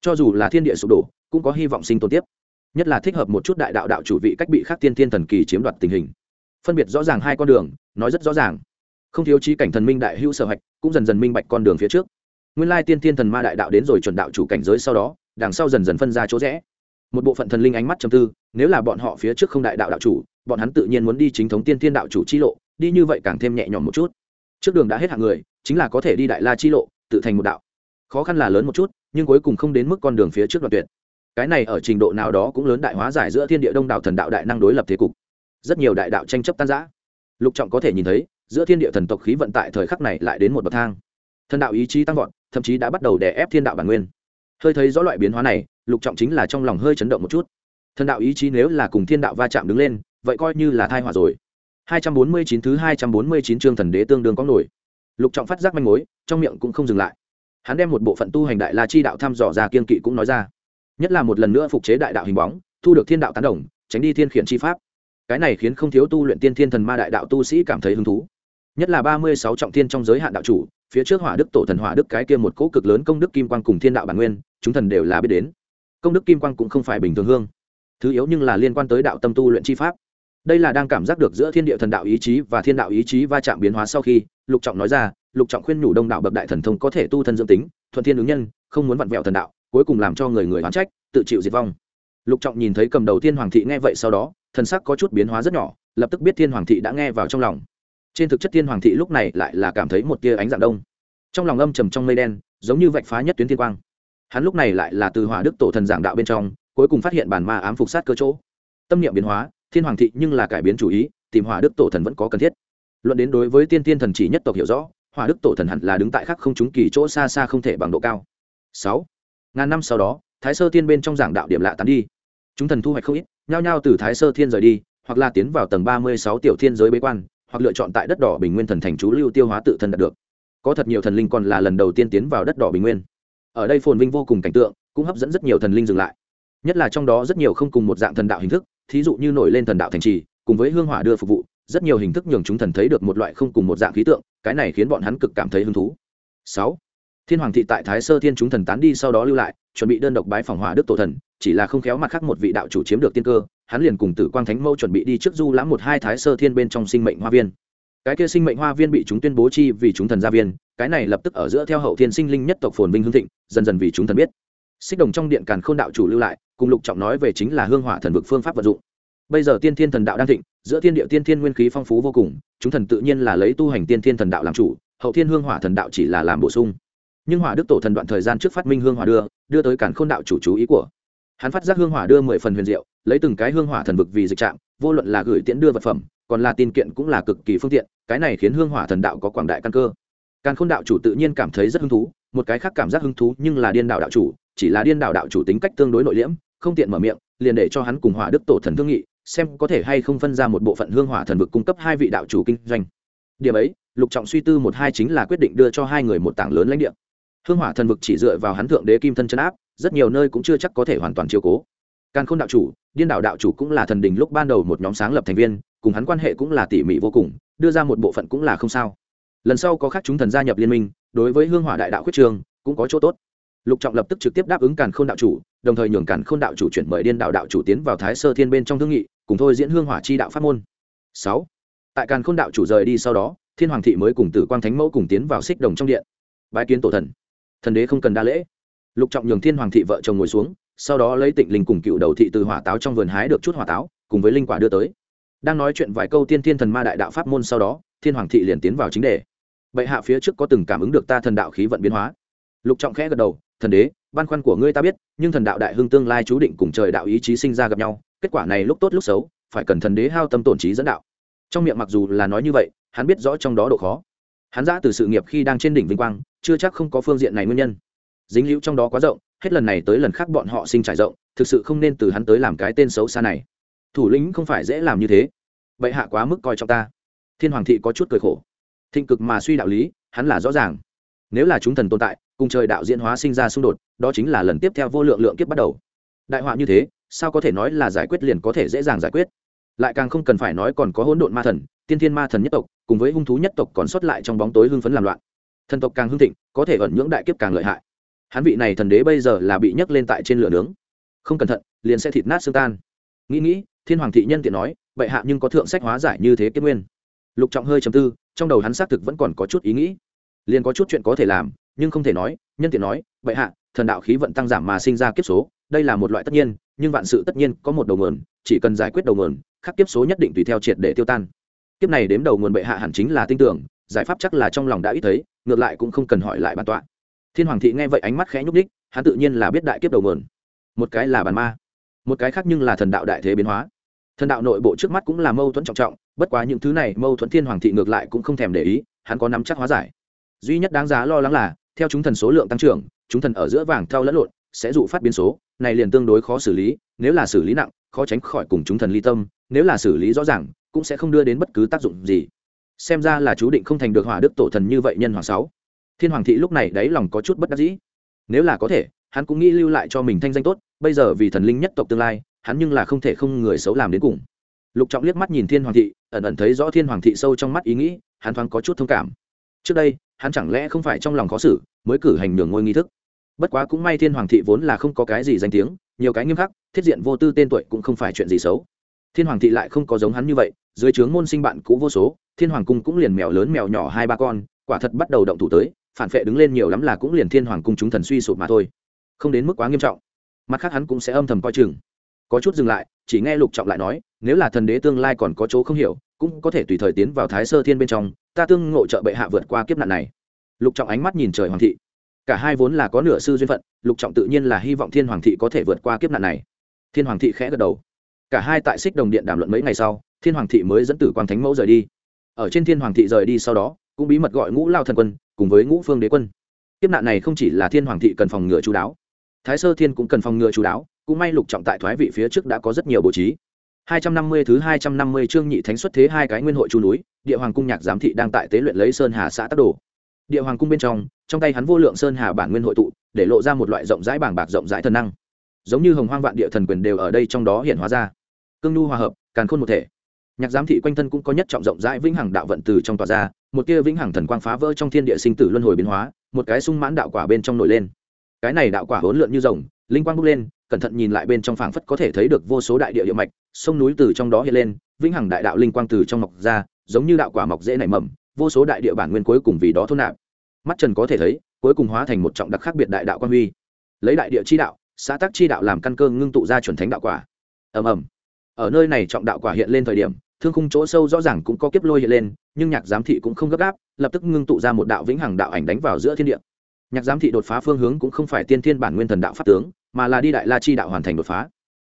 Cho dù là thiên địa sụp đổ, cũng có hy vọng sinh tồn tiếp. Nhất là thích hợp một chút đại đạo đạo chủ vị cách bị khác tiên thiên thần kỳ chiếm đoạt tình hình. Phân biệt rõ ràng hai con đường, nói rất rõ ràng. Không thiếu trí cảnh thần minh đại hữu sở hạch cũng dần dần minh bạch con đường phía trước. Nguyên lai tiên thiên thần ma đại đạo đến rồi chuẩn đạo chủ cảnh giới sau đó, đằng sau dần dần phân ra chỗ rẽ một bộ phận thần linh ánh mắt trầm tư, nếu là bọn họ phía trước không đại đạo đạo chủ, bọn hắn tự nhiên muốn đi chính thống tiên thiên đạo chủ chi lộ, đi như vậy càng thêm nhẹ nhõm một chút. Trước đường đã hết hạng người, chính là có thể đi đại la chi lộ, tự thành một đạo. Khó khăn là lớn một chút, nhưng cuối cùng không đến mức con đường phía trước đoạn tuyệt. Cái này ở trình độ nào đó cũng lớn đại hóa giải giữa thiên địa đông đạo thần đạo đại năng đối lập thế cục. Rất nhiều đại đạo tranh chấp tan giã lục trọng có thể nhìn thấy, giữa thiên địa thần tộc khí vận tại thời khắc này lại đến một bậc thang. Thần đạo ý chí tăng vọt, thậm chí đã bắt đầu đè ép thiên đạo bản nguyên hơi thấy rõ loại biến hóa này, lục trọng chính là trong lòng hơi chấn động một chút. Thần đạo ý chí nếu là cùng thiên đạo va chạm đứng lên, vậy coi như là thai hỏa rồi. 249 thứ 249 chương thần đế tương đương có nổi. Lục trọng phát giác manh mối, trong miệng cũng không dừng lại. Hắn đem một bộ phận tu hành đại la chi đạo thăm dò ra kiên kỵ cũng nói ra. Nhất là một lần nữa phục chế đại đạo hình bóng, thu được thiên đạo tán đồng, tránh đi thiên khiển chi pháp. Cái này khiến không thiếu tu luyện tiên thiên thần ma đại đạo tu sĩ cảm thấy hứng thú. Nhất là ba mươi sáu trọng thiên trong giới hạn đạo chủ, phía trước hỏa đức tổ thần hỏa đức cái kia một cỗ cực lớn công đức kim quang cùng thiên đạo bản nguyên chúng thần đều là biết đến. Công đức kim quang cũng không phải bình thường hương. Thứ yếu nhưng là liên quan tới đạo tâm tu luyện chi pháp. Đây là đang cảm giác được giữa thiên địa thần đạo ý chí và thiên đạo ý chí va chạm biến hóa sau khi, lục trọng nói ra, lục trọng khuyên nhủ đông đạo bậc đại thần thông có thể tu thân dưỡng tính, thuận thiên ứng nhân, không muốn vặn vẹo thần đạo, cuối cùng làm cho người người oán trách, tự chịu diệt vong. Lục trọng nhìn thấy cầm đầu thiên hoàng thị nghe vậy sau đó, thần sắc có chút biến hóa rất nhỏ, lập tức biết thiên hoàng thị đã nghe vào trong lòng. Trên thực chất thiên hoàng thị lúc này lại là cảm thấy một tia ánh dạng đông. Trong lòng âm trầm trong mây đen, giống như vạch phá nhất tuyến thiên quang hắn lúc này lại là từ hỏa đức tổ thần giảng đạo bên trong, cuối cùng phát hiện bản ma ám phục sát cơ chỗ. Tâm niệm biến hóa, thiên hoàng thị nhưng là cải biến chủ ý, tìm hỏa đức tổ thần vẫn có cần thiết. Luận đến đối với tiên tiên thần chỉ nhất tộc hiểu rõ, hỏa đức tổ thần hẳn là đứng tại khắc không chúng kỳ chỗ xa xa không thể bằng độ cao. Sáu. Ngàn năm sau đó, thái sơ tiên bên trong giảng đạo điểm lạ tán đi. Chúng thần thu hoạch không ít, nhao nhao từ thái sơ thiên rời đi, hoặc là tiến vào tầng ba mươi sáu tiểu thiên giới bế quan, hoặc lựa chọn tại đất đỏ bình nguyên thần thành chú lưu tiêu hóa tự thân đạt được. Có thật nhiều thần linh còn là lần đầu tiên tiến vào đất đỏ bình nguyên ở đây phồn vinh vô cùng cảnh tượng, cũng hấp dẫn rất nhiều thần linh dừng lại. Nhất là trong đó rất nhiều không cùng một dạng thần đạo hình thức, thí dụ như nổi lên thần đạo thành trì, cùng với hương hỏa đưa phục vụ, rất nhiều hình thức nhường chúng thần thấy được một loại không cùng một dạng khí tượng, cái này khiến bọn hắn cực cảm thấy hứng thú. Sáu, thiên hoàng thị tại thái sơ thiên chúng thần tán đi sau đó lưu lại, chuẩn bị đơn độc bái phòng hỏa đức tổ thần, chỉ là không khéo mặt khác một vị đạo chủ chiếm được tiên cơ, hắn liền cùng tử quang thánh mâu chuẩn bị đi trước du lãm một hai thái sơ thiên bên trong sinh mệnh hoa viên cái kia sinh mệnh hoa viên bị chúng tuyên bố chi vì chúng thần gia viên cái này lập tức ở giữa theo hậu thiên sinh linh nhất tộc phồn vinh hương thịnh dần dần vì chúng thần biết. Xích đồng trong điện càn k h ô n đạo chủ lưu lại cùng lục trọng nói về chính là hương hỏa thần vực phương pháp vận dụng. Bây giờ tiên thiên thần đạo đang thịnh giữa thiên địa tiên thiên nguyên khí phong phú vô cùng chúng thần tự nhiên là lấy tu hành tiên thiên thần đạo làm chủ hậu thiên hương hỏa thần đạo chỉ là làm bổ sung. Nhưng hỏa đức tổ thần đoạn thời gian trước phát minh hương hỏa đưa đưa tới càn k h ô n đạo chủ chú ý của hắn phát giác hương hỏa đưa mười phần huyền diệu lấy từng cái hương hỏa thần vực vì dịch trạng, vô luận là gửi tiễn đưa vật phẩm còn là tin kiện cũng là cực kỳ phương tiện, cái này khiến hương hỏa thần đạo có quảng đại căn cơ. Càn khôn đạo chủ tự nhiên cảm thấy rất hứng thú, một cái khác cảm giác hứng thú nhưng là điên đạo đạo chủ, chỉ là điên đạo đạo chủ tính cách tương đối nội liễm, không tiện mở miệng, liền để cho hắn cùng hỏa đức tổ thần thương nghị, xem có thể hay không phân ra một bộ phận hương hỏa thần vực cung cấp hai vị đạo chủ kinh doanh. Điểm ấy, lục trọng suy tư một hai chính là quyết định đưa cho hai người một tảng lớn lãnh địa. Hương hỏa thần vực chỉ dựa vào hắn thượng đế kim thân chân áp, rất nhiều nơi cũng chưa chắc có thể hoàn toàn chiều cố. Càn khôn đạo chủ, điên đạo đạo chủ cũng là thần đình lúc ban đầu một nhóm sáng lập thành viên cùng hắn quan hệ cũng là tỉ mỉ vô cùng, đưa ra một bộ phận cũng là không sao. Lần sau có khác chúng thần gia nhập liên minh, đối với hương hỏa đại đạo khuyết trường, cũng có chỗ tốt. Lục trọng lập tức trực tiếp đáp ứng càn k h ô n đạo chủ, đồng thời nhường càn k h ô n đạo chủ chuyển mời điên đạo đạo chủ tiến vào thái sơ thiên bên trong thương nghị, cùng thôi diễn hương hỏa chi đạo pháp môn. Sáu. Tại càn k h ô n đạo chủ rời đi sau đó, thiên hoàng thị mới cùng tử quang thánh mẫu cùng tiến vào xích đồng trong điện. Bãi kiến tổ thần. Thần đế không cần đa lễ. Lục trọng nhường thiên hoàng thị vợ chồng ngồi xuống, sau đó lấy tịnh linh cùng cựu đầu thị từ hỏa táo trong vườn hái được chút hỏa táo, cùng với linh quả đưa tới đang nói chuyện vài câu tiên thiên thần ma đại đạo pháp môn sau đó, thiên hoàng thị liền tiến vào chính đề. Bệ hạ phía trước có từng cảm ứng được ta thần đạo khí vận biến hóa. Lục trọng khẽ gật đầu, thần đế băn khoăn của ngươi ta biết, nhưng thần đạo đại hưng tương lai chú định cùng trời đạo ý chí sinh ra gặp nhau, kết quả này lúc tốt lúc xấu, phải cần thần đế hao tâm tổn trí dẫn đạo. Trong miệng mặc dù là nói như vậy, hắn biết rõ trong đó độ khó. Hắn ra từ sự nghiệp khi đang trên đỉnh vinh quang, chưa chắc không có phương diện này nguyên nhân. Dính hữu trong đó quá rộng, hết lần này tới lần khác bọn họ sinh trải rộng, thực sự không nên từ hắn tới làm cái tên xấu xa này thủ lĩnh không phải dễ làm như thế. Bệ hạ quá mức coi trọng ta. Thiên hoàng thị có chút cười khổ. Thịnh cực mà suy đạo lý, hắn là rõ ràng. Nếu là chúng thần tồn tại, cùng trời đạo diễn hóa sinh ra xung đột, đó chính là lần tiếp theo vô lượng lượng kiếp bắt đầu. Đại họa như thế, sao có thể nói là giải quyết liền có thể dễ dàng giải quyết? Lại càng không cần phải nói còn có hỗn độn ma thần, tiên thiên ma thần nhất tộc, cùng với hung thú nhất tộc còn sót lại trong bóng tối hưng phấn làm loạn. Thần tộc càng hưng thịnh, có thể ẩn nhưỡng đại kiếp càng lợi hại. Hắn vị này thần đế bây giờ là bị nhấc lên tại trên lửa nướng. Không cẩn thận, liền sẽ thịt nát xương tan. Nghĩ nghĩ thiên hoàng thị nhân tiện nói, bệ hạ nhưng có thượng sách hóa giải như thế kiếp nguyên. Lục trọng hơi chầm tư, trong đầu hắn xác thực vẫn còn có chút ý nghĩ. Liền có chút chuyện có thể làm, nhưng không thể nói, nhân tiện nói, bệ hạ, thần đạo khí vận tăng giảm mà sinh ra kiếp số, đây là một loại tất nhiên, nhưng vạn sự tất nhiên có một đầu nguồn, chỉ cần giải quyết đầu nguồn, khắc kiếp số nhất định tùy theo triệt để tiêu tan. Kiếp này đếm đầu nguồn bệ hạ hẳn chính là tin tưởng, giải pháp chắc là trong lòng đã ít thấy, ngược lại cũng không cần hỏi lại bản tọa. Thiên hoàng thị nghe vậy ánh mắt khẽ nhúc đích hắn tự nhiên là biết đại kiếp đầu nguồn. Một cái là bản ma, một cái khác nhưng là thần đạo đại thế biến hóa thần đạo nội bộ trước mắt cũng là mâu thuẫn trọng trọng, bất quá những thứ này mâu thuẫn thiên hoàng thị ngược lại cũng không thèm để ý, hắn có nắm chắc hóa giải. Duy nhất đáng giá lo lắng là, theo chúng thần số lượng tăng trưởng, chúng thần ở giữa vàng theo lẫn lộn, sẽ dụ phát biến số, này liền tương đối khó xử lý, nếu là xử lý nặng, khó tránh khỏi cùng chúng thần ly tâm, nếu là xử lý rõ ràng, cũng sẽ không đưa đến bất cứ tác dụng gì. Xem ra là chú định không thành được hỏa đức tổ thần như vậy nhân hoàng sáu. Thiên hoàng thị lúc này đáy lòng có chút bất đắc dĩ. Nếu là có thể, hắn cũng nghĩ lưu lại cho mình thanh danh tốt, bây giờ vì thần linh nhất tộc tương lai hắn nhưng là không thể không người xấu làm đến cùng. Lục trọng liếc mắt nhìn thiên hoàng thị, ẩn ẩn thấy rõ thiên hoàng thị sâu trong mắt ý nghĩ, hắn thoáng có chút thông cảm. Trước đây, hắn chẳng lẽ không phải trong lòng khó xử, mới cử hành đường ngôi nghi thức? Bất quá cũng may thiên hoàng thị vốn là không có cái gì danh tiếng, nhiều cái nghiêm khắc, thiết diện vô tư tên tuổi cũng không phải chuyện gì xấu. Thiên hoàng thị lại không có giống hắn như vậy, dưới trướng môn sinh bạn cũ vô số, thiên hoàng cung cũng liền mèo lớn mèo nhỏ hai ba con, quả thật bắt đầu động thủ tới, phản vệ đứng lên nhiều lắm là cũng liền thiên hoàng cung chúng thần suy sụp mà thôi. Không đến mức quá nghiêm trọng. Mặt khác hắn cũng sẽ âm thầm coi chừng có chút dừng lại, chỉ nghe lục trọng lại nói, nếu là thần đế tương lai còn có chỗ không hiểu, cũng có thể tùy thời tiến vào thái sơ thiên bên trong, ta tương ngộ trợ bệ hạ vượt qua kiếp nạn này. Lục trọng ánh mắt nhìn trời hoàng thị. Cả hai vốn là có nửa sư duyên phận, lục trọng tự nhiên là hy vọng thiên hoàng thị có thể vượt qua kiếp nạn này. Thiên hoàng thị khẽ gật đầu. Cả hai tại xích đồng điện đàm luận mấy ngày sau, thiên hoàng thị mới dẫn tử quang thánh mẫu rời đi. Ở trên thiên hoàng thị rời đi sau đó, cũng bí mật gọi ngũ lao thần quân, cùng với ngũ phương đế quân. Kiếp nạn này không chỉ là thiên hoàng thị cần phòng ngừa chú đáo, thái sơ thiên cũng cần phòng ngừa chú đáo cũng may lục trọng tại thoái vị phía trước đã có rất nhiều bố trí 250 thứ 250 chương nhị thánh xuất thế hai cái nguyên hội chu núi, Địa Hoàng cung nhạc giám thị đang tại tế luyện lấy sơn hà xã tác đồ. Địa Hoàng cung bên trong, trong tay hắn vô lượng sơn hà bản nguyên hội tụ, để lộ ra một loại rộng rãi bảng bạc rộng rãi thần năng. Giống như hồng hoang vạn địa thần quyền đều ở đây trong đó hiện hóa ra. Cương nhu hòa hợp, càn khôn một thể. Nhạc giám thị quanh thân cũng có nhất trọng rộng rãi vĩnh hằng đạo vận từ trong tỏa ra, một tia vĩnh hằng thần quang phá vỡ trong thiên địa sinh tử luân hồi biến hóa, một cái sung mãn đạo quả bên trong nổi lên cái này đạo quả hỗn lượn như rồng linh quang bốc lên cẩn thận nhìn lại bên trong phảng phất có thể thấy được vô số đại địa địa mạch, sông núi từ trong đó hiện lên, vĩnh hằng đại đạo linh quang từ trong mọc ra, giống như đạo quả mọc dễ nảy mầm, vô số đại địa bản nguyên cuối cùng vì đó thôn nạp. Mắt trần có thể thấy, cuối cùng hóa thành một trọng đặc khác biệt đại đạo quan huy. Lấy đại địa chi đạo, xã tắc chi đạo làm căn cơ ngưng tụ ra chuẩn thánh đạo quả. Ầm ầm. Ở nơi này trọng đạo quả hiện lên thời điểm, thương khung chỗ sâu rõ ràng cũng có kiếp lôi hiện lên, nhưng nhạc giám thị cũng không gấp gáp, lập tức ngưng tụ ra một đạo vĩnh hằng đạo ảnh đánh vào giữa thiên địa. Nhạc giám thị đột phá phương hướng cũng không phải tiên thiên bản nguyên thần đạo pháp tướng mà là đi đại la chi đạo hoàn thành đột phá.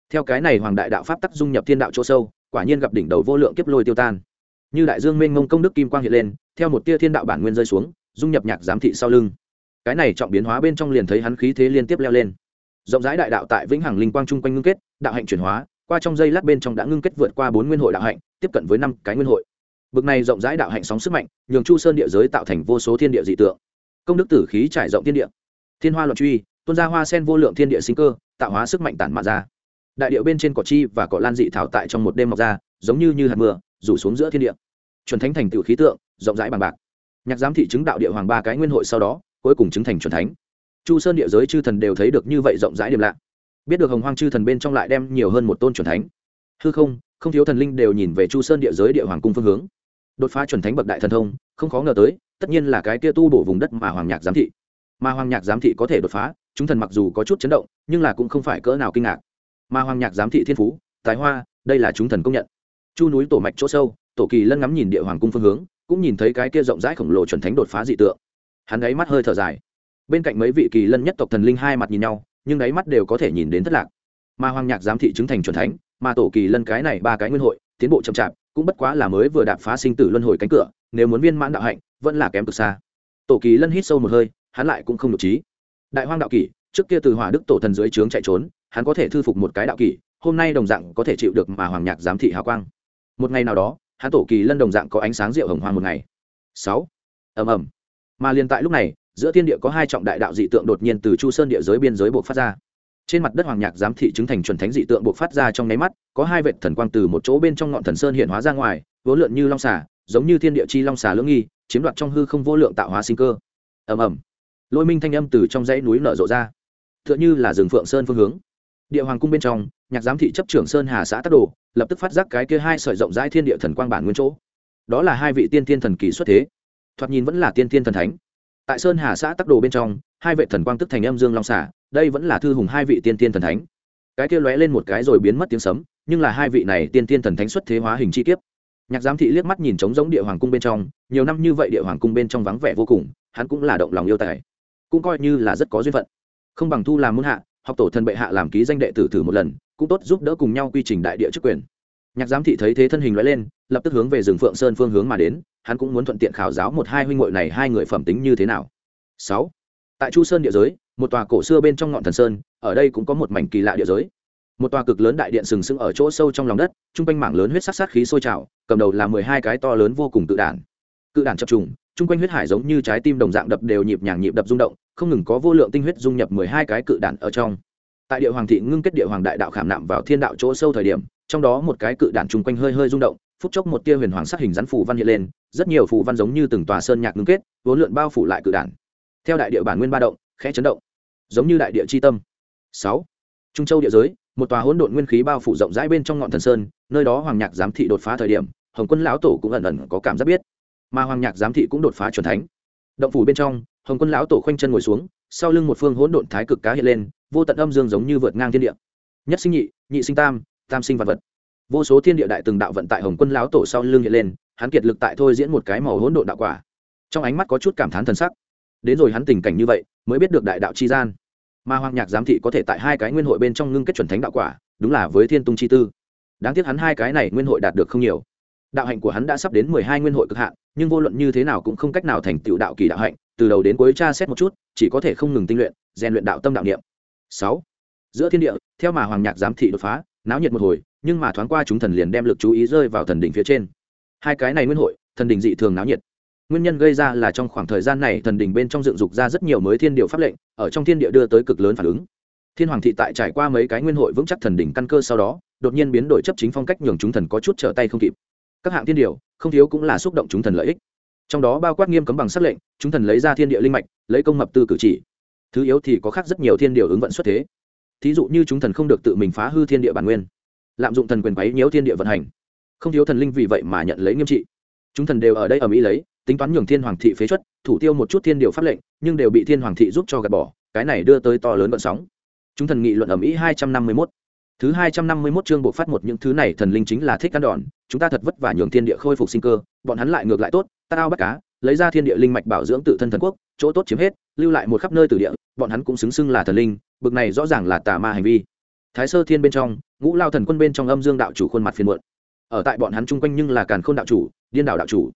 Theo cái này hoàng đại đạo pháp tắc dung nhập thiên đạo chỗ sâu, quả nhiên gặp đỉnh đầu vô lượng kiếp lôi tiêu tan. Như đại dương mênh mông công đức kim quang hiện lên, theo một tia thiên đạo bản nguyên rơi xuống, dung nhập nhạc giám thị sau lưng. Cái này trọng biến hóa bên trong liền thấy hắn khí thế liên tiếp leo lên. Rộng rãi đại đạo tại vĩnh hằng linh quang chung quanh ngưng kết, đạo hạnh chuyển hóa, qua trong dây lát bên trong đã ngưng kết vượt qua bốn nguyên hội đạo hạnh, tiếp cận với năm cái nguyên hội. Bực này rộng rãi đạo hạnh sóng sức mạnh, nhường chu sơn địa giới tạo thành vô số thiên địa dị tượng. Công đức tử khí trải rộng thiên địa. Thiên hoa loạn truy tuôn ra hoa sen vô lượng thiên địa sinh cơ, tạo hóa sức mạnh tản mạ ra. Đại điệu bên trên cỏ chi và cỏ lan dị thảo tại trong một đêm mọc ra, giống như như hạt mưa, rủ xuống giữa thiên địa. Chuẩn thánh thành tựu khí tượng, rộng rãi bằng bạc. Nhạc giám thị chứng đạo địa hoàng ba cái nguyên hội sau đó, cuối cùng chứng thành chuẩn thánh. Chu sơn địa giới chư thần đều thấy được như vậy rộng rãi điểm lạ biết được hồng hoang chư thần bên trong lại đem nhiều hơn một tôn chuẩn thánh. Hư không không thiếu thần linh đều nhìn về chu sơn địa giới địa hoàng cung phương hướng. Đột phá chuẩn thánh bậc đại thần thông, không khó ngờ tới, tất nhiên là cái kia tu bổ vùng đất mà hoàng nhạc giám thị mà hoàng nhạc giám thị có thể đột phá, chúng thần mặc dù có chút chấn động, nhưng là cũng không phải cỡ nào kinh ngạc. Mà hoàng nhạc giám thị thiên phú, tài hoa, đây là chúng thần công nhận. Chu núi tổ mạch chỗ sâu, tổ kỳ lân ngắm nhìn địa hoàng cung phương hướng, cũng nhìn thấy cái kia rộng rãi khổng lồ chuẩn thánh đột phá dị tượng. Hắn ấy mắt hơi thở dài. Bên cạnh mấy vị kỳ lân nhất tộc thần linh hai mặt nhìn nhau, nhưng đáy mắt đều có thể nhìn đến thất lạc. Mà hoàng nhạc giám thị chứng thành chuẩn thánh, mà tổ kỳ lân cái này ba cái nguyên hội, tiến bộ chậm chạp, cũng bất quá là mới vừa đạp phá sinh tử luân hồi cánh cửa, nếu muốn viên mãn đạo hạnh, vẫn là kém cực xa. Tổ kỳ lân hít sâu một hơi hắn lại cũng không được trí. Đại hoang đạo kỷ, trước kia từ hỏa đức tổ thần dưới trướng chạy trốn, hắn có thể thư phục một cái đạo kỷ, hôm nay đồng dạng có thể chịu được mà hoàng nhạc giám thị hào quang. Một ngày nào đó, hắn tổ kỳ lân đồng dạng có ánh sáng rượu hồng hoàng một ngày. Sáu. Ầm ầm. Mà liền tại lúc này, giữa thiên địa có hai trọng đại đạo dị tượng đột nhiên từ chu sơn địa giới biên giới buộc phát ra. Trên mặt đất hoàng nhạc giám thị chứng thành chuẩn thánh dị tượng buộc phát ra trong nháy mắt, có hai vệt thần quang từ một chỗ bên trong ngọn thần sơn hiện hóa ra ngoài vốn lượn như long xà, giống như thiên địa chi long xà lưỡng nghi, chiếm đoạt trong hư không vô lượng tạo hóa sinh cơ. Ầm ầm lôi minh thanh âm từ trong dãy núi nở rộ ra. T h ư ợ n h ư là rừng phượng sơn phương hướng. Địa hoàng cung bên trong, nhạc giám thị chấp trưởng sơn hà xã tắc đồ, lập tức phát giác cái kia hai sợi rộng rãi thiên địa thần quang bản nguyên chỗ. Đó là hai vị tiên thiên thần kỳ xuất thế. Thoạt nhìn vẫn là tiên thiên thần thánh. Tại sơn hà xã tắc đồ bên trong, hai vệ thần quang tức thành âm dương long xả đây vẫn là thư hùng hai vị tiên thiên thần thánh. Cái kia lóe lên một cái rồi biến mất tiếng sấm, nhưng là hai vị này tiên thiên thần thánh xuất thế hóa hình chi kiếp. Nhạc giám thị liếc mắt nhìn trống giống địa hoàng cung bên trong, nhiều năm như vậy địa hoàng cung bên trong vắng vẻ vô cùng, hắn cũng là động lòng yêu tài cũng coi như là rất có duyên phận. Không bằng thu làm muôn hạ, học tổ thần bệ hạ làm ký danh đệ tử thử một lần, cũng tốt giúp đỡ cùng nhau quy trình đại địa chức quyền. Nhạc giám thị thấy thế thân hình nói lên, lập tức hướng về rừng phượng sơn phương hướng mà đến, hắn cũng muốn thuận tiện khảo giáo một hai huynh hội này hai người phẩm tính như thế nào. Sáu. Tại chu sơn địa giới, một tòa cổ xưa bên trong ngọn thần sơn, ở đây cũng có một mảnh kỳ lạ địa giới. Một tòa cực lớn đại điện sừng sững ở chỗ sâu trong lòng đất chung quanh mảng lớn huyết sắc sát khí sôi trào, cầm đầu là mười hai cái to lớn vô cùng tự đản. Cự đản chập trùng chung quanh huyết hải giống như trái tim đồng dạng đập đều nhịp nhàng nhịp đập rung động không ngừng có vô lượng tinh huyết dung nhập mười hai cái cự đạn ở trong. Tại địa hoàng thị ngưng kết địa hoàng đại đạo khảm nạm vào thiên đạo chỗ sâu thời điểm, trong đó một cái cự đạn chung quanh hơi hơi rung động, phút chốc một tia huyền hoàng sắc hình rắn phủ văn hiện lên, rất nhiều phủ văn giống như từng tòa sơn nhạc ngưng kết, vốn lượn bao phủ lại cự đạn. theo đại địa bản nguyên ba động, khẽ chấn động, giống như đại địa chi tâm. Sáu, trung châu địa giới, một tòa hỗn độn nguyên khí bao phủ rộng rãi bên trong ngọn thần sơn, nơi đó hoàng nhạc giám thị đột phá thời điểm, hồng quân lão tổ cũng ẩn ẩn có cảm giác biết, mà hoàng nhạc giám thị cũng đột phá c thánh. Động phủ bên trong hồng quân lão tổ khoanh chân ngồi xuống, sau lưng một phương hỗn độn thái cực cá hiện lên, vô tận âm dương giống như vượt ngang thiên địa. Nhất sinh nhị nhị sinh tam tam sinh vật vật. Vô số thiên địa đại từng đạo vận tại hồng quân lão tổ sau lưng hiện lên, hắn kiệt lực tại thôi diễn một cái màu hỗn độn đạo quả. Trong ánh mắt có chút cảm thán thần sắc. Đến rồi hắn tình cảnh như vậy, mới biết được đại đạo chi gian. Mà hoàng nhạc giám thị có thể tại hai cái nguyên hội bên trong ngưng kết chuẩn thánh đạo quả, đúng là với thiên tung chi tư. Đáng tiếc hắn hai cái này nguyên hội đạt được không nhiều. Đạo hạnh của hắn đã sắp đến mười hai nguyên hội cực hạn, nhưng vô luận như thế nào cũng không cách nào thành tựu đạo kỳ đạo hạnh từ đầu đến cuối tra xét một chút, chỉ có thể không ngừng tinh luyện, rèn luyện đạo tâm đạo niệm. Sáu, giữa thiên địa, theo mà hoàng nhạc giám thị đột phá, náo nhiệt một hồi, nhưng mà thoáng qua chúng thần liền đem lực chú ý rơi vào thần đỉnh phía trên. Hai cái này nguyên hội, thần đỉnh dị thường náo nhiệt. Nguyên nhân gây ra là trong khoảng thời gian này thần đỉnh bên trong dựng dục ra rất nhiều mới thiên điều pháp lệnh, ở trong thiên địa đưa tới cực lớn phản ứng. Thiên hoàng thị tại trải qua mấy cái nguyên hội vững chắc thần đỉnh căn cơ sau đó, đột nhiên biến đổi chấp chính phong cách nhường chúng thần có chút trở tay không kịp. Các hạng thiên điều, không thiếu cũng là xúc động chúng thần lợi ích trong đó bao quát nghiêm cấm bằng sắc lệnh, chúng thần lấy ra thiên địa linh mạch, lấy công mập tư cử chỉ. Thứ yếu thì có khác rất nhiều thiên điều ứng vận xuất thế. Thí dụ như chúng thần không được tự mình phá hư thiên địa bản nguyên, lạm dụng thần quyền quấy nhiễu thiên địa vận hành. Không thiếu thần linh vì vậy mà nhận lấy nghiêm trị. Chúng thần đều ở đây ở mỹ lấy, tính toán nhường thiên hoàng thị phế chuất, thủ tiêu một chút thiên điều pháp lệnh, nhưng đều bị thiên hoàng thị giúp cho gạt bỏ, cái này đưa tới to lớn vận sóng. Chúng thần nghị luận ở mỹ hai trăm năm mươi mốt. Thứ hai trăm năm mươi mốt chương buộc phát một những thứ này thần linh chính là thích ăn đòn, chúng ta thật vất vả nhường thiên địa khôi phục sinh cơ, bọn hắn lại ngược lại tốt ta ao bắt cá, lấy ra thiên địa linh mạch bảo dưỡng tự thân thần quốc, chỗ tốt chiếm hết, lưu lại một khắp nơi từ địa, bọn hắn cũng xứng xưng là thần linh, bực này rõ ràng là tà ma hành vi. Thái sơ thiên bên trong, ngũ lao thần quân bên trong âm dương đạo chủ khuôn mặt phiền muộn. Ở tại bọn hắn chung quanh nhưng là càn khôn đạo chủ, điên đạo đạo chủ.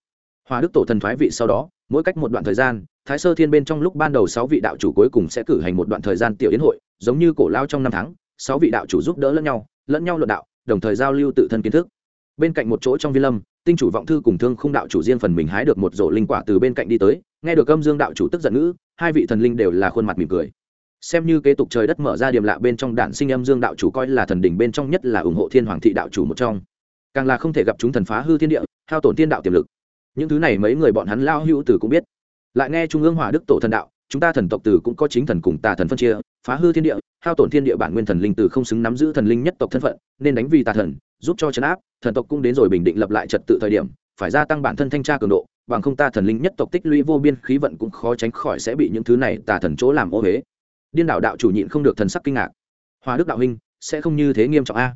Hòa đức tổ thần thoái vị sau đó, mỗi cách một đoạn thời gian, thái sơ thiên bên trong lúc ban đầu sáu vị đạo chủ cuối cùng sẽ cử hành một đoạn thời gian tiểu yến hội, giống như cổ lao trong năm tháng, sáu vị đạo chủ giúp đỡ lẫn nhau lẫn nhau luận đạo, đồng thời giao lưu tự thân kiến thức. Bên cạnh một chỗ trong vi lâm tinh chủ vọng thư cùng thương không đạo chủ riêng phần mình hái được một rổ linh quả từ bên cạnh đi tới, nghe được âm dương đạo chủ tức giận ngữ, hai vị thần linh đều là khuôn mặt mỉm cười. Xem như kế tục trời đất mở ra điểm lạ bên trong đạn sinh âm dương đạo chủ coi là thần đỉnh bên trong nhất là ủng hộ thiên hoàng thị đạo chủ một trong. Càng là không thể gặp chúng thần phá hư thiên địa, hao tổn thiên đạo tiềm lực. Những thứ này mấy người bọn hắn lao hữu từ cũng biết. Lại nghe trung ương hỏa đức tổ thần đạo, chúng ta thần tộc từ cũng có chính thần cùng tà thần phân chia, phá hư thiên địa, hao tổn thiên địa bản nguyên thần linh từ không xứng nắm giữ thần linh nhất tộc thân phận, nên đánh vì tà thần giúp cho chấn áp, thần tộc cũng đến rồi bình định lập lại trật tự thời điểm, phải gia tăng bản thân thanh tra cường độ, bằng không ta thần linh nhất tộc tích lũy vô biên khí vận cũng khó tránh khỏi sẽ bị những thứ này tà thần chỗ làm ô huế điên đạo đạo chủ nhịn không được thần sắc kinh ngạc. Hòa đức đạo huynh, sẽ không như thế nghiêm trọng a?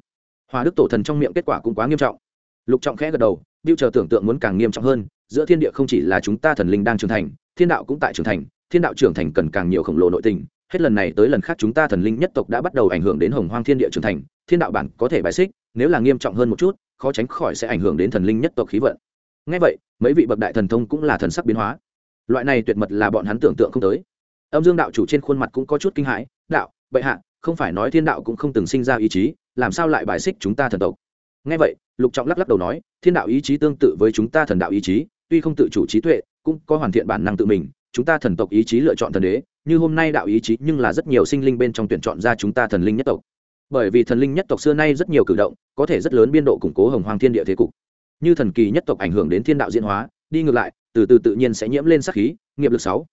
Hòa đức tổ thần trong miệng kết quả cũng quá nghiêm trọng. Lục trọng khẽ gật đầu biêu chờ tưởng tượng muốn càng nghiêm trọng hơn, giữa thiên địa không chỉ là chúng ta thần linh đang trưởng thành, thiên đạo cũng tại trưởng thành, thiên đạo trưởng thành cần càng nhiều khổng lồ nội tình hết lần này tới lần khác chúng ta thần linh nhất tộc đã bắt đầu ảnh hưởng đến hồng hoang thiên địa trưởng thành, thiên đạo bản có thể bài xích, nếu là nghiêm trọng hơn một chút, khó tránh khỏi sẽ ảnh hưởng đến thần linh nhất tộc khí vận. Ngay vậy, mấy vị bậc đại thần thông cũng là thần sắc biến hóa. Loại này tuyệt mật là bọn hắn tưởng tượng không tới. Âm dương đạo chủ trên khuôn mặt cũng có chút kinh hãi, đạo, bệ hạ, không phải nói thiên đạo cũng không từng sinh ra ý chí, làm sao lại bài xích chúng ta thần tộc? Ngay vậy, lục trọng lắc lắc đầu nói, thiên đạo ý chí tương tự với chúng ta thần đạo ý chí, tuy không tự chủ trí tuệ, cũng có hoàn thiện bản năng tự mình, chúng ta thần tộc ý chí lựa chọn thần đế như hôm nay đạo ý chí nhưng là rất nhiều sinh linh bên trong tuyển chọn ra chúng ta thần linh nhất tộc. Bởi vì thần linh nhất tộc xưa nay rất nhiều cử động, có thể rất lớn biên độ củng cố hồng hoàng thiên địa thế cục. Như thần kỳ nhất tộc ảnh hưởng đến thiên đạo diễn hóa, đi ngược lại, từ từ tự nhiên sẽ nhiễm lên sắc khí, nghiệp lực sáu.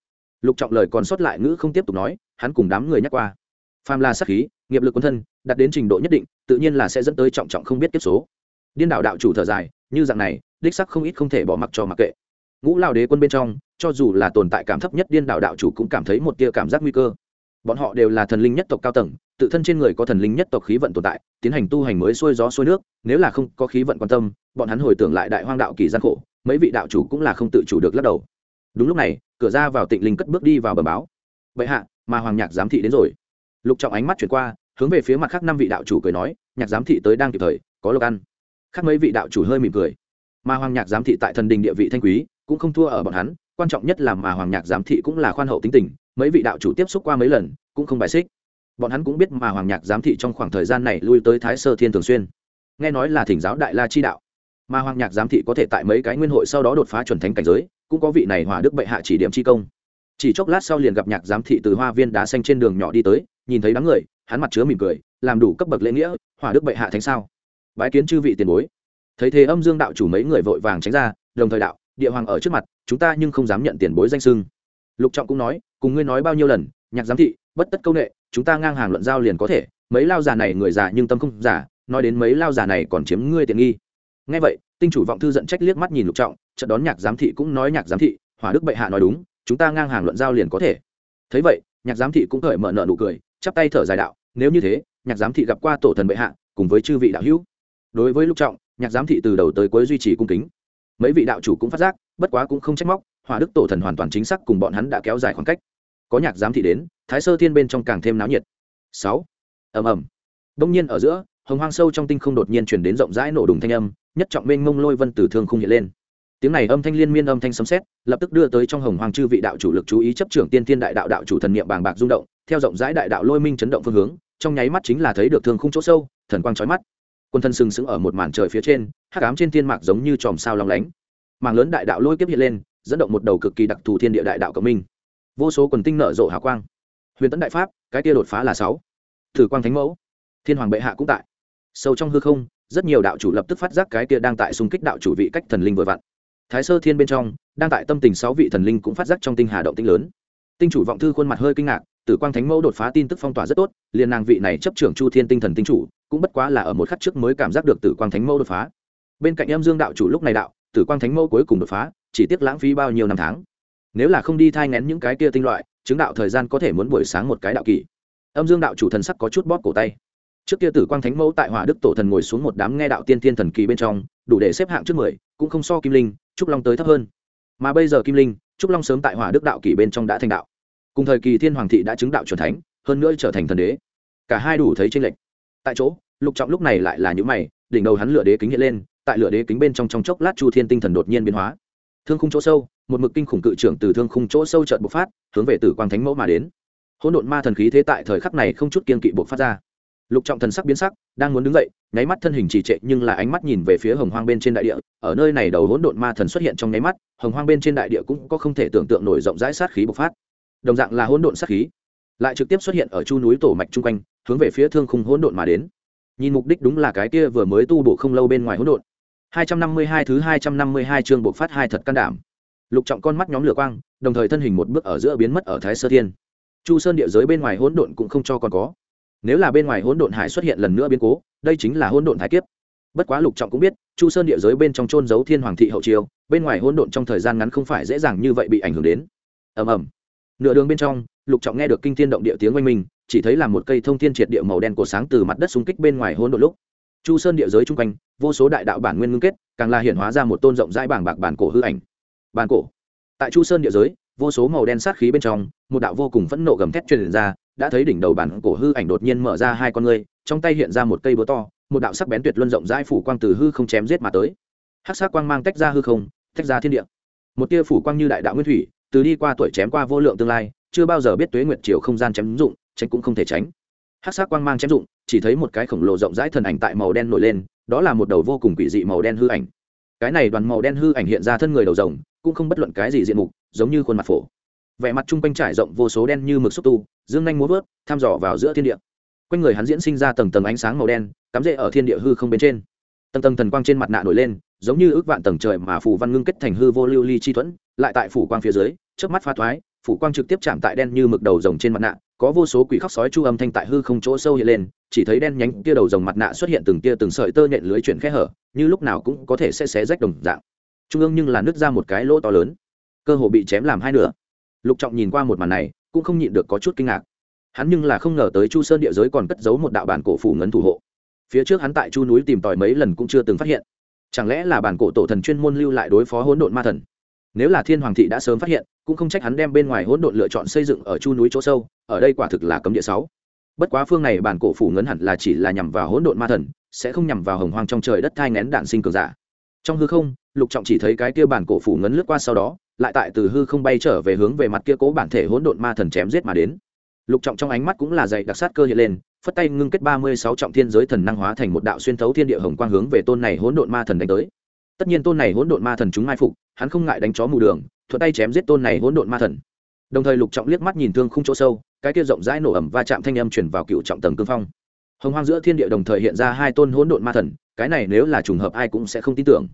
Lục trọng lời còn sót lại ngữ không tiếp tục nói, hắn cùng đám người nhắc qua. Phàm là sắc khí, nghiệp lực quân thân, đạt đến trình độ nhất định, tự nhiên là sẽ dẫn tới trọng trọng không biết tiếp số. Điên đảo đạo chủ thở dài, như dạng này, đích sắc không ít không thể bỏ mặc cho mặc kệ ngũ lao đế quân bên trong, cho dù là tồn tại cảm thấp nhất điên đạo đạo chủ cũng cảm thấy một tia cảm giác nguy cơ. Bọn họ đều là thần linh nhất tộc cao tầng, tự thân trên người có thần linh nhất tộc khí vận tồn tại, tiến hành tu hành mới xuôi gió xuôi nước, nếu là không có khí vận quan tâm, bọn hắn hồi tưởng lại đại hoang đạo kỳ gian khổ, mấy vị đạo chủ cũng là không tự chủ được lắc đầu. Đúng lúc này, cửa ra vào tịnh linh cất bước đi vào bờ báo. Bệ hạ, mà hoàng nhạc giám thị đến rồi. Lục trọng ánh mắt chuyển qua, hướng về phía mặt khác năm vị đạo chủ cười nói, nhạc giám thị tới đang kịp thời, có lộc ăn. Khác mấy vị đạo chủ hơi mỉm cười. Mà hoàng nhạc giám thị tại thần đình địa vị thanh quý cũng không thua ở bọn hắn, quan trọng nhất là mà hoàng nhạc giám thị cũng là khoan hậu tính tình, mấy vị đạo chủ tiếp xúc qua mấy lần, cũng không bài xích. Bọn hắn cũng biết mà hoàng nhạc giám thị trong khoảng thời gian này lui tới thái sơ thiên thường xuyên. Nghe nói là thỉnh giáo đại la chi đạo. Mà hoàng nhạc giám thị có thể tại mấy cái nguyên hội sau đó đột phá chuẩn thánh cảnh giới, cũng có vị này hòa đức bệ hạ chỉ điểm chi công. Chỉ chốc lát sau liền gặp nhạc giám thị từ hoa viên đá xanh trên đường nhỏ đi tới, nhìn thấy đám người, hắn mặt chứa mỉm cười, làm đủ cấp bậc lễ nghĩa hòa đức bệ hạ thánh sao? Bái kiến chư vị tiền bối. Thấy thế âm dương đạo chủ mấy người vội vàng tránh ra, đồng thời đạo địa hoàng ở trước mặt, chúng ta nhưng không dám nhận tiền bối danh sưng lục trọng cũng nói, cùng ngươi nói bao nhiêu lần, nhạc giám thị, bất tất câu nệ, chúng ta ngang hàng luận giao liền có thể, mấy lao già này người già nhưng tâm không giả nói đến mấy lao già này còn chiếm ngươi tiện nghi. Ngay vậy, tinh chủ vọng thư giận trách liếc mắt nhìn lục trọng trận đón nhạc giám thị cũng nói, nhạc giám thị, hỏa đức bệ hạ nói đúng, chúng ta ngang hàng luận giao liền có thể. Thấy vậy, nhạc giám thị cũng cởi mở nợ nụ cười, chắp tay thở dài đạo, nếu như thế, nhạc giám thị gặp qua tổ thần bệ hạ, cùng với chư vị đạo hữu. Đối với lục trọng, nhạc giám thị từ đầu tới cuối duy trì cung kính mấy vị đạo chủ cũng phát giác, bất quá cũng không trách móc, hỏa đức tổ thần hoàn toàn chính xác cùng bọn hắn đã kéo dài khoảng cách. Có nhạc giám thị đến, thái sơ thiên bên trong càng thêm náo nhiệt. Sáu. Ầm ầm. Đông nhiên ở giữa, hồng hoang sâu trong tinh không đột nhiên chuyển đến rộng rãi nổ đùng thanh âm, nhất trọng mênh mông lôi vân tử thương không hiện lên. Tiếng này âm thanh liên miên âm thanh sấm xét lập tức đưa tới trong hồng hoàng chư vị đạo chủ lực chú ý chấp trưởng tiên thiên đại đạo đạo chủ thần niệm bàng bạc rung động, theo rộng rãi đại đạo lôi minh chấn động phương hướng, trong nháy mắt chính là thấy được thương khung chỗ sâu, thần quang trói mắt quần thân sừng sững ở một màn trời phía trên, hắc ám trên thiên mạc giống như chòm sao long lánh. Màng lớn đại đạo lôi kiếp hiện lên, dẫn động một đầu cực kỳ đặc thù thiên địa đại đạo cộng minh vô số quần tinh nở rộ hào quang. Huyền tấn đại pháp, cái kia đột phá là sáu. Thử quang thánh mẫu. Thiên hoàng bệ hạ cũng tại. Sâu trong hư không, rất nhiều đạo chủ lập tức phát giác cái kia đang tại xung kích đạo chủ vị cách thần linh vừa vặn. Thái sơ thiên bên trong, đang tại tâm tình sáu vị thần linh cũng phát giác trong tinh hà động tinh lớn. Tinh chủ vọng thư khuôn mặt hơi kinh ngạc, tử quang thánh mẫu đột phá tin tức phong tỏa rất tốt, liền nàng vị này chấp trưởng chu thiên tinh thần tinh chủ cũng bất quá là ở một khắc trước mới cảm giác được tử quang thánh mẫu đột phá. Bên cạnh âm dương đạo chủ lúc này đạo, tử quang thánh mẫu cuối cùng đột phá, chỉ tiếc lãng phí bao nhiêu năm tháng. Nếu là không đi thai ngén những cái kia tinh loại, chứng đạo thời gian có thể muốn buổi sáng một cái đạo kỳ. Âm dương đạo chủ thần sắc có chút bóp cổ tay. Trước kia tử quang thánh mẫu tại hỏa đức tổ thần ngồi xuống một đám nghe đạo tiên thiên thần kỳ bên trong, đủ để xếp hạng trước mười, cũng không so kim linh, trúc long tới thấp hơn. Mà bây giờ kim linh, trúc long sớm tại hỏa đức đạo kỳ bên trong đã thành đạo. Cùng thời kỳ thiên hoàng thị đã chứng đạo c thánh, hơn nữa trở thành thần đế. Cả hai đủ thấy tranh lệch tại chỗ, lục trọng lúc này lại là những mày, đỉnh đầu hắn lửa đế kính hiện lên, tại lửa đế kính bên trong trong chốc lát chu thiên tinh thần đột nhiên biến hóa. Thương khung chỗ sâu, một mực kinh khủng cự trưởng từ thương khung chỗ sâu trợt bộc phát, hướng về tử quang thánh mẫu mà đến. Hỗn độn ma thần khí thế tại thời khắc này không chút kiên kỵ bộc phát ra. Lục trọng thần sắc biến sắc, đang muốn đứng dậy, nháy mắt thân hình trì trệ nhưng là ánh mắt nhìn về phía hồng hoang bên trên đại địa, ở nơi này đầu hỗn độn ma thần xuất hiện trong nháy mắt, hồng hoang bên trên đại địa cũng có không thể tưởng tượng nổi rộng rãi sát khí bộc phát. Đồng dạng là hỗn độn sát khí lại trực tiếp xuất hiện ở chu núi tổ mạch chung quanh, hướng về phía thương khung hỗn độn mà đến. Nhìn mục đích đúng là cái kia vừa mới tu bổ không lâu bên ngoài hỗn độn. 252 thứ 252 chương bộ phát hai thật can đảm. Lục trọng con mắt nhóm lửa quang, đồng thời thân hình một bước ở giữa biến mất ở thái sơ thiên. Chu sơn địa giới bên ngoài hỗn độn cũng không cho còn có. Nếu là bên ngoài hỗn độn hải xuất hiện lần nữa biến cố, đây chính là hỗn độn thái kiếp. Bất quá lục trọng cũng biết, chu sơn địa giới bên trong trôn giấu thiên hoàng thị hậu chiêu, bên ngoài hỗn độn trong thời gian ngắn không phải dễ dàng như vậy bị ảnh hưởng đến. Ầm ầm. Nửa đường bên trong lục trọng nghe được kinh thiên động địa tiếng oanh minh, chỉ thấy là một cây thông thiên triệt địa màu đen của sáng từ mặt đất xung kích bên ngoài hỗn độn lúc. Chu sơn địa giới chung quanh, vô số đại đạo bản nguyên ngưng kết, càng là hiện hóa ra một tôn rộng rãi bảng bạc bản cổ hư ảnh. Bản cổ. Tại chu sơn địa giới, vô số màu đen sát khí bên trong, một đạo vô cùng phẫn nộ gầm thét truyền ra, đã thấy đỉnh đầu bản cổ hư ảnh đột nhiên mở ra hai con ngươi, trong tay hiện ra một cây búa to, một đạo sắc bén tuyệt luân rộng rãi phủ quang từ hư không chém giết mà tới. Hắc sắc quang mang tách ra hư không, tách ra thiên địa. Một tia phủ quang như đại đạo nguyên thủy, từ đi qua tuổi chém qua vô lượng tương lai chưa bao giờ biết tuế nguyệt chiều không gian chém dụng, tránh cũng không thể tránh. Hắc sắc quang mang chém dụng, chỉ thấy một cái khổng lồ rộng rãi thần ảnh tại màu đen nổi lên, đó là một đầu vô cùng quỷ dị màu đen hư ảnh. Cái này đoàn màu đen hư ảnh hiện ra thân người đầu rồng, cũng không bất luận cái gì diện mục, giống như khuôn mặt phổ. Vẻ mặt chung quanh trải rộng vô số đen như mực xúc tu, dương nhanh múa vớt, thăm dò vào giữa thiên địa. Quanh người hắn diễn sinh ra tầng tầng ánh sáng màu đen, cắm rễ ở thiên địa hư không bên trên. Tầng tầng thần quang trên mặt nạ nổi lên, giống như ước vạn tầng trời mà phù văn ngưng kết thành hư vô lưu ly chi thuẫn, lại tại phủ quang phía dưới trước mắt pha thoái phủ quang trực tiếp chạm tại đen như mực đầu rồng trên mặt nạ, có vô số quỷ khóc sói chu âm thanh tại hư không chỗ sâu hiện lên, chỉ thấy đen nhánh tia đầu rồng mặt nạ xuất hiện từng tia từng sợi tơ nhện lưới chuyển khe hở, như lúc nào cũng có thể sẽ xé rách đồng dạng. Trung ương nhưng là nứt ra một cái lỗ to lớn, cơ hồ bị chém làm hai nửa. Lục trọng nhìn qua một màn này, cũng không nhịn được có chút kinh ngạc. Hắn nhưng là không ngờ tới chu sơn địa giới còn cất giấu một đạo bản cổ phủ ngấn thủ hộ. Phía trước hắn tại chu núi tìm tòi mấy lần cũng chưa từng phát hiện. Chẳng lẽ là bản cổ tổ thần chuyên môn lưu lại đối phó hỗn độn ma thần? Nếu là thiên hoàng thị đã sớm phát hiện, cũng không trách hắn đem bên ngoài hỗn độn lựa chọn xây dựng ở chu núi chỗ sâu, ở đây quả thực là cấm địa sáu. Bất quá phương này bản cổ phủ ngấn hẳn là chỉ là nhằm vào hỗn độn ma thần, sẽ không nhằm vào hồng hoang trong trời đất thai ngén đạn sinh cường giả. Trong hư không, lục trọng chỉ thấy cái kia bản cổ phủ ngấn lướt qua sau đó, lại tại từ hư không bay trở về hướng về mặt kia cố bản thể hỗn độn ma thần chém giết mà đến. Lục trọng trong ánh mắt cũng là dày đặc sát cơ hiện lên, phất tay ngưng kết ba mươi sáu trọng thiên giới thần năng hóa thành một đạo xuyên thấu thiên địa hồng quang hướng về tôn này hỗn độn ma thần đánh tới. Tất nhiên tôn này hỗn độn ma thần chúng mai phục hắn không ngại đánh chó mù đường, thuận tay chém giết tôn này hỗn độn ma thần. Đồng thời lục trọng liếc mắt nhìn thương không chỗ sâu, cái kia rộng rãi nổ ẩm va chạm thanh âm chuyển vào cựu trọng tầng cương phong. Hồng hoang giữa thiên địa đồng thời hiện ra hai tôn hỗn độn ma thần, cái này nếu là trùng hợp ai cũng sẽ không tin tưởng.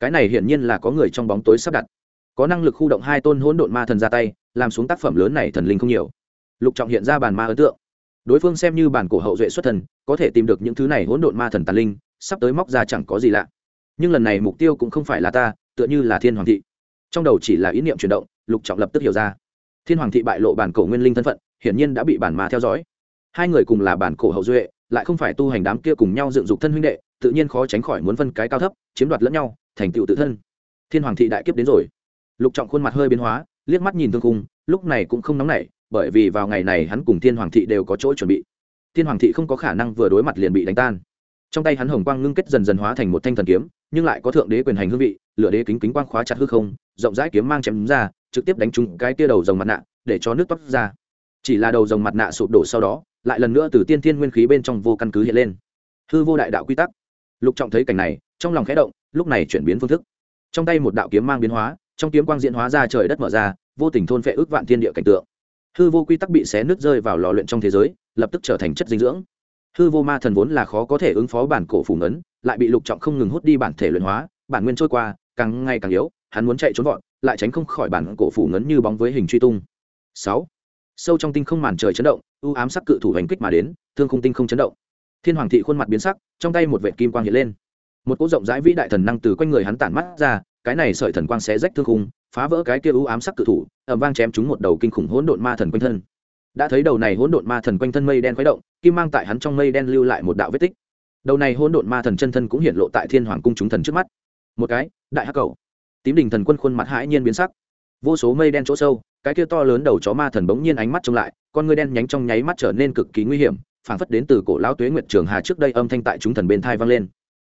Cái này hiển nhiên là có người trong bóng tối sắp đặt. Có năng lực khu động hai tôn hỗn độn ma thần ra tay, làm xuống tác phẩm lớn này thần linh không nhiều. Lục trọng hiện ra bàn ma ấn tượng. Đối phương xem như bản cổ hậu duệ xuất thần, có thể tìm được những thứ này hỗn độn ma thần tàn linh, sắp tới móc ra chẳng có gì lạ. Nhưng lần này mục tiêu cũng không phải là ta tựa như là thiên hoàng thị. Trong đầu chỉ là ý niệm chuyển động, lục trọng lập tức hiểu ra. Thiên hoàng thị bại lộ bản cổ nguyên linh thân phận, hiển nhiên đã bị bản mà theo dõi. Hai người cùng là bản cổ hậu duệ, lại không phải tu hành đám kia cùng nhau dựng dục thân huynh đệ, tự nhiên khó tránh khỏi muốn phân cái cao thấp, chiếm đoạt lẫn nhau, thành tựu tự thân. Thiên hoàng thị đại kiếp đến rồi. Lục trọng khuôn mặt hơi biến hóa, liếc mắt nhìn thương cung lúc này cũng không nóng nảy, bởi vì vào ngày này hắn cùng thiên hoàng thị đều có chỗ chuẩn bị. Thiên hoàng thị không có khả năng vừa đối mặt liền bị đánh tan. Trong tay hắn hồng quang ngưng kết dần dần hóa thành một thanh thần kiếm nhưng lại có thượng đế quyền hành hương vị, lửa đế kính kính quang khóa chặt hư không, rộng rãi kiếm mang chém ra, trực tiếp đánh trúng cái tia đầu dòng mặt nạ, để cho nước toát ra. Chỉ là đầu dòng mặt nạ sụp đổ sau đó, lại lần nữa từ tiên thiên nguyên khí bên trong vô căn cứ hiện lên. Hư vô đại đạo quy tắc. Lục trọng thấy cảnh này, trong lòng khẽ động, lúc này chuyển biến phương thức. Trong tay một đạo kiếm mang biến hóa, trong kiếm quang diễn hóa ra trời đất mở ra, vô tình thôn phệ ước vạn thiên địa cảnh tượng. Hư vô quy tắc bị xé nước rơi vào lò luyện trong thế giới, lập tức trở thành chất dinh dưỡng. Hư vô ma thần vốn là khó có thể ứng phó bản cổ phủ ngấn lại bị lục trọng không ngừng hút đi bản thể luyện hóa, bản nguyên trôi qua, càng ngày càng yếu, hắn muốn chạy trốn vội lại tránh không khỏi bản cổ phủ ngấn như bóng với hình truy tung. Sáu. Sâu trong tinh không màn trời chấn động, u ám sắc cự thủ hành kích mà đến, thương khung tinh không chấn động. Thiên hoàng thị khuôn mặt biến sắc, trong tay một vệ kim quang hiện lên. Một cỗ rộng rãi vĩ đại thần năng từ quanh người hắn tản mắt ra, cái này sợi thần quang sẽ rách thương khung, phá vỡ cái kia u ám sắc cự thủ ẩm vang chém chúng một đầu kinh khủng hỗn độn ma thần quanh thân. Đã thấy đầu này hỗn độn ma thần quanh thân mây đen khuấy động, kim mang tại hắn trong mây đen lưu lại một đạo vết tích đầu này hôn độn ma thần chân thân cũng hiện lộ tại thiên hoàng cung chúng thần trước mắt. Một cái, đại hắc cầu. Tím đình thần quân khuôn mặt hãi nhiên biến sắc. Vô số mây đen chỗ sâu, cái kia to lớn đầu chó ma thần bỗng nhiên ánh mắt trông lại, con ngươi đen nhánh trong nháy mắt trở nên cực kỳ nguy hiểm, phảng phất đến từ cổ lão tuế nguyệt trường hà trước đây âm thanh tại chúng thần bên thai vang lên.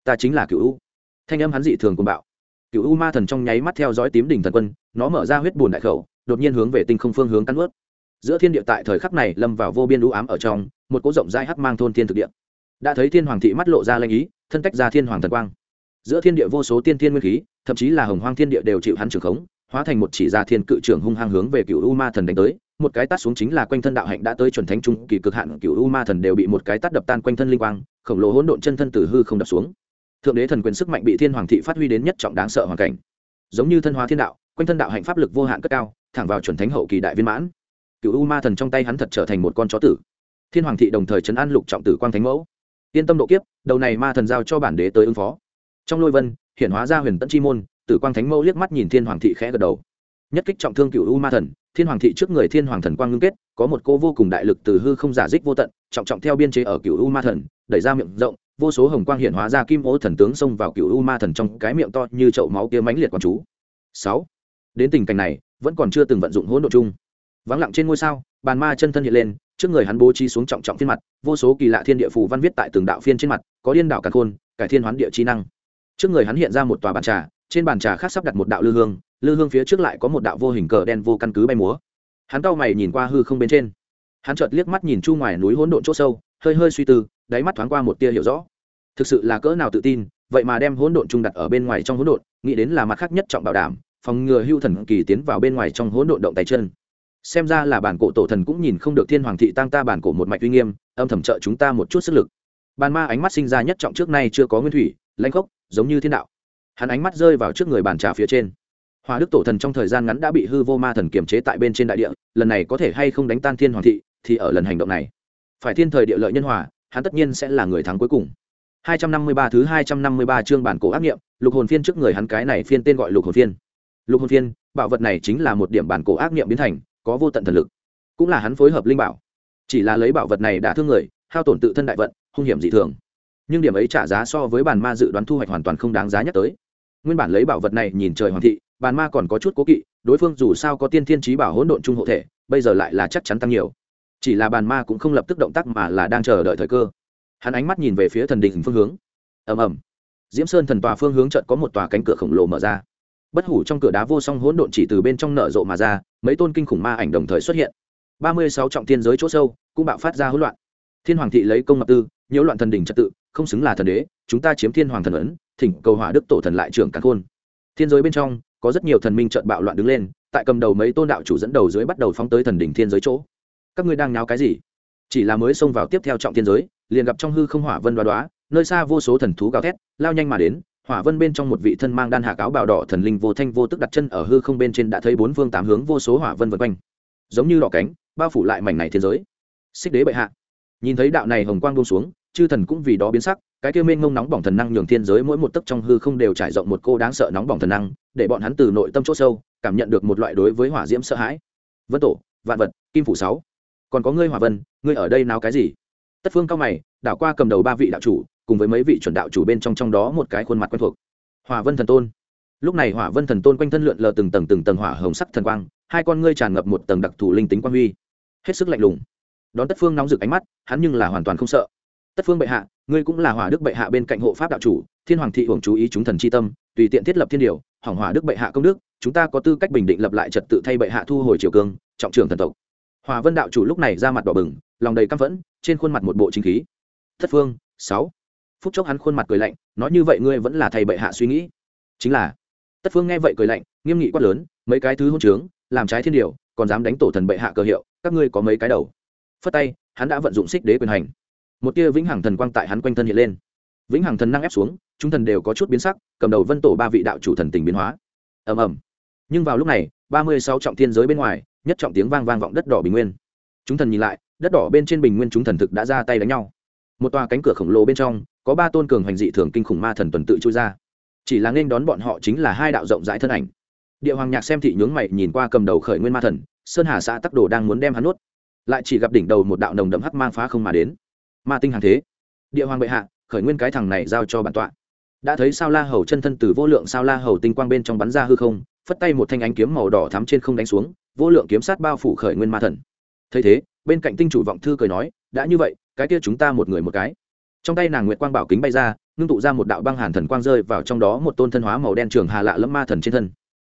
Ta chính là cựu u. Thanh âm hắn dị thường cùng bạo. Cựu u ma thần trong nháy mắt theo dõi tím đỉnh thần quân, nó mở ra huyết bùn đại khẩu, đột nhiên hướng về tinh không phương hướng cắn ướt giữa thiên địa tại thời khắc này lâm vào vô biên u ám ở trong, một cỗ rộng dai hắc mang thôn thiên thực địa đã thấy thiên hoàng thị mắt lộ ra lanh ý, thân tách ra thiên hoàng thần quang. Giữa thiên địa vô số tiên thiên nguyên khí, thậm chí là hồng hoang thiên địa đều chịu hắn trưởng khống, hóa thành một chỉ gia thiên cự trưởng hung hăng hướng về cựu u ma thần đánh tới. Một cái tát xuống chính là quanh thân đạo hạnh đã tới chuẩn thánh trung, kỳ cực hạn cựu u ma thần đều bị một cái tát đập tan quanh thân linh quang, khổng lồ hỗn độn chân thân tử hư không đập xuống. Thượng đế thần quyền sức mạnh bị thiên hoàng thị phát huy đến nhất trọng đáng sợ hoàn cảnh. Giống như thân hóa thiên đạo, quanh thân đạo hạnh pháp lực vô hạn cất cao, thẳng vào chuẩn thánh hậu kỳ đại viên mãn. Cựu u ma thần trong tay hắn thật trở thành một con chó tử. Thiên hoàng thị đồng thời chấn an lục trọng tử quang thánh mẫu yên tâm độ kiếp, đầu này ma thần giao cho bản đế tới ứng phó. Trong lôi vân hiện hóa ra huyền tẫn chi môn, tử quang thánh mẫu liếc mắt nhìn thiên hoàng thị khẽ gật đầu. Nhất kích trọng thương cựu u ma thần, thiên hoàng thị trước người thiên hoàng thần quang ngưng kết, có một cô vô cùng đại lực từ hư không giả dích vô tận, trọng trọng theo biên chế ở cựu u ma thần, đẩy ra miệng rộng, vô số hồng quang hiện hóa ra kim ô thần tướng xông vào cựu u ma thần trong cái miệng to như chậu máu kia mãnh liệt quán chú. Sáu. Đến tình cảnh này, vẫn còn chưa từng vận dụng hỗn độ chung vắng lặng trên ngôi sao, bàn ma chân thân hiện lên, trước người hắn bố trí xuống trọng trọng phiên mặt, vô số kỳ lạ thiên địa phù văn viết tại từng đạo phiên trên mặt, có điên đạo càn khôn, cải thiên hoán địa trí năng. Trước người hắn hiện ra một tòa bàn trà, trên bàn trà khác sắp đặt một đạo lư hương lư hương phía trước lại có một đạo vô hình cờ đen vô căn cứ bay múa. Hắn cau mày nhìn qua hư không bên trên. Hắn chợt liếc mắt nhìn chu ngoài núi hỗn độn chỗ sâu, hơi hơi suy tư, đáy mắt thoáng qua một tia hiểu rõ. Thực sự là cỡ nào tự tin, vậy mà đem hỗn độn trung đặt ở bên ngoài trong hỗn độn, nghĩ đến là mặt khác nhất trọng bảo đảm, phòng ngừa hưu thần kỳ tiến vào bên ngoài trong hỗn độn động tay chân xem ra là bản cổ tổ thần cũng nhìn không được thiên hoàng thị tăng ta bản cổ một mạch uy nghiêm, âm thầm trợ chúng ta một chút sức lực. Bàn ma ánh mắt sinh ra nhất trọng trước nay chưa có nguyên thủy, lãnh khốc, giống như thiên đạo. Hắn ánh mắt rơi vào trước người bàn trà phía trên. Hòa đức tổ thần trong thời gian ngắn đã bị hư vô ma thần kiềm chế tại bên trên đại địa, lần này có thể hay không đánh tan thiên hoàng thị thì ở lần hành động này. Phải thiên thời địa lợi nhân hòa, hắn tất nhiên sẽ là người thắng cuối cùng. 253 thứ 253 chương bản cổ ác nghiệm, lục hồn phiên trước người hắn cái này phiên tên gọi lục hồn phiên. Lục hồn phiên, bảo vật này chính là một điểm bản cổ ác nghiệm biến thành có vô tận thần lực. Cũng là hắn phối hợp linh bảo. Chỉ là lấy bảo vật này đã thương người, hao tổn tự thân đại vận, hung hiểm dị thường. Nhưng điểm ấy trả giá so với bàn ma dự đoán thu hoạch hoàn toàn không đáng giá nhất tới. Nguyên bản lấy bảo vật này nhìn trời hoàng thị, bàn ma còn có chút cố kỵ, đối phương dù sao có tiên thiên trí bảo hỗn độn trung hộ thể, bây giờ lại là chắc chắn tăng nhiều. Chỉ là bàn ma cũng không lập tức động tác mà là đang chờ đợi thời cơ. Hắn ánh mắt nhìn về phía thần đình phương hướng. Ầm ầm. Diễm sơn thần tòa phương hướng trận có một tòa cánh cửa khổng lồ mở ra bất hủ trong cửa đá vô song hỗn độn chỉ từ bên trong nở rộ mà ra, mấy tôn kinh khủng ma ảnh đồng thời xuất hiện. Ba mươi sáu trọng thiên giới chỗ sâu, cũng bạo phát ra hỗn loạn. Thiên hoàng thị lấy công ngập tư, nhiễu loạn thần đình trật tự, không xứng là thần đế, chúng ta chiếm thiên hoàng thần ấn, thỉnh cầu hỏa đức tổ thần lại trưởng càn khôn. Thiên giới bên trong, có rất nhiều thần minh trợn bạo loạn đứng lên, tại cầm đầu mấy tôn đạo chủ dẫn đầu dưới bắt đầu phóng tới thần đỉnh thiên giới chỗ. Các ngươi đang nháo cái gì? Chỉ là mới xông vào tiếp theo trọng thiên giới, liền gặp trong hư không hỏa vân đoá đoá, nơi xa vô số thần thú gào thét, lao nhanh mà đến hỏa vân bên trong một vị thân mang đan hạ cáo bào đỏ thần linh vô thanh vô tức đặt chân ở hư không bên trên đã thấy bốn phương tám hướng vô số hỏa vân vân quanh. Giống như đỏ cánh, bao phủ lại mảnh này thiên giới. Xích đế bệ hạ. Nhìn thấy đạo này hồng quang buông xuống, chư thần cũng vì đó biến sắc, cái kia mênh mông nóng bỏng thần năng nhường thiên giới mỗi một tấc trong hư không đều trải rộng một cô đáng sợ nóng bỏng thần năng, để bọn hắn từ nội tâm chỗ sâu, cảm nhận được một loại đối với hỏa diễm sợ hãi. Vân tổ, vạn vật, kim phủ sáu. Còn có ngươi hỏa vân, ngươi ở đây nào cái gì? Tất phương cao mày, đảo qua cầm đầu ba vị đạo chủ cùng với mấy vị chuẩn đạo chủ bên trong trong đó một cái khuôn mặt quen thuộc. Hỏa vân thần tôn. Lúc này hỏa vân thần tôn quanh thân lượn lờ từng tầng từng tầng hỏa hồng sắc thần quang, hai con ngươi tràn ngập một tầng đặc thù linh tính quang huy. Hết sức lạnh lùng. Đón tất phương nóng rực ánh mắt, hắn nhưng là hoàn toàn không sợ. Tất phương bệ hạ, ngươi cũng là hỏa đức bệ hạ bên cạnh hộ pháp đạo chủ, thiên hoàng thị hưởng chú ý chúng thần c h i tâm, tùy tiện thiết lập thiên điều, hỏng hỏa đức bệ hạ công đức, chúng ta có tư cách bình định lập lại trật tự thay bệ hạ thu hồi triều cương, trọng trường thần tộc. Hòa vân đạo chủ lúc này ra mặt đỏ bừng, lòng đầy căm phẫn, trên khuôn mặt một bộ chính khí. Thất phương, sáu phút chốc hắn khuôn mặt cười lạnh, nói như vậy ngươi vẫn là thầy bệ hạ suy nghĩ. Chính là, tất phương nghe vậy cười lạnh, nghiêm nghị quát lớn, mấy cái thứ hôn trướng, làm trái thiên điều, còn dám đánh tổ thần bệ hạ cờ hiệu, các ngươi có mấy cái đầu? Phất tay, hắn đã vận dụng xích đế quyền hành. Một tia vĩnh hằng thần quang tại hắn quanh thân hiện lên. Vĩnh hằng thần năng ép xuống, chúng thần đều có chút biến sắc, cầm đầu vân tổ ba vị đạo chủ thần tình biến hóa. Ầm ầm. Nhưng vào lúc này, ba mươi sáu trọng thiên giới bên ngoài, nhất trọng tiếng vang vang vọng đất đỏ bình nguyên. Chúng thần nhìn lại, đất đỏ bên trên bình nguyên chúng thần thực đã ra tay đánh nhau. Một tòa cánh cửa khổng lồ bên trong có ba tôn cường hành dị thường kinh khủng ma thần tuần tự trôi ra. Chỉ là nên đón bọn họ chính là hai đạo rộng rãi thân ảnh. Địa hoàng nhạc xem thị nhướng mày nhìn qua cầm đầu khởi nguyên ma thần, sơn hà xã tắc đồ đang muốn đem hắn nuốt. Lại chỉ gặp đỉnh đầu một đạo nồng đậm hắc mang phá không mà đến. Ma tinh hàng thế. Địa hoàng bệ hạ, khởi nguyên cái thằng này giao cho bản tọa. Đã thấy sao la hầu chân thân từ vô lượng sao la hầu tinh quang bên trong bắn ra hư không, phất tay một thanh ánh kiếm màu đỏ thắm trên không đánh xuống, vô lượng kiếm sát bao phủ khởi nguyên ma thần. Thấy thế, bên cạnh tinh chủ vọng thư cười nói, đã như vậy, cái kia chúng ta một người một cái trong tay nàng nguyệt quang bảo kính bay ra, ngưng tụ ra một đạo băng hàn thần quang rơi vào trong đó một tôn thân hóa màu đen trường hà lạ lẫm ma thần trên thân.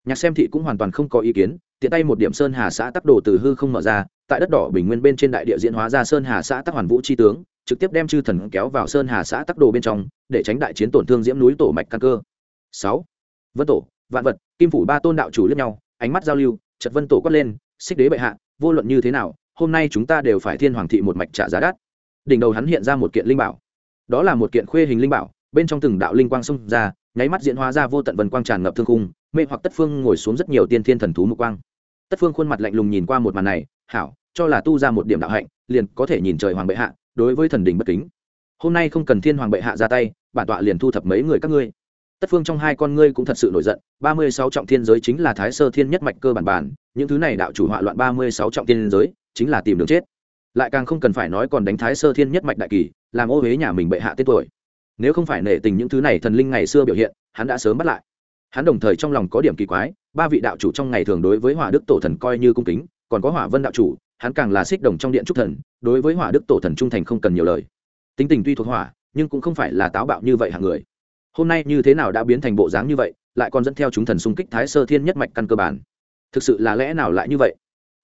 Nhạc xem thị cũng hoàn toàn không có ý kiến, tiện tay một điểm sơn hà xã tắc đồ từ hư không mở ra, tại đất đỏ bình nguyên bên trên đại địa diễn hóa ra sơn hà xã tắc hoàn vũ c tướng, trực tiếp đem chư thần kéo vào sơn hà xã tắc đồ bên trong, để tránh đại chiến tổn thương diễm núi tổ mạch căn cơ. Sáu. Vân tổ, vạn vật, kim phủ ba tôn đạo chủ lẫn nhau, ánh mắt giao lưu chật vân tổ quát lên, xích đế bệ hạ, vô luận như thế nào, hôm nay chúng ta đều phải thiên hoàng thị một mạch trả giá đắt. Đỉnh đầu hắn hiện ra một kiện linh bảo đó là một kiện khuê hình linh bảo, bên trong từng đạo linh quang xông ra, nháy mắt diễn hóa ra vô tận vần quang tràn ngập thương khung, mê hoặc tất phương ngồi xuống rất nhiều tiên thiên thần thú mục quang. Tất phương khuôn mặt lạnh lùng nhìn qua một màn này, hảo, cho là tu ra một điểm đạo hạnh, liền có thể nhìn trời hoàng bệ hạ, đối với thần đình bất kính. Hôm nay không cần thiên hoàng bệ hạ ra tay, bản tọa liền thu thập mấy người các ngươi. Tất phương trong hai con ngươi cũng thật sự nổi giận, ba mươi sáu trọng thiên giới chính là thái sơ thiên nhất mạch cơ bản bản, những thứ này đạo chủ họa loạn ba mươi sáu trọng thiên giới, chính là tìm đường chết lại càng không cần phải nói còn đánh thái sơ thiên nhất mạch đại kỳ, làm ô huế nhà mình bệ hạ tên tuổi. Nếu không phải nể tình những thứ này thần linh ngày xưa biểu hiện, hắn đã sớm bắt lại. Hắn đồng thời trong lòng có điểm kỳ quái, ba vị đạo chủ trong ngày thường đối với hỏa đức tổ thần coi như cung kính, còn có hỏa vân đạo chủ, hắn càng là xích đồng trong điện trúc thần, đối với hỏa đức tổ thần trung thành không cần nhiều lời. Tính tình tuy thuộc hỏa, nhưng cũng không phải là táo bạo như vậy hạng người. Hôm nay như thế nào đã biến thành bộ dáng như vậy, lại còn dẫn theo chúng thần xung kích thái sơ thiên nhất mạch căn cơ bản. Thực sự là lẽ nào lại như vậy?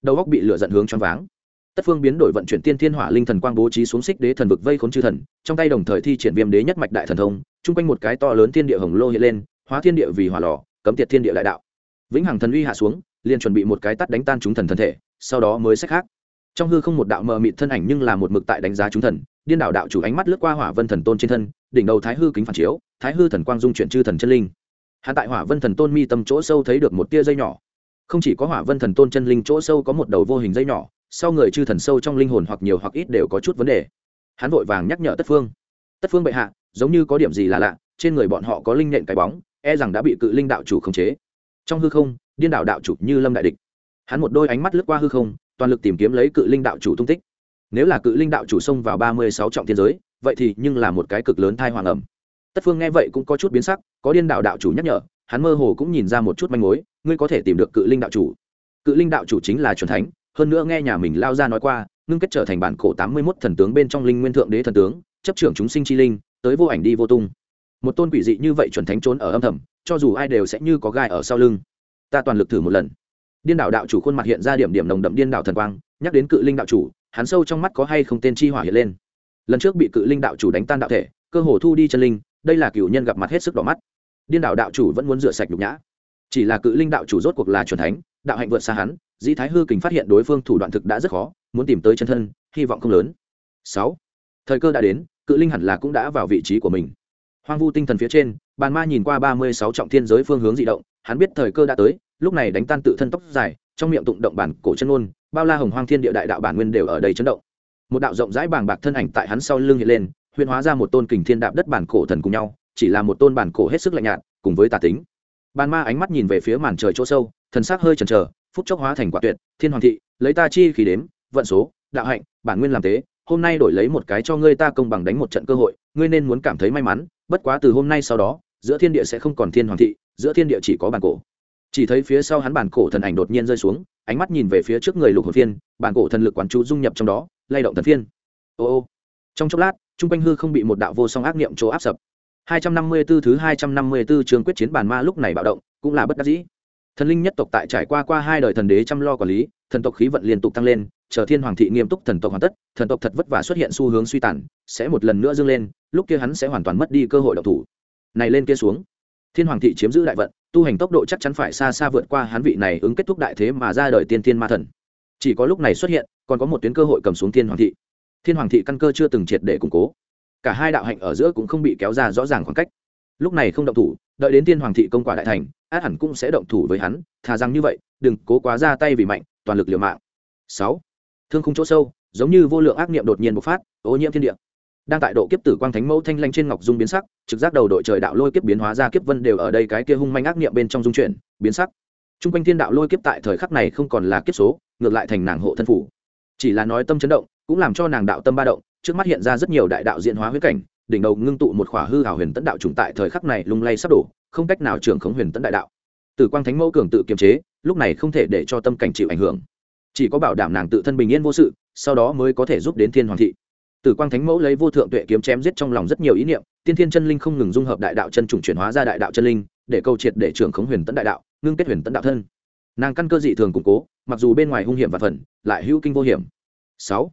Đầu góc bị lửa dẫn hướng choáng váng tất phương biến đổi vận chuyển tiên thiên hỏa linh thần quang bố trí xuống xích đế thần vực vây khốn chư thần, trong tay đồng thời thi triển viêm đế nhất mạch đại thần thông, chung quanh một cái to lớn thiên địa hồng lô hiện lên, hóa thiên địa vì hỏa lò, cấm tiệt thiên địa đại đạo. Vĩnh hằng thần uy hạ xuống, liền chuẩn bị một cái tắt đánh tan chúng thần thân thể, sau đó mới sách khác. Trong hư không một đạo mờ mịt thân ảnh nhưng là một mực tại đánh giá chúng thần, điên đảo đạo chủ ánh mắt lướt qua hỏa vân thần tôn trên thân, đỉnh đầu thái hư kính phản chiếu, thái hư thần quang dung chuyển chư thần chân linh. Hạ tại hỏa vân thần tôn mi tâm chỗ sâu thấy được một tia dây nhỏ. Không chỉ có hỏa vân thần tôn chân linh chỗ sâu có một đầu vô hình dây nhỏ sau người chư thần sâu trong linh hồn hoặc nhiều hoặc ít đều có chút vấn đề. Hắn vội vàng nhắc nhở tất phương. Tất phương bệ hạ, giống như có điểm gì là lạ, trên người bọn họ có linh nện cái bóng e rằng đã bị cự linh đạo chủ khống chế. Trong hư không, điên đạo đạo chủ như lâm đại địch. Hắn một đôi ánh mắt lướt qua hư không, toàn lực tìm kiếm lấy cự linh đạo chủ tung tích. Nếu là cự linh đạo chủ xông vào ba mươi sáu trọng thiên giới, vậy thì nhưng là một cái cực lớn thai hoàng ẩm. Tất phương nghe vậy cũng có chút biến sắc, có điên đạo đạo chủ nhắc nhở, hắn mơ hồ cũng nhìn ra một chút manh mối, ngươi có thể tìm được cự linh đạo chủ. Cự linh đạo chủ chính là c thánh hơn nữa nghe nhà mình lao ra nói qua, ngưng kết trở thành bản cổ tám mươi mốt thần tướng bên trong linh nguyên thượng đế thần tướng, chấp trưởng chúng sinh chi linh, tới vô ảnh đi vô tung. Một tôn quỷ dị như vậy chuẩn thánh trốn ở âm thầm, cho dù ai đều sẽ như có gai ở sau lưng. Ta toàn lực thử một lần. Điên đạo đạo chủ khuôn mặt hiện ra điểm điểm nồng đậm điên đạo thần quang, nhắc đến cự linh đạo chủ, hắn sâu trong mắt có hay không tên chi hỏa hiện lên. Lần trước bị cự linh đạo chủ đánh tan đạo thể, cơ hồ thu đi chân linh, đây là cựu nhân gặp mặt hết sức đỏ mắt. Điên đạo đạo chủ vẫn muốn rửa sạch nhục nhã. Chỉ là cự linh đạo chủ rốt cuộc là c thánh, đạo hạnh vượt xa hắn dĩ thái hư kình phát hiện đối phương thủ đoạn thực đã rất khó muốn tìm tới chân thân hy vọng không lớn. Sáu. Thời cơ đã đến cự linh hẳn là cũng đã vào vị trí của mình. Hoang vu tinh thần phía trên bàn ma nhìn qua ba mươi sáu trọng thiên giới phương hướng di động hắn biết thời cơ đã tới lúc này đánh tan tự thân tóc dài trong miệng tụng động bản cổ chân ngôn, bao la hồng hoang thiên địa đại đạo bản nguyên đều ở đây chấn động. Một đạo rộng rãi bàng bạc thân ảnh tại hắn sau lưng hiện lên huyền hóa ra một tôn kình thiên đạp đất bản cổ thần cùng nhau chỉ là một tôn bản cổ hết sức lạnh nhạt cùng với tà tính. Bàn ma ánh mắt nhìn về phía màn trời chỗ sâu thần sắc hơi chần chờ phút chốc hóa thành quả tuyệt, thiên hoàng thị, lấy ta chi khí đếm, vận số, đạo hạnh, bản nguyên làm tế, hôm nay đổi lấy một cái cho ngươi ta công bằng đánh một trận cơ hội, ngươi nên muốn cảm thấy may mắn, bất quá từ hôm nay sau đó, giữa thiên địa sẽ không còn thiên hoàng thị, giữa thiên địa chỉ có bản cổ. Chỉ thấy phía sau hắn bản cổ thần ảnh đột nhiên rơi xuống, ánh mắt nhìn về phía trước người lục hồn phiên, bản cổ thần lực quán chú dung nhập trong đó, lay động thần phiên. Ô ô. Trong chốc lát, trung quanh hư không bị một đạo vô song ác niệm chỗ áp sập. 254 thứ 254 trường quyết chiến bản ma lúc này bạo động, cũng là bất đắc dĩ thần linh nhất tộc tại trải qua qua hai đời thần đế chăm lo quản lý, thần tộc khí vận liên tục tăng lên, chờ thiên hoàng thị nghiêm túc thần tộc hoàn tất, thần tộc thật vất vả xuất hiện xu hướng suy tàn, sẽ một lần nữa dâng lên, lúc kia hắn sẽ hoàn toàn mất đi cơ hội độc thủ. Này lên kia xuống, thiên hoàng thị chiếm giữ đại vận, tu hành tốc độ chắc chắn phải xa xa vượt qua hắn vị này ứng kết thúc đại thế mà ra đời tiên thiên ma thần. Chỉ có lúc này xuất hiện, còn có một tuyến cơ hội cầm xuống thiên hoàng thị. Thiên hoàng thị căn cơ chưa từng triệt để củng cố. Cả hai đạo hạnh ở giữa cũng không bị kéo ra rõ ràng khoảng cách. Lúc này không động thủ đợi đến tiên hoàng thị công quả đại thành, át hẳn cũng sẽ động thủ với hắn, thà rằng như vậy, đừng cố quá ra tay vì mạnh, toàn lực liều mạng. Sáu, thương khung chỗ sâu, giống như vô lượng ác niệm đột nhiên bộc phát, ô nhiễm thiên địa. Đang tại độ kiếp tử quang thánh mẫu thanh lanh trên ngọc dung biến sắc, trực giác đầu đội trời đạo lôi kiếp biến hóa ra kiếp vân đều ở đây cái kia hung manh ác niệm bên trong dung chuyển, biến sắc. Trung quanh thiên đạo lôi kiếp tại thời khắc này không còn là kiếp số, ngược lại thành nàng hộ thân phủ. Chỉ là nói tâm chấn động, cũng làm cho nàng đạo tâm ba động, trước mắt hiện ra rất nhiều đại đạo diễn hóa huyết cảnh đỉnh đầu ngưng tụ một khỏa hư hào huyền tấn đạo trùng tại thời khắc này lung lay sắp đổ, không cách nào trưởng khống huyền tấn đại đạo. Tử quang thánh mẫu cường tự kiềm chế, lúc này không thể để cho tâm cảnh chịu ảnh hưởng. Chỉ có bảo đảm nàng tự thân bình yên vô sự, sau đó mới có thể giúp đến thiên hoàng thị. Tử quang thánh mẫu lấy vô thượng tuệ kiếm chém giết trong lòng rất nhiều ý niệm, tiên thiên chân linh không ngừng dung hợp đại đạo chân trùng chuyển hóa ra đại đạo chân linh, để câu triệt để trưởng khống huyền tấn đại đạo, ngưng kết huyền tấn đạo thân. Nàng căn cơ dị thường củng cố, mặc dù bên ngoài hung hiểm và phần, lại hữu kinh vô hiểm. Sáu,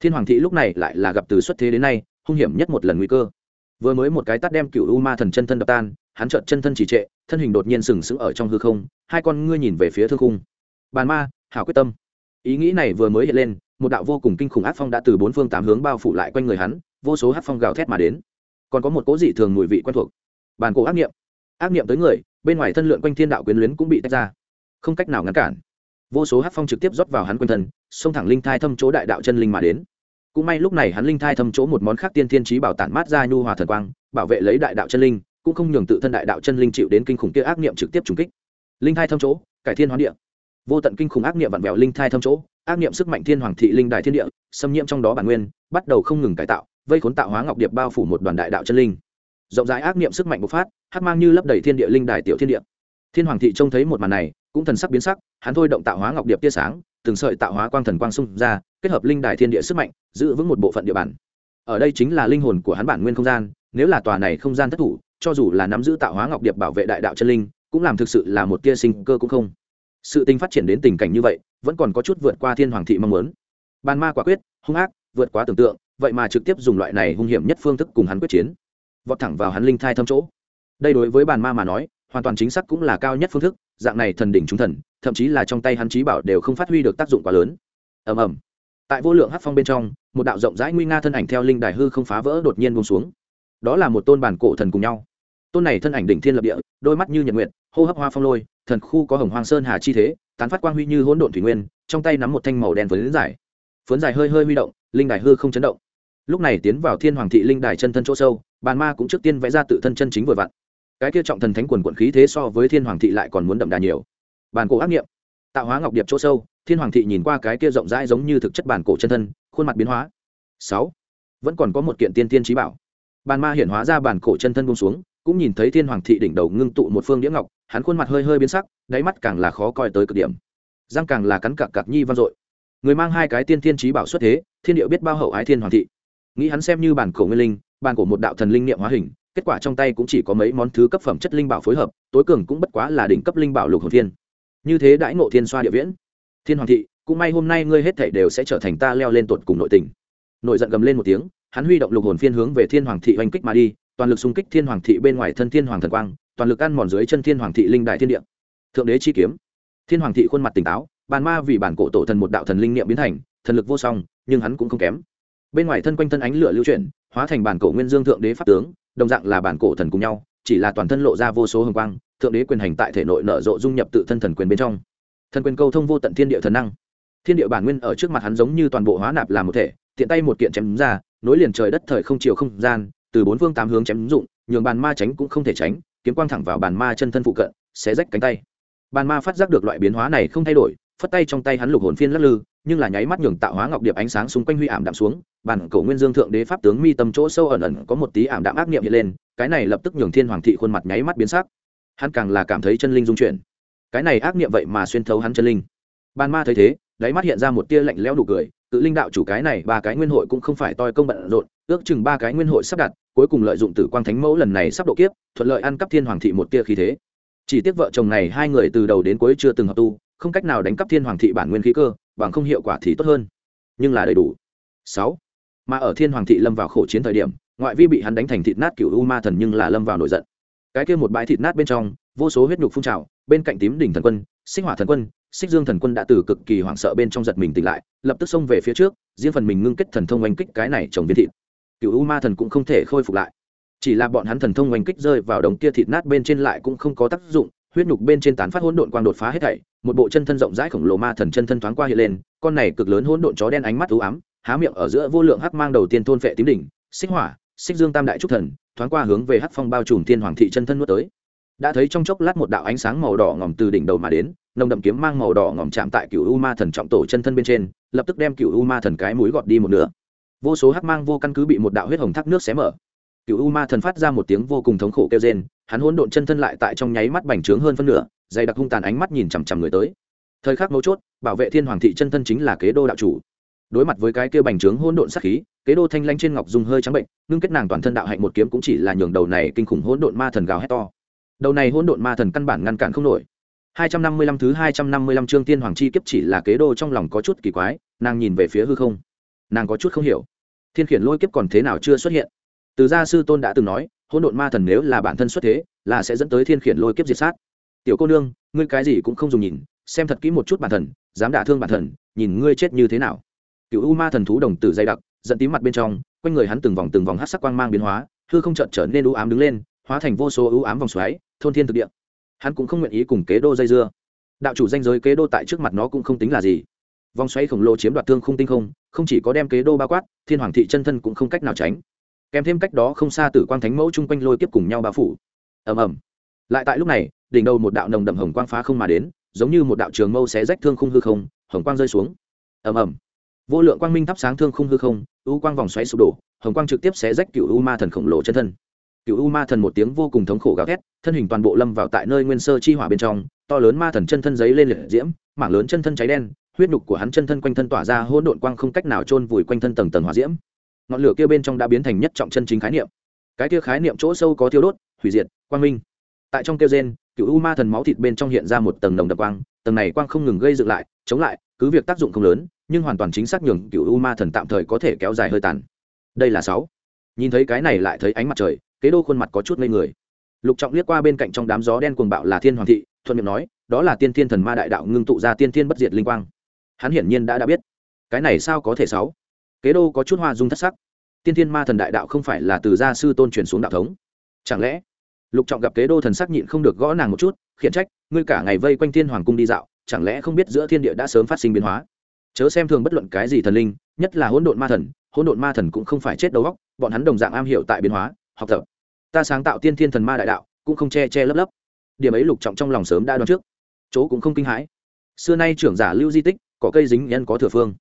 thiên hoàng thị lúc này lại là gặp từ xuất thế đến nay hung hiểm nhất một lần nguy cơ. Vừa mới một cái tắt đem cựu u ma thần chân thân đập tan, hắn chợt chân thân chỉ trệ, thân hình đột nhiên sừng sững ở trong hư không, hai con ngươi nhìn về phía thương khung. Bàn ma, hảo quyết tâm. Ý nghĩ này vừa mới hiện lên, một đạo vô cùng kinh khủng ác phong đã từ bốn phương tám hướng bao phủ lại quanh người hắn, vô số hát phong gào thét mà đến. Còn có một cố dị thường mùi vị quen thuộc. Bàn cổ ác nghiệm ác nghiệm tới người, bên ngoài thân lượn quanh thiên đạo quyến luyến cũng bị tách ra. Không cách nào ngăn cản. Vô số hát phong trực tiếp rót vào hắn quanh thân, xông thẳng linh thai thâm chỗ đại đạo chân linh mà đến cũng may lúc này hắn linh thai thâm chỗ một món khác tiên thiên trí bảo tản mát ra nhu hòa thần quang, bảo vệ lấy đại đạo chân linh, cũng không nhường tự thân đại đạo chân linh chịu đến kinh khủng kia ác niệm trực tiếp trùng kích. Linh thai thâm chỗ, cải thiên hoán địa. Vô tận kinh khủng ác niệm vặn vẹo linh thai thâm chỗ, ác niệm sức mạnh thiên hoàng thị linh đại thiên địa, xâm nhiễm trong đó bản nguyên, bắt đầu không ngừng cải tạo, vây khốn tạo hóa ngọc điệp bao phủ một đoàn đại đạo chân linh. Rộng rãi ác niệm sức mạnh bộc phát hát mang như lấp đầy thiên địa linh đài tiểu thiên địa. Thiên hoàng thị trông thấy một màn này cũng thần sắc biến sắc, hắn thôi động tạo hóa ngọc điệp tia sáng, từng sợi tạo hóa quang thần quang xung ra, kết hợp linh đài thiên địa sức mạnh, giữ vững một bộ phận địa bàn. Ở đây chính là linh hồn của hắn bản nguyên không gian, nếu là tòa này không gian thất thủ, cho dù là nắm giữ tạo hóa ngọc điệp bảo vệ đại đạo chân linh, cũng làm thực sự là một tia sinh cơ cũng không. Sự tình phát triển đến tình cảnh như vậy, vẫn còn có chút vượt qua thiên hoàng thị mong muốn. Bàn ma quả quyết, hung ác, vượt quá tưởng tượng, vậy mà trực tiếp dùng loại này hung hiểm nhất phương thức cùng hắn quyết chiến. Vọt thẳng vào hắn linh thai thâm chỗ. Đây đối với bàn ma mà nói hoàn toàn chính xác cũng là cao nhất phương thức, dạng này thần đỉnh trung thần, thậm chí là trong tay hắn trí bảo đều không phát huy được tác dụng quá lớn. Ầm ầm. Tại vô lượng hát phong bên trong, một đạo rộng rãi nguy nga thân ảnh theo linh đài hư không phá vỡ đột nhiên buông xuống. Đó là một tôn bản cổ thần cùng nhau. Tôn này thân ảnh đỉnh thiên lập địa, đôi mắt như nhật nguyệt, hô hấp hoa phong lôi, thần khu có hồng hoàng sơn hà chi thế, tán phát quang huy như hỗn độn thủy nguyên, trong tay nắm một thanh màu đen phấn dài phấn dài hơi hơi huy động, linh đài hư không chấn động. Lúc này tiến vào thiên hoàng thị linh đài chân thân chỗ sâu, bàn ma cũng trước tiên vẽ ra tự thân chân chính vừa vặn cái kia trọng thần thánh quần quận khí thế so với thiên hoàng thị lại còn muốn đậm đà nhiều. Bàn cổ ác nghiệm, tạo hóa ngọc điệp chỗ sâu, thiên hoàng thị nhìn qua cái kia rộng rãi giống như thực chất bản cổ chân thân, khuôn mặt biến hóa. Sáu, vẫn còn có một kiện tiên tiên trí bảo. Bàn ma hiện hóa ra bản cổ chân thân bông xuống, cũng nhìn thấy thiên hoàng thị đỉnh đầu ngưng tụ một phương đĩa ngọc, hắn khuôn mặt hơi hơi biến sắc, đáy mắt càng là khó coi tới cực điểm. Răng càng là cắn cặc cặc nhi vang dội. Người mang hai cái tiên tiên trí bảo xuất thế, thiên điệu biết bao hậu ái thiên hoàng thị. Nghĩ hắn xem như bản cổ nguyên linh, bản cổ một đạo thần linh niệm hóa hình kết quả trong tay cũng chỉ có mấy món thứ cấp phẩm chất linh bảo phối hợp, tối cường cũng bất quá là đỉnh cấp linh bảo lục hồn thiên. Như thế đãi ngộ thiên xoa địa viễn. Thiên hoàng thị, cũng may hôm nay ngươi hết thảy đều sẽ trở thành ta leo lên tuột cùng nội tình. Nội giận gầm lên một tiếng, hắn huy động lục hồn phiên hướng về thiên hoàng thị oanh kích mà đi, toàn lực xung kích thiên hoàng thị bên ngoài thân thiên hoàng thần quang, toàn lực ăn mòn dưới chân thiên hoàng thị linh đại thiên địa. Thượng đế chi kiếm. Thiên hoàng thị khuôn mặt tỉnh táo, bàn ma vì bản cổ tổ thần một đạo thần linh niệm biến thành, thần lực vô song, nhưng hắn cũng không kém. Bên ngoài thân quanh thân ánh lửa lưu chuyển, hóa thành bản cổ nguyên dương thượng đế pháp tướng đồng dạng là bản cổ thần cùng nhau, chỉ là toàn thân lộ ra vô số hồng quang, thượng đế quyền hành tại thể nội nở rộ dung nhập tự thân thần quyền bên trong. Thần quyền câu thông vô tận thiên địa thần năng. Thiên địa bản nguyên ở trước mặt hắn giống như toàn bộ hóa nạp làm một thể, tiện tay một kiện chém ra, nối liền trời đất thời không chiều không gian, từ bốn phương tám hướng chém dụng, nhường bàn ma tránh cũng không thể tránh, kiếm quang thẳng vào bàn ma chân thân phụ cận sẽ rách cánh tay. Bàn ma phát giác được loại biến hóa này không thay đổi phất tay trong tay hắn lục hồn phiên lắc lư, nhưng là nháy mắt nhường tạo hóa ngọc điệp ánh sáng xung quanh huy ảm đạm xuống, bản cổ nguyên dương thượng đế pháp tướng mi tâm chỗ sâu ẩn ẩn có một tí ảm đạm ác niệm hiện lên, cái này lập tức nhường thiên hoàng thị khuôn mặt nháy mắt biến sắc. Hắn càng là cảm thấy chân linh dung chuyển. Cái này ác niệm vậy mà xuyên thấu hắn chân linh. Ban ma thấy thế, đáy mắt hiện ra một tia lạnh lẽo đủ cười, tự linh đạo chủ cái này ba cái nguyên hội cũng không phải toi công bận rộn, ước chừng ba cái nguyên hội sắp đặt, cuối cùng lợi dụng tử quang thánh mẫu lần này sắp độ kiếp, thuận lợi ăn cắp thiên hoàng thị một tia khí thế. Chỉ tiếc vợ chồng này hai người từ đầu đến cuối chưa từng hợp tu không cách nào đánh cắp thiên hoàng thị bản nguyên khí cơ, bằng không hiệu quả thì tốt hơn. Nhưng là đầy đủ. Sáu. Mà ở thiên hoàng thị lâm vào khổ chiến thời điểm, ngoại vi bị hắn đánh thành thịt nát cựu u ma thần nhưng là lâm vào nổi giận. Cái kia một bãi thịt nát bên trong, vô số huyết nhục phun trào, bên cạnh tím đỉnh thần quân, Xích hỏa thần quân, xích dương thần quân đã từ cực kỳ hoảng sợ bên trong giật mình tỉnh lại, lập tức xông về phía trước, riêng phần mình ngưng kết thần thông oanh kích cái này trồng viên thịt. Cựu u ma thần cũng không thể khôi phục lại. Chỉ là bọn hắn thần thông oanh kích rơi vào đống kia thịt nát bên trên lại cũng không có tác dụng huyết nhục bên trên tán phát hỗn độn quang đột phá hết thảy, một bộ chân thân rộng rãi khổng lồ ma thần chân thân thoáng qua hiện lên, con này cực lớn hỗn độn chó đen ánh mắt u ám, há miệng ở giữa vô lượng hắc mang đầu tiên thôn phệ tím đỉnh, xích hỏa, xích dương tam đại trúc thần, thoáng qua hướng về hắc phong bao trùm thiên hoàng thị chân thân nuốt tới. Đã thấy trong chốc lát một đạo ánh sáng màu đỏ ngòm từ đỉnh đầu mà đến, nồng đậm kiếm mang màu đỏ ngòm chạm tại cựu u ma thần trọng tổ chân thân bên trên, lập tức đem cựu u ma thần cái mũi gọt đi một nửa. Vô số hắc mang vô căn cứ bị một đạo huyết hồng thác nước xé mở. Cựu u ma thần phát ra một tiếng vô cùng thống khổ kêu rên hắn hỗn độn chân thân lại tại trong nháy mắt bành trướng hơn phân nửa, dày đặc hung tàn ánh mắt nhìn chằm chằm người tới. Thời khắc mấu chốt, bảo vệ thiên hoàng thị chân thân chính là kế đô đạo chủ. Đối mặt với cái kia bành trướng hỗn độn sát khí, kế đô thanh lanh trên ngọc dùng hơi trắng bệnh, ngưng kết nàng toàn thân đạo hạnh một kiếm cũng chỉ là nhường đầu này kinh khủng hỗn độn ma thần gào hét to. Đầu này hỗn độn ma thần căn bản ngăn cản không nổi. 255 thứ 255 chương tiên hoàng chi kiếp chỉ là kế đô trong lòng có chút kỳ quái, nàng nhìn về phía hư không. Nàng có chút không hiểu, thiên khiển lôi kiếp còn thế nào chưa xuất hiện? Từ gia sư tôn đã từng nói hỗn độn ma thần nếu là bản thân xuất thế, là sẽ dẫn tới thiên khiển lôi kiếp diệt sát. Tiểu cô nương, ngươi cái gì cũng không dùng nhìn, xem thật kỹ một chút bản thần, dám đả thương bản thần, nhìn ngươi chết như thế nào. Cựu u ma thần thú đồng tử dày đặc dẫn tím mặt bên trong, quanh người hắn từng vòng từng vòng hát sắc quang mang biến hóa, hư không chợt trở nên u ám đứng lên, hóa thành vô số u ám vòng xoáy, thôn thiên thực địa. Hắn cũng không nguyện ý cùng kế đô dây dưa. Đạo chủ danh giới kế đô tại trước mặt nó cũng không tính là gì. Vòng xoáy khổng lồ chiếm đoạt thương không tinh không không chỉ có đem kế đô bao quát, thiên hoàng thị chân thân cũng không cách nào tránh kèm thêm cách đó không xa tử quang thánh mẫu chung quanh lôi kiếp cùng nhau bao phủ. Ầm ầm. Lại tại lúc này, đỉnh đầu một đạo nồng đậm hồng quang phá không mà đến, giống như một đạo trường mâu xé rách thương khung hư không, hồng quang rơi xuống. Ầm ầm. Vô lượng quang minh thắp sáng thương khung hư không, u quang vòng xoáy sụp đổ, hồng quang trực tiếp xé rách cựu u ma thần khổng lồ chân thân. Cựu u ma thần một tiếng vô cùng thống khổ gào thét, thân hình toàn bộ lâm vào tại nơi nguyên sơ chi hỏa bên trong, to lớn ma thần chân thân giấy lên liệt diễm, mảng lớn chân thân cháy đen, huyết nhục của hắn chân thân quanh thân tỏa ra hỗn độn quang không cách nào chôn vùi quanh thân tầng tầng hỏa diễm ngọn lửa kia bên trong đã biến thành nhất trọng chân chính khái niệm. Cái kia khái niệm chỗ sâu có thiêu đốt, hủy diệt, quang minh. Tại trong kêu gen cựu u ma thần máu thịt bên trong hiện ra một tầng nồng đập quang, tầng này quang không ngừng gây dựng lại, chống lại, cứ việc tác dụng không lớn, nhưng hoàn toàn chính xác nhường cựu u ma thần tạm thời có thể kéo dài hơi tàn. Đây là sáu. Nhìn thấy cái này lại thấy ánh mặt trời, kế đô khuôn mặt có chút ngây người. Lục trọng liếc qua bên cạnh trong đám gió đen cuồng bạo là thiên hoàng thị, thuận miệng nói, đó là tiên thiên thần ma đại đạo ngưng tụ ra tiên thiên bất diệt linh quang. Hắn hiển nhiên đã đã biết. Cái này sao có thể sáu? Kế đô có chút hoa dung thất sắc. Tiên thiên ma thần đại đạo không phải là từ gia sư tôn truyền xuống đạo thống. Chẳng lẽ, lục trọng gặp kế đô thần sắc nhịn không được gõ nàng một chút, khiển trách, ngươi cả ngày vây quanh thiên hoàng cung đi dạo, chẳng lẽ không biết giữa thiên địa đã sớm phát sinh biến hóa? Chớ xem thường bất luận cái gì thần linh, nhất là hỗn độn ma thần, hỗn độn ma thần cũng không phải chết đầu góc bọn hắn đồng dạng am hiểu tại biến hóa, học tập. Ta sáng tạo tiên thiên thần ma đại đạo, cũng không che che lấp lấp. Điểm ấy lục trọng trong lòng sớm đã đoán trước. Chỗ cũng không kinh hãi. Xưa nay trưởng giả lưu di tích, có cây dính nhân có thừa phương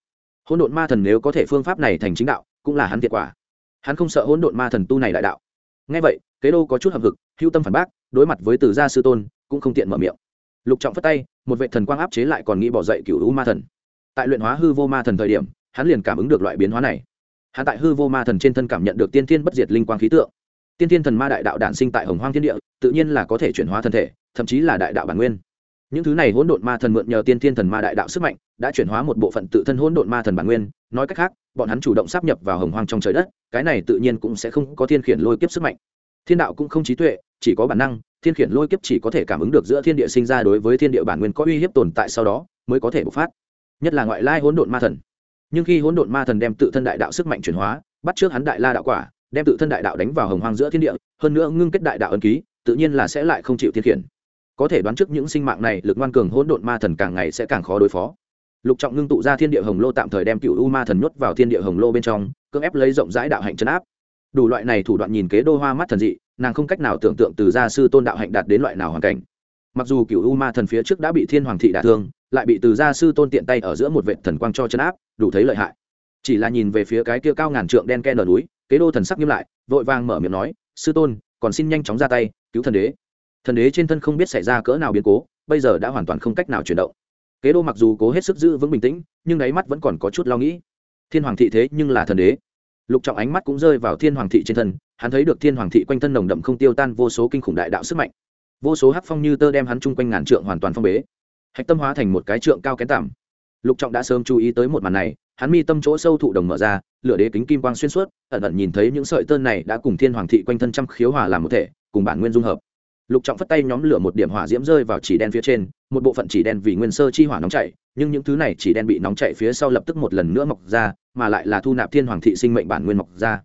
hỗn độn ma thần nếu có thể phương pháp này thành chính đạo, cũng là hắn thiệt quả. Hắn không sợ hỗn độn ma thần tu này đại đạo. Ngay vậy, kế đô có chút hậm hực, hưu tâm phản bác, đối mặt với từ gia sư tôn, cũng không tiện mở miệng. Lục trọng phất tay, một vệ thần quang áp chế lại còn nghĩ bỏ dậy cựu u ma thần. Tại luyện hóa hư vô ma thần thời điểm, hắn liền cảm ứng được loại biến hóa này. Hắn tại hư vô ma thần trên thân cảm nhận được tiên thiên bất diệt linh quang khí tượng. Tiên thiên thần ma đại đạo đản sinh tại hồng hoang thiên địa, tự nhiên là có thể chuyển hóa thân thể, thậm chí là đại đạo bản nguyên những thứ này hỗn độn ma thần mượn nhờ tiên thiên thần ma đại đạo sức mạnh, đã chuyển hóa một bộ phận tự thân hỗn độn ma thần bản nguyên. Nói cách khác, bọn hắn chủ động sắp nhập vào hồng hoang trong trời đất, cái này tự nhiên cũng sẽ không có thiên khiển lôi kiếp sức mạnh. Thiên đạo cũng không trí tuệ, chỉ có bản năng, thiên khiển lôi kiếp chỉ có thể cảm ứng được giữa thiên địa sinh ra đối với thiên địa bản nguyên có uy hiếp tồn tại sau đó, mới có thể bộc phát. Nhất là ngoại lai hỗn độn ma thần. Nhưng khi hỗn độn ma thần đem tự thân đại đạo sức mạnh chuyển hóa, bắt trước hắn đại la đạo quả, đem tự thân đại đạo đánh vào hồng hoang giữa thiên địa, hơn nữa ngưng kết đại đạo ân ký, tự nhiên là sẽ lại không chịu thiên khiển có thể đoán trước những sinh mạng này, lực ngoan cường hỗn độn ma thần càng ngày sẽ càng khó đối phó. Lục trọng ngưng tụ ra thiên địa hồng lô tạm thời đem cựu u ma thần nhốt vào thiên địa hồng lô bên trong, cưỡng ép lấy rộng rãi đạo hạnh chấn áp. Đủ loại này thủ đoạn nhìn kế đô hoa mắt thần dị, nàng không cách nào tưởng tượng từ gia sư tôn đạo hạnh đạt đến loại nào hoàn cảnh. Mặc dù cựu u ma thần phía trước đã bị thiên hoàng thị đả thương, lại bị từ gia sư tôn tiện tay ở giữa một vệ thần quang cho chấn áp, đủ thấy lợi hại. Chỉ là nhìn về phía cái kia cao ngàn trượng đen ken ở núi, kế đô thần sắc nghiêm lại, vội vàng mở miệng nói, sư tôn, còn xin nhanh chóng ra tay, cứu thần đế thần đế trên thân không biết xảy ra cỡ nào biến cố, bây giờ đã hoàn toàn không cách nào chuyển động. Kế đô mặc dù cố hết sức giữ vững bình tĩnh, nhưng đáy mắt vẫn còn có chút lo nghĩ. Thiên hoàng thị thế nhưng là thần đế. Lục trọng ánh mắt cũng rơi vào thiên hoàng thị trên thân, hắn thấy được thiên hoàng thị quanh thân nồng đậm không tiêu tan vô số kinh khủng đại đạo sức mạnh. Vô số hắc phong như tơ đem hắn chung quanh ngàn trượng hoàn toàn phong bế. Hạch tâm hóa thành một cái trượng cao kén tảm lục trọng đã sớm chú ý tới một màn này, hắn mi tâm chỗ sâu thụ đồng mở ra, lửa đế kính kim quang xuyên suốt, ẩn ẩn nhìn thấy những sợi tơ này đã cùng thiên hoàng thị quanh thân trăm khiếu hòa làm một thể, cùng bản nguyên dung hợp lục trọng phất tay nhóm lửa một điểm hỏa diễm rơi vào chỉ đen phía trên, một bộ phận chỉ đen vì nguyên sơ chi hỏa nóng chảy, nhưng những thứ này chỉ đen bị nóng chảy phía sau lập tức một lần nữa mọc ra, mà lại là thu nạp thiên hoàng thị sinh mệnh bản nguyên mọc ra.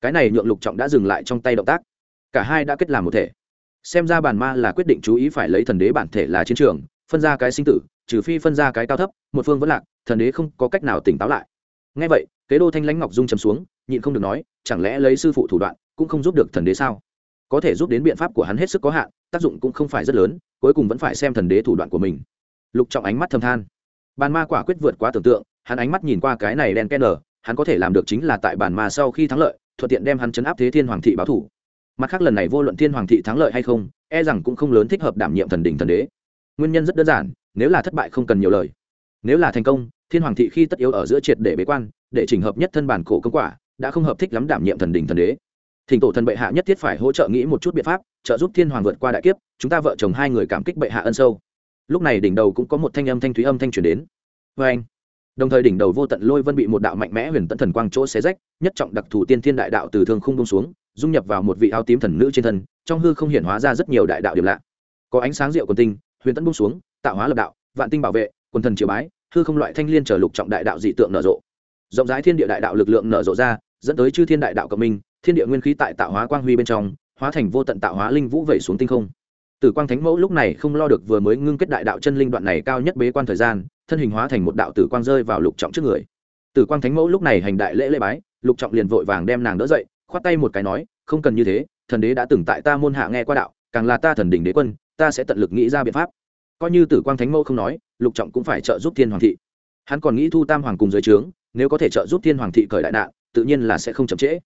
Cái này nhượng lục trọng đã dừng lại trong tay động tác. Cả hai đã kết làm một thể. Xem ra bản ma là quyết định chú ý phải lấy thần đế bản thể là chiến trường, phân ra cái sinh tử, trừ phi phân ra cái cao thấp, một phương vẫn lạc, thần đế không có cách nào tỉnh táo lại. Ngay vậy, kế đô thanh lãnh ngọc dung chấm xuống, nhịn không được nói, chẳng lẽ lấy sư phụ thủ đoạn cũng không giúp được thần đế sao? Có thể giúp đến biện pháp của hắn hết sức có hạn, tác dụng cũng không phải rất lớn, cuối cùng vẫn phải xem thần đế thủ đoạn của mình. Lục trọng ánh mắt thâm than. Bàn ma quả quyết vượt quá tưởng tượng, hắn ánh mắt nhìn qua cái này đen ken nở hắn có thể làm được chính là tại bàn ma sau khi thắng lợi, thuận tiện đem hắn chấn áp thế thiên hoàng thị báo thủ. Mặt khác lần này vô luận thiên hoàng thị thắng lợi hay không e rằng cũng không lớn thích hợp đảm nhiệm thần đỉnh thần đế. Nguyên nhân rất đơn giản, nếu là thất bại không cần nhiều lời. Nếu là thành công, thiên hoàng thị khi tất yếu ở giữa triệt để bế quan, để chỉnh hợp nhất thân bản cổ công quả, đã không hợp thích lắm đảm nhiệm thần đỉnh thần đế thỉnh tổ thần bệ hạ nhất thiết phải hỗ trợ nghĩ một chút biện pháp, trợ giúp thiên hoàng vượt qua đại kiếp, chúng ta vợ chồng hai người cảm kích bệ hạ ân sâu. Lúc này đỉnh đầu cũng có một thanh âm thanh thúy âm thanh truyền đến. Vê anh. Đồng thời đỉnh đầu vô tận lôi vân bị một đạo mạnh mẽ huyền tận thần quang chỗ xé rách, nhất trọng đặc thù tiên thiên đại đạo từ thương không bông xuống, dung nhập vào một vị áo tím thần nữ trên thân, trong hư không hiển hóa ra rất nhiều đại đạo điểm lạ. Có ánh sáng rượu quần tinh, huyền tận bông xuống, tạo hóa lập đạo, vạn tinh bảo vệ, quần thần triều bái, hư không loại thanh liên trở lục trọng đại đạo dị tượng nở rộ. Rộng rãi thiên địa đại đạo lực lượng nở rộ ra, dẫn tới chư thiên đại đạo cộng minh thiên địa nguyên khí tại tạo hóa quang huy bên trong, hóa thành vô tận tạo hóa linh vũ vẩy xuống tinh không. Tử quang thánh mẫu lúc này không lo được vừa mới ngưng kết đại đạo chân linh đoạn này cao nhất bế quan thời gian, thân hình hóa thành một đạo tử quang rơi vào lục trọng trước người. Tử quang thánh mẫu lúc này hành đại lễ lễ bái, lục trọng liền vội vàng đem nàng đỡ dậy, khoát tay một cái nói, không cần như thế, thần đế đã từng tại ta môn hạ nghe qua đạo, càng là ta thần đỉnh đế quân, ta sẽ tận lực nghĩ ra biện pháp. Coi như tử quang thánh mẫu không nói, lục trọng cũng phải trợ giúp thiên hoàng thị. Hắn còn nghĩ thu tam hoàng cùng dưới trướng, nếu có thể trợ giúp thiên hoàng thị cởi đại nạn, tự nhiên là sẽ không chậm trễ.